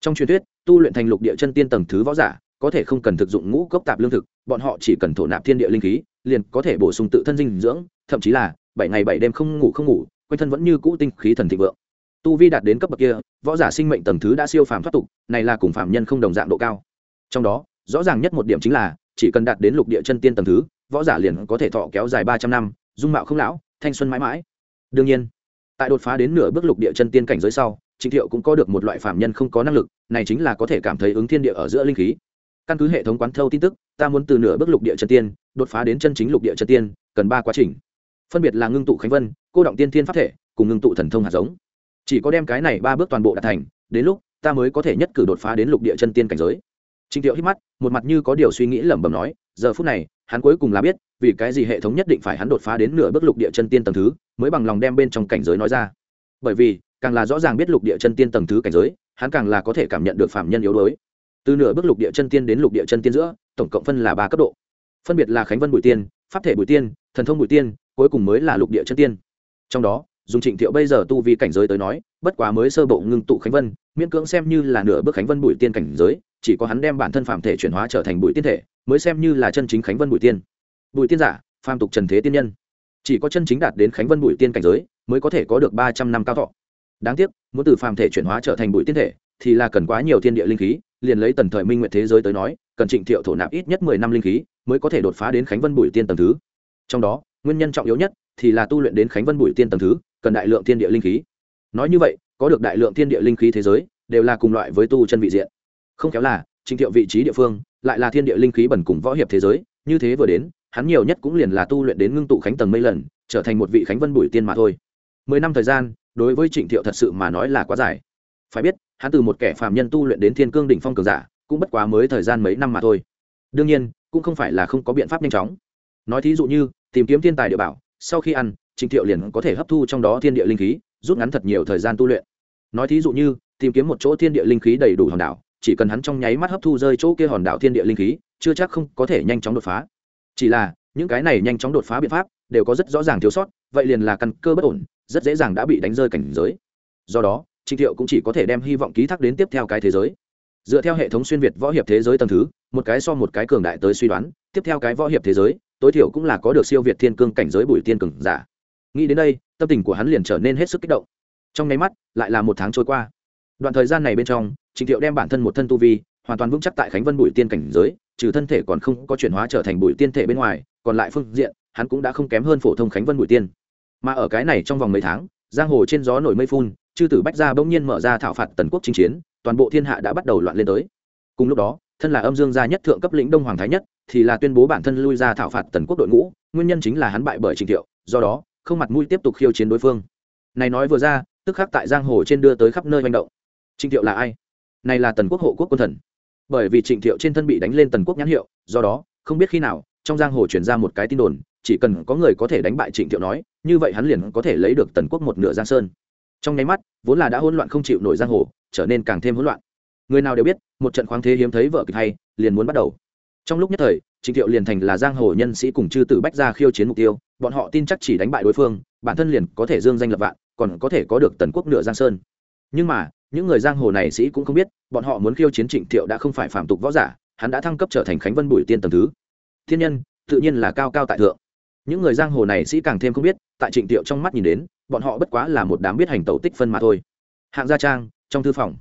Trong truyền thuyết tu luyện thành lục địa chân tiên tầng thứ võ giả, có thể không cần thực dụng ngũ cốc tạp lương thực, bọn họ chỉ cần thổ nạp thiên địa linh khí, liền có thể bổ sung tự thân dinh dưỡng, thậm chí là bảy ngày bảy đêm không ngủ không ngủ, quanh thân vẫn như cũ tinh khí thần thịnh vượng. Tu vi đạt đến cấp bậc kia, võ giả sinh mệnh tầng thứ đã siêu phàm thoát tục, này là cùng phạm nhân không đồng dạng độ cao. Trong đó, rõ ràng nhất một điểm chính là, chỉ cần đạt đến lục địa chân tiên tầng thứ, võ giả liền có thể thọ kéo dài ba trăm năm, dung mạo không lão, thanh xuân mãi mãi. Đương nhiên, tại đột phá đến nửa bước lục địa chân tiên cảnh giới sau trịnh thiệu cũng có được một loại phạm nhân không có năng lực, này chính là có thể cảm thấy ứng thiên địa ở giữa linh khí. Căn cứ hệ thống quán thâu tin tức, ta muốn từ nửa bước lục địa chân tiên, đột phá đến chân chính lục địa chân tiên, cần ba quá trình. Phân biệt là ngưng tụ khánh vân, cô động tiên thiên pháp thể, cùng ngưng tụ thần thông hạt giống. Chỉ có đem cái này ba bước toàn bộ đạt thành, đến lúc, ta mới có thể nhất cử đột phá đến lục địa chân tiên cảnh giới. Trịnh thiệu hít mắt, một mặt như có điều suy nghĩ lẩm bẩm nói, giờ phút này, hắn cuối cùng là biết, vì cái gì hệ thống nhất định phải hắn đột phá đến nửa bước lục địa chân tiên tầng thứ, mới bằng lòng đem bên trong cảnh giới nói ra. Bởi vì càng là rõ ràng biết lục địa chân tiên tầng thứ cảnh giới, hắn càng là có thể cảm nhận được phạm nhân yếu đuối. Từ nửa bước lục địa chân tiên đến lục địa chân tiên giữa, tổng cộng phân là ba cấp độ. Phân biệt là khánh vân bùi tiên, pháp thể bùi tiên, thần thông bùi tiên, cuối cùng mới là lục địa chân tiên. Trong đó, dùng trịnh thiệu bây giờ tu vi cảnh giới tới nói, bất quá mới sơ bộ ngưng tụ khánh vân, miễn cưỡng xem như là nửa bước khánh vân bùi tiên cảnh giới, chỉ có hắn đem bản thân phạm thể chuyển hóa trở thành bùi tiên thể, mới xem như là chân chính khánh vân bùi tiên. Bùi tiên giả, phàm tục trần thế tiên nhân. Chỉ có chân chính đạt đến khánh vân bùi tiên cảnh giới, mới có thể có được ba trăm năm cao thọ đáng tiếc, muốn từ phàm thể chuyển hóa trở thành bụi tiên thể, thì là cần quá nhiều thiên địa linh khí, liền lấy tần thời minh nguyện thế giới tới nói, cần trịnh thiệu thổ nạp ít nhất mười năm linh khí, mới có thể đột phá đến khánh vân bụi tiên tầng thứ. Trong đó, nguyên nhân trọng yếu nhất thì là tu luyện đến khánh vân bụi tiên tầng thứ, cần đại lượng thiên địa linh khí. Nói như vậy, có được đại lượng thiên địa linh khí thế giới, đều là cùng loại với tu chân vị diện. Không kéo là, trịnh thiệu vị trí địa phương lại là thiên địa linh khí bẩn cùng võ hiệp thế giới, như thế vừa đến, hắn nhiều nhất cũng liền là tu luyện đến ngưng tụ khánh tầng mấy lần, trở thành một vị khánh vân bụi tiên mà thôi. Mười năm thời gian đối với trịnh thiệu thật sự mà nói là quá dài. Phải biết, hắn từ một kẻ phàm nhân tu luyện đến thiên cương đỉnh phong cường giả, cũng bất quá mới thời gian mấy năm mà thôi. Đương nhiên, cũng không phải là không có biện pháp nhanh chóng. Nói thí dụ như, tìm kiếm thiên tài địa bảo, sau khi ăn, trịnh thiệu liền có thể hấp thu trong đó thiên địa linh khí, rút ngắn thật nhiều thời gian tu luyện. Nói thí dụ như, tìm kiếm một chỗ thiên địa linh khí đầy đủ hòn đảo, chỉ cần hắn trong nháy mắt hấp thu rơi chỗ kia hòn đảo thiên địa linh khí, chưa chắc không có thể nhanh chóng đột phá. Chỉ là, những cái này nhanh chóng đột phá biện pháp đều có rất rõ ràng thiếu sót, vậy liền là căn cơ bất ổn rất dễ dàng đã bị đánh rơi cảnh giới. Do đó, trịnh thiệu cũng chỉ có thể đem hy vọng ký thác đến tiếp theo cái thế giới. Dựa theo hệ thống xuyên việt võ hiệp thế giới tầng thứ, một cái so một cái cường đại tới suy đoán, tiếp theo cái võ hiệp thế giới, tối thiểu cũng là có được siêu việt thiên cương cảnh giới bùi tiên cường giả. Nghĩ đến đây, tâm tình của hắn liền trở nên hết sức kích động. Trong nháy mắt, lại là một tháng trôi qua. Đoạn thời gian này bên trong, trịnh thiệu đem bản thân một thân tu vi, hoàn toàn vững chắc tại khánh vân bùi tiên cảnh giới, trừ thân thể còn không có chuyển hóa trở thành bùi tiên thể bên ngoài, còn lại phương diện, hắn cũng đã không kém hơn phổ thông khánh vân bùi tiên mà ở cái này trong vòng mấy tháng, giang hồ trên gió nổi mây phun, chư tử bách gia bỗng nhiên mở ra thảo phạt tần quốc chinh chiến, toàn bộ thiên hạ đã bắt đầu loạn lên tới. Cùng lúc đó, thân là âm dương gia nhất thượng cấp lĩnh đông hoàng thái nhất, thì là tuyên bố bản thân lui ra thảo phạt tần quốc đội ngũ, nguyên nhân chính là hắn bại bởi trình thiệu, do đó, không mặt mũi tiếp tục khiêu chiến đối phương. Này nói vừa ra, tức khắc tại giang hồ trên đưa tới khắp nơi manh động. Trịnh thiệu là ai? Này là tần quốc hộ quốc quân thần. Bởi vì trịnh thiệu trên thân bị đánh lên tần quốc nhãn hiệu, do đó, không biết khi nào, trong giang hồ chuyển ra một cái tin đồn chỉ cần có người có thể đánh bại trịnh thiệu nói, như vậy hắn liền có thể lấy được tần quốc một nửa giang sơn. Trong nháy mắt, vốn là đã hỗn loạn không chịu nổi giang hồ, trở nên càng thêm hỗn loạn. Người nào đều biết, một trận khoáng thế hiếm thấy vợ kịch hay, liền muốn bắt đầu. Trong lúc nhất thời, trịnh thiệu liền thành là giang hồ nhân sĩ cùng chư tử bách ra khiêu chiến mục tiêu, bọn họ tin chắc chỉ đánh bại đối phương, bản thân liền có thể dương danh lập vạn, còn có thể có được tần quốc nửa giang sơn. Nhưng mà, những người giang hồ này sĩ cũng không biết, bọn họ muốn khiêu chiến trịnh thiệu đã không phải phạm tục võ giả, hắn đã thăng cấp trở thành khánh vân bùi tiên tầm thứ. Thiên nhân, tự nhiên là cao cao tại thượng những người giang hồ này sĩ càng thêm không biết, tại trịnh Tiệu trong mắt nhìn đến, bọn họ bất quá là một đám biết hành tẩu tích phân mà thôi. Hạng gia trang, trong thư phòng.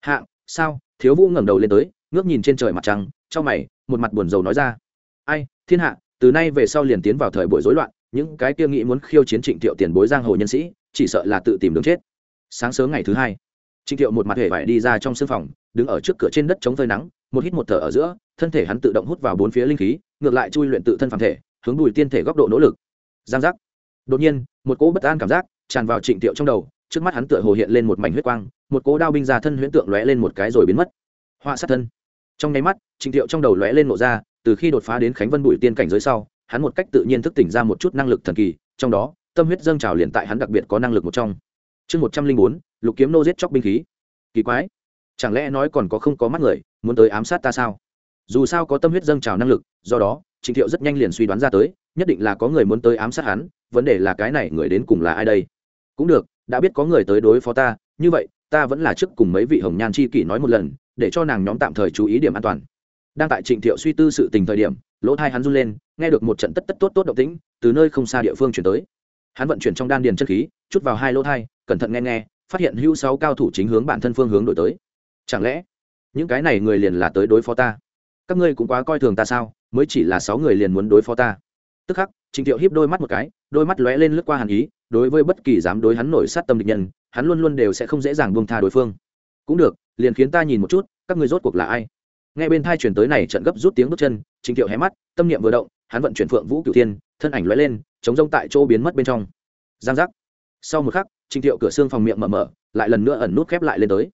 Hạng, sao? Thiếu vũ ngẩng đầu lên tới, ngước nhìn trên trời mặt trăng, trong mày, một mặt buồn rầu nói ra. Ai, thiên hạ, từ nay về sau liền tiến vào thời buổi rối loạn, những cái kia nghĩ muốn khiêu chiến trịnh thiệu tiền bối giang hồ nhân sĩ, chỉ sợ là tự tìm đường chết. Sáng sớm ngày thứ hai, trịnh thiệu một mặt hề vải đi ra trong sưng phòng, đứng ở trước cửa trên đất chống phơi nắng, một hít một thở ở giữa, thân thể hắn tự động hút vào bốn phía linh khí, ngược lại chui luyện tự thân phản thể hướng bùi tiên thể góc độ nỗ lực. Giang giác. Đột nhiên, một cỗ bất an cảm giác tràn vào trịnh tiệu trong đầu, trước mắt hắn tựa hồ hiện lên một mảnh huyết quang, một cỗ đao binh ra thân huyễn tượng lóe lên một cái rồi biến mất. Họa sát thân. Trong nháy mắt, trịnh tiệu trong đầu lóe lên nộ ra, từ khi đột phá đến khánh vân bụi tiên cảnh giới sau, hắn một cách tự nhiên thức tỉnh ra một chút năng lực thần kỳ, trong đó, tâm huyết dâng trào liền tại hắn đặc biệt có năng lực một trong. Chương một trăm linh bốn, lục kiếm nô giết chóc binh khí. Kỳ quái. Chẳng lẽ nói còn có không có mắt người, muốn tới ám sát ta sao? Dù sao có tâm huyết dâng trào năng lực, do đó trịnh thiệu rất nhanh liền suy đoán ra tới, nhất định là có người muốn tới ám sát hắn, vấn đề là cái này người đến cùng là ai đây? Cũng được, đã biết có người tới đối phó ta, như vậy, ta vẫn là trước cùng mấy vị hồng nhan chi kỷ nói một lần, để cho nàng nhóm tạm thời chú ý điểm an toàn. Đang tại trịnh thiệu suy tư sự tình thời điểm, lỗ thai hắn run lên, nghe được một trận tất tất tốt tốt động tĩnh, từ nơi không xa địa phương chuyển tới. Hắn vận chuyển trong đan điền chân khí, chút vào hai lỗ thai, cẩn thận nghe nghe, phát hiện hưu sáu cao thủ chính hướng bản thân phương hướng đổi tới. Chẳng lẽ, những cái này người liền là tới đối phó ta? Các ngươi cũng quá coi thường ta sao, mới chỉ là sáu người liền muốn đối phó ta. Tức khắc trịnh thiệu hiếp đôi mắt một cái, đôi mắt lóe lên lướt qua hàn ý, đối với bất kỳ dám đối hắn nổi sát tâm địch nhân, hắn luôn luôn đều sẽ không dễ dàng buông tha đối phương. Cũng được, liền khiến ta nhìn một chút, các ngươi rốt cuộc là ai? Nghe bên thai chuyển tới này trận gấp rút tiếng bước chân trịnh thiệu hé mắt, tâm niệm vừa động, hắn vận chuyển phượng vũ cửu thiên, thân ảnh lóe lên, chống rông tại chỗ biến mất bên trong. Giang giác. Sau một khắc trịnh thiệu cửa xương phòng miệng mở mở, lại lần nữa ẩn nút khép lại lên tới.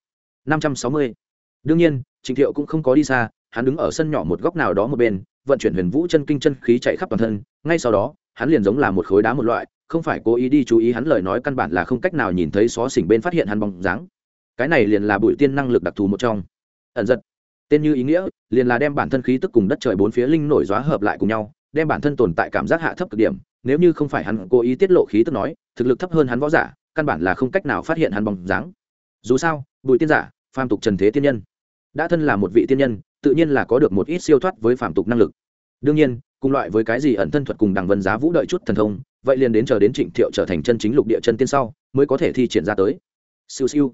Năm trăm sáu mươi. Đương nhiên trịnh thiệu cũng không có đi xa hắn đứng ở sân nhỏ một góc nào đó một bên, vận chuyển huyền vũ chân kinh chân khí chạy khắp toàn thân, ngay sau đó, hắn liền giống là một khối đá một loại, không phải cố ý đi chú ý hắn lời nói căn bản là không cách nào nhìn thấy xó xỉnh bên phát hiện hắn bóng dáng. Cái này liền là bụi tiên năng lực đặc thù một trong. Ẩn giật. Tên như ý nghĩa, liền là đem bản thân khí tức cùng đất trời bốn phía linh nổi gió hợp lại cùng nhau, đem bản thân tồn tại cảm giác hạ thấp cực điểm, nếu như không phải hắn cố ý tiết lộ khí tức nói, thực lực thấp hơn hắn võ giả, căn bản là không cách nào phát hiện hắn bóng dáng. Dù sao bùi tiên giả, phàm tục trần thế tiên nhân. Đã thân là một vị tiên nhân tự nhiên là có được một ít siêu thoát với phạm tục năng lực. Đương nhiên, cùng loại với cái gì ẩn thân thuật cùng đằng vân giá vũ đợi chút thần thông, vậy liền đến chờ đến trịnh thiệu trở thành chân chính lục địa chân tiên sau, mới có thể thi triển ra tới. Siêu siêu.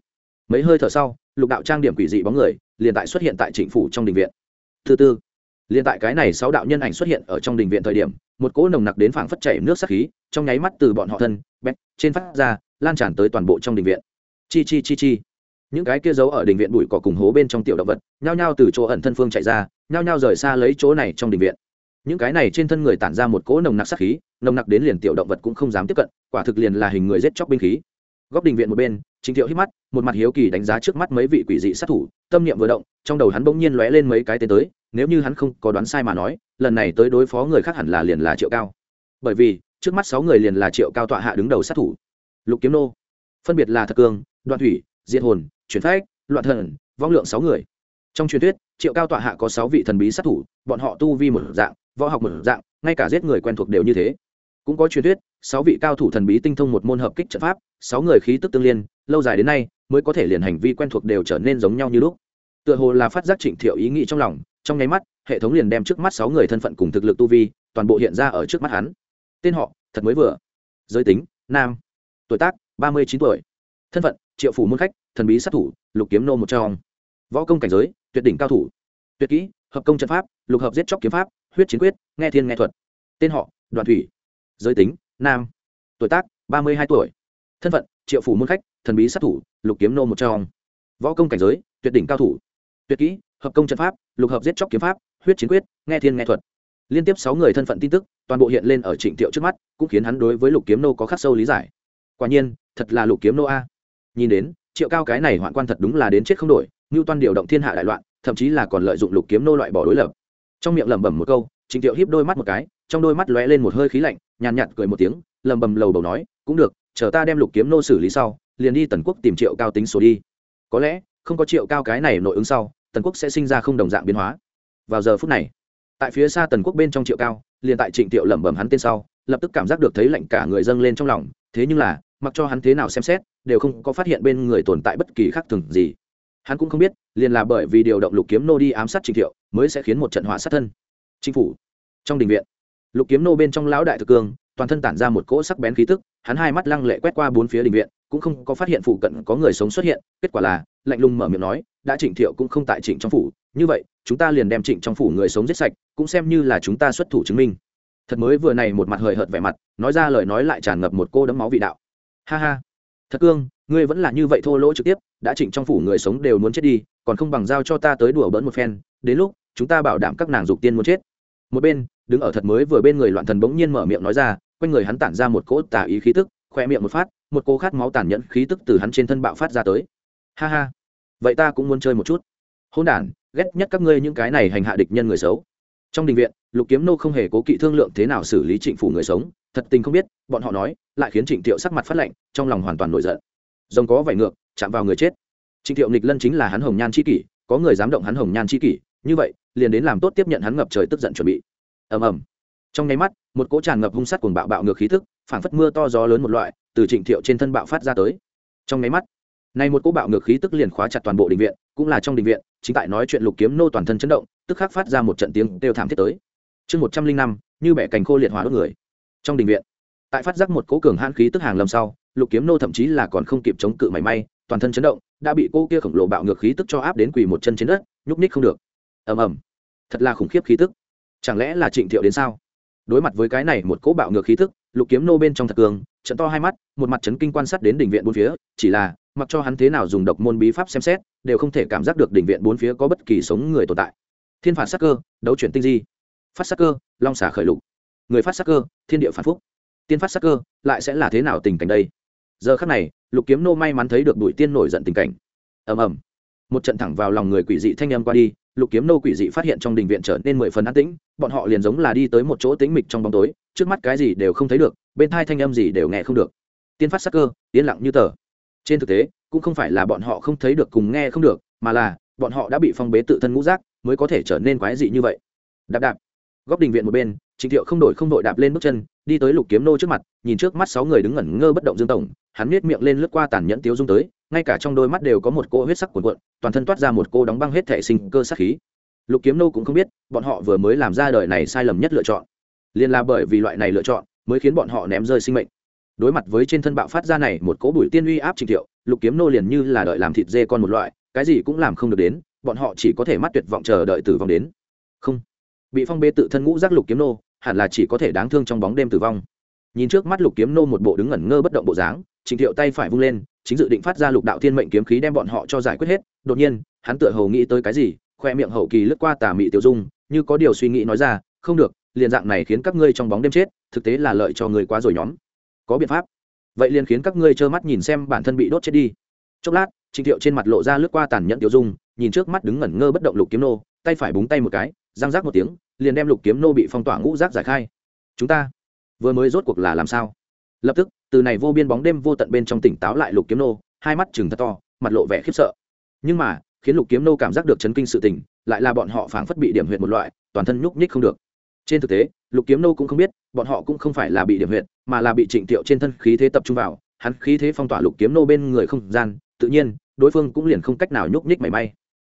Mấy hơi thở sau, lục đạo trang điểm quỷ dị bóng người liền tại xuất hiện tại trịnh phủ trong đình viện. Thứ tư liền tại cái này sáu đạo nhân ảnh xuất hiện ở trong đình viện thời điểm, một cỗ nồng nặc đến phảng phất chảy nước sắc khí, trong nháy mắt từ bọn họ thân bét trên phát ra, lan tràn tới toàn bộ trong đình viện. Chi chi chi chi những cái kia giấu ở đình viện bụi cỏ cùng hố bên trong tiểu động vật, nhao nhao từ chỗ ẩn thân phương chạy ra, nhao nhao rời xa lấy chỗ này trong đình viện. Những cái này trên thân người tản ra một cỗ nồng nặc sắc khí, nồng nặc đến liền tiểu động vật cũng không dám tiếp cận, quả thực liền là hình người giết chóc binh khí. Góc đình viện một bên chính thiệu hít mắt, một mặt hiếu kỳ đánh giá trước mắt mấy vị quỷ dị sát thủ, tâm niệm vừa động, trong đầu hắn bỗng nhiên lóe lên mấy cái tên tới, nếu như hắn không có đoán sai mà nói, lần này tới đối phó người khác hẳn là liền là triệu cao. Bởi vì, trước mắt sáu người liền là triệu cao tọa hạ đứng đầu sát thủ. Lục kiếm nô, phân biệt là thật cương đoạn thủy, diệt hồn chuyển phách, loạn thần, vong lượng sáu người. Trong truyền thuyết, triệu cao tọa hạ có sáu vị thần bí sát thủ, bọn họ tu vi một dạng, võ học một dạng, ngay cả giết người quen thuộc đều như thế. Cũng có truyền thuyết, sáu vị cao thủ thần bí tinh thông một môn hợp kích trận pháp, sáu người khí tức tương liên, lâu dài đến nay mới có thể liền hành vi quen thuộc đều trở nên giống nhau như lúc. Tựa hồ là phát giác trịnh thiệu ý nghĩ trong lòng, trong nháy mắt, hệ thống liền đem trước mắt sáu người thân phận cùng thực lực tu vi, toàn bộ hiện ra ở trước mắt hắn. Tên họ, thật mới vừa. Giới tính, nam. Tuổi tác, ba mươi chín tuổi. Thân phận, triệu phủ môn khách thần bí sát thủ, lục kiếm nô một trong. Võ công cảnh giới, tuyệt đỉnh cao thủ. Tuyệt kỹ, hợp công trận pháp, lục hợp giết chóc kiếm pháp, huyết chiến quyết, nghe thiên nghe thuật. Tên họ, đoàn thủy. Giới tính, nam. Tuổi tác, ba mươi hai tuổi. Thân phận, triệu phủ môn khách, thần bí sát thủ, lục kiếm nô một trong. Võ công cảnh giới, tuyệt đỉnh cao thủ. Tuyệt kỹ, hợp công trận pháp, lục hợp giết chóc kiếm pháp, huyết chiến quyết, nghe thiên nghe thuật. Liên tiếp sáu người thân phận tin tức, toàn bộ hiện lên ở trịnh thiệu trước mắt, cũng khiến hắn đối với lục kiếm nô có khắc sâu lý giải. Quả nhiên, thật là lục kiếm nô a. Nhìn đến triệu cao cái này hoạn quan thật đúng là đến chết không đổi, ngưu toan điều động thiên hạ đại loạn, thậm chí là còn lợi dụng lục kiếm nô loại bỏ đối lập. Trong miệng lẩm bẩm một câu, trịnh thiệu hiếp đôi mắt một cái, trong đôi mắt lóe lên một hơi khí lạnh, nhàn nhạt cười một tiếng, lẩm bẩm lầu bầu nói, cũng được, chờ ta đem lục kiếm nô xử lý sau, liền đi tần quốc tìm triệu cao tính số đi. Có lẽ, không có triệu cao cái này nội ứng sau, tần quốc sẽ sinh ra không đồng dạng biến hóa. Vào giờ phút này, tại phía xa tần quốc bên trong triệu cao, liền tại trịnh thiệu lẩm bẩm hắn tên sau, lập tức cảm giác được thấy lạnh cả người dâng lên trong lòng, thế nhưng là mặc cho hắn thế nào xem xét, đều không có phát hiện bên người tồn tại bất kỳ khác thường gì. Hắn cũng không biết, liền là bởi vì điều động lục kiếm nô đi ám sát trịnh thiệu, mới sẽ khiến một trận hỏa sát thân. Chính phủ, trong đình viện, lục kiếm nô bên trong lão đại thực cương toàn thân tản ra một cỗ sắc bén khí tức, hắn hai mắt lăng lệ quét qua bốn phía đình viện, cũng không có phát hiện phụ cận có người sống xuất hiện, kết quả là, lạnh lùng mở miệng nói, đã trịnh thiệu cũng không tại trịnh trong phủ, như vậy, chúng ta liền đem trịnh trong phủ người sống giết sạch, cũng xem như là chúng ta xuất thủ chứng minh. Thật mới vừa này một mặt hời hợt vẻ mặt, nói ra lời nói lại tràn ngập một cô đấm máu vị đạo ha ha. Thật cương, ngươi vẫn là như vậy thô lỗ trực tiếp, đã trịnh trong phủ người sống đều muốn chết đi, còn không bằng giao cho ta tới đùa bỡn một phen, đến lúc, chúng ta bảo đảm các nàng dục tiên muốn chết. Một bên, đứng ở thật mới vừa bên người loạn thần bỗng nhiên mở miệng nói ra, quanh người hắn tản ra một cỗ tà ý khí tức khoe miệng một phát, một cô khát máu tàn nhẫn khí tức từ hắn trên thân bạo phát ra tới. Ha ha. Vậy ta cũng muốn chơi một chút. Hôn đản, ghét nhất các ngươi những cái này hành hạ địch nhân người xấu trong đình viện, lục kiếm nô không hề cố kỵ thương lượng thế nào xử lý trịnh phủ người sống, thật tình không biết, bọn họ nói, lại khiến trịnh thiệu sắc mặt phát lạnh, trong lòng hoàn toàn nổi giận. Rồng có vải ngược, chạm vào người chết. Trịnh thiệu nịch lân chính là hắn hồng nhan c h i kỷ, có người dám động hắn hồng nhan c h i kỷ, như vậy, liền đến làm tốt tiếp nhận hắn ngập trời tức giận chuẩn bị. Ầm ầm. Trong nháy mắt, một cỗ tràn ngập hung sắt cuồng bạo bạo ngược khí thức phảng phất mưa to gió lớn một loại, từ trịnh thiệu trên thân bạo phát ra tới. Trong nháy mắt này một cỗ bạo ngược khí tức liền khóa chặt toàn bộ đình viện, cũng là trong đình viện, chính tại nói chuyện lục kiếm nô toàn thân chấn động, tức khắc phát ra một trận tiếng kêu thảm thiết tới. Chương một trăm linh năm, như bẻ cành khô liệt hỏa đốt người. Trong đình viện, tại phát giác một cỗ cường hãn khí tức hàng lâm sau, lục kiếm nô thậm chí là còn không kịp chống cự mảy may, toàn thân chấn động, đã bị cô kia khổng lồ bạo ngược khí tức cho áp đến quỳ một chân trên đất, nhúc ních không được. Ầm ầm. Thật là khủng khiếp khí tức. Chẳng lẽ là trịnh thiệu đến sao? Đối mặt với cái này một cỗ bạo ngược khí tức, lục kiếm nô bên trong thật cường, trận to hai mắt, một mặt chấn kinh quan sát đến đỉnh viện bốn phía, chỉ là mặc cho hắn thế nào dùng độc môn bí pháp xem xét, đều không thể cảm giác được đỉnh viện bốn phía có bất kỳ sống người tồn tại. Thiên phạt sắc cơ, đấu chuyển tinh di. Phát sắc cơ, long xả khởi lục. Người phát sắc cơ, thiên địa phản phúc. Tiên phát sắc cơ, lại sẽ là thế nào tình cảnh đây? Giờ khắc này, lục kiếm nô may mắn thấy được bụi tiên nổi giận tình cảnh. Ầm ầm. Một trận thẳng vào lòng người quỷ dị thanh âm qua đi, lục kiếm nô quỷ dị phát hiện trong đình viện trở nên mười phần an tĩnh, bọn họ liền giống là đi tới một chỗ tĩnh mịch trong bóng tối, trước mắt cái gì đều không thấy được, bên thai thanh âm gì đều nghe không được. Tiên phát sắc cơ, yên lặng như tờ trên thực tế, cũng không phải là bọn họ không thấy được cùng nghe không được, mà là, bọn họ đã bị phong bế tự thân ngũ giác, mới có thể trở nên quái dị như vậy. Đạp đạp. Góc đình viện một bên, trịnh thiệu không đổi không đội đạp lên bước chân, đi tới lục kiếm nô trước mặt, nhìn trước mắt sáu người đứng ngẩn ngơ bất động dương tổng, hắn miết miệng lên lướt qua tàn nhẫn tiếu dung tới, ngay cả trong đôi mắt đều có một cỗ huyết sắc cuồn cuộn, toàn thân toát ra một cô đóng băng hết thể sinh cơ sắc khí. Lục kiếm nô cũng không biết, bọn họ vừa mới làm ra đời này sai lầm nhất lựa chọn. Liền là bởi vì loại này lựa chọn, mới khiến bọn họ ném rơi sinh mệnh đối mặt với trên thân bạo phát ra này một cỗ bụi tiên uy áp trình thiệu, lục kiếm nô liền như là đợi làm thịt dê con một loại, cái gì cũng làm không được đến, bọn họ chỉ có thể mắt tuyệt vọng chờ đợi tử vong đến. Không. Bị phong bê tự thân ngũ giác lục kiếm nô, hẳn là chỉ có thể đáng thương trong bóng đêm tử vong. Nhìn trước mắt lục kiếm nô một bộ đứng ngẩn ngơ bất động bộ dáng, trình thiệu tay phải vung lên, chính dự định phát ra lục đạo thiên mệnh kiếm khí đem bọn họ cho giải quyết hết, đột nhiên, hắn tựa hầu nghĩ tới cái gì, khoe miệng hậu kỳ lướt qua tà mị tiêu dung, như có điều suy nghĩ nói ra, không được, liền dạng này khiến các ngươi trong bóng đêm chết, thực tế là lợi cho người quá rồi nhóm có biện pháp. Vậy liền khiến các ngươi trơ mắt nhìn xem bản thân bị đốt chết đi. Chốc lát, trịnh thiệu trên mặt lộ ra lướt qua tàn nhẫn tiểu dung, nhìn trước mắt đứng ngẩn ngơ bất động lục kiếm nô, tay phải búng tay một cái, răng rác một tiếng, liền đem lục kiếm nô bị phong tỏa ngũ rác giải khai. Chúng ta vừa mới rốt cuộc là làm sao? Lập tức, từ này vô biên bóng đêm vô tận bên trong tỉnh táo lại lục kiếm nô, hai mắt chừng thật to, mặt lộ vẻ khiếp sợ. Nhưng mà, khiến lục kiếm nô cảm giác được chấn kinh sự tỉnh lại là bọn họ phảng phất bị điểm huyệt một loại, toàn thân nhúc nhích không được trên thực tế, lục kiếm nô cũng không biết, bọn họ cũng không phải là bị điểm huyệt, mà là bị trịnh tiệu trên thân khí thế tập trung vào, hắn khí thế phong tỏa lục kiếm nô bên người không gian, tự nhiên, đối phương cũng liền không cách nào nhúc nhích mảy may.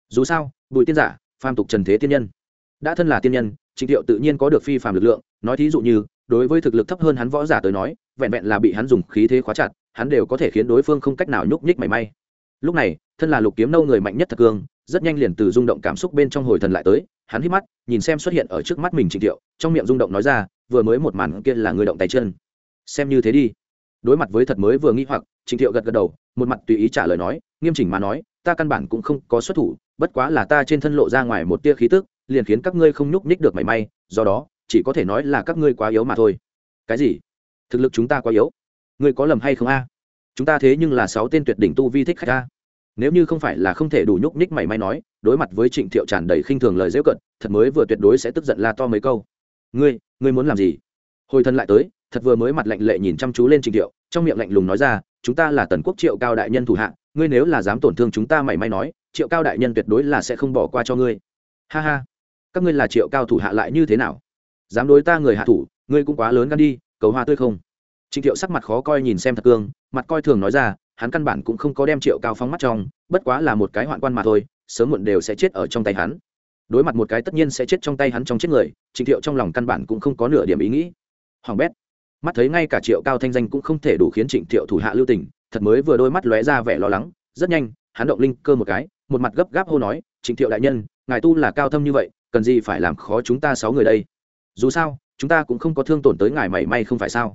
Dù sao, bùi tiên giả, phàm tục trần thế tiên nhân. Đã thân là tiên nhân, trịnh tiệu tự nhiên có được phi phàm lực lượng, nói thí dụ như, đối với thực lực thấp hơn hắn võ giả tới nói, vẹn vẹn là bị hắn dùng khí thế khóa chặt, hắn đều có thể khiến đối phương không cách nào nhúc nhích mảy may. Lúc này, thân là lục kiếm nâu người mạnh nhất thật cương rất nhanh liền từ rung động cảm xúc bên trong hồi thần lại tới, hắn hít mắt, nhìn xem xuất hiện ở trước mắt mình trịnh thiệu, trong miệng rung động nói ra, vừa mới một màn kia là người động tay chân. Xem như thế đi. Đối mặt với thật mới vừa nghĩ hoặc, trịnh thiệu gật gật đầu, một mặt tùy ý trả lời nói, nghiêm chỉnh mà nói, ta căn bản cũng không có xuất thủ, bất quá là ta trên thân lộ ra ngoài một tia khí tức, liền khiến các ngươi không nhúc nhích được mảy may, do đó, chỉ có thể nói là các ngươi quá yếu mà thôi. Cái gì? Thực lực chúng ta quá yếu. Ngươi có lầm hay không a? Chúng ta thế nhưng là sáu tên tuyệt đỉnh tu vi thích khách a nếu như không phải là không thể đủ nhúc nhích mảy may nói, đối mặt với trịnh thiệu tràn đầy khinh thường lời dễu cận, thật mới vừa tuyệt đối sẽ tức giận la to mấy câu. Ngươi ngươi muốn làm gì? Hồi thân lại tới, thật vừa mới mặt lạnh lệ nhìn chăm chú lên trịnh thiệu, trong miệng lạnh lùng nói ra, chúng ta là tần quốc triệu cao đại nhân thủ hạ, ngươi nếu là dám tổn thương chúng ta mảy may nói, triệu cao đại nhân tuyệt đối là sẽ không bỏ qua cho ngươi. Ha ha, các ngươi là triệu cao thủ hạ lại như thế nào? Dám đối ta người hạ thủ, ngươi cũng quá lớn gan đi, cầu hoa tươi không? Trịnh thiệu sắc mặt khó coi nhìn xem thật cương, mặt coi thường nói ra hắn căn bản cũng không có đem triệu cao phóng mắt trong, bất quá là một cái hoạn quan mà thôi, sớm muộn đều sẽ chết ở trong tay hắn. Đối mặt một cái tất nhiên sẽ chết trong tay hắn trong chết người, trịnh thiệu trong lòng căn bản cũng không có nửa điểm ý nghĩ. Hoàng bét, mắt thấy ngay cả triệu cao thanh danh cũng không thể đủ khiến trịnh thiệu thủ hạ lưu tình, thật mới vừa đôi mắt lóe ra vẻ lo lắng, rất nhanh, hắn động linh cơ một cái, một mặt gấp gáp hô nói, trịnh thiệu đại nhân, ngài tu là cao thâm như vậy, cần gì phải làm khó chúng ta sáu người đây? Dù sao, chúng ta cũng không có thương tổn tới ngài mảy may không phải sao?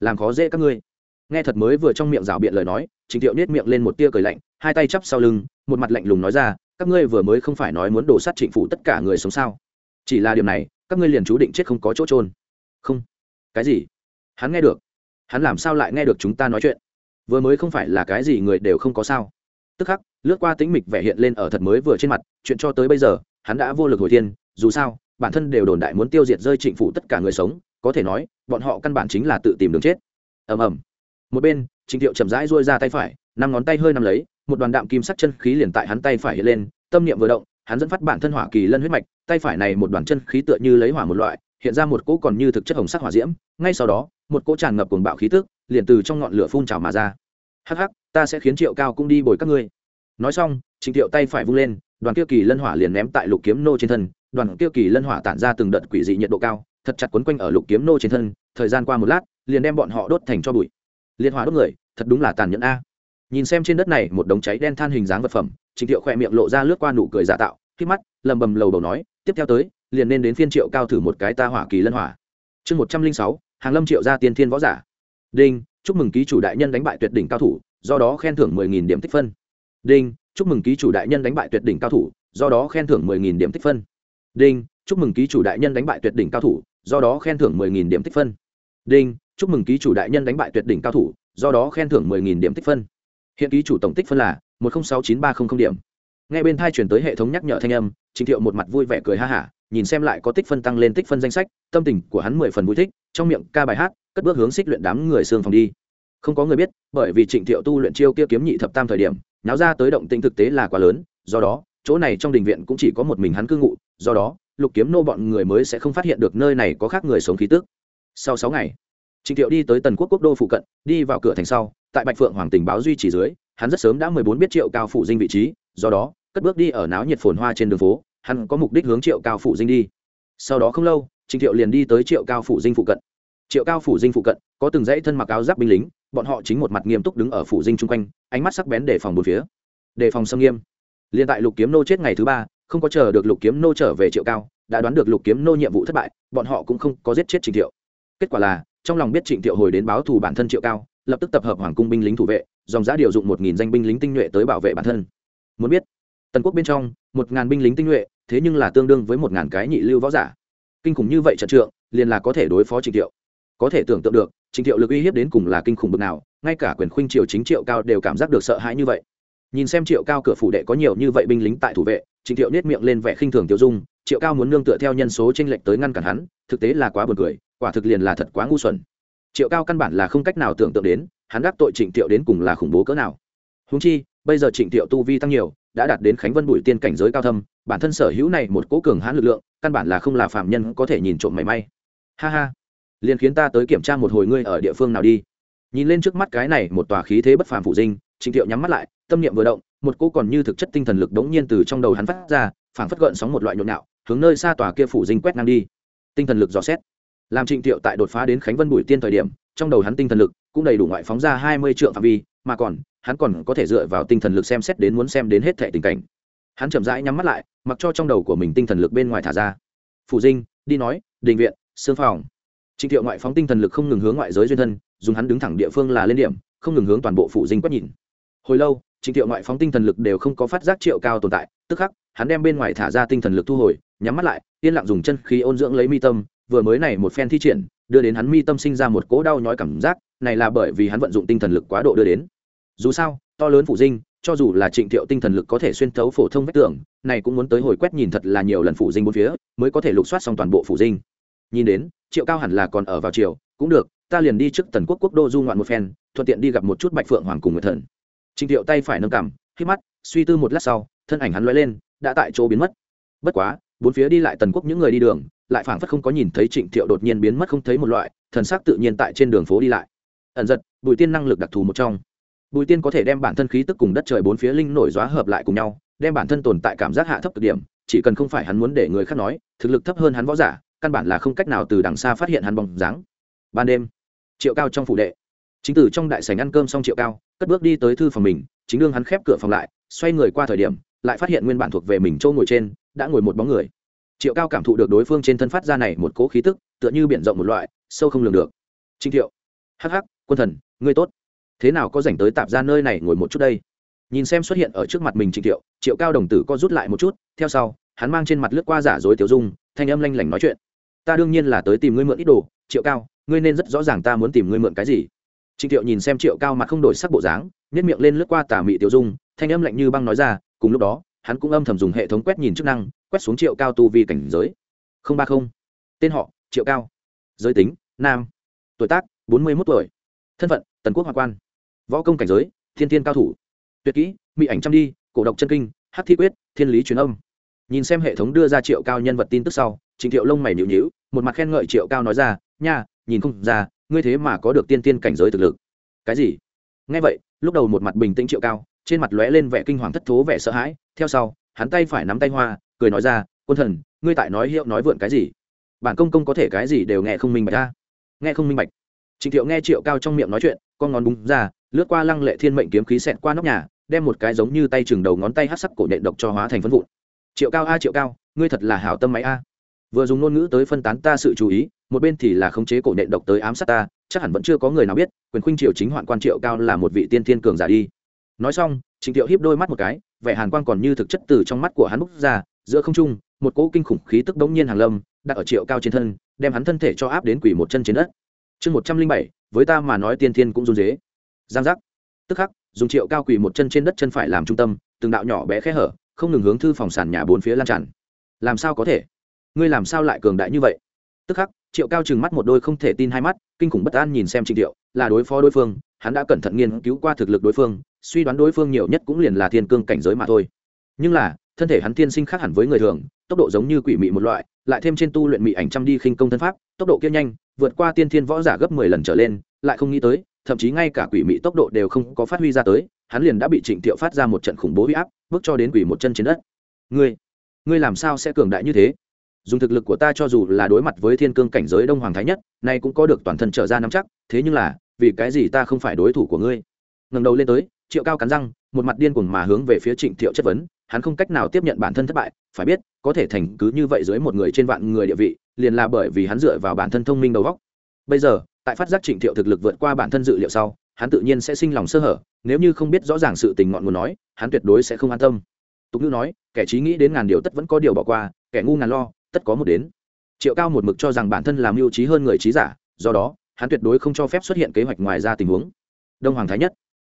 Làm khó dễ các ngươi nghe thật mới vừa trong miệng rào biện lời nói trịnh thiệu nết miệng lên một tia cười lạnh, hai tay chắp sau lưng, một mặt lạnh lùng nói ra, các ngươi vừa mới không phải nói muốn đổ sát trịnh phủ tất cả người sống sao? Chỉ là điều này, các ngươi liền chú định chết không có chỗ trôn không. Cái gì? Hắn nghe được. Hắn làm sao lại nghe được chúng ta nói chuyện? Vừa mới không phải là cái gì người đều không có sao? Tức khắc, lướt qua tính mịch vẻ hiện lên ở thật mới vừa trên mặt, chuyện cho tới bây giờ, hắn đã vô lực hồi thiên, dù sao, bản thân đều đồn đại muốn tiêu diệt rơi trịnh phủ tất cả người sống, có thể nói, bọn họ căn bản chính là tự tìm đường chết. Ầm ầm một bên trịnh thiệu chậm rãi duỗi ra tay phải, năm ngón tay hơi nắm lấy, một đoàn đạm kim sắc chân khí liền tại hắn tay phải hiện lên, tâm niệm vừa động, hắn dẫn phát bản thân hỏa kỳ lân huyết mạch, tay phải này một đoàn chân khí tựa như lấy hỏa một loại, hiện ra một cỗ còn như thực chất hồng sắc hỏa diễm, ngay sau đó, một cỗ tràn ngập cuồng bạo khí tức, liền từ trong ngọn lửa phun trào mà ra. Hắc hắc, ta sẽ khiến triệu cao cũng đi bồi các ngươi. Nói xong trịnh thiệu tay phải vung lên, đoàn kia kỳ lân hỏa liền ném tại lục kiếm nô trên thân, đoàn kia kỳ lân hỏa tản ra từng đợt quỷ dị nhiệt độ cao, thật chặt quấn quanh ở lục kiếm nô trên thân, thời gian qua một lát, liền đem bọn họ đốt thành cho bụi liệt hỏa đốt người, thật đúng là tàn nhẫn a. Nhìn xem trên đất này một đống cháy đen than hình dáng vật phẩm trịnh thiệu khỏe miệng lộ ra lướt qua nụ cười giả tạo, khi mắt, lầm bầm lầu đầu nói, tiếp theo tới, liền nên đến phiên triệu cao thử một cái ta hỏa kỳ lân hỏa. Chương một trăm linh sáu, hàng lâm triệu gia tiên thiên võ giả. Đinh, chúc mừng ký chủ đại nhân đánh bại tuyệt đỉnh cao thủ, do đó khen thưởng mười nghìn điểm tích phân. Đinh, chúc mừng ký chủ đại nhân đánh bại tuyệt đỉnh cao thủ, do đó khen thưởng mười nghìn điểm tích phân. Đinh, chúc mừng ký chủ đại nhân đánh bại tuyệt đỉnh cao thủ, do đó khen thưởng mười nghìn điểm tích phân. Đinh chúc mừng ký chủ đại nhân đánh bại tuyệt đỉnh cao thủ, do đó khen thưởng mười nghìn điểm tích phân. Hiện ký chủ tổng tích phân là một không sáu chín ba không không điểm. Ngay bên thai chuyển tới hệ thống nhắc nhở thanh âm, trình thiệu một mặt vui vẻ cười ha hả, nhìn xem lại có tích phân tăng lên tích phân danh sách, tâm tình của hắn mười phần vui thích, trong miệng ca bài hát, cất bước hướng xích luyện đám người xương phòng đi. Không có người biết, bởi vì trịnh thiệu tu luyện chiêu kia kiếm nhị thập tam thời điểm, náo ra tới động tĩnh thực tế là quá lớn, do đó, chỗ này trong đình viện cũng chỉ có một mình hắn cư ngụ, do đó, lục kiếm nô bọn người mới sẽ không phát hiện được nơi này có khác người sống khí tức. Sau sáu ngày Trình thiệu đi tới tần quốc quốc đô phụ cận, đi vào cửa thành sau, tại bạch phượng hoàng tình báo duy trì dưới, hắn rất sớm đã mười bốn biết triệu cao phụ dinh vị trí, do đó, cất bước đi ở náo nhiệt phồn hoa trên đường phố, hắn có mục đích hướng triệu cao phụ dinh đi. Sau đó không lâu, Trình thiệu liền đi tới triệu cao phủ dinh phụ cận. Triệu cao phủ dinh phụ cận, có từng dãy thân mặc áo giáp binh lính, bọn họ chính một mặt nghiêm túc đứng ở phủ dinh chung quanh, ánh mắt sắc bén để phòng bốn phía. Đề phòng xâm nghiêm. Liên tại lục kiếm nô chết ngày thứ ba, không có chờ được lục kiếm nô trở về triệu cao, đã đoán được lục kiếm nô nhiệm vụ thất bại, bọn họ cũng không có giết chết Trình thiệu. Kết quả là trong lòng biết trịnh thiệu hồi đến báo thù bản thân triệu cao, lập tức tập hợp hoàng cung binh lính thủ vệ, dòng giã điều dụng một nghìn danh binh lính tinh nhuệ tới bảo vệ bản thân. Muốn biết, tần quốc bên trong, một ngàn binh lính tinh nhuệ, thế nhưng là tương đương với một ngàn cái nhị lưu võ giả. Kinh khủng như vậy trận trượng, liền là có thể đối phó trịnh thiệu. Có thể tưởng tượng được, trịnh thiệu lực uy hiếp đến cùng là kinh khủng bực nào, ngay cả quyền khuynh triều chính triệu cao đều cảm giác được sợ hãi như vậy. Nhìn xem triệu cao cửa phủ đệ có nhiều như vậy binh lính tại thủ vệ, trịnh thiệu nết miệng lên vẻ khinh thường tiêu dung, triệu cao muốn nương tựa theo nhân số tranh lệch tới ngăn cản hắn, thực tế là quá buồn cười quả thực liền là thật quá ngu xuẩn. Triệu cao căn bản là không cách nào tưởng tượng đến, hắn đắc tội trịnh thiệu đến cùng là khủng bố cỡ nào. Húng chi, bây giờ trịnh thiệu tu vi tăng nhiều, đã đạt đến khánh vân bụi tiên cảnh giới cao thâm, bản thân sở hữu này một cố cường hãn lực lượng, căn bản là không là phạm nhân có thể nhìn trộm mảy may. Ha ha, liền khiến ta tới kiểm tra một hồi ngươi ở địa phương nào đi. Nhìn lên trước mắt cái này một tòa khí thế bất phàm phụ dinh, trịnh thiệu nhắm mắt lại, tâm niệm vừa động, một cỗ còn như thực chất tinh thần lực đống nhiên từ trong đầu hắn phát ra, phảng phất gợn sóng một loại nhộn nhạo, hướng nơi xa tòa kia phủ dinh quét ngang đi. Tinh thần lực dò xét làm trịnh thiệu tại đột phá đến khánh vân bùi tiên thời điểm, trong đầu hắn tinh thần lực cũng đầy đủ ngoại phóng ra hai mươi triệu phạm vi, mà còn, hắn còn có thể dựa vào tinh thần lực xem xét đến muốn xem đến hết thẻ tình cảnh. Hắn chậm rãi nhắm mắt lại, mặc cho trong đầu của mình tinh thần lực bên ngoài thả ra. Phủ dinh, đi nói, đình viện xương phòng. Trịnh thiệu ngoại phóng tinh thần lực không ngừng hướng ngoại giới duyên thân, dùng hắn đứng thẳng địa phương là lên điểm, không ngừng hướng toàn bộ phủ dinh quét nhìn. Hồi lâu, trịnh thiệu ngoại phóng tinh thần lực đều không có phát giác triệu cao tồn tại, tức khắc, hắn đem bên ngoài thả ra tinh thần lực thu hồi, nhắm mắt lại, yên lặng dùng chân khí ôn dưỡng lấy mi tâm vừa mới này một phen thi triển, đưa đến hắn mi tâm sinh ra một cỗ đau nhói cảm giác, này là bởi vì hắn vận dụng tinh thần lực quá độ đưa đến. Dù sao, to lớn phủ dinh, cho dù là trịnh thiệu tinh thần lực có thể xuyên thấu phổ thông vách tường, này cũng muốn tới hồi quét nhìn thật là nhiều lần phủ dinh bốn phía, mới có thể lục soát xong toàn bộ phủ dinh. Nhìn đến, triệu cao hẳn là còn ở vào triều cũng được, ta liền đi trước tần quốc quốc đô du ngoạn một phen, thuận tiện đi gặp một chút bạch phượng hoàng cùng người thần. Trịnh thiệu tay phải nâng cằm khi mắt, suy tư một lát sau, thân ảnh hắn lóe lên, đã tại chỗ biến mất. Bất quá, bốn phía đi lại tần quốc những người đi đường lại phảng phất không có nhìn thấy trịnh thiệu đột nhiên biến mất không thấy một loại, thần sắc tự nhiên tại trên đường phố đi lại. Ẩn giật, bùi tiên năng lực đặc thù một trong. Bùi tiên có thể đem bản thân khí tức cùng đất trời bốn phía linh nổi gió hợp lại cùng nhau, đem bản thân tồn tại cảm giác hạ thấp cực điểm, chỉ cần không phải hắn muốn để người khác nói, thực lực thấp hơn hắn võ giả, căn bản là không cách nào từ đằng xa phát hiện hắn bóng dáng. Ban đêm, triệu cao trong phủ đệ. Chính từ trong đại sảnh ăn cơm xong triệu cao, cất bước đi tới thư phòng mình, chính đương hắn khép cửa phòng lại, xoay người qua thời điểm, lại phát hiện nguyên bản thuộc về mình chỗ ngồi trên, đã ngồi một bóng người triệu cao cảm thụ được đối phương trên thân phát ra này một cố khí tức, tựa như biển rộng một loại, sâu không lường được. Trinh thiệu. Hắc hắc, quân thần, ngươi tốt. Thế nào có dành tới tạp ra nơi này ngồi một chút đây? Nhìn xem xuất hiện ở trước mặt mình trịnh thiệu, triệu cao đồng tử co rút lại một chút, theo sau, hắn mang trên mặt lướt qua giả dối tiểu dung, thanh âm lanh lảnh nói chuyện. Ta đương nhiên là tới tìm ngươi mượn ít đồ, triệu cao, ngươi nên rất rõ ràng ta muốn tìm ngươi mượn cái gì. Trịnh thiệu nhìn xem triệu cao mặt không đổi sắc bộ dáng nhét miệng lên lướt qua tà mị tiểu dung, thanh âm lạnh như băng nói ra, cùng lúc đó hắn cũng âm thầm dùng hệ thống quét nhìn chức năng, quét xuống triệu cao tu vi cảnh giới. Không ba không. Tên họ, triệu cao. Giới tính, nam. Tuổi tác, bốn mươi một tuổi. Thân phận, tần quốc hoa quan. Võ công cảnh giới, thiên tiên cao thủ. Tuyệt kỹ, mỹ ảnh trăm đi, cổ độc chân kinh hát thi quyết, thiên lý truyền âm. Nhìn xem hệ thống đưa ra triệu cao nhân vật tin tức sau, trịnh thiệu lông mày nhịu nhịu một mặt khen ngợi triệu cao nói ra, nha, nhìn không ra, ngươi thế mà có được tiên tiên cảnh giới thực lực. Cái gì? Nghe vậy, lúc đầu một mặt bình tĩnh triệu cao trên mặt lóe lên vẻ kinh hoàng thất thố vẻ sợ hãi. Theo sau, hắn tay phải nắm tay hoa, cười nói ra, quân thần, ngươi tại nói hiệu nói vượn cái gì? Bản công công có thể cái gì đều nghe không minh bạch ra nghe không minh bạch. Trịnh thiệu nghe triệu cao trong miệng nói chuyện, con ngón búng ra, lướt qua lăng lệ thiên mệnh kiếm khí xẹt qua nóc nhà, đem một cái giống như tay chừng đầu ngón tay hát sắc cổ nện độc cho hóa thành phân vụn. Triệu cao a, triệu cao, ngươi thật là hảo tâm máy a. Vừa dùng ngôn ngữ tới phân tán ta sự chú ý, một bên thì là khống chế cổ nện độc tới ám sát ta, chắc hẳn vẫn chưa có người nào biết, quyền khuynh triều chính hoạn quan triệu cao là một vị tiên thiên cường giả đi nói xong, trịnh thiệu hiếp đôi mắt một cái, vẻ hàn quang còn như thực chất từ trong mắt của hắn bốc ra, giữa không trung, một cỗ kinh khủng khí tức đống nhiên hàng lâm, đặt ở triệu cao trên thân, đem hắn thân thể cho áp đến quỷ một chân trên đất. Chương một trăm linh bảy, với ta mà nói tiên thiên cũng run dế. Giang giác. Tức khắc, dùng triệu cao quỳ một chân trên đất chân phải làm trung tâm, từng đạo nhỏ bé khẽ hở, không ngừng hướng thư phòng sàn nhà bốn phía lan tràn. Làm sao có thể? Ngươi làm sao lại cường đại như vậy? Tức khắc, triệu cao trừng mắt một đôi không thể tin hai mắt, kinh khủng bất an nhìn xem trịnh thiệu là đối phó đối phương, hắn đã cẩn thận nghiên cứu qua thực lực đối phương suy đoán đối phương nhiều nhất cũng liền là thiên cương cảnh giới mà thôi. Nhưng là, thân thể hắn tiên sinh khác hẳn với người thường, tốc độ giống như quỷ mị một loại, lại thêm trên tu luyện mị ảnh trăm đi khinh công thân pháp, tốc độ kia nhanh, vượt qua tiên thiên võ giả gấp mười lần trở lên, lại không nghĩ tới, thậm chí ngay cả quỷ mị tốc độ đều không có phát huy ra tới, hắn liền đã bị trịnh thiệu phát ra một trận khủng bố huy áp, bước cho đến quỷ một chân trên đất. Ngươi ngươi làm sao sẽ cường đại như thế? Dùng thực lực của ta cho dù là đối mặt với thiên cương cảnh giới đông hoàng thái nhất, nay cũng có được toàn thân trở ra nắm chắc, thế nhưng là, vì cái gì ta không phải đối thủ của ngươi? Ngầm đầu lên tới triệu cao cắn răng, một mặt điên cuồng mà hướng về phía trịnh thiệu chất vấn, hắn không cách nào tiếp nhận bản thân thất bại, phải biết, có thể thành cứ như vậy dưới một người trên vạn người địa vị, liền là bởi vì hắn dựa vào bản thân thông minh đầu góc bây giờ, tại phát giác trịnh thiệu thực lực vượt qua bản thân dự liệu sau, hắn tự nhiên sẽ sinh lòng sơ hở, nếu như không biết rõ ràng sự tình ngọn nguồn nói, hắn tuyệt đối sẽ không an tâm. Tục ngữ nói, kẻ trí nghĩ đến ngàn điều tất vẫn có điều bỏ qua, kẻ ngu ngàn lo, tất có một đến. Triệu cao một mực cho rằng bản thân làm mưu trí hơn người trí giả, do đó, hắn tuyệt đối không cho phép xuất hiện kế hoạch ngoài ra tình huống. Đông hoàng thái nhất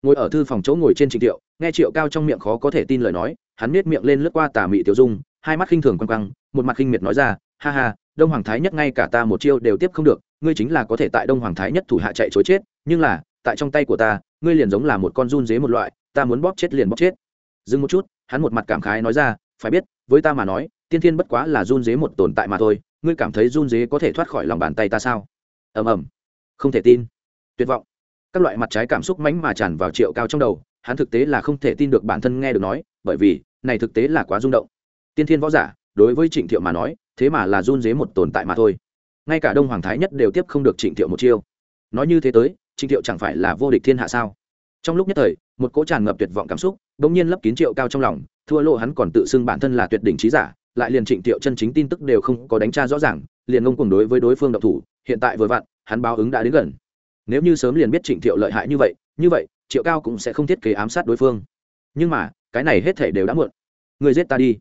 ngồi ở thư phòng chỗ ngồi trên trịnh thiệu nghe triệu cao trong miệng khó có thể tin lời nói, hắn nết miệng lên lướt qua tà mị tiểu dung, hai mắt khinh thường quăng quăng, một mặt khinh miệt nói ra, ha ha, đông hoàng thái nhất ngay cả ta một chiêu đều tiếp không được, ngươi chính là có thể tại đông hoàng thái nhất thủ hạ chạy chối chết, nhưng là, tại trong tay của ta, ngươi liền giống là một con run dế một loại, ta muốn bóp chết liền bóp chết. Dừng một chút, hắn một mặt cảm khái nói ra, phải biết, với ta mà nói, tiên thiên bất quá là run dế một tồn tại mà thôi, ngươi cảm thấy run dế có thể thoát khỏi lòng bàn tay ta sao? Ầm ầm. Không thể tin. Tuyệt vọng các loại mặt trái cảm xúc mánh mà tràn vào triệu cao trong đầu, hắn thực tế là không thể tin được bản thân nghe được nói, bởi vì, này thực tế là quá rung động. Tiên thiên võ giả, đối với trịnh thiệu mà nói, thế mà là run dế một tồn tại mà thôi. Ngay cả đông hoàng thái nhất đều tiếp không được trịnh thiệu một chiêu. Nói như thế tới, trịnh thiệu chẳng phải là vô địch thiên hạ sao? Trong lúc nhất thời, một cỗ tràn ngập tuyệt vọng cảm xúc, bỗng nhiên lấp kín triệu cao trong lòng, thua lộ hắn còn tự xưng bản thân là tuyệt đỉnh trí giả, lại liền trịnh thiệu chân chính tin tức đều không có đánh tra rõ ràng, liền ngông cùng đối với đối phương độc thủ, hiện tại vừa vặn, hắn báo ứng đã đến gần nếu như sớm liền biết trịnh thiệu lợi hại như vậy như vậy, triệu cao cũng sẽ không thiết kế ám sát đối phương. Nhưng mà, cái này hết thể đều đã muộn. Người giết ta đi.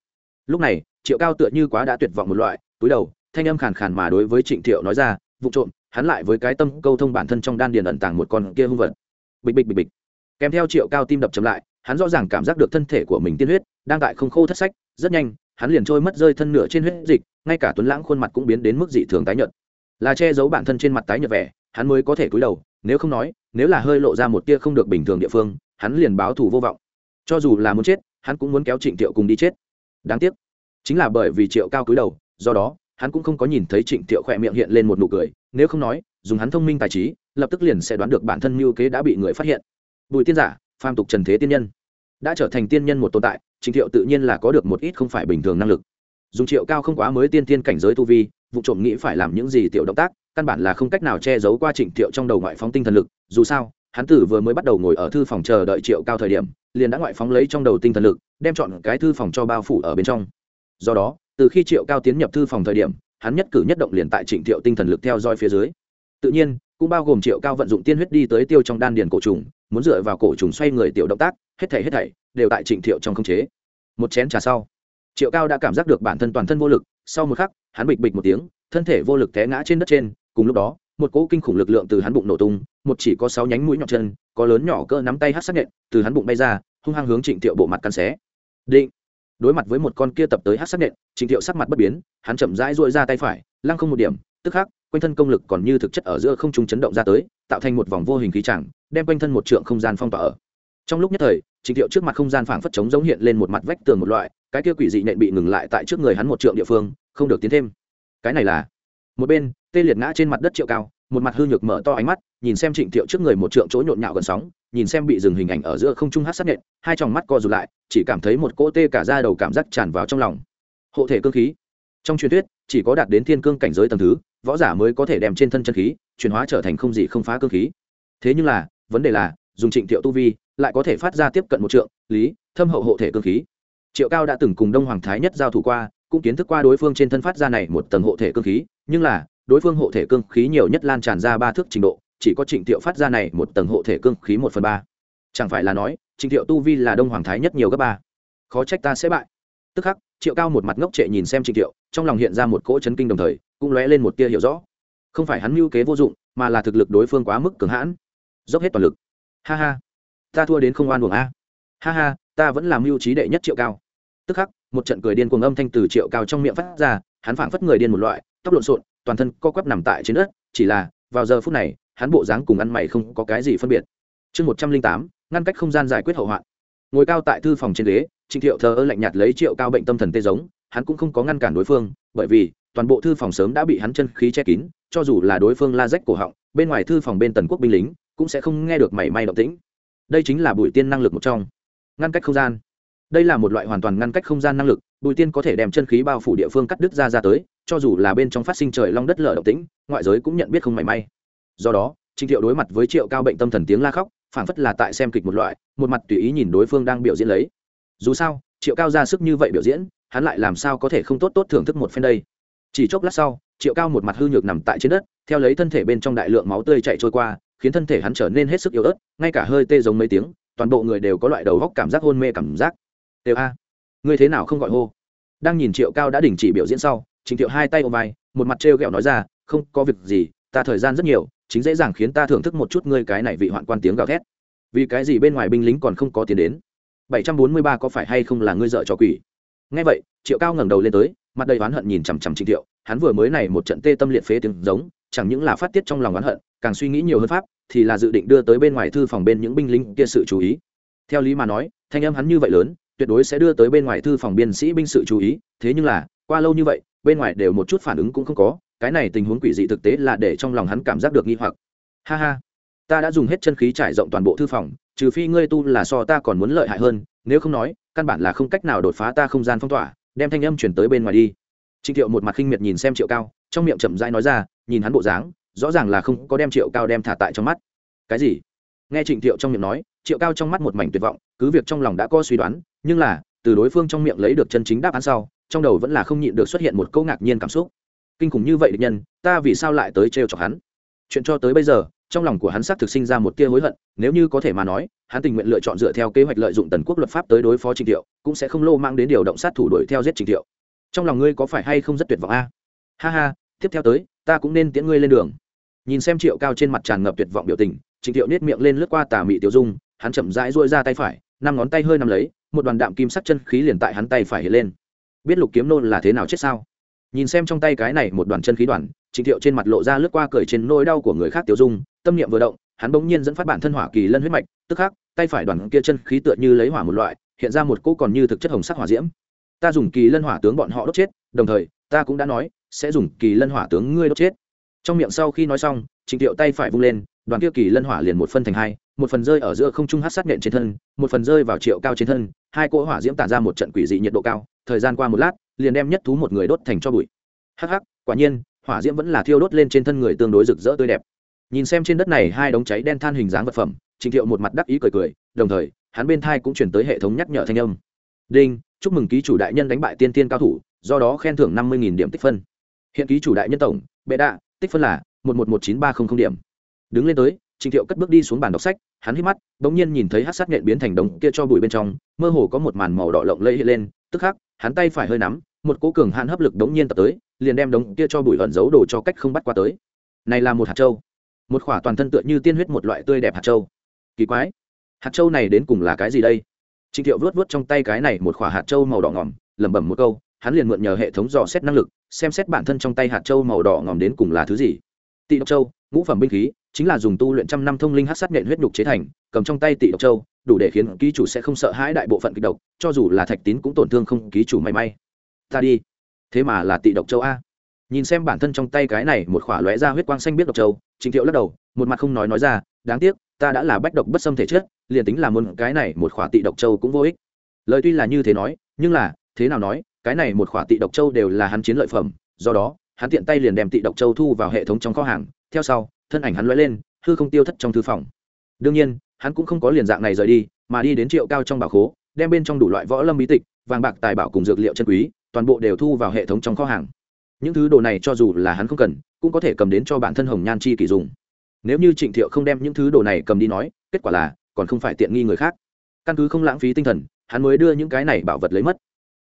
Lúc này, triệu cao tựa như quá đã tuyệt vọng một loại, túi đầu, thanh âm khàn khàn mà đối với trịnh thiệu nói ra, vụ trộm, hắn lại với cái tâm câu thông bản thân trong đan điền ẩn tàng một con kia hung vật. Bịch bịch bịch bịch. Kèm theo triệu cao tim đập chậm lại, hắn rõ ràng cảm giác được thân thể của mình tiên huyết đang tại không khô thất sách, rất nhanh, hắn liền trôi mất rơi thân nửa trên huyết dịch, ngay cả tuấn lãng khuôn mặt cũng biến đến mức dị thường tái nhợt. Là che giấu bản thân trên mặt tái nhợt vẻ hắn mới có thể cúi đầu, nếu không nói, nếu là hơi lộ ra một tia không được bình thường địa phương, hắn liền báo thù vô vọng. Cho dù là muốn chết, hắn cũng muốn kéo trịnh thiệu cùng đi chết. Đáng tiếc, chính là bởi vì triệu cao cúi đầu, do đó, hắn cũng không có nhìn thấy trịnh thiệu khỏe miệng hiện lên một nụ cười, nếu không nói, dùng hắn thông minh tài trí, lập tức liền sẽ đoán được bản thân mưu kế đã bị người phát hiện. Bùi tiên giả, phàm tục trần thế tiên nhân. Đã trở thành tiên nhân một tồn tại, trịnh thiệu tự nhiên là có được một ít không phải bình thường năng lực. Dùng triệu cao không quá mới tiên tiên cảnh giới tu vi vụ trộm nghĩ phải làm những gì tiểu động tác, căn bản là không cách nào che giấu qua trịnh thiệu trong đầu ngoại phóng tinh thần lực. Dù sao, hắn tử vừa mới bắt đầu ngồi ở thư phòng chờ đợi triệu cao thời điểm, liền đã ngoại phóng lấy trong đầu tinh thần lực, đem chọn cái thư phòng cho bao phủ ở bên trong. Do đó, từ khi triệu cao tiến nhập thư phòng thời điểm, hắn nhất cử nhất động liền tại trịnh thiệu tinh thần lực theo dõi phía dưới. Tự nhiên, cũng bao gồm triệu cao vận dụng tiên huyết đi tới tiêu trong đan điền cổ trùng, muốn dựa vào cổ trùng xoay người tiểu động tác, hết thảy hết thảy, đều tại trịnh thiệu trong khống chế. Một chén trà sau triệu cao đã cảm giác được bản thân toàn thân vô lực, sau một khắc, hắn bịch bịch một tiếng, thân thể vô lực té ngã trên đất trên, cùng lúc đó, một cỗ kinh khủng lực lượng từ hắn bụng nổ tung, một chỉ có sáu nhánh mũi nhọn chân, có lớn nhỏ cỡ nắm tay hát sắc nhện, từ hắn bụng bay ra, hung hăng hướng trịnh thiệu bộ mặt căn xé. Định. Đối mặt với một con kia tập tới hát sắc nhện, trịnh thiệu sắc mặt bất biến, hắn chậm rãi dội ra tay phải, lăng không một điểm, tức khắc, quanh thân công lực còn như thực chất ở giữa không trung chấn động ra tới, tạo thành một vòng vô hình khí chẳng đem quanh thân một trượng không gian phong tỏa ở trong lúc nhất thời trịnh thiệu trước mặt không gian phảng phất trống giống hiện lên một mặt vách tường một loại, cái kia quỷ dị nện bị ngừng lại tại trước người hắn một trượng địa phương, không được tiến thêm. Cái này là? Một bên, tê liệt ngã trên mặt đất triệu cao, một mặt hư nhược mở to ánh mắt, nhìn xem trịnh thiệu trước người một trượng chỗ nhộn nhạo gần sóng, nhìn xem bị dừng hình ảnh ở giữa không trung hát sát nện, hai tròng mắt co rụt lại, chỉ cảm thấy một cỗ tê cả ra đầu cảm giác tràn vào trong lòng. Hộ thể cơ khí. Trong truyền thuyết, chỉ có đạt đến thiên cương cảnh giới tầng thứ, võ giả mới có thể đem trên thân chân khí chuyển hóa trở thành không gì không phá cơ khí. Thế nhưng là, vấn đề là dùng trịnh thiệu tu vi, lại có thể phát ra tiếp cận một trượng, lý, thâm hậu hộ thể cơ khí. Triệu cao đã từng cùng đông hoàng thái nhất giao thủ qua, cũng kiến thức qua đối phương trên thân phát ra này một tầng hộ thể cơ khí, nhưng là, đối phương hộ thể cương khí nhiều nhất lan tràn ra ba thước trình độ, chỉ có trịnh thiệu phát ra này một tầng hộ thể cương khí một phần ba. Chẳng phải là nói, trịnh thiệu tu vi là đông hoàng thái nhất nhiều gấp ba. Khó trách ta sẽ bại. Tức khắc, triệu cao một mặt ngốc trệ nhìn xem trịnh thiệu, trong lòng hiện ra một cỗ chấn kinh đồng thời, cũng lóe lên một tia hiểu rõ. Không phải hắn mưu kế vô dụng, mà là thực lực đối phương quá mức cường hãn. Dốc hết toàn lực ha ha, ta thua đến không oan buồng a. Ha ha, ta vẫn làm mưu trí đệ nhất triệu cao. Tức khắc, một trận cười điên cuồng âm thanh từ triệu cao trong miệng phát ra, hắn phảng phất người điên một loại, tóc lộn xộn, toàn thân co quắp nằm tại trên đất, chỉ là, vào giờ phút này, hắn bộ dáng cùng ăn mày không có cái gì phân biệt. Chương một trăm linh tám, ngăn cách không gian giải quyết hậu hoạn. Ngồi cao tại thư phòng trên ghế, trịnh thiệu thờ ơ lạnh nhạt lấy triệu cao bệnh tâm thần tê giống, hắn cũng không có ngăn cản đối phương, bởi vì, toàn bộ thư phòng sớm đã bị hắn chân khí che kín, cho dù là đối phương la rách cổ họng, bên ngoài thư phòng bên tần quốc binh lính cũng sẽ không nghe được mảy may động tĩnh. Đây chính là bùi tiên năng lực một trong. Ngăn cách không gian. Đây là một loại hoàn toàn ngăn cách không gian năng lực bùi tiên có thể đem chân khí bao phủ địa phương cắt đứt ra ra tới, cho dù là bên trong phát sinh trời long đất lở động tĩnh, ngoại giới cũng nhận biết không mảy may. Do đó, trịnh thiệu đối mặt với triệu cao bệnh tâm thần tiếng la khóc phản phất là tại xem kịch một loại, một mặt tùy ý nhìn đối phương đang biểu diễn lấy. Dù sao, triệu cao ra sức như vậy biểu diễn, hắn lại làm sao có thể không tốt tốt thưởng thức một phen đây? Chỉ chốc lát sau, triệu cao một mặt hư nhược nằm tại trên đất, theo lấy thân thể bên trong đại lượng máu tươi chạy trôi qua khiến thân thể hắn trở nên hết sức yếu ớt, ngay cả hơi tê giống mấy tiếng, toàn bộ người đều có loại đầu góc cảm giác hôn mê cảm giác. Đều a, ngươi thế nào không gọi hô? Đang nhìn triệu cao đã đình chỉ biểu diễn sau, trình thiệu hai tay ôm vai, một mặt trêu ghẹo nói ra, không có việc gì, ta thời gian rất nhiều, chính dễ dàng khiến ta thưởng thức một chút ngươi cái này vị hoạn quan tiếng gào thét. Vì cái gì bên ngoài binh lính còn không có tiền đến? Bảy trăm bốn mươi ba có phải hay không là ngươi dợ cho quỷ? Nghe vậy, triệu cao ngẩng đầu lên tới, mặt đầy oán hận nhìn chằm chằm trình thiệu. Hắn vừa mới này một trận tê tâm liệt phế tiếng giống, chẳng những là phát tiết trong lòng oán hận càng suy nghĩ nhiều hơn pháp, thì là dự định đưa tới bên ngoài thư phòng bên những binh lính kia sự chú ý. Theo lý mà nói, thanh âm hắn như vậy lớn, tuyệt đối sẽ đưa tới bên ngoài thư phòng biên sĩ binh sự chú ý, thế nhưng là, qua lâu như vậy, bên ngoài đều một chút phản ứng cũng không có, cái này tình huống quỷ dị thực tế là để trong lòng hắn cảm giác được nghi hoặc. Ha ha, ta đã dùng hết chân khí trải rộng toàn bộ thư phòng, trừ phi ngươi tu là so ta còn muốn lợi hại hơn, nếu không nói, căn bản là không cách nào đột phá ta không gian phong tỏa, đem thanh âm chuyển tới bên ngoài đi. Trịnh thiệu một mặt khinh miệt nhìn xem triệu cao, trong miệng chậm rãi nói ra, nhìn hắn bộ dáng rõ ràng là không có đem triệu cao đem thả tại trong mắt. Cái gì? Nghe trịnh thiệu trong miệng nói, triệu cao trong mắt một mảnh tuyệt vọng, cứ việc trong lòng đã có suy đoán, nhưng là, từ đối phương trong miệng lấy được chân chính đáp án sau, trong đầu vẫn là không nhịn được xuất hiện một câu ngạc nhiên cảm xúc. Kinh khủng như vậy địch nhân, ta vì sao lại tới trêu chọc hắn? Chuyện cho tới bây giờ, trong lòng của hắn xác thực sinh ra một tia hối hận, nếu như có thể mà nói, hắn tình nguyện lựa chọn dựa theo kế hoạch lợi dụng tần quốc luật pháp tới đối phó trình thiệu, cũng sẽ không lô mang đến điều động sát thủ đuổi theo giết trình thiệu. Trong lòng ngươi có phải hay không rất tuyệt vọng a? Ha ha, tiếp theo tới, ta cũng nên tiễn ngươi lên đường nhìn xem triệu cao trên mặt tràn ngập tuyệt vọng biểu tình, trịnh thiệu nết miệng lên lướt qua tà mị tiểu dung, hắn chậm rãi duỗi ra tay phải, năm ngón tay hơi nằm lấy, một đoàn đạm kim sắc chân khí liền tại hắn tay phải hiện lên. Biết lục kiếm nôn là thế nào chết sao? Nhìn xem trong tay cái này một đoàn chân khí đoàn, trịnh thiệu trên mặt lộ ra lướt qua cười trên nỗi đau của người khác tiểu dung, tâm niệm vừa động, hắn bỗng nhiên dẫn phát bản thân hỏa kỳ lân huyết mạch, tức khắc, tay phải đoàn kia chân khí tựa như lấy hỏa một loại, hiện ra một cỗ còn như thực chất hồng sắc hỏa diễm. Ta dùng kỳ lân hỏa tướng bọn họ đốt chết, đồng thời, ta cũng đã nói, sẽ dùng kỳ lân hỏa tướng ngươi đốt chết trong miệng sau khi nói xong, trịnh thiệu tay phải vung lên, đoàn kia kỳ lân hỏa liền một phân thành hai, một phần rơi ở giữa không trung hát sát nện trên thân, một phần rơi vào triệu cao trên thân, hai cỗ hỏa diễm tản ra một trận quỷ dị nhiệt độ cao, thời gian qua một lát, liền đem nhất thú một người đốt thành cho bụi. Hắc hắc, quả nhiên, hỏa diễm vẫn là thiêu đốt lên trên thân người tương đối rực rỡ tươi đẹp. Nhìn xem trên đất này hai đống cháy đen than hình dáng vật phẩm, trịnh thiệu một mặt đắc ý cười cười, đồng thời, hắn bên thai cũng chuyển tới hệ thống nhắc nhở thanh âm. Đinh, chúc mừng ký chủ đại nhân đánh bại tiên tiên cao thủ, do đó khen thưởng năm mươi điểm tích phân. Hiện ký chủ đại nhân tổng, bệ đạ tích phân là một một một chín ba không không điểm. Đứng lên tới, trình thiệu cất bước đi xuống bàn đọc sách, hắn hít mắt, bỗng nhiên nhìn thấy hắc sát nhện biến thành đống kia cho bụi bên trong, mơ hồ có một màn màu đỏ lộng lẫy hiện lên, tức khắc, hắn tay phải hơi nắm, một cỗ cường hàn hấp lực đống nhiên tập tới, liền đem đống kia cho bụi ẩn giấu đồ cho cách không bắt qua tới. Này là một hạt châu. Một khỏa toàn thân tựa như tiên huyết một loại tươi đẹp hạt châu. Kỳ quái. Hạt châu này đến cùng là cái gì đây? Trình thiệu vuốt vuốt trong tay cái này một khỏa hạt châu màu đỏ ngỏm, lẩm bẩm một câu hắn liền mượn nhờ hệ thống dò xét năng lực, xem xét bản thân trong tay hạt châu màu đỏ ngỏm đến cùng là thứ gì. Tị độc châu, ngũ phẩm binh khí, chính là dùng tu luyện trăm năm thông linh hát sát nhện huyết nhục chế thành, cầm trong tay tị độc châu, đủ để khiến ký chủ sẽ không sợ hãi đại bộ phận kịch độc, cho dù là thạch tín cũng tổn thương không ký chủ may may. Ta đi. Thế mà là tị độc châu a. Nhìn xem bản thân trong tay cái này một khỏa lóe ra huyết quang xanh biết độc châu trịnh thiệu lắc đầu, một mặt không nói nói ra, đáng tiếc, ta đã là bách độc bất xâm thể chất, liền tính là muốn cái này một khỏa tị độc châu cũng vô ích. Lời tuy là như thế nói, nhưng là, thế nào nói cái này một khỏa tị độc châu đều là hắn chiến lợi phẩm, do đó, hắn tiện tay liền đem tị độc châu thu vào hệ thống trong kho hàng, theo sau, thân ảnh hắn lóe lên, hư không tiêu thất trong thư phòng. Đương nhiên, hắn cũng không có liền dạng này rời đi, mà đi đến triệu cao trong bảo khố, đem bên trong đủ loại võ lâm bí tịch, vàng bạc tài bảo cùng dược liệu chân quý, toàn bộ đều thu vào hệ thống trong kho hàng. Những thứ đồ này cho dù là hắn không cần, cũng có thể cầm đến cho bản thân hồng nhan chi kỷ dùng. Nếu như trịnh thiệu không đem những thứ đồ này cầm đi nói, kết quả là còn không phải tiện nghi người khác. Căn cứ không lãng phí tinh thần, hắn mới đưa những cái này bảo vật lấy mất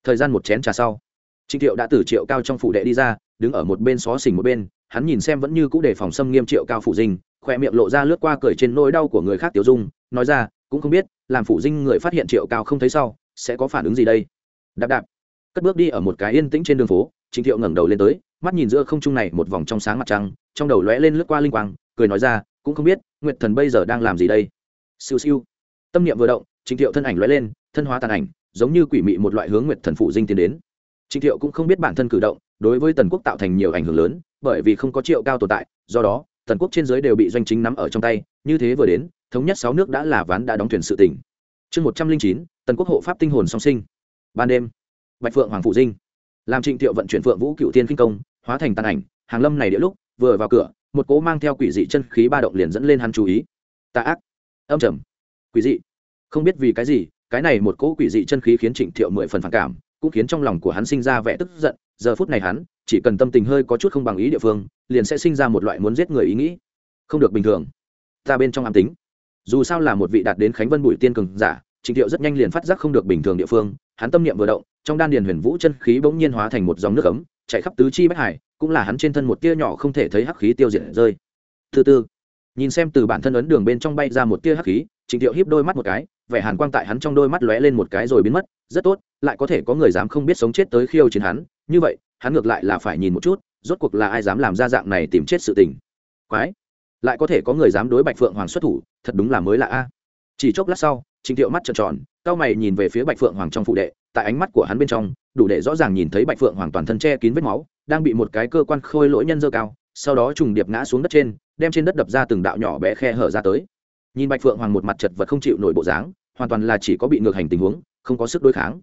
thời gian một chén trà sau, trịnh thiệu đã từ triệu cao trong phủ đệ đi ra, đứng ở một bên xó xỉnh một bên, hắn nhìn xem vẫn như cũ đề phòng xâm nghiêm triệu cao phủ dinh khoe miệng lộ ra lướt qua cười trên nỗi đau của người khác tiểu dung, nói ra, cũng không biết, làm phủ dinh người phát hiện triệu cao không thấy sau, sẽ có phản ứng gì đây? Đạp đạp. Cất bước đi ở một cái yên tĩnh trên đường phố, trịnh thiệu ngẩng đầu lên tới, mắt nhìn giữa không trung này một vòng trong sáng mặt trăng, trong đầu lóe lên lướt qua linh quang, cười nói ra, cũng không biết, nguyệt thần bây giờ đang làm gì đây? Siêu siêu. Tâm niệm vừa động, trịnh thiệu thân ảnh lóe lên, thân hóa tàn ảnh giống như quỷ mị một loại hướng nguyệt thần phụ dinh tiến đến. Trịnh thiệu cũng không biết bản thân cử động, đối với tần quốc tạo thành nhiều ảnh hưởng lớn, bởi vì không có triệu cao tồn tại, do đó, tần quốc trên giới đều bị doanh chính nắm ở trong tay, như thế vừa đến, thống nhất sáu nước đã là ván đã đóng thuyền sự tỉnh. Chương một trăm linh chín, tần quốc hộ pháp tinh hồn song sinh. Ban đêm, bạch phượng hoàng phụ dinh. Làm trịnh thiệu vận chuyển phượng vũ cựu tiên kinh công, hóa thành tàn ảnh, hàng lâm này địa lúc, vừa vào cửa, một cố mang theo quỷ dị chân khí ba động liền dẫn lên hắn chú ý. Tạ ác, âm trầm, quỷ dị, không biết vì cái gì cái này một cỗ quỷ dị chân khí khiến trịnh thiệu mười phần phản cảm, cũng khiến trong lòng của hắn sinh ra vẻ tức giận. Giờ phút này hắn, chỉ cần tâm tình hơi có chút không bằng ý địa phương, liền sẽ sinh ra một loại muốn giết người ý nghĩ. Không được bình thường. Ta bên trong ám tính. Dù sao là một vị đạt đến khánh vân bùi tiên cường giả, trịnh thiệu rất nhanh liền phát giác không được bình thường địa phương. Hắn tâm niệm vừa động, trong đan điền huyền vũ chân khí bỗng nhiên hóa thành một dòng nước ấm, chạy khắp tứ chi bách hải, cũng là hắn trên thân một tia nhỏ không thể thấy hắc khí tiêu diệt rơi. Thứ tư, nhìn xem từ bản thân ấn đường bên trong bay ra một tia hắc khí, trịnh thiệu híp đôi mắt một cái vẻ hàn quang tại hắn trong đôi mắt lóe lên một cái rồi biến mất, rất tốt, lại có thể có người dám không biết sống chết tới khiêu chiến hắn, như vậy, hắn ngược lại là phải nhìn một chút, rốt cuộc là ai dám làm ra dạng này tìm chết sự tình. Quái, lại có thể có người dám đối bạch phượng hoàng xuất thủ, thật đúng là mới lạ a. Chỉ chốc lát sau, Trình thiệu mắt trợn tròn, cao mày nhìn về phía bạch phượng hoàng trong phụ đệ, tại ánh mắt của hắn bên trong, đủ để rõ ràng nhìn thấy bạch phượng hoàng toàn thân che kín vết máu, đang bị một cái cơ quan khôi lỗi nhân dơ cao, sau đó trùng điệp ngã xuống đất trên, đem trên đất đập ra từng đạo nhỏ bé khe hở ra tới. Nhìn bạch phượng hoàng một mặt chật vật không chịu nổi bộ dáng hoàn toàn là chỉ có bị ngược hành tình huống, không có sức đối kháng.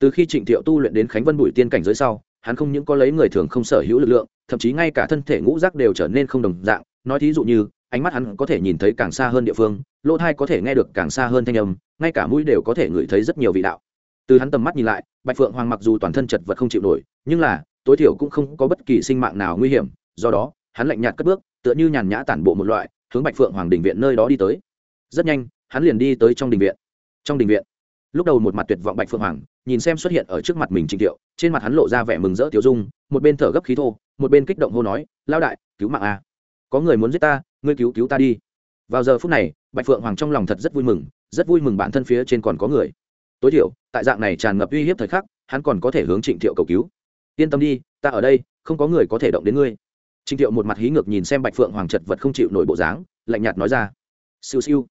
Từ khi trịnh thiệu tu luyện đến khánh vân bùi tiên cảnh giới sau, hắn không những có lấy người thường không sở hữu lực lượng, thậm chí ngay cả thân thể ngũ rác đều trở nên không đồng dạng. Nói thí dụ như, ánh mắt hắn có thể nhìn thấy càng xa hơn địa phương, lỗ thai có thể nghe được càng xa hơn thanh âm, ngay cả mũi đều có thể ngửi thấy rất nhiều vị đạo. Từ hắn tầm mắt nhìn lại, bạch phượng hoàng mặc dù toàn thân chật vật không chịu nổi, nhưng là, tối thiểu cũng không có bất kỳ sinh mạng nào nguy hiểm, do đó, hắn lạnh nhạt cất bước, tựa như nhàn nhã tản bộ một loại, hướng bạch phượng hoàng đình viện nơi đó đi tới. Rất nhanh, hắn liền đi tới trong đình viện trong đình viện. Lúc đầu một mặt tuyệt vọng bạch phượng hoàng, nhìn xem xuất hiện ở trước mặt mình trịnh thiệu, trên mặt hắn lộ ra vẻ mừng rỡ tiêu dung, một bên thở gấp khí thô, một bên kích động hô nói lao đại, cứu mạng a. Có người muốn giết ta, ngươi cứu cứu ta đi. Vào giờ phút này, bạch phượng hoàng trong lòng thật rất vui mừng, rất vui mừng bản thân phía trên còn có người. Tối thiểu, tại dạng này tràn ngập uy hiếp thời khắc, hắn còn có thể hướng trịnh thiệu cầu cứu. Yên tâm đi, ta ở đây, không có người có thể động đến ngươi. Trịnh thiệu một mặt hí ngược nhìn xem bạch phượng hoàng chật vật không chịu nổi bộ dáng, lạnh nhạt nói ra. Siêu siêu.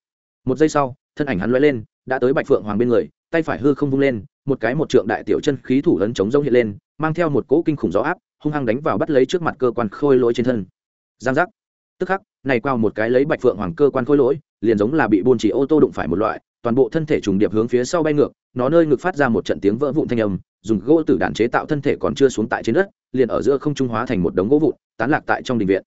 Một giây sau, thân ảnh hắn loay lên đã tới bạch phượng hoàng bên người, tay phải hư không vung lên, một cái một trượng đại tiểu chân khí thủ ấn chống rông hiện lên, mang theo một cỗ kinh khủng gió áp, hung hăng đánh vào bắt lấy trước mặt cơ quan khôi lỗi trên thân. Giang giác. Tức khắc, này qua một cái lấy bạch phượng hoàng cơ quan khôi lỗi, liền giống là bị buôn chỉ ô tô đụng phải một loại, toàn bộ thân thể trùng điệp hướng phía sau bay ngược, nó nơi ngực phát ra một trận tiếng vỡ vụn thanh âm, dùng gỗ tử đạn chế tạo thân thể còn chưa xuống tại trên đất, liền ở giữa không trung hóa thành một đống gỗ vụn, tán lạc tại trong đình viện.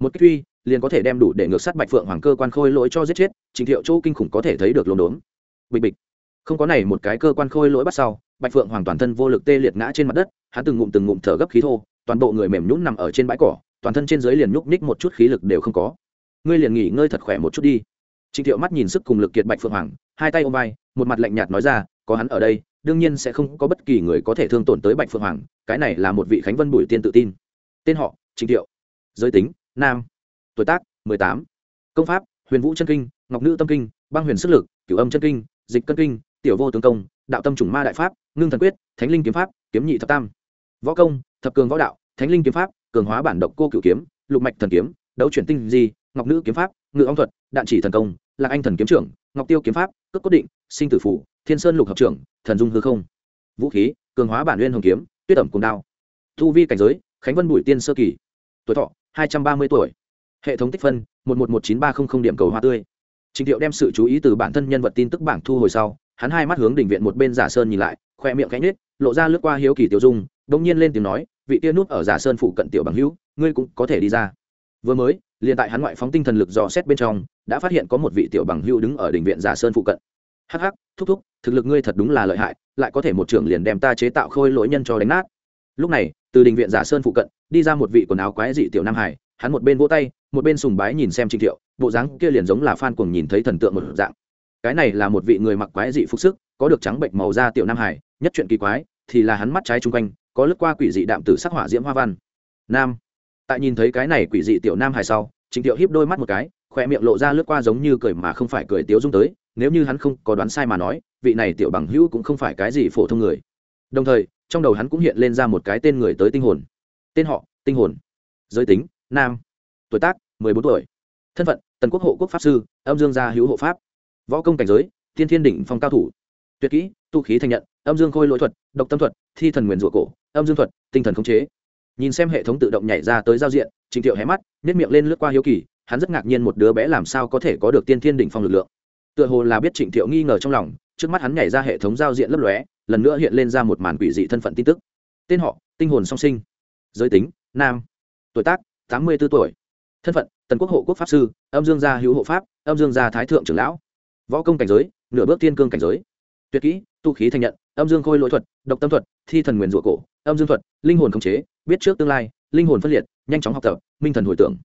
Một kích tuy liền có thể đem đủ để ngược sát bạch phượng hoàng cơ quan khôi lỗi cho giết chết, trình thiệu chỗ kinh khủng có thể thấy được lồn đốn bịch bịch. Không có này một cái cơ quan khôi lỗi bắt sau, bạch phượng hoàn toàn thân vô lực tê liệt ngã trên mặt đất, hắn từng ngụm từng ngụm thở gấp khí thô, toàn bộ người mềm nhũn nằm ở trên bãi cỏ, toàn thân trên dưới liền nhúc ních một chút khí lực đều không có. Ngươi liền nghỉ ngơi thật khỏe một chút đi. Trịnh thiệu mắt nhìn sức cùng lực kiệt bạch phượng hoàng, hai tay ôm vai, một mặt lạnh nhạt nói ra, có hắn ở đây, đương nhiên sẽ không có bất kỳ người có thể thương tổn tới bạch phượng hoàng, cái này là một vị khánh vân bùi tiên tự tin. Tên họ, trịnh thiệu. Giới tính, nam. Tuổi tác, mười tám. Công pháp, huyền vũ chân kinh, ngọc nữ tâm kinh, băng huyền sức lực, cửu âm chân kinh dịch cân kinh, tiểu vô tướng công, đạo tâm chủng ma đại pháp, ngưng thần quyết, thánh linh kiếm pháp, kiếm nhị thập tam. Võ công, thập cường võ đạo, thánh linh kiếm pháp, cường hóa bản độc cô cửu kiếm, lục mạch thần kiếm, đấu chuyển tinh di, ngọc nữ kiếm pháp, ngự ong thuật, đạn chỉ thần công, lạc anh thần kiếm trưởng, ngọc tiêu kiếm pháp, cước cốt định, sinh tử phủ, thiên sơn lục hợp trưởng, thần dung hư không. Vũ khí, cường hóa bản nguyên hồng kiếm, tuyết ẩm cùng đao. Thu vi cảnh giới, khánh vân bùi tiên sơ kỳ. Tuổi thọ, hai trăm ba mươi tuổi. Hệ thống tích phân, một một một chín ba không không điểm cầu hoa tươi. Trình Thiệu đem sự chú ý từ bản thân nhân vật tin tức bảng thu hồi sau, hắn hai mắt hướng đỉnh viện một bên Giả Sơn nhìn lại, khoe miệng khẽ nhếch, lộ ra lướt qua hiếu kỳ tiểu dung, đột nhiên lên tiếng nói, vị kia nút ở Giả Sơn phụ cận tiểu bằng hữu, ngươi cũng có thể đi ra. Vừa mới, liền tại hắn ngoại phóng tinh thần lực dò xét bên trong, đã phát hiện có một vị tiểu bằng hữu đứng ở đỉnh viện Giả Sơn phụ cận. Hắc hắc, thúc thúc, thực lực ngươi thật đúng là lợi hại, lại có thể một trưởng liền đem ta chế tạo khôi lỗi nhân cho đánh nát. Lúc này, từ đỉnh viện Giả Sơn phụ cận, đi ra một vị quần áo quái dị tiểu nam hải, hắn một bên vỗ tay, một bên sùng bái nhìn xem Trình Thiệu, bộ dáng kia liền giống là phan cuồng nhìn thấy thần tượng một dạng. Cái này là một vị người mặc quái dị phục sức, có được trắng bệnh màu da tiểu nam hải, nhất chuyện kỳ quái thì là hắn mắt trái trung quanh có lướt qua quỷ dị đạm tử sắc hỏa diễm hoa văn. Nam. Tại nhìn thấy cái này quỷ dị tiểu nam hải sau, Trình Thiệu híp đôi mắt một cái, khoe miệng lộ ra lướt qua giống như cười mà không phải cười tiếu dung tới, nếu như hắn không có đoán sai mà nói, vị này tiểu bằng hữu cũng không phải cái gì phổ thông người. Đồng thời, trong đầu hắn cũng hiện lên ra một cái tên người tới tinh hồn. Tên họ: Tinh hồn. Giới tính: Nam. Tuổi tác: mười bốn tuổi. Thân phận, tần quốc hộ quốc pháp sư, âm dương gia hữu hộ pháp. Võ công cảnh giới, thiên thiên đỉnh phong cao thủ. Tuyệt kỹ, tu khí thành nhận, âm dương khôi lỗi thuật, độc tâm thuật, thi thần nguyền rủa cổ, âm dương thuật, tinh thần khống chế. Nhìn xem hệ thống tự động nhảy ra tới giao diện, trình thiệu hé mắt nhét miệng lên lướt qua hiếu kỳ, hắn rất ngạc nhiên một đứa bé làm sao có thể có được tiên thiên đỉnh phong lực lượng. Tựa hồ là biết trịnh thiệu nghi ngờ trong lòng, trước mắt hắn nhảy ra hệ thống giao diện lấp lóe, lần nữa hiện lên ra một màn quỷ dị thân phận tin tức. Tên họ, tinh hồn song sinh. Giới tính, nam. Tuổi tác tám mươi b ố tuổi. Thân phận, tần quốc hộ quốc pháp sư, âm dương gia hữu hộ pháp, âm dương gia thái thượng trưởng lão. Võ công cảnh giới, nửa bước tiên cương cảnh giới. Tuyệt kỹ, tu khí thành nhận, âm dương khôi lỗi thuật, độc tâm thuật, thi thần nguyền rủa cổ, âm dương thuật, linh hồn khống chế, biết trước tương lai, linh hồn phân liệt, nhanh chóng học tập, minh thần hồi tưởng.